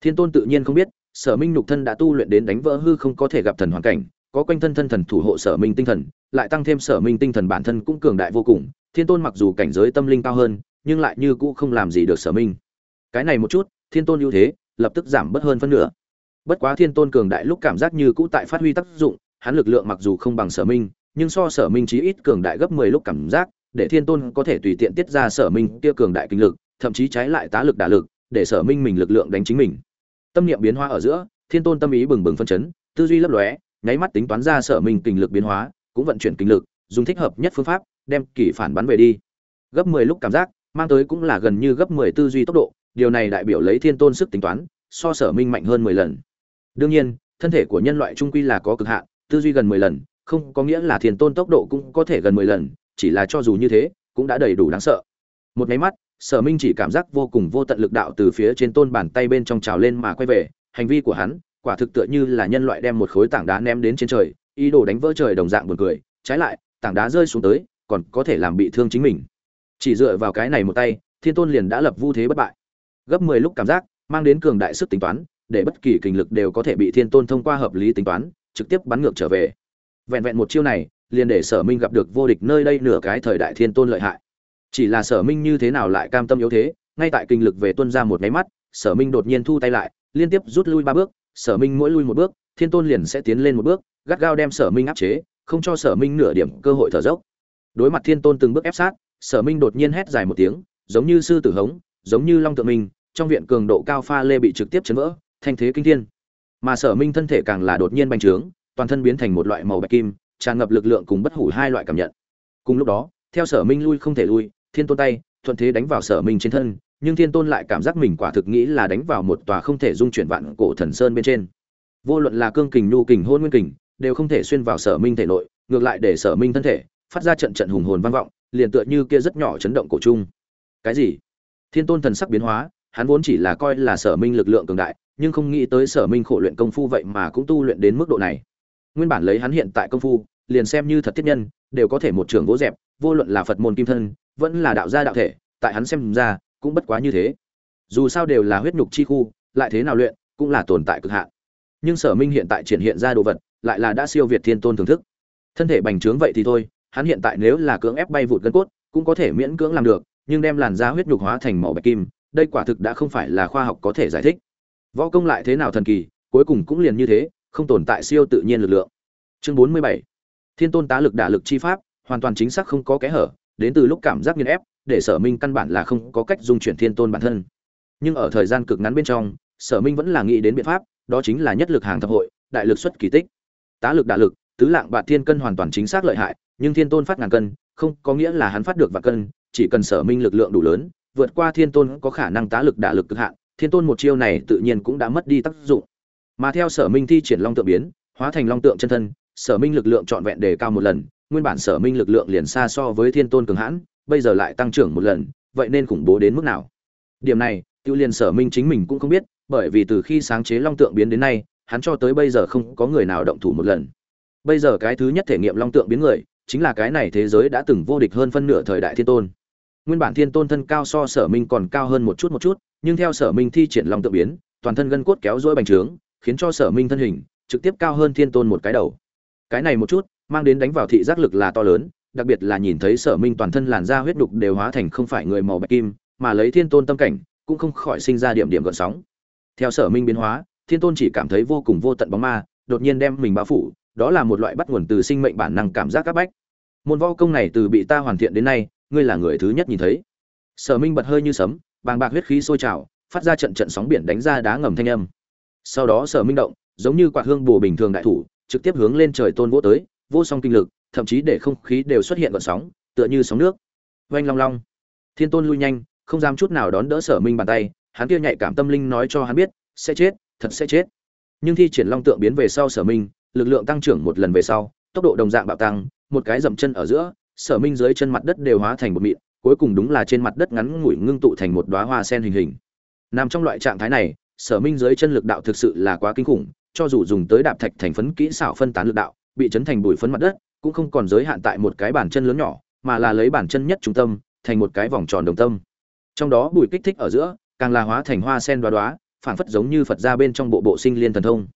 Thiên tôn tự nhiên không biết, sở minh nhục thân đã tu luyện đến đánh vỡ hư không có thể gặp thần hoàn cảnh có quanh thân thân thần thủ hộ sở minh tinh thần, lại tăng thêm sở minh tinh thần bản thân cũng cường đại vô cùng. Thiên tôn mặc dù cảnh giới tâm linh cao hơn, nhưng lại như cũ không làm gì được sở minh. Cái này một chút, thiên tôn ưu thế, lập tức giảm bớt hơn phân nửa. Bất quá thiên tôn cường đại lúc cảm giác như cũ tại phát huy tác dụng, hắn lực lượng mặc dù không bằng sở minh, nhưng so sở minh chí ít cường đại gấp mười lúc cảm giác, để thiên tôn có thể tùy tiện tiết ra sở minh kia cường đại kinh lực, thậm chí trái lại tá lực đả lực, để sở minh mình lực lượng đánh chính mình. Tâm niệm biến hóa ở giữa, thiên tôn tâm ý bừng bừng phân chấn, tư duy lấp lóe nháy mắt tính toán ra sở minh kinh lực biến hóa, cũng vận chuyển kinh lực, dùng thích hợp nhất phương pháp, đem kỷ phản bắn về đi. Gấp mười lúc cảm giác, mang tới cũng là gần như gấp mười tư duy tốc độ, điều này đại biểu lấy thiên tôn sức tính toán, so sở minh mạnh hơn mười lần. Đương nhiên, thân thể của nhân loại trung quy là có cực hạn, tư duy gần mười lần, không có nghĩa là thiên tôn tốc độ cũng có thể gần mười lần, chỉ là cho dù như thế, cũng đã đầy đủ đáng sợ. Một nháy mắt, sở minh chỉ cảm giác vô cùng vô tận lực đạo từ phía trên tôn bàn tay bên trong trào lên mà quay về, hành vi của hắn quả thực tựa như là nhân loại đem một khối tảng đá ném đến trên trời, ý đồ đánh vỡ trời đồng dạng buồn cười, trái lại, tảng đá rơi xuống tới, còn có thể làm bị thương chính mình. Chỉ dựa vào cái này một tay, thiên tôn liền đã lập vu thế bất bại. Gấp mười lúc cảm giác, mang đến cường đại sức tính toán, để bất kỳ kinh lực đều có thể bị thiên tôn thông qua hợp lý tính toán, trực tiếp bắn ngược trở về. Vẹn vẹn một chiêu này, liền để sở minh gặp được vô địch nơi đây nửa cái thời đại thiên tôn lợi hại. Chỉ là sở minh như thế nào lại cam tâm yếu thế, ngay tại kinh lực về tuân ra một máy mắt, sở minh đột nhiên thu tay lại, liên tiếp rút lui ba bước sở minh mỗi lui một bước, thiên tôn liền sẽ tiến lên một bước, gắt gao đem sở minh áp chế, không cho sở minh nửa điểm cơ hội thở dốc. Đối mặt thiên tôn từng bước ép sát, sở minh đột nhiên hét dài một tiếng, giống như sư tử hống, giống như long tượng minh trong viện cường độ cao pha lê bị trực tiếp chấn vỡ, thanh thế kinh thiên. Mà sở minh thân thể càng là đột nhiên bành trướng, toàn thân biến thành một loại màu bạch kim, tràn ngập lực lượng cùng bất hủ hai loại cảm nhận. Cùng lúc đó, theo sở minh lui không thể lui, thiên tôn tay, thuận thế đánh vào sở minh trên thân nhưng thiên tôn lại cảm giác mình quả thực nghĩ là đánh vào một tòa không thể dung chuyển vạn cổ thần sơn bên trên. Vô luận là cương kình, nhu kình, hôn nguyên kình, đều không thể xuyên vào sở minh thể nội, ngược lại để sở minh thân thể phát ra trận trận hùng hồn vang vọng, liền tựa như kia rất nhỏ chấn động cổ trung. Cái gì? Thiên tôn thần sắc biến hóa, hắn vốn chỉ là coi là sở minh lực lượng cường đại, nhưng không nghĩ tới sở minh khổ luyện công phu vậy mà cũng tu luyện đến mức độ này. Nguyên bản lấy hắn hiện tại công phu, liền xem như thật thiết nhân, đều có thể một trường gỗ dẹp, vô luận là phật môn kim thân, vẫn là đạo gia đạo thể, tại hắn xem ra cũng bất quá như thế. Dù sao đều là huyết nhục chi khu, lại thế nào luyện, cũng là tồn tại cực hạn. Nhưng sở minh hiện tại triển hiện ra đồ vật, lại là đã siêu việt thiên tôn thưởng thức. Thân thể bành trướng vậy thì thôi, hắn hiện tại nếu là cưỡng ép bay vụt gân cốt, cũng có thể miễn cưỡng làm được, nhưng đem làn da huyết nhục hóa thành màu bạch kim, đây quả thực đã không phải là khoa học có thể giải thích. Võ công lại thế nào thần kỳ, cuối cùng cũng liền như thế, không tồn tại siêu tự nhiên lực lượng. Chương bốn mươi bảy. Thiên tôn tá lực đả lực chi pháp, hoàn toàn chính xác không có kẽ hở đến từ lúc cảm giác nghiền ép, để sở minh căn bản là không có cách dung chuyển thiên tôn bản thân. Nhưng ở thời gian cực ngắn bên trong, sở minh vẫn là nghĩ đến biện pháp, đó chính là nhất lực hàng thập hội, đại lực xuất kỳ tích. Tá lực đạ lực, tứ lạng bạt thiên cân hoàn toàn chính xác lợi hại, nhưng thiên tôn phát ngàn cân, không có nghĩa là hắn phát được và cân, chỉ cần sở minh lực lượng đủ lớn, vượt qua thiên tôn có khả năng tá lực đả lực cực hạn, thiên tôn một chiêu này tự nhiên cũng đã mất đi tác dụng. Mà theo sở minh thi triển long tượng biến, hóa thành long tượng chân thân, sở minh lực lượng trọn vẹn đề cao một lần nguyên bản sở minh lực lượng liền xa so với thiên tôn cường hãn, bây giờ lại tăng trưởng một lần, vậy nên khủng bố đến mức nào? Điểm này, tiêu liền sở minh chính mình cũng không biết, bởi vì từ khi sáng chế long tượng biến đến nay, hắn cho tới bây giờ không có người nào động thủ một lần. Bây giờ cái thứ nhất thể nghiệm long tượng biến người, chính là cái này thế giới đã từng vô địch hơn phân nửa thời đại thiên tôn. Nguyên bản thiên tôn thân cao so sở minh còn cao hơn một chút một chút, nhưng theo sở minh thi triển long tượng biến, toàn thân gân cốt kéo rỗi bành trướng, khiến cho sở minh thân hình trực tiếp cao hơn thiên tôn một cái đầu. Cái này một chút mang đến đánh vào thị giác lực là to lớn, đặc biệt là nhìn thấy sở minh toàn thân làn da huyết đục đều hóa thành không phải người màu bạch kim, mà lấy thiên tôn tâm cảnh, cũng không khỏi sinh ra điểm điểm gợn sóng. Theo sở minh biến hóa, thiên tôn chỉ cảm thấy vô cùng vô tận bóng ma, đột nhiên đem mình bao phủ, đó là một loại bắt nguồn từ sinh mệnh bản năng cảm giác áp bách. Môn võ công này từ bị ta hoàn thiện đến nay, ngươi là người thứ nhất nhìn thấy. Sở minh bật hơi như sấm, bàng bạc huyết khí sôi trào, phát ra trận trận sóng biển đánh ra đá ngầm thanh âm. Sau đó sở minh động, giống như quạt hương bù bình thường đại thủ, trực tiếp hướng lên trời tôn vỗ tới vô song kinh lực, thậm chí để không khí đều xuất hiện gợn sóng, tựa như sóng nước. Oanh long long. Thiên tôn lui nhanh, không dám chút nào đón đỡ sở minh bàn tay, hắn kia nhạy cảm tâm linh nói cho hắn biết, sẽ chết, thật sẽ chết. Nhưng thi triển long tượng biến về sau sở minh, lực lượng tăng trưởng một lần về sau, tốc độ đồng dạng bạo tăng, một cái dậm chân ở giữa, sở minh dưới chân mặt đất đều hóa thành một mịn, cuối cùng đúng là trên mặt đất ngắn ngủi ngưng tụ thành một đóa hoa sen hình hình. Nằm trong loại trạng thái này, sở minh dưới chân lực đạo thực sự là quá kinh khủng, cho dù dùng tới đạp thạch thành phấn kỹ xảo phân tán lực đạo bị chấn thành bụi phấn mặt đất, cũng không còn giới hạn tại một cái bàn chân lớn nhỏ, mà là lấy bàn chân nhất trung tâm, thành một cái vòng tròn đồng tâm. Trong đó bụi kích thích ở giữa, càng là hóa thành hoa sen đoá đoá phảng phất giống như phật gia bên trong bộ bộ sinh liên thần thông.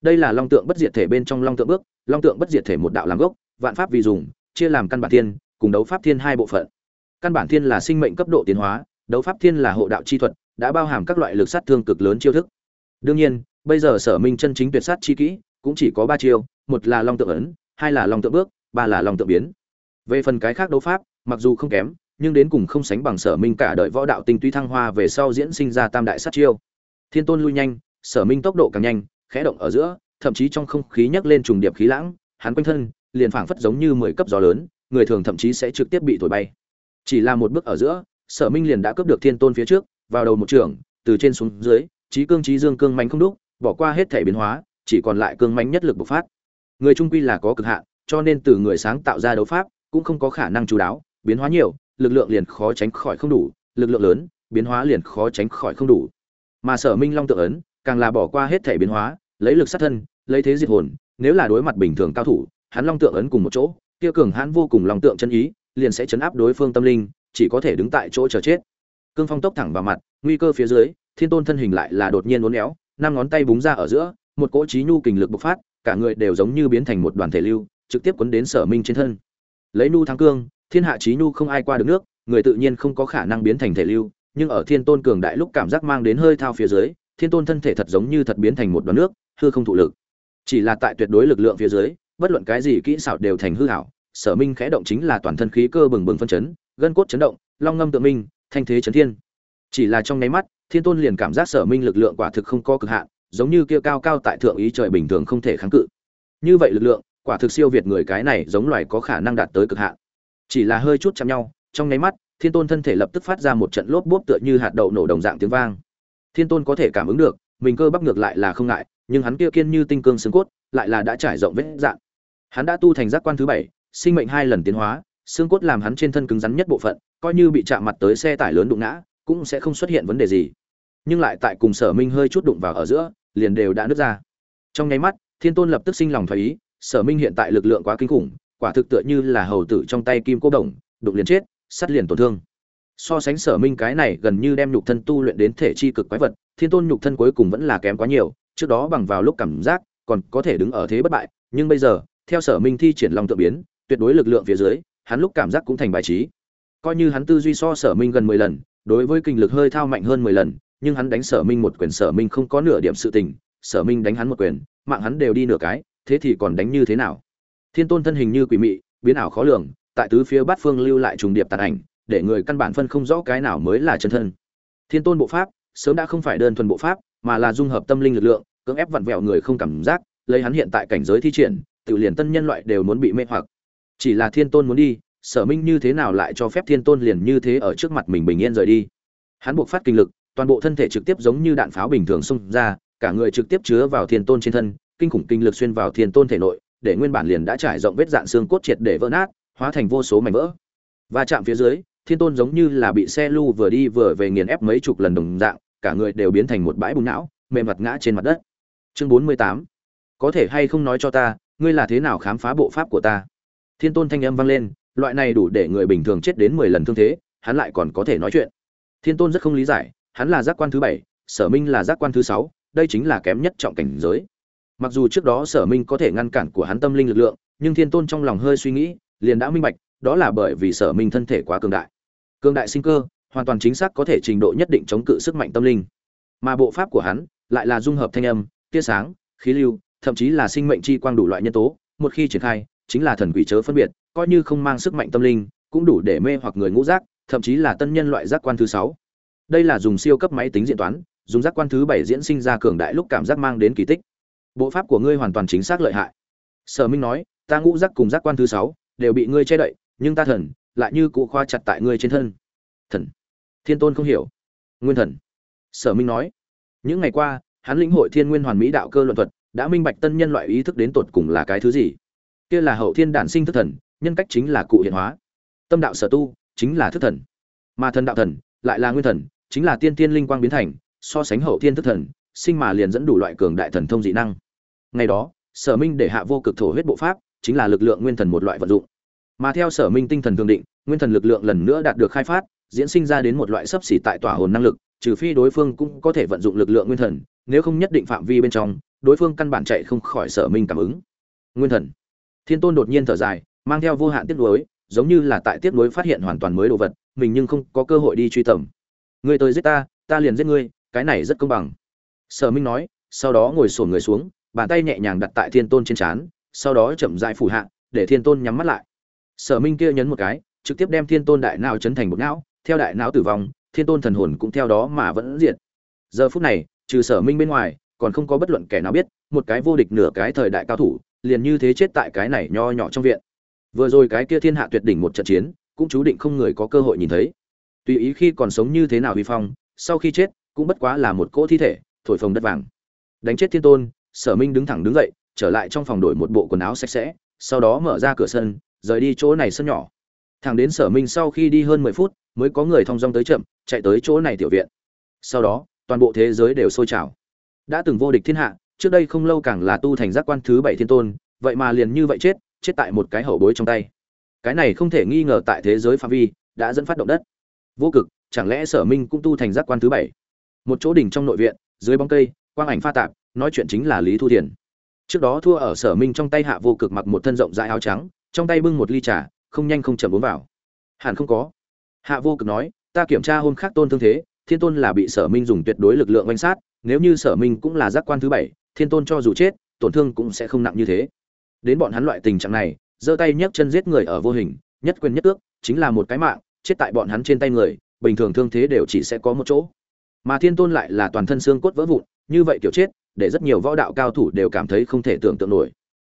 Đây là long tượng bất diệt thể bên trong long tượng bước, long tượng bất diệt thể một đạo làm gốc, vạn pháp vì dùng, chia làm căn bản thiên, cùng đấu pháp thiên hai bộ phận. Căn bản thiên là sinh mệnh cấp độ tiến hóa, đấu pháp thiên là hộ đạo chi thuật, đã bao hàm các loại lực sát thương cực lớn chiêu thức. Đương nhiên, bây giờ sở minh chân chính tuyệt sát chi kỹ cũng chỉ có ba chiêu, một là long tượng ấn, hai là long tượng bước, ba là long tượng biến. Về phần cái khác đấu pháp, mặc dù không kém, nhưng đến cùng không sánh bằng sở minh cả đợi võ đạo tinh túy thăng hoa về sau diễn sinh ra tam đại sát chiêu. Thiên tôn lui nhanh, sở minh tốc độ càng nhanh, khẽ động ở giữa, thậm chí trong không khí nhấc lên trùng điệp khí lãng, hắn quanh thân, liền phảng phất giống như mười cấp gió lớn, người thường thậm chí sẽ trực tiếp bị thổi bay. Chỉ là một bước ở giữa, sở minh liền đã cướp được thiên tôn phía trước, vào đầu một trường, từ trên xuống dưới trí cương trí dương cương mạnh không đúc, bỏ qua hết thể biến hóa chỉ còn lại cương mạnh nhất lực bộc phát. Người trung quy là có cực hạn, cho nên từ người sáng tạo ra đấu pháp cũng không có khả năng chú đáo, biến hóa nhiều, lực lượng liền khó tránh khỏi không đủ, lực lượng lớn, biến hóa liền khó tránh khỏi không đủ. Mà sở minh long tự ấn, càng là bỏ qua hết thể biến hóa, lấy lực sát thân, lấy thế diệt hồn, nếu là đối mặt bình thường cao thủ, hắn long tượng ấn cùng một chỗ, kia cường hãn vô cùng long tượng chân ý, liền sẽ chấn áp đối phương tâm linh, chỉ có thể đứng tại chỗ chờ chết. Cương phong tốc thẳng vào mặt, nguy cơ phía dưới, thiên tôn thân hình lại là đột nhiên uốn éo, năm ngón tay búng ra ở giữa một cỗ trí nhu kình lực bộc phát, cả người đều giống như biến thành một đoàn thể lưu, trực tiếp quấn đến sở minh trên thân. Lấy nu thắng cương, thiên hạ trí nhu không ai qua được nước, người tự nhiên không có khả năng biến thành thể lưu, nhưng ở thiên tôn cường đại lúc cảm giác mang đến hơi thao phía dưới, thiên tôn thân thể thật giống như thật biến thành một đoàn nước, hư không thụ lực. Chỉ là tại tuyệt đối lực lượng phía dưới, bất luận cái gì kỹ xảo đều thành hư hảo sở minh khẽ động chính là toàn thân khí cơ bừng bừng phân chấn, gân cốt chấn động, long ngâm tự minh, thanh thế chấn thiên. Chỉ là trong nháy mắt, thiên tôn liền cảm giác sở minh lực lượng quả thực không có cực hạn giống như kia cao cao tại thượng ý trời bình thường không thể kháng cự. Như vậy lực lượng, quả thực siêu việt người cái này giống loài có khả năng đạt tới cực hạn. Chỉ là hơi chút chạm nhau, trong nháy mắt, thiên tôn thân thể lập tức phát ra một trận lốp bốp tựa như hạt đậu nổ đồng dạng tiếng vang. Thiên tôn có thể cảm ứng được, mình cơ bắp ngược lại là không ngại, nhưng hắn kia kiên như tinh cương xương cốt, lại là đã trải rộng vết dạng hắn đã tu thành giác quan thứ bảy, sinh mệnh hai lần tiến hóa, xương cốt làm hắn trên thân cứng rắn nhất bộ phận, coi như bị chạm mặt tới xe tải lớn đụng ngã, cũng sẽ không xuất hiện vấn đề gì. Nhưng lại tại cùng sở minh hơi chút đụng vào ở giữa liền đều đã nứt ra. Trong nháy mắt, thiên tôn lập tức sinh lòng thoái ý, sở minh hiện tại lực lượng quá kinh khủng, quả thực tựa như là hầu tử trong tay kim cô đồng, đụng liền chết, sắt liền tổn thương. So sánh sở minh cái này gần như đem nhục thân tu luyện đến thể chi cực quái vật, thiên tôn nhục thân cuối cùng vẫn là kém quá nhiều, trước đó bằng vào lúc cảm giác, còn có thể đứng ở thế bất bại, nhưng bây giờ, theo sở minh thi triển long tự biến, tuyệt đối lực lượng phía dưới, hắn lúc cảm giác cũng thành bài trí. Coi như hắn tư duy so sở minh gần mười lần, đối với kinh lực hơi thao mạnh hơn mười lần nhưng hắn đánh sở minh một quyền, sở minh không có nửa điểm sự tình, sở minh đánh hắn một quyền, mạng hắn đều đi nửa cái, thế thì còn đánh như thế nào? Thiên tôn thân hình như quỷ mị, biến ảo khó lường, tại tứ phía bát phương lưu lại trùng điệp tàn ảnh, để người căn bản phân không rõ cái nào mới là chân thân. Thiên tôn bộ pháp, sớm đã không phải đơn thuần bộ pháp, mà là dung hợp tâm linh lực lượng, cưỡng ép vặn vẹo người không cảm giác, lấy hắn hiện tại cảnh giới thi triển, tự liền tân nhân loại đều muốn bị mê hoặc. Chỉ là thiên tôn muốn đi, sở minh như thế nào lại cho phép thiên tôn liền như thế ở trước mặt mình bình yên rời đi? Hắn buộc phát kinh lực toàn bộ thân thể trực tiếp giống như đạn pháo bình thường xung ra, cả người trực tiếp chứa vào thiên tôn trên thân, kinh khủng kinh lực xuyên vào thiên tôn thể nội, để nguyên bản liền đã trải rộng vết dạn xương cốt triệt để vỡ nát, hóa thành vô số mảnh vỡ. Và chạm phía dưới, thiên tôn giống như là bị xe lu vừa đi vừa về nghiền ép mấy chục lần đồng dạng, cả người đều biến thành một bãi bùn não, mềm mặt ngã trên mặt đất. Chương bốn mươi tám. Có thể hay không nói cho ta, ngươi là thế nào khám phá bộ pháp của ta? Thiên tôn thanh âm vang lên, loại này đủ để người bình thường chết đến mười lần thương thế, hắn lại còn có thể nói chuyện. Thiên tôn rất không lý giải hắn là giác quan thứ bảy, sở minh là giác quan thứ sáu, đây chính là kém nhất trọng cảnh giới. Mặc dù trước đó sở minh có thể ngăn cản của hắn tâm linh lực lượng, nhưng thiên tôn trong lòng hơi suy nghĩ, liền đã minh bạch, đó là bởi vì sở minh thân thể quá cường đại. Cường đại sinh cơ, hoàn toàn chính xác có thể trình độ nhất định chống cự sức mạnh tâm linh. Mà bộ pháp của hắn lại là dung hợp thanh âm, tia sáng, khí lưu, thậm chí là sinh mệnh chi quang đủ loại nhân tố, một khi triển khai, chính là thần quỷ chớ phân biệt, coi như không mang sức mạnh tâm linh, cũng đủ để mê hoặc người ngũ giác, thậm chí là tân nhân loại giác quan thứ sáu đây là dùng siêu cấp máy tính diễn toán, dùng giác quan thứ bảy diễn sinh ra cường đại lúc cảm giác mang đến kỳ tích. Bộ pháp của ngươi hoàn toàn chính xác lợi hại. Sở minh nói, ta ngũ giác cùng giác quan thứ sáu đều bị ngươi che đậy, nhưng ta thần lại như cụ khoa chặt tại ngươi trên thân. Thần. Thiên tôn không hiểu. Nguyên thần. Sở minh nói, những ngày qua, hắn lĩnh hội thiên nguyên hoàn mỹ đạo cơ luận thuật, đã minh bạch tân nhân loại ý thức đến tột cùng là cái thứ gì. Kia là hậu thiên đản sinh thức thần, nhân cách chính là cụ hiện hóa. Tâm đạo sở tu chính là thức thần. Mà thần đạo thần lại là nguyên thần chính là tiên tiên linh quang biến thành, so sánh hậu thiên thức thần, sinh mà liền dẫn đủ loại cường đại thần thông dị năng. Ngày đó, sở minh để hạ vô cực thổ huyết bộ pháp, chính là lực lượng nguyên thần một loại vận dụng. Mà theo sở minh tinh thần tương định, nguyên thần lực lượng lần nữa đạt được khai phát, diễn sinh ra đến một loại sấp xỉ tại tỏa hồn năng lực, trừ phi đối phương cũng có thể vận dụng lực lượng nguyên thần, nếu không nhất định phạm vi bên trong, đối phương căn bản chạy không khỏi sở minh cảm ứng. Nguyên thần. Thiên tôn đột nhiên thở dài, mang theo vô hạn tiếc nuối, giống như là tại tiếc nuối phát hiện hoàn toàn mới đồ vật, mình nhưng không có cơ hội đi truy tầm ngươi tới giết ta ta liền giết ngươi, cái này rất công bằng. Sở minh nói, sau đó ngồi sổn người xuống, bàn tay nhẹ nhàng đặt tại thiên tôn trên trán, sau đó chậm dại phủ hạ, để thiên tôn nhắm mắt lại. Sở minh kia nhấn một cái, trực tiếp đem thiên tôn đại não chấn thành một não, theo đại não tử vong, thiên tôn thần hồn cũng theo đó mà vẫn diệt. Giờ phút này, trừ sở minh bên ngoài, còn không có bất luận kẻ nào biết, một cái vô địch nửa cái thời đại cao thủ, liền như thế chết tại cái này nho nhỏ trong viện. Vừa rồi cái kia thiên hạ tuyệt đỉnh một trận chiến, cũng chú định không người có cơ hội nhìn thấy tùy ý khi còn sống như thế nào huy phong, sau khi chết, cũng bất quá là một cỗ thi thể, thổi phồng đất vàng. Đánh chết thiên tôn, sở minh đứng thẳng đứng dậy, trở lại trong phòng đổi một bộ quần áo sạch sẽ, sau đó mở ra cửa sân, rời đi chỗ này sân nhỏ. Thẳng đến sở minh sau khi đi hơn mười phút, mới có người thong dong tới chậm, chạy tới chỗ này tiểu viện. Sau đó, toàn bộ thế giới đều sôi trào. Đã từng vô địch thiên hạ, trước đây không lâu càng là tu thành giác quan thứ bảy thiên tôn, vậy mà liền như vậy chết chết tại một cái hậu bối trong tay. Cái này không thể nghi ngờ tại thế giới phạm vi, đã dẫn phát động đất vô cực, chẳng lẽ sở minh cũng tu thành giác quan thứ bảy? Một chỗ đỉnh trong nội viện, dưới bóng cây, quang ảnh pha tạp, nói chuyện chính là lý thu thiền. Trước đó thua ở sở minh trong tay hạ vô cực mặc một thân rộng dãi áo trắng, trong tay bưng một ly trà, không nhanh không chậm uống vào. Hẳn không có. Hạ vô cực nói, ta kiểm tra hôm khác tôn thương thế, thiên tôn là bị sở minh dùng tuyệt đối lực lượng oanh sát, nếu như sở minh cũng là giác quan thứ bảy, thiên tôn cho dù chết, tổn thương cũng sẽ không nặng như thế. Đến bọn hắn loại tình trạng này, giơ tay nhấc chân giết người ở vô hình, nhất quyền nhất ước chính là một cái mạng chết tại bọn hắn trên tay người, bình thường thương thế đều chỉ sẽ có một chỗ. Mà thiên tôn lại là toàn thân xương cốt vỡ vụn, như vậy kiểu chết, để rất nhiều võ đạo cao thủ đều cảm thấy không thể tưởng tượng nổi.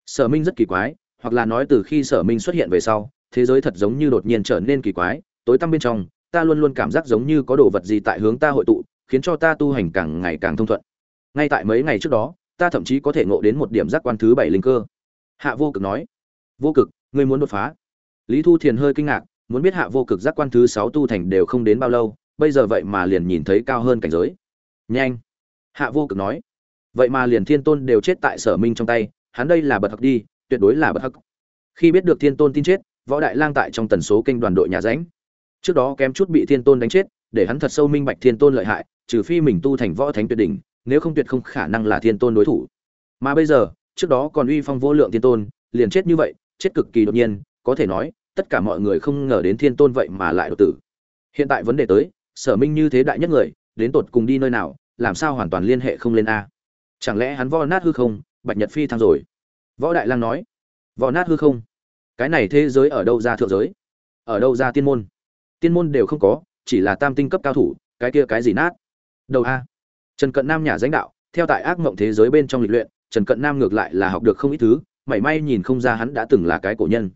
Sở minh rất kỳ quái, hoặc là nói từ khi sở minh xuất hiện về sau, thế giới thật giống như đột nhiên trở nên kỳ quái, tối tăm bên trong, ta luôn luôn cảm giác giống như có đồ vật gì tại hướng ta hội tụ, khiến cho ta tu hành càng ngày càng thông thuận. Ngay tại mấy ngày trước đó, ta thậm chí có thể ngộ đến một điểm giác quan thứ bảy linh cơ. Hạ vô cực nói, vô cực, ngươi muốn đột phá? Lý thu thiền hơi kinh ngạc muốn biết hạ vô cực giác quan thứ sáu tu thành đều không đến bao lâu, bây giờ vậy mà liền nhìn thấy cao hơn cảnh giới. Nhanh! Hạ vô cực nói. Vậy mà liền thiên tôn đều chết tại sở minh trong tay, hắn đây là bật hắc đi, tuyệt đối là bật hắc. khi biết được thiên tôn tin chết, võ đại lang tại trong tần số kênh đoàn đội nhà ránh trước đó kém chút bị thiên tôn đánh chết, để hắn thật sâu minh bạch thiên tôn lợi hại, trừ phi mình tu thành võ thánh tuyệt đỉnh, nếu không tuyệt không khả năng là thiên tôn đối thủ. Mà bây giờ, trước đó còn uy phong vô lượng thiên tôn, liền chết như vậy, chết cực kỳ đột nhiên, có thể nói tất cả mọi người không ngờ đến thiên tôn vậy mà lại đột tử. Hiện tại vấn đề tới, sở minh như thế đại nhất người, đến tột cùng đi nơi nào, làm sao hoàn toàn liên hệ không lên a? Chẳng lẽ hắn vo nát hư không, bạch nhật phi thăng rồi? Võ đại lang nói. Vo nát hư không? Cái này thế giới ở đâu ra thượng giới? Ở đâu ra tiên môn? Tiên môn đều không có, chỉ là tam tinh cấp cao thủ, cái kia cái gì nát? Đầu a. Trần cận nam nhà danh đạo, theo tại ác mộng thế giới bên trong lịch luyện, trần cận nam ngược lại là học được không ít thứ, mảy may nhìn không ra hắn đã từng là cái cổ nhân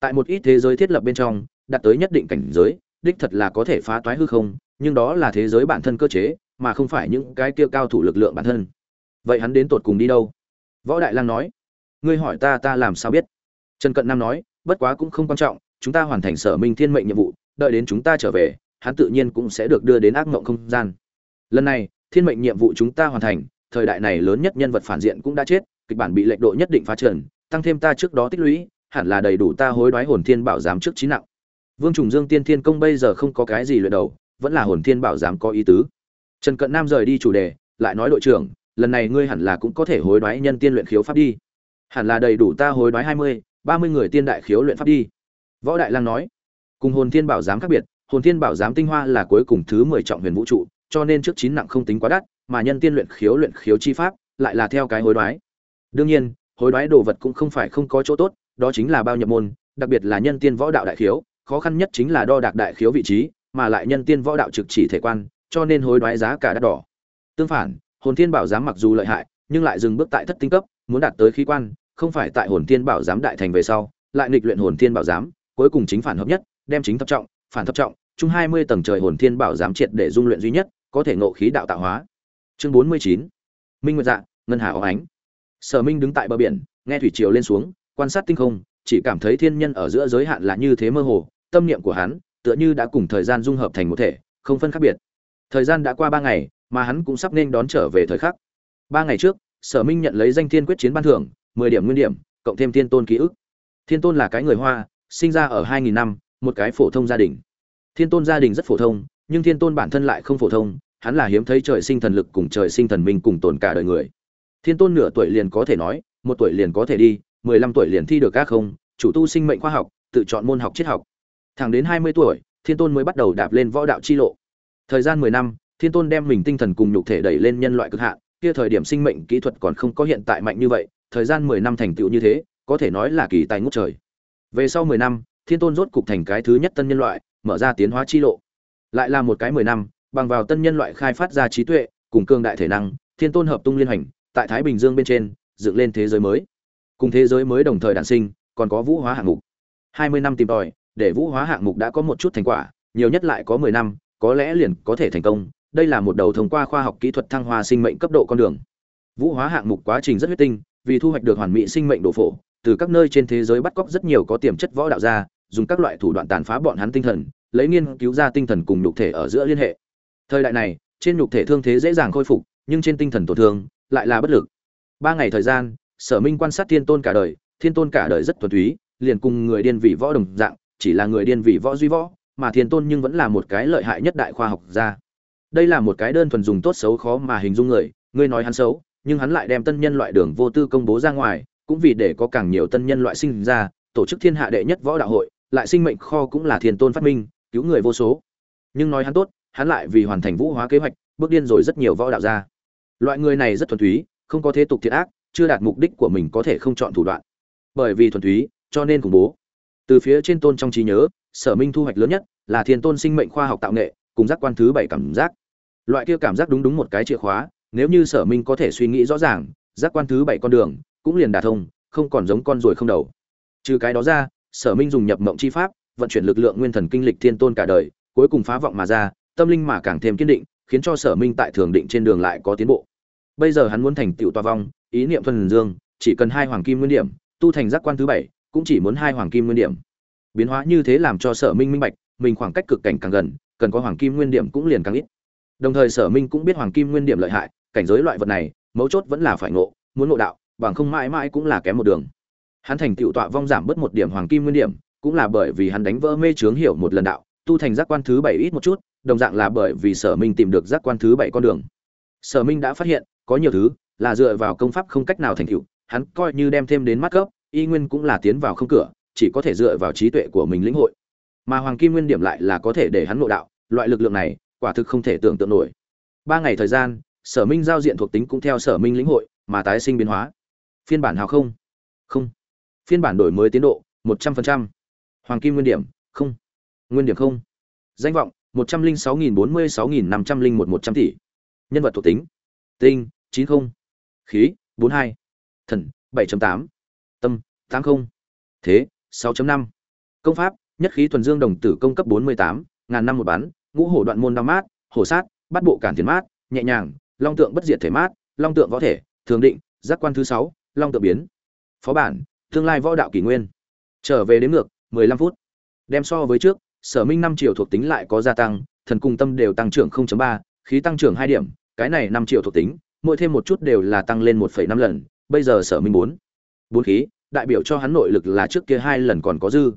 tại một ít thế giới thiết lập bên trong, đạt tới nhất định cảnh giới, đích thật là có thể phá toái hư không, nhưng đó là thế giới bản thân cơ chế, mà không phải những cái kia cao thủ lực lượng bản thân. Vậy hắn đến tột cùng đi đâu? Võ đại lang nói. Ngươi hỏi ta ta làm sao biết? Trần cận nam nói, bất quá cũng không quan trọng, chúng ta hoàn thành sở minh thiên mệnh nhiệm vụ, đợi đến chúng ta trở về, hắn tự nhiên cũng sẽ được đưa đến ác mộng không gian. Lần này, thiên mệnh nhiệm vụ chúng ta hoàn thành, thời đại này lớn nhất nhân vật phản diện cũng đã chết, kịch bản bị lệch độ nhất định phá trần, tăng thêm ta trước đó tích lũy hẳn là đầy đủ ta hối đoái hồn thiên bảo giám trước trí nặng. Vương trùng dương tiên thiên công bây giờ không có cái gì luyện đầu, vẫn là hồn thiên bảo giám có ý tứ. Trần cận nam rời đi chủ đề, lại nói đội trưởng, lần này ngươi hẳn là cũng có thể hối đoái nhân tiên luyện khiếu pháp đi. Hẳn là đầy đủ ta hối đoái hai mươi, ba mươi người tiên đại khiếu luyện pháp đi. Võ đại lang nói, cùng hồn thiên bảo giám khác biệt, hồn thiên bảo giám tinh hoa là cuối cùng thứ mười trọng huyền vũ trụ, cho nên trước chín nặng không tính quá đắt, mà nhân tiên luyện khiếu luyện khiếu chi pháp lại là theo cái hối đoái. Đương nhiên, hối đoái đồ vật cũng không phải không có chỗ tốt đó chính là bao nhập môn, đặc biệt là nhân tiên võ đạo đại khiếu, khó khăn nhất chính là đo đạc đại khiếu vị trí, mà lại nhân tiên võ đạo trực chỉ thể quan, cho nên hối đoái giá cả đắt đỏ. Tương phản, hồn thiên bảo giám mặc dù lợi hại, nhưng lại dừng bước tại thất tinh cấp, muốn đạt tới khí quan, không phải tại hồn thiên bảo giám đại thành về sau, lại nghịch luyện hồn thiên bảo giám, cuối cùng chính phản hợp nhất, đem chính thập trọng, phản thập trọng, chung hai mươi tầng trời hồn thiên bảo giám triệt để dung luyện duy nhất, có thể ngộ khí đạo tạo hóa. Chương bốn mươi chín. Minh nguyệt dạ ngân hà óng ánh. Sở minh đứng tại bờ biển, nghe thủy triều lên xuống quan sát tinh không, chỉ cảm thấy thiên nhân ở giữa giới hạn là như thế mơ hồ, tâm niệm của hắn tựa như đã cùng thời gian dung hợp thành một thể, không phân khác biệt. Thời gian đã qua ba ngày, mà hắn cũng sắp nên đón trở về thời khắc. Ba ngày trước, sở minh nhận lấy danh thiên quyết chiến ban thưởng, mười điểm nguyên điểm, cộng thêm thiên tôn ký ức. Thiên tôn là cái người hoa, sinh ra ở hai nghìn năm, một cái phổ thông gia đình. Thiên tôn gia đình rất phổ thông, nhưng thiên tôn bản thân lại không phổ thông, hắn là hiếm thấy trời sinh thần lực cùng trời sinh thần minh cùng tồn cả đời người. Thiên tôn nửa tuổi liền có thể nói, một tuổi liền có thể đi mười lăm tuổi liền thi được các không, chủ tu sinh mệnh khoa học, tự chọn môn học triết học. Thẳng đến hai mươi tuổi, thiên tôn mới bắt đầu đạp lên võ đạo chi lộ. Thời gian mười năm, thiên tôn đem mình tinh thần cùng nhục thể đẩy lên nhân loại cực hạn, kia thời điểm sinh mệnh kỹ thuật còn không có hiện tại mạnh như vậy, thời gian mười năm thành tựu như thế, có thể nói là kỳ tài ngút trời. Về sau mười năm, thiên tôn rốt cục thành cái thứ nhất tân nhân loại, mở ra tiến hóa chi lộ. Lại là một cái mười năm, bằng vào tân nhân loại khai phát ra trí tuệ, cùng cương đại thể năng, thiên tôn hợp tung liên hành, tại thái bình dương bên trên, dựng lên thế giới mới cùng thế giới mới đồng thời đản sinh, còn có vũ hóa hạng mục. Hai mươi năm tìm tòi, để vũ hóa hạng mục đã có một chút thành quả, nhiều nhất lại có mười năm, có lẽ liền có thể thành công. Đây là một đầu thông qua khoa học kỹ thuật thăng hoa sinh mệnh cấp độ con đường. Vũ hóa hạng mục quá trình rất huyết tinh, vì thu hoạch được hoàn mỹ sinh mệnh đồ phổ, từ các nơi trên thế giới bắt cóc rất nhiều có tiềm chất võ đạo ra dùng các loại thủ đoạn tàn phá bọn hắn tinh thần, lấy nghiên cứu ra tinh thần cùng nhục thể ở giữa liên hệ. Thời đại này, trên nhục thể thương thế dễ dàng khôi phục, nhưng trên tinh thần tổn thương lại là bất lực. Ba ngày thời gian sở minh quan sát thiên tôn cả đời, thiên tôn cả đời rất thuần túy, liền cùng người điên vị võ đồng dạng, chỉ là người điên vị võ duy võ, mà thiên tôn nhưng vẫn là một cái lợi hại nhất đại khoa học gia. Đây là một cái đơn thuần dùng tốt xấu khó mà hình dung người, ngươi nói hắn xấu, nhưng hắn lại đem tân nhân loại đường vô tư công bố ra ngoài, cũng vì để có càng nhiều tân nhân loại sinh ra, tổ chức thiên hạ đệ nhất võ đạo hội, lại sinh mệnh kho cũng là thiên tôn phát minh, cứu người vô số. Nhưng nói hắn tốt, hắn lại vì hoàn thành vũ hóa kế hoạch, bước điên rồi rất nhiều võ đạo gia. Loại người này rất thuần túy, không có thế tục thiệt ác chưa đạt mục đích của mình có thể không chọn thủ đoạn. Bởi vì thuần túy, cho nên khủng bố. Từ phía trên tôn trong trí nhớ, sở minh thu hoạch lớn nhất là thiên tôn sinh mệnh khoa học tạo nghệ, cùng giác quan thứ bảy cảm giác. Loại kia cảm giác đúng đúng một cái chìa khóa, nếu như sở minh có thể suy nghĩ rõ ràng, giác quan thứ bảy con đường, cũng liền đả thông, không còn giống con ruồi không đầu. Trừ cái đó ra, sở minh dùng nhập mộng chi pháp, vận chuyển lực lượng nguyên thần kinh lịch thiên tôn cả đời, cuối cùng phá vọng mà ra, tâm linh mà càng thêm kiên định, khiến cho sở minh tại thường định trên đường lại có tiến bộ. Bây giờ hắn muốn thành tựu toa vong ý niệm thuần dương, chỉ cần hai hoàng kim nguyên điểm, tu thành giác quan thứ bảy, cũng chỉ muốn hai hoàng kim nguyên điểm. Biến hóa như thế làm cho sở minh minh bạch, mình khoảng cách cực cảnh càng gần, cần có hoàng kim nguyên điểm cũng liền càng ít. Đồng thời sở minh cũng biết hoàng kim nguyên điểm lợi hại, cảnh giới loại vật này, mấu chốt vẫn là phải ngộ, muốn ngộ đạo, bằng không mãi mãi cũng là kém một đường. Hắn thành tựu tọa vong giảm bớt một điểm hoàng kim nguyên điểm, cũng là bởi vì hắn đánh vỡ mê chướng hiểu một lần đạo, tu thành giác quan thứ bảy ít một chút, đồng dạng là bởi vì sở minh tìm được giác quan thứ bảy con đường. Sở minh đã phát hiện, có nhiều thứ là dựa vào công pháp không cách nào thành tựu, hắn coi như đem thêm đến mắt cấp, y nguyên cũng là tiến vào không cửa, chỉ có thể dựa vào trí tuệ của mình lĩnh hội. Mà hoàng kim nguyên điểm lại là có thể để hắn nội đạo, loại lực lượng này, quả thực không thể tưởng tượng nổi. Ba ngày thời gian, sở minh giao diện thuộc tính cũng theo sở minh lĩnh hội, mà tái sinh biến hóa. Phiên bản hào không? Không. Phiên bản đổi mới tiến độ, một trăm phần hoàng kim nguyên điểm, không. Nguyên điểm không. Danh vọng, một trăm linh sáu nghìn bốn mươi sáu nghìn năm trăm linh một một trăm tỷ. Nhân vật thuộc tính. Tinh, chín không khí bốn hai. Thần bảy tám. Tâm tám không. Thế sáu năm. Công pháp nhất khí thuần dương đồng tử công cấp bốn mươi tám ngàn năm một bán ngũ hổ đoạn môn đao mát hổ sát bắt bộ cản tiền mát nhẹ nhàng long tượng bất diệt thể mát long tượng võ thể thường định giác quan thứ sáu long tượng biến. Phó bản tương lai võ đạo kỷ nguyên. Trở về đến ngược mười lăm phút. Đem so với trước sở minh năm triệu thuộc tính lại có gia tăng thần cung tâm đều tăng trưởng 0.3, khí tăng trưởng hai điểm cái này năm triệu thuộc tính mỗi thêm một chút đều là tăng lên 1,5 lần bây giờ sở minh bốn. Bốn khí đại biểu cho hắn nội lực là trước kia hai lần còn có dư.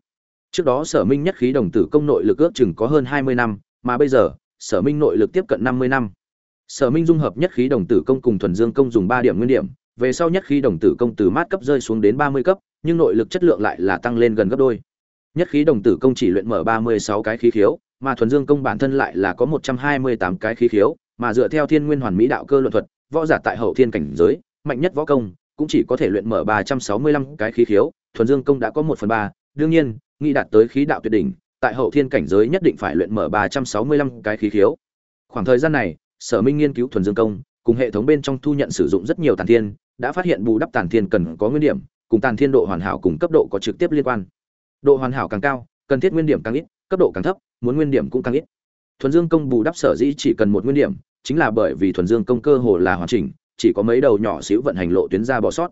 Trước đó sở minh nhất khí đồng tử công nội lực ước chừng có hơn hai mươi năm mà bây giờ sở minh nội lực tiếp cận năm mươi năm. Sở minh dung hợp nhất khí đồng tử công cùng thuần dương công dùng ba điểm nguyên điểm về sau nhất khí đồng tử công từ mát cấp rơi xuống đến ba mươi cấp nhưng nội lực chất lượng lại là tăng lên gần gấp đôi. Nhất khí đồng tử công chỉ luyện mở ba mươi sáu cái khí khiếu mà thuần dương công bản thân lại là có một trăm hai mươi tám cái khí khiếu mà dựa theo thiên nguyên hoàn mỹ đạo cơ luận thuật võ giả tại hậu thiên cảnh giới, mạnh nhất võ công, cũng chỉ có thể luyện mở ba trăm sáu mươi lăm cái khí khiếu, thuần dương công đã có một phần ba. Đương nhiên, nghĩ đạt tới khí đạo tuyệt đỉnh, tại hậu thiên cảnh giới nhất định phải luyện mở ba trăm sáu mươi lăm cái khí khiếu. Khoảng thời gian này, sở minh nghiên cứu thuần dương công, cùng hệ thống bên trong thu nhận sử dụng rất nhiều tàn thiên, đã phát hiện bù đắp tàn thiên cần có nguyên điểm, cùng tàn thiên độ hoàn hảo cùng cấp độ có trực tiếp liên quan. Độ hoàn hảo càng cao, cần thiết nguyên điểm càng ít, cấp độ càng thấp, muốn nguyên điểm cũng càng ít. Thuần dương công bù đắp sở dĩ chỉ cần một nguyên điểm chính là bởi vì thuần dương công cơ hồ là hoàn chỉnh, chỉ có mấy đầu nhỏ xíu vận hành lộ tuyến ra bỏ sót.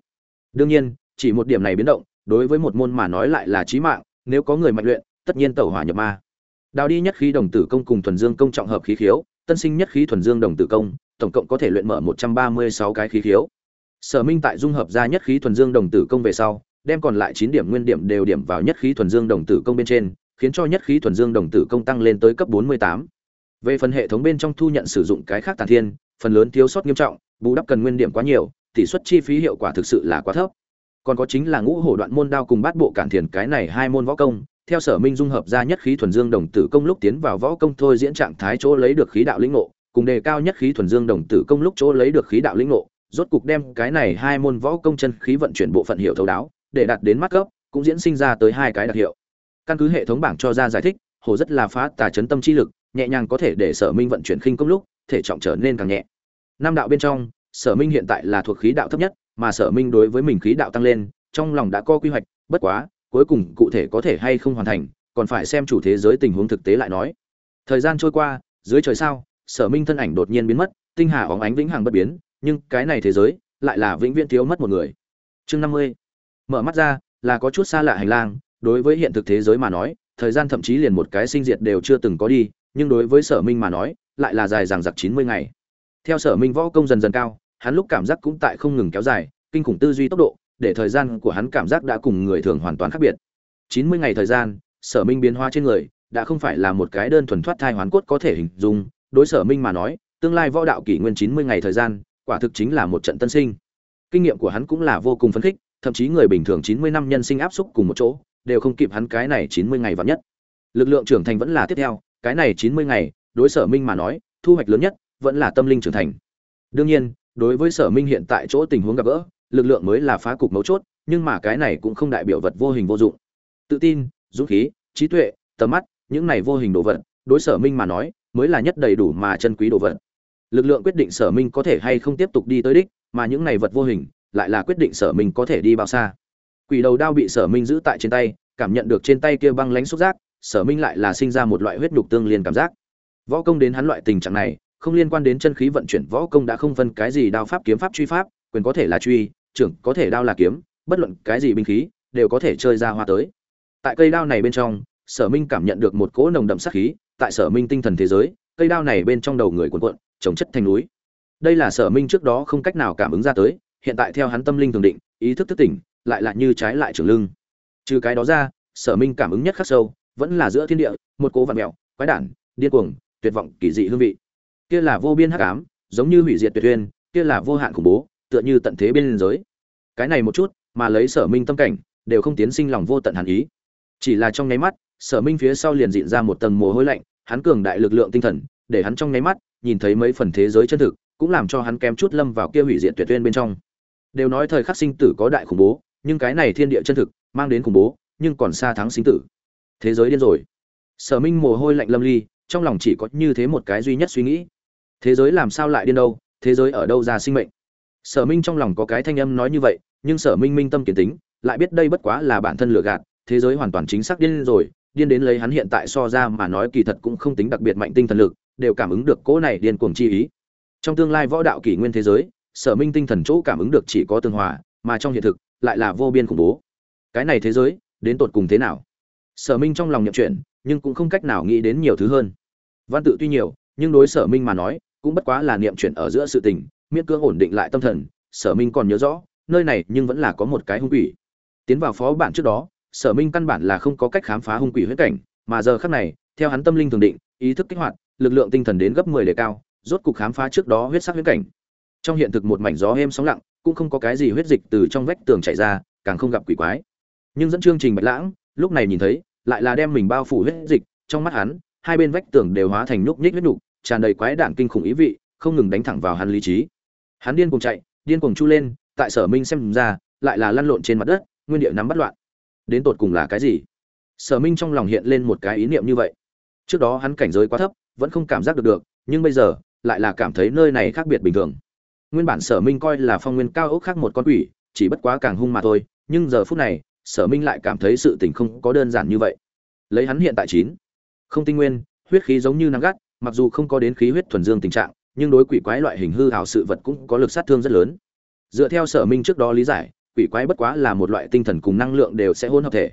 Đương nhiên, chỉ một điểm này biến động, đối với một môn mà nói lại là chí mạng, nếu có người mạnh luyện, tất nhiên tẩu hỏa nhập ma. Đào đi nhất khí đồng tử công cùng thuần dương công trọng hợp khí khiếu, tân sinh nhất khí thuần dương đồng tử công, tổng cộng có thể luyện mở một trăm ba mươi sáu cái khí khiếu. Sở minh tại dung hợp ra nhất khí thuần dương đồng tử công về sau, đem còn lại chín điểm nguyên điểm đều điểm vào nhất khí thuần dương đồng tử công bên trên, khiến cho nhất khí thuần dương đồng tử công tăng lên tới cấp bốn mươi tám về phần hệ thống bên trong thu nhận sử dụng cái khác tàn thiên, phần lớn thiếu sót nghiêm trọng, bù đắp cần nguyên điểm quá nhiều, tỷ suất chi phí hiệu quả thực sự là quá thấp. Còn có chính là ngũ hổ đoạn môn đao cùng bát bộ cản thiền cái này hai môn võ công, theo sở minh dung hợp ra nhất khí thuần dương đồng tử công lúc tiến vào võ công thôi diễn trạng thái chỗ lấy được khí đạo lĩnh ngộ, cùng đề cao nhất khí thuần dương đồng tử công lúc chỗ lấy được khí đạo lĩnh ngộ, rốt cục đem cái này hai môn võ công chân khí vận chuyển bộ phận hiệu thấu đáo, để đạt đến mắt cấp, cũng diễn sinh ra tới hai cái đặc hiệu. Căn cứ hệ thống bảng cho ra giải thích hồ rất là phá tà chấn tâm chi lực nhẹ nhàng có thể để sở minh vận chuyển khinh công lúc, thể trọng trở nên càng nhẹ. Nam đạo bên trong, sở minh hiện tại là thuộc khí đạo thấp nhất, mà sở minh đối với mình khí đạo tăng lên, trong lòng đã có quy hoạch, bất quá, cuối cùng cụ thể có thể hay không hoàn thành, còn phải xem chủ thế giới tình huống thực tế lại nói. Thời gian trôi qua, dưới trời sao, sở minh thân ảnh đột nhiên biến mất, tinh hà óng ánh vĩnh hằng bất biến, nhưng cái này thế giới, lại là vĩnh viễn thiếu mất một người. Chương năm mươi. Mở mắt ra, là có chút xa lạ hành lang, đối với hiện thực thế giới mà nói, thời gian thậm chí liền một cái sinh diệt đều chưa từng có đi nhưng đối với sở minh mà nói, lại là dài dằng dặc chín mươi ngày. Theo sở minh võ công dần dần cao, hắn lúc cảm giác cũng tại không ngừng kéo dài, kinh khủng tư duy tốc độ, để thời gian của hắn cảm giác đã cùng người thường hoàn toàn khác biệt. Chín mươi ngày thời gian, sở minh biến hóa trên người, đã không phải là một cái đơn thuần thoát thai hoán cốt có thể hình dung. Đối sở minh mà nói, tương lai võ đạo kỷ nguyên chín mươi ngày thời gian, quả thực chính là một trận tân sinh. Kinh nghiệm của hắn cũng là vô cùng phấn khích, thậm chí người bình thường chín mươi năm nhân sinh áp xúc cùng một chỗ, đều không kịp hắn cái này chín mươi ngày vạn nhất. Lực lượng trưởng thành vẫn là tiếp theo cái này chín mươi ngày, đối sở minh mà nói, thu hoạch lớn nhất vẫn là tâm linh trưởng thành. Đương nhiên, đối với sở minh hiện tại chỗ tình huống gặp gỡ, lực lượng mới là phá cục mấu chốt, nhưng mà cái này cũng không đại biểu vật vô hình vô dụng. Tự tin, dũng khí, trí tuệ, tầm mắt, những này vô hình đồ vật, đối sở minh mà nói, mới là nhất đầy đủ mà chân quý đồ vật. Lực lượng quyết định sở minh có thể hay không tiếp tục đi tới đích, mà những này vật vô hình, lại là quyết định sở minh có thể đi bao xa. Quỷ đầu đao bị sở minh giữ tại trên tay, cảm nhận được trên tay kia băng lánh xúc giác sở minh lại là sinh ra một loại huyết nhục tương liên cảm giác. Võ công đến hắn loại tình trạng này, không liên quan đến chân khí vận chuyển, võ công đã không phân cái gì đao pháp, kiếm pháp, truy pháp, quyền có thể là truy, trưởng có thể đao là kiếm, bất luận cái gì binh khí, đều có thể chơi ra hoa tới. Tại cây đao này bên trong, sở minh cảm nhận được một cỗ nồng đậm sát khí, tại sở minh tinh thần thế giới, cây đao này bên trong đầu người cuộn cuộn trồng chất thành núi. Đây là sở minh trước đó không cách nào cảm ứng ra tới, hiện tại theo hắn tâm linh thường định, ý thức thức tỉnh, lại là như trái lại trường lưng. Trừ cái đó ra, sở minh cảm ứng nhất khắc sâu vẫn là giữa thiên địa, một cố vạn mẹo, quái đản, điên cuồng, tuyệt vọng, kỳ dị hương vị. Kia là vô biên hắc ám, giống như hủy diệt tuyệt uyên kia là vô hạn khủng bố, tựa như tận thế bên giới. Cái này một chút, mà lấy sở minh tâm cảnh, đều không tiến sinh lòng vô tận hàn ý. Chỉ là trong nháy mắt, sở minh phía sau liền dịn ra một tầng mồ hôi lạnh, hắn cường đại lực lượng tinh thần, để hắn trong nháy mắt, nhìn thấy mấy phần thế giới chân thực, cũng làm cho hắn kém chút lâm vào kia hủy diệt tuyệt uyên bên trong. Đều nói thời khắc sinh tử có đại khủng bố, nhưng cái này thiên địa chân thực, mang đến khủng bố, nhưng còn xa thắng sinh tử thế giới điên rồi. Sở minh mồ hôi lạnh lâm ly, trong lòng chỉ có như thế một cái duy nhất suy nghĩ. Thế giới làm sao lại điên đâu? Thế giới ở đâu ra sinh mệnh? Sở minh trong lòng có cái thanh âm nói như vậy, nhưng sở minh minh tâm kiến tính, lại biết đây bất quá là bản thân lừa gạt, thế giới hoàn toàn chính xác điên rồi, điên đến lấy hắn hiện tại so ra mà nói kỳ thật cũng không tính đặc biệt mạnh tinh thần lực, đều cảm ứng được cỗ này điên cuồng chi ý. Trong tương lai võ đạo kỷ nguyên thế giới, sở minh tinh thần chỗ cảm ứng được chỉ có tương hòa, mà trong hiện thực lại là vô biên khủng bố. Cái này thế giới, đến tột cùng thế nào? Sở minh trong lòng nhậm chuyện, nhưng cũng không cách nào nghĩ đến nhiều thứ hơn. Văn tự tuy nhiều, nhưng đối sở minh mà nói, cũng bất quá là niệm chuyện ở giữa sự tình, miễn cưỡng ổn định lại tâm thần, sở minh còn nhớ rõ, nơi này nhưng vẫn là có một cái hung quỷ. Tiến vào phó bản trước đó, sở minh căn bản là không có cách khám phá hung quỷ huyết cảnh, mà giờ khác này, theo hắn tâm linh thường định, ý thức kích hoạt, lực lượng tinh thần đến gấp mười đề cao, rốt cục khám phá trước đó huyết sắc huyết cảnh. Trong hiện thực một mảnh gió êm sóng lặng, cũng không có cái gì huyết dịch từ trong vách tường chảy ra, càng không gặp quỷ quái. Nhưng dẫn chương trình bạch lãng lúc này nhìn thấy, lại là đem mình bao phủ huyết dịch, trong mắt hắn, hai bên vách tường đều hóa thành nhúc nhích huyết đục tràn đầy quái đản kinh khủng ý vị, không ngừng đánh thẳng vào hắn lý trí. Hắn điên cuồng chạy, điên cuồng chu lên, tại sở minh xem ra, lại là lăn lộn trên mặt đất, nguyên địa nắm bắt loạn. Đến tột cùng là cái gì? Sở minh trong lòng hiện lên một cái ý niệm như vậy. Trước đó hắn cảnh giới quá thấp, vẫn không cảm giác được được, nhưng bây giờ, lại là cảm thấy nơi này khác biệt bình thường. Nguyên bản sở minh coi là phong nguyên cao ốc khác một con quỷ, chỉ bất quá càng hung mà thôi, nhưng giờ phút này sở minh lại cảm thấy sự tình không có đơn giản như vậy. Lấy hắn hiện tại chín, không tinh nguyên, huyết khí giống như nắng gắt, mặc dù không có đến khí huyết thuần dương tình trạng, nhưng đối quỷ quái loại hình hư hảo sự vật cũng có lực sát thương rất lớn. Dựa theo sở minh trước đó lý giải, quỷ quái bất quá là một loại tinh thần cùng năng lượng đều sẽ hỗn hợp thể.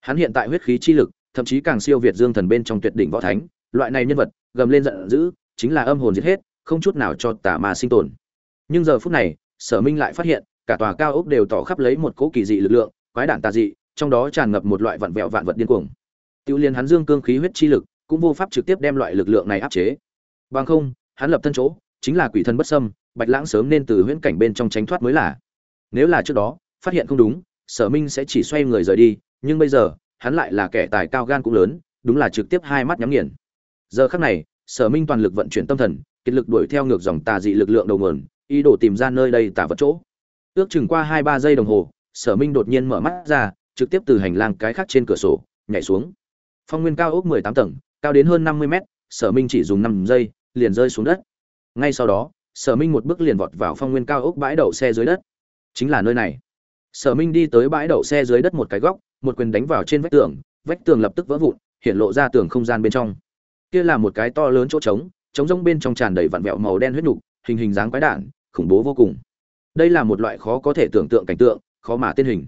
Hắn hiện tại huyết khí chi lực, thậm chí càng siêu việt dương thần bên trong tuyệt đỉnh võ thánh, loại này nhân vật, gầm lên giận dữ, chính là âm hồn giết hết, không chút nào cho tà ma sinh tồn. Nhưng giờ phút này, sở minh lại phát hiện, cả tòa cao ốc đều tỏ khắp lấy một cỗ kỳ dị lực lượng quái đản tà dị, trong đó tràn ngập một loại vặn vẹo vạn vật điên cuồng. Tiêu liên hắn dương cương khí huyết chi lực, cũng vô pháp trực tiếp đem loại lực lượng này áp chế. Bằng không, hắn lập thân chỗ, chính là quỷ thân bất sâm bạch lãng sớm nên từ huyễn cảnh bên trong tránh thoát mới là. Nếu là trước đó, phát hiện không đúng, sở minh sẽ chỉ xoay người rời đi, nhưng bây giờ, hắn lại là kẻ tài cao gan cũng lớn, đúng là trực tiếp hai mắt nhắm nghiền. Giờ khắc này, sở minh toàn lực vận chuyển tâm thần, kiệt lực đuổi theo ngược dòng tà dị lực lượng đầu nguồn, ý đồ tìm ra nơi đây tà vật chỗ. Ước chừng qua hai ba giây đồng hồ sở minh đột nhiên mở mắt ra, trực tiếp từ hành lang cái khác trên cửa sổ, nhảy xuống. Phong nguyên cao ốc mười tám tầng, cao đến hơn năm mươi mét, sở minh chỉ dùng năm giây, liền rơi xuống đất. Ngay sau đó, sở minh một bước liền vọt vào phong nguyên cao ốc bãi đậu xe dưới đất. Chính là nơi này. Sở minh đi tới bãi đậu xe dưới đất một cái góc, một quyền đánh vào trên vách tường vách tường lập tức vỡ vụn, hiện lộ ra tường không gian bên trong. Kia là một cái to lớn chỗ trống trống rông bên trong tràn đầy vặn vẹo màu đen huyết nhục hình hình dáng quái đản, khủng bố vô cùng. Đây là một loại khó có thể tưởng tượng cảnh tượng khó mà tên hình.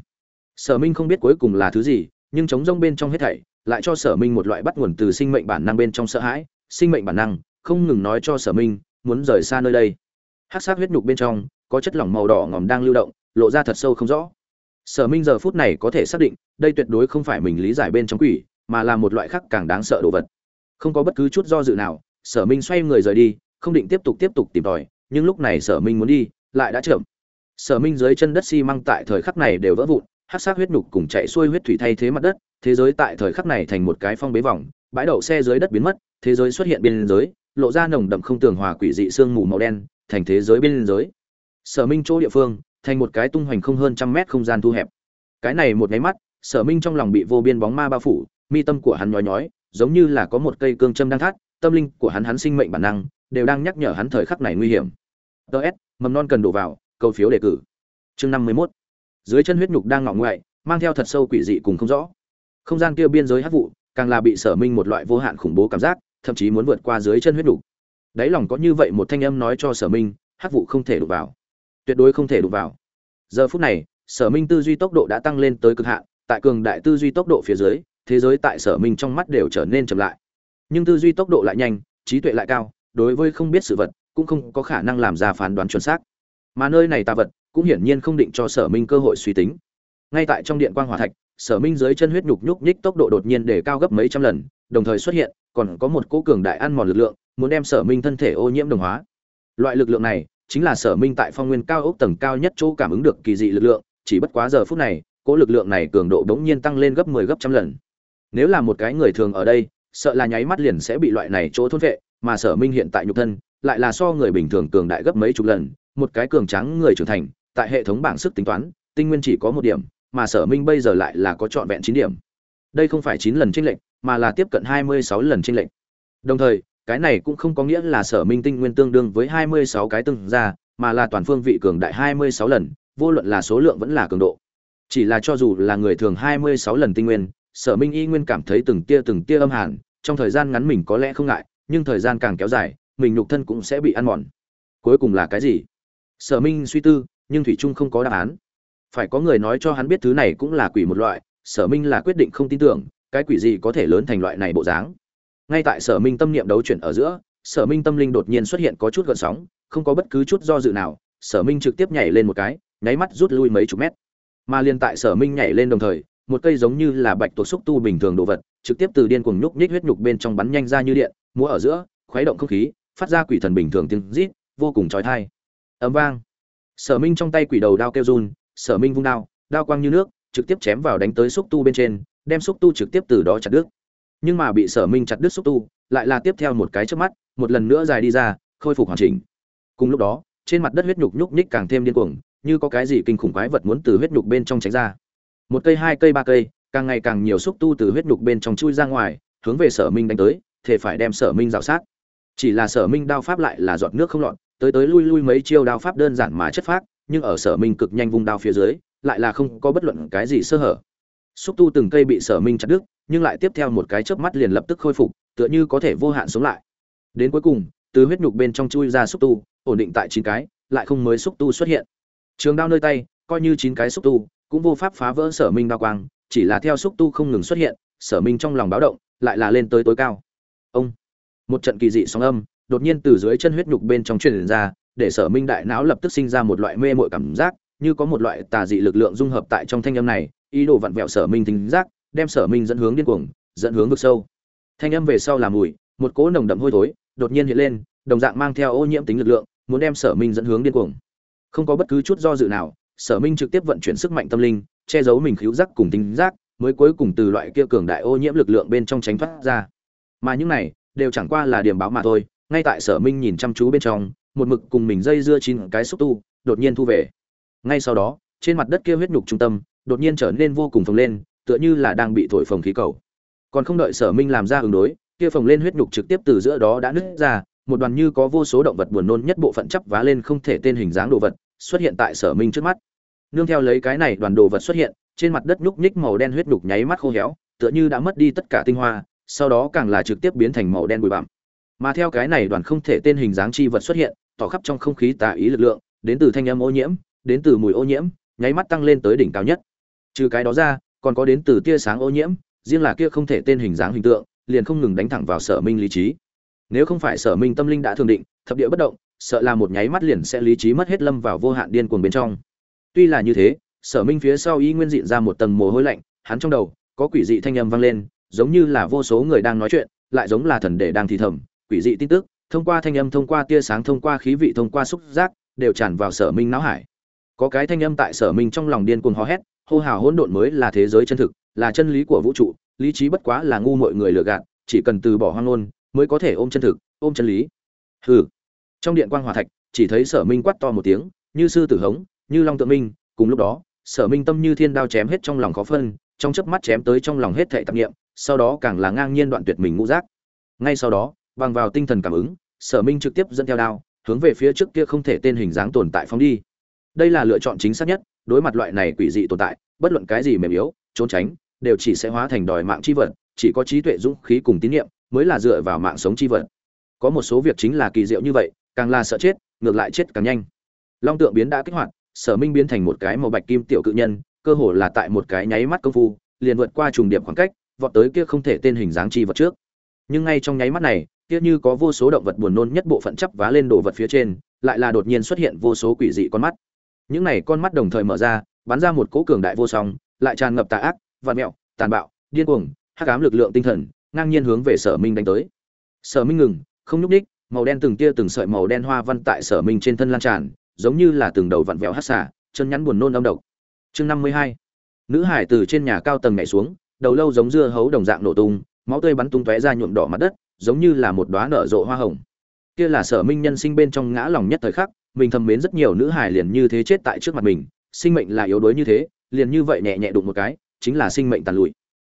Sở minh không biết cuối cùng là thứ gì, nhưng trống rông bên trong hết thảy lại cho sở minh một loại bắt nguồn từ sinh mệnh bản năng bên trong sợ hãi. Sinh mệnh bản năng, không ngừng nói cho sở minh, muốn rời xa nơi đây. Hát sát huyết nhục bên trong, có chất lỏng màu đỏ ngòm đang lưu động, lộ ra thật sâu không rõ. Sở minh giờ phút này có thể xác định, đây tuyệt đối không phải mình lý giải bên trong quỷ, mà là một loại khác càng đáng sợ đồ vật. Không có bất cứ chút do dự nào, sở minh xoay người rời đi, không định tiếp tục tiếp tục tìm tòi, nhưng lúc này sở minh muốn đi, lại đã chậm sở minh dưới chân đất xi măng tại thời khắc này đều vỡ vụn, hát sát huyết nhục cùng chạy xuôi huyết thủy thay thế mặt đất, thế giới tại thời khắc này thành một cái phong bế vòng, bãi đậu xe dưới đất biến mất, thế giới xuất hiện biên giới, lộ ra nồng đậm không tường hòa quỷ dị sương mù màu đen, thành thế giới biên giới. Sở minh chỗ địa phương, thành một cái tung hoành không hơn trăm mét không gian thu hẹp. Cái này một nháy mắt, sở minh trong lòng bị vô biên bóng ma bao phủ, mi tâm của hắn nhói nhói, giống như là có một cây cương châm đang thắt, tâm linh của hắn hắn sinh mệnh bản năng, đều đang nhắc nhở hắn thời khắc này nguy hiểm. Ts mầm non cần đổ vào cầu phiếu đề cử. Chương năm mươi mốt. Dưới chân huyết nhục đang ngọ ngoại, mang theo thật sâu quỷ dị cùng không rõ. Không gian kia biên giới hắc vụ, càng là bị sở minh một loại vô hạn khủng bố cảm giác, thậm chí muốn vượt qua dưới chân huyết nhục. Đáy lòng có như vậy một thanh âm nói cho sở minh, hắc vụ không thể đụng vào. Tuyệt đối không thể đụng vào. Giờ phút này, sở minh tư duy tốc độ đã tăng lên tới cực hạn, tại cường đại tư duy tốc độ phía dưới, thế giới tại sở minh trong mắt đều trở nên chậm lại. Nhưng tư duy tốc độ lại nhanh, trí tuệ lại cao, đối với không biết sự vật, cũng không có khả năng làm ra phán đoán chuẩn xác mà nơi này tà vật cũng hiển nhiên không định cho sở minh cơ hội suy tính. Ngay tại trong điện quang hỏa thạch, sở minh dưới chân huyết nhục nhúc nhích tốc độ đột nhiên để cao gấp mấy trăm lần, đồng thời xuất hiện, còn có một cỗ cường đại ăn mòn lực lượng, muốn đem sở minh thân thể ô nhiễm đồng hóa. Loại lực lượng này chính là sở minh tại phong nguyên cao ốc tầng cao nhất chỗ cảm ứng được kỳ dị lực lượng, chỉ bất quá giờ phút này, cỗ lực lượng này cường độ đống nhiên tăng lên gấp 10 gấp trăm lần. Nếu là một cái người thường ở đây, sợ là nháy mắt liền sẽ bị loại này chỗ thôn vệ, mà sở minh hiện tại nhục thân lại là so người bình thường cường đại gấp mấy chục lần một cái cường tráng người trưởng thành, tại hệ thống bảng sức tính toán, tinh nguyên chỉ có một điểm, mà sở minh bây giờ lại là có trọn vẹn chín điểm. Đây không phải chín lần chênh lệch, mà là tiếp cận hai mươi sáu lần chênh lệch. Đồng thời, cái này cũng không có nghĩa là sở minh tinh nguyên tương đương với hai mươi sáu cái từng ra, mà là toàn phương vị cường đại hai mươi sáu lần, vô luận là số lượng vẫn là cường độ. Chỉ là cho dù là người thường hai mươi sáu lần tinh nguyên, sở minh y nguyên cảm thấy từng tia từng tia âm hàn, trong thời gian ngắn mình có lẽ không ngại, nhưng thời gian càng kéo dài, mình nhục thân cũng sẽ bị ăn mòn. Cuối cùng là cái gì? Sở minh suy tư, nhưng thủy trung không có đáp án. Phải có người nói cho hắn biết thứ này cũng là quỷ một loại, sở minh là quyết định không tin tưởng, cái quỷ gì có thể lớn thành loại này bộ dáng? Ngay tại sở minh tâm niệm đấu chuyển ở giữa, sở minh tâm linh đột nhiên xuất hiện có chút gợn sóng, không có bất cứ chút do dự nào, sở minh trực tiếp nhảy lên một cái, nháy mắt rút lui mấy chục mét. Mà liền tại sở minh nhảy lên đồng thời, một cây giống như là bạch tuộc xúc tu bình thường đồ vật, trực tiếp từ điên cuồng nhúc nhích huyết nhục bên trong bắn nhanh ra như điện, múa ở giữa, khuấy động không khí, phát ra quỷ thần bình thường tiếng rít, vô cùng trói thai ấm vang. Sở minh trong tay quỷ đầu đao kêu run, sở minh vung đao đao quang như nước, trực tiếp chém vào đánh tới xúc tu bên trên, đem xúc tu trực tiếp từ đó chặt đứt. Nhưng mà bị sở minh chặt đứt xúc tu, lại là tiếp theo một cái trước mắt, một lần nữa dài đi ra, khôi phục hoàn chỉnh. Cùng lúc đó, trên mặt đất huyết nhục nhúc nhích càng thêm điên cuồng, như có cái gì kinh khủng quái vật muốn từ huyết nhục bên trong tránh ra. Một cây, hai cây, ba cây, càng ngày càng nhiều xúc tu từ huyết nhục bên trong chui ra ngoài, hướng về sở minh đánh tới thể phải đem sở minh rào sát. Chỉ là sở minh đao pháp lại là giọt nước không lọt tới tới lui lui mấy chiêu đao pháp đơn giản mà chất phác, nhưng ở sở minh cực nhanh vung đao phía dưới, lại là không có bất luận cái gì sơ hở. Xúc tu từng cây bị sở minh chặt đứt, nhưng lại tiếp theo một cái chớp mắt liền lập tức khôi phục, tựa như có thể vô hạn sống lại. Đến cuối cùng, từ huyết nhục bên trong chui ra xúc tu, ổn định tại chín cái, lại không mới xúc tu xuất hiện. Trường đao nơi tay, coi như chín cái xúc tu, cũng vô pháp phá vỡ sở minh đao quang, chỉ là theo xúc tu không ngừng xuất hiện, sở minh trong lòng báo động, lại là lên tới tối cao. Ông! Một trận kỳ dị sóng âm đột nhiên từ dưới chân huyết nhục bên trong truyền ra, để sở minh đại não lập tức sinh ra một loại mê muội cảm giác, như có một loại tà dị lực lượng dung hợp tại trong thanh âm này, ý đồ vặn vẹo sở minh tính giác, đem sở minh dẫn hướng điên cuồng, dẫn hướng vực sâu. Thanh âm về sau là mùi, một cỗ nồng đậm hôi thối, đột nhiên hiện lên, đồng dạng mang theo ô nhiễm tính lực lượng, muốn đem sở minh dẫn hướng điên cuồng. Không có bất cứ chút do dự nào, sở minh trực tiếp vận chuyển sức mạnh tâm linh, che giấu mình khíu giác cùng tính giác, mới cuối cùng từ loại kia cường đại ô nhiễm lực lượng bên trong tránh thoát ra. Mà những này, đều chẳng qua là điểm báo mà thôi ngay tại sở minh nhìn chăm chú bên trong, một mực cùng mình dây dưa chín cái xúc tu, đột nhiên thu về. Ngay sau đó, trên mặt đất kia huyết nhục trung tâm, đột nhiên trở nên vô cùng phồng lên, tựa như là đang bị thổi phồng khí cầu. Còn không đợi sở minh làm ra ứng đối, kia phồng lên huyết nhục trực tiếp từ giữa đó đã nứt ra, một đoàn như có vô số động vật buồn nôn nhất bộ phận chắp vá lên không thể tên hình dáng đồ vật, xuất hiện tại sở minh trước mắt. Nương theo lấy cái này đoàn đồ vật xuất hiện, trên mặt đất nhúc nhích màu đen huyết nhục nháy mắt khô héo, tựa như đã mất đi tất cả tinh hoa, sau đó càng là trực tiếp biến thành màu đen bụi bặm mà theo cái này đoàn không thể tên hình dáng chi vật xuất hiện, tỏ khắp trong không khí tà ý lực lượng, đến từ thanh âm ô nhiễm, đến từ mùi ô nhiễm, nháy mắt tăng lên tới đỉnh cao nhất. Trừ cái đó ra, còn có đến từ tia sáng ô nhiễm, riêng là kia không thể tên hình dáng hình tượng, liền không ngừng đánh thẳng vào sở minh lý trí. Nếu không phải sở minh tâm linh đã thường định, thập địa bất động, sợ là một nháy mắt liền sẽ lý trí mất hết lâm vào vô hạn điên cuồng bên trong. Tuy là như thế, sở minh phía sau y nguyên diện ra một tầng mồ hôi lạnh, hắn trong đầu, có quỷ dị thanh âm vang lên, giống như là vô số người đang nói chuyện, lại giống là thần đệ đang thì thầm quỷ dị tin tức, thông qua thanh âm, thông qua tia sáng, thông qua khí vị, thông qua xúc giác, đều tràn vào sở minh não hải. Có cái thanh âm tại sở minh trong lòng điên cuồng hò hét, hô hào hỗn độn mới là thế giới chân thực, là chân lý của vũ trụ, lý trí bất quá là ngu mọi người lừa gạt, chỉ cần từ bỏ hoang ngôn, mới có thể ôm chân thực, ôm chân lý. Hừ. Trong điện quang hòa thạch, chỉ thấy sở minh quát to một tiếng, như sư tử hống, như long tự minh, cùng lúc đó, sở minh tâm như thiên đao chém hết trong lòng khó phân, trong chớp mắt chém tới trong lòng hết thệ tạp nghiệm sau đó càng là ngang nhiên đoạn tuyệt mình ngũ giác. Ngay sau đó bằng vào tinh thần cảm ứng, sở minh trực tiếp dẫn theo đao, hướng về phía trước kia không thể tên hình dáng tồn tại phóng đi. Đây là lựa chọn chính xác nhất, đối mặt loại này quỷ dị tồn tại, bất luận cái gì mềm yếu, trốn tránh, đều chỉ sẽ hóa thành đòi mạng chi vật, chỉ có trí tuệ dũng khí cùng tín nhiệm mới là dựa vào mạng sống chi vật. Có một số việc chính là kỳ diệu như vậy, càng là sợ chết, ngược lại chết càng nhanh. Long tượng biến đã kích hoạt, sở minh biến thành một cái màu bạch kim tiểu cự nhân, cơ hồ là tại một cái nháy mắt công phu, liền vượt qua trùng điểm khoảng cách, vọt tới kia không thể tên hình dáng chi vật trước nhưng ngay trong nháy mắt này, kia như có vô số động vật buồn nôn nhất bộ phận chắp vá lên đồ vật phía trên, lại là đột nhiên xuất hiện vô số quỷ dị con mắt. Những này con mắt đồng thời mở ra, bắn ra một cỗ cường đại vô song, lại tràn ngập tà ác, vạn mẹo, tàn bạo, điên cuồng, hắc ám lực lượng tinh thần, ngang nhiên hướng về sở minh đánh tới. Sở minh ngừng, không nhúc ních màu đen từng tia từng sợi màu đen hoa văn tại sở minh trên thân lan tràn, giống như là từng đầu vặn vẹo hát xả chân nhắn buồn nôn âm độc. Chương năm mươi hai, nữ hải từ trên nhà cao tầng nhảy xuống, đầu lâu giống dưa hấu đồng dạng nổ tung máu tươi bắn tung tóe ra nhuộm đỏ mặt đất, giống như là một đóa nở rộ hoa hồng. Kia là sở minh nhân sinh bên trong ngã lòng nhất thời khắc, mình thầm mến rất nhiều nữ hài liền như thế chết tại trước mặt mình, sinh mệnh là yếu đuối như thế, liền như vậy nhẹ nhẹ đụng một cái, chính là sinh mệnh tàn lụi.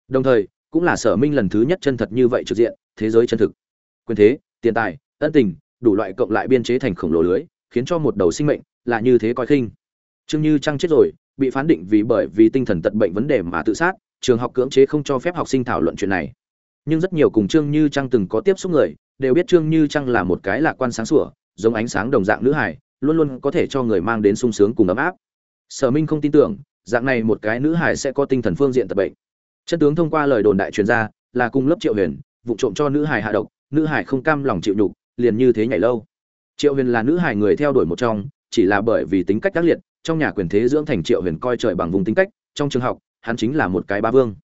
Đồng thời, cũng là sở minh lần thứ nhất chân thật như vậy trực diện, thế giới chân thực. Quyền thế, tiền tài, ân tình, đủ loại cộng lại biên chế thành khổng lồ lưới, khiến cho một đầu sinh mệnh là như thế coi khinh. Trương như trăng chết rồi, bị phán định vì bởi vì tinh thần tật bệnh vấn đề mà tự sát, trường học cưỡng chế không cho phép học sinh thảo luận chuyện này nhưng rất nhiều cùng trương như trăng từng có tiếp xúc người, đều biết trương như trăng là một cái lạc quan sáng sủa, giống ánh sáng đồng dạng nữ hải luôn luôn có thể cho người mang đến sung sướng cùng ấm áp. Sở minh không tin tưởng, dạng này một cái nữ hải sẽ có tinh thần phương diện tật bệnh. Chân tướng thông qua lời đồn đại truyền ra, là cung lớp triệu huyền, vụ trộm cho nữ hải hạ độc, nữ hải không cam lòng chịu nhục, liền như thế nhảy lâu. Triệu huyền là nữ hải người theo đuổi một trong, chỉ là bởi vì tính cách tác liệt, trong nhà quyền thế dưỡng thành triệu huyền coi trời bằng vùng tính cách, trong trường học, hắn chính là một cái ba vương.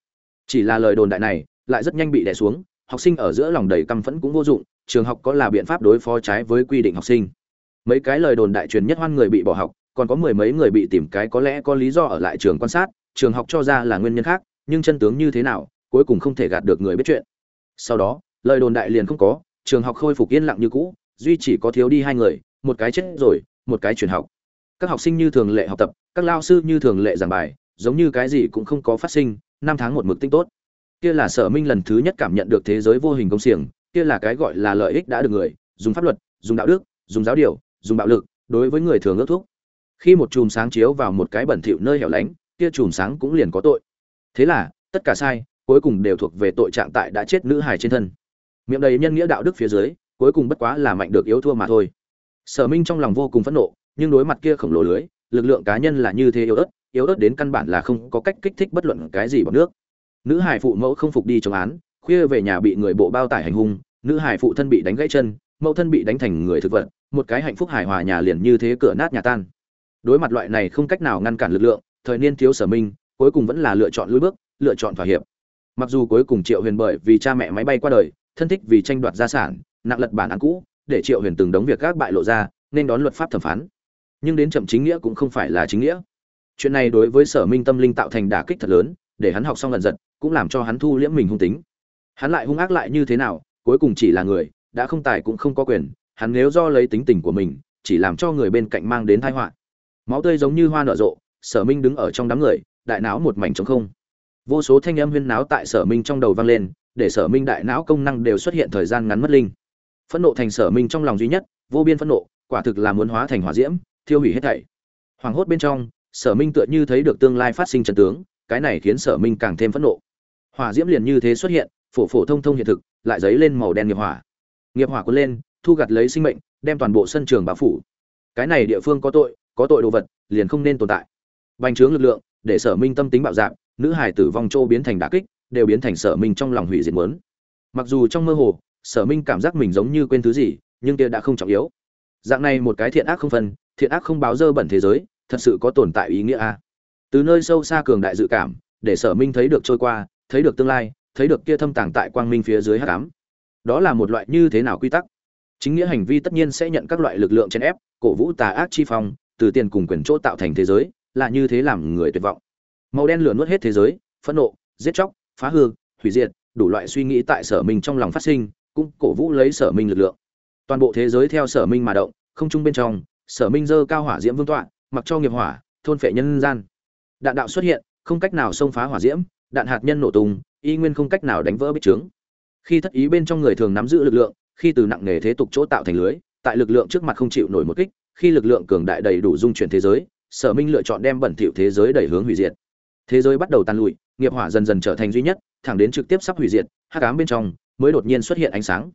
Chỉ là lời đồn đại này lại rất nhanh bị đè xuống, học sinh ở giữa lòng đầy căm phẫn cũng vô dụng, trường học có là biện pháp đối phó trái với quy định học sinh. Mấy cái lời đồn đại truyền nhất hoan người bị bỏ học, còn có mười mấy người bị tìm cái có lẽ có lý do ở lại trường quan sát, trường học cho ra là nguyên nhân khác, nhưng chân tướng như thế nào, cuối cùng không thể gạt được người biết chuyện. Sau đó, lời đồn đại liền không có, trường học khôi phục yên lặng như cũ, duy chỉ có thiếu đi hai người, một cái chết rồi, một cái chuyển học. Các học sinh như thường lệ học tập, các lao sư như thường lệ giảng bài, giống như cái gì cũng không có phát sinh, năm tháng một mực tinh tốt kia là sở minh lần thứ nhất cảm nhận được thế giới vô hình công xiềng, kia là cái gọi là lợi ích đã được người, dùng pháp luật, dùng đạo đức, dùng giáo điều, dùng bạo lực, đối với người thường ước thúc. Khi một chùm sáng chiếu vào một cái bẩn thỉu nơi hẻo lánh, kia chùm sáng cũng liền có tội. Thế là, tất cả sai, cuối cùng đều thuộc về tội trạng tại đã chết nữ hài trên thân. Miệng đầy nhân nghĩa đạo đức phía dưới, cuối cùng bất quá là mạnh được yếu thua mà thôi. Sở minh trong lòng vô cùng phẫn nộ, nhưng đối mặt kia khổng lồ lưới, lực lượng cá nhân là như thế yếu ớt yếu ớt đến căn bản là không có cách kích thích bất luận cái gì bằng nước nữ hải phụ mẫu không phục đi chống án, khuya về nhà bị người bộ bao tải hành hung, nữ hải phụ thân bị đánh gãy chân, mẫu thân bị đánh thành người thực vật, một cái hạnh phúc hài hòa nhà liền như thế cửa nát nhà tan. Đối mặt loại này không cách nào ngăn cản lực lượng, thời niên thiếu sở minh, cuối cùng vẫn là lựa chọn lùi bước, lựa chọn thỏa hiệp. Mặc dù cuối cùng triệu huyền bởi vì cha mẹ máy bay qua đời, thân thích vì tranh đoạt gia sản, nặng lật bản án cũ, để triệu huyền từng đống việc các bại lộ ra, nên đón luật pháp thẩm phán. Nhưng đến chậm chính nghĩa cũng không phải là chính nghĩa. Chuyện này đối với sở minh tâm linh tạo thành đả kích thật lớn để hắn học xong lần giật, cũng làm cho hắn thu liễm mình hung tính. Hắn lại hung ác lại như thế nào, cuối cùng chỉ là người, đã không tài cũng không có quyền, hắn nếu do lấy tính tình của mình, chỉ làm cho người bên cạnh mang đến tai họa. Máu tươi giống như hoa nở rộ, sở minh đứng ở trong đám người, đại não một mảnh trống không. Vô số thanh âm huyên náo tại sở minh trong đầu vang lên, để sở minh đại não công năng đều xuất hiện thời gian ngắn mất linh. Phẫn nộ thành sở minh trong lòng duy nhất, vô biên phẫn nộ, quả thực là muốn hóa thành hỏa diễm, thiêu hủy hết thảy. Hoàng hốt bên trong, sở minh tựa như thấy được tương lai phát sinh trần tướng cái này khiến sở minh càng thêm phẫn nộ. Hỏa diễm liền như thế xuất hiện, phổ phổ thông thông hiện thực, lại dấy lên màu đen nghiệp hỏa. Nghiệp hỏa cuốn lên, thu gặt lấy sinh mệnh, đem toàn bộ sân trường bao phủ. Cái này địa phương có tội có tội đồ vật, liền không nên tồn tại. Bành trướng lực lượng, để sở minh tâm tính bạo dạn, nữ hải tử vong châu biến thành đả kích, đều biến thành sở minh trong lòng hủy diệt muốn. Mặc dù trong mơ hồ, sở minh cảm giác mình giống như quên thứ gì, nhưng kia đã không trọng yếu. Dạng này một cái thiện ác không phân, thiện ác không báo dơ bẩn thế giới, thật sự có tồn tại ý nghĩa a từ nơi sâu xa cường đại dự cảm, để sở minh thấy được trôi qua, thấy được tương lai, thấy được kia thâm tàng tại quang minh phía dưới hắc ám. Đó là một loại như thế nào quy tắc? Chính nghĩa hành vi tất nhiên sẽ nhận các loại lực lượng chèn ép, cổ vũ tà ác chi phong, từ tiền cùng quyền chỗ tạo thành thế giới, là như thế làm người tuyệt vọng. Màu đen lửa nuốt hết thế giới, phẫn nộ, giết chóc, phá hư, hủy diệt, đủ loại suy nghĩ tại sở minh trong lòng phát sinh, cũng cổ vũ lấy sở minh lực lượng. Toàn bộ thế giới theo sở minh mà động, không chung bên trong, sở minh dơ cao hỏa diễm vương tọa, mặc cho nghiệp hỏa, thôn phệ nhân gian đạn đạo xuất hiện, không cách nào xông phá hỏa diễm, đạn hạt nhân nổ tung, y nguyên không cách nào đánh vỡ bích trướng. Khi thất ý bên trong người thường nắm giữ lực lượng, khi từ nặng nghề thế tục chỗ tạo thành lưới, tại lực lượng trước mặt không chịu nổi một kích, khi lực lượng cường đại đầy đủ dung chuyển thế giới, sở minh lựa chọn đem bẩn thỉu thế giới đẩy hướng hủy diệt. Thế giới bắt đầu tan lụi, nghiệp hỏa dần dần trở thành duy nhất, thẳng đến trực tiếp sắp hủy diệt, hắc ám bên trong mới đột nhiên xuất hiện ánh sáng.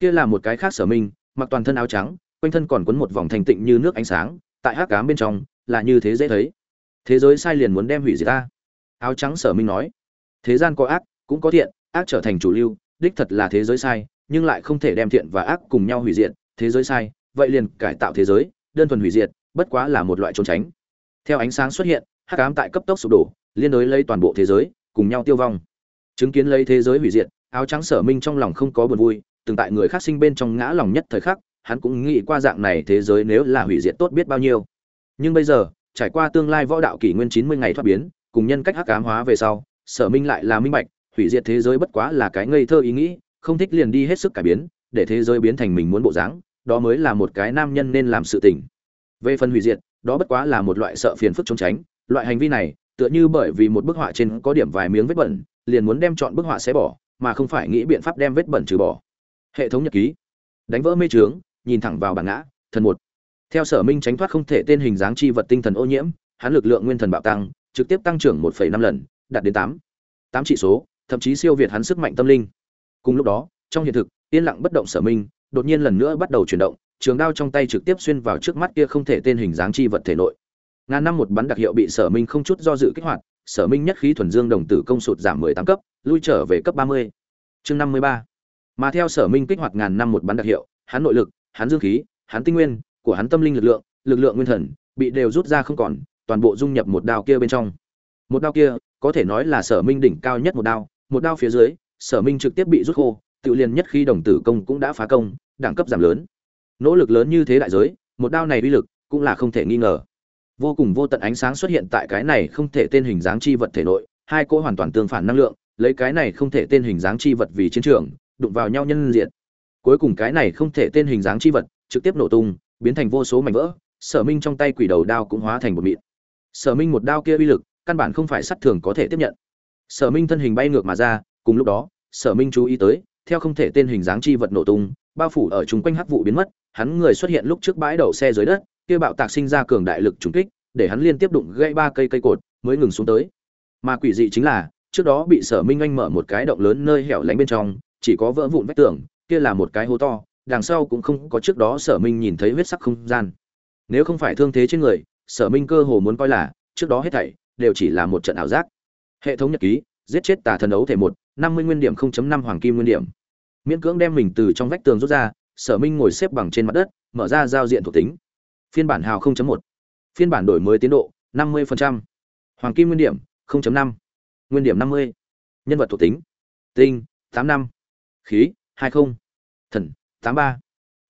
Kia là một cái khác sở minh, mặc toàn thân áo trắng, quanh thân còn quấn một vòng thành tịnh như nước ánh sáng, tại hắc ám bên trong là như thế dễ thấy thế giới sai liền muốn đem hủy diệt ta. Áo trắng sở minh nói. Thế gian có ác, cũng có thiện, ác trở thành chủ lưu, đích thật là thế giới sai, nhưng lại không thể đem thiện và ác cùng nhau hủy diệt. Thế giới sai, vậy liền cải tạo thế giới, đơn thuần hủy diệt, bất quá là một loại trốn tránh. Theo ánh sáng xuất hiện, hắc ám tại cấp tốc sụp đổ, liên đối lấy toàn bộ thế giới, cùng nhau tiêu vong. Chứng kiến lấy thế giới hủy diệt, áo trắng sở minh trong lòng không có buồn vui, từng tại người khác sinh bên trong ngã lòng nhất thời khắc, hắn cũng nghĩ qua dạng này thế giới nếu là hủy diệt tốt biết bao nhiêu. Nhưng bây giờ trải qua tương lai võ đạo kỷ nguyên chín mươi ngày thoát biến, cùng nhân cách hắc ám hóa về sau, sở minh lại là minh bạch, hủy diệt thế giới bất quá là cái ngây thơ ý nghĩ, không thích liền đi hết sức cải biến, để thế giới biến thành mình muốn bộ dáng, đó mới là một cái nam nhân nên làm sự tình. Về phần hủy diệt, đó bất quá là một loại sợ phiền phức trốn tránh, loại hành vi này, tựa như bởi vì một bức họa trên có điểm vài miếng vết bẩn, liền muốn đem chọn bức họa xé bỏ, mà không phải nghĩ biện pháp đem vết bẩn trừ bỏ. Hệ thống nhật ký. Đánh vỡ mê trướng, nhìn thẳng vào bản ngã, thần một theo sở minh tránh thoát không thể tên hình dáng chi vật tinh thần ô nhiễm hắn lực lượng nguyên thần bạo tăng trực tiếp tăng trưởng 1,5 lần đạt đến 8. 8 trị số thậm chí siêu việt hắn sức mạnh tâm linh cùng lúc đó trong hiện thực yên lặng bất động sở minh đột nhiên lần nữa bắt đầu chuyển động trường đao trong tay trực tiếp xuyên vào trước mắt kia không thể tên hình dáng chi vật thể nội ngàn năm một bắn đặc hiệu bị sở minh không chút do dự kích hoạt sở minh nhất khí thuần dương đồng tử công sụt giảm 18 cấp lui trở về cấp 30. chương 53. mà theo sở minh kích hoạt ngàn năm một bắn đặc hiệu hắn nội lực hắn dương khí hắn tinh nguyên của hắn tâm linh lực lượng lực lượng nguyên thần, bị đều rút ra không còn, toàn bộ dung nhập một đao kia bên trong. Một đao kia, có thể nói là sở minh đỉnh cao nhất một đao một đao phía dưới, sở minh trực tiếp bị rút khô, tự liền nhất khi đồng tử công cũng đã phá công, đẳng cấp giảm lớn. Nỗ lực lớn như thế đại giới, một đao này uy lực cũng là không thể nghi ngờ. Vô cùng vô tận ánh sáng xuất hiện tại cái này không thể tên hình dáng chi vật thể nội, hai cỗ hoàn toàn tương phản năng lượng, lấy cái này không thể tên hình dáng chi vật vì chiến trường, đụng vào nhau nhân diện. Cuối cùng cái này không thể tên hình dáng chi vật trực tiếp nổ tung biến thành vô số mảnh vỡ, sở minh trong tay quỷ đầu đao cũng hóa thành một mịn. Sở minh một đao kia uy lực, căn bản không phải sắt thường có thể tiếp nhận. Sở minh thân hình bay ngược mà ra, cùng lúc đó, sở minh chú ý tới, theo không thể tên hình dáng chi vật nổ tung, bao phủ ở chung quanh hắc vụ biến mất, hắn người xuất hiện lúc trước bãi đậu xe dưới đất, kia bạo tạc sinh ra cường đại lực trùng kích, để hắn liên tiếp đụng gãy ba cây cây cột, mới ngừng xuống tới. Mà quỷ dị chính là, trước đó bị sở minh anh mở một cái động lớn nơi hẻo lánh bên trong, chỉ có vỡ vụn vách tường, kia là một cái hố to đằng sau cũng không có trước đó sở minh nhìn thấy huyết sắc không gian. Nếu không phải thương thế trên người, sở minh cơ hồ muốn coi là, trước đó hết thảy, đều chỉ là một trận ảo giác. Hệ thống nhật ký, giết chết tà thần đấu thể một, năm mươi nguyên điểm 0.5 hoàng kim nguyên điểm. Miễn cưỡng đem mình từ trong vách tường rút ra, sở minh ngồi xếp bằng trên mặt đất, mở ra giao diện thuộc tính. Phiên bản hào 0.1 phiên bản đổi mới tiến độ 50%. hoàng kim nguyên điểm 0.5 nguyên điểm 50. nhân vật thuộc tính. Tinh 8 năm. Khí 20. thần 83.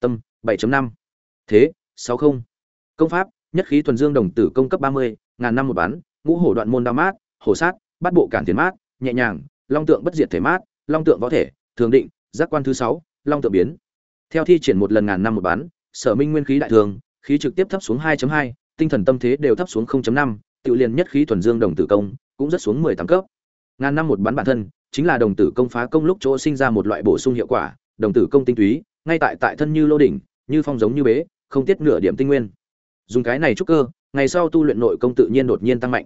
tâm 7.5. thế 60. công pháp nhất khí thuần dương đồng tử công cấp 30, ngàn năm một bán ngũ hổ đoạn môn đao mát hổ sát bắt bộ cản tiền mát nhẹ nhàng long tượng bất diệt thể mát long tượng võ thể thường định giác quan thứ sáu long tượng biến theo thi triển một lần ngàn năm một bán sở minh nguyên khí đại thường khí trực tiếp thấp xuống 2.2, tinh thần tâm thế đều thấp xuống 0.5, tự liền nhất khí thuần dương đồng tử công cũng rất xuống 18 cấp ngàn năm một bán bản thân chính là đồng tử công phá công lúc chỗ sinh ra một loại bổ sung hiệu quả đồng tử công tinh túy ngay tại tại thân như lô đỉnh, như phong giống như bế, không tiết nửa điểm tinh nguyên. Dùng cái này trúc cơ, ngày sau tu luyện nội công tự nhiên đột nhiên tăng mạnh.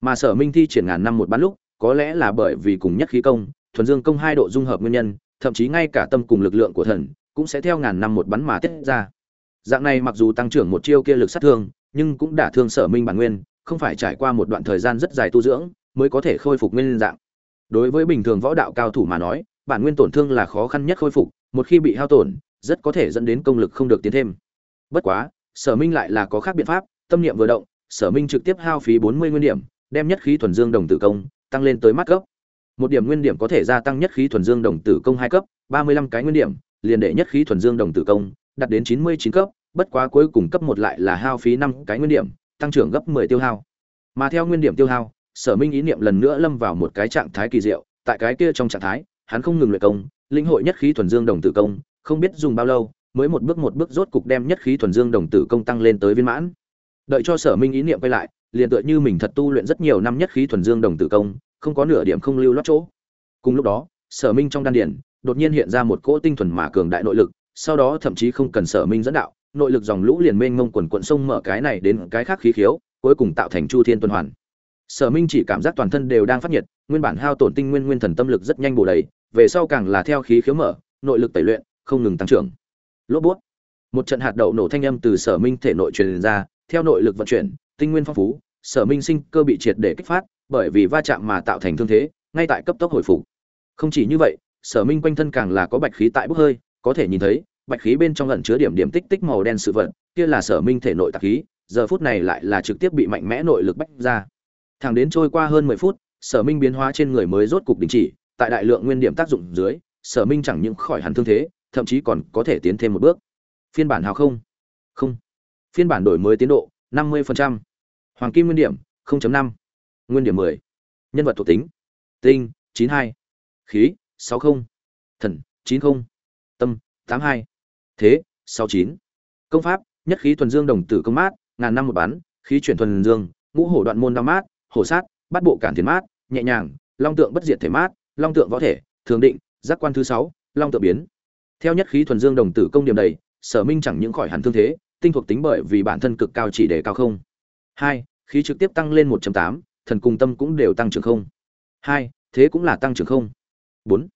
Mà sở minh thi triển ngàn năm một bán lúc, có lẽ là bởi vì cùng nhất khí công, thuần dương công hai độ dung hợp nguyên nhân, thậm chí ngay cả tâm cùng lực lượng của thần, cũng sẽ theo ngàn năm một bắn mà tiết ra. Dạng này mặc dù tăng trưởng một chiêu kia lực sát thương, nhưng cũng đã thương sở minh bản nguyên, không phải trải qua một đoạn thời gian rất dài tu dưỡng, mới có thể khôi phục nguyên dạng. Đối với bình thường võ đạo cao thủ mà nói bản nguyên tổn thương là khó khăn nhất khôi phục, một khi bị hao tổn, rất có thể dẫn đến công lực không được tiến thêm. Bất quá, sở minh lại là có khác biện pháp, tâm niệm vừa động, sở minh trực tiếp hao phí bốn mươi nguyên điểm, đem nhất khí thuần dương đồng tử công, tăng lên tới mắt cấp. Một điểm nguyên điểm có thể gia tăng nhất khí thuần dương đồng tử công hai cấp, ba mươi lăm cái nguyên điểm, liền để nhất khí thuần dương đồng tử công đạt đến chín mươi chín cấp, bất quá cuối cùng cấp một lại là hao phí năm cái nguyên điểm, tăng trưởng gấp mười tiêu hao. Mà theo nguyên điểm tiêu hao, sở minh ý niệm lần nữa lâm vào một cái trạng thái kỳ diệu, tại cái kia trong trạng thái hắn không ngừng luyện công, lĩnh hội nhất khí thuần dương đồng tử công, không biết dùng bao lâu, mới một bước một bước rốt cục đem nhất khí thuần dương đồng tử công tăng lên tới viên mãn. Đợi cho sở minh ý niệm quay lại, liền tựa như mình thật tu luyện rất nhiều năm nhất khí thuần dương đồng tử công, không có nửa điểm không lưu lót chỗ. Cùng lúc đó, sở minh trong đan điển đột nhiên hiện ra một cỗ tinh thuần mà cường đại nội lực, sau đó thậm chí không cần sở minh dẫn đạo, nội lực dòng lũ liền mênh mông quần quần sông mở cái này đến cái khác khí khiếu, cuối cùng tạo thành chu thiên tuần hoàn sở minh chỉ cảm giác toàn thân đều đang phát nhiệt, nguyên bản hao tổn tinh nguyên nguyên thần tâm lực rất nhanh bổ đầy, về sau càng là theo khí khiếu mở, nội lực tẩy luyện, không ngừng tăng trưởng. Lốp bút. Một trận hạt đậu nổ thanh âm từ sở minh thể nội truyền ra, theo nội lực vận chuyển, tinh nguyên phong phú, sở minh sinh cơ bị triệt để kích phát, bởi vì va chạm mà tạo thành thương thế, ngay tại cấp tốc hồi phục. Không chỉ như vậy, sở minh quanh thân càng là có bạch khí tại bốc hơi, có thể nhìn thấy, bạch khí bên trong ẩn chứa điểm điểm tích tích màu đen sự vật, kia là sở minh thể nội tạc khí, giờ phút này lại là trực tiếp bị mạnh mẽ nội lực bách ra thẳng đến trôi qua hơn mười phút, sở minh biến hóa trên người mới rốt cục đình chỉ, tại đại lượng nguyên điểm tác dụng dưới, sở minh chẳng những khỏi hẳn thương thế, thậm chí còn có thể tiến thêm một bước phiên bản hào không không phiên bản đổi mới tiến độ 50%. hoàng kim nguyên điểm 0.5. nguyên điểm 10. nhân vật thuộc tính tinh 92. khí 60. thần 90. tâm 82. thế 69. công pháp, nhất khí thuần dương đồng tử công mát, ngàn năm một bán, khí chuyển thuần dương, ngũ hổ đoạn môn đao mát hổ sát bắt bộ cản thiền mát, nhẹ nhàng, long tượng bất diệt thể mát, long tượng võ thể, thường định, giác quan thứ sáu, long tượng biến. Theo nhất khí thuần dương đồng tử công điểm đầy, sở minh chẳng những khỏi hẳn thương thế, tinh thuộc tính bởi vì bản thân cực cao chỉ để cao không. Hai, khí trực tiếp tăng lên 1 tám, thần cùng tâm cũng đều tăng trưởng không. Hai, thế cũng là tăng trưởng không. Bốn,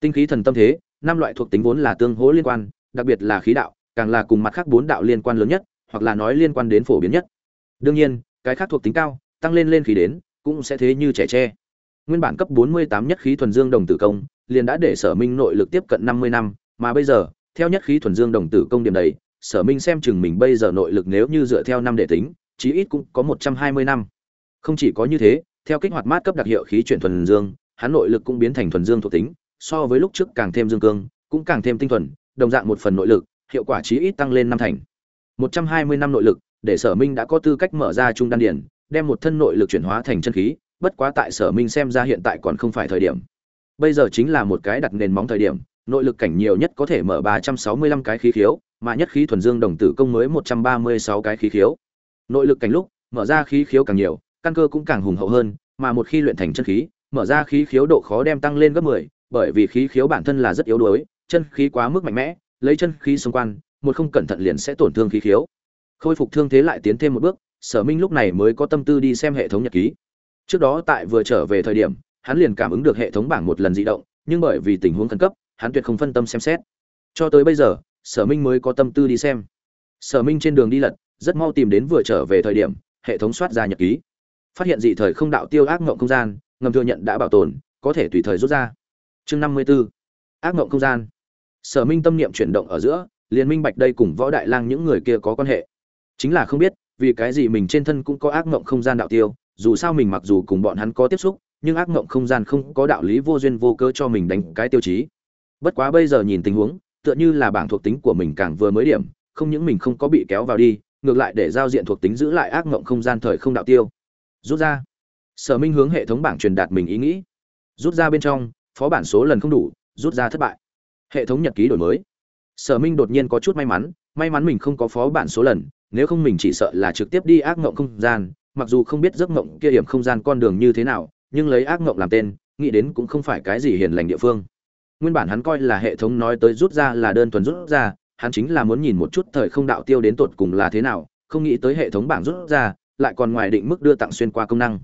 tinh khí thần tâm thế, năm loại thuộc tính vốn là tương hỗ liên quan, đặc biệt là khí đạo, càng là cùng mặt khác bốn đạo liên quan lớn nhất, hoặc là nói liên quan đến phổ biến nhất. Đương nhiên, cái khác thuộc tính cao tăng lên lên khí đến, cũng sẽ thế như trẻ tre. Nguyên bản cấp 48 nhất khí thuần dương đồng tử công, liền đã để sở minh nội lực tiếp cận 50 năm, mà bây giờ, theo nhất khí thuần dương đồng tử công điểm đầy, sở minh xem chừng mình bây giờ nội lực nếu như dựa theo năm để tính, chí ít cũng có 120 năm. Không chỉ có như thế, theo kích hoạt mát cấp đặc hiệu khí chuyển thuần dương, hắn nội lực cũng biến thành thuần dương thuộc tính, so với lúc trước càng thêm dương cương, cũng càng thêm tinh thuần, đồng dạng một phần nội lực, hiệu quả chí ít tăng lên năm thành. 120 năm nội lực, để sở minh đã có tư cách mở ra trung đan điển đem một thân nội lực chuyển hóa thành chân khí bất quá tại sở minh xem ra hiện tại còn không phải thời điểm. Bây giờ chính là một cái đặt nền móng thời điểm nội lực cảnh nhiều nhất có thể mở 365 cái khí khiếu mà nhất khí thuần dương đồng tử công mới 136 cái khí khiếu. Nội lực cảnh lúc mở ra khí khiếu càng nhiều căn cơ cũng càng hùng hậu hơn mà một khi luyện thành chân khí mở ra khí khiếu độ khó đem tăng lên gấp 10, bởi vì khí khiếu bản thân là rất yếu đuối chân khí quá mức mạnh mẽ lấy chân khí xung quanh một không cẩn thận liền sẽ tổn thương khí khiếu. Khôi phục thương thế lại tiến thêm một bước sở minh lúc này mới có tâm tư đi xem hệ thống nhật ký. Trước đó tại vừa trở về thời điểm, hắn liền cảm ứng được hệ thống bảng một lần di động, nhưng bởi vì tình huống khẩn cấp, hắn tuyệt không phân tâm xem xét. Cho tới bây giờ, sở minh mới có tâm tư đi xem. Sở minh trên đường đi lật, rất mau tìm đến vừa trở về thời điểm, hệ thống soát ra nhật ký. Phát hiện dị thời không đạo tiêu ác mộng không gian, ngầm thừa nhận đã bảo tồn, có thể tùy thời rút ra. Chương năm mươi b ố ác mộng không gian. Sở minh tâm niệm chuyển động ở giữa, liền minh bạch đây cùng võ đại lang những người kia có quan hệ. Chính là không biết vì cái gì mình trên thân cũng có ác mộng không gian đạo tiêu, dù sao mình mặc dù cùng bọn hắn có tiếp xúc, nhưng ác mộng không gian không có đạo lý vô duyên vô cơ cho mình đánh cái tiêu chí. Bất quá bây giờ nhìn tình huống, tựa như là bảng thuộc tính của mình càng vừa mới điểm, không những mình không có bị kéo vào đi, ngược lại để giao diện thuộc tính giữ lại ác mộng không gian thời không đạo tiêu. Rút ra. Sở minh hướng hệ thống bảng truyền đạt mình ý nghĩ. Rút ra bên trong, phó bản số lần không đủ, rút ra thất bại. Hệ thống nhật ký đổi mới. Sở minh đột nhiên có chút may mắn may mắn mình không có phó bản số lần nếu không mình chỉ sợ là trực tiếp đi ác ngộng không gian, mặc dù không biết giấc ngộng kia hiểm không gian con đường như thế nào, nhưng lấy ác ngộng làm tên, nghĩ đến cũng không phải cái gì hiền lành địa phương. Nguyên bản hắn coi là hệ thống nói tới rút ra là đơn thuần rút ra, hắn chính là muốn nhìn một chút thời không đạo tiêu đến tột cùng là thế nào, không nghĩ tới hệ thống bảng rút ra, lại còn ngoài định mức đưa tặng xuyên qua công năng.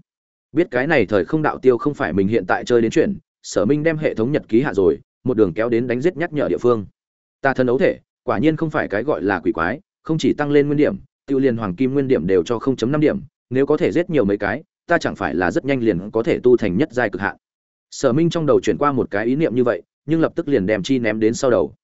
Biết cái này thời không đạo tiêu không phải mình hiện tại chơi đến chuyện, sở minh đem hệ thống nhật ký hạ rồi, một đường kéo đến đánh giết nhắc nhở địa phương. Ta thân ấu thể, quả nhiên không phải cái gọi là quỷ quái không chỉ tăng lên nguyên điểm, tiêu liên hoàng kim nguyên điểm đều cho 0.5 điểm, nếu có thể giết nhiều mấy cái, ta chẳng phải là rất nhanh liền có thể tu thành nhất giai cực hạn. Sở minh trong đầu chuyển qua một cái ý niệm như vậy, nhưng lập tức liền đem chi ném đến sau đầu.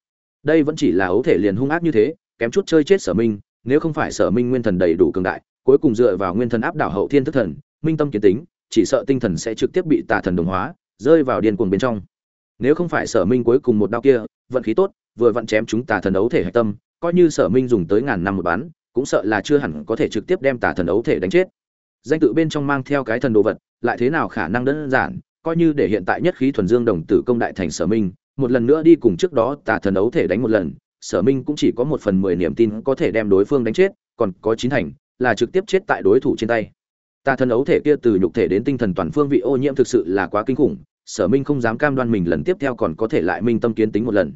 Đây vẫn chỉ là ấu thể liền hung ác như thế, kém chút chơi chết sở minh, nếu không phải sở minh nguyên thần đầy đủ cường đại, cuối cùng dựa vào nguyên thần áp đảo hậu thiên thức thần, minh tâm kiến tính, chỉ sợ tinh thần sẽ trực tiếp bị tà thần đồng hóa, rơi vào điên cuồng bên trong. Nếu không phải sở minh cuối cùng một đao kia, vận khí tốt, vừa vặn chém chúng tà thần ấu thể hạch tâm coi như sở minh dùng tới ngàn năm một bán, cũng sợ là chưa hẳn có thể trực tiếp đem tà thần ấu thể đánh chết. Danh tự bên trong mang theo cái thần đồ vật, lại thế nào khả năng đơn giản, coi như để hiện tại nhất khí thuần dương đồng tử công đại thành sở minh, một lần nữa đi cùng trước đó tà thần ấu thể đánh một lần, sở minh cũng chỉ có một phần mười niềm tin có thể đem đối phương đánh chết, còn có chín thành là trực tiếp chết tại đối thủ trên tay. Tà thần ấu thể kia từ nhục thể đến tinh thần toàn phương vị ô nhiễm thực sự là quá kinh khủng, sở minh không dám cam đoan mình lần tiếp theo còn có thể lại minh tâm kiến tính một lần.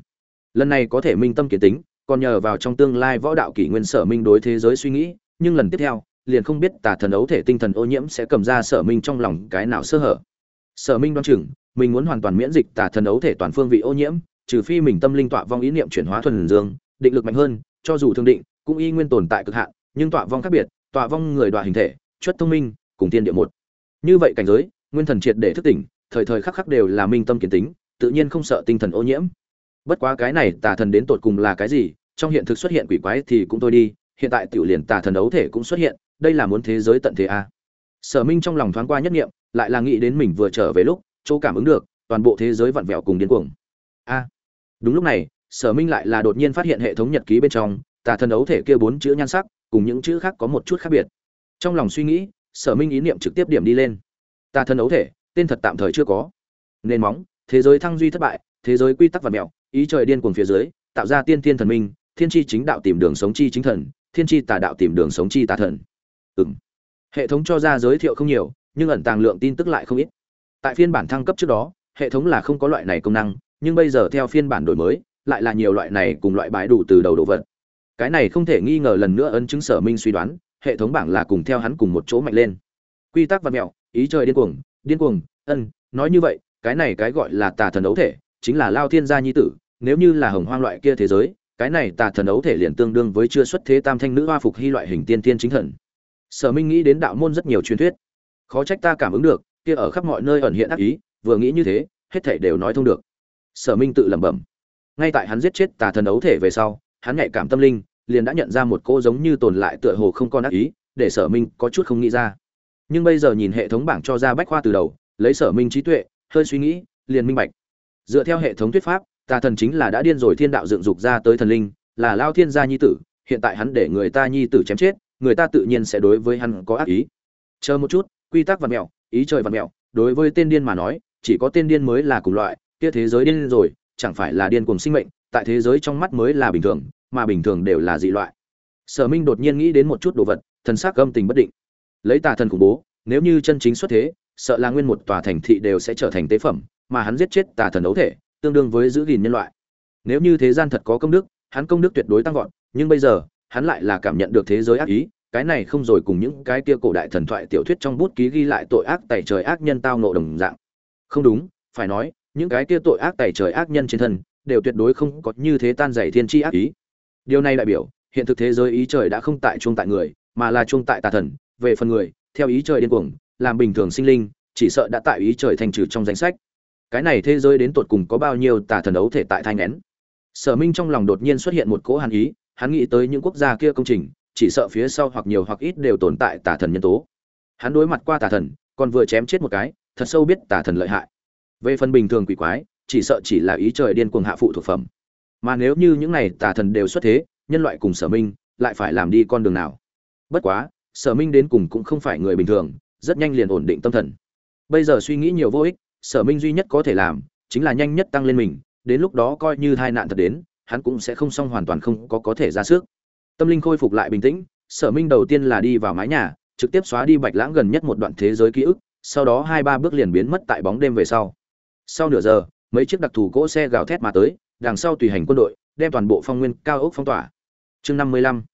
Lần này có thể minh tâm kiến tính còn nhờ vào trong tương lai võ đạo kỷ nguyên sở minh đối thế giới suy nghĩ, nhưng lần tiếp theo, liền không biết tà thần ấu thể tinh thần ô nhiễm sẽ cầm ra sở minh trong lòng cái nào sơ hở. Sở minh đoan chừng, mình muốn hoàn toàn miễn dịch tà thần ấu thể toàn phương vị ô nhiễm, trừ phi mình tâm linh tọa vong ý niệm chuyển hóa thuần dương, định lực mạnh hơn, cho dù thương định, cũng y nguyên tồn tại cực hạn, nhưng tọa vong khác biệt, tọa vong người đoạ hình thể chuất thông minh, cùng tiên địa một. Như vậy cảnh giới, nguyên thần triệt để thức tỉnh, thời thời khắc khắc đều là minh tâm kiến tính, tự nhiên không sợ tinh thần ô nhiễm bất quá cái này tà thần đến tột cùng là cái gì, trong hiện thực xuất hiện quỷ quái thì cũng thôi đi, hiện tại tiểu liền tà thần đấu thể cũng xuất hiện, đây là muốn thế giới tận thế a sở minh trong lòng thoáng qua nhất nghiệm, lại là nghĩ đến mình vừa trở về lúc, chỗ cảm ứng được, toàn bộ thế giới vặn vẹo cùng điên cuồng. A! Đúng lúc này, sở minh lại là đột nhiên phát hiện hệ thống nhật ký bên trong, tà thần đấu thể kia bốn chữ nhan sắc, cùng những chữ khác có một chút khác biệt. Trong lòng suy nghĩ, sở minh ý niệm trực tiếp điểm đi lên. Tà thần đấu thể, tên thật tạm thời chưa có. Nền móng, thế giới thăng duy thất bại thế giới quy tắc và mẹo, ý trời điên cuồng phía dưới, tạo ra tiên thiên thần minh, thiên tri chính đạo tìm đường sống chi chính thần, thiên tri tà đạo tìm đường sống chi tà thần. Ừ hệ thống cho ra giới thiệu không nhiều, nhưng ẩn tàng lượng tin tức lại không ít. Tại phiên bản thăng cấp trước đó, hệ thống là không có loại này công năng, nhưng bây giờ theo phiên bản đổi mới, lại là nhiều loại này cùng loại bãi đủ từ đầu đồ vật. Cái này không thể nghi ngờ lần nữa ấn chứng sở minh suy đoán, hệ thống bảng là cùng theo hắn cùng một chỗ mạnh lên. Quy tắc và mẹo, ý trời điên cuồng điên cuồng, ân, nói như vậy, cái này cái gọi là tà thần đấu thể chính là lao thiên gia nhi tử, nếu như là hồng hoang loại kia thế giới, cái này tà thần ấu thể liền tương đương với chưa xuất thế tam thanh nữ hoa phục hy loại hình tiên tiên chính thần. Sở minh nghĩ đến đạo môn rất nhiều truyền thuyết. Khó trách ta cảm ứng được, kia ở khắp mọi nơi ẩn hiện ác ý, vừa nghĩ như thế, hết thảy đều nói thông được. Sở minh tự lẩm bẩm. Ngay tại hắn giết chết tà thần ấu thể về sau, hắn nhạy cảm tâm linh, liền đã nhận ra một cô giống như tồn lại tựa hồ không còn ác ý, để sở minh có chút không nghĩ ra. Nhưng bây giờ nhìn hệ thống bảng cho ra bách khoa từ đầu, lấy sở minh trí tuệ, hơi suy nghĩ, liền minh bạch dựa theo hệ thống thuyết pháp, tà thần chính là đã điên rồi thiên đạo dựng dục ra tới thần linh, là lao thiên gia nhi tử, hiện tại hắn để người ta nhi tử chém chết, người ta tự nhiên sẽ đối với hắn có ác ý. Chờ một chút, quy tắc vật mẹo, ý trời vật mẹo, đối với tên điên mà nói, chỉ có tên điên mới là cùng loại, kia thế giới điên rồi, chẳng phải là điên cùng sinh mệnh, tại thế giới trong mắt mới là bình thường, mà bình thường đều là dị loại. Sở minh đột nhiên nghĩ đến một chút đồ vật, thần sắc âm tình bất định. Lấy tà thần khủng bố, nếu như chân chính xuất thế, sợ là nguyên một tòa thành thị đều sẽ trở thành tế phẩm mà hắn giết chết tà thần đấu thể, tương đương với giữ gìn nhân loại. Nếu như thế gian thật có công đức, hắn công đức tuyệt đối tăng vọt, nhưng bây giờ, hắn lại là cảm nhận được thế giới ác ý, cái này không rồi cùng những cái kia cổ đại thần thoại tiểu thuyết trong bút ký ghi lại tội ác tẩy trời ác nhân tao nộ đồng dạng. Không đúng, phải nói, những cái kia tội ác tẩy trời ác nhân trên thân, đều tuyệt đối không có như thế tan dày thiên tri ác ý. Điều này đại biểu, hiện thực thế giới ý trời đã không tại chuông tại người, mà là chuông tại tà thần, về phần người, theo ý trời điên cuồng, làm bình thường sinh linh, chỉ sợ đã tại ý trời thành trừ trong danh sách cái này thế giới đến tột cùng có bao nhiêu tà thần đấu thể tại thai nén sở minh trong lòng đột nhiên xuất hiện một cỗ hàn ý, hắn nghĩ tới những quốc gia kia công trình, chỉ sợ phía sau hoặc nhiều hoặc ít đều tồn tại tà thần nhân tố. Hắn đối mặt qua tà thần, còn vừa chém chết một cái, thật sâu biết tà thần lợi hại. Về phần bình thường quỷ quái, chỉ sợ chỉ là ý trời điên cuồng hạ phụ thuộc phẩm. Mà nếu như những này tà thần đều xuất thế, nhân loại cùng sở minh lại phải làm đi con đường nào? Bất quá, sở minh đến cùng cũng không phải người bình thường, rất nhanh liền ổn định tâm thần. Bây giờ suy nghĩ nhiều vô ích sở minh duy nhất có thể làm chính là nhanh nhất tăng lên mình, đến lúc đó coi như tai nạn thật đến, hắn cũng sẽ không xong hoàn toàn không có có thể ra sức. Tâm linh khôi phục lại bình tĩnh, sở minh đầu tiên là đi vào mái nhà, trực tiếp xóa đi bạch lãng gần nhất một đoạn thế giới ký ức, sau đó hai ba bước liền biến mất tại bóng đêm về sau. Sau nửa giờ, mấy chiếc đặc thù cỗ xe gào thét mà tới, đằng sau tùy hành quân đội, đem toàn bộ phong nguyên cao ốc phong tỏa. Chương năm mươi lăm.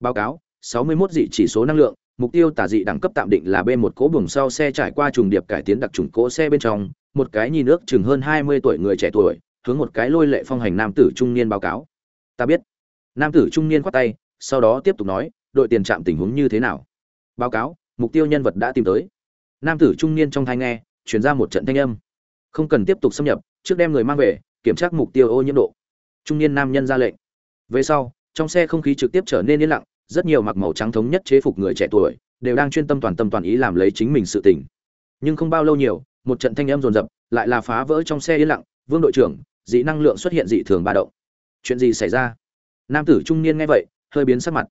Báo cáo, sáu mươi 61 dị chỉ số năng lượng mục tiêu tả dị đẳng cấp tạm định là b một cỗ buồng sau xe trải qua trùng điệp cải tiến đặc trùng cỗ xe bên trong, một cái nhìn nước chừng hơn hai mươi tuổi người trẻ tuổi, hướng một cái lôi lệ phong hành nam tử trung niên báo cáo. Ta biết. Nam tử trung niên khoát tay, sau đó tiếp tục nói, đội tiền trạm tình huống như thế nào? Báo cáo, mục tiêu nhân vật đã tìm tới. Nam tử trung niên trong thai nghe chuyển ra một trận thanh âm. Không cần tiếp tục xâm nhập, trước đem người mang về, kiểm tra mục tiêu ô nhiễm độ. Trung niên nam nhân ra lệnh. Về sau, trong xe không khí trực tiếp trở nên yên lặng rất nhiều mặc màu trắng thống nhất chế phục người trẻ tuổi đều đang chuyên tâm toàn tâm toàn ý làm lấy chính mình sự tình. Nhưng không bao lâu nhiều, một trận thanh âm rồn rập lại là phá vỡ trong xe yên lặng, vương đội trưởng, dị năng lượng xuất hiện dị thường ba động. Chuyện gì xảy ra? Nam tử trung niên nghe vậy, hơi biến sắc mặt.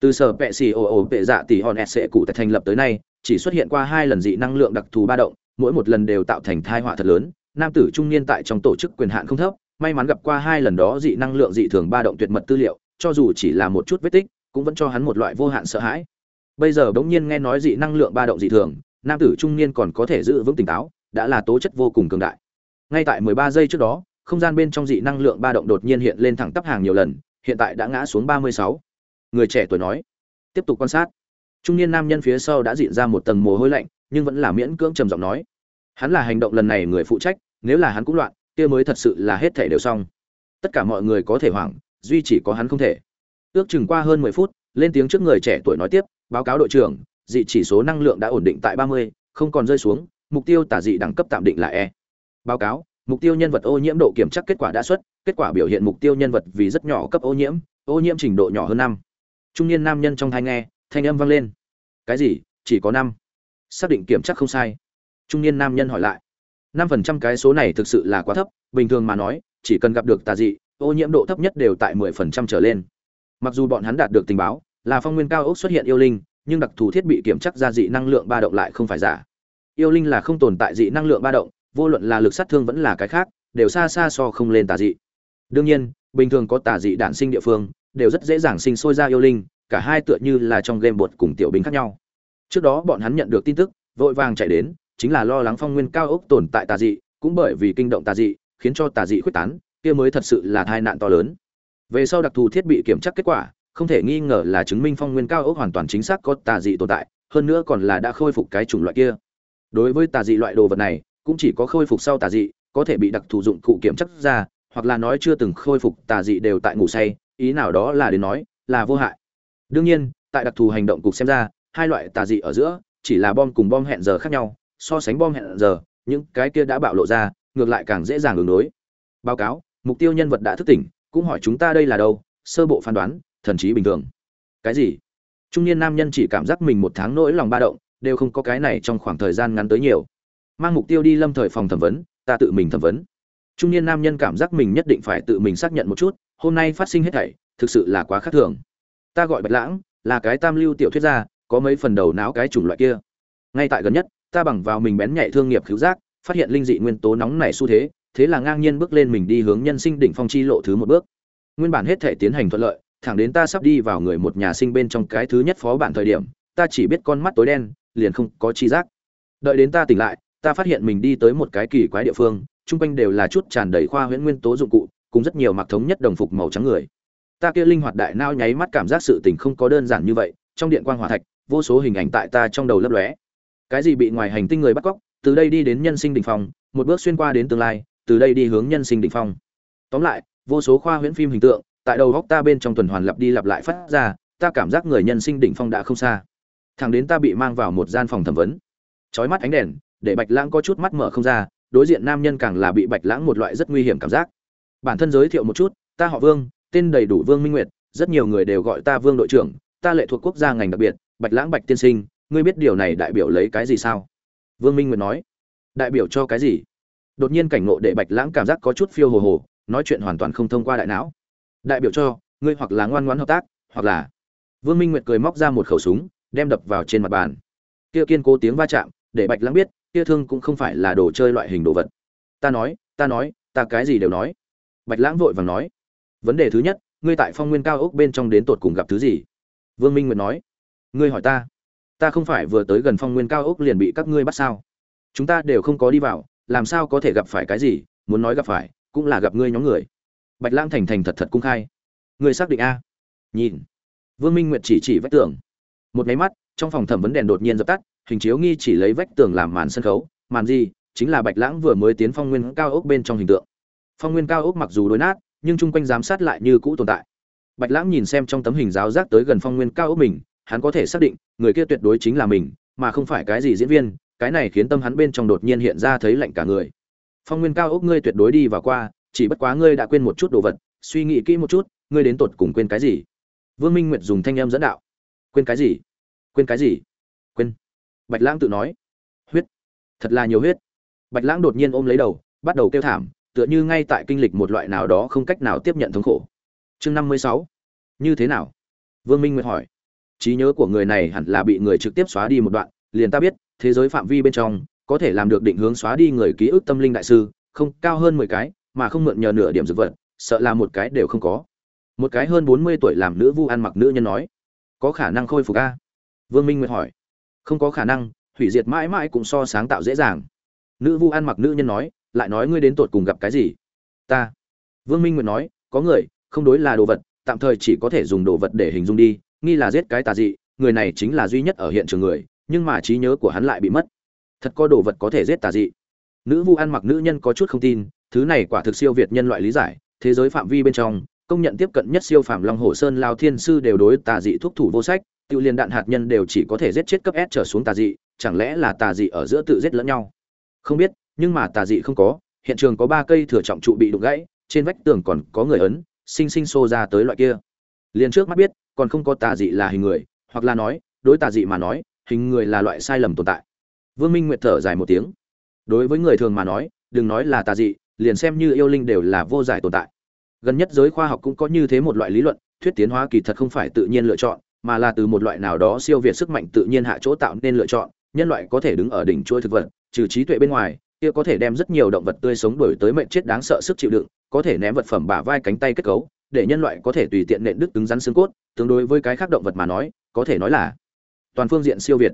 Từ sở pẹ xì ồ ồ pệ dạ tỷ hòn sẽ cụ tại thành lập tới nay, chỉ xuất hiện qua hai lần dị năng lượng đặc thù ba động, mỗi một lần đều tạo thành thai họa thật lớn. Nam tử trung niên tại trong tổ chức quyền hạn không thấp, may mắn gặp qua hai lần đó dị năng lượng dị thường ba động tuyệt mật tư liệu, cho dù chỉ là một chút vết tích cũng vẫn cho hắn một loại vô hạn sợ hãi. Bây giờ bỗng nhiên nghe nói dị năng lượng ba động dị thường, nam tử trung niên còn có thể giữ vững tỉnh táo, đã là tố chất vô cùng cường đại. Ngay tại 13 giây trước đó, không gian bên trong dị năng lượng ba động đột nhiên hiện lên thẳng tắp hàng nhiều lần, hiện tại đã ngã xuống 36. người trẻ tuổi nói, tiếp tục quan sát. Trung niên nam nhân phía sau đã dịn ra một tầng mồ hôi lạnh, nhưng vẫn là miễn cưỡng trầm giọng nói. Hắn là hành động lần này người phụ trách, nếu là hắn cũng loạn, kia mới thật sự là hết thể đều xong. Tất cả mọi người có thể hoảng, duy chỉ có hắn không thể ước chừng qua hơn mười phút, lên tiếng trước người trẻ tuổi nói tiếp, báo cáo đội trưởng, dị chỉ số năng lượng đã ổn định tại ba mươi, không còn rơi xuống, mục tiêu tả dị đẳng cấp tạm định là e. Báo cáo, mục tiêu nhân vật ô nhiễm độ kiểm tra kết quả đã xuất, kết quả biểu hiện mục tiêu nhân vật vì rất nhỏ cấp ô nhiễm ô nhiễm trình độ nhỏ hơn năm. Trung niên nam nhân trong thai nghe, thanh âm vang lên. Cái gì? Chỉ có năm? Xác định kiểm tra không sai. Trung niên nam nhân hỏi lại. Năm phần trăm cái số này thực sự là quá thấp, bình thường mà nói, chỉ cần gặp được tà dị, ô nhiễm độ thấp nhất đều tại mười phần trăm trở lên mặc dù bọn hắn đạt được tình báo, là phong nguyên cao ốc xuất hiện yêu linh, nhưng đặc thù thiết bị kiểm chắc ra dị năng lượng ba động lại không phải giả. Yêu linh là không tồn tại dị năng lượng ba động, vô luận là lực sát thương vẫn là cái khác, đều xa xa so không lên tà dị. Đương nhiên, bình thường có tà dị đản sinh địa phương, đều rất dễ dàng sinh sôi ra yêu linh, cả hai tựa như là trong game bột cùng tiểu binh khác nhau. Trước đó bọn hắn nhận được tin tức, vội vàng chạy đến, chính là lo lắng phong nguyên cao ốc tồn tại tà dị, cũng bởi vì kinh động tà dị, khiến cho tà dị khuếch tán, kia mới thật sự là tai nạn to lớn về sau đặc thù thiết bị kiểm tra kết quả, không thể nghi ngờ là chứng minh phong nguyên cao ốc hoàn toàn chính xác có tà dị tồn tại, hơn nữa còn là đã khôi phục cái chủng loại kia. Đối với tà dị loại đồ vật này, cũng chỉ có khôi phục sau tà dị, có thể bị đặc thù dụng cụ kiểm chắc ra, hoặc là nói chưa từng khôi phục tà dị đều tại ngủ say, ý nào đó là đến nói, là vô hại. Đương nhiên, tại đặc thù hành động cục xem ra, hai loại tà dị ở giữa, chỉ là bom cùng bom hẹn giờ khác nhau, so sánh bom hẹn giờ, những cái kia đã bạo lộ ra, ngược lại càng dễ dàng ứng đối. Báo cáo, mục tiêu nhân vật đã thức tỉnh cũng hỏi chúng ta đây là đâu, sơ bộ phán đoán, thần trí bình thường. Cái gì? Trung niên nam nhân chỉ cảm giác mình một tháng nỗi lòng ba động, đều không có cái này trong khoảng thời gian ngắn tới nhiều. Mang mục tiêu đi lâm thời phòng thẩm vấn, ta tự mình thẩm vấn. Trung niên nam nhân cảm giác mình nhất định phải tự mình xác nhận một chút, hôm nay phát sinh hết thảy, thực sự là quá khác thường. Ta gọi bạch lãng, là cái tam lưu tiểu thuyết gia, có mấy phần đầu não cái chủng loại kia. Ngay tại gần nhất, ta bằng vào mình bén nhạy thương nghiệp cứu giác, phát hiện linh dị nguyên tố nóng này xu thế thế là ngang nhiên bước lên mình đi hướng nhân sinh đỉnh phong chi lộ thứ một bước. Nguyên bản hết thể tiến hành thuận lợi, thẳng đến ta sắp đi vào người một nhà sinh bên trong cái thứ nhất phó bản thời điểm, ta chỉ biết con mắt tối đen, liền không có chi giác. Đợi đến ta tỉnh lại, ta phát hiện mình đi tới một cái kỳ quái địa phương, chung quanh đều là chút tràn đầy khoa huyễn nguyên tố dụng cụ, cùng rất nhiều mặc thống nhất đồng phục màu trắng người. Ta kia linh hoạt đại não nháy mắt cảm giác sự tình không có đơn giản như vậy, trong điện quang hỏa thạch, vô số hình ảnh tại ta trong đầu lấp lóe. Cái gì bị ngoài hành tinh người bắt cóc, từ đây đi đến nhân sinh đỉnh phòng một bước xuyên qua đến tương lai từ đây đi hướng nhân sinh đỉnh phong. Tóm lại, vô số khoa huyễn phim hình tượng, tại đầu góc ta bên trong tuần hoàn lặp đi lặp lại phát ra, ta cảm giác người nhân sinh đỉnh phong đã không xa. Thẳng đến ta bị mang vào một gian phòng thẩm vấn. Chói mắt ánh đèn, để bạch lãng có chút mắt mở không ra, đối diện nam nhân càng là bị bạch lãng một loại rất nguy hiểm cảm giác. Bản thân giới thiệu một chút, ta họ vương, tên đầy đủ vương minh nguyệt, rất nhiều người đều gọi ta vương đội trưởng, ta lệ thuộc quốc gia ngành đặc biệt, bạch lãng bạch tiên sinh, ngươi biết điều này đại biểu lấy cái gì sao? Vương minh nguyệt nói. Đại biểu cho cái gì? Đột nhiên cảnh ngộ để bạch lãng cảm giác có chút phiêu hồ hồ, nói chuyện hoàn toàn không thông qua đại não. Đại biểu cho, ngươi hoặc là ngoan ngoãn hợp tác, hoặc là vương minh nguyệt cười móc ra một khẩu súng, đem đập vào trên mặt bàn. Kia kiên cố tiếng va chạm, để bạch lãng biết, kia thương cũng không phải là đồ chơi loại hình đồ vật. Ta nói ta nói, ta cái gì đều nói. Bạch lãng vội vàng nói, vấn đề thứ nhất, ngươi tại phong nguyên cao ốc bên trong đến tột cùng gặp thứ gì? Vương minh nguyệt nói, ngươi hỏi ta ta không phải vừa tới gần phong nguyên cao ốc liền bị các ngươi bắt sao? Chúng ta đều không có đi vào làm sao có thể gặp phải cái gì, muốn nói gặp phải, cũng là gặp ngươi nhóm người. Bạch lãng thành thành thật thật cung khai. Ngươi xác định a? Nhìn. Vương minh nguyệt chỉ chỉ vách tường. Một máy mắt, trong phòng thẩm vấn đèn đột nhiên dập tắt, hình chiếu nghi chỉ lấy vách tường làm màn sân khấu. Màn gì? Chính là bạch lãng vừa mới tiến phong nguyên cao ốc bên trong hình tượng. Phong nguyên cao ốc mặc dù đối nát, nhưng chung quanh giám sát lại như cũ tồn tại. Bạch lãng nhìn xem trong tấm hình giáo giác tới gần phong nguyên cao ốc mình, hắn có thể xác định, người kia tuyệt đối chính là mình, mà không phải cái gì diễn viên cái này khiến tâm hắn bên trong đột nhiên hiện ra thấy lạnh cả người. Phong nguyên cao ốc ngươi tuyệt đối đi và qua, chỉ bất quá ngươi đã quên một chút đồ vật, suy nghĩ kỹ một chút, ngươi đến tột cùng quên cái gì? Vương minh nguyệt dùng thanh âm dẫn đạo. Quên cái gì? Quên cái gì? Quên. Bạch lãng tự nói. Huyết. Thật là nhiều huyết. Bạch lãng đột nhiên ôm lấy đầu, bắt đầu kêu thảm, tựa như ngay tại kinh lịch một loại nào đó không cách nào tiếp nhận thống khổ. Chương năm mươi sáu. Như thế nào? Vương minh nguyệt hỏi. Trí nhớ của người này hẳn là bị người trực tiếp xóa đi một đoạn liền ta biết, thế giới phạm vi bên trong, có thể làm được định hướng xóa đi người ký ức tâm linh đại sư, không, cao hơn mười cái, mà không mượn nhờ nửa điểm dược vật, sợ là một cái đều không có. Một cái hơn bốn mươi tuổi làm nữ vu ăn mặc nữ nhân nói, có khả năng khôi phục a? Vương minh nguyệt hỏi. Không có khả năng, hủy diệt mãi mãi cũng so sáng tạo dễ dàng. Nữ vu ăn mặc nữ nhân nói, lại nói ngươi đến tột cùng gặp cái gì? Ta. Vương minh nguyệt nói, có người, không đối là đồ vật, tạm thời chỉ có thể dùng đồ vật để hình dung đi, nghi là giết cái tà dị, người này chính là duy nhất ở hiện trường người nhưng mà trí nhớ của hắn lại bị mất. Thật có đồ vật có thể giết tà dị. Nữ vu ăn mặc nữ nhân có chút không tin, thứ này quả thực siêu việt nhân loại lý giải, thế giới phạm vi bên trong, công nhận tiếp cận nhất siêu phạm long hồ sơn lao thiên sư đều đối tà dị thuốc thủ vô sách tiêu liên đạn hạt nhân đều chỉ có thể giết chết cấp S trở xuống tà dị, chẳng lẽ là tà dị ở giữa tự giết lẫn nhau? Không biết, nhưng mà tà dị không có, hiện trường có ba cây thừa trọng trụ bị đụng gãy, trên vách tường còn có người ấn sinh sinh xô ra tới loại kia. Liền trước mắt biết, còn không có tà dị là hình người, hoặc là nói, đối tà dị mà nói hình người là loại sai lầm tồn tại. Vương minh nguyệt thở dài một tiếng. Đối với người thường mà nói, đừng nói là tà dị, liền xem như yêu linh đều là vô giải tồn tại. Gần nhất giới khoa học cũng có như thế một loại lý luận, thuyết tiến hóa kỳ thật không phải tự nhiên lựa chọn, mà là từ một loại nào đó siêu việt sức mạnh tự nhiên hạ chỗ tạo nên lựa chọn, nhân loại có thể đứng ở đỉnh chuỗi thực vật, trừ trí tuệ bên ngoài, kia có thể đem rất nhiều động vật tươi sống đổi tới mệnh chết đáng sợ sức chịu đựng, có thể ném vật phẩm bả vai cánh tay kết cấu, để nhân loại có thể tùy tiện nện đứt cứng rắn xương cốt, tương đối với cái khác động vật mà nói, có thể nói là toàn phương diện siêu việt.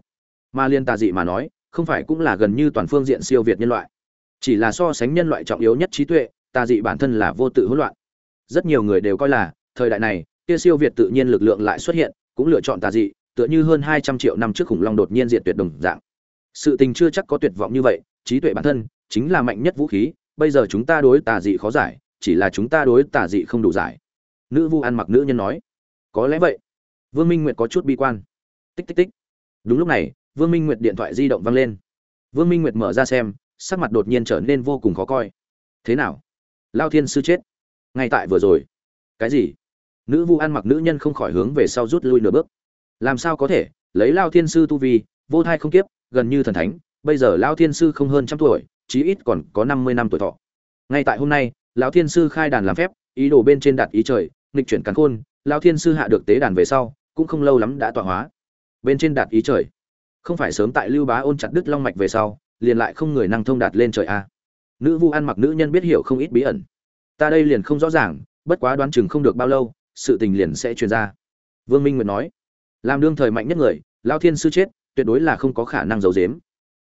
Mà liên tà dị mà nói, không phải cũng là gần như toàn phương diện siêu việt nhân loại. Chỉ là so sánh nhân loại trọng yếu nhất trí tuệ, tà dị bản thân là vô tự hỗn loạn. Rất nhiều người đều coi là, thời đại này, kia siêu việt tự nhiên lực lượng lại xuất hiện, cũng lựa chọn tà dị, tựa như hơn hai trăm triệu năm trước khủng long đột nhiên diệt tuyệt đồng dạng. Sự tình chưa chắc có tuyệt vọng như vậy, trí tuệ bản thân chính là mạnh nhất vũ khí, bây giờ chúng ta đối tà dị khó giải, chỉ là chúng ta đối tà dị không đủ giải. Nữ vu ăn mặc nữ nhân nói, có lẽ vậy. Vương minh nguyệt có chút bi quan tích tích tích. Đúng lúc này, vương minh nguyệt điện thoại di động vang lên. Vương minh nguyệt mở ra xem, sắc mặt đột nhiên trở nên vô cùng khó coi. Thế nào? Lao thiên sư chết. Ngay tại vừa rồi. Cái gì? Nữ vu ăn mặc nữ nhân không khỏi hướng về sau rút lui nửa bước. Làm sao có thể? Lấy lao thiên sư tu vi, vô thai không kiếp, gần như thần thánh. Bây giờ lao thiên sư không hơn trăm tuổi, chí ít còn có năm mươi năm tuổi thọ. Ngay tại hôm nay lão thiên sư khai đàn làm phép, ý đồ bên trên đạt ý trời, nghịch chuyển cắn khôn, lao thiên sư hạ được tế đàn về sau, cũng không lâu lắm đã tọa hóa bên trên đạt ý trời. Không phải sớm tại lưu bá ôn chặt đứt long mạch về sau, liền lại không người năng thông đạt lên trời a à. nữ vu ăn mặc nữ nhân biết hiểu không ít bí ẩn. Ta đây liền không rõ ràng, bất quá đoán chừng không được bao lâu, sự tình liền sẽ truyền ra. Vương minh nguyệt nói, làm đương thời mạnh nhất người lao thiên sư chết, tuyệt đối là không có khả năng giấu giếm.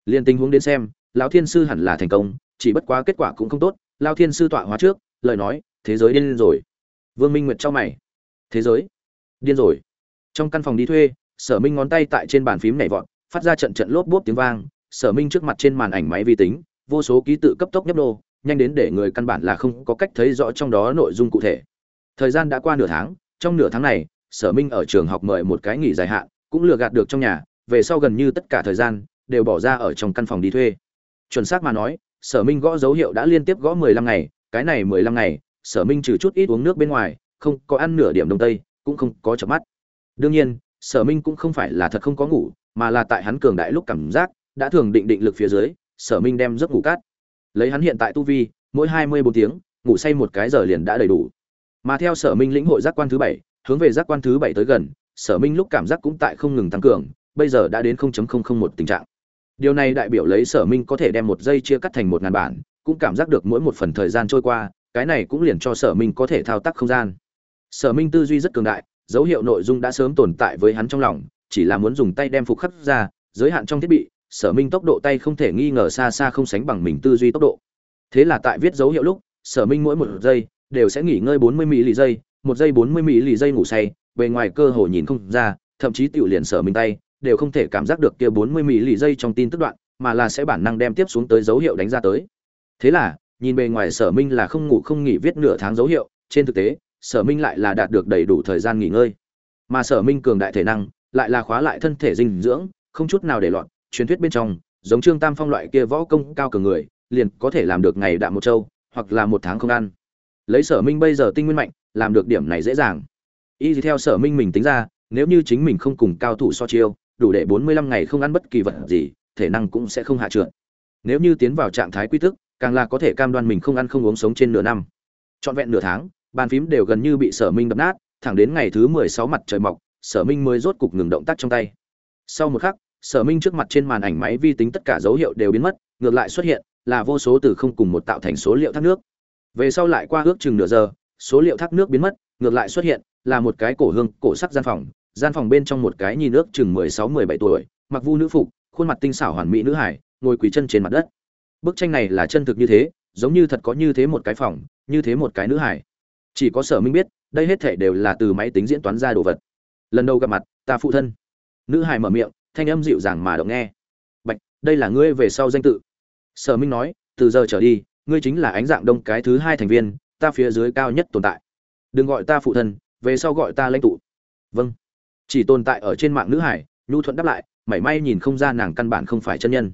Liền tình huống đến xem, lão thiên sư hẳn là thành công, chỉ bất quá kết quả cũng không tốt lao thiên sư tọa hóa trước, lời nói, thế giới điên rồi. Vương minh nguyệt cho mày. Thế giới? Điên rồi. Trong căn phòng đi thuê sở minh ngón tay tại trên bàn phím nhảy vọt, phát ra trận trận lốp bốp tiếng vang, sở minh trước mặt trên màn ảnh máy vi tính, vô số ký tự cấp tốc nhấp nô, nhanh đến để người căn bản là không có cách thấy rõ trong đó nội dung cụ thể. Thời gian đã qua nửa tháng, trong nửa tháng này, sở minh ở trường học mời một cái nghỉ dài hạn, cũng lừa gạt được trong nhà, về sau gần như tất cả thời gian, đều bỏ ra ở trong căn phòng đi thuê. Chuẩn xác mà nói, sở minh gõ dấu hiệu đã liên tiếp gõ mười lăm ngày, cái này mười lăm ngày, sở minh trừ chút ít uống nước bên ngoài, không có ăn nửa điểm đông tây, cũng không có chợp mắt. Đương nhiên sở minh cũng không phải là thật không có ngủ, mà là tại hắn cường đại lúc cảm giác, đã thường định định lực phía dưới, sở minh đem giấc ngủ cát. Lấy hắn hiện tại tu vi, mỗi hai mươi bốn tiếng, ngủ say một cái giờ liền đã đầy đủ. Mà theo sở minh lĩnh hội giác quan thứ bảy, hướng về giác quan thứ bảy tới gần, sở minh lúc cảm giác cũng tại không ngừng tăng cường, bây giờ đã đến 0.001 tình trạng. Điều này đại biểu lấy sở minh có thể đem một giây chia cắt thành một ngàn bản, cũng cảm giác được mỗi một phần thời gian trôi qua, cái này cũng liền cho sở minh có thể thao tác không gian. Sở minh tư duy rất cường đại dấu hiệu nội dung đã sớm tồn tại với hắn trong lòng, chỉ là muốn dùng tay đem phục khắc ra, giới hạn trong thiết bị, sở minh tốc độ tay không thể nghi ngờ xa xa không sánh bằng mình tư duy tốc độ. Thế là tại viết dấu hiệu lúc, sở minh mỗi một giây đều sẽ nghỉ ngơi 40 mỹ lì giây, một giây 40 mỹ lì giây ngủ say, bề ngoài cơ hồ nhìn không ra, thậm chí tiểu liền sở minh tay đều không thể cảm giác được kia 40 mỹ lì giây trong tin tức đoạn, mà là sẽ bản năng đem tiếp xuống tới dấu hiệu đánh ra tới. Thế là, nhìn bề ngoài sở minh là không ngủ không nghỉ viết nửa tháng dấu hiệu, trên thực tế sở minh lại là đạt được đầy đủ thời gian nghỉ ngơi. Mà sở minh cường đại thể năng, lại là khóa lại thân thể dinh dưỡng, không chút nào để loạn truyền thuyết bên trong, giống trương tam phong loại kia võ công cao cường người, liền có thể làm được ngày đạm một châu, hoặc là một tháng không ăn. Lấy sở minh bây giờ tinh nguyên mạnh, làm được điểm này dễ dàng. Y theo sở minh mình tính ra, nếu như chính mình không cùng cao thủ so chiêu, đủ để bốn mươi lăm ngày không ăn bất kỳ vật gì, thể năng cũng sẽ không hạ trượt. Nếu như tiến vào trạng thái quy tức càng là có thể cam đoan mình không ăn không uống sống trên nửa năm. Trọn vẹn nửa tháng bàn phím đều gần như bị sở minh đập nát, thẳng đến ngày thứ mười sáu mặt trời mọc, sở minh mới rốt cục ngừng động tác trong tay. Sau một khắc, sở minh trước mặt trên màn ảnh máy vi tính tất cả dấu hiệu đều biến mất, ngược lại xuất hiện là vô số từ không cùng một tạo thành số liệu thác nước. Về sau lại qua ước chừng nửa giờ, số liệu thác nước biến mất, ngược lại xuất hiện là một cái cổ hương, cổ sắc gian phòng gian phòng bên trong một cái nhìn ước chừng mười sáu mười bảy tuổi, mặc vu nữ phục, khuôn mặt tinh xảo hoàn mỹ nữ hải, ngồi quỳ chân trên mặt đất. Bức tranh này là chân thực như thế, giống như thật có như thế một cái phòng, như thế một cái nữ hải chỉ có sở minh biết, đây hết thể đều là từ máy tính diễn toán ra đồ vật. Lần đầu gặp mặt, ta phụ thân. Nữ hải mở miệng, thanh âm dịu dàng mà động nghe. Bạch, đây là ngươi về sau danh tự. Sở minh nói, từ giờ trở đi, ngươi chính là ánh dạng đông cái thứ hai thành viên, ta phía dưới cao nhất tồn tại. Đừng gọi ta phụ thân, về sau gọi ta lãnh tụ. Vâng. Chỉ tồn tại ở trên mạng nữ hải nhu thuận đáp lại, mảy may nhìn không ra nàng căn bản không phải chân nhân.